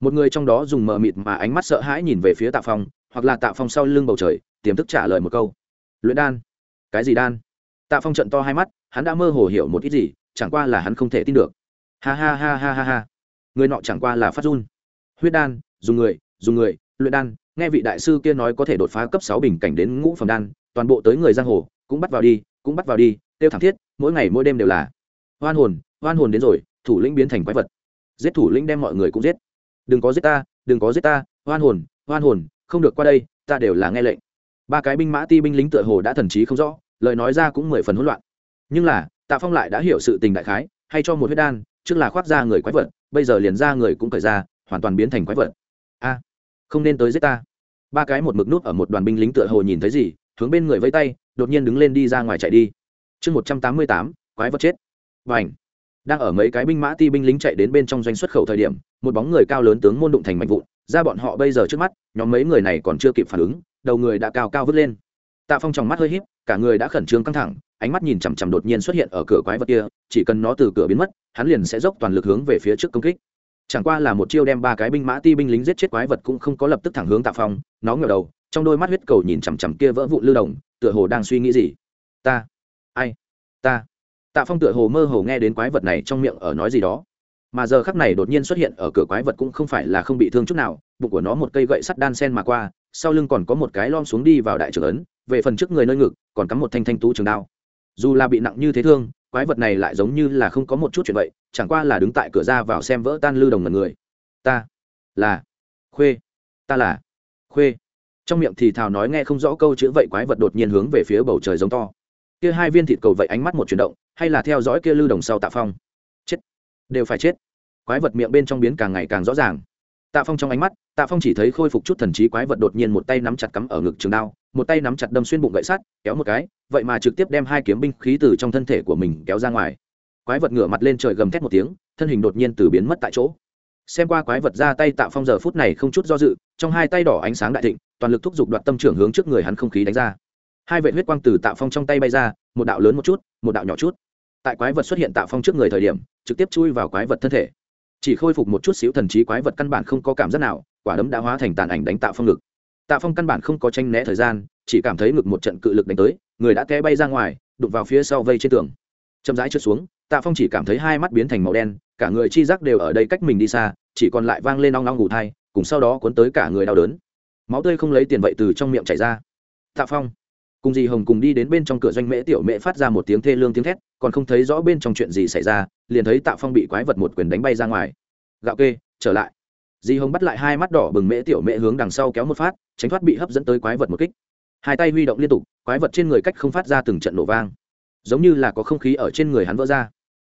Một người trong đó dùng mờ mịt mà ánh mắt sợ hãi nhìn về phía tạ phong, hoặc là tạ phong sau lưng bầu trời, tiềm thức trả lời một câu. Luyện đan? Cái gì đan? Tạ phong trận to hai mắt, hắn đã mơ hồ hiểu một ít gì, chẳng qua là hắn không thể tin được ha ha ha ha ha ha. Người nọ chẳng qua là phát run. Huyết đan, dùng người dùng người, luyện đan, nghe vị đại sư kia nói có thể đột phá cấp sáu bình cảnh đến ngũ phẩm đan, toàn bộ tới người giang hồ, cũng bắt vào đi, cũng bắt vào đi, tiêu thảm thiết, mỗi ngày mỗi đêm đều là. Hoan hồn hoan hồn đến rồi, thủ lĩnh biến thành quái vật. Giết thủ lĩnh đem mọi người cũng giết. Đừng có giết ta, đừng có giết ta, Hoan hồn hoan hồn, không được qua đây, ta đều là nghe lệnh. Ba cái binh mã ti binh lính tựa hồ đã thần trí không rõ, lời nói ra cũng mười phần hỗn loạn. Nhưng là, tạ phong lại đã hiểu sự tình đại khái, hay cho một huyết đan trước là khoác ra người quái vật, bây giờ liền ra người cũng cởi ra, hoàn toàn biến thành quái vật. A, không nên tới giết ta. Ba cái một mực nút ở một đoàn binh lính tựa hồ nhìn thấy gì, hướng bên người vây tay, đột nhiên đứng lên đi ra ngoài chạy đi. Chương một trăm tám mươi tám, quái vật chết. Và ảnh đang ở mấy cái binh mã ti binh lính chạy đến bên trong doanh xuất khẩu thời điểm, một bóng người cao lớn tướng môn đụng thành mạnh vụn, ra bọn họ bây giờ trước mắt, nhóm mấy người này còn chưa kịp phản ứng, đầu người đã cao cao vứt lên. Tạ phong trong mắt hơi híp, cả người đã khẩn trương căng thẳng ánh mắt nhìn chằm chằm đột nhiên xuất hiện ở cửa quái vật kia, chỉ cần nó từ cửa biến mất, hắn liền sẽ dốc toàn lực hướng về phía trước công kích. Chẳng qua là một chiêu đem ba cái binh mã ti binh lính giết chết quái vật cũng không có lập tức thẳng hướng tạ phong, nó ngờ đầu, trong đôi mắt huyết cầu nhìn chằm chằm kia vỡ vụn lưu đồng, tựa hồ đang suy nghĩ gì. Ta, ai, ta. Tạ phong tựa hồ mơ hồ nghe đến quái vật này trong miệng ở nói gì đó. Mà giờ khắc này đột nhiên xuất hiện ở cửa quái vật cũng không phải là không bị thương chút nào, bụng của nó một cây gậy sắt đan sen mà qua, sau lưng còn có một cái lom xuống đi vào đại trưởng ấn, về phần trước người nơi ngực, còn cắm một thanh thanh tú trường đao dù là bị nặng như thế thương, quái vật này lại giống như là không có một chút chuyện vậy, chẳng qua là đứng tại cửa ra vào xem vỡ tan lư đồng mật người. Ta là khuê, ta là khuê. Trong miệng thì thào nói nghe không rõ câu chữ vậy quái vật đột nhiên hướng về phía bầu trời giống to. Kia hai viên thịt cầu vậy ánh mắt một chuyển động, hay là theo dõi kia lư đồng sau tạ phong. Chết, đều phải chết. Quái vật miệng bên trong biến càng ngày càng rõ ràng tạ phong trong ánh mắt, tạ phong chỉ thấy khôi phục chút thần trí quái vật đột nhiên một tay nắm chặt cắm ở ngực trường đao, một tay nắm chặt đâm xuyên bụng gậy sắt, kéo một cái, vậy mà trực tiếp đem hai kiếm binh khí từ trong thân thể của mình kéo ra ngoài. Quái vật ngửa mặt lên trời gầm thét một tiếng, thân hình đột nhiên từ biến mất tại chỗ. Xem qua quái vật ra tay, tạ phong giờ phút này không chút do dự, trong hai tay đỏ ánh sáng đại thịnh, toàn lực thúc giục đoạt tâm trưởng hướng trước người hắn không khí đánh ra. Hai vệ huyết quang từ tạ phong trong tay bay ra, một đạo lớn một chút, một đạo nhỏ chút. Tại quái vật xuất hiện tạ phong trước người thời điểm, trực tiếp chui vào quái vật thân thể chỉ khôi phục một chút xíu thần trí quái vật căn bản không có cảm giác nào, quả đấm đã hóa thành tàn ảnh đánh tạ phong ngực. Tạ phong căn bản không có tranh né thời gian, chỉ cảm thấy ngực một trận cự lực đánh tới, người đã té bay ra ngoài, đụng vào phía sau vây trên tường. Chậm rãi trượt xuống, tạ phong chỉ cảm thấy hai mắt biến thành màu đen, cả người chi giác đều ở đây cách mình đi xa, chỉ còn lại vang lên nong nong ngủ thai, cùng sau đó cuốn tới cả người đau đớn. Máu tươi không lấy tiền vậy từ trong miệng chảy ra. Tạ phong, cùng dì hồng cùng đi đến bên trong cửa doanh mễ tiểu mễ phát ra một tiếng thê lương tiếng thét còn không thấy rõ bên trong chuyện gì xảy ra, liền thấy tạ phong bị quái vật một quyền đánh bay ra ngoài. Gạo kê, trở lại. Di hồng bắt lại hai mắt đỏ bừng mễ tiểu mễ hướng đằng sau kéo một phát, tránh thoát bị hấp dẫn tới quái vật một kích. Hai tay huy động liên tục, quái vật trên người cách không phát ra từng trận nổ vang. Giống như là có không khí ở trên người hắn vỡ ra.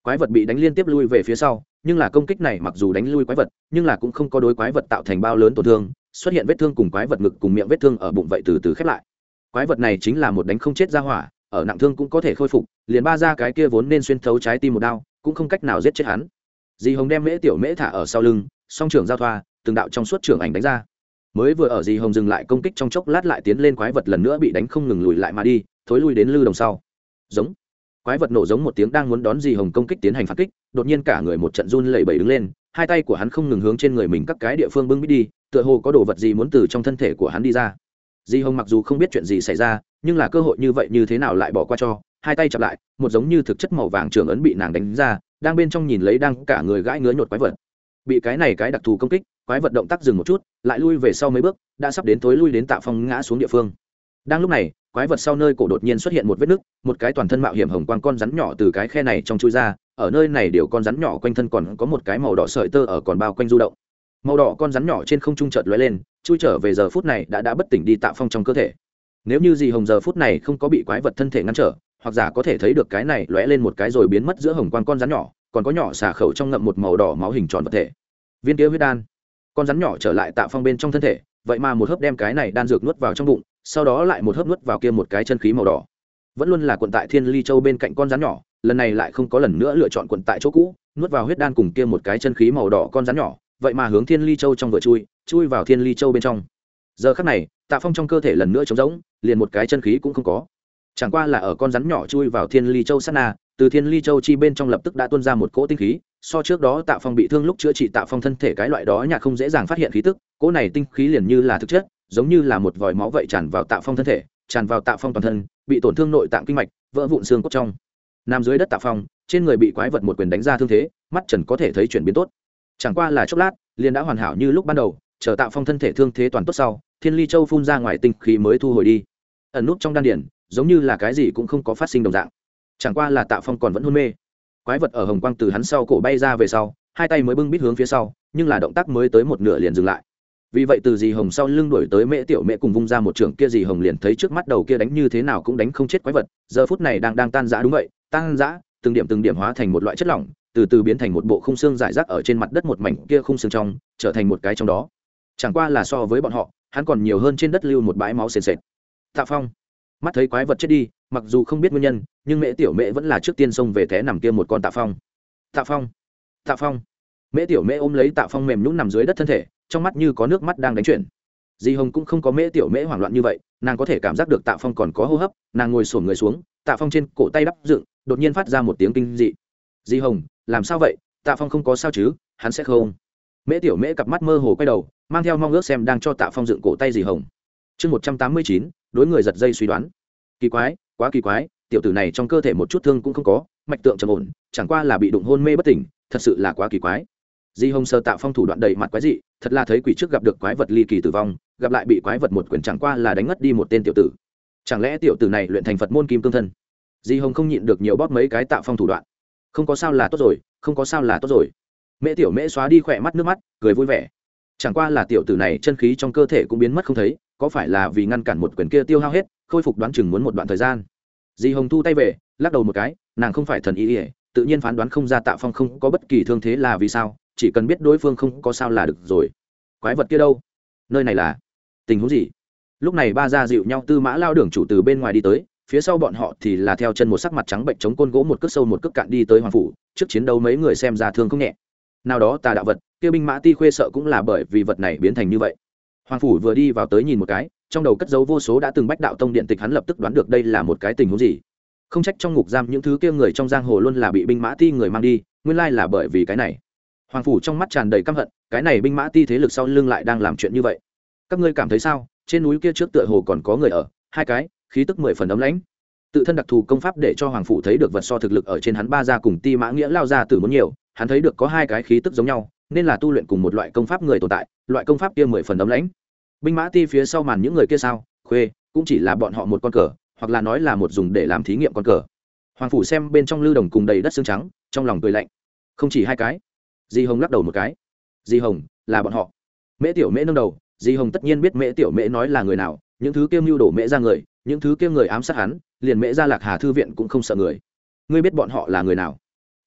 Quái vật bị đánh liên tiếp lui về phía sau, nhưng là công kích này mặc dù đánh lui quái vật, nhưng là cũng không có đối quái vật tạo thành bao lớn tổn thương, xuất hiện vết thương cùng quái vật ngực cùng miệng vết thương ở bụng vậy từ từ khép lại. Quái vật này chính là một đánh không chết ra hỏa ở nặng thương cũng có thể khôi phục, liền ba ra cái kia vốn nên xuyên thấu trái tim một đao, cũng không cách nào giết chết hắn. Dì hồng đem mễ tiểu mễ thả ở sau lưng, song trưởng giao thoa, từng đạo trong suốt trưởng ảnh đánh ra. Mới vừa ở dì hồng dừng lại công kích trong chốc lát lại tiến lên quái vật lần nữa bị đánh không ngừng lùi lại mà đi, thối lui đến lư đồng sau. Giống. Quái vật nổ giống một tiếng đang muốn đón dì hồng công kích tiến hành phản kích, đột nhiên cả người một trận run lẩy bẩy đứng lên, hai tay của hắn không ngừng hướng trên người mình các cái địa phương bưng bít đi, tựa hồ có đồ vật gì muốn từ trong thân thể của hắn đi ra di hồng mặc dù không biết chuyện gì xảy ra, nhưng là cơ hội như vậy như thế nào lại bỏ qua cho, hai tay chặp lại, một giống như thực chất màu vàng trường ấn bị nàng đánh ra, đang bên trong nhìn lấy đang cả người gãi ngứa nhột quái vật. Bị cái này cái đặc thù công kích, quái vật động tác dừng một chút, lại lui về sau mấy bước, đã sắp đến tối lui đến tạ phong ngã xuống địa phương. Đang lúc này, quái vật sau nơi cổ đột nhiên xuất hiện một vết nứt, một cái toàn thân mạo hiểm hồng quang con rắn nhỏ từ cái khe này trong chui ra, ở nơi này đều con rắn nhỏ quanh thân còn có một cái màu đỏ sợi tơ ở còn bao quanh du động. Màu đỏ con rắn nhỏ trên không trung chợt lóe lên chui trở về giờ phút này đã đã bất tỉnh đi tạo phong trong cơ thể. Nếu như gì hồng giờ phút này không có bị quái vật thân thể ngăn trở, hoặc giả có thể thấy được cái này lóe lên một cái rồi biến mất giữa hồng quan con rắn nhỏ, còn có nhỏ xả khẩu trong ngậm một màu đỏ máu hình tròn vật thể. Viên kia huyết đan. Con rắn nhỏ trở lại tạo phong bên trong thân thể, vậy mà một hớp đem cái này đan dược nuốt vào trong bụng, sau đó lại một hớp nuốt vào kia một cái chân khí màu đỏ. Vẫn luôn là quận tại thiên ly châu bên cạnh con rắn nhỏ, lần này lại không có lần nữa lựa chọn quận tại chỗ cũ, nuốt vào huyết đan cùng kia một cái chân khí màu đỏ con rắn nhỏ, vậy mà hướng thiên ly châu trong vừa chui chui vào thiên ly châu bên trong. Giờ khắc này, tạ phong trong cơ thể lần nữa trống rỗng, liền một cái chân khí cũng không có. Chẳng qua là ở con rắn nhỏ chui vào thiên ly châu sát na, từ thiên ly châu chi bên trong lập tức đã tuôn ra một cỗ tinh khí, so trước đó tạ phong bị thương lúc chữa trị tạ phong thân thể cái loại đó nhạc không dễ dàng phát hiện khí tức, cỗ này tinh khí liền như là thực chất, giống như là một vòi máu vậy tràn vào tạ phong thân thể, tràn vào tạ phong toàn thân, bị tổn thương nội tạng kinh mạch, vỡ vụn xương cốt trong. Nằm dưới đất tạ phong, trên người bị quái vật một quyền đánh ra thương thế, mắt trần có thể thấy chuyển biến tốt. Chẳng qua là chốc lát, liền đã hoàn hảo như lúc ban đầu chờ tạo phong thân thể thương thế toàn tốt sau, thiên ly châu phun ra ngoài tinh khí mới thu hồi đi. Ẩn nút trong đan điển, giống như là cái gì cũng không có phát sinh đồng dạng. Chẳng qua là tạ phong còn vẫn hôn mê. Quái vật ở hồng quang từ hắn sau cổ bay ra về sau, hai tay mới bưng bít hướng phía sau, nhưng là động tác mới tới một nửa liền dừng lại. Vì vậy từ dì hồng sau lưng đuổi tới mễ tiểu mễ cùng vung ra một trường kia dì hồng liền thấy trước mắt đầu kia đánh như thế nào cũng đánh không chết quái vật, giờ phút này đang đang tan rã đúng vậy, tan rã, từng điểm từng điểm hóa thành một loại chất lỏng, từ từ biến thành một bộ khung xương giải rác ở trên mặt đất một mảnh kia khung xương trong, trở thành một cái trong đó chẳng qua là so với bọn họ, hắn còn nhiều hơn trên đất lưu một bãi máu sền sệt. Tạ phong, mắt thấy quái vật chết đi, mặc dù không biết nguyên nhân, nhưng mễ tiểu mễ vẫn là trước tiên xông về té nằm kia một con tạ phong. Tạ phong tạ phong. Mễ tiểu mễ ôm lấy tạ phong mềm nhũng nằm dưới đất thân thể, trong mắt như có nước mắt đang đánh chuyển. Di hồng cũng không có mễ tiểu mễ hoảng loạn như vậy, nàng có thể cảm giác được tạ phong còn có hô hấp, nàng ngồi sổm người xuống, tạ phong trên cổ tay đắp dựng, đột nhiên phát ra một tiếng kinh dị. Di hồng, làm sao vậy? Tạ phong không có sao chứ, hắn sẽ không mễ tiểu mễ cặp mắt mơ hồ quay đầu, mang theo mong ước xem đang cho tạ phong dựng cổ tay di hồng. Chương một trăm tám mươi chín, đối người giật dây suy đoán. Kỳ quái, quá kỳ quái, tiểu tử này trong cơ thể một chút thương cũng không có, mạch tượng trầm ổn, chẳng qua là bị đụng hôn mê bất tỉnh, thật sự là quá kỳ quái. Di hồng sơ tạo phong thủ đoạn đầy mặt quái dị, thật là thấy quỷ trước gặp được quái vật ly kỳ tử vong, gặp lại bị quái vật một quyền chẳng qua là đánh ngất đi một tên tiểu tử. Chẳng lẽ tiểu tử này luyện thành phật môn kim cương thân? Di hồng không nhịn được nhiều bóp mấy cái tạo phong thủ đoạn. Không có sao là tốt rồi, không có sao là tốt rồi mẹ tiểu mễ xóa đi khỏe mắt nước mắt, cười vui vẻ. Chẳng qua là tiểu tử này chân khí trong cơ thể cũng biến mất không thấy, có phải là vì ngăn cản một quyền kia tiêu hao hết, khôi phục đoán chừng muốn một đoạn thời gian. Di hồng thu tay về, lắc đầu một cái, nàng không phải thần ý ỉa tự nhiên phán đoán không ra tạ phong không có bất kỳ thương thế là vì sao, chỉ cần biết đối phương không có sao là được rồi. Quái vật kia đâu? Nơi này là? Tình huống gì? Lúc này ba gia dịu nhau tư mã lao đường chủ từ bên ngoài đi tới, phía sau bọn họ thì là theo chân một sắc mặt trắng bệnh chống côn gỗ một cước sâu một cước cạn đi tới hoàng phủ, trước chiến đấu mấy người xem ra thương không nhẹ nào đó tà đạo vật, kia binh mã ti khuê sợ cũng là bởi vì vật này biến thành như vậy. Hoàng phủ vừa đi vào tới nhìn một cái, trong đầu cất dấu vô số đã từng bách đạo tông điện tịch hắn lập tức đoán được đây là một cái tình huống gì. Không trách trong ngục giam những thứ kia người trong giang hồ luôn là bị binh mã ti người mang đi, nguyên lai là bởi vì cái này. Hoàng phủ trong mắt tràn đầy căm hận, cái này binh mã ti thế lực sau lưng lại đang làm chuyện như vậy. Các ngươi cảm thấy sao? Trên núi kia trước tựa hồ còn có người ở, hai cái, khí tức mười phần ấm lãnh. Tự thân đặc thù công pháp để cho hoàng phủ thấy được vật so thực lực ở trên hắn ba ra cùng ti mã nghĩa lao ra từ muốn nhiều hắn thấy được có hai cái khí tức giống nhau, nên là tu luyện cùng một loại công pháp người tồn tại, loại công pháp kia mười phần ấm lãnh. Binh mã ti phía sau màn những người kia sao, khuê, cũng chỉ là bọn họ một con cờ, hoặc là nói là một dùng để làm thí nghiệm con cờ. Hoàng phủ xem bên trong lưu đồng cùng đầy đất xương trắng, trong lòng cười lạnh. Không chỉ hai cái, di hồng lắc đầu một cái. Di hồng, là bọn họ. Mễ tiểu mễ nâng đầu, di hồng tất nhiên biết mễ tiểu mễ nói là người nào, những thứ kiêm mưu đổ mễ ra người, những thứ kiêm người ám sát hắn, liền mễ ra lạc hà thư viện cũng không sợ người. Ngươi biết bọn họ là người nào?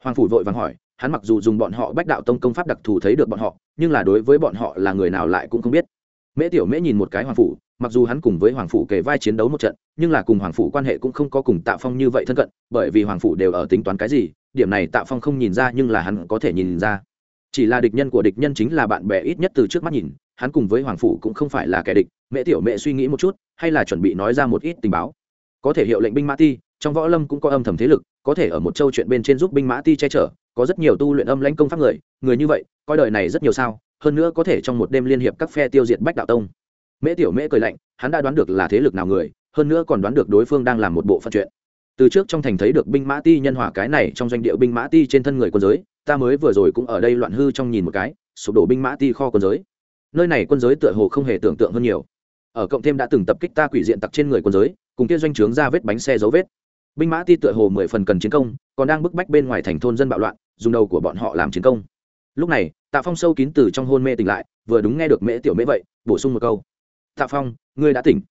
Hoàng phủ vội vàng hỏi hắn mặc dù dùng bọn họ bách đạo tông công pháp đặc thù thấy được bọn họ, nhưng là đối với bọn họ là người nào lại cũng không biết. Mễ tiểu mễ nhìn một cái hoàng phủ, mặc dù hắn cùng với hoàng phủ kề vai chiến đấu một trận, nhưng là cùng hoàng phủ quan hệ cũng không có cùng tạ phong như vậy thân cận, bởi vì hoàng phủ đều ở tính toán cái gì, điểm này tạ phong không nhìn ra nhưng là hắn có thể nhìn ra. Chỉ là địch nhân của địch nhân chính là bạn bè ít nhất từ trước mắt nhìn, hắn cùng với hoàng phủ cũng không phải là kẻ địch mẹ tiểu mẹ suy nghĩ một chút, hay là chuẩn bị nói ra một ít tình báo. Có thể hiệu lệnh binh mã ti, trong võ lâm cũng có âm thầm thế lực, có thể ở một châu chuyện bên trên giúp binh mã ti che chở có rất nhiều tu luyện âm lãnh công pháp người người như vậy, coi đời này rất nhiều sao, hơn nữa có thể trong một đêm liên hiệp các phe tiêu diệt bách đạo tông. Mễ tiểu mễ cười lạnh, hắn đã đoán được là thế lực nào người, hơn nữa còn đoán được đối phương đang làm một bộ phận chuyện. Từ trước trong thành thấy được binh mã ti nhân hòa cái này trong doanh địa binh mã ti trên thân người quân giới, ta mới vừa rồi cũng ở đây loạn hư trong nhìn một cái, sụp đổ binh mã ti kho quân giới. Nơi này quân giới tựa hồ không hề tưởng tượng hơn nhiều. Ở cộng thêm đã từng tập kích ta quỷ diện tặc trên người quân giới, cùng kia doanh trướng ra vết bánh xe dấu vết binh mã ti tựa hồ mười phần cần chiến công, còn đang bức bách bên ngoài thành thôn dân bạo loạn, dùng đầu của bọn họ làm chiến công. Lúc này, tạ phong sâu kín từ trong hôn mê tỉnh lại, vừa đúng nghe được mễ tiểu mễ vậy, bổ sung một câu. Tạ phong, ngươi đã tỉnh.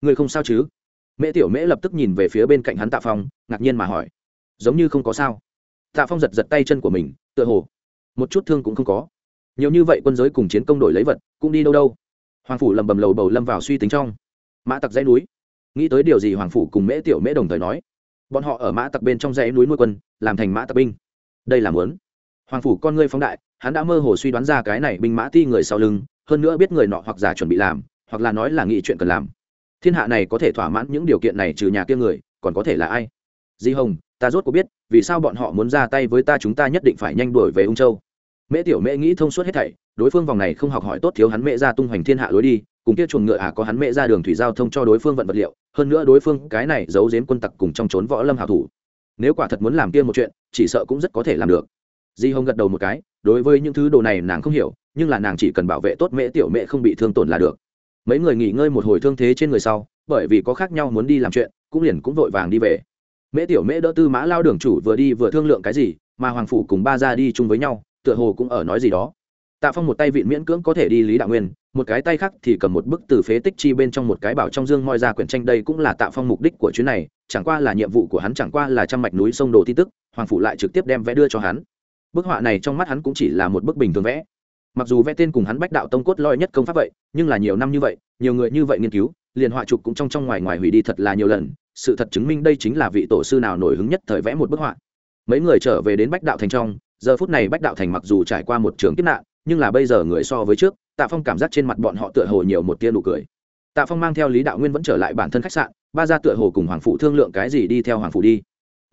Ngươi không sao chứ? Mễ tiểu mễ lập tức nhìn về phía bên cạnh hắn tạ phong, ngạc nhiên mà hỏi. Giống như không có sao. Tạ phong giật giật tay chân của mình, tựa hồ một chút thương cũng không có. Nhiều như vậy quân giới cùng chiến công đổi lấy vật, cũng đi đâu đâu? Hoàng phủ lầm bầm lầu bầu lâm vào suy tính trong. Mã tặc dãy núi. Nghĩ tới điều gì hoàng phủ cùng mễ tiểu mễ đồng thời nói bọn họ ở mã tặc bên trong dãy núi nuôi quân, làm thành mã tặc binh. Đây là muốn. Hoàng phủ con ngươi phóng đại, hắn đã mơ hồ suy đoán ra cái này binh mã ti người sau lưng, hơn nữa biết người nọ hoặc giả chuẩn bị làm, hoặc là nói là nghĩ chuyện cần làm. Thiên hạ này có thể thỏa mãn những điều kiện này trừ nhà kia người, còn có thể là ai? Di hồng, ta rốt có biết, vì sao bọn họ muốn ra tay với ta chúng ta nhất định phải nhanh đuổi về ung châu. Mễ tiểu mễ nghĩ thông suốt hết thảy đối phương vòng này không học hỏi tốt thiếu hắn mẹ ra tung hoành thiên hạ lối đi, cùng kia chuồng ngựa à có hắn mẹ ra đường thủy giao thông cho đối phương vận vật liệu, hơn nữa đối phương cái này giấu giếm quân tặc cùng trong trốn võ lâm hảo thủ. Nếu quả thật muốn làm kia một chuyện, chỉ sợ cũng rất có thể làm được. Di hồng gật đầu một cái, đối với những thứ đồ này nàng không hiểu, nhưng là nàng chỉ cần bảo vệ tốt mễ tiểu mễ không bị thương tổn là được. Mấy người nghỉ ngơi một hồi thương thế trên người sau, bởi vì có khác nhau muốn đi làm chuyện, cũng liền cũng vội vàng đi về. Mễ tiểu mễ đỡ tư mã lao đường chủ vừa đi vừa thương lượng cái gì, mà hoàng phủ cùng ba ra đi chung với nhau, tựa hồ cũng ở nói gì đó tạ phong một tay vịn miễn cưỡng có thể đi lý đạo nguyên, một cái tay khác thì cầm một bức từ phế tích chi bên trong một cái bảo trong dương moi ra quyển tranh đây cũng là tạ phong mục đích của chuyến này, chẳng qua là nhiệm vụ của hắn chẳng qua là trăm mạch núi sông đồ tin tức, hoàng phủ lại trực tiếp đem vẽ đưa cho hắn. Bức họa này trong mắt hắn cũng chỉ là một bức bình thường vẽ. Mặc dù vẽ tên cùng hắn bách đạo tông cốt loi nhất công pháp vậy, nhưng là nhiều năm như vậy, nhiều người như vậy nghiên cứu, liền họa trục cũng trong trong ngoài ngoài hủy đi thật là nhiều lần. Sự thật chứng minh đây chính là vị tổ sư nào nổi hứng nhất thời vẽ một bức họa. Mấy người trở về đến bách đạo thành trong, giờ phút này bách đạo thành mặc dù trải qua một trường kiếp nạn nhưng là bây giờ người so với trước, tạ phong cảm giác trên mặt bọn họ tựa hồ nhiều một tia nụ cười. Tạ phong mang theo lý đạo nguyên vẫn trở lại bản thân khách sạn, ba ra tựa hồ cùng hoàng phụ thương lượng cái gì đi theo hoàng phụ đi.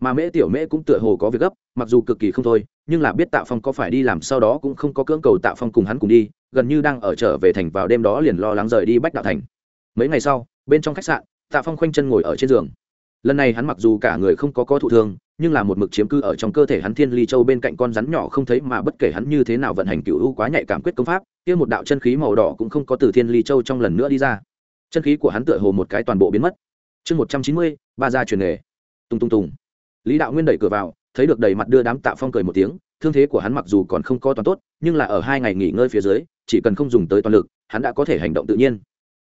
Mà mễ tiểu mễ cũng tựa hồ có việc gấp, mặc dù cực kỳ không thôi, nhưng là biết tạ phong có phải đi làm sau đó cũng không có cưỡng cầu tạ phong cùng hắn cùng đi, gần như đang ở trở về thành vào đêm đó liền lo lắng rời đi bách đạo thành. Mấy ngày sau, bên trong khách sạn, tạ phong khoanh chân ngồi ở trên giường. Lần này hắn mặc dù cả người không có có thụ thương nhưng là một mực chiếm cư ở trong cơ thể hắn thiên ly châu bên cạnh con rắn nhỏ không thấy mà bất kể hắn như thế nào vận hành cựu u quá nhạy cảm quyết công pháp, kia một đạo chân khí màu đỏ cũng không có từ thiên ly châu trong lần nữa đi ra. Chân khí của hắn tựa hồ một cái toàn bộ biến mất. Chương một trăm chín mươi, ba gia truyền nghề. Tung tung tùng. Lý đạo nguyên đẩy cửa vào, thấy được đầy mặt đưa đám tạ phong cười một tiếng, thương thế của hắn mặc dù còn không có toàn tốt, nhưng là ở hai ngày nghỉ ngơi phía dưới, chỉ cần không dùng tới toàn lực, hắn đã có thể hành động tự nhiên.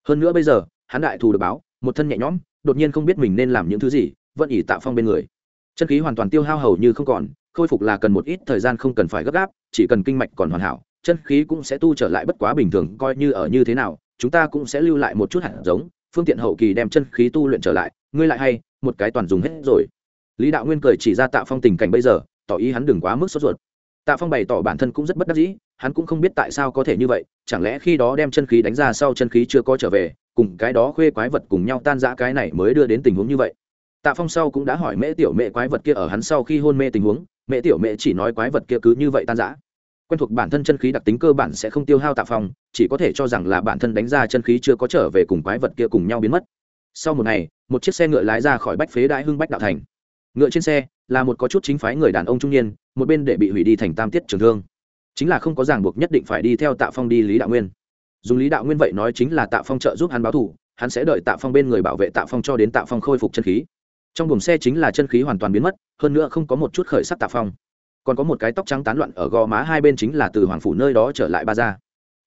Hơn nữa bây giờ, hắn đại thù được báo, một thân nhẹ nhõm, đột nhiên không biết mình nên làm những thứ gì, vẫn ỉ tạ phong bên người chân khí hoàn toàn tiêu hao hầu như không còn, khôi phục là cần một ít thời gian không cần phải gấp gáp, chỉ cần kinh mạch còn hoàn hảo, chân khí cũng sẽ tu trở lại bất quá bình thường, coi như ở như thế nào, chúng ta cũng sẽ lưu lại một chút hạt giống, phương tiện hậu kỳ đem chân khí tu luyện trở lại, ngươi lại hay, một cái toàn dùng hết rồi. Lý đạo nguyên cười chỉ ra tạ phong tình cảnh bây giờ, tỏ ý hắn đừng quá mức sốt ruột. Tạ phong bày tỏ bản thân cũng rất bất đắc dĩ, hắn cũng không biết tại sao có thể như vậy, chẳng lẽ khi đó đem chân khí đánh ra sau chân khí chưa có trở về, cùng cái đó khuê quái vật cùng nhau tan rã cái này mới đưa đến tình huống như vậy? Tạ phong sau cũng đã hỏi mễ tiểu mẹ quái vật kia ở hắn sau khi hôn mê tình huống, mẹ tiểu mẹ chỉ nói quái vật kia cứ như vậy tan rã. Quen thuộc bản thân chân khí đặc tính cơ bản sẽ không tiêu hao tạ phong, chỉ có thể cho rằng là bản thân đánh ra chân khí chưa có trở về cùng quái vật kia cùng nhau biến mất. Sau một ngày, một chiếc xe ngựa lái ra khỏi bách phế đại hưng bách đạo thành. Ngựa trên xe là một có chút chính phái người đàn ông trung niên, một bên để bị hủy đi thành tam tiết trường thương. Chính là không có ràng buộc nhất định phải đi theo tạ phong đi lý đạo nguyên. Dùng lý đạo nguyên vậy nói chính là tạ phong trợ giúp hắn báo thủ hắn sẽ đợi tạ phong bên người bảo vệ tạ phong cho đến tạ phong khôi phục chân khí trong buồng xe chính là chân khí hoàn toàn biến mất, hơn nữa không có một chút khởi sắc tạ phong. Còn có một cái tóc trắng tán loạn ở gò má hai bên chính là từ hoàng phủ nơi đó trở lại ba gia.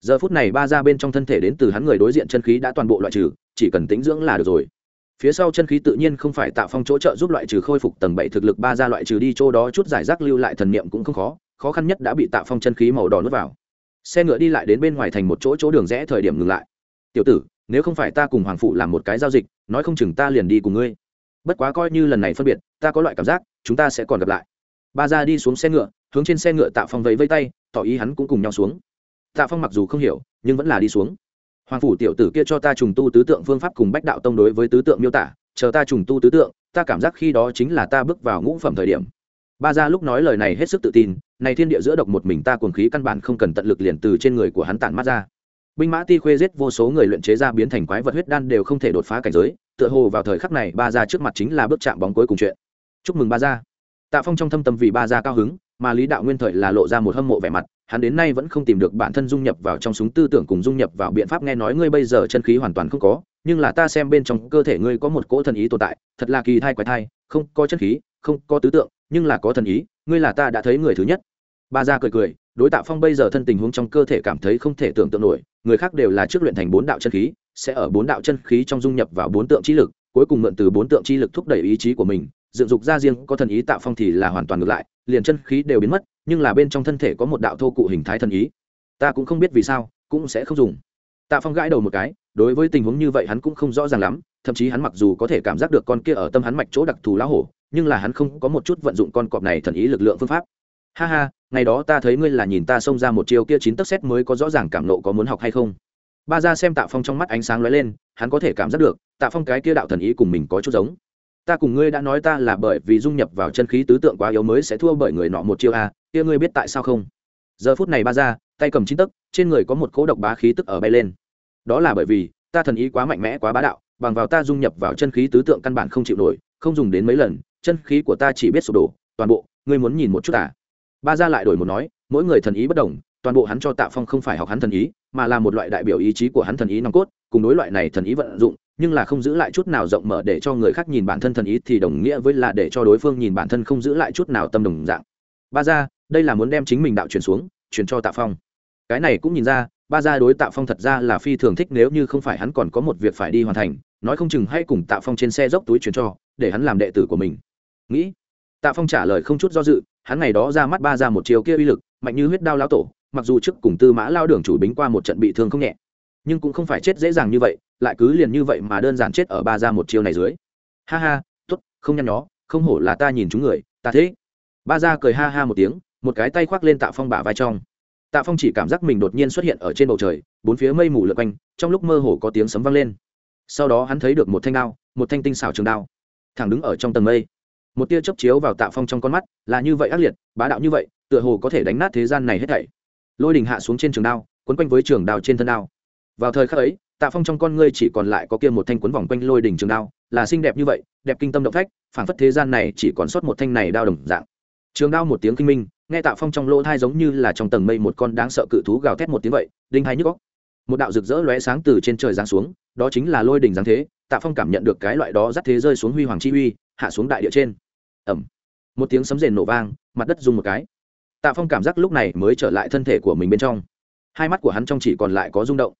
Giờ phút này ba gia bên trong thân thể đến từ hắn người đối diện chân khí đã toàn bộ loại trừ, chỉ cần tính dưỡng là được rồi. Phía sau chân khí tự nhiên không phải tạo phong chỗ trợ giúp loại trừ khôi phục tầng bảy thực lực ba gia loại trừ đi chỗ đó chút giải rác lưu lại thần niệm cũng không khó khó khăn nhất đã bị tạo phong chân khí màu đỏ nuốt vào. Xe ngựa đi lại đến bên ngoài thành một chỗ chỗ đường rẽ thời điểm ngừng lại. Tiểu tử, nếu không phải ta cùng hoàng phụ làm một cái giao dịch, nói không chừng ta liền đi cùng ngươi bất quá coi như lần này phân biệt, ta có loại cảm giác, chúng ta sẽ còn gặp lại. Ba ra đi xuống xe ngựa, hướng trên xe ngựa tạ phong vẫy vây tay, tỏ ý hắn cũng cùng nhau xuống. Tạ phong mặc dù không hiểu, nhưng vẫn là đi xuống. Hoàng phủ tiểu tử kia cho ta trùng tu tứ tượng phương pháp cùng bách đạo tông đối với tứ tượng miêu tả, chờ ta trùng tu tứ tượng, ta cảm giác khi đó chính là ta bước vào ngũ phẩm thời điểm. Ba ra lúc nói lời này hết sức tự tin, này thiên địa giữa độc một mình ta cuồng khí căn bản không cần tận lực liền từ trên người của hắn tản mắt ra. Binh mã ti khuê giết vô số người luyện chế ra biến thành quái vật huyết đan đều không thể đột phá cảnh giới tựa hồ vào thời khắc này ba ra trước mặt chính là bước chạm bóng cuối cùng chuyện. Chúc mừng ba ra tạ phong trong thâm tâm vì ba ra cao hứng, mà lý đạo nguyên thời là lộ ra một hâm mộ vẻ mặt, hắn đến nay vẫn không tìm được bản thân dung nhập vào trong súng tư tưởng cùng dung nhập vào biện pháp nghe nói ngươi bây giờ chân khí hoàn toàn không có, nhưng là ta xem bên trong cơ thể ngươi có một cỗ thần ý tồn tại, thật là kỳ thai quái thai, không có chân khí, không có tứ tượng, nhưng là có thần ý, ngươi là ta đã thấy người thứ nhất. Ba gia cười cười, đối tạ phong bây giờ thân tình huống trong cơ thể cảm thấy không thể tưởng tượng nổi, người khác đều là trước luyện thành bốn đạo chân khí sẽ ở bốn đạo chân khí trong dung nhập vào bốn tượng chi lực, cuối cùng mượn từ bốn tượng chi lực thúc đẩy ý chí của mình. Dựng dục ra riêng có thần ý tạo phong thì là hoàn toàn ngược lại, liền chân khí đều biến mất, nhưng là bên trong thân thể có một đạo thô cụ hình thái thần ý. Ta cũng không biết vì sao, cũng sẽ không dùng. Tạ phong gãi đầu một cái, đối với tình huống như vậy hắn cũng không rõ ràng lắm, thậm chí hắn mặc dù có thể cảm giác được con kia ở tâm hắn mạch chỗ đặc thù lão hổ, nhưng là hắn không có một chút vận dụng con cọp này thần ý lực lượng phương pháp. Ha ha, ngày đó ta thấy ngươi là nhìn ta xông ra một chiều kia chín tấc xét mới có rõ ràng cảm nộ có muốn học hay không ba ra xem tạ phong trong mắt ánh sáng lóe lên, hắn có thể cảm giác được, tạ phong cái kia đạo thần ý cùng mình có chút giống. Ta cùng ngươi đã nói ta là bởi vì dung nhập vào chân khí tứ tượng quá yếu mới sẽ thua bởi người nọ một chiêu a kia ngươi biết tại sao không? Giờ phút này ba ra, tay cầm chín tấc, trên người có một cỗ độc bá khí tức ở bay lên. Đó là bởi vì, ta thần ý quá mạnh mẽ, quá bá đạo, bằng vào ta dung nhập vào chân khí tứ tượng căn bản không chịu nổi, không dùng đến mấy lần, chân khí của ta chỉ biết sụp đổ, toàn bộ, ngươi muốn nhìn một chút à? Ba ra lại đổi một nói, mỗi người thần ý bất đồng, toàn bộ hắn cho tạ phong không phải học hắn thần ý mà là một loại đại biểu ý chí của hắn thần ý nòng cốt, cùng đối loại này thần ý vận dụng, nhưng là không giữ lại chút nào rộng mở để cho người khác nhìn bản thân thần ý thì đồng nghĩa với là để cho đối phương nhìn bản thân không giữ lại chút nào tâm đồng dạng. Ba ra đây là muốn đem chính mình đạo truyền xuống, truyền cho tạ phong. Cái này cũng nhìn ra, ba gia đối tạ phong thật ra là phi thường thích nếu như không phải hắn còn có một việc phải đi hoàn thành, nói không chừng hay cùng tạ phong trên xe dốc túi truyền cho, để hắn làm đệ tử của mình. Nghĩ, tạ phong trả lời không chút do dự, hắn ngày đó ra mắt ba ra một chiều kia uy lực, mạnh như huyết đao lão tổ mặc dù trước cùng tư mã lao đường chủ bính qua một trận bị thương không nhẹ, nhưng cũng không phải chết dễ dàng như vậy, lại cứ liền như vậy mà đơn giản chết ở ba ra một chiêu này dưới. Ha ha t ố t không nhăn nhó, không hổ là ta nhìn chúng người, ta thế. Ba ra cười ha ha một tiếng, một cái tay khoác lên tạ phong bả vai trong. Tạ phong chỉ cảm giác mình đột nhiên xuất hiện ở trên bầu trời, bốn phía mây mù lượt quanh, trong lúc mơ hồ có tiếng sấm vang lên. Sau đó hắn thấy được một thanh đao, một thanh tinh xảo trường đao, thẳng đứng ở trong tầng mây. Một tia chớp chiếu vào tạ phong trong con mắt, là như vậy ác liệt, bá đạo như vậy, tựa hồ có thể đánh nát thế gian này hết thảy lôi đình hạ xuống trên trường đao, quấn quanh với trường đao trên thân đao. Vào thời khắc ấy, tạ phong trong con ngươi chỉ còn lại có kia một thanh quấn vòng quanh lôi đình trường đao, là xinh đẹp như vậy, đẹp kinh tâm động phách, phảng phất thế gian này chỉ còn sót một thanh này đao đồng dạng. Trường đao một tiếng kinh minh, nghe tạ phong trong lỗ thai giống như là trong tầng mây một con đáng sợ cự thú gào thét một tiếng vậy, đinh hai nhức góc một đạo rực rỡ lóe sáng từ trên trời giáng xuống, đó chính là lôi đình giáng thế, tạ phong cảm nhận được cái loại đó dắt thế rơi xuống huy hoàng chi uy, hạ xuống đại địa trên. Ẩm một tiếng sấm rền nổ vang, mặt đất rung một cái tạ phong cảm giác lúc này mới trở lại thân thể của mình bên trong. Hai mắt của hắn trong chỉ còn lại có rung động.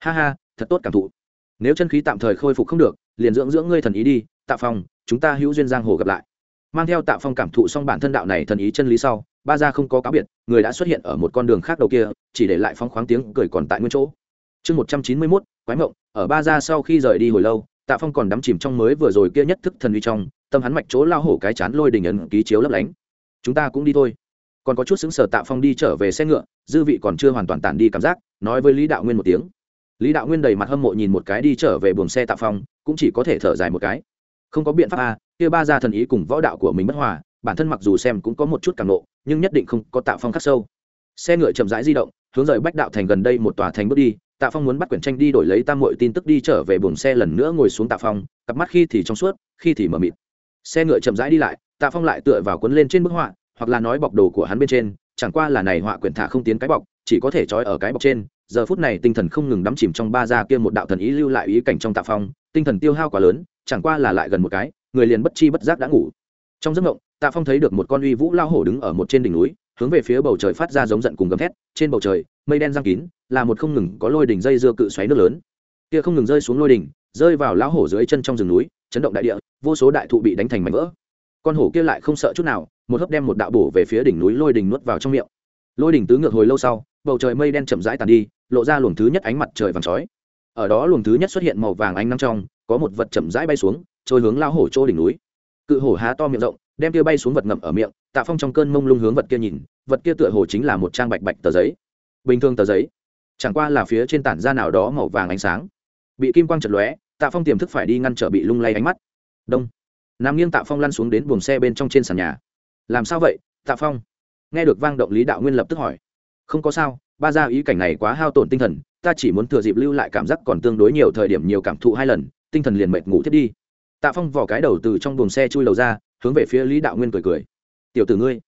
Ha ha, thật tốt cảm thụ. Nếu chân khí tạm thời khôi phục không được, liền dưỡng dưỡng ngươi thần ý đi, tạ phong, chúng ta hữu duyên giang hồ gặp lại. Mang theo tạ phong cảm thụ xong bản thân đạo này thần ý chân lý sau, ba gia không có cáo biệt, người đã xuất hiện ở một con đường khác đầu kia, chỉ để lại phong khoáng tiếng cười còn tại nguyên chỗ. Chương một trăm chín mươi mốt, quái mộng, ở ba gia sau khi rời đi hồi lâu, tạ phong còn đắm chìm trong mới vừa rồi kia nhất thức thần uy trong, tâm hắn mạch chỗ lao hổ cái chán lôi đình ấn ký chiếu lấp lánh. Chúng ta cũng đi thôi còn có chút xứng sở tạ phong đi trở về xe ngựa, dư vị còn chưa hoàn toàn tản đi cảm giác, nói với lý đạo nguyên một tiếng. Lý đạo nguyên đầy mặt hâm mộ nhìn một cái đi trở về buồng xe tạ phong, cũng chỉ có thể thở dài một cái. Không có biện pháp a kia ba gia thần ý cùng võ đạo của mình bất hòa, bản thân mặc dù xem cũng có một chút càng nộ nhưng nhất định không có tạ phong khắc sâu. Xe ngựa chậm rãi di động, hướng rời bách đạo thành gần đây một tòa thành bước đi, tạ phong muốn bắt quyển tranh đi đổi lấy tam mội tin tức đi trở về buồng xe lần nữa ngồi xuống tạ phong, cặp mắt khi thì trong suốt, khi thì mờ mịt. Xe ngựa chậm rãi đi lại, tạ phong lại tựa vào quấn lên trên bức họa hoặc là nói bọc đồ của hắn bên trên, chẳng qua là này họa quyển thả không tiến cái bọc, chỉ có thể trói ở cái bọc trên. Giờ phút này tinh thần không ngừng đắm chìm trong ba gia kia một đạo thần ý lưu lại ý cảnh trong tạ phong, tinh thần tiêu hao quá lớn, chẳng qua là lại gần một cái, người liền bất chi bất giác đã ngủ. Trong giấc mộng, tạ phong thấy được một con uy vũ lao hổ đứng ở một trên đỉnh núi, hướng về phía bầu trời phát ra giống giận cùng gầm thét. Trên bầu trời, mây đen giăng kín, là một không ngừng có lôi đỉnh dây dưa cự xoáy nước lớn. Kia không ngừng rơi xuống lôi đỉnh, rơi vào lão hổ dưới chân trong rừng núi, chấn động đại địa, vô số đại thụ bị đánh thành mảnh vỡ con hổ kia lại không sợ chút nào, một hớp đem một đạo bổ về phía đỉnh núi lôi đỉnh nuốt vào trong miệng. Lôi đỉnh tứ ngược hồi lâu sau, bầu trời mây đen chậm rãi tàn đi, lộ ra luồng thứ nhất ánh mặt trời vàng chói. Ở đó luồng thứ nhất xuất hiện màu vàng ánh nắng trong, có một vật chậm rãi bay xuống, trôi hướng lao hổ chỗ đỉnh núi. Cự hổ há to miệng rộng, đem kia bay xuống vật ngậm ở miệng, tạ phong trong cơn mông lung hướng vật kia nhìn, vật kia tựa hồ chính là một trang bạch bạch tờ giấy. Bình thường tờ giấy, chẳng qua là phía trên tản ra nào đó màu vàng ánh sáng. Bị kim quang chật lóe, tạ phong tiềm thức phải đi ngăn trở bị lung lay ánh mắt. Đông nằm nghiêng tạ phong lăn xuống đến buồng xe bên trong trên sàn nhà. Làm sao vậy, tạ phong? Nghe được vang động lý đạo nguyên lập tức hỏi. Không có sao, ba ra ý cảnh này quá hao tổn tinh thần, ta chỉ muốn thừa dịp lưu lại cảm giác còn tương đối nhiều thời điểm nhiều cảm thụ hai lần, tinh thần liền mệt ngủ thiết đi. Tạ phong vỏ cái đầu từ trong buồng xe chui đầu ra, hướng về phía lý đạo nguyên cười cười. Tiểu tử ngươi.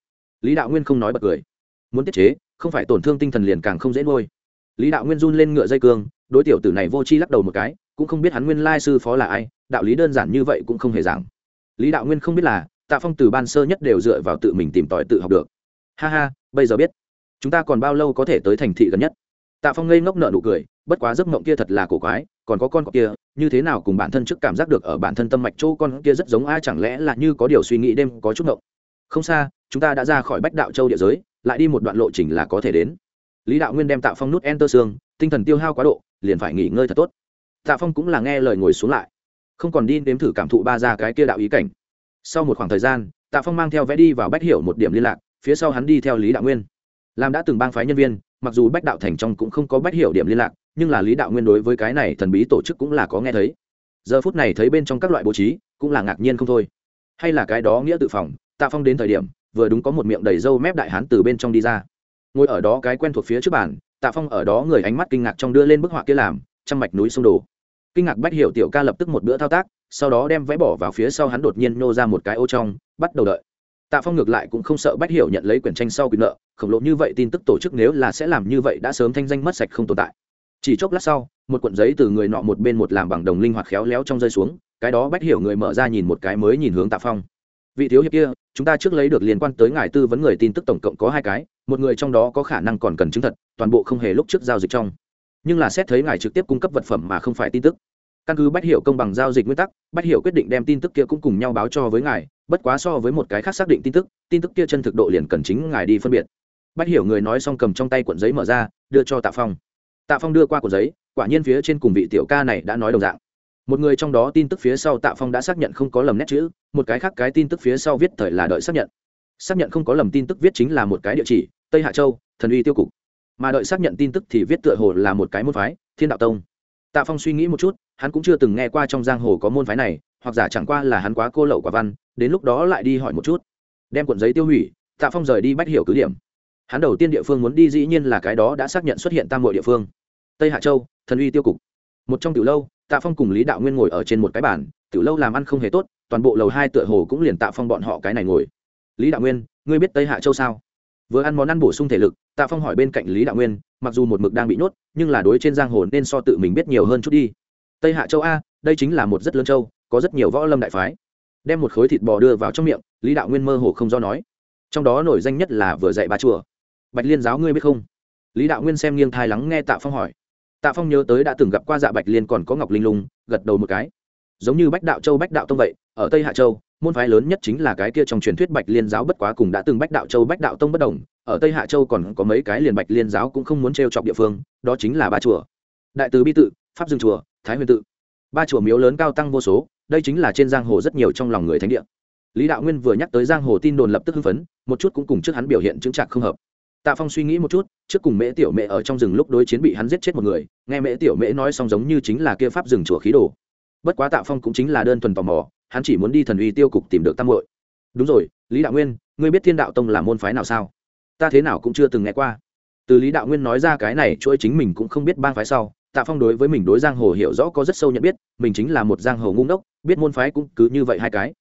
Lý đạo nguyên không nói bật cười. Muốn tiết chế, không phải tổn thương tinh thần liền càng không dễ nuôi. Lý đạo nguyên run lên ngựa dây cương, đối tiểu tử này vô chi lắc đầu một cái, cũng không biết hắn nguyên lai sư phó là ai, đạo lý đơn giản như vậy cũng không hề giảng lý đạo nguyên không biết là, tạ phong từ ban sơ nhất đều dựa vào tự mình tìm tòi tự học được. Ha ha, bây giờ biết. Chúng ta còn bao lâu có thể tới thành thị gần nhất? Tạ phong ngây ngốc nợ nụ cười, bất quá giấc mộng kia thật là cổ quái, còn có con cọp kia, như thế nào cùng bản thân trước cảm giác được ở bản thân tâm mạch chỗ con kia rất giống ai, chẳng lẽ là như có điều suy nghĩ đêm có chút mộng? Không xa, chúng ta đã ra khỏi bách đạo châu địa giới, lại đi một đoạn lộ trình là có thể đến. Lý đạo nguyên đem tạ phong nút enter xương, tinh thần tiêu hao quá độ, liền phải nghỉ ngơi thật tốt. Tạ phong cũng là nghe lời ngồi xuống lại không còn đi nếm thử cảm thụ ba ra cái kia đạo ý cảnh. Sau một khoảng thời gian, tạ phong mang theo vẽ đi vào bách hiểu một điểm liên lạc, phía sau hắn đi theo lý đạo nguyên. Làm đã từng bang phái nhân viên, mặc dù bách đạo thành trong cũng không có bách hiểu điểm liên lạc, nhưng là lý đạo nguyên đối với cái này thần bí tổ chức cũng là có nghe thấy. Giờ phút này thấy bên trong các loại bố trí, cũng là ngạc nhiên không thôi. Hay là cái đó nghĩa tự phòng, tạ phong đến thời điểm, vừa đúng có một miệng đầy râu mép đại hán từ bên trong đi ra. Ngồi ở đó cái quen thuộc phía trước bàn, tạ phong ở đó người ánh mắt kinh ngạc trong đưa lên bức họa kia làm, trăm mạch núi sông đồ kinh ngạc bách hiểu tiểu ca lập tức một bữa thao tác, sau đó đem vẽ bỏ vào phía sau hắn đột nhiên nô ra một cái ô trong, bắt đầu đợi. Tạ phong ngược lại cũng không sợ bách hiểu nhận lấy quyển tranh sau quyền nợ, khổng lồ như vậy tin tức tổ chức nếu là sẽ làm như vậy đã sớm thanh danh mất sạch không tồn tại. Chỉ chốc lát sau, một cuộn giấy từ người nọ một bên một làm bằng đồng linh hoạt khéo léo trong rơi xuống, cái đó bách hiểu người mở ra nhìn một cái mới nhìn hướng tạ phong. Vị thiếu hiệp kia, chúng ta trước lấy được liên quan tới ngài tư vấn người tin tức tổng cộng có hai cái, một người trong đó có khả năng còn cần chứng thật, toàn bộ không hề lúc trước giao dịch trong. Nhưng là xét thấy ngài trực tiếp cung cấp vật phẩm mà không phải tin tức căn cứ bách hiểu công bằng giao dịch nguyên tắc, bách hiểu quyết định đem tin tức kia cũng cùng nhau báo cho với ngài, bất quá so với một cái khác xác định tin tức tin tức kia chân thực độ liền cần chính ngài đi phân biệt. Bách hiểu người nói xong cầm trong tay cuộn giấy mở ra, đưa cho tạ phong. Tạ phong đưa qua cuộn giấy, quả nhiên phía trên cùng vị tiểu ca này đã nói đồng dạng. Một người trong đó tin tức phía sau tạ phong đã xác nhận không có lầm nét chữ, một cái khác cái tin tức phía sau viết thời là đợi xác nhận. Xác nhận không có lầm tin tức viết chính là một cái địa chỉ, tây hạ châu, thần uy tiêu cục. Mà đợi xác nhận tin tức thì viết tựa hồ là một cái môn phái, thiên đạo tông. Tạ phong suy nghĩ một chút hắn cũng chưa từng nghe qua trong giang hồ có môn phái này, hoặc giả chẳng qua là hắn quá cô lậu quả văn, đến lúc đó lại đi hỏi một chút. Đem cuộn giấy tiêu hủy, tạ phong rời đi bách hiểu cứ điểm. Hắn đầu tiên địa phương muốn đi dĩ nhiên là cái đó đã xác nhận xuất hiện tam hội địa phương. Tây hạ châu, thần uy tiêu cục. Một trong tiểu lâu, tạ phong cùng lý đạo nguyên ngồi ở trên một cái bàn, tiểu lâu làm ăn không hề tốt, toàn bộ lầu hai tựa hồ cũng liền tạ phong bọn họ cái này ngồi. Lý đạo nguyên, ngươi biết tây hạ châu sao? Vừa ăn món ăn bổ sung thể lực, tạ phong hỏi bên cạnh lý đạo nguyên, mặc dù một mực đang bị nhốt, nhưng là đối trên giang hồ nên so tự mình biết nhiều hơn chút đi tây hạ châu a, đây chính là một rất lớn châu, có rất nhiều võ lâm đại phái. Đem một khối thịt bò đưa vào trong miệng, lý đạo nguyên mơ hồ không do nói. Trong đó nổi danh nhất là vừa dạy ba chùa. Bạch liên giáo ngươi biết không? Lý đạo nguyên xem nghiêng thai lắng nghe tạ phong hỏi. Tạ phong nhớ tới đã từng gặp qua dạ bạch liên còn có ngọc linh lung, gật đầu một cái. Giống như bách đạo châu, bách đạo tông vậy, ở tây hạ châu, môn phái lớn nhất chính là cái kia trong truyền thuyết bạch liên giáo bất quá cùng đã từng bách đạo châu, bách đạo tông bất đồng, ở tây hạ châu còn có mấy cái liền bạch liên giáo cũng không muốn t r e o chọc địa phương, đó chính là ba chùa. Đại từ bi tự, pháp dương chùa thái huyền tự. Ba chùa miếu lớn cao tăng vô số, đây chính là trên giang hồ rất nhiều trong lòng người thánh địa. Lý đạo nguyên vừa nhắc tới giang hồ tin đồn lập tức hưng phấn, một chút cũng cùng trước hắn biểu hiện chứng trạc không hợp. Tạ phong suy nghĩ một chút, trước cùng mễ tiểu mễ ở trong rừng lúc đối chiến bị hắn giết chết một người, nghe mễ tiểu mễ nói xong giống như chính là kia pháp rừng chùa khí đồ. Bất quá tạ phong cũng chính là đơn thuần tò mò, hắn chỉ muốn đi thần uy tiêu cục tìm được tam hội đúng rồi, lý đạo nguyên, ngươi biết thiên đạo tông là môn phái nào sao? Ta thế nào cũng chưa từng nghe qua. Từ lý đạo nguyên nói ra cái này, chuỗi chính mình cũng không biết bang phái sau tạ phong đối với mình đối giang hồ hiểu rõ có rất sâu nhận biết, mình chính là một giang hồ ngu ngốc, biết môn phái cũng cứ như vậy hai cái.